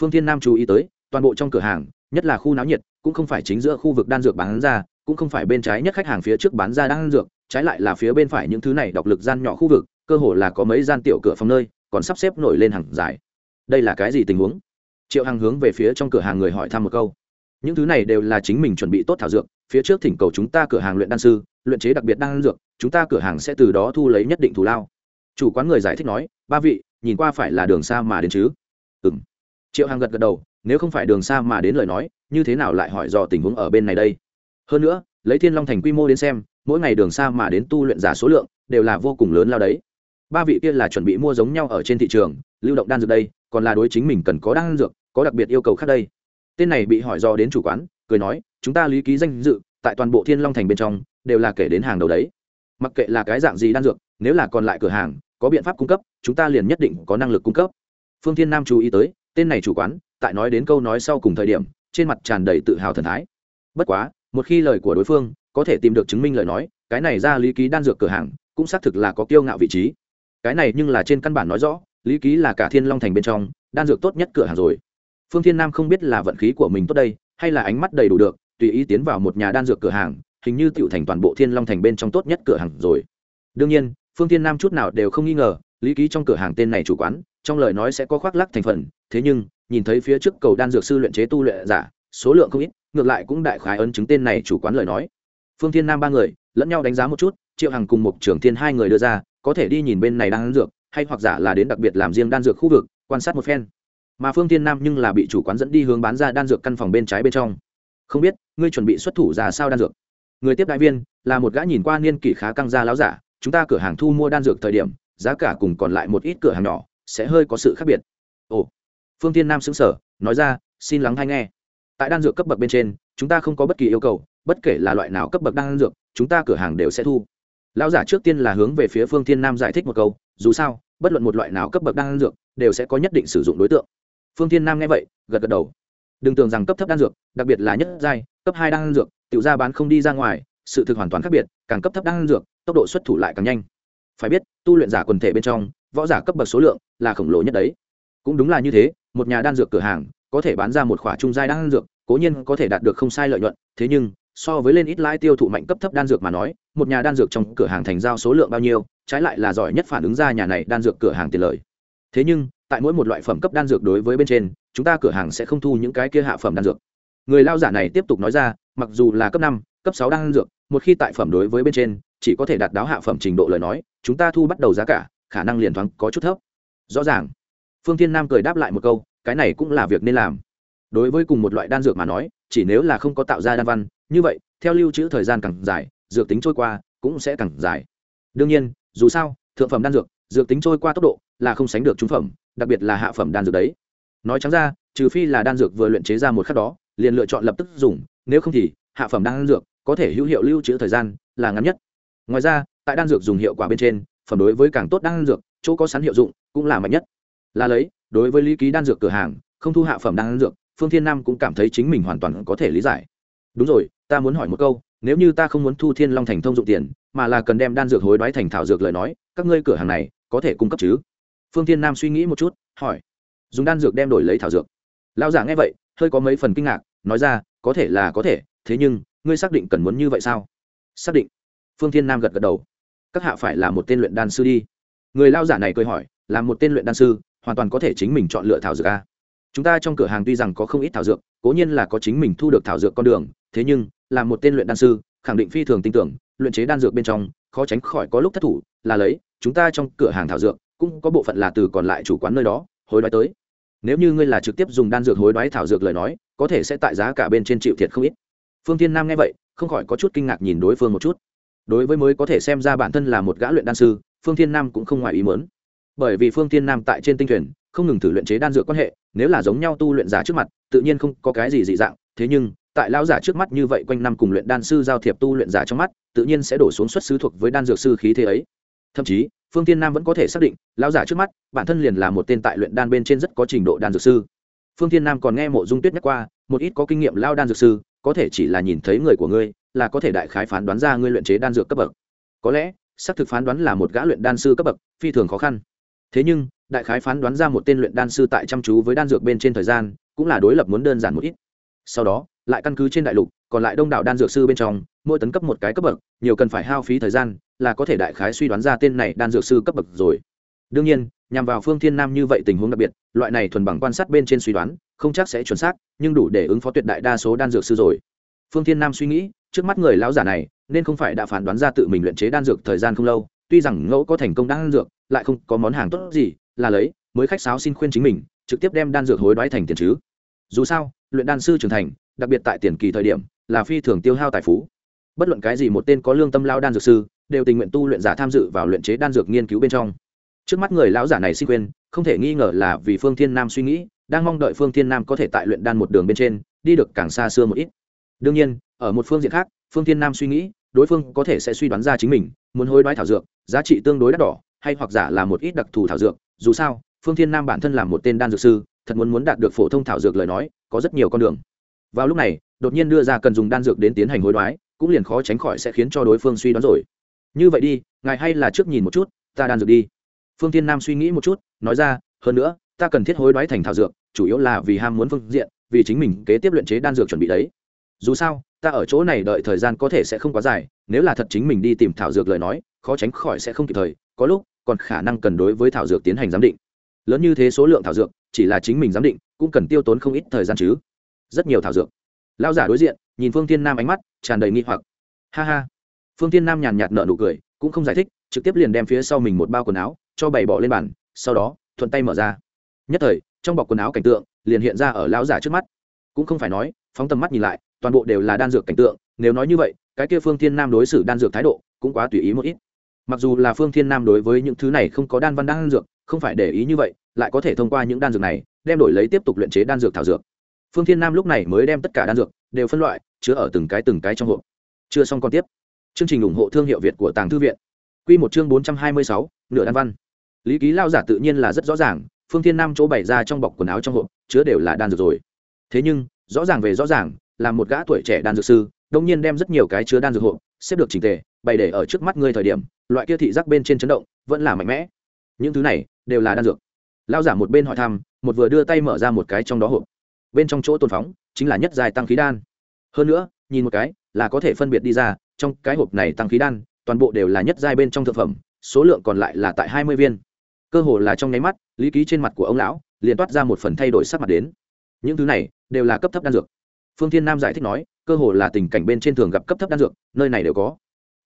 Phương thiên nam chú ý tới, toàn bộ trong cửa hàng, nhất là khu náo nhiệt cũng không phải chính giữa khu vực đan dược bán ra, cũng không phải bên trái nhất khách hàng phía trước bán ra đan dược, trái lại là phía bên phải những thứ này độc lực gian nhỏ khu vực, cơ hồ là có mấy gian tiểu cửa phòng nơi, còn sắp xếp nổi lên hàng dài. Đây là cái gì tình huống? Triệu hằng hướng về phía trong cửa hàng người hỏi thăm một câu. Những thứ này đều là chính mình chuẩn bị tốt thảo dược, phía trước thỉnh cầu chúng ta cửa hàng luyện đan sư, luyện chế đặc biệt đan dược, chúng ta cửa hàng sẽ từ đó thu lấy nhất định thù lao. Chủ quán người giải thích nói, ba vị, nhìn qua phải là đường xa mà đến chứ? Ừ m triệu hàng gật gật đầu nếu không phải đường xa mà đến lời nói, như thế nào lại hỏi dò tình huống ở bên này đây? Hơn nữa, lấy thiên long thành quy mô đến xem, mỗi ngày đường xa mà đến tu luyện giả số lượng đều là vô cùng lớn lao đấy. Ba vị kia là chuẩn bị mua giống nhau ở trên thị trường, lưu động đan dược đây, còn là đối chính mình cần có đan dược, có đặc biệt yêu cầu khác đây. Tên này bị hỏi do đến chủ quán, cười nói, chúng ta lý ký danh dự, tại toàn bộ thiên long thành bên trong, đều là kể đến hàng đầu đấy. Mặc kệ là cái dạng gì đan dược, nếu là còn lại cửa hàng, có biện pháp cung cấp, chúng ta liền nhất định có năng lực cung cấp. Phương thiên nam chú ý tới tên này chủ quán, tại nói đến câu nói sau cùng thời điểm, trên mặt tràn đầy tự hào thần thái. Bất quá, một khi lời của đối phương, có thể tìm được chứng minh lời nói, cái này ra lý ký đan dược cửa hàng, cũng xác thực là có kiêu ngạo vị trí. Cái này nhưng là trên căn bản nói rõ, lý ký là cả thiên long thành bên trong, đan dược tốt nhất cửa hàng rồi. Phương thiên nam không biết là vận khí của mình tốt đây, hay là ánh mắt đầy đủ được, tùy ý tiến vào một nhà đan dược cửa hàng, hình như tựu thành toàn bộ thiên long thành bên trong tốt nhất cửa hàng rồi. Đương nhiên, phương thiên nam chút nào đều không nghi ngờ, lý ký trong cửa hàng tên này chủ quán, trong lời nói sẽ có khoác lắc thành phần thế nhưng, nhìn thấy phía trước cầu đan dược sư luyện chế tu luyện giả, số lượng không ít, ngược lại cũng đại khái ấn chứng tên này chủ quán lời nói. Phương thiên nam ba người, lẫn nhau đánh giá một chút, triệu hằng cùng một trưởng thiên hai người đưa ra, có thể đi nhìn bên này đang dược, hay hoặc giả là đến đặc biệt làm riêng đan dược khu vực, quan sát một phen. Mà phương thiên nam nhưng là bị chủ quán dẫn đi hướng bán ra đan dược căn phòng bên trái bên trong. Không biết, ngươi chuẩn bị xuất thủ ra sao đan dược? Người tiếp đại viên, là một gã nhìn qua niên kỷ khá căng ra láo giả, chúng ta cửa hàng thu mua đan dược thời điểm, giá cả cùng còn lại một ít cửa hàng nhỏ, sẽ hơi có sự khác biệt. Ồ phương tiên nam xứng sở nói ra, xin lắng hay nghe. Tại đan dược cấp bậc bên trên, chúng ta không có bất kỳ yêu cầu, bất kể là loại nào cấp bậc đan dược, chúng ta cửa hàng đều sẽ thu. Lão giả trước tiên là hướng về phía phương tiên nam giải thích một câu, dù sao, bất luận một loại nào cấp bậc đan dược, đều sẽ có nhất định sử dụng đối tượng. Phương tiên nam nghe vậy, gật gật đầu. Đừng tưởng rằng cấp thấp đan dược, đặc biệt là nhất giai, cấp hai đan dược tự ra bán không đi ra ngoài, sự thực hoàn toàn khác biệt, càng cấp thấp đan dược, tốc độ xuất thủ lại càng nhanh. Phải biết, tu luyện giả quần thể bên trong, võ giả cấp bậc số lượng là khổng lồ nhất đấy cũng đúng là như thế, một nhà đan dược cửa hàng, có thể bán ra một khỏa trung giai đan dược, cố nhiên có thể đạt được không sai lợi nhuận. Thế nhưng, so với lên ít lãi tiêu thụ mạnh cấp thấp đan dược mà nói, một nhà đan dược trong cửa hàng thành giao số lượng bao nhiêu, trái lại là giỏi nhất phản ứng ra nhà này đan dược cửa hàng tiền lời. Thế nhưng, tại mỗi một loại phẩm cấp đan dược đối với bên trên, chúng ta cửa hàng sẽ không thu những cái kia hạ phẩm đan dược. Người lao giả này tiếp tục nói ra, mặc dù là cấp năm, cấp sáu đan dược, một khi tại phẩm đối với bên trên, chỉ có thể đạt đáo hạ phẩm trình độ lời nói, chúng ta thu bắt đầu giá cả, khả năng liền thoáng có chút thấp. Rõ ràng phương thiên nam cười đáp lại một câu, cái này cũng là việc nên làm. Đối với cùng một loại đan dược mà nói, chỉ nếu là không có tạo ra đan văn, như vậy, theo lưu trữ thời gian càng dài, dược tính trôi qua cũng sẽ càng dài. Đương nhiên, dù sao, thượng phẩm đan dược dược tính trôi qua tốc độ là không sánh được trung phẩm, đặc biệt là hạ phẩm đan dược đấy. Nói trắng ra, trừ phi là đan dược vừa luyện chế ra một khắc đó, liền lựa chọn lập tức dùng, nếu không thì, hạ phẩm đan dược có thể hữu hiệu lưu trữ thời gian là ngắn nhất. Ngoài ra, tại đan dược dùng hiệu quả bên trên, phẩm đối với càng tốt đan dược, chỗ có sẵn hiệu dụng cũng là mạnh nhất là lấy, đối với lý ký đan dược cửa hàng, không thu hạ phẩm đan dược, phương thiên nam cũng cảm thấy chính mình hoàn toàn có thể lý giải. Đúng rồi, ta muốn hỏi một câu, nếu như ta không muốn thu thiên long thành thông dụng tiền, mà là cần đem đan dược hối đoái thành thảo dược lời nói, các ngươi cửa hàng này có thể cung cấp chứ? Phương thiên nam suy nghĩ một chút, hỏi. Dùng đan dược đem đổi lấy thảo dược. Lao giả nghe vậy, hơi có mấy phần kinh ngạc, nói ra, có thể là có thể, thế nhưng, ngươi xác định cần muốn như vậy sao? Xác định. Phương thiên nam gật gật đầu. Các hạ phải là một tên luyện đan sư đi. Người lao giả này cười hỏi, là một tên luyện đan sư hoàn toàn có thể chính mình chọn lựa thảo dược a. Chúng ta trong cửa hàng tuy rằng có không ít thảo dược, cố nhiên là có chính mình thu được thảo dược con đường, thế nhưng, là một tên luyện đan sư, khẳng định phi thường tin tưởng, luyện chế đan dược bên trong, khó tránh khỏi có lúc thất thủ, là lấy, chúng ta trong cửa hàng thảo dược, cũng có bộ phận là từ còn lại chủ quán nơi đó, hối đoái tới. Nếu như ngươi là trực tiếp dùng đan dược hối đoái thảo dược lời nói, có thể sẽ tại giá cả bên trên chịu thiệt không ít. Phương tiên nam nghe vậy, không khỏi có chút kinh ngạc nhìn đối phương một chút. Đối với mới có thể xem ra bản thân là một gã luyện đan sư, phương thiên nam cũng không ngoài ý mớn bởi vì phương thiên nam tại trên tinh thuyền, không ngừng thử luyện chế đan dược quan hệ, nếu là giống nhau tu luyện giả trước mặt, tự nhiên không có cái gì dị dạng, thế nhưng, tại lão giả trước mắt như vậy quanh năm cùng luyện đan sư giao thiệp tu luyện giả trong mắt, tự nhiên sẽ đổ xuống xuất xứ thuộc với đan dược sư khí thế ấy. Thậm chí, phương tiên nam vẫn có thể xác định, lão giả trước mắt, bản thân liền là một tên tại luyện đan bên trên rất có trình độ đan dược sư. Phương tiên nam còn nghe mộ dung tuyết nhắc qua, một ít có kinh nghiệm lao đan dược sư, có thể chỉ là nhìn thấy người của ngươi, là có thể đại khái phán đoán ra ngươi luyện chế đan dược cấp bậc. Có lẽ, xác thực phán đoán là một gã luyện đan sư cấp bậc, phi thường khó khăn thế nhưng, đại khái phán đoán ra một tên luyện đan sư tại chăm chú với đan dược bên trên thời gian, cũng là đối lập muốn đơn giản một ít. Sau đó, lại căn cứ trên đại lục, còn lại đông đảo đan dược sư bên trong, mỗi tấn cấp một cái cấp bậc, nhiều cần phải hao phí thời gian, là có thể đại khái suy đoán ra tên này đan dược sư cấp bậc rồi. Đương nhiên, nhằm vào phương thiên nam như vậy tình huống đặc biệt, loại này thuần bằng quan sát bên trên suy đoán, không chắc sẽ chuẩn xác, nhưng đủ để ứng phó tuyệt đại đa số đan dược sư rồi. Phương thiên nam suy nghĩ, trước mắt người lão giả này, nên không phải đã phán đoán ra tự mình luyện chế đan dược thời gian không lâu, tuy rằng ngẫu có thành công đan dược lại không có món hàng tốt gì, là lấy, mới khách sáo xin khuyên chính mình, trực tiếp đem đan dược hối đoái thành tiền chứ. Dù sao, luyện đan sư trưởng thành, đặc biệt tại tiền kỳ thời điểm, là phi thường tiêu hao tài phú. Bất luận cái gì một tên có lương tâm lao đan dược sư, đều tình nguyện tu luyện giả tham dự vào luyện chế đan dược nghiên cứu bên trong. Trước mắt người lão giả này xin khuyên, không thể nghi ngờ là vì phương thiên nam suy nghĩ, đang mong đợi phương thiên nam có thể tại luyện đan một đường bên trên, đi được càng xa xưa một ít. Đương nhiên, ở một phương diện khác, phương thiên nam suy nghĩ, đối phương có thể sẽ suy đoán ra chính mình, muốn hối đoái thảo dược, giá trị tương đối đắt đỏ hay hoặc giả là một ít đặc thù thảo dược, dù sao, phương thiên nam bản thân là một tên đan dược sư, thật muốn muốn đạt được phổ thông thảo dược lời nói, có rất nhiều con đường. Vào lúc này, đột nhiên đưa ra cần dùng đan dược đến tiến hành hối đoái, cũng liền khó tránh khỏi sẽ khiến cho đối phương suy đoán rồi. Như vậy đi, ngài hay là trước nhìn một chút, ta đan dược đi. Phương thiên nam suy nghĩ một chút, nói ra, hơn nữa, ta cần thiết hối đoái thành thảo dược, chủ yếu là vì ham muốn phương diện, vì chính mình kế tiếp luyện chế đan dược chuẩn bị đấy. Dù sao, ta ở chỗ này đợi thời gian có thể sẽ không quá dài, nếu là thật chính mình đi tìm thảo dược lời nói, khó tránh khỏi sẽ không kịp thời, có lúc còn khả năng cần đối với thảo dược tiến hành giám định. Lớn như thế số lượng thảo dược, chỉ là chính mình giám định, cũng cần tiêu tốn không ít thời gian chứ. Rất nhiều thảo dược. Lao giả đối diện, nhìn phương tiên nam ánh mắt, tràn đầy nghi hoặc. Ha ha. Phương tiên nam nhàn nhạt nợ nụ cười, cũng không giải thích, trực tiếp liền đem phía sau mình một bao quần áo, cho bày bỏ lên bàn, sau đó, thuận tay mở ra. Nhất thời, trong bọc quần áo cảnh tượng, liền hiện ra ở lão giả trước mắt. Cũng không phải nói, phóng tầm mắt nhìn lại, toàn bộ đều là đan dược cảnh tượng, nếu nói như vậy, cái kia phương thiên nam đối xử đan dược thái độ, cũng quá tùy ý một ít mặc dù là phương thiên nam đối với những thứ này không có đan văn đan dược, không phải để ý như vậy, lại có thể thông qua những đan dược này, đem đổi lấy tiếp tục luyện chế đan dược thảo dược. Phương thiên nam lúc này mới đem tất cả đan dược đều phân loại, chứa ở từng cái từng cái trong hộp. Chưa xong còn tiếp. Chương trình ủng hộ thương hiệu việt của tàng thư viện. Q một chương bốn trăm hai mươi sáu, nửa đan văn. Lý ký lao giả tự nhiên là rất rõ ràng, phương thiên nam chỗ bày ra trong bọc quần áo trong hộp, chứa đều là đan dược rồi. Thế nhưng, rõ ràng về rõ ràng, là một gã tuổi trẻ đan dược sư, đông nhiên đem rất nhiều cái chứa đan dược hộp xếp được trình tề, bày để ở trước mắt ngươi thời điểm, loại kia thị giác bên trên chấn động vẫn là mạnh mẽ. Những thứ này đều là đan dược. Lao giả một bên hỏi thăm, một vừa đưa tay mở ra một cái trong đó hộp. Bên trong chỗ tôn phóng chính là nhất dài tăng khí đan. Hơn nữa, nhìn một cái là có thể phân biệt đi ra, trong cái hộp này tăng khí đan toàn bộ đều là nhất giai bên trong thực phẩm, số lượng còn lại là tại hai mươi viên. Cơ hồ là trong nháy mắt, lý ký trên mặt của ông lão liền toát ra một phần thay đổi sắc mặt đến. Những thứ này đều là cấp thấp đan dược. Phương thiên nam giải thích nói cơ hồ là tình cảnh bên trên thường gặp cấp thấp đan dược, nơi này đều có.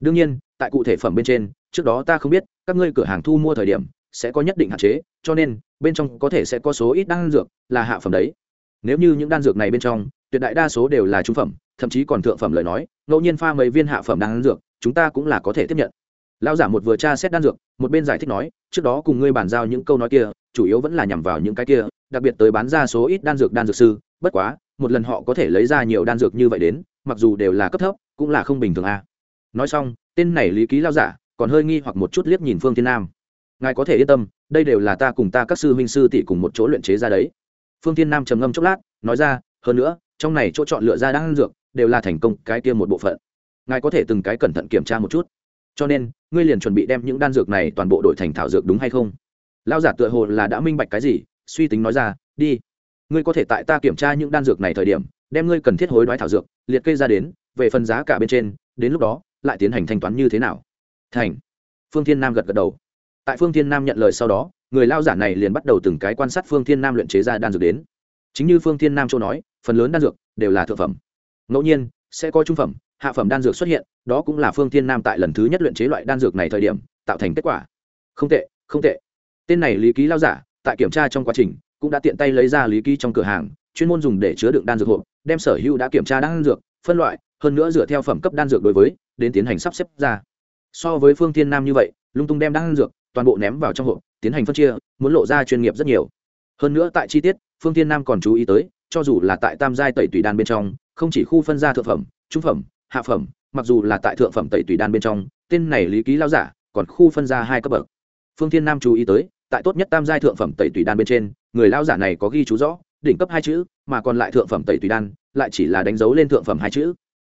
Đương nhiên, tại cụ thể phẩm bên trên, trước đó ta không biết, các ngươi cửa hàng thu mua thời điểm, sẽ có nhất định hạn chế, cho nên, bên trong có thể sẽ có số ít đan dược là hạ phẩm đấy. Nếu như những đan dược này bên trong, tuyệt đại đa số đều là trung phẩm, thậm chí còn thượng phẩm lời nói, ngẫu nhiên pha mấy viên hạ phẩm đan dược, chúng ta cũng là có thể tiếp nhận. Lão giả một vừa tra xét đan dược, một bên giải thích nói, trước đó cùng ngươi bàn giao những câu nói kia, chủ yếu vẫn là nhằm vào những cái kia, đặc biệt tới bán ra số ít đan dược đan dược sư, bất quá một lần họ có thể lấy ra nhiều đan dược như vậy đến, mặc dù đều là cấp thấp, cũng là không bình thường a. À. nói xong, tên này lý ký lao giả còn hơi nghi hoặc một chút liếc nhìn phương thiên nam. Ngài có thể yên tâm, đây đều là ta cùng ta các sư huynh sư tỷ cùng một chỗ luyện chế ra đấy. Phương thiên nam trầm ngâm chốc lát, nói ra, hơn nữa, trong này chỗ chọn lựa ra đan dược đều là thành công cái kia một bộ phận. Ngài có thể từng cái cẩn thận kiểm tra một chút. Cho nên, ngươi liền chuẩn bị đem những đan dược này toàn bộ đổi thành thảo dược đúng hay không? Lao giả tựa hồ là đã minh bạch cái gì, suy tính nói ra, đi ngươi có thể tại ta kiểm tra những đan dược này thời điểm, đem ngươi cần thiết hối đoái thảo dược, liệt kê ra đến, về phần giá cả bên trên, đến lúc đó, lại tiến hành thanh toán như thế nào? Thành. Phương thiên nam gật gật đầu. Tại phương thiên nam nhận lời sau đó, người lao giả này liền bắt đầu từng cái quan sát phương thiên nam luyện chế ra đan dược đến. Chính như phương thiên nam châu nói, phần lớn đan dược đều là thượng phẩm. Ngẫu nhiên, sẽ có trung phẩm, hạ phẩm đan dược xuất hiện, đó cũng là phương thiên nam tại lần thứ nhất luyện chế loại đan dược này thời điểm, tạo thành kết quả. Không tệ không tệ. Tên này lý ký lao giả, tại kiểm tra trong quá trình cũng đã tiện tay lấy ra lý ký trong cửa hàng, chuyên môn dùng để chứa đựng đan dược hộp, đem sở hữu đã kiểm tra đan dược, phân loại, hơn nữa dựa theo phẩm cấp đan dược đối với, đến tiến hành sắp xếp ra. So với phương thiên nam như vậy, lung tung đem đan dược, toàn bộ ném vào trong hộp, tiến hành phân chia, muốn lộ ra chuyên nghiệp rất nhiều. Hơn nữa tại chi tiết, phương thiên nam còn chú ý tới, cho dù là tại tam giai tẩy tùy đan bên trong, không chỉ khu phân ra thượng phẩm, trung phẩm, hạ phẩm, mặc dù là tại thượng phẩm tẩy tùy đan bên trong, tên này lý ký lao giả, còn khu phân ra hai cấp bậc. Phương thiên nam chú ý tới tại tốt nhất tam giai thượng phẩm tẩy tùy đan bên trên, người lao giả này có ghi chú rõ, đỉnh cấp hai chữ, mà còn lại thượng phẩm tẩy tùy đan, lại chỉ là đánh dấu lên thượng phẩm hai chữ.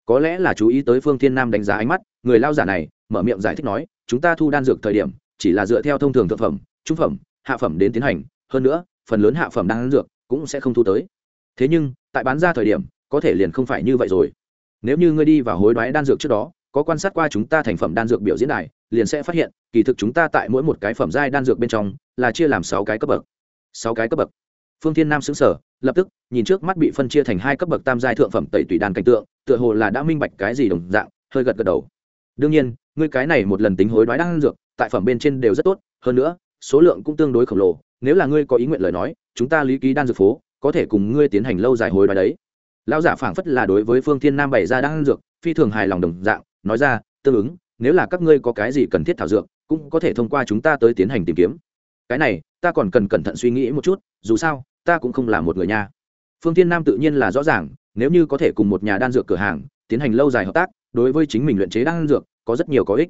Có lẽ là chú ý tới phương thiên nam đánh giá ánh mắt, người lao giả này mở miệng giải thích nói, chúng ta thu đan dược thời điểm, chỉ là dựa theo thông thường thượng phẩm, trung phẩm, hạ phẩm đến tiến hành, hơn nữa, phần lớn hạ phẩm đan dược cũng sẽ không thu tới. Thế nhưng, tại bán ra thời điểm, có thể liền không phải như vậy rồi. Nếu như ngươi đi vào hối đoái đan dược trước đó, có quan sát qua chúng ta thành phẩm đan dược biểu diễn đài, liền sẽ phát hiện, kỳ thực chúng ta tại mỗi một cái phẩm giai đan dược bên trong là chia làm sáu cái cấp bậc. Sáu cái cấp bậc. Phương thiên nam xứng sở lập tức nhìn trước mắt bị phân chia thành hai cấp bậc tam giai thượng phẩm tẩy tùy đan cảnh tượng, tựa hồ là đã minh bạch cái gì đồng dạng, hơi gật gật đầu. Đương nhiên, ngươi cái này một lần tính hối đoái ăn dược, tại phẩm bên trên đều rất tốt, hơn nữa, số lượng cũng tương đối khổng lồ, nếu là ngươi có ý nguyện lời nói, chúng ta lý ký đan dược phố, có thể cùng ngươi tiến hành lâu dài hối đoái đấy. Lão giả phảng phất là đối với phương thiên nam bày ra đan dược, phi thường hài lòng đồng dạng, nói ra, tương ứng, nếu là các ngươi có cái gì cần thiết thảo dược, cũng có thể thông qua chúng ta tới tiến hành tìm kiếm cái này, ta còn cần cẩn thận suy nghĩ một chút, dù sao, ta cũng không là một người nha. Phương thiên nam tự nhiên là rõ ràng, nếu như có thể cùng một nhà đan dược cửa hàng, tiến hành lâu dài hợp tác, đối với chính mình luyện chế đan dược, có rất nhiều có ích.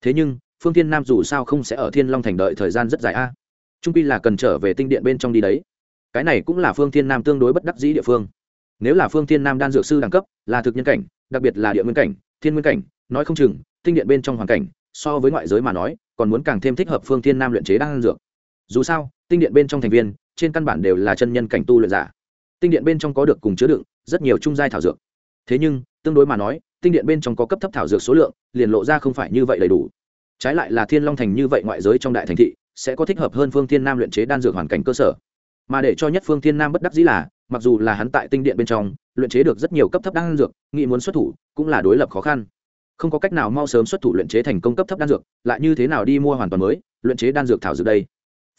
Thế nhưng, phương thiên nam dù sao không sẽ ở thiên long thành đợi thời gian rất dài a. Trung pi là cần trở về tinh điện bên trong đi đấy. Cái này cũng là phương thiên nam tương đối bất đắc dĩ địa phương. Nếu là phương thiên nam đan dược sư đẳng cấp, là thực nhân cảnh, đặc biệt là địa nguyên cảnh, thiên nguyên cảnh, nói không chừng, tinh điện bên trong hoàn cảnh, so với ngoại giới mà nói, còn muốn càng thêm thích hợp phương thiên nam luyện chế đan dược dù sao, tinh điện bên trong thành viên, trên căn bản đều là chân nhân cảnh tu luyện giả. Tinh điện bên trong có được cùng chứa đựng, rất nhiều trung giai thảo dược. Thế nhưng, tương đối mà nói, tinh điện bên trong có cấp thấp thảo dược số lượng, liền lộ ra không phải như vậy đầy đủ. Trái lại là thiên long thành như vậy ngoại giới trong đại thành thị, sẽ có thích hợp hơn phương thiên nam luyện chế đan dược hoàn cảnh cơ sở. Mà để cho nhất phương thiên nam bất đắc dĩ là, mặc dù là hắn tại tinh điện bên trong, luyện chế được rất nhiều cấp thấp đan dược nghị muốn xuất thủ, cũng là đối lập khó khăn. Không có cách nào mau sớm xuất thủ luyện chế thành công cấp thấp đan dược, lại như thế nào đi mua hoàn toàn mới, luyện chế đan dược thảo dược đây?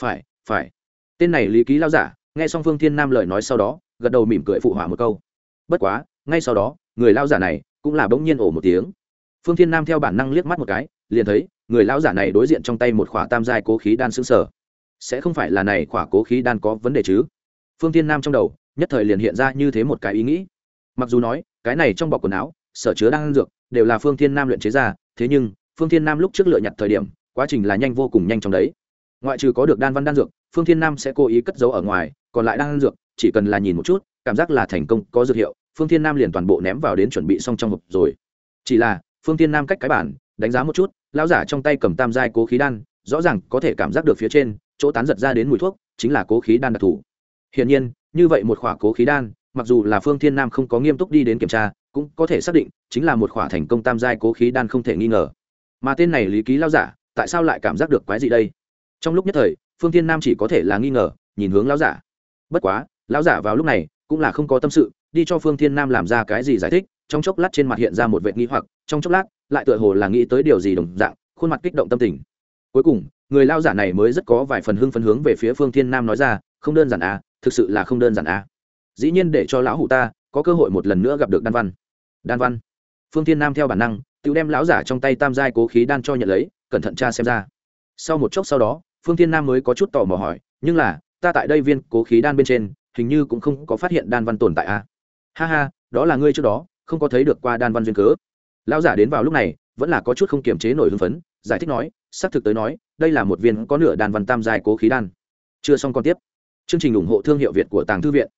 Phải phải. Tên này lý ký lao giả, nghe xong phương thiên nam lời nói sau đó, gật đầu mỉm cười phụ hỏa một câu. Bất quá, ngay sau đó, người lao giả này cũng là bỗng nhiên ổ một tiếng. Phương thiên nam theo bản năng liếc mắt một cái, liền thấy, người lao giả này đối diện trong tay một khỏa tam giai cố khí đan xứng sở sẽ không phải là này khỏa cố khí đan có vấn đề chứ? Phương thiên nam trong đầu, nhất thời liền hiện ra như thế một cái ý nghĩ. Mặc dù nói, cái này trong bọc quần áo, sở chứa đan dược, đều là phương thiên nam luyện chế ra, thế nhưng, phương thiên nam lúc trước lựa nhặt thời điểm, quá trình là nhanh vô cùng nhanh trong đấy ngoại trừ có được đan văn đan dược, phương thiên nam sẽ cố ý cất giấu ở ngoài, còn lại đan dược, chỉ cần là nhìn một chút, cảm giác là thành công, có dược hiệu, phương thiên nam liền toàn bộ ném vào đến chuẩn bị xong trong hộp rồi. Chỉ là, phương thiên nam cách cái bản đánh giá một chút, lão giả trong tay cầm tam giai cố khí đan, rõ ràng có thể cảm giác được phía trên, chỗ tán giật ra đến mùi thuốc, chính là cố khí đan đặc thù. Hiển nhiên, như vậy một khỏa cố khí đan, mặc dù là phương thiên nam không có nghiêm túc đi đến kiểm tra, cũng có thể xác định, chính là một khỏa thành công tam giai cố khí đan không thể nghi ngờ. Mà tên này lý ký lao giả, tại sao lại cảm giác được quái gì đây? Trong lúc nhất thời, phương thiên nam chỉ có thể là nghi ngờ, nhìn hướng lão giả. Bất quá, lão giả vào lúc này cũng là không có tâm sự, đi cho phương thiên nam làm ra cái gì giải thích, trong chốc lát trên mặt hiện ra một vệ nghi hoặc, trong chốc lát, lại tựa hồ là nghĩ tới điều gì đồng dạng, khuôn mặt kích động tâm tình. Cuối cùng, người lao giả này mới rất có vài phần hưng phấn hướng về phía phương thiên nam nói ra, không đơn giản à thực sự là không đơn giản à. Dĩ nhiên để cho lão hủ ta có cơ hội một lần nữa gặp được đan văn. Đan văn. Phương thiên nam theo bản năng, tự đem lão giả trong tay tam giai cố khí đan cho nhận lấy, cẩn thận tra xem ra sau một chốc sau đó, phương thiên nam mới có chút tò mò hỏi, nhưng là, ta tại đây viên cố khí đan bên trên, hình như cũng không có phát hiện đan văn tồn tại a à? ha ha, đó là ngươi trước đó, không có thấy được qua đan văn duyên cớ. Lão giả đến vào lúc này, vẫn là có chút không kiềm chế nổi hưng phấn, giải thích nói, xác thực tới nói, đây là một viên có nửa đan văn tam dài cố khí đan. Chưa xong còn tiếp. Chương trình ủng hộ thương hiệu việt của tàng thư viện.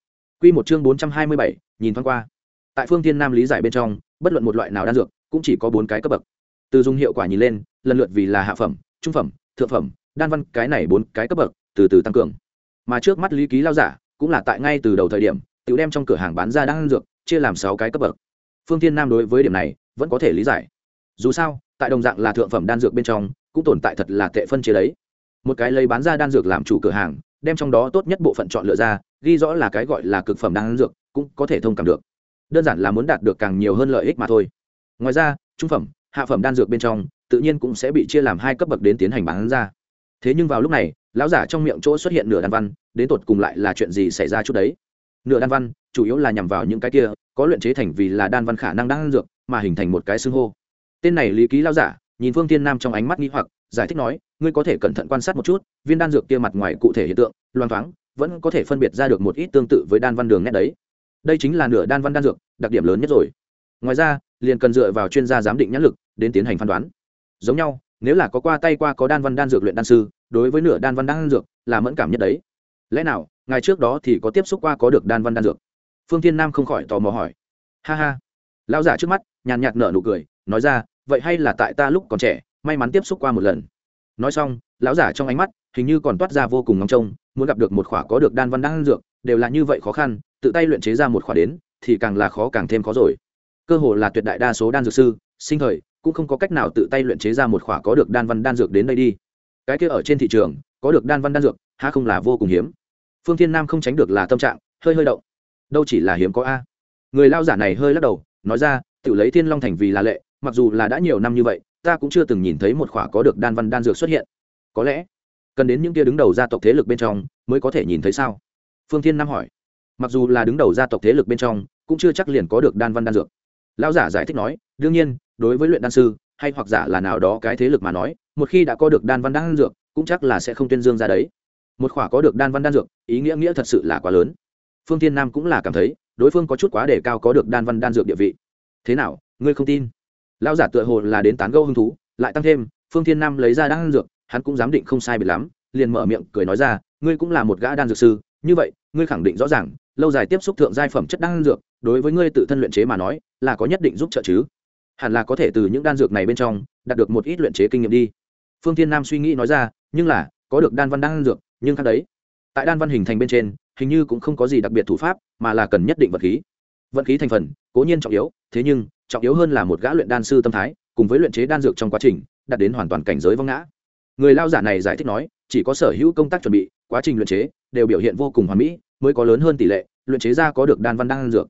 Q một chương bốn trăm hai mươi bảy, nhìn thoáng qua. Tại phương thiên nam lý giải bên trong, bất luận một loại nào đan dược, cũng chỉ có bốn cái cấp bậc. Từ dùng hiệu quả nhìn lên, lần lượt vì là hạ phẩm, trung phẩm thượng phẩm, đan văn cái này bốn cái cấp bậc, từ từ tăng cường. Mà trước mắt lý ký lao giả, cũng là tại ngay từ đầu thời điểm, tự đem trong cửa hàng bán ra đan dược, chia làm sáu cái cấp bậc. Phương thiên nam đối với điểm này, vẫn có thể lý giải. Dù sao, tại đồng dạng là thượng phẩm đan dược bên trong, cũng tồn tại thật là tệ phân chia đấy. Một cái lấy bán ra đan dược làm chủ cửa hàng, đem trong đó tốt nhất bộ phận chọn lựa ra, ghi rõ là cái gọi là cực phẩm đan dược, cũng có thể thông cảm được. Đơn giản là muốn đạt được càng nhiều hơn lợi ích mà thôi. Ngoài ra, trung phẩm, hạ phẩm đan dược bên trong tự nhiên cũng sẽ bị chia làm hai cấp bậc đến tiến hành bán ra. Thế nhưng vào lúc này, lão giả trong miệng chỗ xuất hiện nửa đan văn, đến tột cùng lại là chuyện gì xảy ra chút đấy? Nửa đan văn, chủ yếu là nhằm vào những cái kia, có luyện chế thành vì là đan văn khả năng đan dược, mà hình thành một cái xưng hô. Tên này lý ký lão giả, nhìn phương tiên nam trong ánh mắt nghi hoặc, giải thích nói, ngươi có thể cẩn thận quan sát một chút, viên đan dược kia mặt ngoài cụ thể hiện tượng loan thoáng, vẫn có thể phân biệt ra được một ít tương tự với đan văn đường nét đấy. Đây chính là nửa đan văn đan dược, đặc điểm lớn nhất rồi. Ngoài ra, liền cần dựa vào chuyên gia giám định nhãn lực, đến tiến hành phán đoán giống nhau, nếu là có qua tay qua có đan văn đan dược luyện đan sư, đối với nửa đan văn đan dược là mẫn cảm nhất đấy. Lẽ nào, ngày trước đó thì có tiếp xúc qua có được đan văn đan dược? Phương thiên nam không khỏi tò mò hỏi. Ha ha. Lão giả trước mắt, nhàn nhạt nở nụ cười, nói ra, vậy hay là tại ta lúc còn trẻ, may mắn tiếp xúc qua một lần. Nói xong, lão giả trong ánh mắt, hình như còn toát ra vô cùng ngóng trông, muốn gặp được một khỏa có được đan văn đan dược, đều là như vậy khó khăn, tự tay luyện chế ra một khỏa đến, thì càng là khó càng thêm khó rồi. Cơ hồ là tuyệt đại đa số đan dược sư, sinh thời cũng không có cách nào tự tay luyện chế ra một khỏa có được đan văn đan dược đến đây đi. Cái kia ở trên thị trường, có được đan văn đan dược ha không là vô cùng hiếm. Phương thiên nam không tránh được là tâm trạng, hơi hơi động. Đâu chỉ là hiếm có a. Người lao giả này hơi lắc đầu, nói ra, tự lấy thiên long thành vì là lệ, mặc dù là đã nhiều năm như vậy, ta cũng chưa từng nhìn thấy một khỏa có được đan văn đan dược xuất hiện. Có lẽ, cần đến những kia đứng đầu gia tộc thế lực bên trong mới có thể nhìn thấy sao? Phương thiên nam hỏi. Mặc dù là đứng đầu gia tộc thế lực bên trong, cũng chưa chắc liền có được đan văn đan dược. Lão giả giải thích nói, đương nhiên đối với luyện đan sư, hay hoặc giả là nào đó cái thế lực mà nói, một khi đã có được đan văn đan dược, cũng chắc là sẽ không tuyên dương ra đấy. Một khỏa có được đan văn đan dược, ý nghĩa nghĩa thật sự là quá lớn. Phương tiên nam cũng là cảm thấy, đối phương có chút quá để cao có được đan văn đan dược địa vị. Thế nào, ngươi không tin? Lão giả tựa hồ là đến tán gâu hứng thú, lại tăng thêm, phương thiên nam lấy ra đan dược, hắn cũng dám định không sai biệt lắm, liền mở miệng cười nói ra, ngươi cũng là một gã đan dược sư, như vậy, ngươi khẳng định rõ ràng, lâu dài tiếp xúc thượng giai phẩm chất đan dược, đối với ngươi tự thân luyện chế mà nói, là có nhất định giúp trợ chứ hẳn là có thể từ những đan dược này bên trong đạt được một ít luyện chế kinh nghiệm đi. Phương thiên nam suy nghĩ nói ra, nhưng là, có được đan văn đan dược, nhưng khác đấy. Tại đan văn hình thành bên trên, hình như cũng không có gì đặc biệt thủ pháp, mà là cần nhất định vật khí. Vận khí thành phần, cố nhiên trọng yếu, thế nhưng, trọng yếu hơn là một gã luyện đan sư tâm thái, cùng với luyện chế đan dược trong quá trình, đạt đến hoàn toàn cảnh giới vong ngã. Người lao giả này giải thích nói, chỉ có sở hữu công tác chuẩn bị, quá trình luyện chế, đều biểu hiện vô cùng hoàn mỹ, mới có lớn hơn tỷ lệ luyện chế ra có được đan văn đan dược.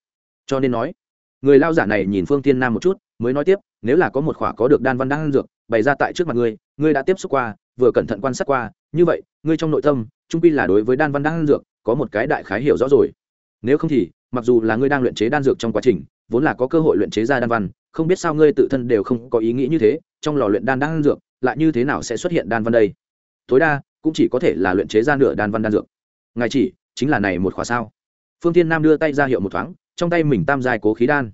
Cho nên nói, người lao giả này nhìn phương tiên nam một chút mới nói tiếp, nếu là có một khỏa có được đan văn đan dược, bày ra tại trước mặt ngươi ngươi đã tiếp xúc qua, vừa cẩn thận quan sát qua, như vậy, ngươi trong nội tâm, trung pi là đối với đan văn đan dược, có một cái đại khái hiểu rõ rồi. Nếu không thì, mặc dù là ngươi đang luyện chế đan dược trong quá trình, vốn là có cơ hội luyện chế ra đan văn, không biết sao ngươi tự thân đều không có ý nghĩ như thế, trong lò luyện đan đan dược, lại như thế nào sẽ xuất hiện đan văn đây? Tối đa, cũng chỉ có thể là luyện chế ra nửa đan văn đan dược. Ngài chỉ, chính là này một khóa sao? Phương thiên nam đưa tay ra hiệu một thoáng, trong tay mình tam giai cố khí đan.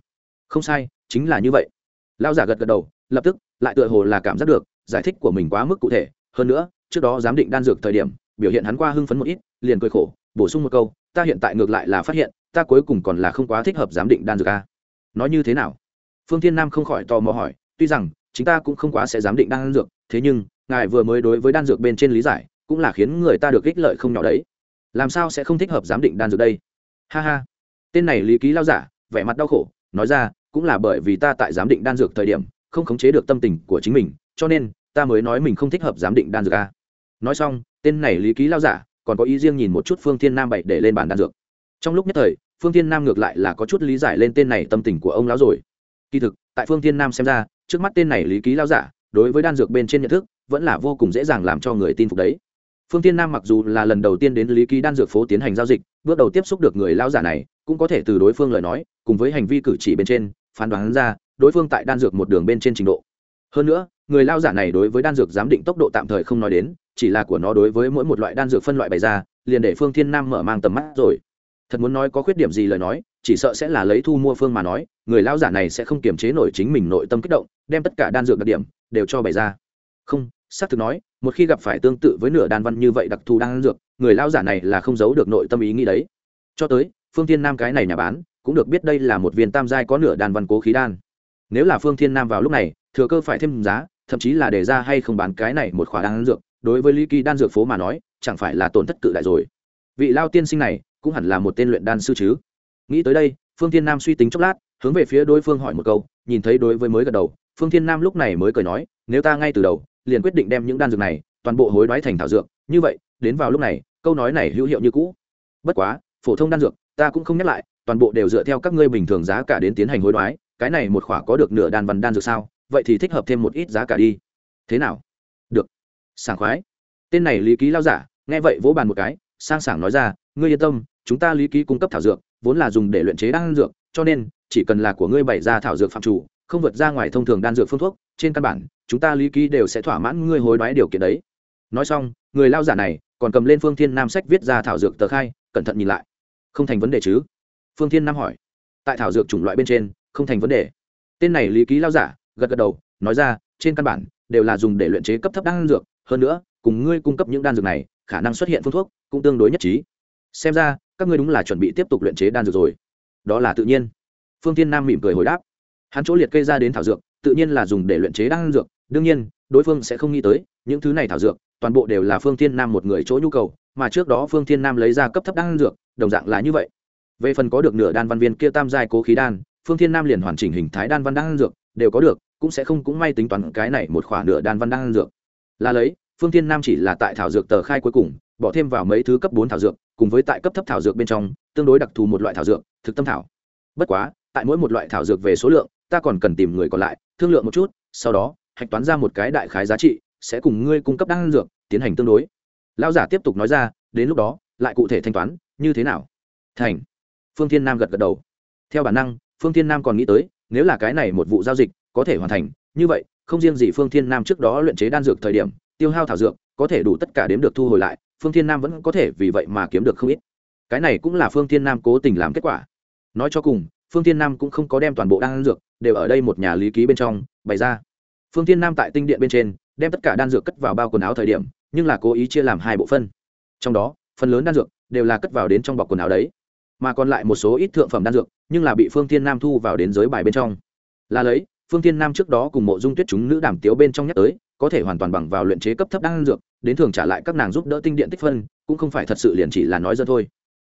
Không sai, chính là như vậy lao giả gật gật đầu, lập tức, lại tựa hồ là cảm giác được, giải thích của mình quá mức cụ thể. Hơn nữa, trước đó giám định đan dược thời điểm, biểu hiện hắn qua hưng phấn một ít, liền cười khổ, bổ sung một câu, ta hiện tại ngược lại là phát hiện, ta cuối cùng còn là không quá thích hợp giám định đan dược a. Nói như thế nào? Phương thiên nam không khỏi tò mò hỏi, tuy rằng chúng ta cũng không quá sẽ giám định đan dược, thế nhưng, ngài vừa mới đối với đan dược bên trên lý giải, cũng là khiến người ta được ích lợi không nhỏ đấy. Làm sao sẽ không thích hợp giám định đan dược đây? Ha ha. Tên này lý ký lao giả, vẻ mặt đau khổ, nói ra cũng là bởi vì ta tại giám định đan dược thời điểm, không khống chế được tâm tình của chính mình, cho nên, ta mới nói mình không thích hợp giám định đan dược a. Nói xong, tên này lý ký lao giả, còn có ý riêng nhìn một chút phương thiên nam bậy để lên bàn đan dược. Trong lúc nhất thời, phương thiên nam ngược lại là có chút lý giải lên tên này tâm tình của ông lão rồi. Kỳ thực, tại phương thiên nam xem ra, trước mắt tên này lý ký lao giả, đối với đan dược bên trên nhận thức, vẫn là vô cùng dễ dàng làm cho người tin phục đấy. Phương tiên nam mặc dù là lần đầu tiên đến lý ký đan dược phố tiến hành giao dịch, bước đầu tiếp xúc được người lao giả này, cũng có thể từ đối phương lời nói, cùng với hành vi cử chỉ bên trên phán đoán ra, đối phương tại đan dược một đường bên trên trình độ. Hơn nữa, người lao giả này đối với đan dược giám định tốc độ tạm thời không nói đến, chỉ là của nó đối với mỗi một loại đan dược phân loại bày ra, liền để phương thiên nam mở mang tầm mắt rồi. Thật muốn nói có khuyết điểm gì lời nói, chỉ sợ sẽ là lấy thu mua phương mà nói, người lao giả này sẽ không kiềm chế nổi chính mình nội tâm kích động, đem tất cả đan dược đặc điểm đều cho bày ra. Không, xác thực nói, một khi gặp phải tương tự với nửa đan văn như vậy đặc thù đan dược, người lao giả này là không giấu được nội tâm ý nghĩ đấy. Cho tới, phương thiên nam cái này nhà bán cũng được biết đây là một viên tam giai có nửa đan văn cố khí đan. Nếu là phương thiên nam vào lúc này, thừa cơ phải thêm giá, thậm chí là để ra hay không bán cái này một khóa đan dược, đối với lý kỳ đan dược phố mà nói, chẳng phải là tổn thất cự đại rồi. Vị lao tiên sinh này, cũng hẳn là một tên luyện đan sư chứ. Nghĩ tới đây, phương thiên nam suy tính chốc lát, hướng về phía đối phương hỏi một câu, nhìn thấy đối với mới gật đầu, phương thiên nam lúc này mới cười nói, nếu ta ngay từ đầu, liền quyết định đem những đan dược này, toàn bộ hối đoái thành thảo dược, như vậy, đến vào lúc này, câu nói này hữu hiệu như cũ. Bất quá, phổ thông đan dược, ta cũng không nhắc lại toàn bộ đều dựa theo các ngươi bình thường giá cả đến tiến hành hối đoái, cái này một khỏa có được nửa đan văn đan dược sao? Vậy thì thích hợp thêm một ít giá cả đi. Thế nào? Được. Sảng khoái. Tên này lý ký lao giả, nghe vậy vỗ bàn một cái, sang sảng nói ra, ngươi yên tâm, chúng ta lý ký cung cấp thảo dược, vốn là dùng để luyện chế đan dược, cho nên chỉ cần là của ngươi bày ra thảo dược phạm chủ, không vượt ra ngoài thông thường đan dược phương thuốc, trên căn bản, chúng ta lý ký đều sẽ thỏa mãn ngươi hối đoái điều kiện đấy. Nói xong, người lao giả này còn cầm lên phương thiên nam sách viết ra thảo dược tờ khai, cẩn thận nhìn lại. Không thành vấn đề chứ? Phương thiên nam hỏi. Tại thảo dược chủng loại bên trên, không thành vấn đề. Tên này lý ký lao giả, gật gật đầu, nói ra, trên căn bản, đều là dùng để luyện chế cấp thấp đan dược. Hơn nữa, cùng ngươi cung cấp những đan dược này, khả năng xuất hiện phương thuốc, cũng tương đối nhất trí. Xem ra, các ngươi đúng là chuẩn bị tiếp tục luyện chế đan dược rồi. Đó là tự nhiên. Phương Thiên nam mỉm cười hồi đáp. Hắn chỗ liệt kê ra đến thảo dược, tự nhiên là dùng để luyện chế đan dược. Đương nhiên, đối phương sẽ không nghĩ tới, những thứ này thảo dược, toàn bộ đều là phương thiên nam một người chỗ nhu cầu, mà trước đó phương thiên nam lấy ra cấp thấp đan dược, đồng dạng là như vậy về phần có được nửa đan văn viên kia tam giai cố khí đan, phương thiên nam liền hoàn chỉnh hình thái đan văn đan dược, đều có được, cũng sẽ không cũng may tính toán cái này một khoản nửa đan văn đan dược. Là lấy, phương thiên nam chỉ là tại thảo dược tờ khai cuối cùng, bỏ thêm vào mấy thứ cấp bốn thảo dược, cùng với tại cấp thấp thảo dược bên trong, tương đối đặc thù một loại thảo dược, thực tâm thảo. Bất quá, tại mỗi một loại thảo dược về số lượng, ta còn cần tìm người còn lại, thương lượng một chút, sau đó, hạch toán ra một cái đại khái giá trị, sẽ cùng ngươi cung cấp đan dược, tiến hành tương đối. Lão giả tiếp tục nói ra, đến lúc đó, lại cụ thể thanh toán, như thế nào? Thành phương thiên nam gật gật đầu. Theo bản năng, phương thiên nam còn nghĩ tới, nếu là cái này một vụ giao dịch có thể hoàn thành, như vậy, không riêng gì phương thiên nam trước đó luyện chế đan dược thời điểm, tiêu hao thảo dược, có thể đủ tất cả đếm được thu hồi lại, phương thiên nam vẫn có thể vì vậy mà kiếm được không ít. Cái này cũng là phương thiên nam cố tình làm kết quả. Nói cho cùng, phương thiên nam cũng không có đem toàn bộ đan dược đều ở đây một nhà lý ký bên trong, bày ra. Phương thiên nam tại tinh điện bên trên, đem tất cả đan dược cất vào bao quần áo thời điểm, nhưng là cố ý chia làm hai bộ phân. Trong đó, phần lớn đan dược đều là cất vào đến trong bọc quần áo đấy mà còn lại một số ít thượng phẩm đan dược, nhưng là bị phương thiên nam thu vào đến giới bài bên trong. Là lấy, phương thiên nam trước đó cùng mộ dung tuyết chúng nữ đảm tiếu bên trong nhắc tới, có thể hoàn toàn bằng vào luyện chế cấp thấp đan dược, đến thường trả lại các nàng giúp đỡ tinh điện tích phân, cũng không phải thật sự liền chỉ là nói dân thôi.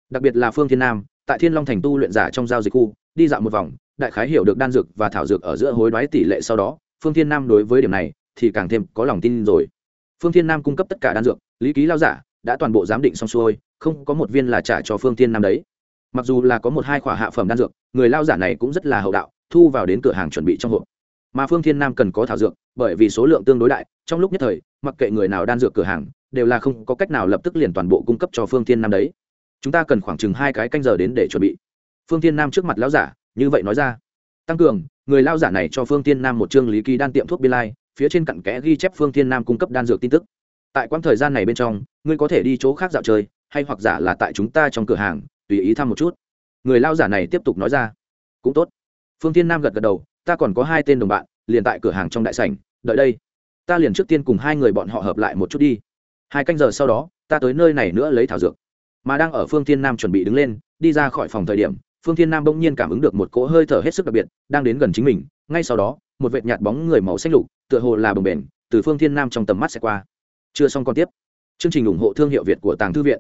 Đặc biệt là phương thiên nam, tại thiên long thành tu luyện giả trong giao dịch khu, đi dạo một vòng, đại khái hiểu được đan dược và thảo dược ở giữa hối đoái tỷ lệ sau đó, phương thiên nam đối với điểm này thì càng thêm có lòng tin rồi. Phương thiên nam cung cấp tất cả đan dược, lý ký lao giả đã toàn bộ giám định xong xuôi, không có một viên là trả cho phương thiên nam đấy mặc dù là có một hai khỏa hạ phẩm đan dược, người lao giả này cũng rất là hậu đạo, thu vào đến cửa hàng chuẩn bị trong hộp. Mà phương thiên nam cần có thảo dược, bởi vì số lượng tương đối đại, trong lúc nhất thời, mặc kệ người nào đan dược cửa hàng, đều là không có cách nào lập tức liền toàn bộ cung cấp cho phương thiên nam đấy. Chúng ta cần khoảng chừng hai cái canh giờ đến để chuẩn bị. Phương thiên nam trước mặt lão giả, như vậy nói ra. Tăng cường, người lao giả này cho phương thiên nam một chương lý ký đan tiệm thuốc biên lai, phía trên cặn kẽ ghi chép phương thiên nam cung cấp đan dược tin tức. Tại quãng thời gian này bên trong, ngươi có thể đi chỗ khác dạo chơi, hay hoặc giả là tại chúng ta trong cửa hàng tùy ý thăm một chút. Người lao giả này tiếp tục nói ra. Cũng tốt. Phương thiên nam gật gật đầu, ta còn có hai tên đồng bạn, liền tại cửa hàng trong đại sảnh, đợi đây. Ta liền trước tiên cùng hai người bọn họ hợp lại một chút đi. Hai canh giờ sau đó, ta tới nơi này nữa lấy thảo dược. Mà đang ở phương thiên nam chuẩn bị đứng lên, đi ra khỏi phòng thời điểm, phương thiên nam bỗng nhiên cảm ứng được một cỗ hơi thở hết sức đặc biệt, đang đến gần chính mình. Ngay sau đó, một vệt nhạt bóng người màu xanh lục, tựa hồ là bồng bềnh, từ phương thiên nam trong tầm mắt sẽ qua. Chưa xong còn tiếp. Chương trình ủng hộ thương hiệu việt của tàng thư viện.